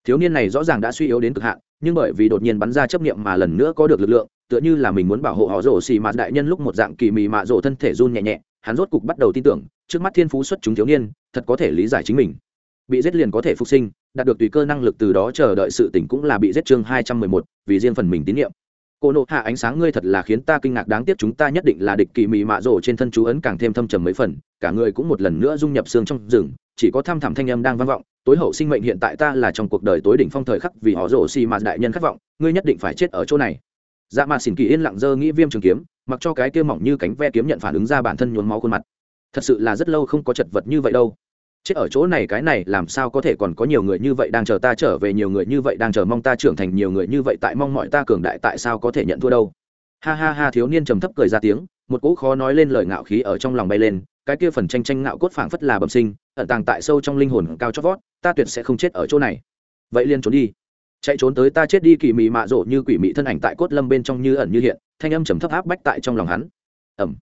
A: Thiếu niên này rõ ràng đã suy yếu đến cực hạn, nhưng bởi vì đột nhiên bắn ra chấp niệm mà lần nữa có được lực lượng, tựa như là mình muốn bảo hộ họ rồ xì mạt đại nhân lúc một dạng kỳ mị mạ rồ thân thể run nhẹ nhẹ, hắn rốt cục bắt đầu tin tưởng, trước mắt thiên phú xuất chúng thiếu niên, thật có thể lý giải chính mình. Bị giết liền có thể phục sinh, đạt được tùy cơ năng lực từ đó chờ đợi sự tỉnh cũng là bị giết chương hai trăm mười một, vì riêng phần mình tín nhiệm cô nộ hạ ánh sáng ngươi thật là khiến ta kinh ngạc, đáng tiếc chúng ta nhất định là địch kỳ mị mạ rổ trên thân chú ấn càng thêm thâm trầm mấy phần, cả người cũng một lần nữa dung nhập xương trong rừng, chỉ có thăm thẳm thanh âm đang vang vọng, tối hậu sinh mệnh hiện tại ta là trong cuộc đời tối đỉnh phong thời khắc vì họ rổ xì mạt đại nhân khát vọng, ngươi nhất định phải chết ở chỗ này. Dạ mà xỉn kỳ yên lặng dơ nghĩ viêm trường kiếm, mặc cho cái kia mỏng như cánh ve kiếm nhận phản ứng ra bản thân nhuốm máu khuôn mặt. Thật sự là rất lâu không có chật vật như vậy đâu chết ở chỗ này cái này, làm sao có thể còn có nhiều người như vậy đang chờ ta trở về, nhiều người như vậy đang chờ mong ta trưởng thành, nhiều người như vậy tại mong mọi ta cường đại, tại sao có thể nhận thua đâu? Ha ha ha, thiếu niên trầm thấp cười ra tiếng, một cỗ khó nói lên lời ngạo khí ở trong lòng bay lên, cái kia phần tranh tranh ngạo cốt phảng phất là bẩm sinh, ẩn tàng tại sâu trong linh hồn cao chót vót, ta tuyệt sẽ không chết ở chỗ này. Vậy liên trốn đi. Chạy trốn tới ta chết đi, kỳ mị mạ rộ như quỷ mị thân ảnh tại cốt lâm bên trong như ẩn như hiện, thanh âm trầm thấp áp bách tại trong lòng hắn. Ẩm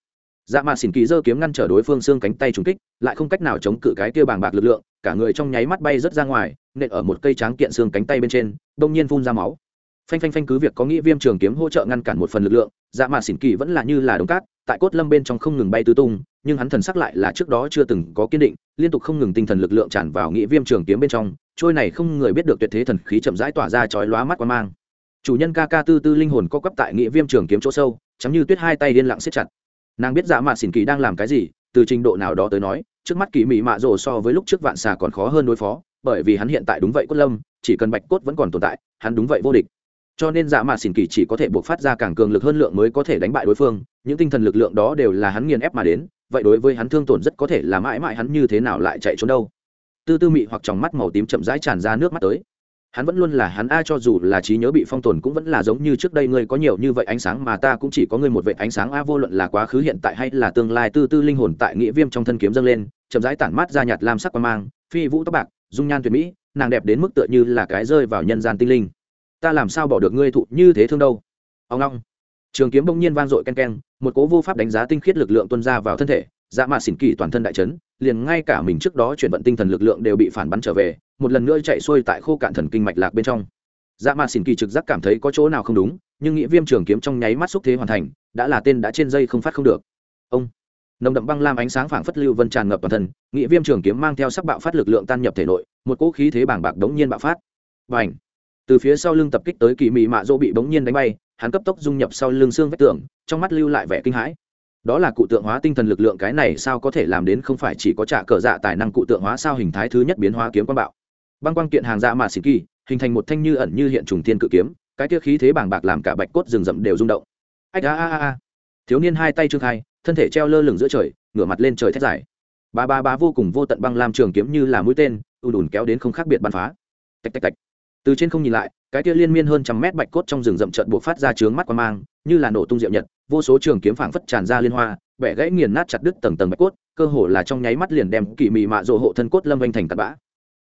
A: dạ mạ xỉn kỳ giơ kiếm ngăn trở đối phương xương cánh tay trúng kích, lại không cách nào chống cự cái kia bàng bạc lực lượng, cả người trong nháy mắt bay rớt ra ngoài, nện ở một cây tráng kiện xương cánh tay bên trên, đông nhiên phun ra máu. Phanh phanh phanh cứ việc có nghĩ viêm trường kiếm hỗ trợ ngăn cản một phần lực lượng dạ mạ xỉn kỳ vẫn là như là đống cát, tại cốt lâm bên trong không ngừng bay tứ tung, nhưng hắn thần sắc lại là trước đó chưa từng có kiên định, liên tục không ngừng tinh thần lực lượng tràn vào nghĩa viêm trường kiếm bên trong, trôi này không người biết được tuyệt thế thần khí chậm rãi tỏa ra chói lóa mắt qua mang. Chủ nhân ca ca tư tư linh hồn co quắp tại nghĩa viêm trường kiếm chỗ sâu chắm như tuyết hai tay liên lặng siết chặt nàng biết dạ mạ xỉn kỳ đang làm cái gì, từ trình độ nào đó tới nói, trước mắt kỳ mỹ mạ rồ so với lúc trước vạn xà còn khó hơn đối phó, bởi vì hắn hiện tại đúng vậy cốt lâm, chỉ cần bạch cốt vẫn còn tồn tại, hắn đúng vậy vô địch. Cho nên dạ mạ xỉn kỳ chỉ có thể buộc phát ra càng cường lực hơn lượng mới có thể đánh bại đối phương, những tinh thần lực lượng đó đều là hắn nghiền ép mà đến, vậy đối với hắn thương tổn rất có thể là mãi mãi hắn như thế nào lại chạy trốn đâu. Tư tư mị hoặc trong mắt màu tím chậm rãi tràn ra nước mắt tới hắn vẫn luôn là hắn a, cho dù là trí nhớ bị phong tồn cũng vẫn là giống như trước đây ngươi có nhiều như vậy ánh sáng mà ta cũng chỉ có ngươi một vệ ánh sáng a, vô luận là quá khứ, hiện tại hay là tương lai, tư tư linh hồn tại nghĩa viêm trong thân kiếm dâng lên, chậm rãi tản mát ra nhạt lam sắc qua mang, phi vũ tóc bạc, dung nhan tuyệt mỹ, nàng đẹp đến mức tựa như là cái rơi vào nhân gian tinh linh. Ta làm sao bỏ được ngươi thụ như thế thương đâu? Ông long. Trường kiếm bỗng nhiên vang dội ken ken, một cố vô pháp đánh giá tinh khiết lực lượng tuân ra vào thân thể dạ mạ xỉn kỳ toàn thân đại chấn, liền ngay cả mình trước đó chuyển vận tinh thần lực lượng đều bị phản bắn trở về, một lần nữa chạy xuôi tại khô cạn thần kinh mạch lạc bên trong. Dạ mạ xỉn kỳ trực giác cảm thấy có chỗ nào không đúng, nhưng nghĩa viêm trường kiếm trong nháy mắt xúc thế hoàn thành, đã là tên đã trên dây không phát không được. Ông! Nồng đậm băng lam ánh sáng phảng phất lưu vân tràn ngập toàn thân nghĩa viêm trường kiếm mang theo sắc bạo phát lực lượng tan nhập thể nội, một cỗ khí thế bảng bạc đống nhiên bạo phát. Và ảnh từ phía sau lưng tập kích tới kỳ mị mạ dỗ bị bỗng nhiên đánh bay, hắn cấp tốc dung nhập sau lưng xương vách tường, trong mắt lưu lại vẻ kinh hãi đó là cụ tượng hóa tinh thần lực lượng, cái này sao có thể làm đến không phải chỉ có trả cờ dạ tài năng cụ tượng hóa sao hình thái thứ nhất biến hóa kiếm quang bạo. Băng quang kiện hàng dạ mà xịt kỳ, hình thành một thanh như ẩn như hiện trùng thiên cự kiếm, cái kia khí thế bảng bạc làm cả bạch cốt rừng rậm đều rung động. Ách a a a thiếu niên hai tay trương khai, thân thể treo lơ lửng giữa trời, ngửa mặt lên trời thét dài. Ba ba ba vô cùng vô tận băng lam trường kiếm như là mũi tên ùn ùn kéo đến không khác biệt bắn phá. Tạch tạch tạch. Từ trên không nhìn lại, cái kia liên miên hơn trăm mét bạch cốt trong rừng rậm trợn buộc phát ra trướng mắt qua mang, như là nổ tung diệu nhật vô số trường kiếm phảng phất tràn ra liên hoa, bẻ gãy nghiền nát chặt đứt tầng tầng bạch cốt, cơ hồ là trong nháy mắt liền đem kỳ mị mạ rộ hộ thân cốt lâm vanh thành tạt bã.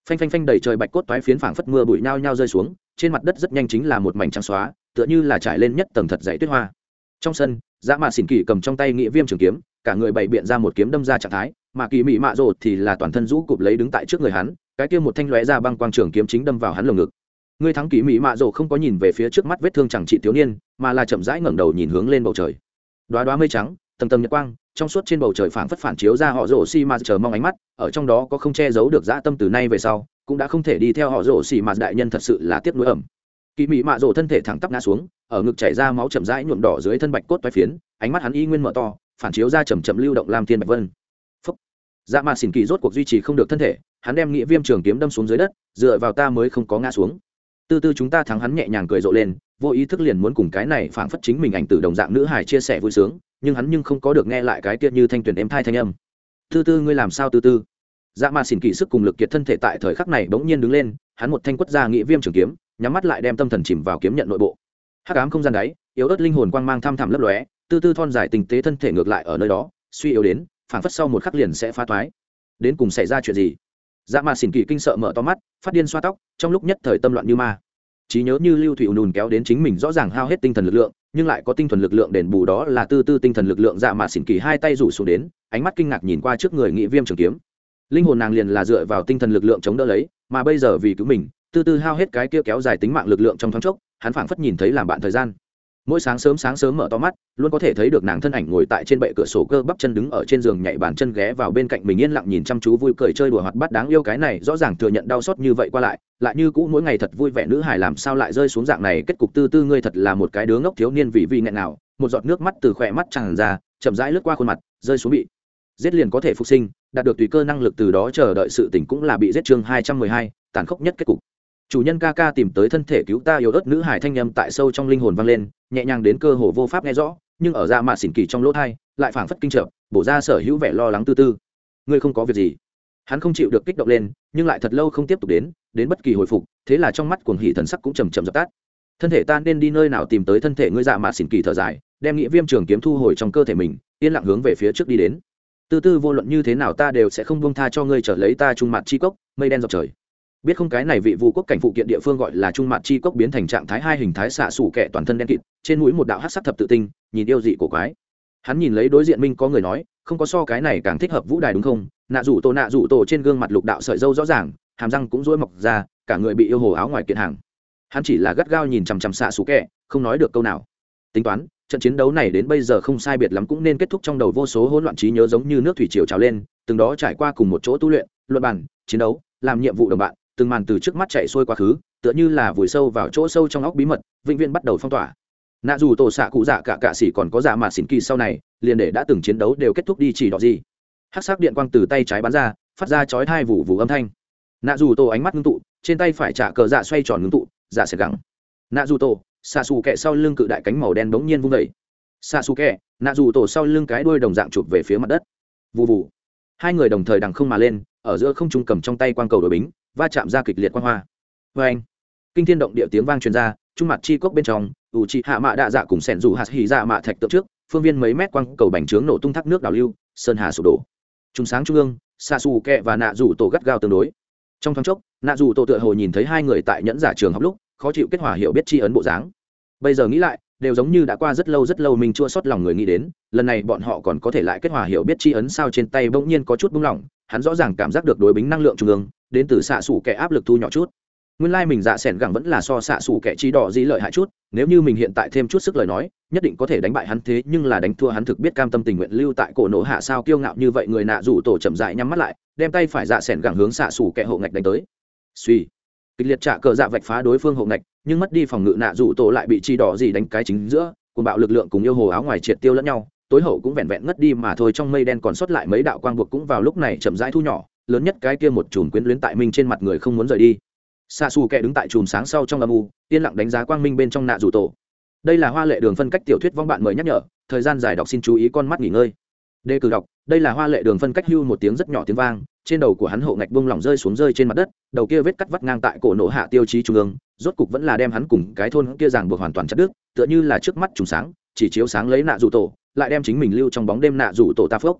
A: Phanh phanh phanh đầy trời bạch cốt toái phiến phảng phất mưa bụi nhao nhao rơi xuống, trên mặt đất rất nhanh chính là một mảnh trắng xóa, tựa như là trải lên nhất tầng thật dày tuyết hoa. Trong sân dã mạ xỉn kỳ cầm trong tay nghĩa viêm trường kiếm, cả người bày biện ra một kiếm đâm ra trạng thái, mà kỳ mị mạ rộ thì là toàn thân rũ cụp lấy đứng tại trước người hắn, cái kia một thanh lóe ra băng quang trường kiếm chính đâm vào hắn lồng ngực người thắng kỳ mỹ mạ rồ không có nhìn về phía trước mắt vết thương chẳng trị thiếu niên, mà là chậm rãi ngẩng đầu nhìn hướng lên bầu trời. Đoá đoá mây trắng, tầng tầng nhật quang, trong suốt trên bầu trời phảng phất phản chiếu ra họ rổ xi mà chờ mong ánh mắt, ở trong đó có không che giấu được dã tâm từ nay về sau, cũng đã không thể đi theo họ rổ xi mà đại nhân thật sự là tiếc nuối ẩm. Kỳ mỹ mạ rổ thân thể thẳng tắp ngã xuống, ở ngực chảy ra máu chậm rãi nhuộm đỏ dưới thân bạch cốt toái phiến, ánh mắt hắn y nguyên mở to, phản chiếu ra chầm chậm lưu động làm thiên bạch vân. Phúc. Dạ mà xỉn kỳ rốt cuộc duy trì không được thân thể, hắn đem nghĩa viêm trường kiếm đâm xuống dưới đất, dựa vào ta mới không có ngã xuống tư tư chúng ta thắng hắn nhẹ nhàng cười rộ lên, vô ý thức liền muốn cùng cái này phảng phất chính mình ảnh từ đồng dạng nữ hài chia sẻ vui sướng, nhưng hắn nhưng không có được nghe lại cái kia như thanh tuyển êm thai thanh âm. Tư tư ngươi làm sao tư tư dạ mà xỉn kỳ sức cùng lực kiệt thân thể tại thời khắc này bỗng nhiên đứng lên, hắn một thanh quất ra nghĩa viêm trường kiếm, nhắm mắt lại đem tâm thần chìm vào kiếm nhận nội bộ. Hắc ám không gian đáy, yếu ớt linh hồn quang mang tham thẳm lấp lóe tư tư thon dài tình tế thân thể ngược lại ở nơi đó, suy yếu đến, phảng phất sau một khắc liền sẽ phá toái đến cùng xảy ra chuyện gì? Dạ mà xỉn kỳ kinh sợ mở to mắt, phát điên xoa tóc, trong lúc nhất thời tâm loạn như ma. Trí nhớ như lưu thủy ùn kéo đến chính mình rõ ràng hao hết tinh thần lực lượng, nhưng lại có tinh thần lực lượng đền bù đó là tư tư tinh thần lực lượng dạ mà xỉn kỳ hai tay rủ xuống đến, ánh mắt kinh ngạc nhìn qua trước người nghị viêm trường kiếm. Linh hồn nàng liền là dựa vào tinh thần lực lượng chống đỡ lấy, mà bây giờ vì cứu mình, tư tư hao hết cái kia kéo dài tính mạng lực lượng trong thoáng chốc, hắn phảng phất nhìn thấy làm bạn thời gian mỗi sáng sớm sáng sớm mở to mắt, luôn có thể thấy được nàng thân ảnh ngồi tại trên bệ cửa sổ cơ bắp chân đứng ở trên giường nhảy bàn chân ghé vào bên cạnh mình yên lặng nhìn chăm chú vui cười chơi đùa hoạt bát đáng yêu cái này, rõ ràng thừa nhận đau xót như vậy qua lại lại như cũ mỗi ngày thật vui vẻ nữ hải làm sao lại rơi xuống dạng này, kết cục tư tư ngươi thật là một cái đứa ngốc thiếu niên vì vì nghẹn nào, một giọt nước mắt từ khỏe mắt tràn ra, chậm rãi lướt qua khuôn mặt, rơi xuống bị. Giết liền có thể phục sinh, đạt được tùy cơ năng lực từ đó chờ đợi sự tỉnh cũng là bị giết chương hai trăm mười hai, tàn khốc nhất kết cục chủ nhân ca ca tìm tới thân thể cứu ta yếu ớt nữ hải thanh nhâm tại sâu trong linh hồn vang lên, nhẹ nhàng đến cơ hồ vô pháp nghe rõ, nhưng ở dạ ra mạ xỉn kỳ trong lỗ thai, lại phảng phất kinh trợ bổ ra sở hữu vẻ lo lắng tư tư. Ngươi không có việc gì. Hắn không chịu được kích động lên, nhưng lại thật lâu không tiếp tục đến đến bất kỳ hồi phục, thế là trong mắt cuồng hỉ thần sắc cũng chầm chậm dập tắt. Thân thể ta nên đi nơi nào tìm tới thân thể ngươi dạ mạ xỉn kỳ thở dài, đem nghĩa viêm trường kiếm thu hồi trong cơ thể mình, yên lặng hướng về phía trước đi đến. Tư tư vô luận như thế nào ta đều sẽ không buông tha cho ngươi trở lấy ta trung mặt chi cốc, mây đen dọc trời biết không cái này vị vu quốc cảnh phụ kiện địa phương gọi là trung mặt chi cốc biến thành trạng thái hai hình thái xạ sủ kẻ toàn thân đen kịt, trên mũi một đạo hát sắc thập tự tinh, nhìn yêu dị cổ quái. Hắn nhìn lấy đối diện minh có người nói, không có so cái này càng thích hợp vũ đài đúng không? Nạ rủ tổ nạ rủ tổ trên gương mặt lục đạo sợi dâu rõ ràng, hàm răng cũng rỗi mọc ra, cả người bị yêu hồ áo ngoài kiện hàng. Hắn chỉ là gắt gao nhìn chằm chằm xạ sủ kẻ, không nói được câu nào. Tính toán, trận chiến đấu này đến bây giờ không sai biệt lắm cũng nên kết thúc trong đầu vô số hỗn loạn trí nhớ giống như nước thủy triều trào lên, từng đó trải qua cùng một chỗ tu luyện, luận bản chiến đấu, làm nhiệm vụ đồng bạn từng màn từ trước mắt chạy xuôi quá khứ, tựa như là vùi sâu vào chỗ sâu trong óc bí mật, vĩnh viễn bắt đầu phong tỏa. Nạ dù tổ xạ cụ dạ cả cạ xỉ còn có dạ mà xỉn kỳ sau này, liền để đã từng chiến đấu đều kết thúc đi chỉ đỏ gì. Hát sắc điện quang từ tay trái bắn ra, phát ra chói hai vụ vụ âm thanh. Nạ dù tổ ánh mắt ngưng tụ, trên tay phải trả cờ dạ xoay tròn ngưng tụ dạ sẽ gắng. Nạ dù tổ, xạ xù kẹ sau lưng cự đại cánh màu đen bỗng nhiên vung vẩy xạ xù kẹ, nạ dù tổ sau lưng cái đuôi đồng dạng chụp về phía mặt đất. Vụ vụ hai người đồng thời đằng không mà lên, ở giữa không trung cầm trong tay quang cầu đội bính va chạm ra kịch liệt quang hoa. Vê anh, kinh thiên động địa tiếng vang truyền ra, trung mặt chi cốc bên trong, ủ trị hạ mạ đạ dạ cùng sẻn rủ hạt hỉ dạ mạ thạch tượng trước, phương viên mấy mét quang cầu bành trướng nổ tung thác nước đào lưu, sơn hà sụp đổ. Trung sáng trung ương xa xù kẹ và nạ rủ tổ gắt gao tương đối. Trong thoáng chốc, nạ rủ tổ tựa hồ nhìn thấy hai người tại nhẫn giả trường học lúc, khó chịu kết hòa hiểu biết tri ấn bộ dáng. Bây giờ nghĩ lại, đều giống như đã qua rất lâu rất lâu mình chua xót lòng người nghĩ đến, lần này bọn họ còn có thể lại kết hòa hiểu biết tri ấn sao trên tay bỗng nhiên có chút bung lỏng, hắn rõ ràng cảm giác được đối bính năng lượng trung ương đến từ xạ xủ kẻ áp lực thu nhỏ chút. Nguyên lai、like、mình dạ s ẻ n gẳng vẫn là so xạ xủ kẻ chi đỏ dĩ lợi hại chút, nếu như mình hiện tại thêm chút sức lời nói, nhất định có thể đánh bại hắn thế, nhưng là đánh thua hắn thực biết cam tâm tình nguyện lưu tại cổ nổ hạ sao kiêu ngạo như vậy người nạ rủ tổ chậm dại nhắm mắt lại, đem tay phải dạ s ẻ n gẳng hướng xạ xủ kẻ hộ ngạch đánh tới. Suy. Kịch liệt trả cờ dạ vạch phá đối phương hộ ngạch, nhưng mất đi phòng ngự nạ rủ tổ lại bị chi đỏ dĩ đánh cái chính giữa cùng bạo lực lượng cùng yêu hồ áo ngoài triệt tiêu lẫn nhau, tối hậu cũng vẹn vẹn ngất đi mà thôi, trong mây đen còn sót lại mấy đạo quang buộc cũng vào lúc này chậm rãi thu nhỏ lớn nhất cái kia một chùm quyến luyến tại minh trên mặt người không muốn rời đi. Xa xù kẻ đứng tại chùm sáng sau trong âm u, yên lặng đánh giá quang minh bên trong nạ rủ tổ. Đây là hoa lệ đường phân cách tiểu thuyết vong bạn mời nhắc nhở, thời gian dài đọc xin chú ý con mắt nghỉ ngơi. Đề cử đọc, đây là hoa lệ đường phân cách hưu một tiếng rất nhỏ tiếng vang, trên đầu của hắn hộ ngạch bông lỏng rơi xuống rơi trên mặt đất, đầu kia vết cắt vắt ngang tại cổ nổ hạ tiêu chí trung ương, rốt cục vẫn là đem hắn cùng cái thôn kia ràng buộc hoàn toàn chặt đứt, tựa như là trước mắt trùng sáng, chỉ chiếu sáng lấy nạ rủ tổ, lại đem chính mình lưu trong bóng đêm nạ rủ tổ ta phước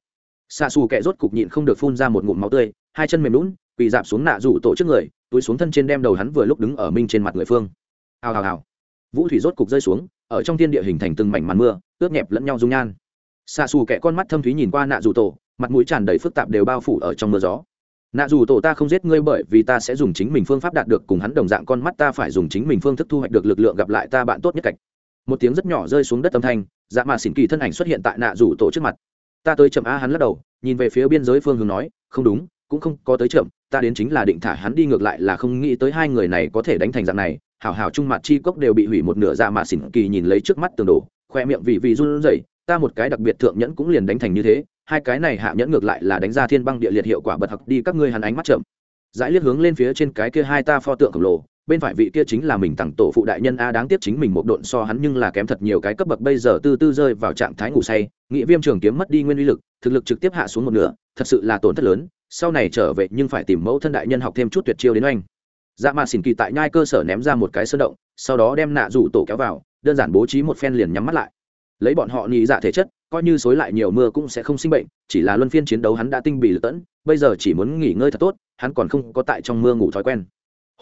A: xạ xù kẻ rốt cục nhịn không được phun ra một ngụm máu tươi, hai chân mềm lún quỳ dạp xuống nạ rủ tổ trước người, túi xuống thân trên đem đầu hắn vừa lúc đứng ở minh trên mặt người phương. Hào hào hào. Vũ thủy rốt cục rơi xuống, ở trong thiên địa hình thành từng mảnh màn mưa, ướt nhẹp lẫn nhau dung nhan. Xạ xù kẻ con mắt thâm thúy nhìn qua nạ rủ tổ, mặt mũi tràn đầy phức tạp đều bao phủ ở trong mưa gió. Nạ dù tổ ta không giết ngươi bởi vì ta sẽ dùng chính mình phương pháp đạt được cùng hắn đồng dạng con mắt ta phải dùng chính mình phương thức thu hoạch được lực lượng gặp lại ta bạn tốt nhất cạch một tiếng rất nhỏ rơi xuống đất âm thanh dạ mà xỉn kỳ thân ảnh xuất hiện tại nạ rủ tổ trước mặt ta tới chậm a hắn lắc đầu, nhìn về phía biên giới phương hướng nói, không đúng, cũng không có tới chậm, ta đến chính là định thả hắn đi ngược lại là không nghĩ tới hai người này có thể đánh thành dạng này. Hảo hảo trung mặt chi cốc đều bị hủy một nửa ra mà xỉn kỳ nhìn lấy trước mắt tường đổ, khoe miệng vì vì run rẩy, ta một cái đặc biệt thượng nhẫn cũng liền đánh thành như thế, hai cái này hạ nhẫn ngược lại là đánh ra thiên băng địa liệt hiệu quả bật học đi các ngươi hắn ánh mắt chậm. Dãi liếc hướng lên phía trên cái kia hai ta pho tượng khổng lồ bên phải vị kia chính là mình tặng tổ phụ đại nhân a, đáng tiếc chính mình một độn so hắn nhưng là kém thật nhiều cái cấp bậc bây giờ tư tư rơi vào trạng thái ngủ say, nghị viêm trường kiếm mất đi nguyên uy lực, thực lực trực tiếp hạ xuống một nửa, thật sự là tổn thất lớn, sau này trở về nhưng phải tìm mẫu thân đại nhân học thêm chút tuyệt chiêu đến oanh. Dạ mà xỉn kỳ tại nhai cơ sở ném ra một cái sơn động, sau đó đem nạ rủ tổ kéo vào, đơn giản bố trí một phen liền nhắm mắt lại. Lấy bọn họ nhị dạ thể chất, coi như xối lại nhiều mưa cũng sẽ không sinh bệnh, chỉ là luân phiên chiến đấu hắn đã tinh bị lật tẫn, bây giờ chỉ muốn nghỉ ngơi thật tốt, hắn còn không có tại trong mưa ngủ thói quen.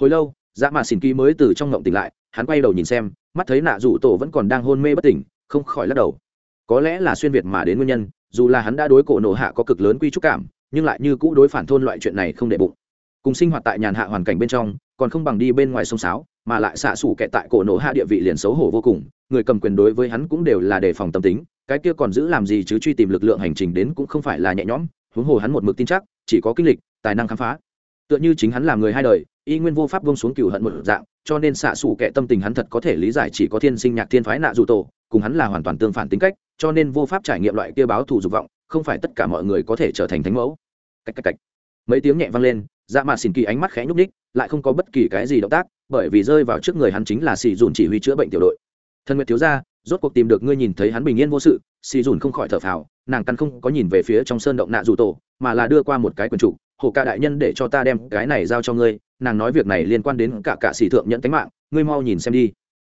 A: Hồi lâu dạ mà xỉn ký mới từ trong ngộng tỉnh lại, hắn quay đầu nhìn xem, mắt thấy nạ rủ tổ vẫn còn đang hôn mê bất tỉnh, không khỏi lắc đầu. Có lẽ là xuyên việt mà đến nguyên nhân, dù là hắn đã đối cổ nổ hạ có cực lớn quy trúc cảm, nhưng lại như cũ đối phản thôn loại chuyện này không để bụng. Cùng sinh hoạt tại nhàn hạ hoàn cảnh bên trong, còn không bằng đi bên ngoài sông sáo, mà lại xạ xủ kệ tại cổ nổ hạ địa vị liền xấu hổ vô cùng, người cầm quyền đối với hắn cũng đều là đề phòng tâm tính, cái kia còn giữ làm gì chứ truy tìm lực lượng hành trình đến cũng không phải là nhẹ nhõm, huống hồ hắn một mực tin chắc, chỉ có kinh lịch, tài năng khám phá tựa như chính hắn làm người hai đời, y nguyên vô pháp bông xuống cựu hận một dạng, cho nên xạ xù kệ tâm tình hắn thật có thể lý giải chỉ có thiên sinh nhạc thiên phái nạ dù tổ, cùng hắn là hoàn toàn tương phản tính cách, cho nên vô pháp trải nghiệm loại kia báo thù dục vọng, không phải tất cả mọi người có thể trở thành thánh mẫu. Cách cách cách. Mấy tiếng nhẹ vang lên dạ mà xỉn kỳ ánh mắt khẽ nhúc ních lại không có bất kỳ cái gì động tác, bởi vì rơi vào trước người hắn chính là xì dùn chỉ huy chữa bệnh tiểu đội. Thân nguyệt thiếu gia, rốt cuộc tìm được ngươi nhìn thấy hắn bình yên vô sự, xì dùn không khỏi thở phào, nàng căn không có nhìn về phía trong sơn động nạ dù tổ mà là đưa qua một cái quần chủ, hồ ca đại nhân để cho ta đem cái này giao cho ngươi nàng nói việc này liên quan đến cả cả sĩ thượng nhận tánh mạng ngươi mau nhìn xem đi.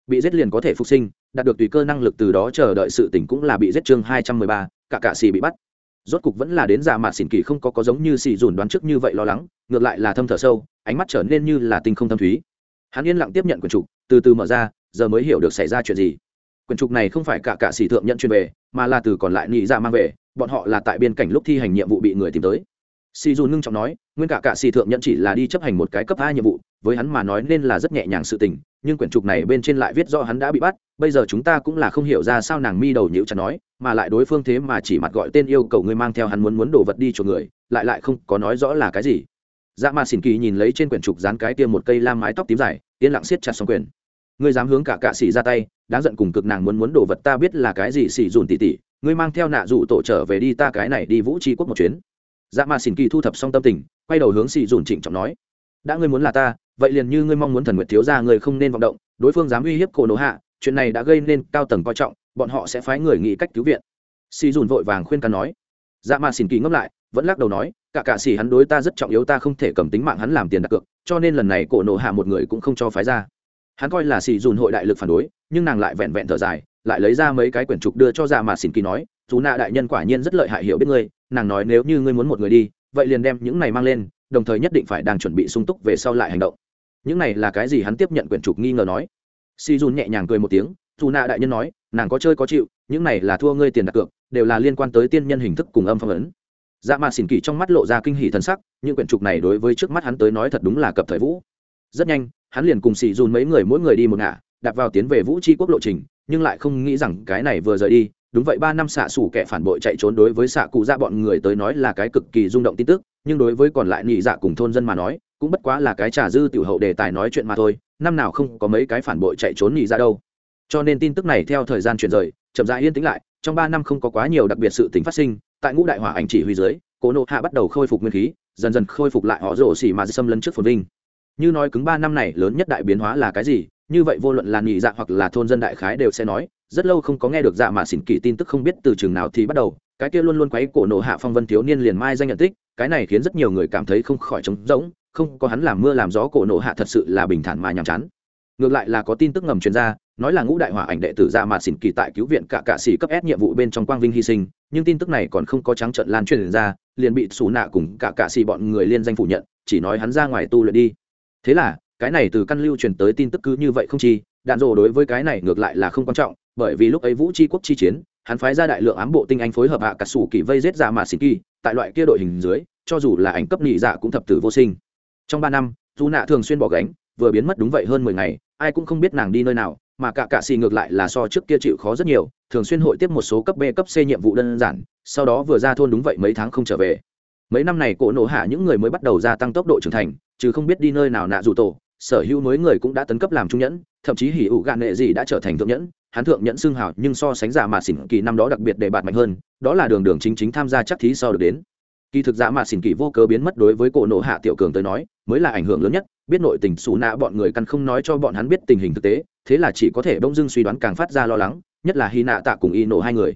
A: Bị giết liền có thể phục sinh đạt được tùy cơ năng lực từ đó chờ đợi sự tỉnh cũng là bị giết chương hai trăm mười ba cả cả sĩ bị bắt. Rốt cục vẫn là đến giả mạt xỉn kỳ không có có giống như xì dùn đoán trước như vậy lo lắng ngược lại là thâm thở sâu ánh mắt trở nên như là tinh không thâm thúy. Hắn yên lặng tiếp nhận quyển trục từ từ mở ra giờ mới hiểu được xảy ra chuyện gì. Quyển trục này không phải cả cả xỉ thượng nhận chuyên về mà là từ còn lại nghĩ ra dạ mang về bọn họ là tại biên cảnh lúc thi hành nhiệm vụ bị người tìm tới. Si dù ngưng trọng nói, nguyên cả cả si thượng nhận chỉ là đi chấp hành một cái cấp hai nhiệm vụ, với hắn mà nói nên là rất nhẹ nhàng sự tình, nhưng quyển trục này bên trên lại viết rõ hắn đã bị bắt, bây giờ chúng ta cũng là không hiểu ra sao nàng mi đầu nhữ chặt nói, mà lại đối phương thế mà chỉ mặt gọi tên yêu cầu ngươi mang theo hắn muốn muốn đồ vật đi cho người, lại lại không có nói rõ là cái gì. Dạ mà xỉn kỳ nhìn lấy trên quyển trục dán cái tiêm một cây lam mái tóc tím dài, yên lặng siết chặt xong quyền. Ngươi dám hướng cả cạ xỉ ra tay, đáng giận cùng cực nàng muốn muốn đồ vật ta biết là cái gì xỉ dùn tỉ tỉ ngươi mang theo nạ dụ tổ trở về đi, ta cái này đi vũ tri quốc một chuyến. Dạ mà xỉn kỳ thu thập xong tâm tình, quay đầu hướng xỉ dùn trịnh trọng nói, đã ngươi muốn là ta, vậy liền như ngươi mong muốn thần nguyệt thiếu ra ngươi không nên vọng động, đối phương dám uy hiếp cổ nổ hạ, chuyện này đã gây nên cao tầng coi trọng, bọn họ sẽ phái người nghĩ cách cứu viện. Xì dùn vội vàng khuyên can nói. Dạ mà xỉn kỳ ngẫm lại, vẫn lắc đầu nói, cả cả xỉ hắn đối ta rất trọng yếu, ta không thể cầm tính mạng hắn làm tiền đặt cược, cho nên lần này cổ nổ hạ một người cũng không cho phái ra. Hắn coi là xì dùn hội đại lực phản đối, nhưng nàng lại vẹn vẹn thở dài lại lấy ra mấy cái quyển trục đưa cho dạ mà xỉn kỳ nói dù nạ đại nhân quả nhiên rất lợi hại hiểu biết ngươi, nàng nói nếu như ngươi muốn một người đi, vậy liền đem những này mang lên, đồng thời nhất định phải đang chuẩn bị sung túc về sau lại hành động. Những này là cái gì hắn tiếp nhận quyển trục nghi ngờ nói. Si dùn nhẹ nhàng cười một tiếng dù nạ đại nhân nói, nàng có chơi có chịu, những này là thua ngươi tiền đặt cược, đều là liên quan tới tiên nhân hình thức cùng âm phong ấn. Dạ mà xỉn kỳ trong mắt lộ ra kinh hỷ thân sắc, những quyển trục này đối với trước mắt hắn tới nói thật đúng là cập thời vũ. Rất nhanh, hắn liền cùng xì dùn mấy người mỗi người đi một ngả đặt vào tiến về vũ tri quốc lộ trình nhưng lại không nghĩ rằng cái này vừa rời đi, đúng vậy, ba năm xạ xủ kẻ phản bội chạy trốn đối với xạ cụ ra bọn người tới nói là cái cực kỳ rung động tin tức, nhưng đối với còn lại nhị dạ cùng thôn dân mà nói, cũng bất quá là cái trà dư tiểu hậu đề tài nói chuyện mà thôi, năm nào không có mấy cái phản bội chạy trốn nhị dạ đâu. Cho nên tin tức này theo thời gian chuyển rời, chậm rãi yên tĩnh lại, trong ba năm không có quá nhiều đặc biệt sự tính phát sinh, tại ngũ đại hỏa ảnh chỉ huy dưới, cố nộ hạ bắt đầu khôi phục nguyên khí, dần dần khôi phục lại họ rổ xỉ mà xâm lấn trước phồn vinh. Như nói cứng ba năm này lớn nhất đại biến hóa là cái gì như vậy vô luận là nhị dạ hoặc là thôn dân đại khái đều sẽ nói, rất lâu không có nghe được dạ mà xỉn kỳ tin tức không biết từ trường nào thì bắt đầu, cái kia luôn luôn quấy cổ nộ hạ phong vân thiếu niên liền mai danh nhận tích, cái này khiến rất nhiều người cảm thấy không khỏi trống rỗng, không có hắn làm mưa làm gió cổ nộ hạ thật sự là bình thản mà nhàm chán. Ngược lại là có tin tức ngầm truyền ra, nói là ngũ đại hỏa ảnh đệ tử ra mà xỉn kỳ tại cứu viện cả cạ sĩ cấp S nhiệm vụ bên trong quang vinh hy sinh, nhưng tin tức này còn không có trắng trận lan truyền ra, liền bị xù nạ cùng cả cạ sĩ bọn người liên danh phủ nhận, chỉ nói hắn ra ngoài tu luyện đi. Thế là cái này từ căn lưu truyền tới tin tức cứ như vậy không chi, đạn rồ đối với cái này ngược lại là không quan trọng, bởi vì lúc ấy vũ tri quốc chi chiến, hắn phái ra đại lượng ám bộ tinh anh phối hợp hạ cả sủ kỳ vây giết ra mà xịt kỳ, tại loại kia đội hình dưới, cho dù là ảnh cấp nhị dạ cũng thập tử vô sinh. Trong ba năm, dù nạ thường xuyên bỏ gánh, vừa biến mất đúng vậy hơn mười ngày, ai cũng không biết nàng đi nơi nào, mà cả cạ xì ngược lại là so trước kia chịu khó rất nhiều, thường xuyên hội tiếp một số cấp b, cấp c nhiệm vụ đơn giản, sau đó vừa ra thôn đúng vậy mấy tháng không trở về. Mấy năm này cổ nổ hạ những người mới bắt đầu gia tăng tốc độ trưởng thành, chứ không biết đi nơi nào nạ dù tổ sở hữu mới người cũng đã tấn cấp làm trung nhẫn, thậm chí hỉ ủ gạn nệ gì đã trở thành thượng nhẫn hắn thượng nhẫn xương hào, nhưng so sánh giả mà xỉn kỳ năm đó đặc biệt để bạt mạnh hơn, đó là đường đường chính chính tham gia chắc thí sau được đến kỳ thực giả mà xỉn kỳ vô cớ biến mất đối với cổ nộ hạ tiểu cường tới nói, mới là ảnh hưởng lớn nhất, biết nội tình xù nạ bọn người căn không nói cho bọn hắn biết tình hình thực tế, thế là chỉ có thể bỗng dưng suy đoán càng phát ra lo lắng, nhất là hy nạ tạ cùng y nổ hai người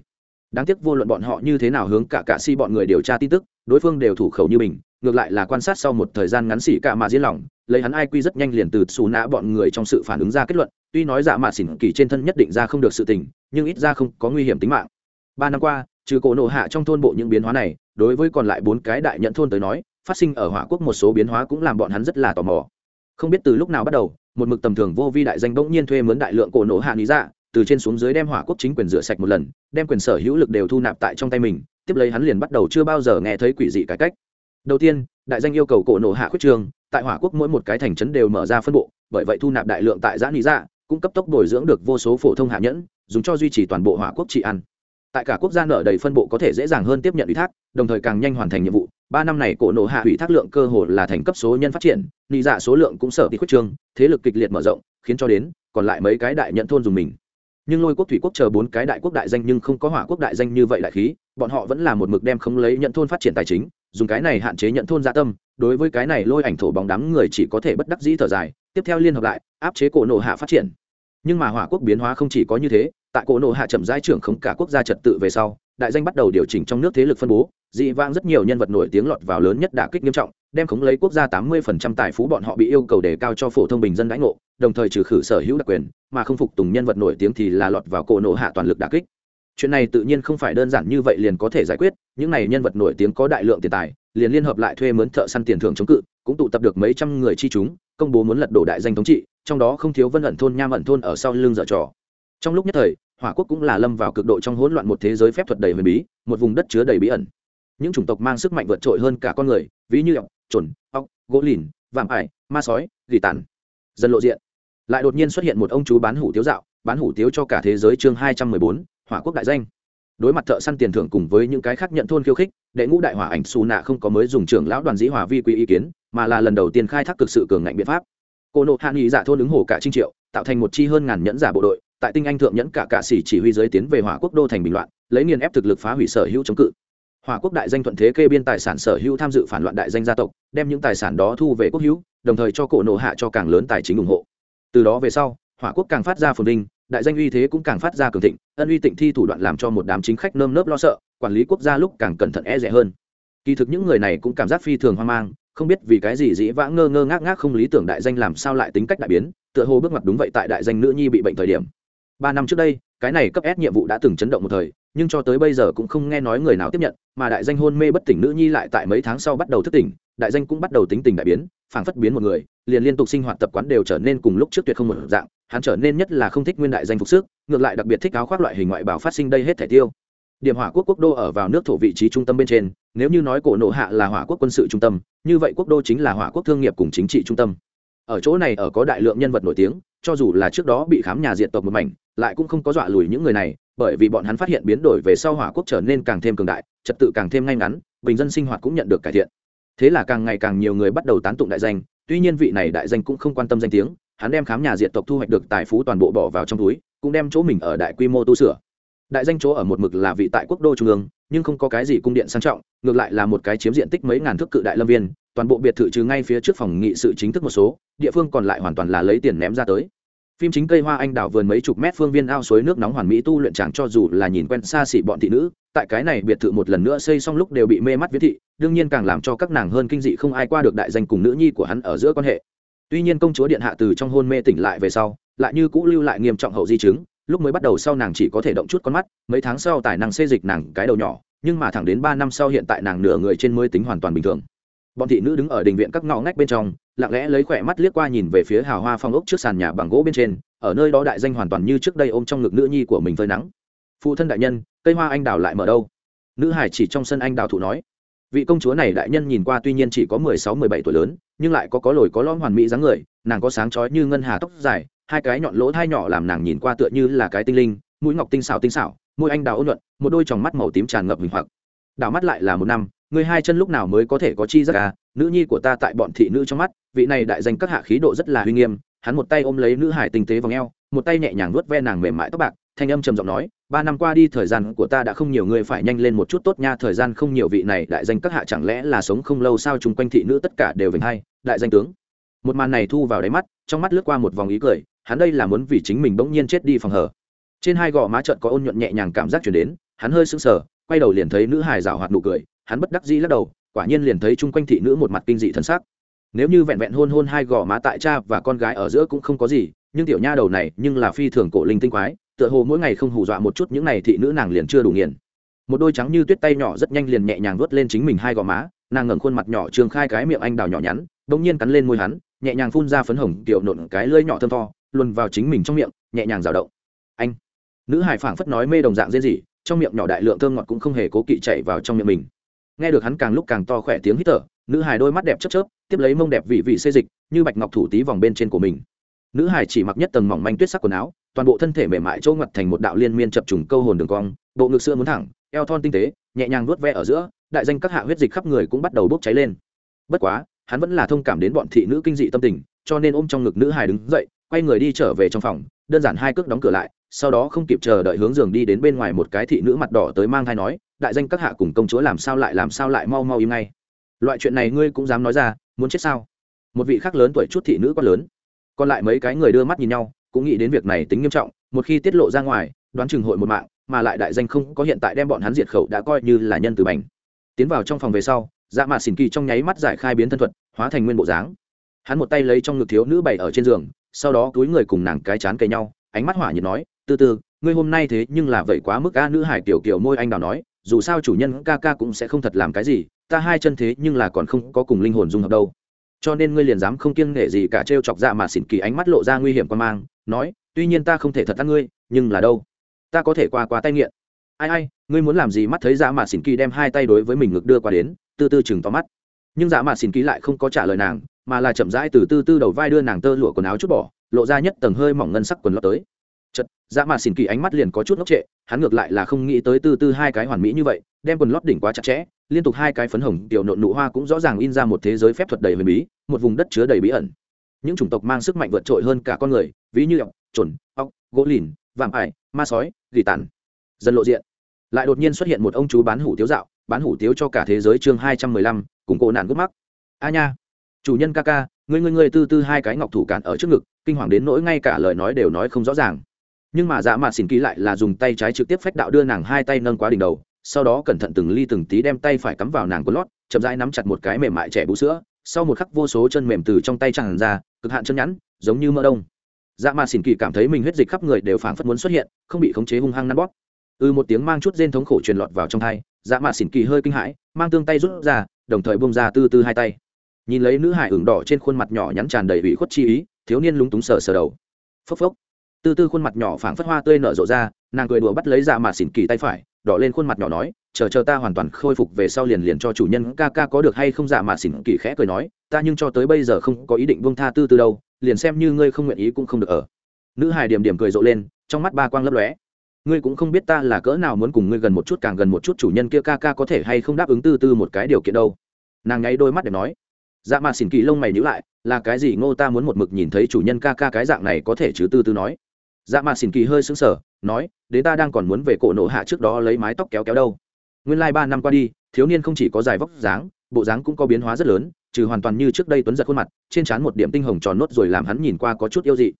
A: đáng tiếc vô luận bọn họ như thế nào hướng cả cả si bọn người điều tra tin tức, đối phương đều thủ khẩu như mình, ngược lại là quan sát sau một thời gian ngắn xỉ cả mà diễn lỏng lấy hắn ai quy rất nhanh liền từ xù nã bọn người trong sự phản ứng ra kết luận, tuy nói dạ mạ xỉn kỳ trên thân nhất định ra không được sự tình, nhưng ít ra không có nguy hiểm tính mạng. Ba năm qua, trừ cổ nộ hạ trong thôn bộ những biến hóa này, đối với còn lại bốn cái đại nhận thôn tới nói, phát sinh ở hỏa quốc một số biến hóa cũng làm bọn hắn rất là tò mò. Không biết từ lúc nào bắt đầu, một mực tầm thường vô vi đại danh bỗng nhiên thuê mướn đại lượng cổ nộ hạ lý dạ từ trên xuống dưới đem hỏa quốc chính quyền rửa sạch một lần, đem quyền sở hữu lực đều thu nạp tại trong tay mình, tiếp lấy hắn liền bắt đầu chưa bao giờ nghe thấy quỷ dị cải cách. Đầu tiên, đại danh yêu cầu cổ nộ hạ khuyết trường tại hỏa quốc mỗi một cái thành trấn đều mở ra phân bộ, bởi vậy thu nạp đại lượng tại giã lý dạ cung cấp tốc bồi dưỡng được vô số phổ thông hạ nhẫn, dùng cho duy trì toàn bộ hỏa quốc trị ăn tại cả quốc gia nợ đầy phân bộ có thể dễ dàng hơn tiếp nhận ủy thác, đồng thời càng nhanh hoàn thành nhiệm vụ. Ba năm này, cổ nộ hạ ủy thác lượng cơ hồ là thành cấp số nhân phát triển, nị dạ số lượng cũng sở bị khuyết trương, thế lực kịch liệt mở rộng, khiến cho đến, còn lại mấy cái đại nhận thôn dùng mình. Nhưng lôi quốc thủy quốc chờ bốn cái đại quốc đại danh nhưng không có hỏa quốc đại danh như vậy đại khí, bọn họ vẫn là một mực đem không lấy nhận thôn phát triển tài chính dùng cái này hạn chế nhận thôn gia tâm, đối với cái này lôi ảnh thổ bóng đám người chỉ có thể bất đắc dĩ thở dài, tiếp theo liên hợp lại, áp chế cổ nộ hạ phát triển. Nhưng mà hỏa quốc biến hóa không chỉ có như thế, tại cổ nộ hạ chậm rãi trưởng không cả quốc gia trật tự về sau, đại danh bắt đầu điều chỉnh trong nước thế lực phân bố, dị vang rất nhiều nhân vật nổi tiếng lọt vào lớn nhất đả kích nghiêm trọng, đem khống lấy quốc gia tám mươi phần trăm tài phú bọn họ bị yêu cầu đề cao cho phổ thông bình dân đãi ngộ, đồng thời trừ khử sở hữu đặc quyền, mà không phục tùng nhân vật nổi tiếng thì là lọt vào cổ nộ hạ toàn lực đả kích chuyện này tự nhiên không phải đơn giản như vậy liền có thể giải quyết, những này nhân vật nổi tiếng có đại lượng tiền tài, liền liên hợp lại thuê mướn thợ săn tiền thưởng chống cự, cũng tụ tập được mấy trăm người chi chúng, công bố muốn lật đổ đại danh thống trị, trong đó không thiếu vân ẩn thôn, nham ẩn thôn ở sau lưng dở trò. Trong lúc nhất thời, hỏa quốc cũng là lâm vào cực độ trong hỗn loạn một thế giới phép thuật đầy huyền bí, một vùng đất chứa đầy bí ẩn. Những chủng tộc mang sức mạnh vượt trội hơn cả con người, ví như ọc trồn ọc gỗ lìn, vạm ải, ma sói, gỉ tàn. Dần lộ diện, lại đột nhiên xuất hiện một ông chú bán hủ tiếu dạo, bán hủ tiếu cho cả thế giới chương hai trăm mười bốn hỏa quốc đại danh. Đối mặt thợ săn tiền thưởng cùng với những cái khác nhận thôn khiêu khích, đệ ngũ đại hỏa ảnh xù nạ không có mới dùng trưởng lão đoàn dĩ hòa vi quy ý kiến, mà là lần đầu tiên khai thác cực sự cường ngạnh biện pháp. Cô nộ hạ nghị giả thôn ứng hồ cả trinh triệu, tạo thành một chi hơn ngàn nhẫn giả bộ đội, tại tinh anh thượng nhẫn cả cạ sĩ chỉ huy giới tiến về hỏa quốc đô thành bình loạn, lấy nghiền ép thực lực phá hủy sở hữu chống cự. Hỏa quốc đại danh thuận thế kê biên tài sản sở hữu tham dự phản loạn đại danh gia tộc, đem những tài sản đó thu về quốc hữu, đồng thời cho cổ nộ hạ cho càng lớn tài chính ủng hộ. Từ đó về sau, hỏa quốc càng phát ra phồn vinh đại danh uy thế cũng càng phát ra cường thịnh, ân uy tịnh thi thủ đoạn làm cho một đám chính khách nơm nớp lo sợ, quản lý quốc gia lúc càng cẩn thận e rẻ hơn. Kỳ thực những người này cũng cảm giác phi thường hoang mang, không biết vì cái gì dĩ vãng ngơ ngơ ngác ngác không lý tưởng đại danh làm sao lại tính cách đại biến, tựa hồ bước ngoặt đúng vậy tại đại danh nữ nhi bị bệnh thời điểm. Ba năm trước đây, cái này cấp ép nhiệm vụ đã từng chấn động một thời, nhưng cho tới bây giờ cũng không nghe nói người nào tiếp nhận, mà đại danh hôn mê bất tỉnh nữ nhi lại tại mấy tháng sau bắt đầu thức tỉnh, đại danh cũng bắt đầu tính tình đại biến, phảng phất biến một người liền liên tục sinh hoạt tập quán đều trở nên cùng lúc trước tuyệt không một dạng, hắn trở nên nhất là không thích nguyên đại danh phục sức, ngược lại đặc biệt thích áo khoác loại hình ngoại bảo phát sinh đây hết thể tiêu. Điểm hỏa quốc quốc đô ở vào nước thổ vị trí trung tâm bên trên, nếu như nói cổ nộ hạ là hỏa quốc quân sự trung tâm, như vậy quốc đô chính là hỏa quốc thương nghiệp cùng chính trị trung tâm. Ở chỗ này ở có đại lượng nhân vật nổi tiếng, cho dù là trước đó bị khám nhà diện tộc một mảnh, lại cũng không có dọa lùi những người này, bởi vì bọn hắn phát hiện biến đổi về sau hỏa quốc trở nên càng thêm cường đại, trật tự càng thêm ngay ngắn, bình dân sinh hoạt cũng nhận được cải thiện. Thế là càng ngày càng nhiều người bắt đầu tán tụng đại danh tuy nhiên vị này đại danh cũng không quan tâm danh tiếng, hắn đem khám nhà diện tộc thu hoạch được tài phú toàn bộ bỏ vào trong túi, cũng đem chỗ mình ở đại quy mô tu sửa. Đại danh chỗ ở một mực là vị tại quốc đô trung ương, nhưng không có cái gì cung điện sang trọng, ngược lại là một cái chiếm diện tích mấy ngàn thước cự đại lâm viên, toàn bộ biệt thự trừ ngay phía trước phòng nghị sự chính thức một số, địa phương còn lại hoàn toàn là lấy tiền ném ra tới. Phim chính cây hoa anh đào vườn mấy chục mét phương viên ao suối nước nóng hoàn mỹ tu luyện chẳng cho dù là nhìn quen xa xỉ bọn thị nữ tại cái này biệt thự một lần nữa xây xong lúc đều bị mê mắt viễn thị, đương nhiên càng làm cho các nàng hơn kinh dị không ai qua được đại danh cùng nữ nhi của hắn ở giữa quan hệ. Tuy nhiên công chúa điện hạ từ trong hôn mê tỉnh lại về sau, lại như cũ lưu lại nghiêm trọng hậu di chứng, lúc mới bắt đầu sau nàng chỉ có thể động chút con mắt, mấy tháng sau tài năng xê dịch nàng cái đầu nhỏ, nhưng mà thẳng đến ba năm sau hiện tại nàng nửa người trên mới tính hoàn toàn bình thường. Bọn thị nữ đứng ở đình viện các ngõ ngách bên trong, lặng lẽ lấy khỏe mắt liếc qua nhìn về phía hào hoa phong ốc trước sàn nhà bằng gỗ bên trên, ở nơi đó đại danh hoàn toàn như trước đây ôm trong ngực nữ nhi của mình phơi nắng. Phụ thân đại nhân cây hoa anh đào lại mở đâu? Nữ hải chỉ trong sân anh đào thụ nói. Vị công chúa này đại nhân nhìn qua tuy nhiên chỉ có mười sáu, mười bảy tuổi lớn, nhưng lại có có lồi có lõm hoàn mỹ dáng người, nàng có sáng chói như ngân hà tóc dài, hai cái nhọn lỗ thai nhỏ làm nàng nhìn qua tựa như là cái tinh linh, mũi ngọc tinh xảo tinh xảo, môi anh đào ôn nhuận, một đôi tròng mắt màu tím tràn ngập hình hoặc. Đảo mắt lại là một năm, người hai chân lúc nào mới có thể có chi giác à? Nữ nhi của ta tại bọn thị nữ trong mắt, vị này đại danh các hạ khí độ rất là uy nghiêm, hắn một tay ôm lấy nữ hải tinh tế vòng eo, một tay nhẹ nhàng nuốt ve nàng mềm mại tóc bạc, thanh âm trầm giọng nói ba năm qua đi, thời gian của ta đã không nhiều người phải nhanh lên một chút tốt nha. Thời gian không nhiều, vị này đại danh các hạ chẳng lẽ là sống không lâu sao? Chung quanh thị nữ tất cả đều vinh hay đại danh tướng. Một màn này thu vào đáy mắt, trong mắt lướt qua một vòng ý cười, hắn đây là muốn vì chính mình bỗng nhiên chết đi phòng hở. Trên hai gò má trợn có ôn nhuận nhẹ nhàng cảm giác chuyển đến, hắn hơi sững sờ, quay đầu liền thấy nữ hài rào hoạt nụ cười, hắn bất đắc dĩ lắc đầu, quả nhiên liền thấy chung quanh thị nữ một mặt kinh dị thân xác nếu như vẹn vẹn hôn hôn hai gò má tại cha và con gái ở giữa cũng không có gì, nhưng tiểu nha đầu này nhưng là phi thường cổ linh tinh quái tựa hồ mỗi ngày không hù dọa một chút những này thị nữ nàng liền chưa đủ nghiền. Một đôi trắng như tuyết tay nhỏ rất nhanh liền nhẹ nhàng vớt lên chính mình hai gò má, nàng ngẩng khuôn mặt nhỏ trường khai cái miệng anh đào nhỏ nhắn, bỗng nhiên cắn lên môi hắn, nhẹ nhàng phun ra phấn hồng tiểu nộn cái lưỡi nhỏ thơm to luồn vào chính mình trong miệng, nhẹ nhàng rào động. Anh. Nữ hải phảng phất nói mê đồng dạng dễ gì trong miệng nhỏ đại lượng thơm ngọt cũng không hề cố kỵ chạy vào trong miệng mình. Nghe được hắn càng lúc càng to khỏe tiếng hít thở, nữ hải đôi mắt đẹp chớp chớp, tiếp lấy mông đẹp vị vị xê dịch, như bạch ngọc thủ tí vòng bên trên của mình. Nữ hải chỉ mặc nhất tầng mỏng manh tuyết sắc quần áo toàn bộ thân thể mềm mại chỗ ngặt thành một đạo liên miên chập trùng câu hồn đường cong, bộ ngực xưa muốn thẳng, eo thon tinh tế, nhẹ nhàng vuốt ve ở giữa, đại danh các hạ huyết dịch khắp người cũng bắt đầu bốc cháy lên. Bất quá, hắn vẫn là thông cảm đến bọn thị nữ kinh dị tâm tình, cho nên ôm trong ngực nữ hài đứng dậy, quay người đi trở về trong phòng, đơn giản hai cước đóng cửa lại, sau đó không kịp chờ đợi hướng giường đi đến bên ngoài một cái thị nữ mặt đỏ tới mang thai nói, đại danh các hạ cùng công chúa làm sao lại, làm sao lại mau mau im ngay? Loại chuyện này ngươi cũng dám nói ra, muốn chết sao? Một vị khác lớn tuổi chút thị nữ quá lớn. Còn lại mấy cái người đưa mắt nhìn nhau cũng nghĩ đến việc này tính nghiêm trọng, một khi tiết lộ ra ngoài, đoán chừng hội một mạng, mà lại đại danh không có hiện tại đem bọn hắn diệt khẩu đã coi như là nhân từ bành. Tiến vào trong phòng về sau dạ mạt xỉn kỳ trong nháy mắt giải khai biến thân thuật, hóa thành nguyên bộ dáng. Hắn một tay lấy trong ngực thiếu nữ bày ở trên giường, sau đó túi người cùng nàng cái chán cây nhau, ánh mắt hỏa nhiệt nói, từ từ, ngươi hôm nay thế nhưng là vậy quá mức ca nữ hải tiểu kiểu môi anh đào nói, dù sao chủ nhân ca ca cũng sẽ không thật làm cái gì, ta hai chân thế nhưng là còn không có cùng linh hồn dung hợp đâu cho nên ngươi liền dám không kiêng nể gì cả t chọc dạ mà xỉn kỳ ánh mắt lộ ra nguy hiểm quan mang, nói, tuy nhiên ta không thể thật ăn ngươi, nhưng là đâu? Ta có thể qua qua tay nghiện. Ai ai, ngươi muốn làm gì mắt thấy dạ mà xỉn kỳ đem hai tay đối với mình ngực đưa qua đến tư tư chừng to mắt. Nhưng dạ mà xỉn kỳ lại không có trả lời nàng, mà là chậm rãi từ tư tư đầu vai đưa nàng tơ lụa quần áo chút bỏ, lộ ra nhất tầng hơi mỏng ngân sắc quần lót tới chật dạ mà xỉn kỳ ánh mắt liền có chút ngốc trệ, hắn ngược lại là không nghĩ tới tư tư hai cái hoàn mỹ như vậy, đem quần lót đỉnh quá chặt chẽ, liên tục hai cái phấn hồng, tiểu nộn nụ hoa cũng rõ ràng in ra một thế giới phép thuật đầy huyền bí, một vùng đất chứa đầy bí ẩn. Những chủng tộc mang sức mạnh vượt trội hơn cả con người, ví như ọc trồn ọc gỗ lìn, vạm ải, ma sói, gỉ tàn. Dần lộ diện, lại đột nhiên xuất hiện một ông chú bán hủ tiếu dạo, bán hủ tiếu cho cả thế giới chương hai trăm mười lăm, cùng cổ nạn gốc mắc. A nha, chủ nhân ca ca, ngươi ngươi ngươi tư tư hai cái ngọc thủ cạn ở trước ngực, kinh hoàng đến nỗi ngay cả lời nói đều nói không rõ ràng nhưng mà dạ mạt xỉn ký lại là dùng tay trái trực tiếp phách đạo đưa nàng hai tay nâng quá đỉnh đầu, sau đó cẩn thận từng ly từng tí đem tay phải cắm vào nàng quần lót, chậm rãi nắm chặt một cái mềm mại trẻ bú sữa, sau một khắc vô số chân mềm từ trong tay tràn ra, cực hạn chân nhẵn, giống như mỡ đông. Dạ mạt xỉn kỳ cảm thấy mình huyết dịch khắp người đều phảng phất muốn xuất hiện, không bị khống chế hung hăng nắn bóp. Ư ừ một tiếng mang chút rên thống khổ truyền lọt vào trong thai dạ mạt xỉn kỳ hơi kinh hãi, mang tương tay rút ra, đồng thời bông ra tư tư hai tay. Nhìn lấy nữ hải ửng đỏ trên khuôn mặt nhỏ nhắn tràn đầy ủy khuất chi ý, thiếu niên lúng túng sờ sờ đầu. Phốc phốc tư tư khuôn mặt nhỏ phảng phất hoa tươi nở rộ ra, nàng cười đùa bắt lấy dạ mà xỉn kỳ tay phải, đỏ lên khuôn mặt nhỏ nói, chờ chờ ta hoàn toàn khôi phục về sau liền liền cho chủ nhân ca ca có được hay không? Dạ mà xỉn kỳ khẽ cười nói, ta nhưng cho tới bây giờ không có ý định buông tha tư tư đâu, liền xem như ngươi không nguyện ý cũng không được ở. Nữ hài điểm điểm cười rộ lên, trong mắt ba quang lấp lóe. Ngươi cũng không biết ta là cỡ nào muốn cùng ngươi gần một chút càng gần một chút chủ nhân kia ca ca có thể hay không đáp ứng tư tư một cái điều kiện đâu. Nàng nháy đôi mắt để nói. Dạ mà xỉn kỳ lông mày nhữ lại, là cái gì ngô ta muốn một mực nhìn thấy chủ nhân ca ca cái dạng này có thể chứ? Tư tư nói dạ mà xỉn kỳ hơi sững sờ, nói đến ta đang còn muốn về cổ nổ hạ trước đó lấy mái tóc kéo kéo đâu. Nguyên lai ba năm qua đi, thiếu niên không chỉ có dài vóc dáng, bộ dáng cũng có biến hóa rất lớn, trừ hoàn toàn như trước đây tuấn giật khuôn mặt, trên trán một điểm tinh hồng tròn nốt rồi làm hắn nhìn qua có chút yêu dị.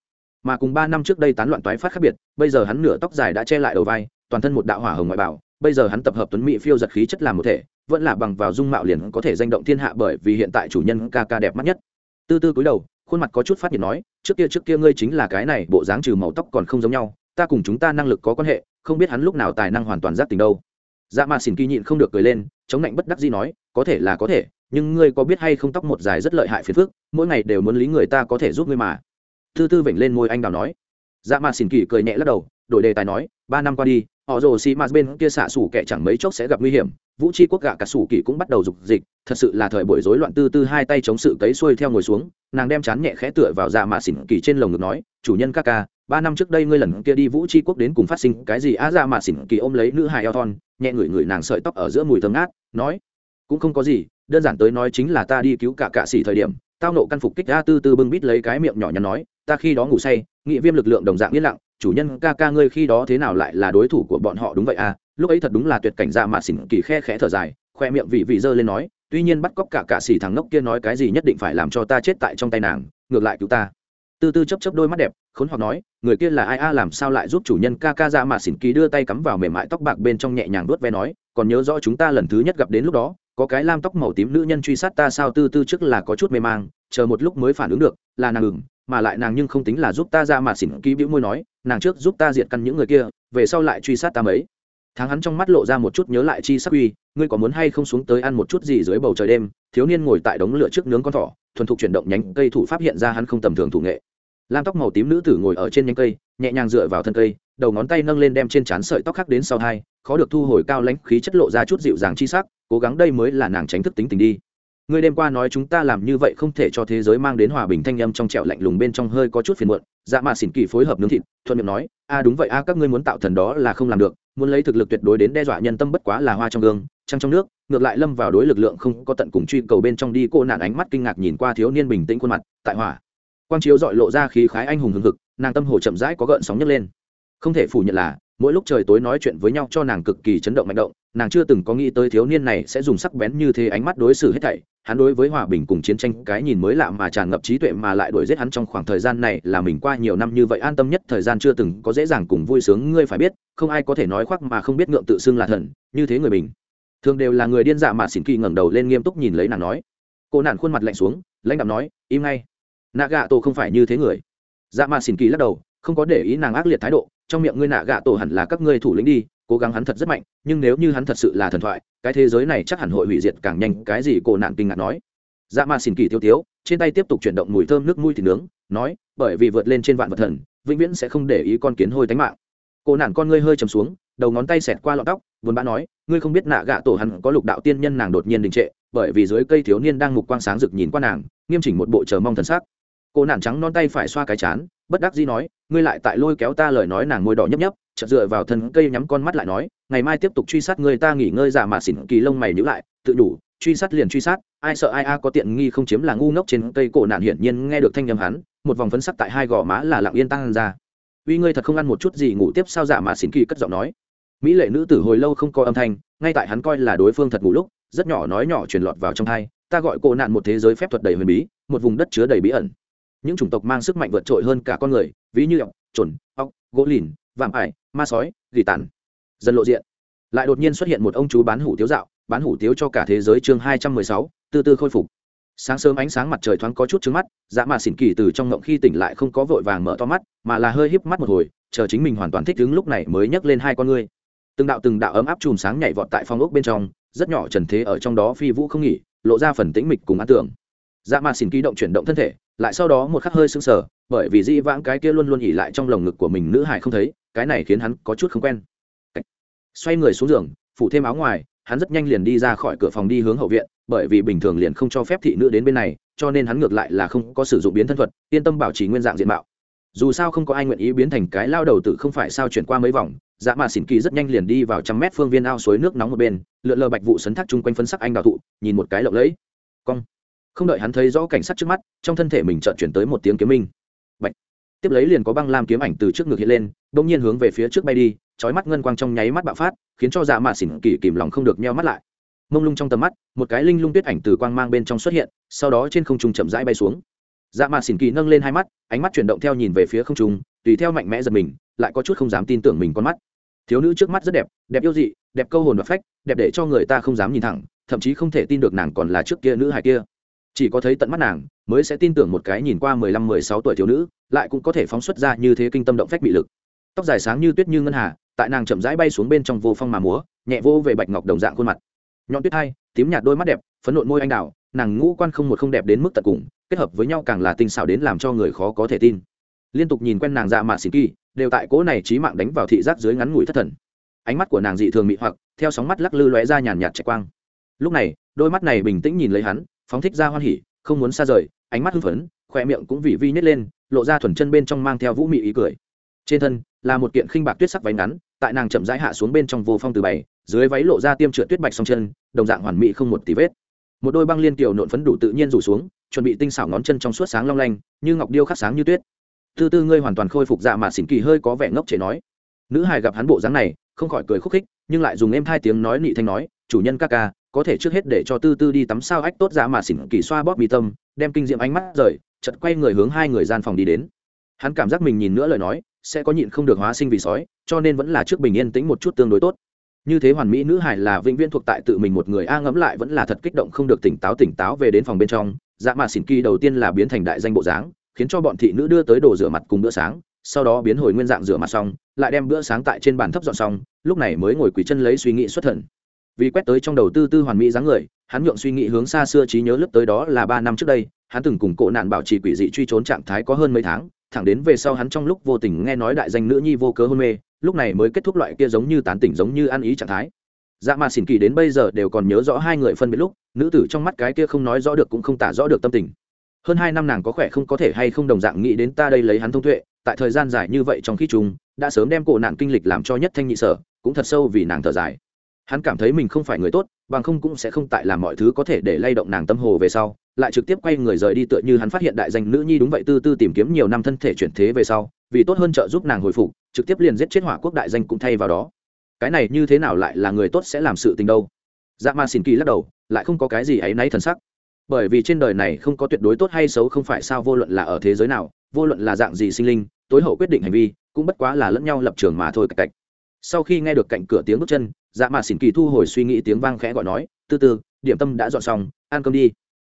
A: Mà cùng ba năm trước đây tán loạn toái phát khác biệt, bây giờ hắn nửa tóc dài đã che lại đầu vai, toàn thân một đạo hỏa hồng ngoại bảo, bây giờ hắn tập hợp tuấn mỹ phiêu giật khí chất làm một thể, vẫn là bằng vào dung mạo liền có thể danh động thiên hạ bởi vì hiện tại chủ nhân ca ca đẹp mắt nhất. Tư tư cúi đầu khuôn mặt có chút phát nhiệt nói, trước kia trước kia ngươi chính là cái này, bộ dáng trừ màu tóc còn không giống nhau, ta cùng chúng ta năng lực có quan hệ, không biết hắn lúc nào tài năng hoàn toàn giác tình đâu. Dạ mà xỉn kỳ nhịn không được cười lên, chống lạnh bất đắc gì nói, có thể là có thể, nhưng ngươi có biết hay không tóc một dài rất lợi hại phiền phức, mỗi ngày đều muốn lý người ta có thể giúp ngươi mà. Tư tư vểnh lên môi anh đào nói. Dạ mà xỉn kỳ cười nhẹ lắc đầu, đổi đề tài nói ba năm qua đi, họ rồ xì m bên kia xạ xủ kẻ chẳng mấy chốc sẽ gặp nguy hiểm, vũ tri quốc gạ cả sủ kỳ cũng bắt đầu dục dịch, thật sự là thời buổi rối loạn tư tư hai tay chống sự cấy xuôi theo ngồi xuống, nàng đem chán nhẹ khẽ tựa vào dạ mạ xỉn kỳ trên lồng ngực nói, chủ nhân ca ca, ba năm trước đây ngươi lần kia đi vũ tri quốc đến cùng phát sinh cái gì? Á dạ mạ xỉn kỳ ôm lấy nữ hài eo thon, nhẹ ngửi ngửi nàng sợi tóc ở giữa mùi thơm ngát, nói, cũng không có gì, đơn giản tới nói chính là ta đi cứu cả cạ xỉ thời điểm. Tao nộ căn phục kích a tư tư bưng bít lấy cái miệng nhỏ nhắn nói, ta khi đó ngủ say, nghị viêm lực lượng đồng dạng yên lặng chủ nhân ca ca ngươi khi đó thế nào lại là đối thủ của bọn họ đúng vậy à? Lúc ấy thật đúng là tuyệt cảnh dạ mà xỉn kỳ khe khẽ thở dài, khoe miệng vị vị dơ lên nói, tuy nhiên bắt cóc cả cả xỉ thằng ngốc kia nói cái gì nhất định phải làm cho ta chết tại trong tay nàng, ngược lại cứu ta. Tư tư chấp chấp đôi mắt đẹp, khốn hoặc nói, người kia là ai a, làm sao lại giúp chủ nhân ca ca dạ ra mà xỉn kỳ đưa tay cắm vào mềm mại tóc bạc bên trong nhẹ nhàng đuốt ve nói, còn nhớ rõ chúng ta lần thứ nhất gặp đến lúc đó, có cái lam tóc màu tím nữ nhân truy sát ta sao? Tư tư trước là có chút mê mang, chờ một lúc mới phản ứng được, là nàng ngừng mà lại nàng nhưng không tính là giúp ta ra mà xỉn ký bĩu môi nói, nàng trước giúp ta diệt căn những người kia, về sau lại truy sát ta mấy. Tháng hắn trong mắt lộ ra một chút nhớ lại chi sắc uy, ngươi có muốn hay không xuống tới ăn một chút gì dưới bầu trời đêm, thiếu niên ngồi tại đống lửa trước nướng con thỏ, thuần thục chuyển động nhánh cây thủ pháp hiện ra hắn không tầm thường thủ nghệ. Lam tóc màu tím nữ tử ngồi ở trên nhánh cây, nhẹ nhàng dựa vào thân cây, đầu ngón tay nâng lên đem trên trán sợi tóc khác đến sau hai, khó được thu hồi cao lãnh khí chất lộ ra chút dịu dàng chi sắc, cố gắng đây mới là nàng tránh thức tính tình đi ngươi đêm qua nói chúng ta làm như vậy không thể cho thế giới mang đến hòa bình thanh âm trong trẹo lạnh lùng bên trong hơi có chút phiền muộn. Dạ mạ xỉn kỳ phối hợp nướng thịt, thuận miệng nói, a, đúng vậy, a, các ngươi muốn tạo thần đó là không làm được. Muốn lấy thực lực tuyệt đối đến đe dọa nhân tâm bất quá là hoa trong gương, trăng trong nước. Ngược lại lâm vào đối lực lượng không có tận cùng truy cầu bên trong đi, cô nạn ánh mắt kinh ngạc nhìn qua thiếu niên bình tĩnh khuôn mặt, tại hỏa. Quang chiếu dọi lộ ra khí khái anh hùng hừng hực, nàng tâm hồ chậm rãi có gợn sóng nhấc lên. Không thể phủ nhận là mỗi lúc trời tối nói chuyện với nhau cho nàng cực kỳ chấn động mạnh động, nàng chưa từng có nghĩ tới thiếu niên này sẽ dùng sắc bén như thế ánh mắt đối xử hết thảy, hắn đối với hòa bình cùng chiến tranh cái nhìn mới lạ mà tràn ngập trí tuệ mà lại đuổi giết hắn trong khoảng thời gian này là mình qua nhiều năm như vậy an tâm nhất, thời gian chưa từng có dễ dàng cùng vui sướng, ngươi phải biết, không ai có thể nói khoác mà không biết ngượng tự xưng là thần, như thế người mình. Thường đều là người điên dạ mà xỉn kỳ ngẩng đầu lên nghiêm túc nhìn lấy nàng nói. Cô nản khuôn mặt lạnh xuống, lãnh đạm nói, im ngay. Nạ gạ tổ không phải như thế người. Dạ mà xỉn kỳ lắc đầu, không có để ý nàng ác liệt thái độ trong miệng ngươi nạ gạ tổ hẳn là các ngươi thủ lĩnh đi, cố gắng hắn thật rất mạnh, nhưng nếu như hắn thật sự là thần thoại, cái thế giới này chắc hẳn hội hủy diệt càng nhanh, cái gì cô nạn kinh ngạc nói. Dạ ma xin kỳ tiêu tiếu, trên tay tiếp tục chuyển động mùi thơm nước mùi thịt nướng, nói, bởi vì vượt lên trên vạn vật thần, vĩnh viễn sẽ không để ý con kiến hôi tánh mạng. Cô nạn con ngươi hơi chầm xuống, đầu ngón tay xẹt qua lọn tóc vốn bã nói, ngươi không biết nạ gạ tổ hắn có lục đạo tiên nhân nàng đột nhiên đình trệ, bởi vì dưới cây thiếu niên đang mục quang sáng rực nhìn qua nàng, nghiêm chỉnh một bộ chờ mong thần sắc. Cô nạn trắng non tay phải xoa cái chán, bất đắc dĩ nói ngươi lại tại lôi kéo ta lời nói nàng môi đỏ nhấp nhấp, chợt dựa vào thân cây nhắm con mắt lại nói, ngày mai tiếp tục truy sát người ta nghỉ ngơi giả mà xỉn kỳ lông mày nhíu lại, tự đủ, truy sát liền truy sát, ai sợ ai a có tiện nghi không chiếm là ngu ngốc trên cây cổ nạn hiển nhiên nghe được thanh nhầm hắn, một vòng phấn sắc tại hai gò má là lặng yên tăng ra. Uy ngươi thật không ăn một chút gì ngủ tiếp sao giả mà xỉn kỳ cất giọng nói. Mỹ lệ nữ tử hồi lâu không có âm thanh, ngay tại hắn coi là đối phương thật ngủ lúc, rất nhỏ nói nhỏ truyền lọt vào trong thai ta gọi cổ nạn một thế giới phép thuật đầy huyền bí, một vùng đất chứa đầy bí ẩn những chủng tộc mang sức mạnh vượt trội hơn cả con người, ví như ọc trồn ọc, gỗ lìn, vạm ải, ma sói, gỉ tàn. Dần lộ diện. Lại đột nhiên xuất hiện một ông chú bán hủ tiếu dạo, bán hủ tiếu cho cả thế giới chương hai trăm mười sáu tư tư khôi phục. Sáng sớm ánh sáng mặt trời thoáng có chút trứng mắt dạ dã mà xỉn kỳ từ trong ngộng khi tỉnh lại không có vội vàng mở to mắt, mà là hơi híp mắt một hồi, chờ chính mình hoàn toàn thích ứng lúc này mới nhấc lên hai con ngươi. Từng đạo từng đạo ấm áp chùm sáng nhảy vọt tại phong ốc bên trong, rất nhỏ trần thế ở trong đó phi vũ không nghỉ, lộ ra phần tĩnh mịch cùng ăn tưởng dã dạ mà xỉn kỳ động chuyển động thân thể lại sau đó một khắc hơi sưng sờ, bởi vì dĩ vãng cái kia luôn luôn ỉ lại trong lồng ngực của mình nữ hải không thấy, cái này khiến hắn có chút không quen. Xoay người xuống giường, phủ thêm áo ngoài, hắn rất nhanh liền đi ra khỏi cửa phòng đi hướng hậu viện, bởi vì bình thường liền không cho phép thị nữ đến bên này, cho nên hắn ngược lại là không có sử dụng biến thân thuật, yên tâm bảo trì nguyên dạng diện mạo. Dù sao không có ai nguyện ý biến thành cái lao đầu tử không phải sao chuyển qua mấy vòng dạ mà xỉn kỳ rất nhanh liền đi vào trăm mét phương viên ao suối nước nóng một bên, lượn lờ bạch vụ sấn thác chung quanh phân sắc anh đào thụ, nhìn một cái lộng lẫy. Cong không đợi hắn thấy rõ cảnh sát trước mắt, trong thân thể mình chợt chuyển tới một tiếng kiếm minh. Bạch. tiếp lấy liền có băng lam kiếm ảnh từ trước ngực hiện lên đ nhiên hướng về phía trước bay đi trói mắt ngân quang trong nháy mắt bạo phát, khiến cho dạ mạ xỉn kỳ kìm lòng không được nheo mắt lại. Mông lung trong tầm mắt, một cái linh lung tuyết ảnh từ quang mang bên trong xuất hiện, sau đó trên không trung chậm rãi bay xuống. Dạ mạ xỉn kỳ nâng lên hai mắt, ánh mắt chuyển động theo nhìn về phía không trung, tùy theo mạnh mẽ giật mình, lại có chút không dám tin tưởng mình con mắt. Thiếu nữ trước mắt rất đẹp đẹp yêu dị, đẹp câu hồn và phách, đẹp để cho người ta không dám nhìn thẳng, thậm chí không thể tin được nàng còn là trước kia nữ hài kia chỉ có thấy tận mắt nàng, mới sẽ tin tưởng một cái nhìn qua mười lăm, mười sáu tuổi thiếu nữ, lại cũng có thể phóng xuất ra như thế kinh tâm động phách bị lực. Tóc dài sáng như tuyết như ngân hà, tại nàng chậm rãi bay xuống bên trong vô phong mà múa, nhẹ vô về bạch ngọc đồng dạng khuôn mặt. Nhọn tuyết hai, tím nhạt đôi mắt đẹp, phấn nộn môi anh đào, nàng ngũ quan không một không đẹp đến mức tận cùng, kết hợp với nhau càng là tinh xảo đến làm cho người khó có thể tin. Liên tục nhìn quen nàng dạ mạ xịn kỳ, đều tại cỗ này trí mạng đánh vào thị giác dưới ngắn ngủi thất thần. Ánh mắt của nàng dị thường mị hoặc, theo sóng mắt lắc lư lóe ra nhàn nhạt chạy quang. Lúc này, đôi mắt này bình tĩnh nhìn lấy hắn phóng thích ra hoan hỉ, không muốn xa rời, ánh mắt hưng phấn khoe miệng cũng vì vi nhét lên, lộ ra thuần chân bên trong mang theo vũ mị ý cười. Trên thân là một kiện khinh bạc tuyết sắc váy ngắn, tại nàng chậm rãi hạ xuống bên trong vô phong từ bảy, dưới váy lộ ra tiêm trượt tuyết bạch song chân, đồng dạng hoàn mỹ không một tí vết. Một đôi băng liên kiều nộn phấn đủ tự nhiên rủ xuống, chuẩn bị tinh xảo ngón chân trong suốt sáng long lanh, như ngọc điêu khắc sáng như tuyết. Tư tư ngươi hoàn toàn khôi phục dạ mà xỉn kỳ hơi có vẻ ngốc chế nói. Nữ hài gặp hắn bộ dáng này, không khỏi cười khúc khích, nhưng lại dùng êm hai tiếng nói nị thanh nói, chủ nhân ca ca có thể trước hết để cho tư tư đi tắm sao ách tốt giá mà xỉn kỳ xoa bóp mi tâm, đem kinh diệm ánh mắt rời chật quay người hướng hai người gian phòng đi đến. Hắn cảm giác mình nhìn nữa lời nói, sẽ có nhịn không được hóa sinh vì sói, cho nên vẫn là trước bình yên tĩnh một chút tương đối tốt. Như thế hoàn mỹ nữ hải là vĩnh viễn thuộc tại tự mình một người, a ngẫm lại vẫn là thật kích động không được tỉnh táo tỉnh táo về đến phòng bên trong dạ mà xỉn kỳ đầu tiên là biến thành đại danh bộ dáng, khiến cho bọn thị nữ đưa tới đồ rửa mặt cùng bữa sáng, sau đó biến hồi nguyên dạng rửa mặt xong, lại đem bữa sáng tại trên bàn thấp dọn xong, lúc này mới ngồi quỳ chân lấy suy nghĩ xuất thần vì quét tới trong đầu tư tư hoàn mỹ dáng người, hắn nhượng suy nghĩ hướng xa xưa trí nhớ lớp tới đó là ba năm trước đây, hắn từng cùng cổ nạn bảo trì quỷ dị truy trốn trạng thái có hơn mấy tháng, thẳng đến về sau hắn trong lúc vô tình nghe nói đại danh nữ nhi vô cớ hôn mê, lúc này mới kết thúc loại kia giống như tán tỉnh giống như ăn ý trạng thái. Dạ mà xỉn kỳ đến bây giờ đều còn nhớ rõ hai người phân biệt lúc, nữ tử trong mắt cái kia không nói rõ được cũng không tả rõ được tâm tình. Hơn hai năm nàng có khỏe không có thể hay không đồng dạng nghĩ đến ta đây lấy hắn thông tuệ, tại thời gian dài như vậy trong khi chúng đã sớm đem cổ nạn kinh lịch làm cho nhất thanh nhị sở, cũng thật sâu vì nàng thở dài hắn cảm thấy mình không phải người tốt, bằng không cũng sẽ không tại làm mọi thứ có thể để lay động nàng tâm hồ về sau, lại trực tiếp quay người rời đi tựa như hắn phát hiện đại danh nữ nhi đúng vậy tư tư tìm kiếm nhiều năm thân thể chuyển thế về sau, vì tốt hơn trợ giúp nàng hồi phục, trực tiếp liền giết chết hỏa quốc đại danh cũng thay vào đó. Cái này như thế nào lại là người tốt sẽ làm sự tình đâu? Dạ ma xin kỳ lắc đầu, lại không có cái gì áy náy thần sắc. Bởi vì trên đời này không có tuyệt đối tốt hay xấu không phải sao vô luận là ở thế giới nào, vô luận là dạng gì sinh linh, tối hậu quyết định hành vi, cũng bất quá là lẫn nhau lập trường mà thôi cạch cạch sau khi nghe được cạnh cửa tiếng bước chân dạ mà xỉn kỳ thu hồi suy nghĩ tiếng vang khẽ gọi nói, từ từ, điểm tâm đã dọn xong, ăn cơm đi.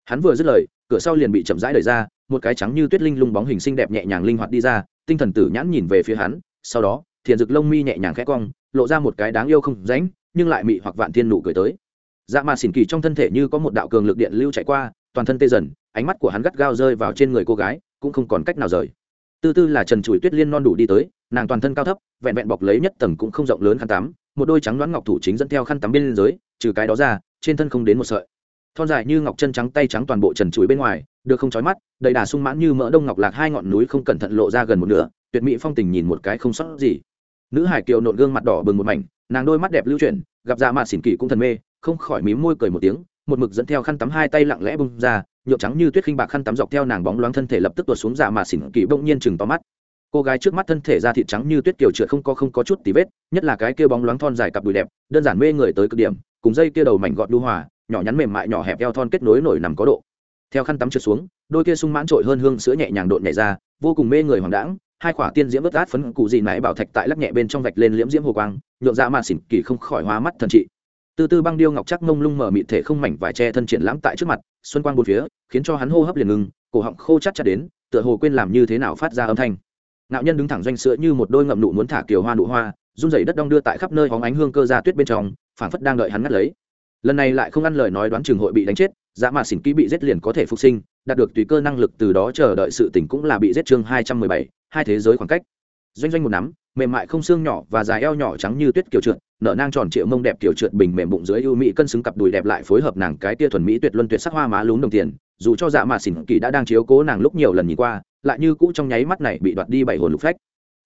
A: Hắn vừa dứt lời, cửa sau liền bị chậm rãi đẩy ra, một cái trắng như tuyết linh lung bóng hình xinh đẹp nhẹ nhàng linh hoạt đi ra, tinh thần tử nhãn nhìn về phía hắn, sau đó, thiền rực lông mi nhẹ nhàng khẽ cong, lộ ra một cái đáng yêu không ránh nhưng lại mị hoặc vạn thiên nụ cười tới. Dạ mà xỉn kỳ trong thân thể như có một đạo cường lực điện lưu chạy qua, toàn thân tê dần, ánh mắt của hắn gắt gao rơi vào trên người cô gái, cũng không còn cách nào rời tư tư là trần trụi tuyết liên non đủ đi tới, nàng toàn thân cao thấp, vẹn vẹn bọc lấy nhất tầng cũng không rộng lớn khăn tắm, một đôi trắng đoán ngọc thủ chính dẫn theo khăn tắm bên dưới, trừ cái đó ra, trên thân không đến một sợi. Thon dài như ngọc chân trắng tay trắng toàn bộ trần trụi bên ngoài, được không chói mắt, đầy đà sung mãn như mỡ đông ngọc lạc hai ngọn núi không cẩn thận lộ ra gần một nửa, tuyệt mỹ phong tình nhìn một cái không sót gì. Nữ hải kiều nộn gương mặt đỏ bừng một mảnh, nàng đôi mắt đẹp lưu chuyển, gặp ra mặt xỉn kỳ cũng thần mê, không khỏi mím môi cười một tiếng, một mực dẫn theo khăn tắm hai tay lặng lẽ bung ra nhựa trắng như tuyết khinh bạc khăn tắm dọc theo nàng bóng loáng thân thể lập tức tuột xuống dạ mà xỉn kỳ bỗng nhiên chừng to mắt. Cô gái trước mắt thân thể da thịt trắng như tuyết kiều trượt không có không có chút tí vết, nhất là cái kia bóng loáng thon dài cặp đùi đẹp, đơn giản mê người tới cực điểm, cùng dây kia đầu mảnh gọt đu hòa, nhỏ nhắn mềm mại nhỏ hẹp eo thon kết nối nổi nằm có độ. Theo khăn tắm trượt xuống, đôi kia sung mãn trội hơn hương sữa nhẹ nhàng độn nhảy ra, vô cùng mê người hoàng đãng, hai khỏa tiên diễm vớt át phấn cụ gì nãy bảo thạch tại lắc nhẹ bên trong vạch lên liễm diễm hồ quang nhộn ra dạ mà xỉn kỳ không khỏi hóa mắt thần trị từ từ băng điêu ngọc chắc mông lung mở mịt thể không mảnh vải che thân triển lãm tại trước mặt, xuân quang bốn phía, khiến cho hắn hô hấp liền ngừng, cổ họng khô chắc chặt đến, tựa hồ quên làm như thế nào phát ra âm thanh. Nạo nhân đứng thẳng doanh sữa như một đôi ngậm nụ muốn thả kiều hoa nụ hoa, run rẩy đất đong đưa tại khắp nơi hóng ánh hương cơ ra tuyết bên trong, phảng phất đang đợi hắn ngắt lấy. Lần này lại không ăn lời nói đoán trường hội bị đánh chết, dã mà xỉn ký bị giết liền có thể phục sinh, đạt được tùy cơ năng lực từ đó chờ đợi sự tỉnh cũng là bị giết chương hai trăm mười bảy, hai thế giới khoảng cách. Doanh doanh một nắm, mềm mại không xương nhỏ và dài eo nhỏ trắng như tuyết kiều trượt nở nang tròn triệu mông đẹp kiểu trượt bình mềm bụng dưới ưu mỹ cân xứng cặp đùi đẹp lại phối hợp nàng cái tia thuần mỹ tuyệt luân tuyệt sắc hoa má lún đồng tiền, dù cho dạ mà xỉn kỳ đã đang chiếu cố nàng lúc nhiều lần nhìn qua, lại như cũ trong nháy mắt này bị đoạt đi bảy hồn lục phách.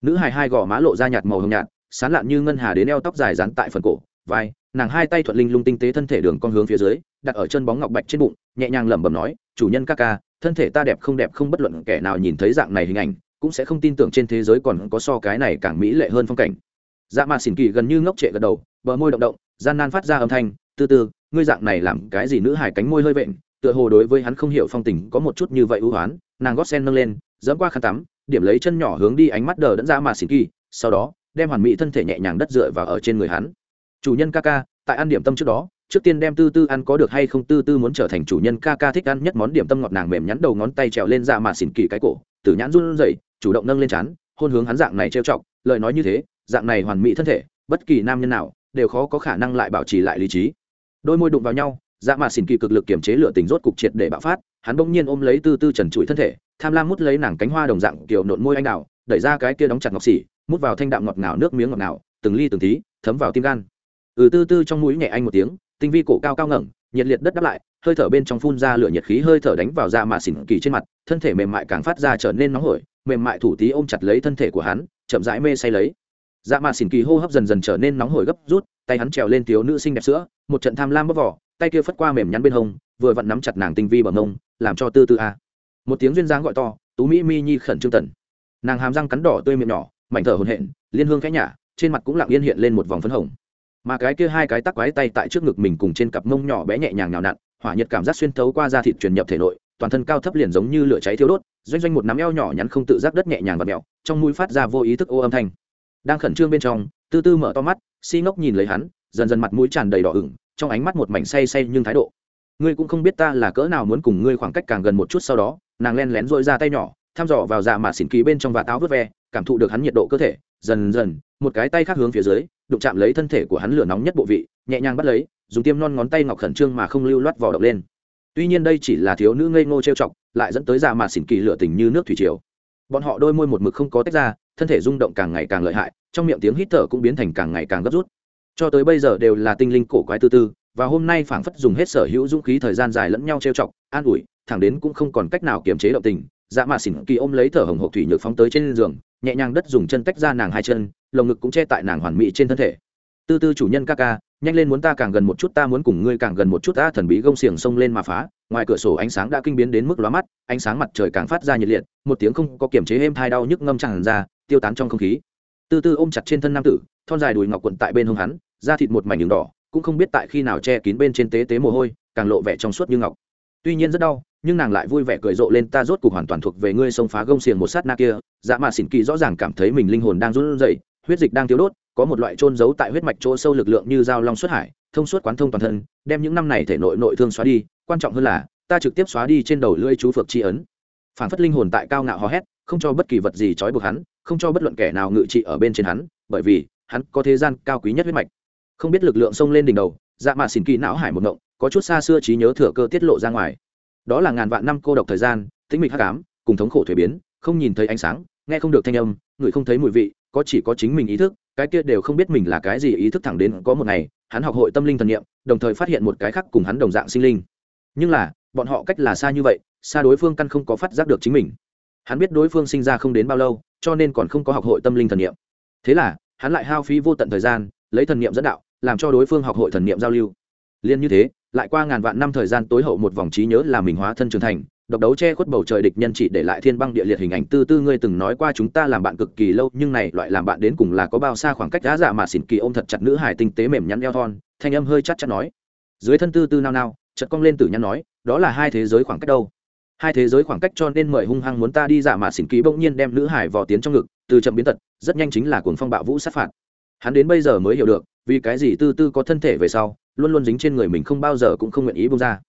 A: Nữ hài hai gò má lộ ra nhạt màu hồng nhạt, sán lạn như ngân hà đến eo tóc dài dán tại phần cổ, vai, nàng hai tay thuận linh lung tinh tế thân thể đường con hướng phía dưới, đặt ở chân bóng ngọc bạch trên bụng, nhẹ nhàng lẩm bẩm nói, chủ nhân ca ca, thân thể ta đẹp không đẹp không bất luận kẻ nào nhìn thấy dạng này hình ảnh, cũng sẽ không tin tưởng trên thế giới còn có so cái này càng mỹ lệ hơn phong cảnh dạ mà xỉn kỳ gần như ngốc trệ gật đầu, bờ môi động động, gian nan phát ra âm thanh, từ từ, ngươi dạng này làm cái gì nữ hải cánh môi hơi vện? Tựa hồ đối với hắn không hiểu phong tình có một chút như vậy ưu hoán, nàng gót sen nâng lên, dẫm qua khăn tắm, điểm lấy chân nhỏ hướng đi ánh mắt đờ đẫn ra mà xỉn kỳ, sau đó, đem hoàn mỹ thân thể nhẹ nhàng đất dựa vào ở trên người hắn. Chủ nhân ca ca, tại ăn điểm tâm trước đó, trước tiên đem tư tư ăn có được hay không? Tư tư muốn trở thành chủ nhân ca ca thích ăn nhất món điểm tâm ngọt nàng mềm nhắn đầu ngón tay trèo lên dạ mà xỉn kỳ cái cổ, tử nhãn run rẩy, chủ động nâng lên chán, hôn hướng hắn dạng này trêu chọc, lời nói như thế dạng này hoàn mỹ thân thể, bất kỳ nam nhân nào đều khó có khả năng lại bảo trì lại lý trí. Đôi môi đụng vào nhau dạ mà xỉn kỳ cực lực kiềm chế lửa tình rốt cục triệt để bạo phát, hắn bỗng nhiên ôm lấy tư tư trần trụi thân thể, tham lam mút lấy nàng cánh hoa đồng dạng kiểu nộn môi anh đào, đẩy ra cái kia đóng chặt ngọc xỉ, mút vào thanh đạm ngọt ngào nước miếng ngọt ngào, từng ly từng tí, thấm vào tim gan. Ừ tư tư trong mũi nhẹ anh một tiếng, tinh vi cổ cao cao ngẩng, nhiệt liệt đất đáp lại, hơi thở bên trong phun ra lửa nhiệt khí hơi thở đánh vào dạ da mà xỉn kỳ trên mặt, thân thể mềm mại càng phát ra trở nên nóng hổi, mềm mại thủ tí ôm chặt lấy thân thể của hắn, chậm rãi mê say lấy dạ mà xỉn kỳ hô hấp dần dần trở nên nóng hổi gấp rút tay hắn trèo lên thiếu nữ sinh đẹp sữa một trận tham lam bóp vỏ tay kia phất qua mềm nhắn bên hông vừa vặn nắm chặt nàng tinh vi bằng mông làm cho tư tư a. Một tiếng duyên dáng gọi to tú mỹ mi nhi khẩn trương tần. Nàng hàm răng cắn đỏ tươi miệng nhỏ mảnh thở hồn hện liên hương khẽ nhả trên mặt cũng lặng yên hiện lên một vòng phấn hồng. Mà cái kia hai cái tắc quái tay tại trước ngực mình cùng trên cặp mông nhỏ bé nhẹ nhàng nào nặn hỏa nhiệt cảm giác xuyên thấu qua da thịt truyền nhập thể nội toàn thân cao thấp liền giống như lửa cháy thiêu đốt doanh doanh một nắm eo nhỏ nhắn không tự giác đất nhẹ nhàng và mèo, trong mũi phát ra vô ý thức ô âm thanh đang khẩn trương bên trong, tư tư mở to mắt, si ngốc nhìn lấy hắn, dần dần mặt mũi tràn đầy đỏ ửng, trong ánh mắt một mảnh say say nhưng thái độ. Ngươi cũng không biết ta là cỡ nào muốn cùng ngươi khoảng cách càng gần một chút sau đó, nàng len lén dội ra tay nhỏ, thăm dò vào dạ mà xỉn ký bên trong và táo vớt ve, cảm thụ được hắn nhiệt độ cơ thể, dần dần, một cái tay khác hướng phía dưới, đụng chạm lấy thân thể của hắn lửa nóng nhất bộ vị, nhẹ nhàng bắt lấy, dùng tiêm non ngón tay ngọc khẩn trương mà không lưu loát vò độc lên. Tuy nhiên đây chỉ là thiếu nữ ngây ngô trêu chọc, lại dẫn tới dạ mà xỉn kỳ lửa tình như nước thủy triều. Bọn họ đôi môi một mực không có tách ra thân thể rung động càng ngày càng lợi hại, trong miệng tiếng hít thở cũng biến thành càng ngày càng gấp rút. Cho tới bây giờ đều là tinh linh cổ quái tư tư, và hôm nay phảng phất dùng hết sở hữu dũng khí thời gian dài lẫn nhau trêu chọc, an ủi, thẳng đến cũng không còn cách nào kiềm chế động tình dạ mạ xỉn kỳ ôm lấy thở hồng hộc thủy nhược phóng tới trên giường, nhẹ nhàng đất dùng chân tách ra nàng hai chân, lồng ngực cũng che tại nàng hoàn mỹ trên thân thể. Tư tư chủ nhân ca ca, nhanh lên muốn ta càng gần một chút, ta muốn cùng ngươi càng gần một chút, ta thần bí gông xiềng xông lên mà phá. Ngoài cửa sổ ánh sáng đã kinh biến đến mức lóa mắt, ánh sáng mặt trời càng phát ra nhiệt liệt, một tiếng không có kiềm chế êm thai đau nhức ngâm tràn ra tiêu tán trong không khí. Tư tư ôm chặt trên thân nam tử, thon dài đùi ngọc quận tại bên hông hắn, da thịt một mảnh đường đỏ, cũng không biết tại khi nào che kín bên trên tế tế mồ hôi, càng lộ vẻ trong suốt như ngọc. Tuy nhiên rất đau, nhưng nàng lại vui vẻ cười rộ lên, ta rốt cuộc hoàn toàn thuộc về ngươi, xông phá gông xiềng một sát na kia. Dạ mà xỉn kỳ rõ ràng cảm thấy mình linh hồn đang run rẩy, huyết dịch đang thiếu đốt, có một loại trôn giấu tại huyết mạch chỗ sâu lực lượng như dao long xuất hải, thông suốt quán thông toàn thân, đem những năm này thể nội nội thương xóa đi, quan trọng hơn là, ta trực tiếp xóa đi trên đầu lưỡi chú phược chi ấn. Phản phất linh hồn tại cao ngạo hò hét, không cho bất kỳ vật gì trói buộc hắn không cho bất luận kẻ nào ngự trị ở bên trên hắn, bởi vì hắn có thế gian cao quý nhất huyết mạch. Không biết lực lượng xông lên đỉnh đầu dạ mạ xỉn kỳ não hải một ngộng, có chút xa xưa trí nhớ thừa cơ tiết lộ ra ngoài. Đó là ngàn vạn năm cô độc thời gian, tĩnh mịch hắc ám, cùng thống khổ thuế biến, không nhìn thấy ánh sáng, nghe không được thanh âm người không thấy mùi vị, có chỉ có chính mình ý thức, cái kia đều không biết mình là cái gì ý thức thẳng đến có một ngày, hắn học hội tâm linh thần nghiệm đồng thời phát hiện một cái khác cùng hắn đồng dạng sinh linh. Nhưng là, bọn họ cách là xa như vậy, xa đối phương căn không có phát giác được chính mình hắn biết đối phương sinh ra không đến bao lâu, cho nên còn không có học hội tâm linh thần niệm. thế là, hắn lại hao phí vô tận thời gian, lấy thần niệm dẫn đạo, làm cho đối phương học hội thần niệm giao lưu. Liên như thế, lại qua ngàn vạn năm thời gian tối hậu một vòng trí nhớ là mình hóa thân trưởng thành, độc đấu che khuất bầu trời địch nhân chỉ để lại thiên băng địa liệt hình ảnh tư tư ngươi từng nói qua chúng ta làm bạn cực kỳ lâu, nhưng này loại làm bạn đến cùng là có bao xa khoảng cách đá dạ mà xỉn kỳ ôm thật chặt nữ hải tinh tế mềm nhắn eo thon, thanh âm hơi chắc chắn nói. Dưới thân tư tư nao nao chật cong lên tử nhắn nói, đó là hai thế giới khoảng cách đâu? Hai thế giới khoảng cách cho nên mời hung hăng muốn ta đi giả mạ xỉn ký bỗng nhiên đem nữ hải vò tiến trong ngực từ chậm biến tật rất nhanh chính là cuồng phong bạo vũ sát phạt. Hắn đến bây giờ mới hiểu được vì cái gì tư tư có thân thể về sau luôn luôn dính trên người mình không bao giờ cũng không nguyện ý bông ra.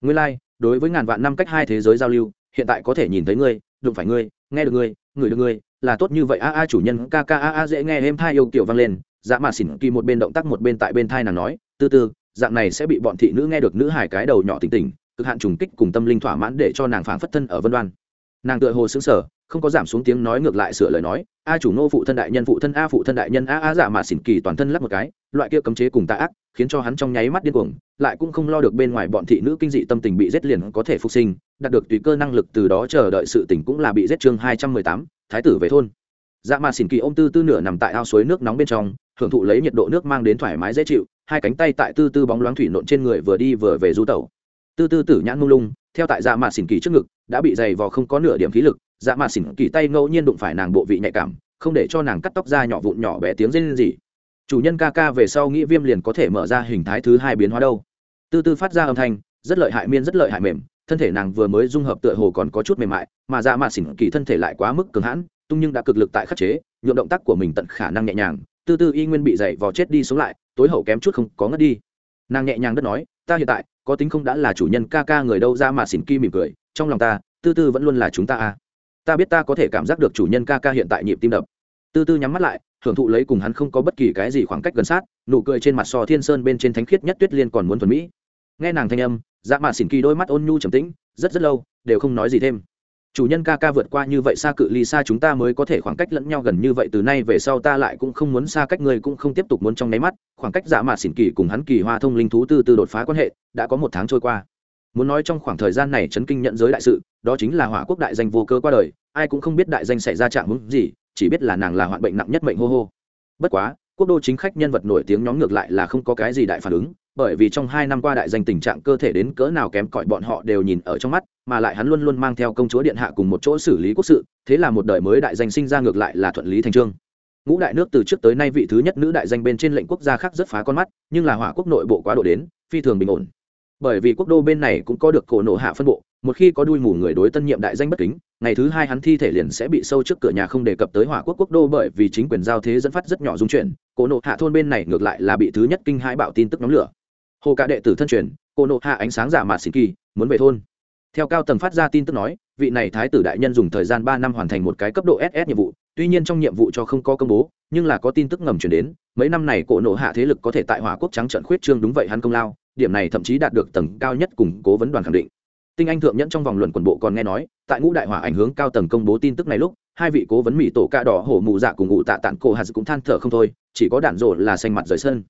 A: Nguyên lai、like, đối với ngàn vạn năm cách hai thế giới giao lưu hiện tại có thể nhìn thấy ngươi đụng phải ngươi nghe được ngươi ngửi được ngươi là tốt như vậy. A a chủ nhân k a a dễ nghe em thai yêu kiểu vang lên. Dạ mà xỉn kỳ một bên động tác một bên tại bên thai nàng nói tư tư dạng này sẽ bị bọn thị nữ nghe được nữ hải cái đầu nhỏ tỉnh tỉnh cực hạn trùng kích cùng tâm linh thỏa mãn để cho nàng phảng phất thân ở vân đoan. Nàng tựa hồ xứng sở không có giảm xuống tiếng nói ngược lại sửa lời nói, a chủ nô phụ thân đại nhân, phụ thân a phụ thân đại nhân, a a giả mà xỉn kỳ toàn thân lắc một cái, loại kia cấm chế cùng tạ ác, khiến cho hắn trong nháy mắt điên cuồng, lại cũng không lo được bên ngoài bọn thị nữ kinh dị tâm tình bị giết liền có thể phục sinh, đạt được tùy cơ năng lực từ đó chờ đợi sự tỉnh cũng là bị giết chương hai trăm mười tám, thái tử về thôn. Dạ mà xỉn kỳ ôm tư tư nửa nằm tại ao suối nước nóng bên trong, hưởng thụ lấy nhiệt độ nước mang đến thoải mái dễ chịu, hai cánh tay tại tư tư bóng loáng thủy nộn trên người vừa đi vừa về du tẩu tư tư tử nhãn mông lung, theo tại dạ mạt xỉn kỳ trước ngực, đã bị dày vò không có nửa điểm khí lực. Dạ mạt xỉn kỳ tay ngẫu nhiên đụng phải nàng bộ vị nhạy cảm, không để cho nàng cắt tóc ra nhỏ vụn nhỏ bé tiếng rên rỉ. chủ nhân ca ca về sau nghĩ viêm liền có thể mở ra hình thái thứ hai biến hóa đâu. Tư tư phát ra âm thanh, rất lợi hại miên, rất lợi hại mềm, thân thể nàng vừa mới dung hợp tựa hồ còn có chút mềm mại, mà dạ mạt xỉn kỳ thân thể lại quá mức cường hãn, tung nhưng đã cực lực tại khắc chế, nhuộm động tác của mình tận khả năng nhẹ nhàng. Tư tư y nguyên bị dày vò chết đi xuống lại, tối hậu kém chút không có ngất đi. Nàng nhẹ nhàng đất nói ta hiện tại, có tính không đã là chủ nhân ca ca người đâu ra mà xỉn kỳ mỉm cười, trong lòng ta, tư tư vẫn luôn là chúng ta à ta biết ta có thể cảm giác được chủ nhân ca ca hiện tại nhịp tim đập. Tư tư nhắm mắt lại, hưởng thụ lấy cùng hắn không có bất kỳ cái gì khoảng cách gần sát, nụ cười trên mặt so thiên sơn bên trên thánh khiết nhất tuyết liên còn muốn thuần mỹ. Nghe nàng thanh âm dạ mạ xỉn kỳ đôi mắt ôn nhu trầm tĩnh, rất rất lâu, đều không nói gì thêm chủ nhân ca ca vượt qua như vậy xa cự ly xa chúng ta mới có thể khoảng cách lẫn nhau gần như vậy, từ nay về sau ta lại cũng không muốn xa cách người cũng không tiếp tục muốn trong nháy mắt. Khoảng cách dạ giả mạ xỉn kỳ cùng hắn kỳ hoa thông linh thú từ từ đột phá quan hệ, đã có một tháng trôi qua. Muốn nói trong khoảng thời gian này chấn kinh nhận giới đại sự, đó chính là hỏa quốc đại danh vô cơ qua đời, ai cũng không biết đại danh xảy ra trạng hướng gì, chỉ biết là nàng là hoạn bệnh nặng nhất mệnh hô hô. Bất quá quốc đô chính khách nhân vật nổi tiếng nhóm ngược lại là không có cái gì đại phản ứng, bởi vì trong hai năm qua đại danh tình trạng cơ thể đến cỡ nào kém cỏi bọn họ đều nhìn ở trong mắt, mà lại hắn luôn luôn mang theo công chúa điện hạ cùng một chỗ xử lý quốc sự, thế là một đời mới đại danh sinh ra ngược lại là thuận lý thành trương. Ngũ đại nước từ trước tới nay vị thứ nhất nữ đại danh bên trên lệnh quốc gia khác rất phá con mắt, nhưng là hỏa quốc nội bộ quá độ đến, phi thường bình ổn. Bởi vì quốc đô bên này cũng có được cổ nộ hạ phân bộ một khi có đuôi mù người đối tân nhiệm đại danh bất kính, ngày thứ hai hắn thi thể liền sẽ bị sâu trước cửa nhà không đề cập tới hỏa quốc quốc đô bởi vì chính quyền giao thế dẫn phát rất nhỏ dung chuyển, cổ nộ hạ thôn bên này ngược lại là bị thứ nhất kinh hãi bạo tin tức nhóm lửa. Hồ cả đệ tử thân truyền, cổ nộ hạ ánh sáng giả mạt xịt kỳ, muốn về thôn. Theo cao tầng phát ra tin tức nói, vị này thái tử đại nhân dùng thời gian ba năm hoàn thành một cái cấp độ ss nhiệm vụ, tuy nhiên trong nhiệm vụ cho không có công bố, nhưng là có tin tức ngầm chuyển đến, mấy năm này cổ nộ hạ thế lực có thể tại hỏa quốc trắng trận khuyết trương đúng vậy hắn công lao, điểm này thậm chí đạt được tầng cao nhất cùng cố vấn đoàn khẳng định tinh anh thượng nhẫn trong vòng luận quần bộ còn nghe nói, tại ngũ đại hỏa ảnh hướng cao tầng công bố tin tức này lúc, hai vị cố vấn mỹ tổ ca đỏ hổ mù dạ cùng ngụ tạ tản cổ hạt cũng than thở không thôi, chỉ có đạn rộ là xanh mặt rời sân.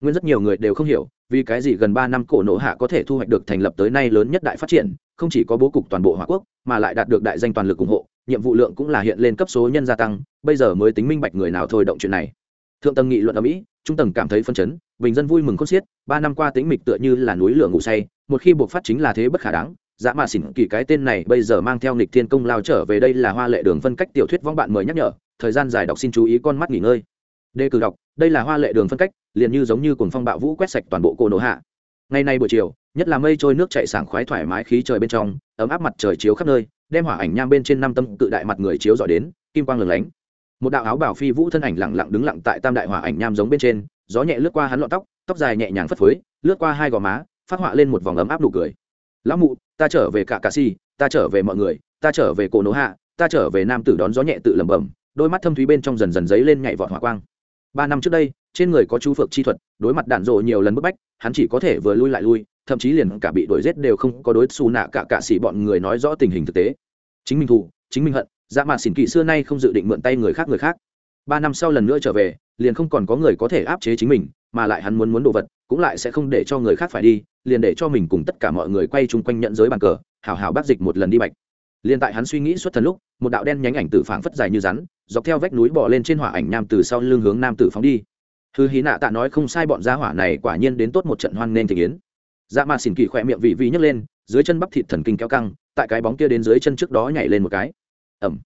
A: Nguyên rất nhiều người đều không hiểu, vì cái gì gần ba năm cổ nổ hạ có thể thu hoạch được thành lập tới nay lớn nhất đại phát triển, không chỉ có bố cục toàn bộ hỏa quốc, mà lại đạt được đại danh toàn lực ủng hộ, nhiệm vụ lượng cũng là hiện lên cấp số nhân gia tăng, bây giờ mới tính minh bạch người nào thôi động chuyện này. Thượng tầng nghị luận ở mỹ trung tầng cảm thấy phân chấn, bình dân vui mừng khôn xiết, ba năm qua tính mịch tựa như là núi lửa ngủ say, một khi buộc phát chính là thế bất khả đáng dã mà xỉn kỳ cái tên này bây giờ mang theo nghịch thiên công lao trở về đây là hoa lệ đường phân cách tiểu thuyết vong bạn mời nhắc nhở, thời gian dài đọc xin chú ý con mắt nghỉ ngơi. Đề cử đọc, đây là hoa lệ đường phân cách, liền như giống như cồn phong bạo vũ quét sạch toàn bộ cổ nổ hạ. Ngày nay buổi chiều, nhất là mây trôi nước chạy sảng khoái thoải mái khí trời bên trong, ấm áp mặt trời chiếu khắp nơi, đem hỏa ảnh nham bên trên năm tâm cự đại mặt người chiếu dọi đến, kim quang lửng lánh. Một đạo áo bảo phi vũ thân ảnh lặng lặng đứng lặng tại tam đại hỏa ảnh nham giống bên trên, gió nhẹ lướt qua hắn lọn tóc tóc dài nhẹ nhàng phất phới, lướt qua hai gò má, phát họa lên một vòng ấm áp nụ cười. Lão mụ ta trở về cả cà si, ta trở về mọi người, ta trở về cổ nổ hạ, ta trở về nam tử đón gió nhẹ tự lẩm bẩm, đôi mắt thâm thúy bên trong dần dần dấy lên nhảy vọt hỏa quang. Ba năm trước đây, trên người có chú phược chi thuật, đối mặt đạn rộ nhiều lần bức bách, hắn chỉ có thể vừa lui lại lui, thậm chí liền cả bị đuổi giết đều không có đối xù nạ cả cạ xỉ bọn người nói rõ tình hình thực tế. Chính mình thù, chính mình hận dạ mạ xỉn kỵ xưa nay không dự định mượn tay người khác người khác. Ba năm sau lần nữa trở về, liền không còn có người có thể áp chế chính mình mà lại hắn muốn muốn đồ vật, cũng lại sẽ không để cho người khác phải đi, liền để cho mình cùng tất cả mọi người quay chung quanh nhận giới bàn cờ hào hào bác dịch một lần đi bạch. Liền tại hắn suy nghĩ xuất thần lúc, một đạo đen nhánh ảnh tử phảng phất dài như rắn, dọc theo vách núi bỏ lên trên hỏa ảnh nam từ sau lưng hướng nam tử phóng đi. Hư hí nạ tạ nói không sai bọn gia hỏa này quả nhiên đến tốt một trận hoan nên thị kiến. Dạ mà xỉn kỳ khỏe miệng vị vị nhấc lên, dưới chân bắp thịt thần kinh kéo căng, tại cái bóng kia đến dưới chân trước đó nhảy lên một cái. Ẩm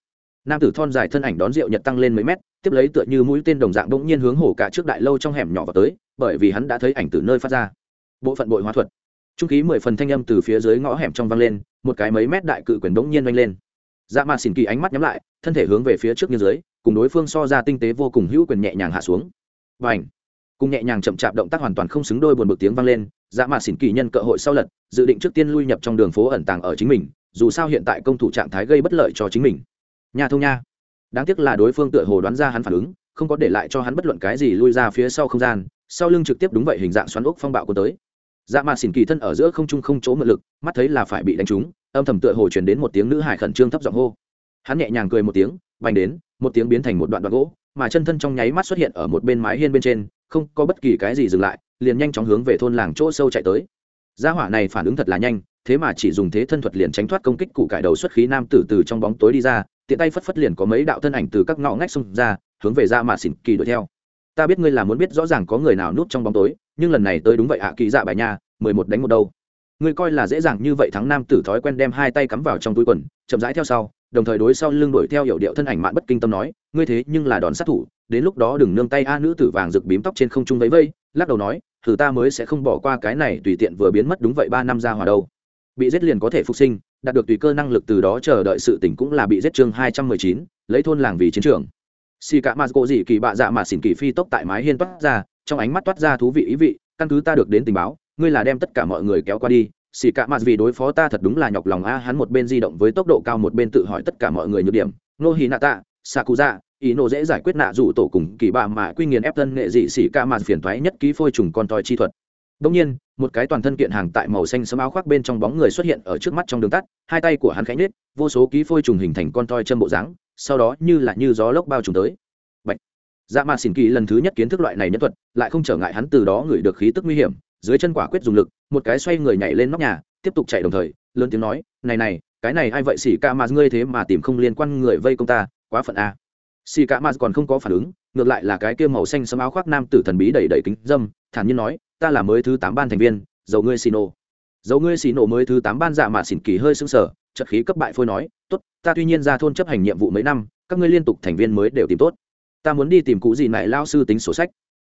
A: nam tử thon dài thân ảnh đón rượu nhật tăng lên mấy mét, tiếp lấy tựa như mũi tên đồng dạng bỗng nhiên hướng hổ cả trước đại lâu trong hẻm nhỏ vào tới, bởi vì hắn đã thấy ảnh từ nơi phát ra. Bộ phận bội hóa thuật. Trung khí mười phần thanh âm từ phía dưới ngõ hẻm trong vang lên, một cái mấy mét đại cự quyền bỗng nhiên vang lên. Dạ mà xỉn kỳ ánh mắt nhắm lại, thân thể hướng về phía trước như dưới, cùng đối phương so ra tinh tế vô cùng hữu quyền nhẹ nhàng hạ xuống. Và ảnh cùng nhẹ nhàng chậm chạp động tác hoàn toàn không xứng đôi buồn bực tiếng vang lên dạ mà xỉn kỳ nhân cơ hội sau lật, dự định trước tiên lui nhập trong đường phố ẩn tàng ở chính mình, dù sao hiện tại công thủ trạng thái gây bất lợi cho chính mình nhà thông nha. Đáng tiếc là đối phương tựa hồ đoán ra hắn phản ứng, không có để lại cho hắn bất luận cái gì lui ra phía sau không gian, sau lưng trực tiếp đúng vậy hình dạng xoắn ốc phong bạo của tới. Dạ mà xỉn kỳ thân ở giữa không trung không chỗ mượn lực, mắt thấy là phải bị đánh trúng, âm thầm tựa hồ truyền đến một tiếng nữ hải khẩn trương thấp giọng hô. Hắn nhẹ nhàng cười một tiếng, bành đến, một tiếng biến thành một đoạn đoạn gỗ, mà chân thân trong nháy mắt xuất hiện ở một bên mái hiên bên trên, không có bất kỳ cái gì dừng lại, liền nhanh chóng hướng về thôn làng chỗ sâu chạy tới. Gia hỏa này phản ứng thật là nhanh, thế mà chỉ dùng thế thân thuật liền tránh thoát công kích cụ cải đầu xuất khí nam tử từ trong bóng tối đi ra tiện tay phất phất liền có mấy đạo thân ảnh từ các ngõ ngách xông ra, hướng về dạ ra mà xỉn kỳ đuổi theo. Ta biết ngươi là muốn biết rõ ràng có người nào núp trong bóng tối, nhưng lần này tới đúng vậy ạ, kỳ dạ bài nha, mười một đánh một đâu. Ngươi coi là dễ dàng như vậy thắng nam tử thói quen đem hai tay cắm vào trong túi quần, chậm rãi theo sau, đồng thời đối sau lưng đuổi theo hiệu điệu thân ảnh mạn bất kinh tâm nói, ngươi thế nhưng là đòn sát thủ, đến lúc đó đừng nương tay a nữ tử vàng rực bím tóc trên không trung vẫy vây, lắc đầu nói, thử ta mới sẽ không bỏ qua cái này tùy tiện vừa biến mất đúng vậy ba năm ra hòa đâu. Bị giết liền có thể phục sinh đạt được tùy cơ năng lực từ đó chờ đợi sự tỉnh cũng là bị giết chương hai trăm mười chín lấy thôn làng vì chiến trường. Xì cả mặt cổ dị kỳ bạ dạ mà xỉn kỳ phi tốc tại mái hiên toát ra trong ánh mắt toát ra thú vị ý vị căn cứ ta được đến tình báo ngươi là đem tất cả mọi người kéo qua đi. Xì cả mặt vì đối phó ta thật đúng là nhọc lòng a hắn một bên di động với tốc độ cao một bên tự hỏi tất cả mọi người nhược điểm. Nô hi nạ tạ sakuza ý nô dễ giải quyết nạ dụ tổ cùng kỳ bạ mà quy nghiền ép thân nghệ dị xì cả mặt phiền thoái nhất ký phôi trùng con tòi chi thuật. Đông nhiên, một cái toàn thân kiện hàng tại màu xanh sẫm áo khoác bên trong bóng người xuất hiện ở trước mắt trong đường tắt, hai tay của hắn khẽ nhếch, vô số ký phôi trùng hình thành con toy chân bộ dáng, sau đó như là như gió lốc bao trùm tới. Bạch. Dạ Ma Xỉn Kỳ lần thứ nhất kiến thức loại này nhân thuật, lại không trở ngại hắn từ đó ngửi được khí tức nguy hiểm, dưới chân quả quyết dùng lực, một cái xoay người nhảy lên nóc nhà, tiếp tục chạy đồng thời, lớn tiếng nói, "Này này, cái này ai vậy xỉ ca mà ngươi thế mà tìm không liên quan người vây công ta, quá phận a." Xỉ ca mà còn không có phản ứng, ngược lại là cái kia màu xanh sẫm áo khoác nam tử thần bí đầy đầy kính dâm, thản nhiên nói, ta là mới thứ tám ban thành viên, dầu ngươi xì nổ. Dầu ngươi xì nổ mới thứ tám ban dạ mạ xỉn kỳ hơi sưng sở chợt khí cấp bại phôi nói, tốt, ta tuy nhiên ra thôn chấp hành nhiệm vụ mấy năm, các ngươi liên tục thành viên mới đều tìm tốt. Ta muốn đi tìm cụ gì này lao sư tính sổ sách.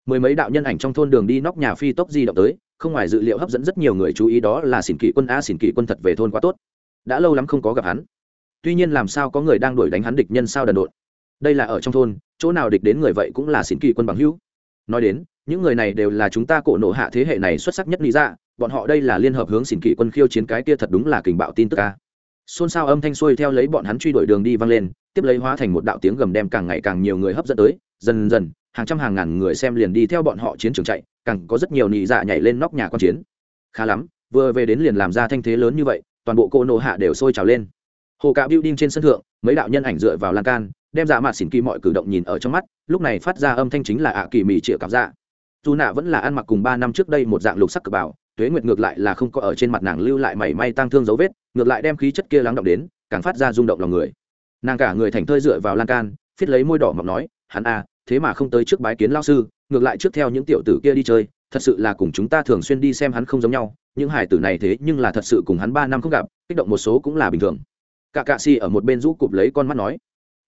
A: Mười mấy đạo nhân ảnh trong thôn đường đi nóc nhà phi tốc di động tới, không ngoài dự liệu hấp dẫn rất nhiều người chú ý đó là xỉn kỵ quân a xỉn kỵ quân thật về thôn quá tốt. Đã lâu lắm không có gặp hắn. Tuy nhiên làm sao có người đang đuổi đánh hắn địch nhân sao đần độn. Đây là ở trong thôn, chỗ nào địch đến người vậy cũng là xỉn kỵ quân bằng hữu nói đến, những người này đều là chúng ta cổ nộ hạ thế hệ này xuất sắc nhất lý ra bọn họ đây là liên hợp hướng xỉn kỵ quân khiêu chiến cái kia thật đúng là kình bạo tin tức ca xôn xao âm thanh xuôi theo lấy bọn hắn truy đuổi đường đi vang lên, tiếp lấy hóa thành một đạo tiếng gầm đem càng ngày càng nhiều người hấp dẫn tới, dần dần, hàng trăm hàng ngàn người xem liền đi theo bọn họ chiến trường chạy, càng có rất nhiều nị dạ nhảy lên nóc nhà quan chiến. Khá lắm, vừa về đến liền làm ra thanh thế lớn như vậy, toàn bộ cô nộ hạ đều sôi trào lên. Hồ cạ building trên sân thượng, mấy đạo nhân ảnh dựa vào lan can đem dạ mạt xỉn kỳ mọi cử động nhìn ở trong mắt, lúc này phát ra âm thanh chính là ạ kỳ mì chĩa cảm dạ. Dù nạ vẫn là ăn mặc cùng ba năm trước đây một dạng lục sắc cờ bảo tuế nguyệt ngược lại là không có ở trên mặt nàng lưu lại mảy may tăng thương dấu vết, ngược lại đem khí chất kia lắng động đến, càng phát ra rung động lòng người. Nàng cả người thành thơi dựa vào lan can phít lấy môi đỏ mọc nói, hắn a thế mà không tới trước bái kiến lao sư, ngược lại trước theo những tiểu tử kia đi chơi, thật sự là cùng chúng ta thường xuyên đi xem hắn không giống nhau, những hải tử này thế nhưng là thật sự cùng hắn ba năm không gặp, kích động một số cũng là bình thường. Cả cạ xì ở một bên rũ cụp lấy con mắt nói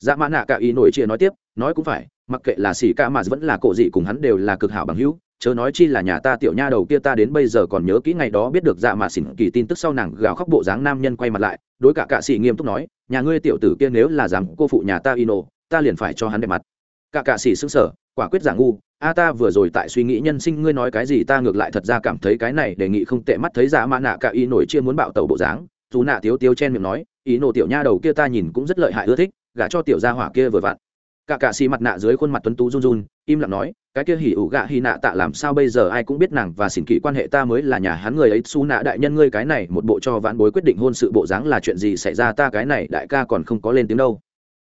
A: dạ mã nạ cả ý nổi chia nói tiếp, nói cũng phải, mặc kệ là xì ca mà vẫn là cổ dị cùng hắn đều là cực hảo bằng hữu, chớ nói chi là nhà ta tiểu nha đầu kia ta đến bây giờ còn nhớ kỹ ngày đó biết được dạ mà xỉn kỳ tin tức sau nàng gào khóc bộ dáng nam nhân quay mặt lại, đối cả cạ xỉ nghiêm túc nói, nhà ngươi tiểu tử kia nếu là dám cô phụ nhà ta ino, ta liền phải cho hắn đẹp mặt. Cả cạ xỉ sững sờ, quả quyết giả ngu, a ta vừa rồi tại suy nghĩ nhân sinh ngươi nói cái gì ta ngược lại thật ra cảm thấy cái này đề nghị không tệ mắt thấy giả mã nạ cả y nổi chia muốn bạo tẩu bộ dáng, dù nạ tiếu tiếu chen miệng nói ý nổ tiểu nha đầu kia ta nhìn cũng rất lợi hại, ưa thích gả cho tiểu gia hỏa kia vừa vặn. Cả cạ xì mặt nạ dưới khuôn mặt tuấn tú run run, im lặng nói, cái kia hỉ ủ gạ hy nạ tạ làm sao bây giờ? Ai cũng biết nàng và xỉn kỵ quan hệ ta mới là nhà hắn người ấy. Su nạ đại nhân ngươi cái này, một bộ cho vãn bối quyết định hôn sự bộ dáng là chuyện gì xảy ra? Ta cái này đại ca còn không có lên tiếng đâu.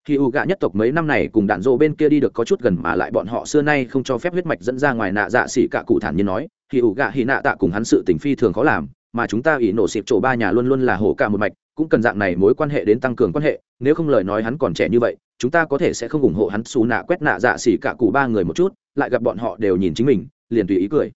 A: Hỉ ủ gạ nhất tộc mấy năm này cùng đạn dô bên kia đi được có chút gần mà lại bọn họ xưa nay không cho phép huyết mạch dẫn ra ngoài nạ dạ xỉ cả cụ thản nhiên nói, hỉ ủ gạ hy nạ tạ cùng hắn sự tình phi thường khó làm, mà chúng ta ỷ nổ xịp chỗ ba nhà luôn luôn là hổ cả một mạch, cũng cần dạng này mối quan hệ đến tăng cường quan hệ nếu không lời nói hắn còn trẻ như vậy, chúng ta có thể sẽ không ủng hộ hắn xù nạ quét nạ dạ xỉ cả cụ ba người một chút, lại gặp bọn họ đều nhìn chính mình, liền tùy ý cười.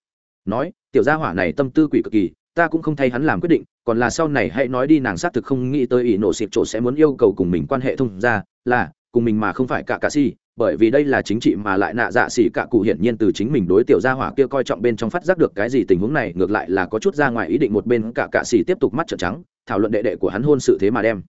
A: Nói, tiểu gia hỏa này tâm tư quỷ cực kỳ, ta cũng không thay hắn làm quyết định, còn là sau này hãy nói đi nàng xác thực không nghĩ tới ỷ nổ xịp chỗ sẽ muốn yêu cầu cùng mình quan hệ thông ra là, cùng mình mà không phải cả cả si bởi vì đây là chính trị mà lại nạ dạ xỉ cả cụ hiển nhiên từ chính mình đối tiểu gia hỏa kia coi trọng bên trong phát giác được cái gì tình huống này, ngược lại là có chút ra ngoài ý định một bên cả cạ xỉ tiếp tục mắt trợn trắng, thảo luận đệ đệ của hắn hôn sự thế mà đem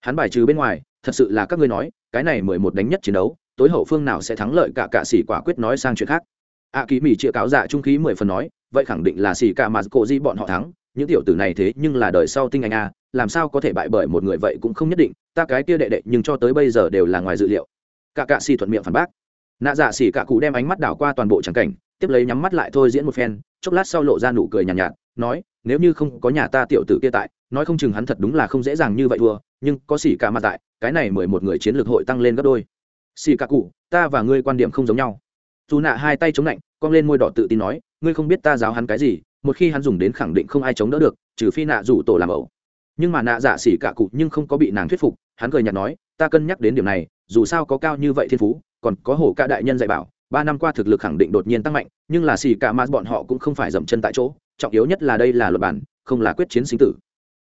A: hắn bài trừ bên ngoài thật sự là các ngươi nói cái này mười một đánh nhất chiến đấu tối hậu phương nào sẽ thắng lợi cả cạ xỉ quả quyết nói sang chuyện khác. A à, ký mỹ chĩa cáo dạ trung khí mười phần nói vậy khẳng định là xỉ cả mà cổ di bọn họ thắng những tiểu tử này thế nhưng là đời sau tinh anh a làm sao có thể bại bởi một người vậy cũng không nhất định ta cái kia đệ đệ nhưng cho tới bây giờ đều là ngoài dự liệu. Cả cạ xỉ thuận miệng phản bác. Nạ dạ xỉ cả cụ đem ánh mắt đảo qua toàn bộ tràng cảnh tiếp lấy nhắm mắt lại thôi diễn một phen chốc lát sau lộ ra nụ cười nhàn nhạt, nhạt nói nếu như không có nhà ta tiểu tử kia tại nói không chừng hắn thật đúng là không dễ dàng như vậy thua, nhưng có xỉ cả mặt tại, cái này mười một người chiến lược hội tăng lên gấp đôi. Xỉ cả cụ, ta và ngươi quan điểm không giống nhau. Dù nạ hai tay chống lạnh, cong lên môi đỏ tự tin nói, ngươi không biết ta giáo hắn cái gì, một khi hắn dùng đến khẳng định không ai chống đỡ được, trừ phi nạ rủ tổ làm ẩu. Nhưng mà nạ giả xỉ cả cụ nhưng không có bị nàng thuyết phục, hắn cười nhạt nói, ta cân nhắc đến điểm này, dù sao có cao như vậy thiên phú, còn có hổ ca đại nhân dạy bảo, ba năm qua thực lực khẳng định đột nhiên tăng mạnh, nhưng là xỉ cả mà bọn họ cũng không phải dậm chân tại chỗ, trọng yếu nhất là đây là luật bản, không là quyết chiến sinh tử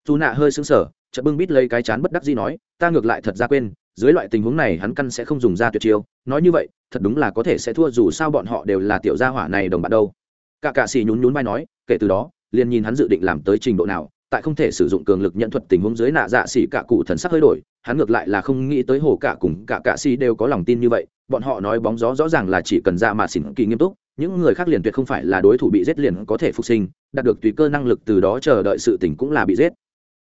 A: dù nạ hơi xứng sở chợt bưng bít lấy cái chán bất đắc dĩ nói, ta ngược lại thật ra quên, dưới loại tình huống này hắn căn sẽ không dùng ra tuyệt chiêu, nói như vậy, thật đúng là có thể sẽ thua dù sao bọn họ đều là tiểu gia hỏa này đồng bạn đâu. Cả cạ xì nhún nhún vai nói, kể từ đó, liền nhìn hắn dự định làm tới trình độ nào, tại không thể sử dụng cường lực nhận thuật tình huống dưới nạ dạ xỉ cả cụ thần sắc hơi đổi, hắn ngược lại là không nghĩ tới hồ cả cùng cả cạ xì đều có lòng tin như vậy, bọn họ nói bóng gió rõ ràng là chỉ cần ra mà xỉn kỳ nghiêm túc, những người khác liền tuyệt không phải là đối thủ bị giết liền có thể phục sinh, đạt được tùy cơ năng lực từ đó chờ đợi sự tỉnh cũng là bị giết.